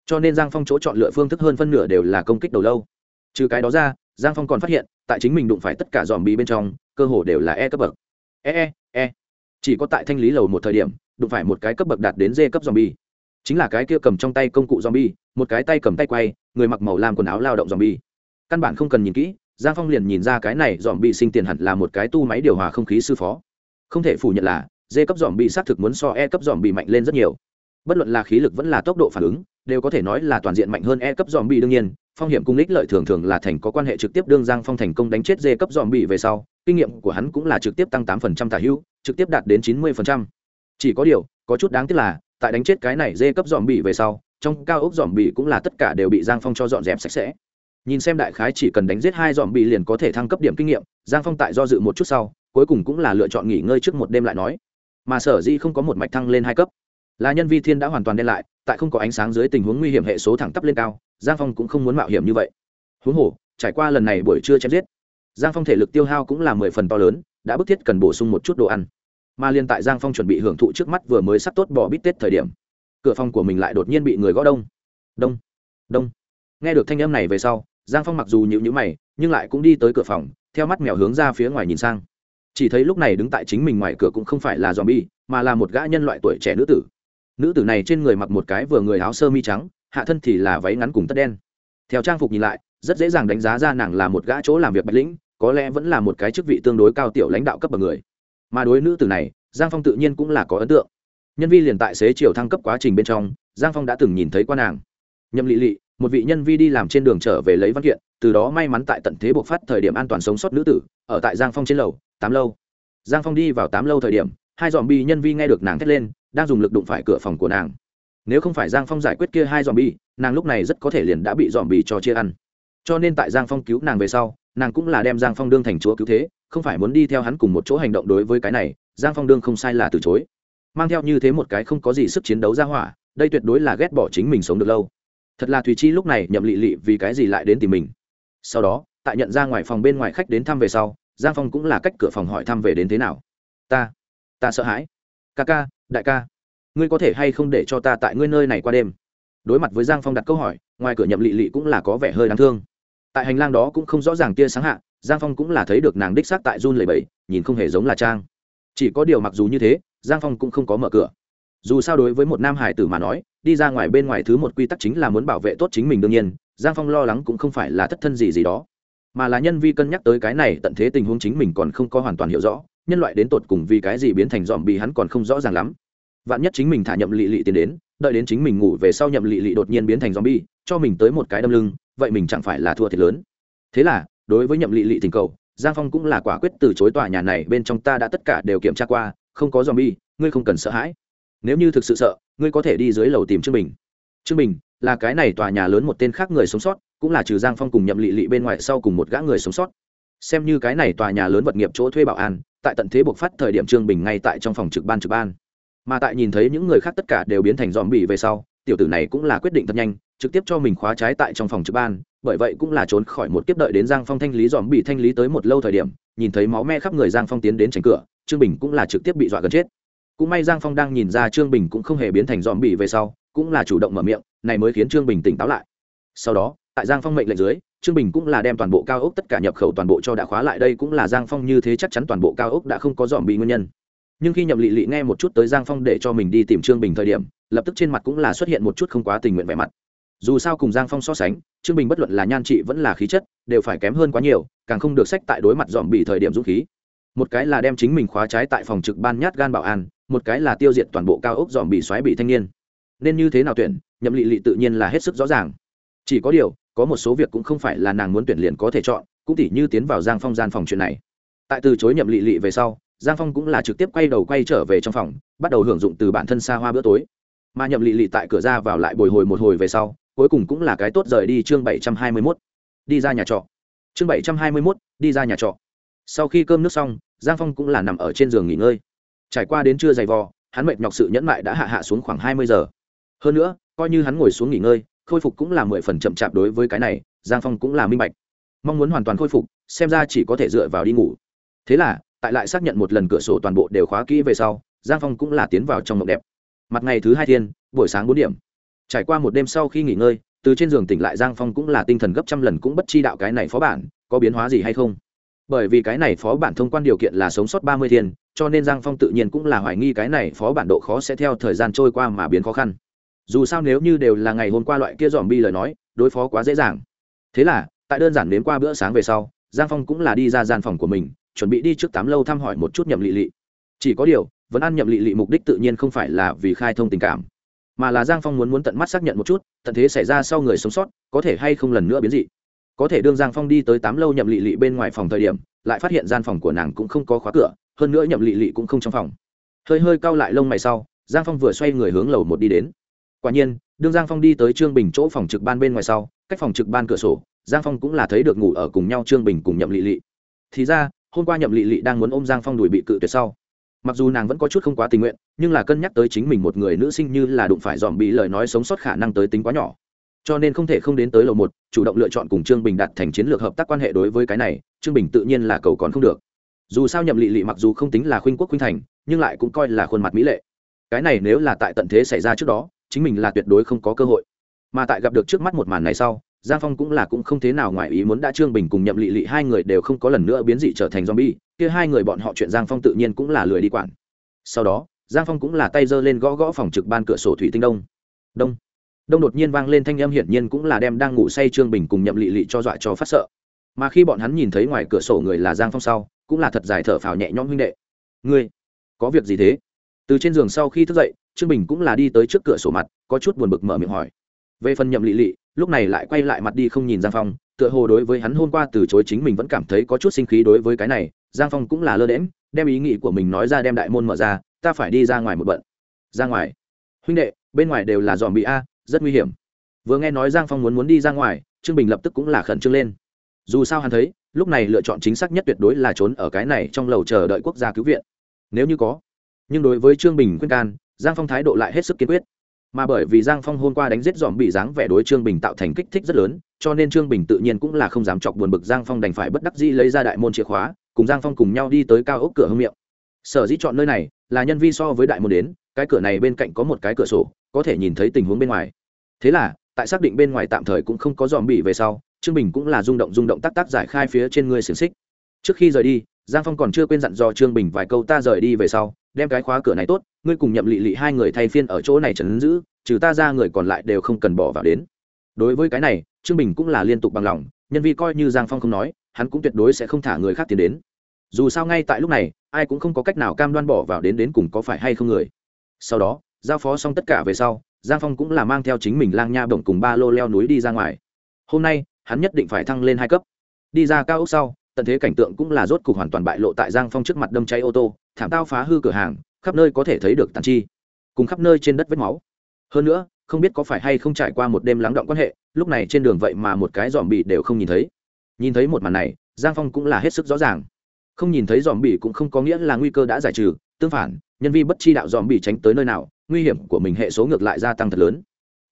Cho nên giang phong chỗ chọn lựa phương thức hơn phân nửa đều là công kích đầu lâu. Trừ cái đó ra giang phong còn phát hiện tại chính mình đụng phải tất cả dòm bì bên trong cơ hồ đều là e cấp bậc. E e e. Chỉ có tại thanh lý lầu một thời điểm đụng phải một cái cấp bậc đạt đến d cấp dòm bì, chính là cái kia cầm trong tay công cụ dòm bì, một cái tay cầm tay quay người mặc màu làm quần áo lao động dòm bì, căn bản không cần nhìn kỹ giang phong liền nhìn ra cái này dòm bị sinh tiền hẳn là một cái tu máy điều hòa không khí sư phó. Không thể phủ nhận là, d cấp dòm bị xác thực muốn so e cấp dòm bị mạnh lên rất nhiều. Bất luận là khí lực vẫn là tốc độ phản ứng, đều có thể nói là toàn diện mạnh hơn e cấp dòm bị đương nhiên. Phong hiểm cung ích lợi thường thường là thành có quan hệ trực tiếp đương giang phong thành công đánh chết d cấp dòm bị về sau, kinh nghiệm của hắn cũng là trực tiếp tăng tám phần trăm tả hữu, trực tiếp đạt đến chín mươi phần trăm. Chỉ có điều, có chút đáng tiếc là, tại đánh chết cái này d cấp dòm bị về sau, trong cao ốc dòm bị cũng là tất cả đều bị giang phong cho dọn dẹp sạch sẽ nhìn xem đại khái chỉ cần đánh giết hai dòm bị liền có thể thăng cấp điểm kinh nghiệm, giang phong tại do dự một chút sau, cuối cùng cũng là lựa chọn nghỉ ngơi trước một đêm lại nói. Mà sở di không có một mạch thăng lên hai cấp. Là nhân vi thiên đã hoàn toàn đen lại, tại không có ánh sáng dưới tình huống nguy hiểm hệ số thẳng tắp lên cao, giang phong cũng không muốn mạo hiểm như vậy. Huống hồ, trải qua lần này buổi trưa chém giết, giang phong thể lực tiêu hao cũng là mười phần to lớn, đã bức thiết cần bổ sung một chút đồ ăn. Mà liên tại giang phong chuẩn bị hưởng thụ trước mắt vừa mới sắp tốt bỏ bít tết thời điểm, cửa phòng của mình lại đột nhiên bị người gõ đông. Đông đông. Nghe được thanh âm này về sau giang phong mặc dù nhịu nhữ mày, nhưng lại cũng đi tới cửa phòng, theo mắt mèo hướng ra phía ngoài nhìn sang. Chỉ thấy lúc này đứng tại chính mình ngoài cửa cũng không phải là dòm bi mà là một gã nhân loại tuổi trẻ nữ tử. Nữ tử này trên người mặc một cái vừa người áo sơ mi trắng, hạ thân thì là váy ngắn cùng tất đen. Theo trang phục nhìn lại, rất dễ dàng đánh giá ra nàng là một gã chỗ làm việc bạch lĩnh, có lẽ vẫn là một cái chức vị tương đối cao tiểu lãnh đạo cấp bậc người. Mà đối nữ tử này, giang phong tự nhiên cũng là có ấn tượng. Nhân viên liền tại xế chiều thăng cấp quá trình bên trong, giang phong đã từng nhìn thấy qua nàng. Nhậm lị lị một vị nhân vi đi làm trên đường trở về lấy văn kiện, từ đó may mắn tại tận thế buộc phát thời điểm an toàn sống sót nữ tử, ở tại giang phong trên lầu, tám lâu. Giang phong đi vào tám lâu thời điểm, hai dòm bi nhân vi nghe được nàng thét lên, đang dùng lực đụng phải cửa phòng của nàng. Nếu không phải giang phong giải quyết kia hai dòm bi nàng lúc này rất có thể liền đã bị dòm bi cho chia ăn. Cho nên tại giang phong cứu nàng về sau, nàng cũng là đem giang phong đương thành chúa cứu thế, không phải muốn đi theo hắn cùng một chỗ hành động đối với cái này, giang phong đương không sai là từ chối. Mang theo như thế một cái không có gì sức chiến đấu ra hỏa, đây tuyệt đối là ghét bỏ chính mình sống được lâu thật là thùy chi lúc này nhậm lị lị vì cái gì lại đến tìm mình. Sau đó, tại nhận ra ngoài phòng bên ngoài khách đến thăm về sau, giang phong cũng là cách cửa phòng hỏi thăm về đến thế nào. Ta ta sợ hãi. Ca ca, đại ca, ngươi có thể hay không để cho ta tại ngươi nơi này qua đêm? Đối mặt với giang phong đặt câu hỏi, ngoài cửa nhậm lị lị cũng là có vẻ hơi đáng thương. Tại hành lang đó cũng không rõ ràng tia sáng hạ, giang phong cũng là thấy được nàng đích xác tại run lầy bẫy nhìn không hề giống là trang. Chỉ có điều mặc dù như thế, giang phong cũng không có mở cửa dù sao đối với một nam hải tử mà nói, đi ra ngoài bên ngoài thứ một quy tắc chính là muốn bảo vệ tốt chính mình đương nhiên, giang phong lo lắng cũng không phải là thất thân gì gì đó, mà là nhân vi cân nhắc tới cái này tận thế tình huống chính mình còn không có hoàn toàn hiểu rõ, nhân loại đến tột cùng vì cái gì biến thành dòm bị hắn còn không rõ ràng lắm. Vạn nhất chính mình thả nhậm lị lị tiến đến, đợi đến chính mình ngủ về sau nhậm lị lị đột nhiên biến thành dòm bi, cho mình tới một cái đâm lưng, vậy mình chẳng phải là thua thiệt lớn. Thế là, đối với nhậm lị lị tình cầu, giang phong cũng là quả quyết từ chối tòa nhà này bên trong ta đã tất cả đều kiểm tra qua, không có dòm bi, ngươi không cần sợ hãi nếu như thực sự sợ, ngươi có thể đi dưới lầu tìm trương bình. Trương bình là cái này tòa nhà lớn một tên khác người sống sót, cũng là trừ giang phong cùng nhậm lị lị bên ngoài sau cùng một gã người sống sót. Xem như cái này tòa nhà lớn vật nghiệp chỗ thuê bảo an, tại tận thế buộc phát thời điểm trương bình ngay tại trong phòng trực ban trực ban. Mà tại nhìn thấy những người khác tất cả đều biến thành dòm bỉ về sau, tiểu tử này cũng là quyết định thật nhanh, trực tiếp cho mình khóa trái tại trong phòng trực ban, bởi vậy cũng là trốn khỏi một kiếp đợi đến giang phong thanh lý dòm bị thanh lý tới một lâu thời điểm, nhìn thấy máu me khắp người giang phong tiến đến tránh cửa, trương bình cũng là trực tiếp bị dọa gần chết cũng may giang phong đang nhìn ra trương bình cũng không hề biến thành dòm bỉ về sau, cũng là chủ động mở miệng, này mới khiến trương bình tỉnh táo lại. Sau đó, tại giang phong mệnh lệnh dưới, trương bình cũng là đem toàn bộ cao ốc tất cả nhập khẩu toàn bộ cho đã khóa lại. Đây cũng là giang phong như thế chắc chắn toàn bộ cao ốc đã không có dòm bị nguyên nhân. Nhưng khi nhậm lị lị nghe một chút tới giang phong để cho mình đi tìm trương bình thời điểm, lập tức trên mặt cũng là xuất hiện một chút không quá tình nguyện vẻ mặt. Dù sao cùng giang phong so sánh, trương bình bất luận là nhan trị vẫn là khí chất, đều phải kém hơn quá nhiều, càng không được sách tại đối mặt dòm bị thời điểm dũng khí. Một cái là đem chính mình khóa trái tại phòng trực ban nhát gan bảo an một cái là tiêu diệt toàn bộ cao ốc dòm bị xoáy bị thanh niên. Nên như thế nào tuyển, nhậm lị lị tự nhiên là hết sức rõ ràng. Chỉ có điều, có một số việc cũng không phải là nàng muốn tuyển liền có thể chọn, cũng tỉ như tiến vào giang phong gian phòng chuyện này. Tại từ chối nhậm lị lị về sau, giang phong cũng là trực tiếp quay đầu quay trở về trong phòng, bắt đầu hưởng dụng từ bản thân xa hoa bữa tối. Mà nhậm lị lị tại cửa ra vào lại bồi hồi một hồi về sau, cuối cùng cũng là cái tốt rời đi chương bảy trăm hai mươi mốt. Đi ra nhà trọ. Chương bảy trăm hai mươi mốt, đi ra nhà trọ. Sau khi cơm nước xong, giang phong cũng là nằm ở trên giường nghỉ ngơi trải qua đến trưa dày vò, hắn mệt nhọc sự nhẫn mại đã hạ hạ xuống khoảng hai mươi giờ. Hơn nữa, coi như hắn ngồi xuống nghỉ ngơi, khôi phục cũng là mười phần chậm chạp đối với cái này, giang phong cũng là minh bạch. Mong muốn hoàn toàn khôi phục, xem ra chỉ có thể dựa vào đi ngủ. Thế là, tại lại xác nhận một lần cửa sổ toàn bộ đều khóa kỹ về sau, giang phong cũng là tiến vào trong mộng đẹp. Mặt ngày thứ hai thiên, buổi sáng bốn điểm. Trải qua một đêm sau khi nghỉ ngơi, từ trên giường tỉnh lại giang phong cũng là tinh thần gấp trăm lần cũng bất chi đạo cái này phó bản, có biến hóa gì hay không? Bởi vì cái này phó bản thông quan điều kiện là sống sót ba mươi thiên cho nên giang phong tự nhiên cũng là hoài nghi cái này phó bản độ khó sẽ theo thời gian trôi qua mà biến khó khăn. Dù sao nếu như đều là ngày hôm qua loại kia dòm bi lời nói, đối phó quá dễ dàng. Thế là, tại đơn giản đến qua bữa sáng về sau, giang phong cũng là đi ra gian phòng của mình, chuẩn bị đi trước tám lâu thăm hỏi một chút nhậm lị lị. Chỉ có điều, vẫn ăn nhậm lị lị mục đích tự nhiên không phải là vì khai thông tình cảm, mà là giang phong muốn muốn tận mắt xác nhận một chút, tận thế xảy ra sau người sống sót, có thể hay không lần nữa biến dị. Có thể đương giang phong đi tới tám lâu nhậm lị lị bên ngoài phòng thời điểm, lại phát hiện gian phòng của nàng cũng không có khóa cửa hơn nữa nhậm lị lị cũng không trong phòng. Hơi hơi cau lại lông mày sau, giang phong vừa xoay người hướng lầu một đi đến. Quả nhiên, đương giang phong đi tới trương bình chỗ phòng trực ban bên ngoài sau, cách phòng trực ban cửa sổ, giang phong cũng là thấy được ngủ ở cùng nhau trương bình cùng nhậm lị lị. Thì ra, hôm qua nhậm lị lị đang muốn ôm giang phong đùi bị cự tuyệt sau. Mặc dù nàng vẫn có chút không quá tình nguyện, nhưng là cân nhắc tới chính mình một người nữ sinh như là đụng phải dòm bị lời nói sống sót khả năng tới tính quá nhỏ. Cho nên không thể không đến tới lầu một, chủ động lựa chọn cùng trương bình đặt thành chiến lược hợp tác quan hệ đối với cái này, trương bình tự nhiên là cầu còn không được dù sao nhậm lị lị mặc dù không tính là khuynh quốc khuynh thành, nhưng lại cũng coi là khuôn mặt mỹ lệ. Cái này nếu là tại tận thế xảy ra trước đó, chính mình là tuyệt đối không có cơ hội. Mà tại gặp được trước mắt một màn này sau, giang phong cũng là cũng không thế nào ngoài ý muốn đã trương bình cùng nhậm lị lị hai người đều không có lần nữa biến dị trở thành zombie, kia hai người bọn họ chuyện giang phong tự nhiên cũng là lười đi quản. Sau đó, giang phong cũng là tay giơ lên gõ gõ phòng trực ban cửa sổ thủy tinh đông. Đông. Đông đột nhiên vang lên thanh âm hiển nhiên cũng là đem đang ngủ say trương bình cùng nhậm lị lị cho dọa cho phát sợ. Mà khi bọn hắn nhìn thấy ngoài cửa sổ người là giang phong sau cũng là thật dài thở phào nhẹ nhõm huynh đệ. Ngươi, có việc gì thế? Từ trên giường sau khi thức dậy, trương bình cũng là đi tới trước cửa sổ mặt, có chút buồn bực mở miệng hỏi. Về phần nhậm lị lị, lúc này lại quay lại mặt đi không nhìn giang phong, tựa hồ đối với hắn hôm qua từ chối chính mình vẫn cảm thấy có chút sinh khí đối với cái này, giang phong cũng là lơ đễm đem ý nghĩ của mình nói ra đem đại môn mở ra, ta phải đi ra ngoài một bận. Ra ngoài? Huynh đệ, bên ngoài đều là dòm bị a, rất nguy hiểm. Vừa nghe nói giang phong muốn muốn đi ra ngoài, trương bình lập tức cũng là khẩn trương lên. Dù sao hắn thấy lúc này lựa chọn chính xác nhất tuyệt đối là trốn ở cái này trong lầu chờ đợi quốc gia cứu viện. Nếu như có, nhưng đối với trương bình khuyên can, giang phong thái độ lại hết sức kiên quyết. Mà bởi vì giang phong hôm qua đánh giết dòm bị dáng vẻ đối trương bình tạo thành kích thích rất lớn, cho nên trương bình tự nhiên cũng là không dám chọc buồn bực giang phong đành phải bất đắc dĩ lấy ra đại môn chìa khóa, cùng giang phong cùng nhau đi tới cao ốc cửa hương miệng. Sở dĩ chọn nơi này là nhân vi so với đại môn đến, cái cửa này bên cạnh có một cái cửa sổ, có thể nhìn thấy tình huống bên ngoài. Thế là, tại xác định bên ngoài tạm thời cũng không có dòm bị về sau trương bình cũng là rung động rung động tác tác giải khai phía trên ngươi xiềng xích. Trước khi rời đi, giang phong còn chưa quên dặn dò trương bình vài câu ta rời đi về sau, đem cái khóa cửa này tốt, ngươi cùng nhậm lị lị hai người thay phiên ở chỗ này trấn giữ, trừ ta ra người còn lại đều không cần bỏ vào đến. Đối với cái này, trương bình cũng là liên tục bằng lòng, nhân vi coi như giang phong không nói, hắn cũng tuyệt đối sẽ không thả người khác tiến đến. Dù sao ngay tại lúc này, ai cũng không có cách nào cam đoan bỏ vào đến đến cùng có phải hay không người. Sau đó, giao phó xong tất cả về sau, giang phong cũng là mang theo chính mình lang nha bổng cùng ba lô leo núi đi ra ngoài. Hôm nay hắn nhất định phải thăng lên hai cấp. Đi ra cao ốc sau, tận thế cảnh tượng cũng là rốt cục hoàn toàn bại lộ tại giang phong trước mặt đâm cháy ô tô, thảm tao phá hư cửa hàng, khắp nơi có thể thấy được tàn chi. Cùng khắp nơi trên đất vết máu. Hơn nữa, không biết có phải hay không trải qua một đêm lắng động quan hệ, lúc này trên đường vậy mà một cái dòm bị đều không nhìn thấy. Nhìn thấy một màn này, giang phong cũng là hết sức rõ ràng. Không nhìn thấy dòm bị cũng không có nghĩa là nguy cơ đã giải trừ, tương phản, nhân vi bất chi đạo dòm bị tránh tới nơi nào, nguy hiểm của mình hệ số ngược lại gia tăng thật lớn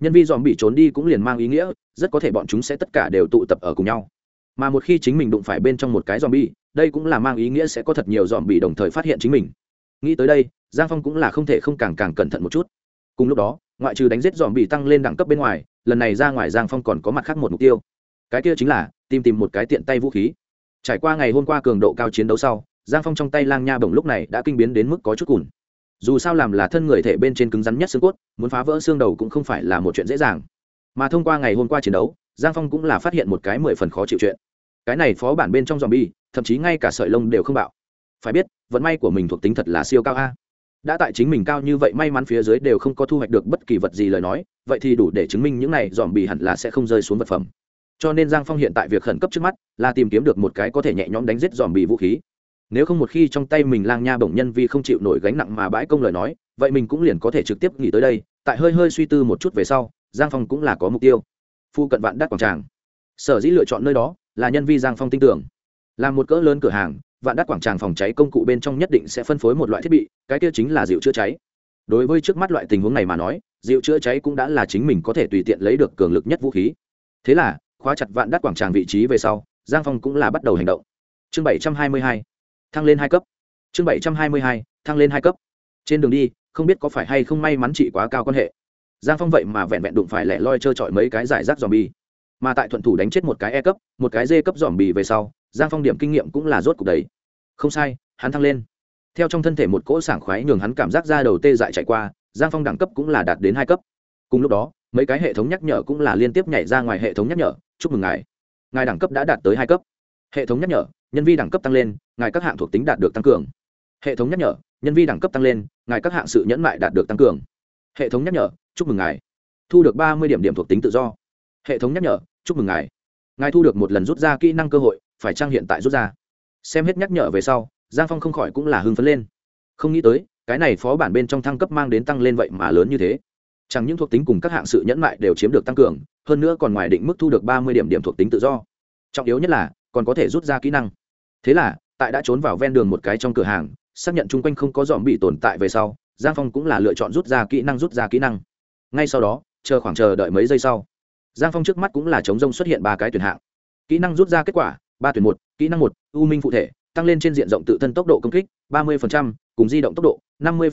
nhân vi dòm bị trốn đi cũng liền mang ý nghĩa, rất có thể bọn chúng sẽ tất cả đều tụ tập ở cùng nhau. Mà một khi chính mình đụng phải bên trong một cái dòm bi đây cũng là mang ý nghĩa sẽ có thật nhiều dòm bị đồng thời phát hiện chính mình. Nghĩ tới đây, giang phong cũng là không thể không càng càng cẩn thận một chút. Cùng lúc đó, ngoại trừ đánh giết dòm bị tăng lên đẳng cấp bên ngoài, lần này ra ngoài giang phong còn có mặt khác một mục tiêu. Cái kia chính là tìm tìm một cái tiện tay vũ khí. Trải qua ngày hôm qua cường độ cao chiến đấu sau, giang phong trong tay lang nha bổng lúc này đã kinh biến đến mức có chút cùn dù sao làm là thân người thể bên trên cứng rắn nhất xương cốt, muốn phá vỡ xương đầu cũng không phải là một chuyện dễ dàng. Mà thông qua ngày hôm qua chiến đấu, giang phong cũng là phát hiện một cái mười phần khó chịu chuyện. Cái này phó bản bên trong dòm bi thậm chí ngay cả sợi lông đều không bạo. Phải biết, vận may của mình thuộc tính thật là siêu cao a. Đã tại chính mình cao như vậy, may mắn phía dưới đều không có thu hoạch được bất kỳ vật gì lời nói, vậy thì đủ để chứng minh những này dòm bì hẳn là sẽ không rơi xuống vật phẩm. Cho nên giang phong hiện tại việc khẩn cấp trước mắt là tìm kiếm được một cái có thể nhẹ nhõm đánh giết dòm bì vũ khí nếu không một khi trong tay mình lang nha bổng nhân vi không chịu nổi gánh nặng mà bãi công lời nói, vậy mình cũng liền có thể trực tiếp nghĩ tới đây, tại hơi hơi suy tư một chút về sau, giang phong cũng là có mục tiêu. Phu cận vạn đắt quảng tràng. Sở dĩ lựa chọn nơi đó, là nhân vi giang phong tin tưởng. Là một cỡ lớn cửa hàng, vạn đắt quảng tràng phòng cháy công cụ bên trong nhất định sẽ phân phối một loại thiết bị, cái kia chính là dịu chữa cháy. Đối với trước mắt loại tình huống này mà nói dịu chữa cháy cũng đã là chính mình có thể tùy tiện lấy được cường lực nhất vũ khí. Thế là, khóa chặt vạn đắt quảng tràng vị trí về sau, giang phong cũng là bắt đầu hành động. Chương bảy trăm hai mươi hai thăng lên hai cấp. Chương bảy trăm hai mươi hai, thăng lên hai cấp. Trên đường đi, không biết có phải hay không may mắn chị quá cao quan hệ. Giang phong vậy mà vẹn vẹn đụng phải lẻ loi trơ trọi mấy cái giải rác dòm bi mà tại thuận thủ đánh chết một cái e cấp, một cái d cấp dòm bì về sau, giang phong điểm kinh nghiệm cũng là rốt cuộc đấy. Không sai, hắn thăng lên. Theo trong thân thể một cỗ sảng khoái nhường hắn cảm giác ra đầu tê dại chạy qua, giang phong đẳng cấp cũng là đạt đến hai cấp. Cùng lúc đó, mấy cái hệ thống nhắc nhở cũng là liên tiếp nhảy ra ngoài hệ thống nhắc nhở. Chúc mừng ngài. Ngài đẳng cấp đã đạt tới hai cấp. Hệ thống nhắc nhở nhân vi đẳng cấp tăng lên, ngài các hạng thuộc tính đạt được tăng cường. Hệ thống nhắc nhở, nhân vi đẳng cấp tăng lên, ngài các hạng sự nhẫn mại đạt được tăng cường. Hệ thống nhắc nhở, chúc mừng ngài. Thu được ba mươi điểm điểm thuộc tính tự do. Hệ thống nhắc nhở, chúc mừng ngài. Ngài thu được một lần rút ra kỹ năng cơ hội, phải trang hiện tại rút ra? Xem hết nhắc nhở về sau, giang phong không khỏi cũng là hưng phấn lên. Không nghĩ tới, cái này phó bản bên trong thăng cấp mang đến tăng lên vậy mà lớn như thế. Chẳng những thuộc tính cùng các hạng sự nhẫn mại đều chiếm được tăng cường, hơn nữa còn ngoài định mức thu được ba mươi điểm điểm thuộc tính tự do. Trọng yếu nhất là, còn có thể rút ra kỹ năng thế là, tại đã trốn vào ven đường một cái trong cửa hàng, xác nhận chung quanh không có dòm bị tồn tại về sau, giang phong cũng là lựa chọn rút ra kỹ năng rút ra kỹ năng. Ngay sau đó, chờ khoảng chờ đợi mấy giây sau, giang phong trước mắt cũng là chống rông xuất hiện ba cái tuyển hạng. Kỹ năng rút ra kết quả, ba tuyển một, kỹ năng một, u minh phụ thể, tăng lên trên diện rộng tự thân tốc độ công kích, ba mươi cùng di động tốc độ, năm mươi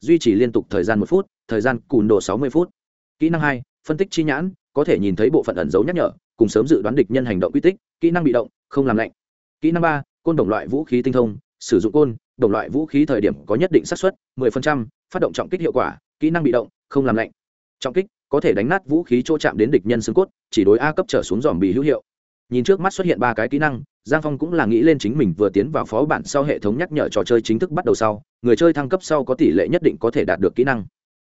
duy trì liên tục thời gian một phút, thời gian cùn đồ sáu mươi phút. Kỹ năng hai, phân tích chi nhãn, có thể nhìn thấy bộ phận ẩn dấu nhắc nhở, cùng sớm dự đoán địch nhân hành động quy tích, kỹ năng bị động, không làm lạnh kỹ năng ba côn đồng loại vũ khí tinh thông sử dụng côn đồng loại vũ khí thời điểm có nhất định xác suất 10%, phát động trọng kích hiệu quả kỹ năng bị động không làm lạnh. Trọng kích có thể đánh nát vũ khí chỗ chạm đến địch nhân xương cốt chỉ đối a cấp trở xuống dòm bị hữu hiệu. Nhìn trước mắt xuất hiện ba cái kỹ năng giang phong cũng là nghĩ lên chính mình vừa tiến vào phó bản sau hệ thống nhắc nhở trò chơi chính thức bắt đầu sau người chơi thăng cấp sau có tỷ lệ nhất định có thể đạt được kỹ năng.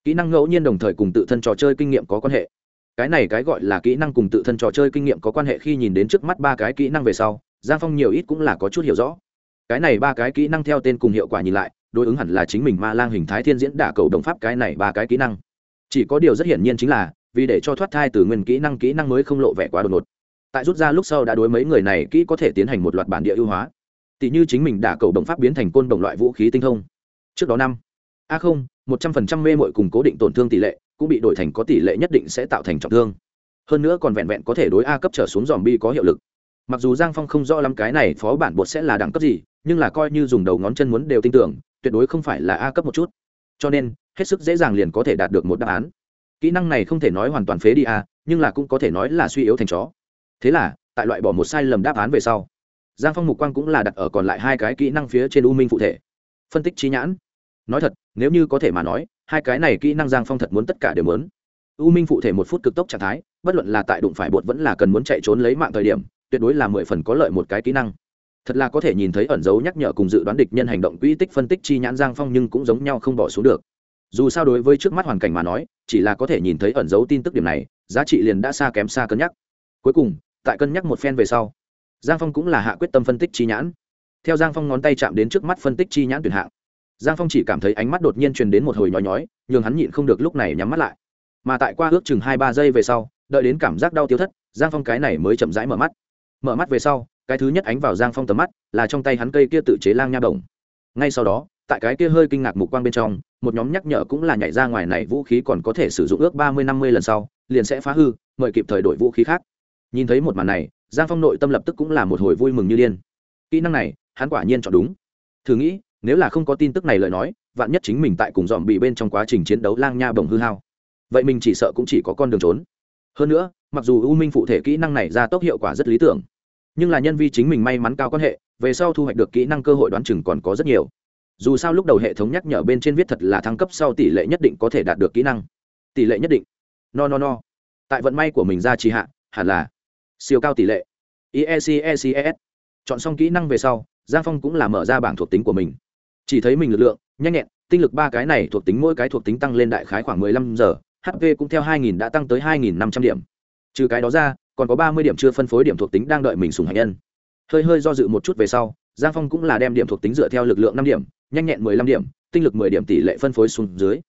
Kỹ năng ngẫu nhiên đồng thời cùng tự thân trò chơi kinh nghiệm có quan hệ. Cái này cái gọi là kỹ năng cùng tự thân trò chơi kinh nghiệm có quan hệ khi nhìn đến trước mắt ba cái kỹ năng về sau giang phong nhiều ít cũng là có chút hiểu rõ. Cái này ba cái kỹ năng theo tên cùng hiệu quả nhìn lại, đối ứng hẳn là chính mình ma lang hình thái thiên diễn đả cầu đồng pháp cái này ba cái kỹ năng. Chỉ có điều rất hiển nhiên chính là, vì để cho thoát thai từ nguyên kỹ năng kỹ năng mới không lộ vẻ quá đột ngột. Tại rút ra lúc sau đã đối mấy người này kỹ có thể tiến hành một loạt bản địa ưu hóa. Tỷ như chính mình đả cầu đồng pháp biến thành côn đồng loại vũ khí tinh thông. Trước đó năm, a không, một trăm phần trăm mê mội cùng cố định tổn thương tỷ lệ, cũng bị đổi thành có tỷ lệ nhất định sẽ tạo thành trọng thương. Hơn nữa còn vẹn vẹn có thể đối a cấp trở xuống dòm bi có hiệu lực mặc dù giang phong không rõ lắm cái này phó bản bột sẽ là đẳng cấp gì, nhưng là coi như dùng đầu ngón chân muốn đều tin tưởng, tuyệt đối không phải là a cấp một chút. Cho nên, hết sức dễ dàng liền có thể đạt được một đáp án. Kỹ năng này không thể nói hoàn toàn phế đi a, nhưng là cũng có thể nói là suy yếu thành chó. Thế là, tại loại bỏ một sai lầm đáp án về sau, giang phong mục quang cũng là đặt ở còn lại hai cái kỹ năng phía trên u minh phụ thể. Phân tích trí nhãn. Nói thật, nếu như có thể mà nói, hai cái này kỹ năng giang phong thật muốn tất cả đều muốn. U minh phụ thể một phút cực tốc trạng thái, bất luận là tại đụng phải bột vẫn là cần muốn chạy trốn lấy mạng thời điểm tuyệt đối là mười phần có lợi một cái kỹ năng. Thật là có thể nhìn thấy ẩn dấu nhắc nhở cùng dự đoán địch nhân hành động quỹ tích phân tích chi nhãn giang phong nhưng cũng giống nhau không bỏ xuống được. Dù sao đối với trước mắt hoàn cảnh mà nói, chỉ là có thể nhìn thấy ẩn dấu tin tức điểm này, giá trị liền đã xa kém xa cân nhắc. Cuối cùng, tại cân nhắc một phen về sau, giang phong cũng là hạ quyết tâm phân tích chi nhãn. Theo giang phong ngón tay chạm đến trước mắt phân tích chi nhãn tuyển hạng, giang phong chỉ cảm thấy ánh mắt đột nhiên truyền đến một hồi nhói nhói, nhường hắn nhịn không được lúc này nhắm mắt lại. Mà tại qua ước chừng hai ba giây về sau, đợi đến cảm giác đau tiêu thất, giang phong cái này mới chậm rãi mở mắt mở mắt về sau, cái thứ nhất ánh vào giang phong tầm mắt là trong tay hắn cây kia tự chế lang nha bổng ngay sau đó, tại cái kia hơi kinh ngạc mục quang bên trong, một nhóm nhắc nhở cũng là nhảy ra ngoài này vũ khí còn có thể sử dụng ước ba mươi năm mươi lần sau, liền sẽ phá hư, mời kịp thời đổi vũ khí khác. Nhìn thấy một màn này, giang phong nội tâm lập tức cũng là một hồi vui mừng như điên. Kỹ năng này, hắn quả nhiên chọn đúng. Thử nghĩ, nếu là không có tin tức này lời nói, vạn nhất chính mình tại cùng dòm bị bên trong quá trình chiến đấu lang nha bồng hư hao. Vậy mình chỉ sợ cũng chỉ có con đường trốn hơn nữa, mặc dù u minh phụ thể kỹ năng này ra tốc hiệu quả rất lý tưởng, nhưng là nhân vi chính mình may mắn cao quan hệ, về sau thu hoạch được kỹ năng cơ hội đoán chừng còn có rất nhiều. Dù sao lúc đầu hệ thống nhắc nhở bên trên viết thật là thăng cấp sau tỷ lệ nhất định có thể đạt được kỹ năng. Tỷ lệ nhất định. No no no. Tại vận may của mình ra trì hạ, hẳn là siêu cao tỷ lệ. Iececs e chọn xong kỹ năng về sau, giang phong cũng là mở ra bảng thuộc tính của mình. Chỉ thấy mình lực lượng, nhanh nhẹn, tinh lực ba cái này thuộc tính mỗi cái thuộc tính tăng lên đại khái khoảng mười lăm giờ hp cũng theo hai nghìn đã tăng tới hai nghìn năm trăm điểm. Trừ cái đó ra, còn có ba mươi điểm chưa phân phối điểm thuộc tính đang đợi mình sùng hạnh nhân. Hơi hơi do dự một chút về sau, giang phong cũng là đem điểm thuộc tính dựa theo lực lượng năm điểm, nhanh nhẹn mười lăm điểm, tinh lực mười điểm tỷ lệ phân phối xuống dưới.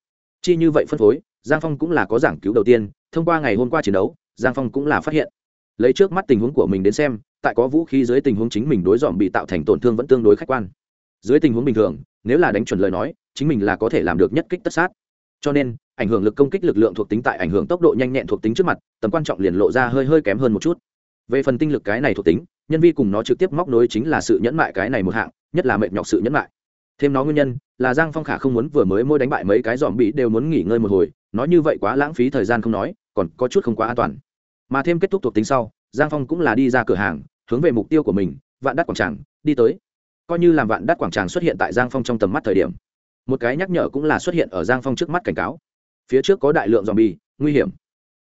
Chi như vậy phân phối, giang phong cũng là có giảng cứu đầu tiên, thông qua ngày hôm qua chiến đấu, giang phong cũng là phát hiện. Lấy trước mắt tình huống của mình đến xem, tại có vũ khí dưới tình huống chính mình đối dòm bị tạo thành tổn thương vẫn tương đối khách quan. Dưới tình huống bình thường, nếu là đánh chuẩn lời nói, chính mình là có thể làm được nhất kích tất sát cho nên, ảnh hưởng lực công kích lực lượng thuộc tính tại ảnh hưởng tốc độ nhanh nhẹn thuộc tính trước mặt, tầm quan trọng liền lộ ra hơi hơi kém hơn một chút. Về phần tinh lực cái này thuộc tính, nhân vi cùng nó trực tiếp móc nối chính là sự nhẫn mại cái này một hạng, nhất là mệt nhọc sự nhẫn mại. Thêm nó nguyên nhân, là giang phong khả không muốn vừa mới môi đánh bại mấy cái dòm bị đều muốn nghỉ ngơi một hồi, nói như vậy quá lãng phí thời gian không nói, còn có chút không quá an toàn. Mà thêm kết thúc thuộc tính sau, giang phong cũng là đi ra cửa hàng, hướng về mục tiêu của mình, vạn đắt quảng tràng, đi tới. Coi như làm vạn đắt quảng tràng xuất hiện tại giang phong trong tầm mắt thời điểm một cái nhắc nhở cũng là xuất hiện ở giang phong trước mắt cảnh cáo. Phía trước có đại lượng dòm bì nguy hiểm.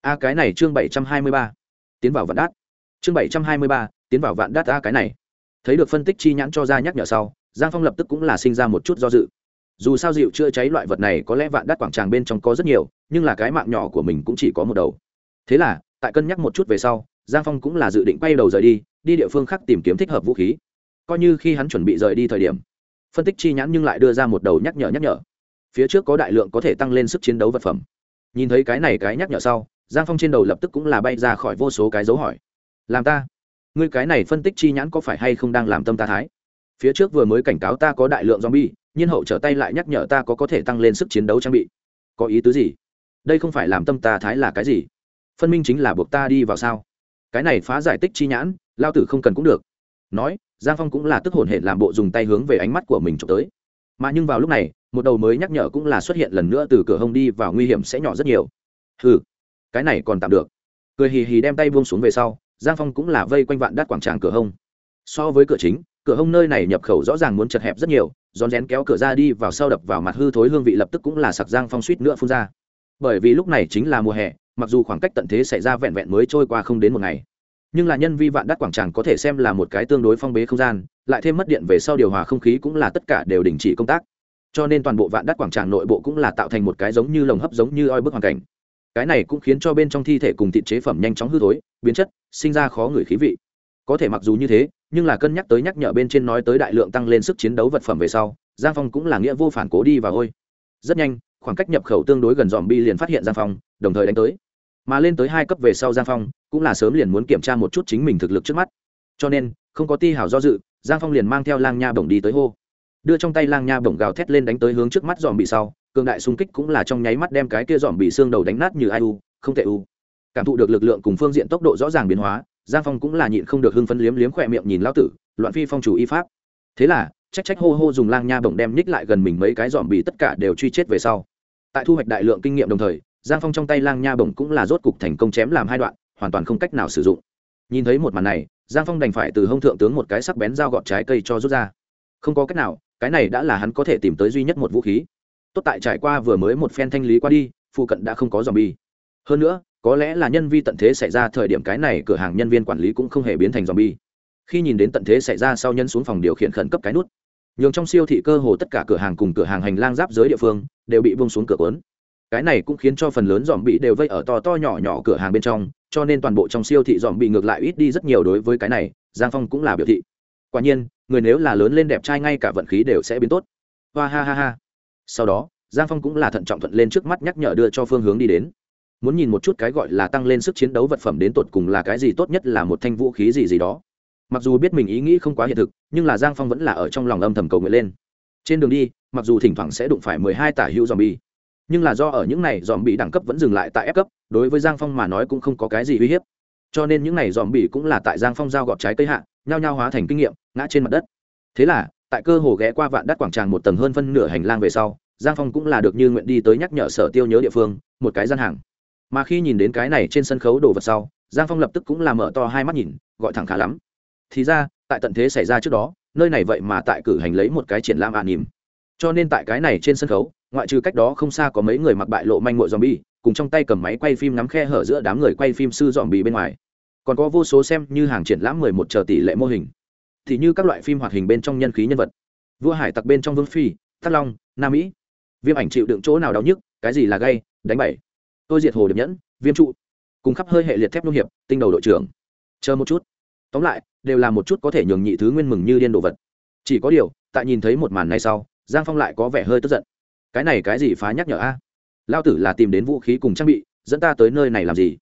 A, cái này chương bảy trăm hai mươi ba. Tiến vào vạn đát. Chương bảy trăm hai mươi ba, tiến vào vạn đát a, cái này. Thấy được phân tích chi nhãn cho ra nhắc nhở sau, giang phong lập tức cũng là sinh ra một chút do dự. Dù sao dịu chữa cháy loại vật này có lẽ vạn đắt quảng tràng bên trong có rất nhiều, nhưng là cái mạng nhỏ của mình cũng chỉ có một đầu. Thế là, tại cân nhắc một chút về sau, giang phong cũng là dự định bay đầu rời đi đi địa phương khác tìm kiếm thích hợp vũ khí. Coi như khi hắn chuẩn bị rời đi thời điểm phân tích chi nhãn nhưng lại đưa ra một đầu nhắc nhở nhắc nhở. Phía trước có đại lượng có thể tăng lên sức chiến đấu vật phẩm. Nhìn thấy cái này cái nhắc nhở sau, giang phong trên đầu lập tức cũng là bay ra khỏi vô số cái dấu hỏi. Làm ta? Ngươi cái này phân tích chi nhãn có phải hay không đang làm tâm ta thái? Phía trước vừa mới cảnh cáo ta có đại lượng zombie, nhiên hậu trở tay lại nhắc nhở ta có có thể tăng lên sức chiến đấu trang bị. Có ý tứ gì? Đây không phải làm tâm ta thái là cái gì? Phân minh chính là buộc ta đi vào sao? Cái này phá giải tích chi nhãn, lao tử không cần cũng được nói, giang phong cũng là tức hồn hệ làm bộ dùng tay hướng về ánh mắt của mình trộm tới. Mà nhưng vào lúc này, một đầu mới nhắc nhở cũng là xuất hiện lần nữa từ cửa hông đi vào nguy hiểm sẽ nhỏ rất nhiều. Ừ cái này còn tạm được. Cười hì hì đem tay buông xuống về sau, giang phong cũng là vây quanh vạn đắt quảng tràng cửa hông. So với cửa chính, cửa hông nơi này nhập khẩu rõ ràng muốn chật hẹp rất nhiều, rón rén kéo cửa ra đi vào sau đập vào mặt hư thối hương vị lập tức cũng là sặc giang phong suýt nữa phun ra. Bởi vì lúc này chính là mùa hè, mặc dù khoảng cách tận thế xảy ra vẹn vẹn mới trôi qua không đến một ngày nhưng là nhân vi vạn đắt quảng tràng có thể xem là một cái tương đối phong bế không gian, lại thêm mất điện về sau điều hòa không khí cũng là tất cả đều đình chỉ công tác. Cho nên toàn bộ vạn đắt quảng tràng nội bộ cũng là tạo thành một cái giống như lồng hấp giống như oi bức hoàn cảnh. Cái này cũng khiến cho bên trong thi thể cùng thịt chế phẩm nhanh chóng hư thối, biến chất, sinh ra khó ngửi khí vị. Có thể mặc dù như thế, nhưng là cân nhắc tới nhắc nhở bên trên nói tới đại lượng tăng lên sức chiến đấu vật phẩm về sau, giang phong cũng là nghĩa vô phản cố đi và ôi. Rất nhanh, khoảng cách nhập khẩu tương đối gần dòm bi liền phát hiện giang phong, đồng thời đánh tới mà lên tới hai cấp về sau giang phong, cũng là sớm liền muốn kiểm tra một chút chính mình thực lực trước mắt. Cho nên, không có ti hào do dự, giang phong liền mang theo lang nha bổng đi tới hô. Đưa trong tay lang nha bổng gào thét lên đánh tới hướng trước mắt dòm bị sau, cường đại xung kích cũng là trong nháy mắt đem cái kia dòm bị xương đầu đánh nát như ai u, không thể u. Cảm thụ được lực lượng cùng phương diện tốc độ rõ ràng biến hóa, giang phong cũng là nhịn không được hưng phấn liếm liếm khỏe miệng nhìn lao tử, loạn phi phong chủ y pháp. Thế là, trách trách hô hô dùng lang nha bổng đem nhích lại gần mình mấy cái dòm bị tất cả đều truy chết về sau. Tại thu hoạch đại lượng kinh nghiệm đồng thời giang phong trong tay lang nha bổng cũng là rốt cục thành công chém làm hai đoạn, hoàn toàn không cách nào sử dụng. Nhìn thấy một màn này, giang phong đành phải từ hông thượng tướng một cái sắc bén dao gọt trái cây cho rút ra. Không có cách nào, cái này đã là hắn có thể tìm tới duy nhất một vũ khí. Tốt tại trải qua vừa mới một phen thanh lý qua đi, phụ cận đã không có dòm bi hơn nữa, có lẽ là nhân vi tận thế xảy ra thời điểm cái này cửa hàng nhân viên quản lý cũng không hề biến thành dòm bi khi nhìn đến tận thế xảy ra sau nhân xuống phòng điều khiển khẩn cấp cái nút, nhường trong siêu thị cơ hồ tất cả cửa hàng cùng cửa hàng hành lang giáp giới địa phương đều bị bông xuống cửa cuốn cái này cũng khiến cho phần lớn dòm bị đều vây ở to to nhỏ nhỏ cửa hàng bên trong, cho nên toàn bộ trong siêu thị dòm bị ngược lại ít đi rất nhiều đối với cái này, giang phong cũng là biểu thị. Quả nhiên, người nếu là lớn lên đẹp trai ngay cả vận khí đều sẽ biến tốt. Hoa ha ha ha. Sau đó, giang phong cũng là thận trọng thuận lên trước mắt nhắc nhở đưa cho phương hướng đi đến. Muốn nhìn một chút cái gọi là tăng lên sức chiến đấu vật phẩm đến tột cùng là cái gì tốt nhất là một thanh vũ khí gì gì đó. Mặc dù biết mình ý nghĩ không quá hiện thực, nhưng là giang phong vẫn là ở trong lòng âm thầm cầu nguyện lên. Trên đường đi, mặc dù thỉnh thoảng sẽ đụng phải mười hai tả hữu dòm bi nhưng là do ở những này dòm bị đẳng cấp vẫn dừng lại tại ép cấp, đối với giang phong mà nói cũng không có cái gì uy hiếp. Cho nên những này dòm bị cũng là tại giang phong giao gọt trái cây hạ, nhao nhao hóa thành kinh nghiệm, ngã trên mặt đất. Thế là, tại cơ hồ ghé qua vạn đất quảng tràng một tầng hơn phân nửa hành lang về sau, giang phong cũng là được như nguyện đi tới nhắc nhở sở tiêu nhớ địa phương, một cái gian hàng. Mà khi nhìn đến cái này trên sân khấu đồ vật sau, giang phong lập tức cũng là mở to hai mắt nhìn, gọi thẳng khá lắm. Thì ra, tại tận thế xảy ra trước đó, nơi này vậy mà tại cử hành lấy một cái triển lãm ạ à nỉm. Cho nên tại cái này trên sân khấu ngoại trừ cách đó không xa có mấy người mặc bại lộ manh mội dòm bi cùng trong tay cầm máy quay phim ngắm khe hở giữa đám người quay phim sư dòm bi bên ngoài. Còn có vô số xem như hàng triển lãm mười một chờ tỷ lệ mô hình. Thì như các loại phim hoạt hình bên trong nhân khí nhân vật. Vua hải tặc bên trong vương phi thắt long, nam mỹ. Viêm ảnh chịu đựng chỗ nào đau nhức, cái gì là gay, đánh bảy tôi diệt hồ điệp nhẫn, viêm trụ. Cùng khắp hơi hệ liệt thép nông hiệp, tinh đầu đội trưởng. Chờ một chút. Tóm lại, đều là một chút có thể nhường nhị thứ nguyên mừng như điên đồ vật. Chỉ có điều, tại nhìn thấy một màn này sau, giang phong lại có vẻ hơi tức giận cái này cái gì phá nhắc nhở a? Lao tử là tìm đến vũ khí cùng trang bị, dẫn ta tới nơi này làm gì?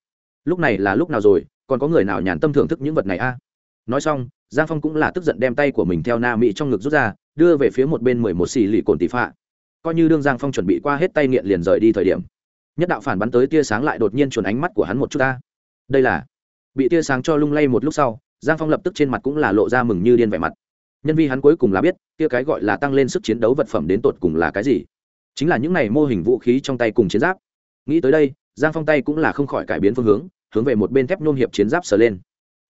Lúc này là lúc nào rồi, còn có người nào nhàn tâm thưởng thức những vật này a? Nói xong, giang phong cũng là tức giận đem tay của mình theo na mỹ trong ngực rút ra, đưa về phía một bên mười một xì lì cồn tỷ phạ. Coi như đương giang phong chuẩn bị qua hết tay nghiện liền rời đi thời điểm, nhất đạo phản bắn tới tia sáng lại đột nhiên chuồn ánh mắt của hắn một chút ta đây là, bị tia sáng cho lung lay một lúc sau, giang phong lập tức trên mặt cũng là lộ ra mừng như điên vẻ mặt. Nhân vi hắn cuối cùng là biết tia cái gọi là tăng lên sức chiến đấu vật phẩm đến tột cùng là cái gì chính là những này mô hình vũ khí trong tay cùng chiến giáp. Nghĩ tới đây, giang phong tay cũng là không khỏi cải biến phương hướng hướng về một bên thép nôn hiệp chiến giáp sờ lên.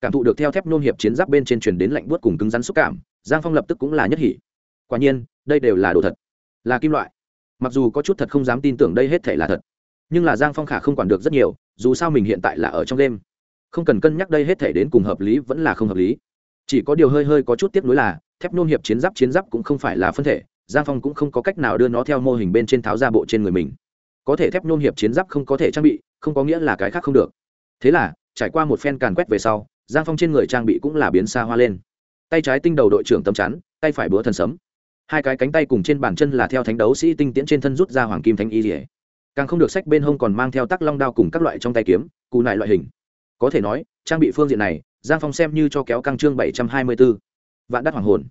Cảm thụ được theo thép nôn hiệp chiến giáp bên trên truyền đến lạnh buốt cùng cứng rắn xúc cảm, giang phong lập tức cũng là nhất hỉ. Quả nhiên, đây đều là đồ thật, là kim loại. Mặc dù có chút thật không dám tin tưởng đây hết thể là thật, nhưng là giang phong khả không quản được rất nhiều, dù sao mình hiện tại là ở trong đêm. Không cần cân nhắc đây hết thể đến cùng hợp lý vẫn là không hợp lý. Chỉ có điều hơi hơi có chút tiếp nối là, thép nôn hiệp chiến giáp chiến giáp cũng không phải là phân thể giang phong cũng không có cách nào đưa nó theo mô hình bên trên tháo ra bộ trên người mình. Có thể thép nhôm hiệp chiến giáp không có thể trang bị, không có nghĩa là cái khác không được. Thế là, trải qua một phen càn quét về sau, giang phong trên người trang bị cũng là biến xa hoa lên. Tay trái tinh đầu đội trưởng tấm chắn, tay phải búa thần sấm. Hai cái cánh tay cùng trên bàn chân là theo thánh đấu sĩ tinh tiễn trên thân rút ra hoàng kim thánh y dỉa càng không được sách bên hông còn mang theo tắc long đao cùng các loại trong tay kiếm, cù nại loại hình. Có thể nói, trang bị phương diện này, giang phong xem như cho kéo căng chương bảy trăm hai mươi b ố vạn đắt hoàng hồn.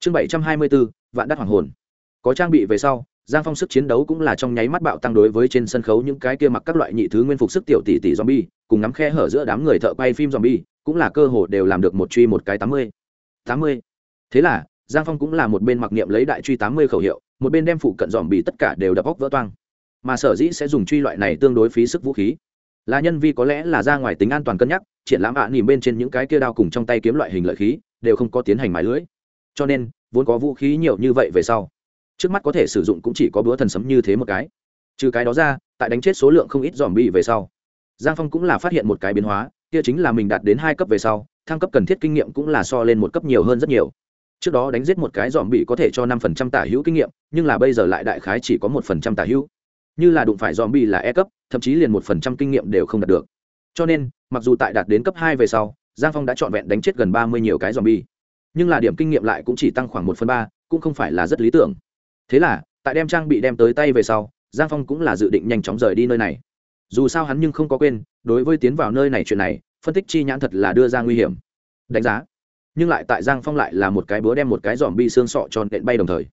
Chương bảy trăm hai mươi b ố vạn đắt hoàng hồn. Có trang bị về sau giang phong sức chiến đấu cũng là trong nháy mắt bạo tăng đối với trên sân khấu những cái kia mặc các loại nhị thứ nguyên phục sức tiểu tỷ tỷ zombie cùng nắm khe hở giữa đám người thợ quay phim zombie cũng là cơ hồ đều làm được một truy một cái tám mươi. Tám mươi. Thế là giang phong cũng là một bên mặc niệm lấy đại truy tám mươi khẩu hiệu một bên đem phụ cận dòm bị tất cả đều đập óc vỡ toang. Mà sở dĩ sẽ dùng truy loại này tương đối phí sức vũ khí. Là nhân vi có lẽ là ra ngoài tính an toàn cân nhắc triển lãm ạ à, bên trên những cái kia đao cùng trong tay kiếm loại hình lợi khí đều không có tiến hành mái lưới. Cho nên vốn có vũ khí nhiều như vậy về sau, trước mắt có thể sử dụng cũng chỉ có búa thần sấm như thế một cái. Trừ cái đó ra, tại đánh chết số lượng không ít dòm bi về sau, giang phong cũng là phát hiện một cái biến hóa, kia chính là mình đạt đến hai cấp về sau, thăng cấp cần thiết kinh nghiệm cũng là so lên một cấp nhiều hơn rất nhiều. Trước đó đánh giết một cái dòm bị có thể cho năm phần trăm tả hữu kinh nghiệm, nhưng là bây giờ lại đại khái chỉ có một phần trăm tả hữu. Như là đụng phải dòm bị là e cấp, thậm chí liền một phần trăm kinh nghiệm đều không đạt được. Cho nên, mặc dù tại đạt đến cấp hai về sau, giang phong đã trọn vẹn đánh chết gần ba mươi nhiều cái dòm bi nhưng là điểm kinh nghiệm lại cũng chỉ tăng khoảng một phần ba, cũng không phải là rất lý tưởng. Thế là, tại đem trang bị đem tới tay về sau, giang phong cũng là dự định nhanh chóng rời đi nơi này. Dù sao hắn nhưng không có quên, đối với tiến vào nơi này chuyện này, phân tích chi nhãn thật là đưa ra nguy hiểm. Đánh giá. Nhưng lại tại giang phong lại là một cái búa đem một cái dòm bi xương sọ tròn đện bay đồng thời.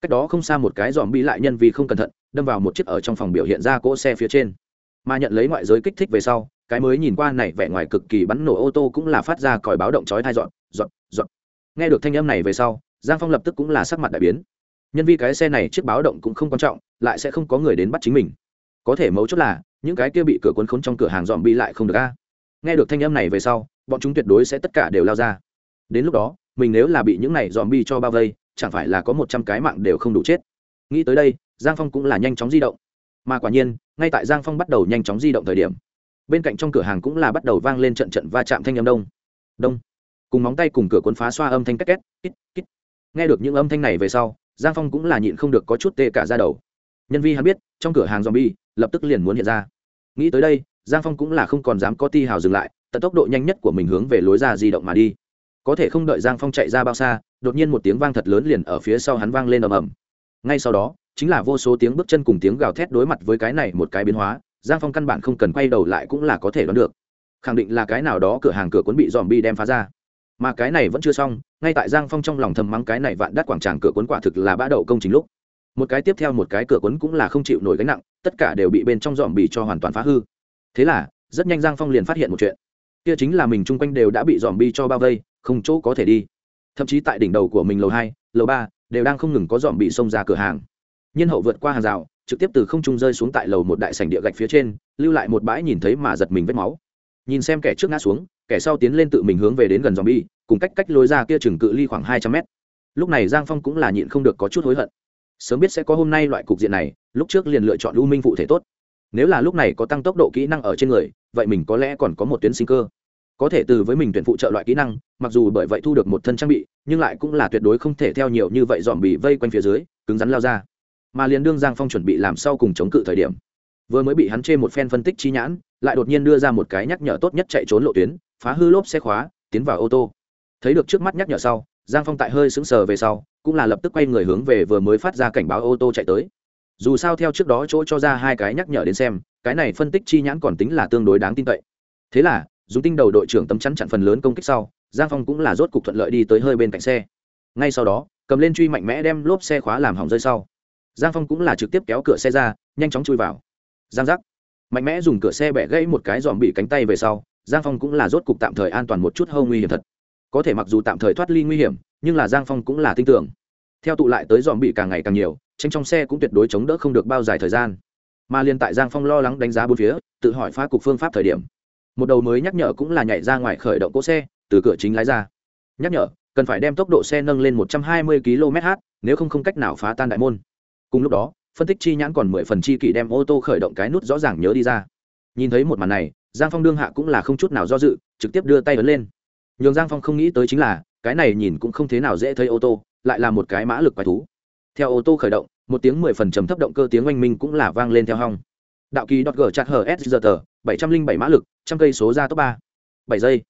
Cách đó không xa một cái dòm bi lại nhân vì không cẩn thận, đâm vào một chiếc ở trong phòng biểu hiện ra cỗ xe phía trên. Mà nhận lấy ngoại giới kích thích về sau, cái mới nhìn qua này vẻ ngoài cực kỳ bắn nổ ô tô cũng là phát ra còi báo động chói thai dọn dọn dọn nghe được thanh âm này về sau, giang phong lập tức cũng là sắc mặt đại biến. Nhân vì cái xe này chiếc báo động cũng không quan trọng, lại sẽ không có người đến bắt chính mình. Có thể mấu chốt là, những cái kia bị cửa cuốn khốn trong cửa hàng dòm bi lại không được a. Nghe được thanh âm này về sau, bọn chúng tuyệt đối sẽ tất cả đều lao ra. Đến lúc đó, mình nếu là bị những này dòm bi cho bao vây, chẳng phải là có một trăm cái mạng đều không đủ chết. Nghĩ tới đây, giang phong cũng là nhanh chóng di động. Mà quả nhiên, ngay tại giang phong bắt đầu nhanh chóng di động thời điểm, bên cạnh trong cửa hàng cũng là bắt đầu vang lên trận trận va chạm thanh âm đông. Đông cùng móng tay cùng cửa cuốn phá xoa âm thanh két két, kít kít. Nghe được những âm thanh này về sau, giang phong cũng là nhịn không được có chút tê cả ra đầu. Nhân vi hắn biết, trong cửa hàng zombie, lập tức liền muốn hiện ra. Nghĩ tới đây, giang phong cũng là không còn dám có ti hào dừng lại, tận tốc độ nhanh nhất của mình hướng về lối ra di động mà đi. Có thể không đợi giang phong chạy ra bao xa, đột nhiên một tiếng vang thật lớn liền ở phía sau hắn vang lên ầm ầm. Ngay sau đó, chính là vô số tiếng bước chân cùng tiếng gào thét đối mặt với cái này một cái biến hóa, giang phong căn bản không cần quay đầu lại cũng là có thể đoán được. Khẳng định là cái nào đó cửa hàng cửa cuốn bị dòm bi đem phá ra mà cái này vẫn chưa xong, ngay tại giang phong trong lòng thầm mắng cái này vạn đắt quảng tràng cửa cuốn quả thực là bã đậu công trình lúc. Một cái tiếp theo một cái cửa cuốn cũng là không chịu nổi gánh nặng, tất cả đều bị bên trong dòm bị cho hoàn toàn phá hư. Thế là, rất nhanh giang phong liền phát hiện một chuyện. Kia chính là mình chung quanh đều đã bị dòm bi cho bao vây, không chỗ có thể đi. Thậm chí tại đỉnh đầu của mình lầu hai, lầu ba, đều đang không ngừng có dòm bị xông ra cửa hàng. Nhân hậu vượt qua hàng rào, trực tiếp từ không trung rơi xuống tại lầu một đại sảnh địa gạch phía trên, lưu lại một bãi nhìn thấy mà giật mình vết máu nhìn xem kẻ trước ngã xuống, kẻ sau tiến lên tự mình hướng về đến gần dòm bi cùng cách cách lối ra kia chừng cự ly khoảng hai trăm mét. Lúc này giang phong cũng là nhịn không được có chút hối hận. Sớm biết sẽ có hôm nay loại cục diện này, lúc trước liền lựa chọn u minh phụ thể tốt. Nếu là lúc này có tăng tốc độ kỹ năng ở trên người, vậy mình có lẽ còn có một tuyến sinh cơ. Có thể từ với mình tuyển phụ trợ loại kỹ năng, mặc dù bởi vậy thu được một thân trang bị, nhưng lại cũng là tuyệt đối không thể theo nhiều như vậy dòm bị vây quanh phía dưới, cứng rắn lao ra. Mà liền đương giang phong chuẩn bị làm sau cùng chống cự thời điểm vừa mới bị hắn chê một phen phân tích chi nhãn, lại đột nhiên đưa ra một cái nhắc nhở tốt nhất chạy trốn lộ tuyến, phá hư lốp xe khóa, tiến vào ô tô. Thấy được trước mắt nhắc nhở sau, giang phong tại hơi sững sờ về sau, cũng là lập tức quay người hướng về vừa mới phát ra cảnh báo ô tô chạy tới. Dù sao theo trước đó chỗ cho ra hai cái nhắc nhở đến xem, cái này phân tích chi nhãn còn tính là tương đối đáng tin cậy. Thế là, dùng tinh đầu đội trưởng tấm chắn chặn phần lớn công kích sau, giang phong cũng là rốt cục thuận lợi đi tới hơi bên cạnh xe. Ngay sau đó, cầm lên truy mạnh mẽ đem lốp xe khóa làm hỏng rơi sau. Giang phong cũng là trực tiếp kéo cửa xe ra, nhanh chóng chui vào giang giác. Mạnh mẽ dùng cửa xe bẻ gãy một cái dòm bị cánh tay về sau, giang phong cũng là rốt cục tạm thời an toàn một chút hâu nguy hiểm thật. Có thể mặc dù tạm thời thoát ly nguy hiểm, nhưng là giang phong cũng là tin tưởng. Theo tụ lại tới dòm bị càng ngày càng nhiều, tranh trong xe cũng tuyệt đối chống đỡ không được bao dài thời gian. Mà liên tại giang phong lo lắng đánh giá bốn phía, tự hỏi phá cục phương pháp thời điểm. Một đầu mới nhắc nhở cũng là nhảy ra ngoài khởi động cỗ xe, từ cửa chính lái ra. Nhắc nhở, cần phải đem tốc độ xe nâng lên một trăm hai mươi km/h nếu không không cách nào phá tan đại môn. Cùng lúc đó phân tích chi nhãn còn mười phần chi kỷ đem ô tô khởi động cái nút rõ ràng nhớ đi ra. Nhìn thấy một màn này, giang phong đương hạ cũng là không chút nào do dự, trực tiếp đưa tay ấn lên. Nhường giang phong không nghĩ tới chính là, cái này nhìn cũng không thế nào dễ thấy ô tô, lại là một cái mã lực quái thú. Theo ô tô khởi động, một tiếng mười phần trầm thấp động cơ tiếng oanh minh cũng là vang lên theo hong. Đạo kỳ đọt gờ chặt hờ s giờ tờ bảy trăm linh bảy mã lực, trăm cây số ra top ba. Bảy giây.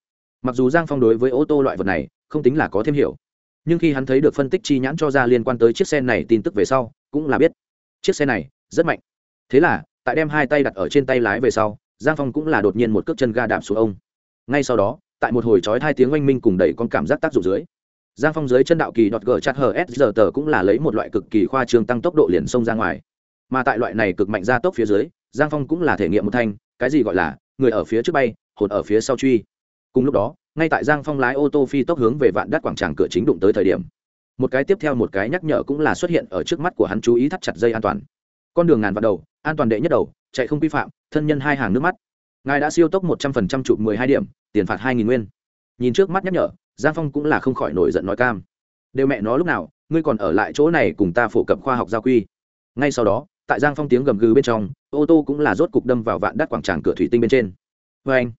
Mặc dù giang phong đối với ô tô loại vật này, không tính là có thêm hiểu, nhưng khi hắn thấy được phân tích chi nhãn cho ra liên quan tới chiếc xe này tin tức về sau, cũng là biết chiếc xe này, rất mạnh. Thế là, tại đem hai tay đặt ở trên tay lái về sau, giang phong cũng là đột nhiên một cước chân ga đạp xuống ông. Ngay sau đó, tại một hồi trói hai tiếng oanh minh cùng đẩy con cảm giác tác dụng dưới, giang phong dưới chân đạo kỳ đọt gờ chặt hờ s giờ tờ cũng là lấy một loại cực kỳ khoa trương tăng tốc độ liền xông ra ngoài. Mà tại loại này cực mạnh ra tốc phía dưới, giang phong cũng là thể nghiệm một thanh, cái gì gọi là, người ở phía trước bay, hồn ở phía sau truy. Cùng lúc đó, ngay tại giang phong lái ô tô phi tốc hướng về vạn đắt quảng tràng cửa chính đụng tới thời điểm một cái tiếp theo một cái nhắc nhở cũng là xuất hiện ở trước mắt của hắn, chú ý thắt chặt dây an toàn. Con đường ngàn vạn đầu, an toàn đệ nhất đầu, chạy không vi phạm, thân nhân hai hàng nước mắt. Ngài đã siêu tốc một trăm phần trăm chụp mười hai điểm, tiền phạt hai nghìn nguyên. Nhìn trước mắt nhắc nhở, giang phong cũng là không khỏi nổi giận nói cam. Đều mẹ nó lúc nào, ngươi còn ở lại chỗ này cùng ta phổ cập khoa học gia quy. Ngay sau đó, tại giang phong tiếng gầm gừ bên trong, ô tô cũng là rốt cục đâm vào vạn đắt quảng tràng cửa thủy tinh bên trên. Vê anh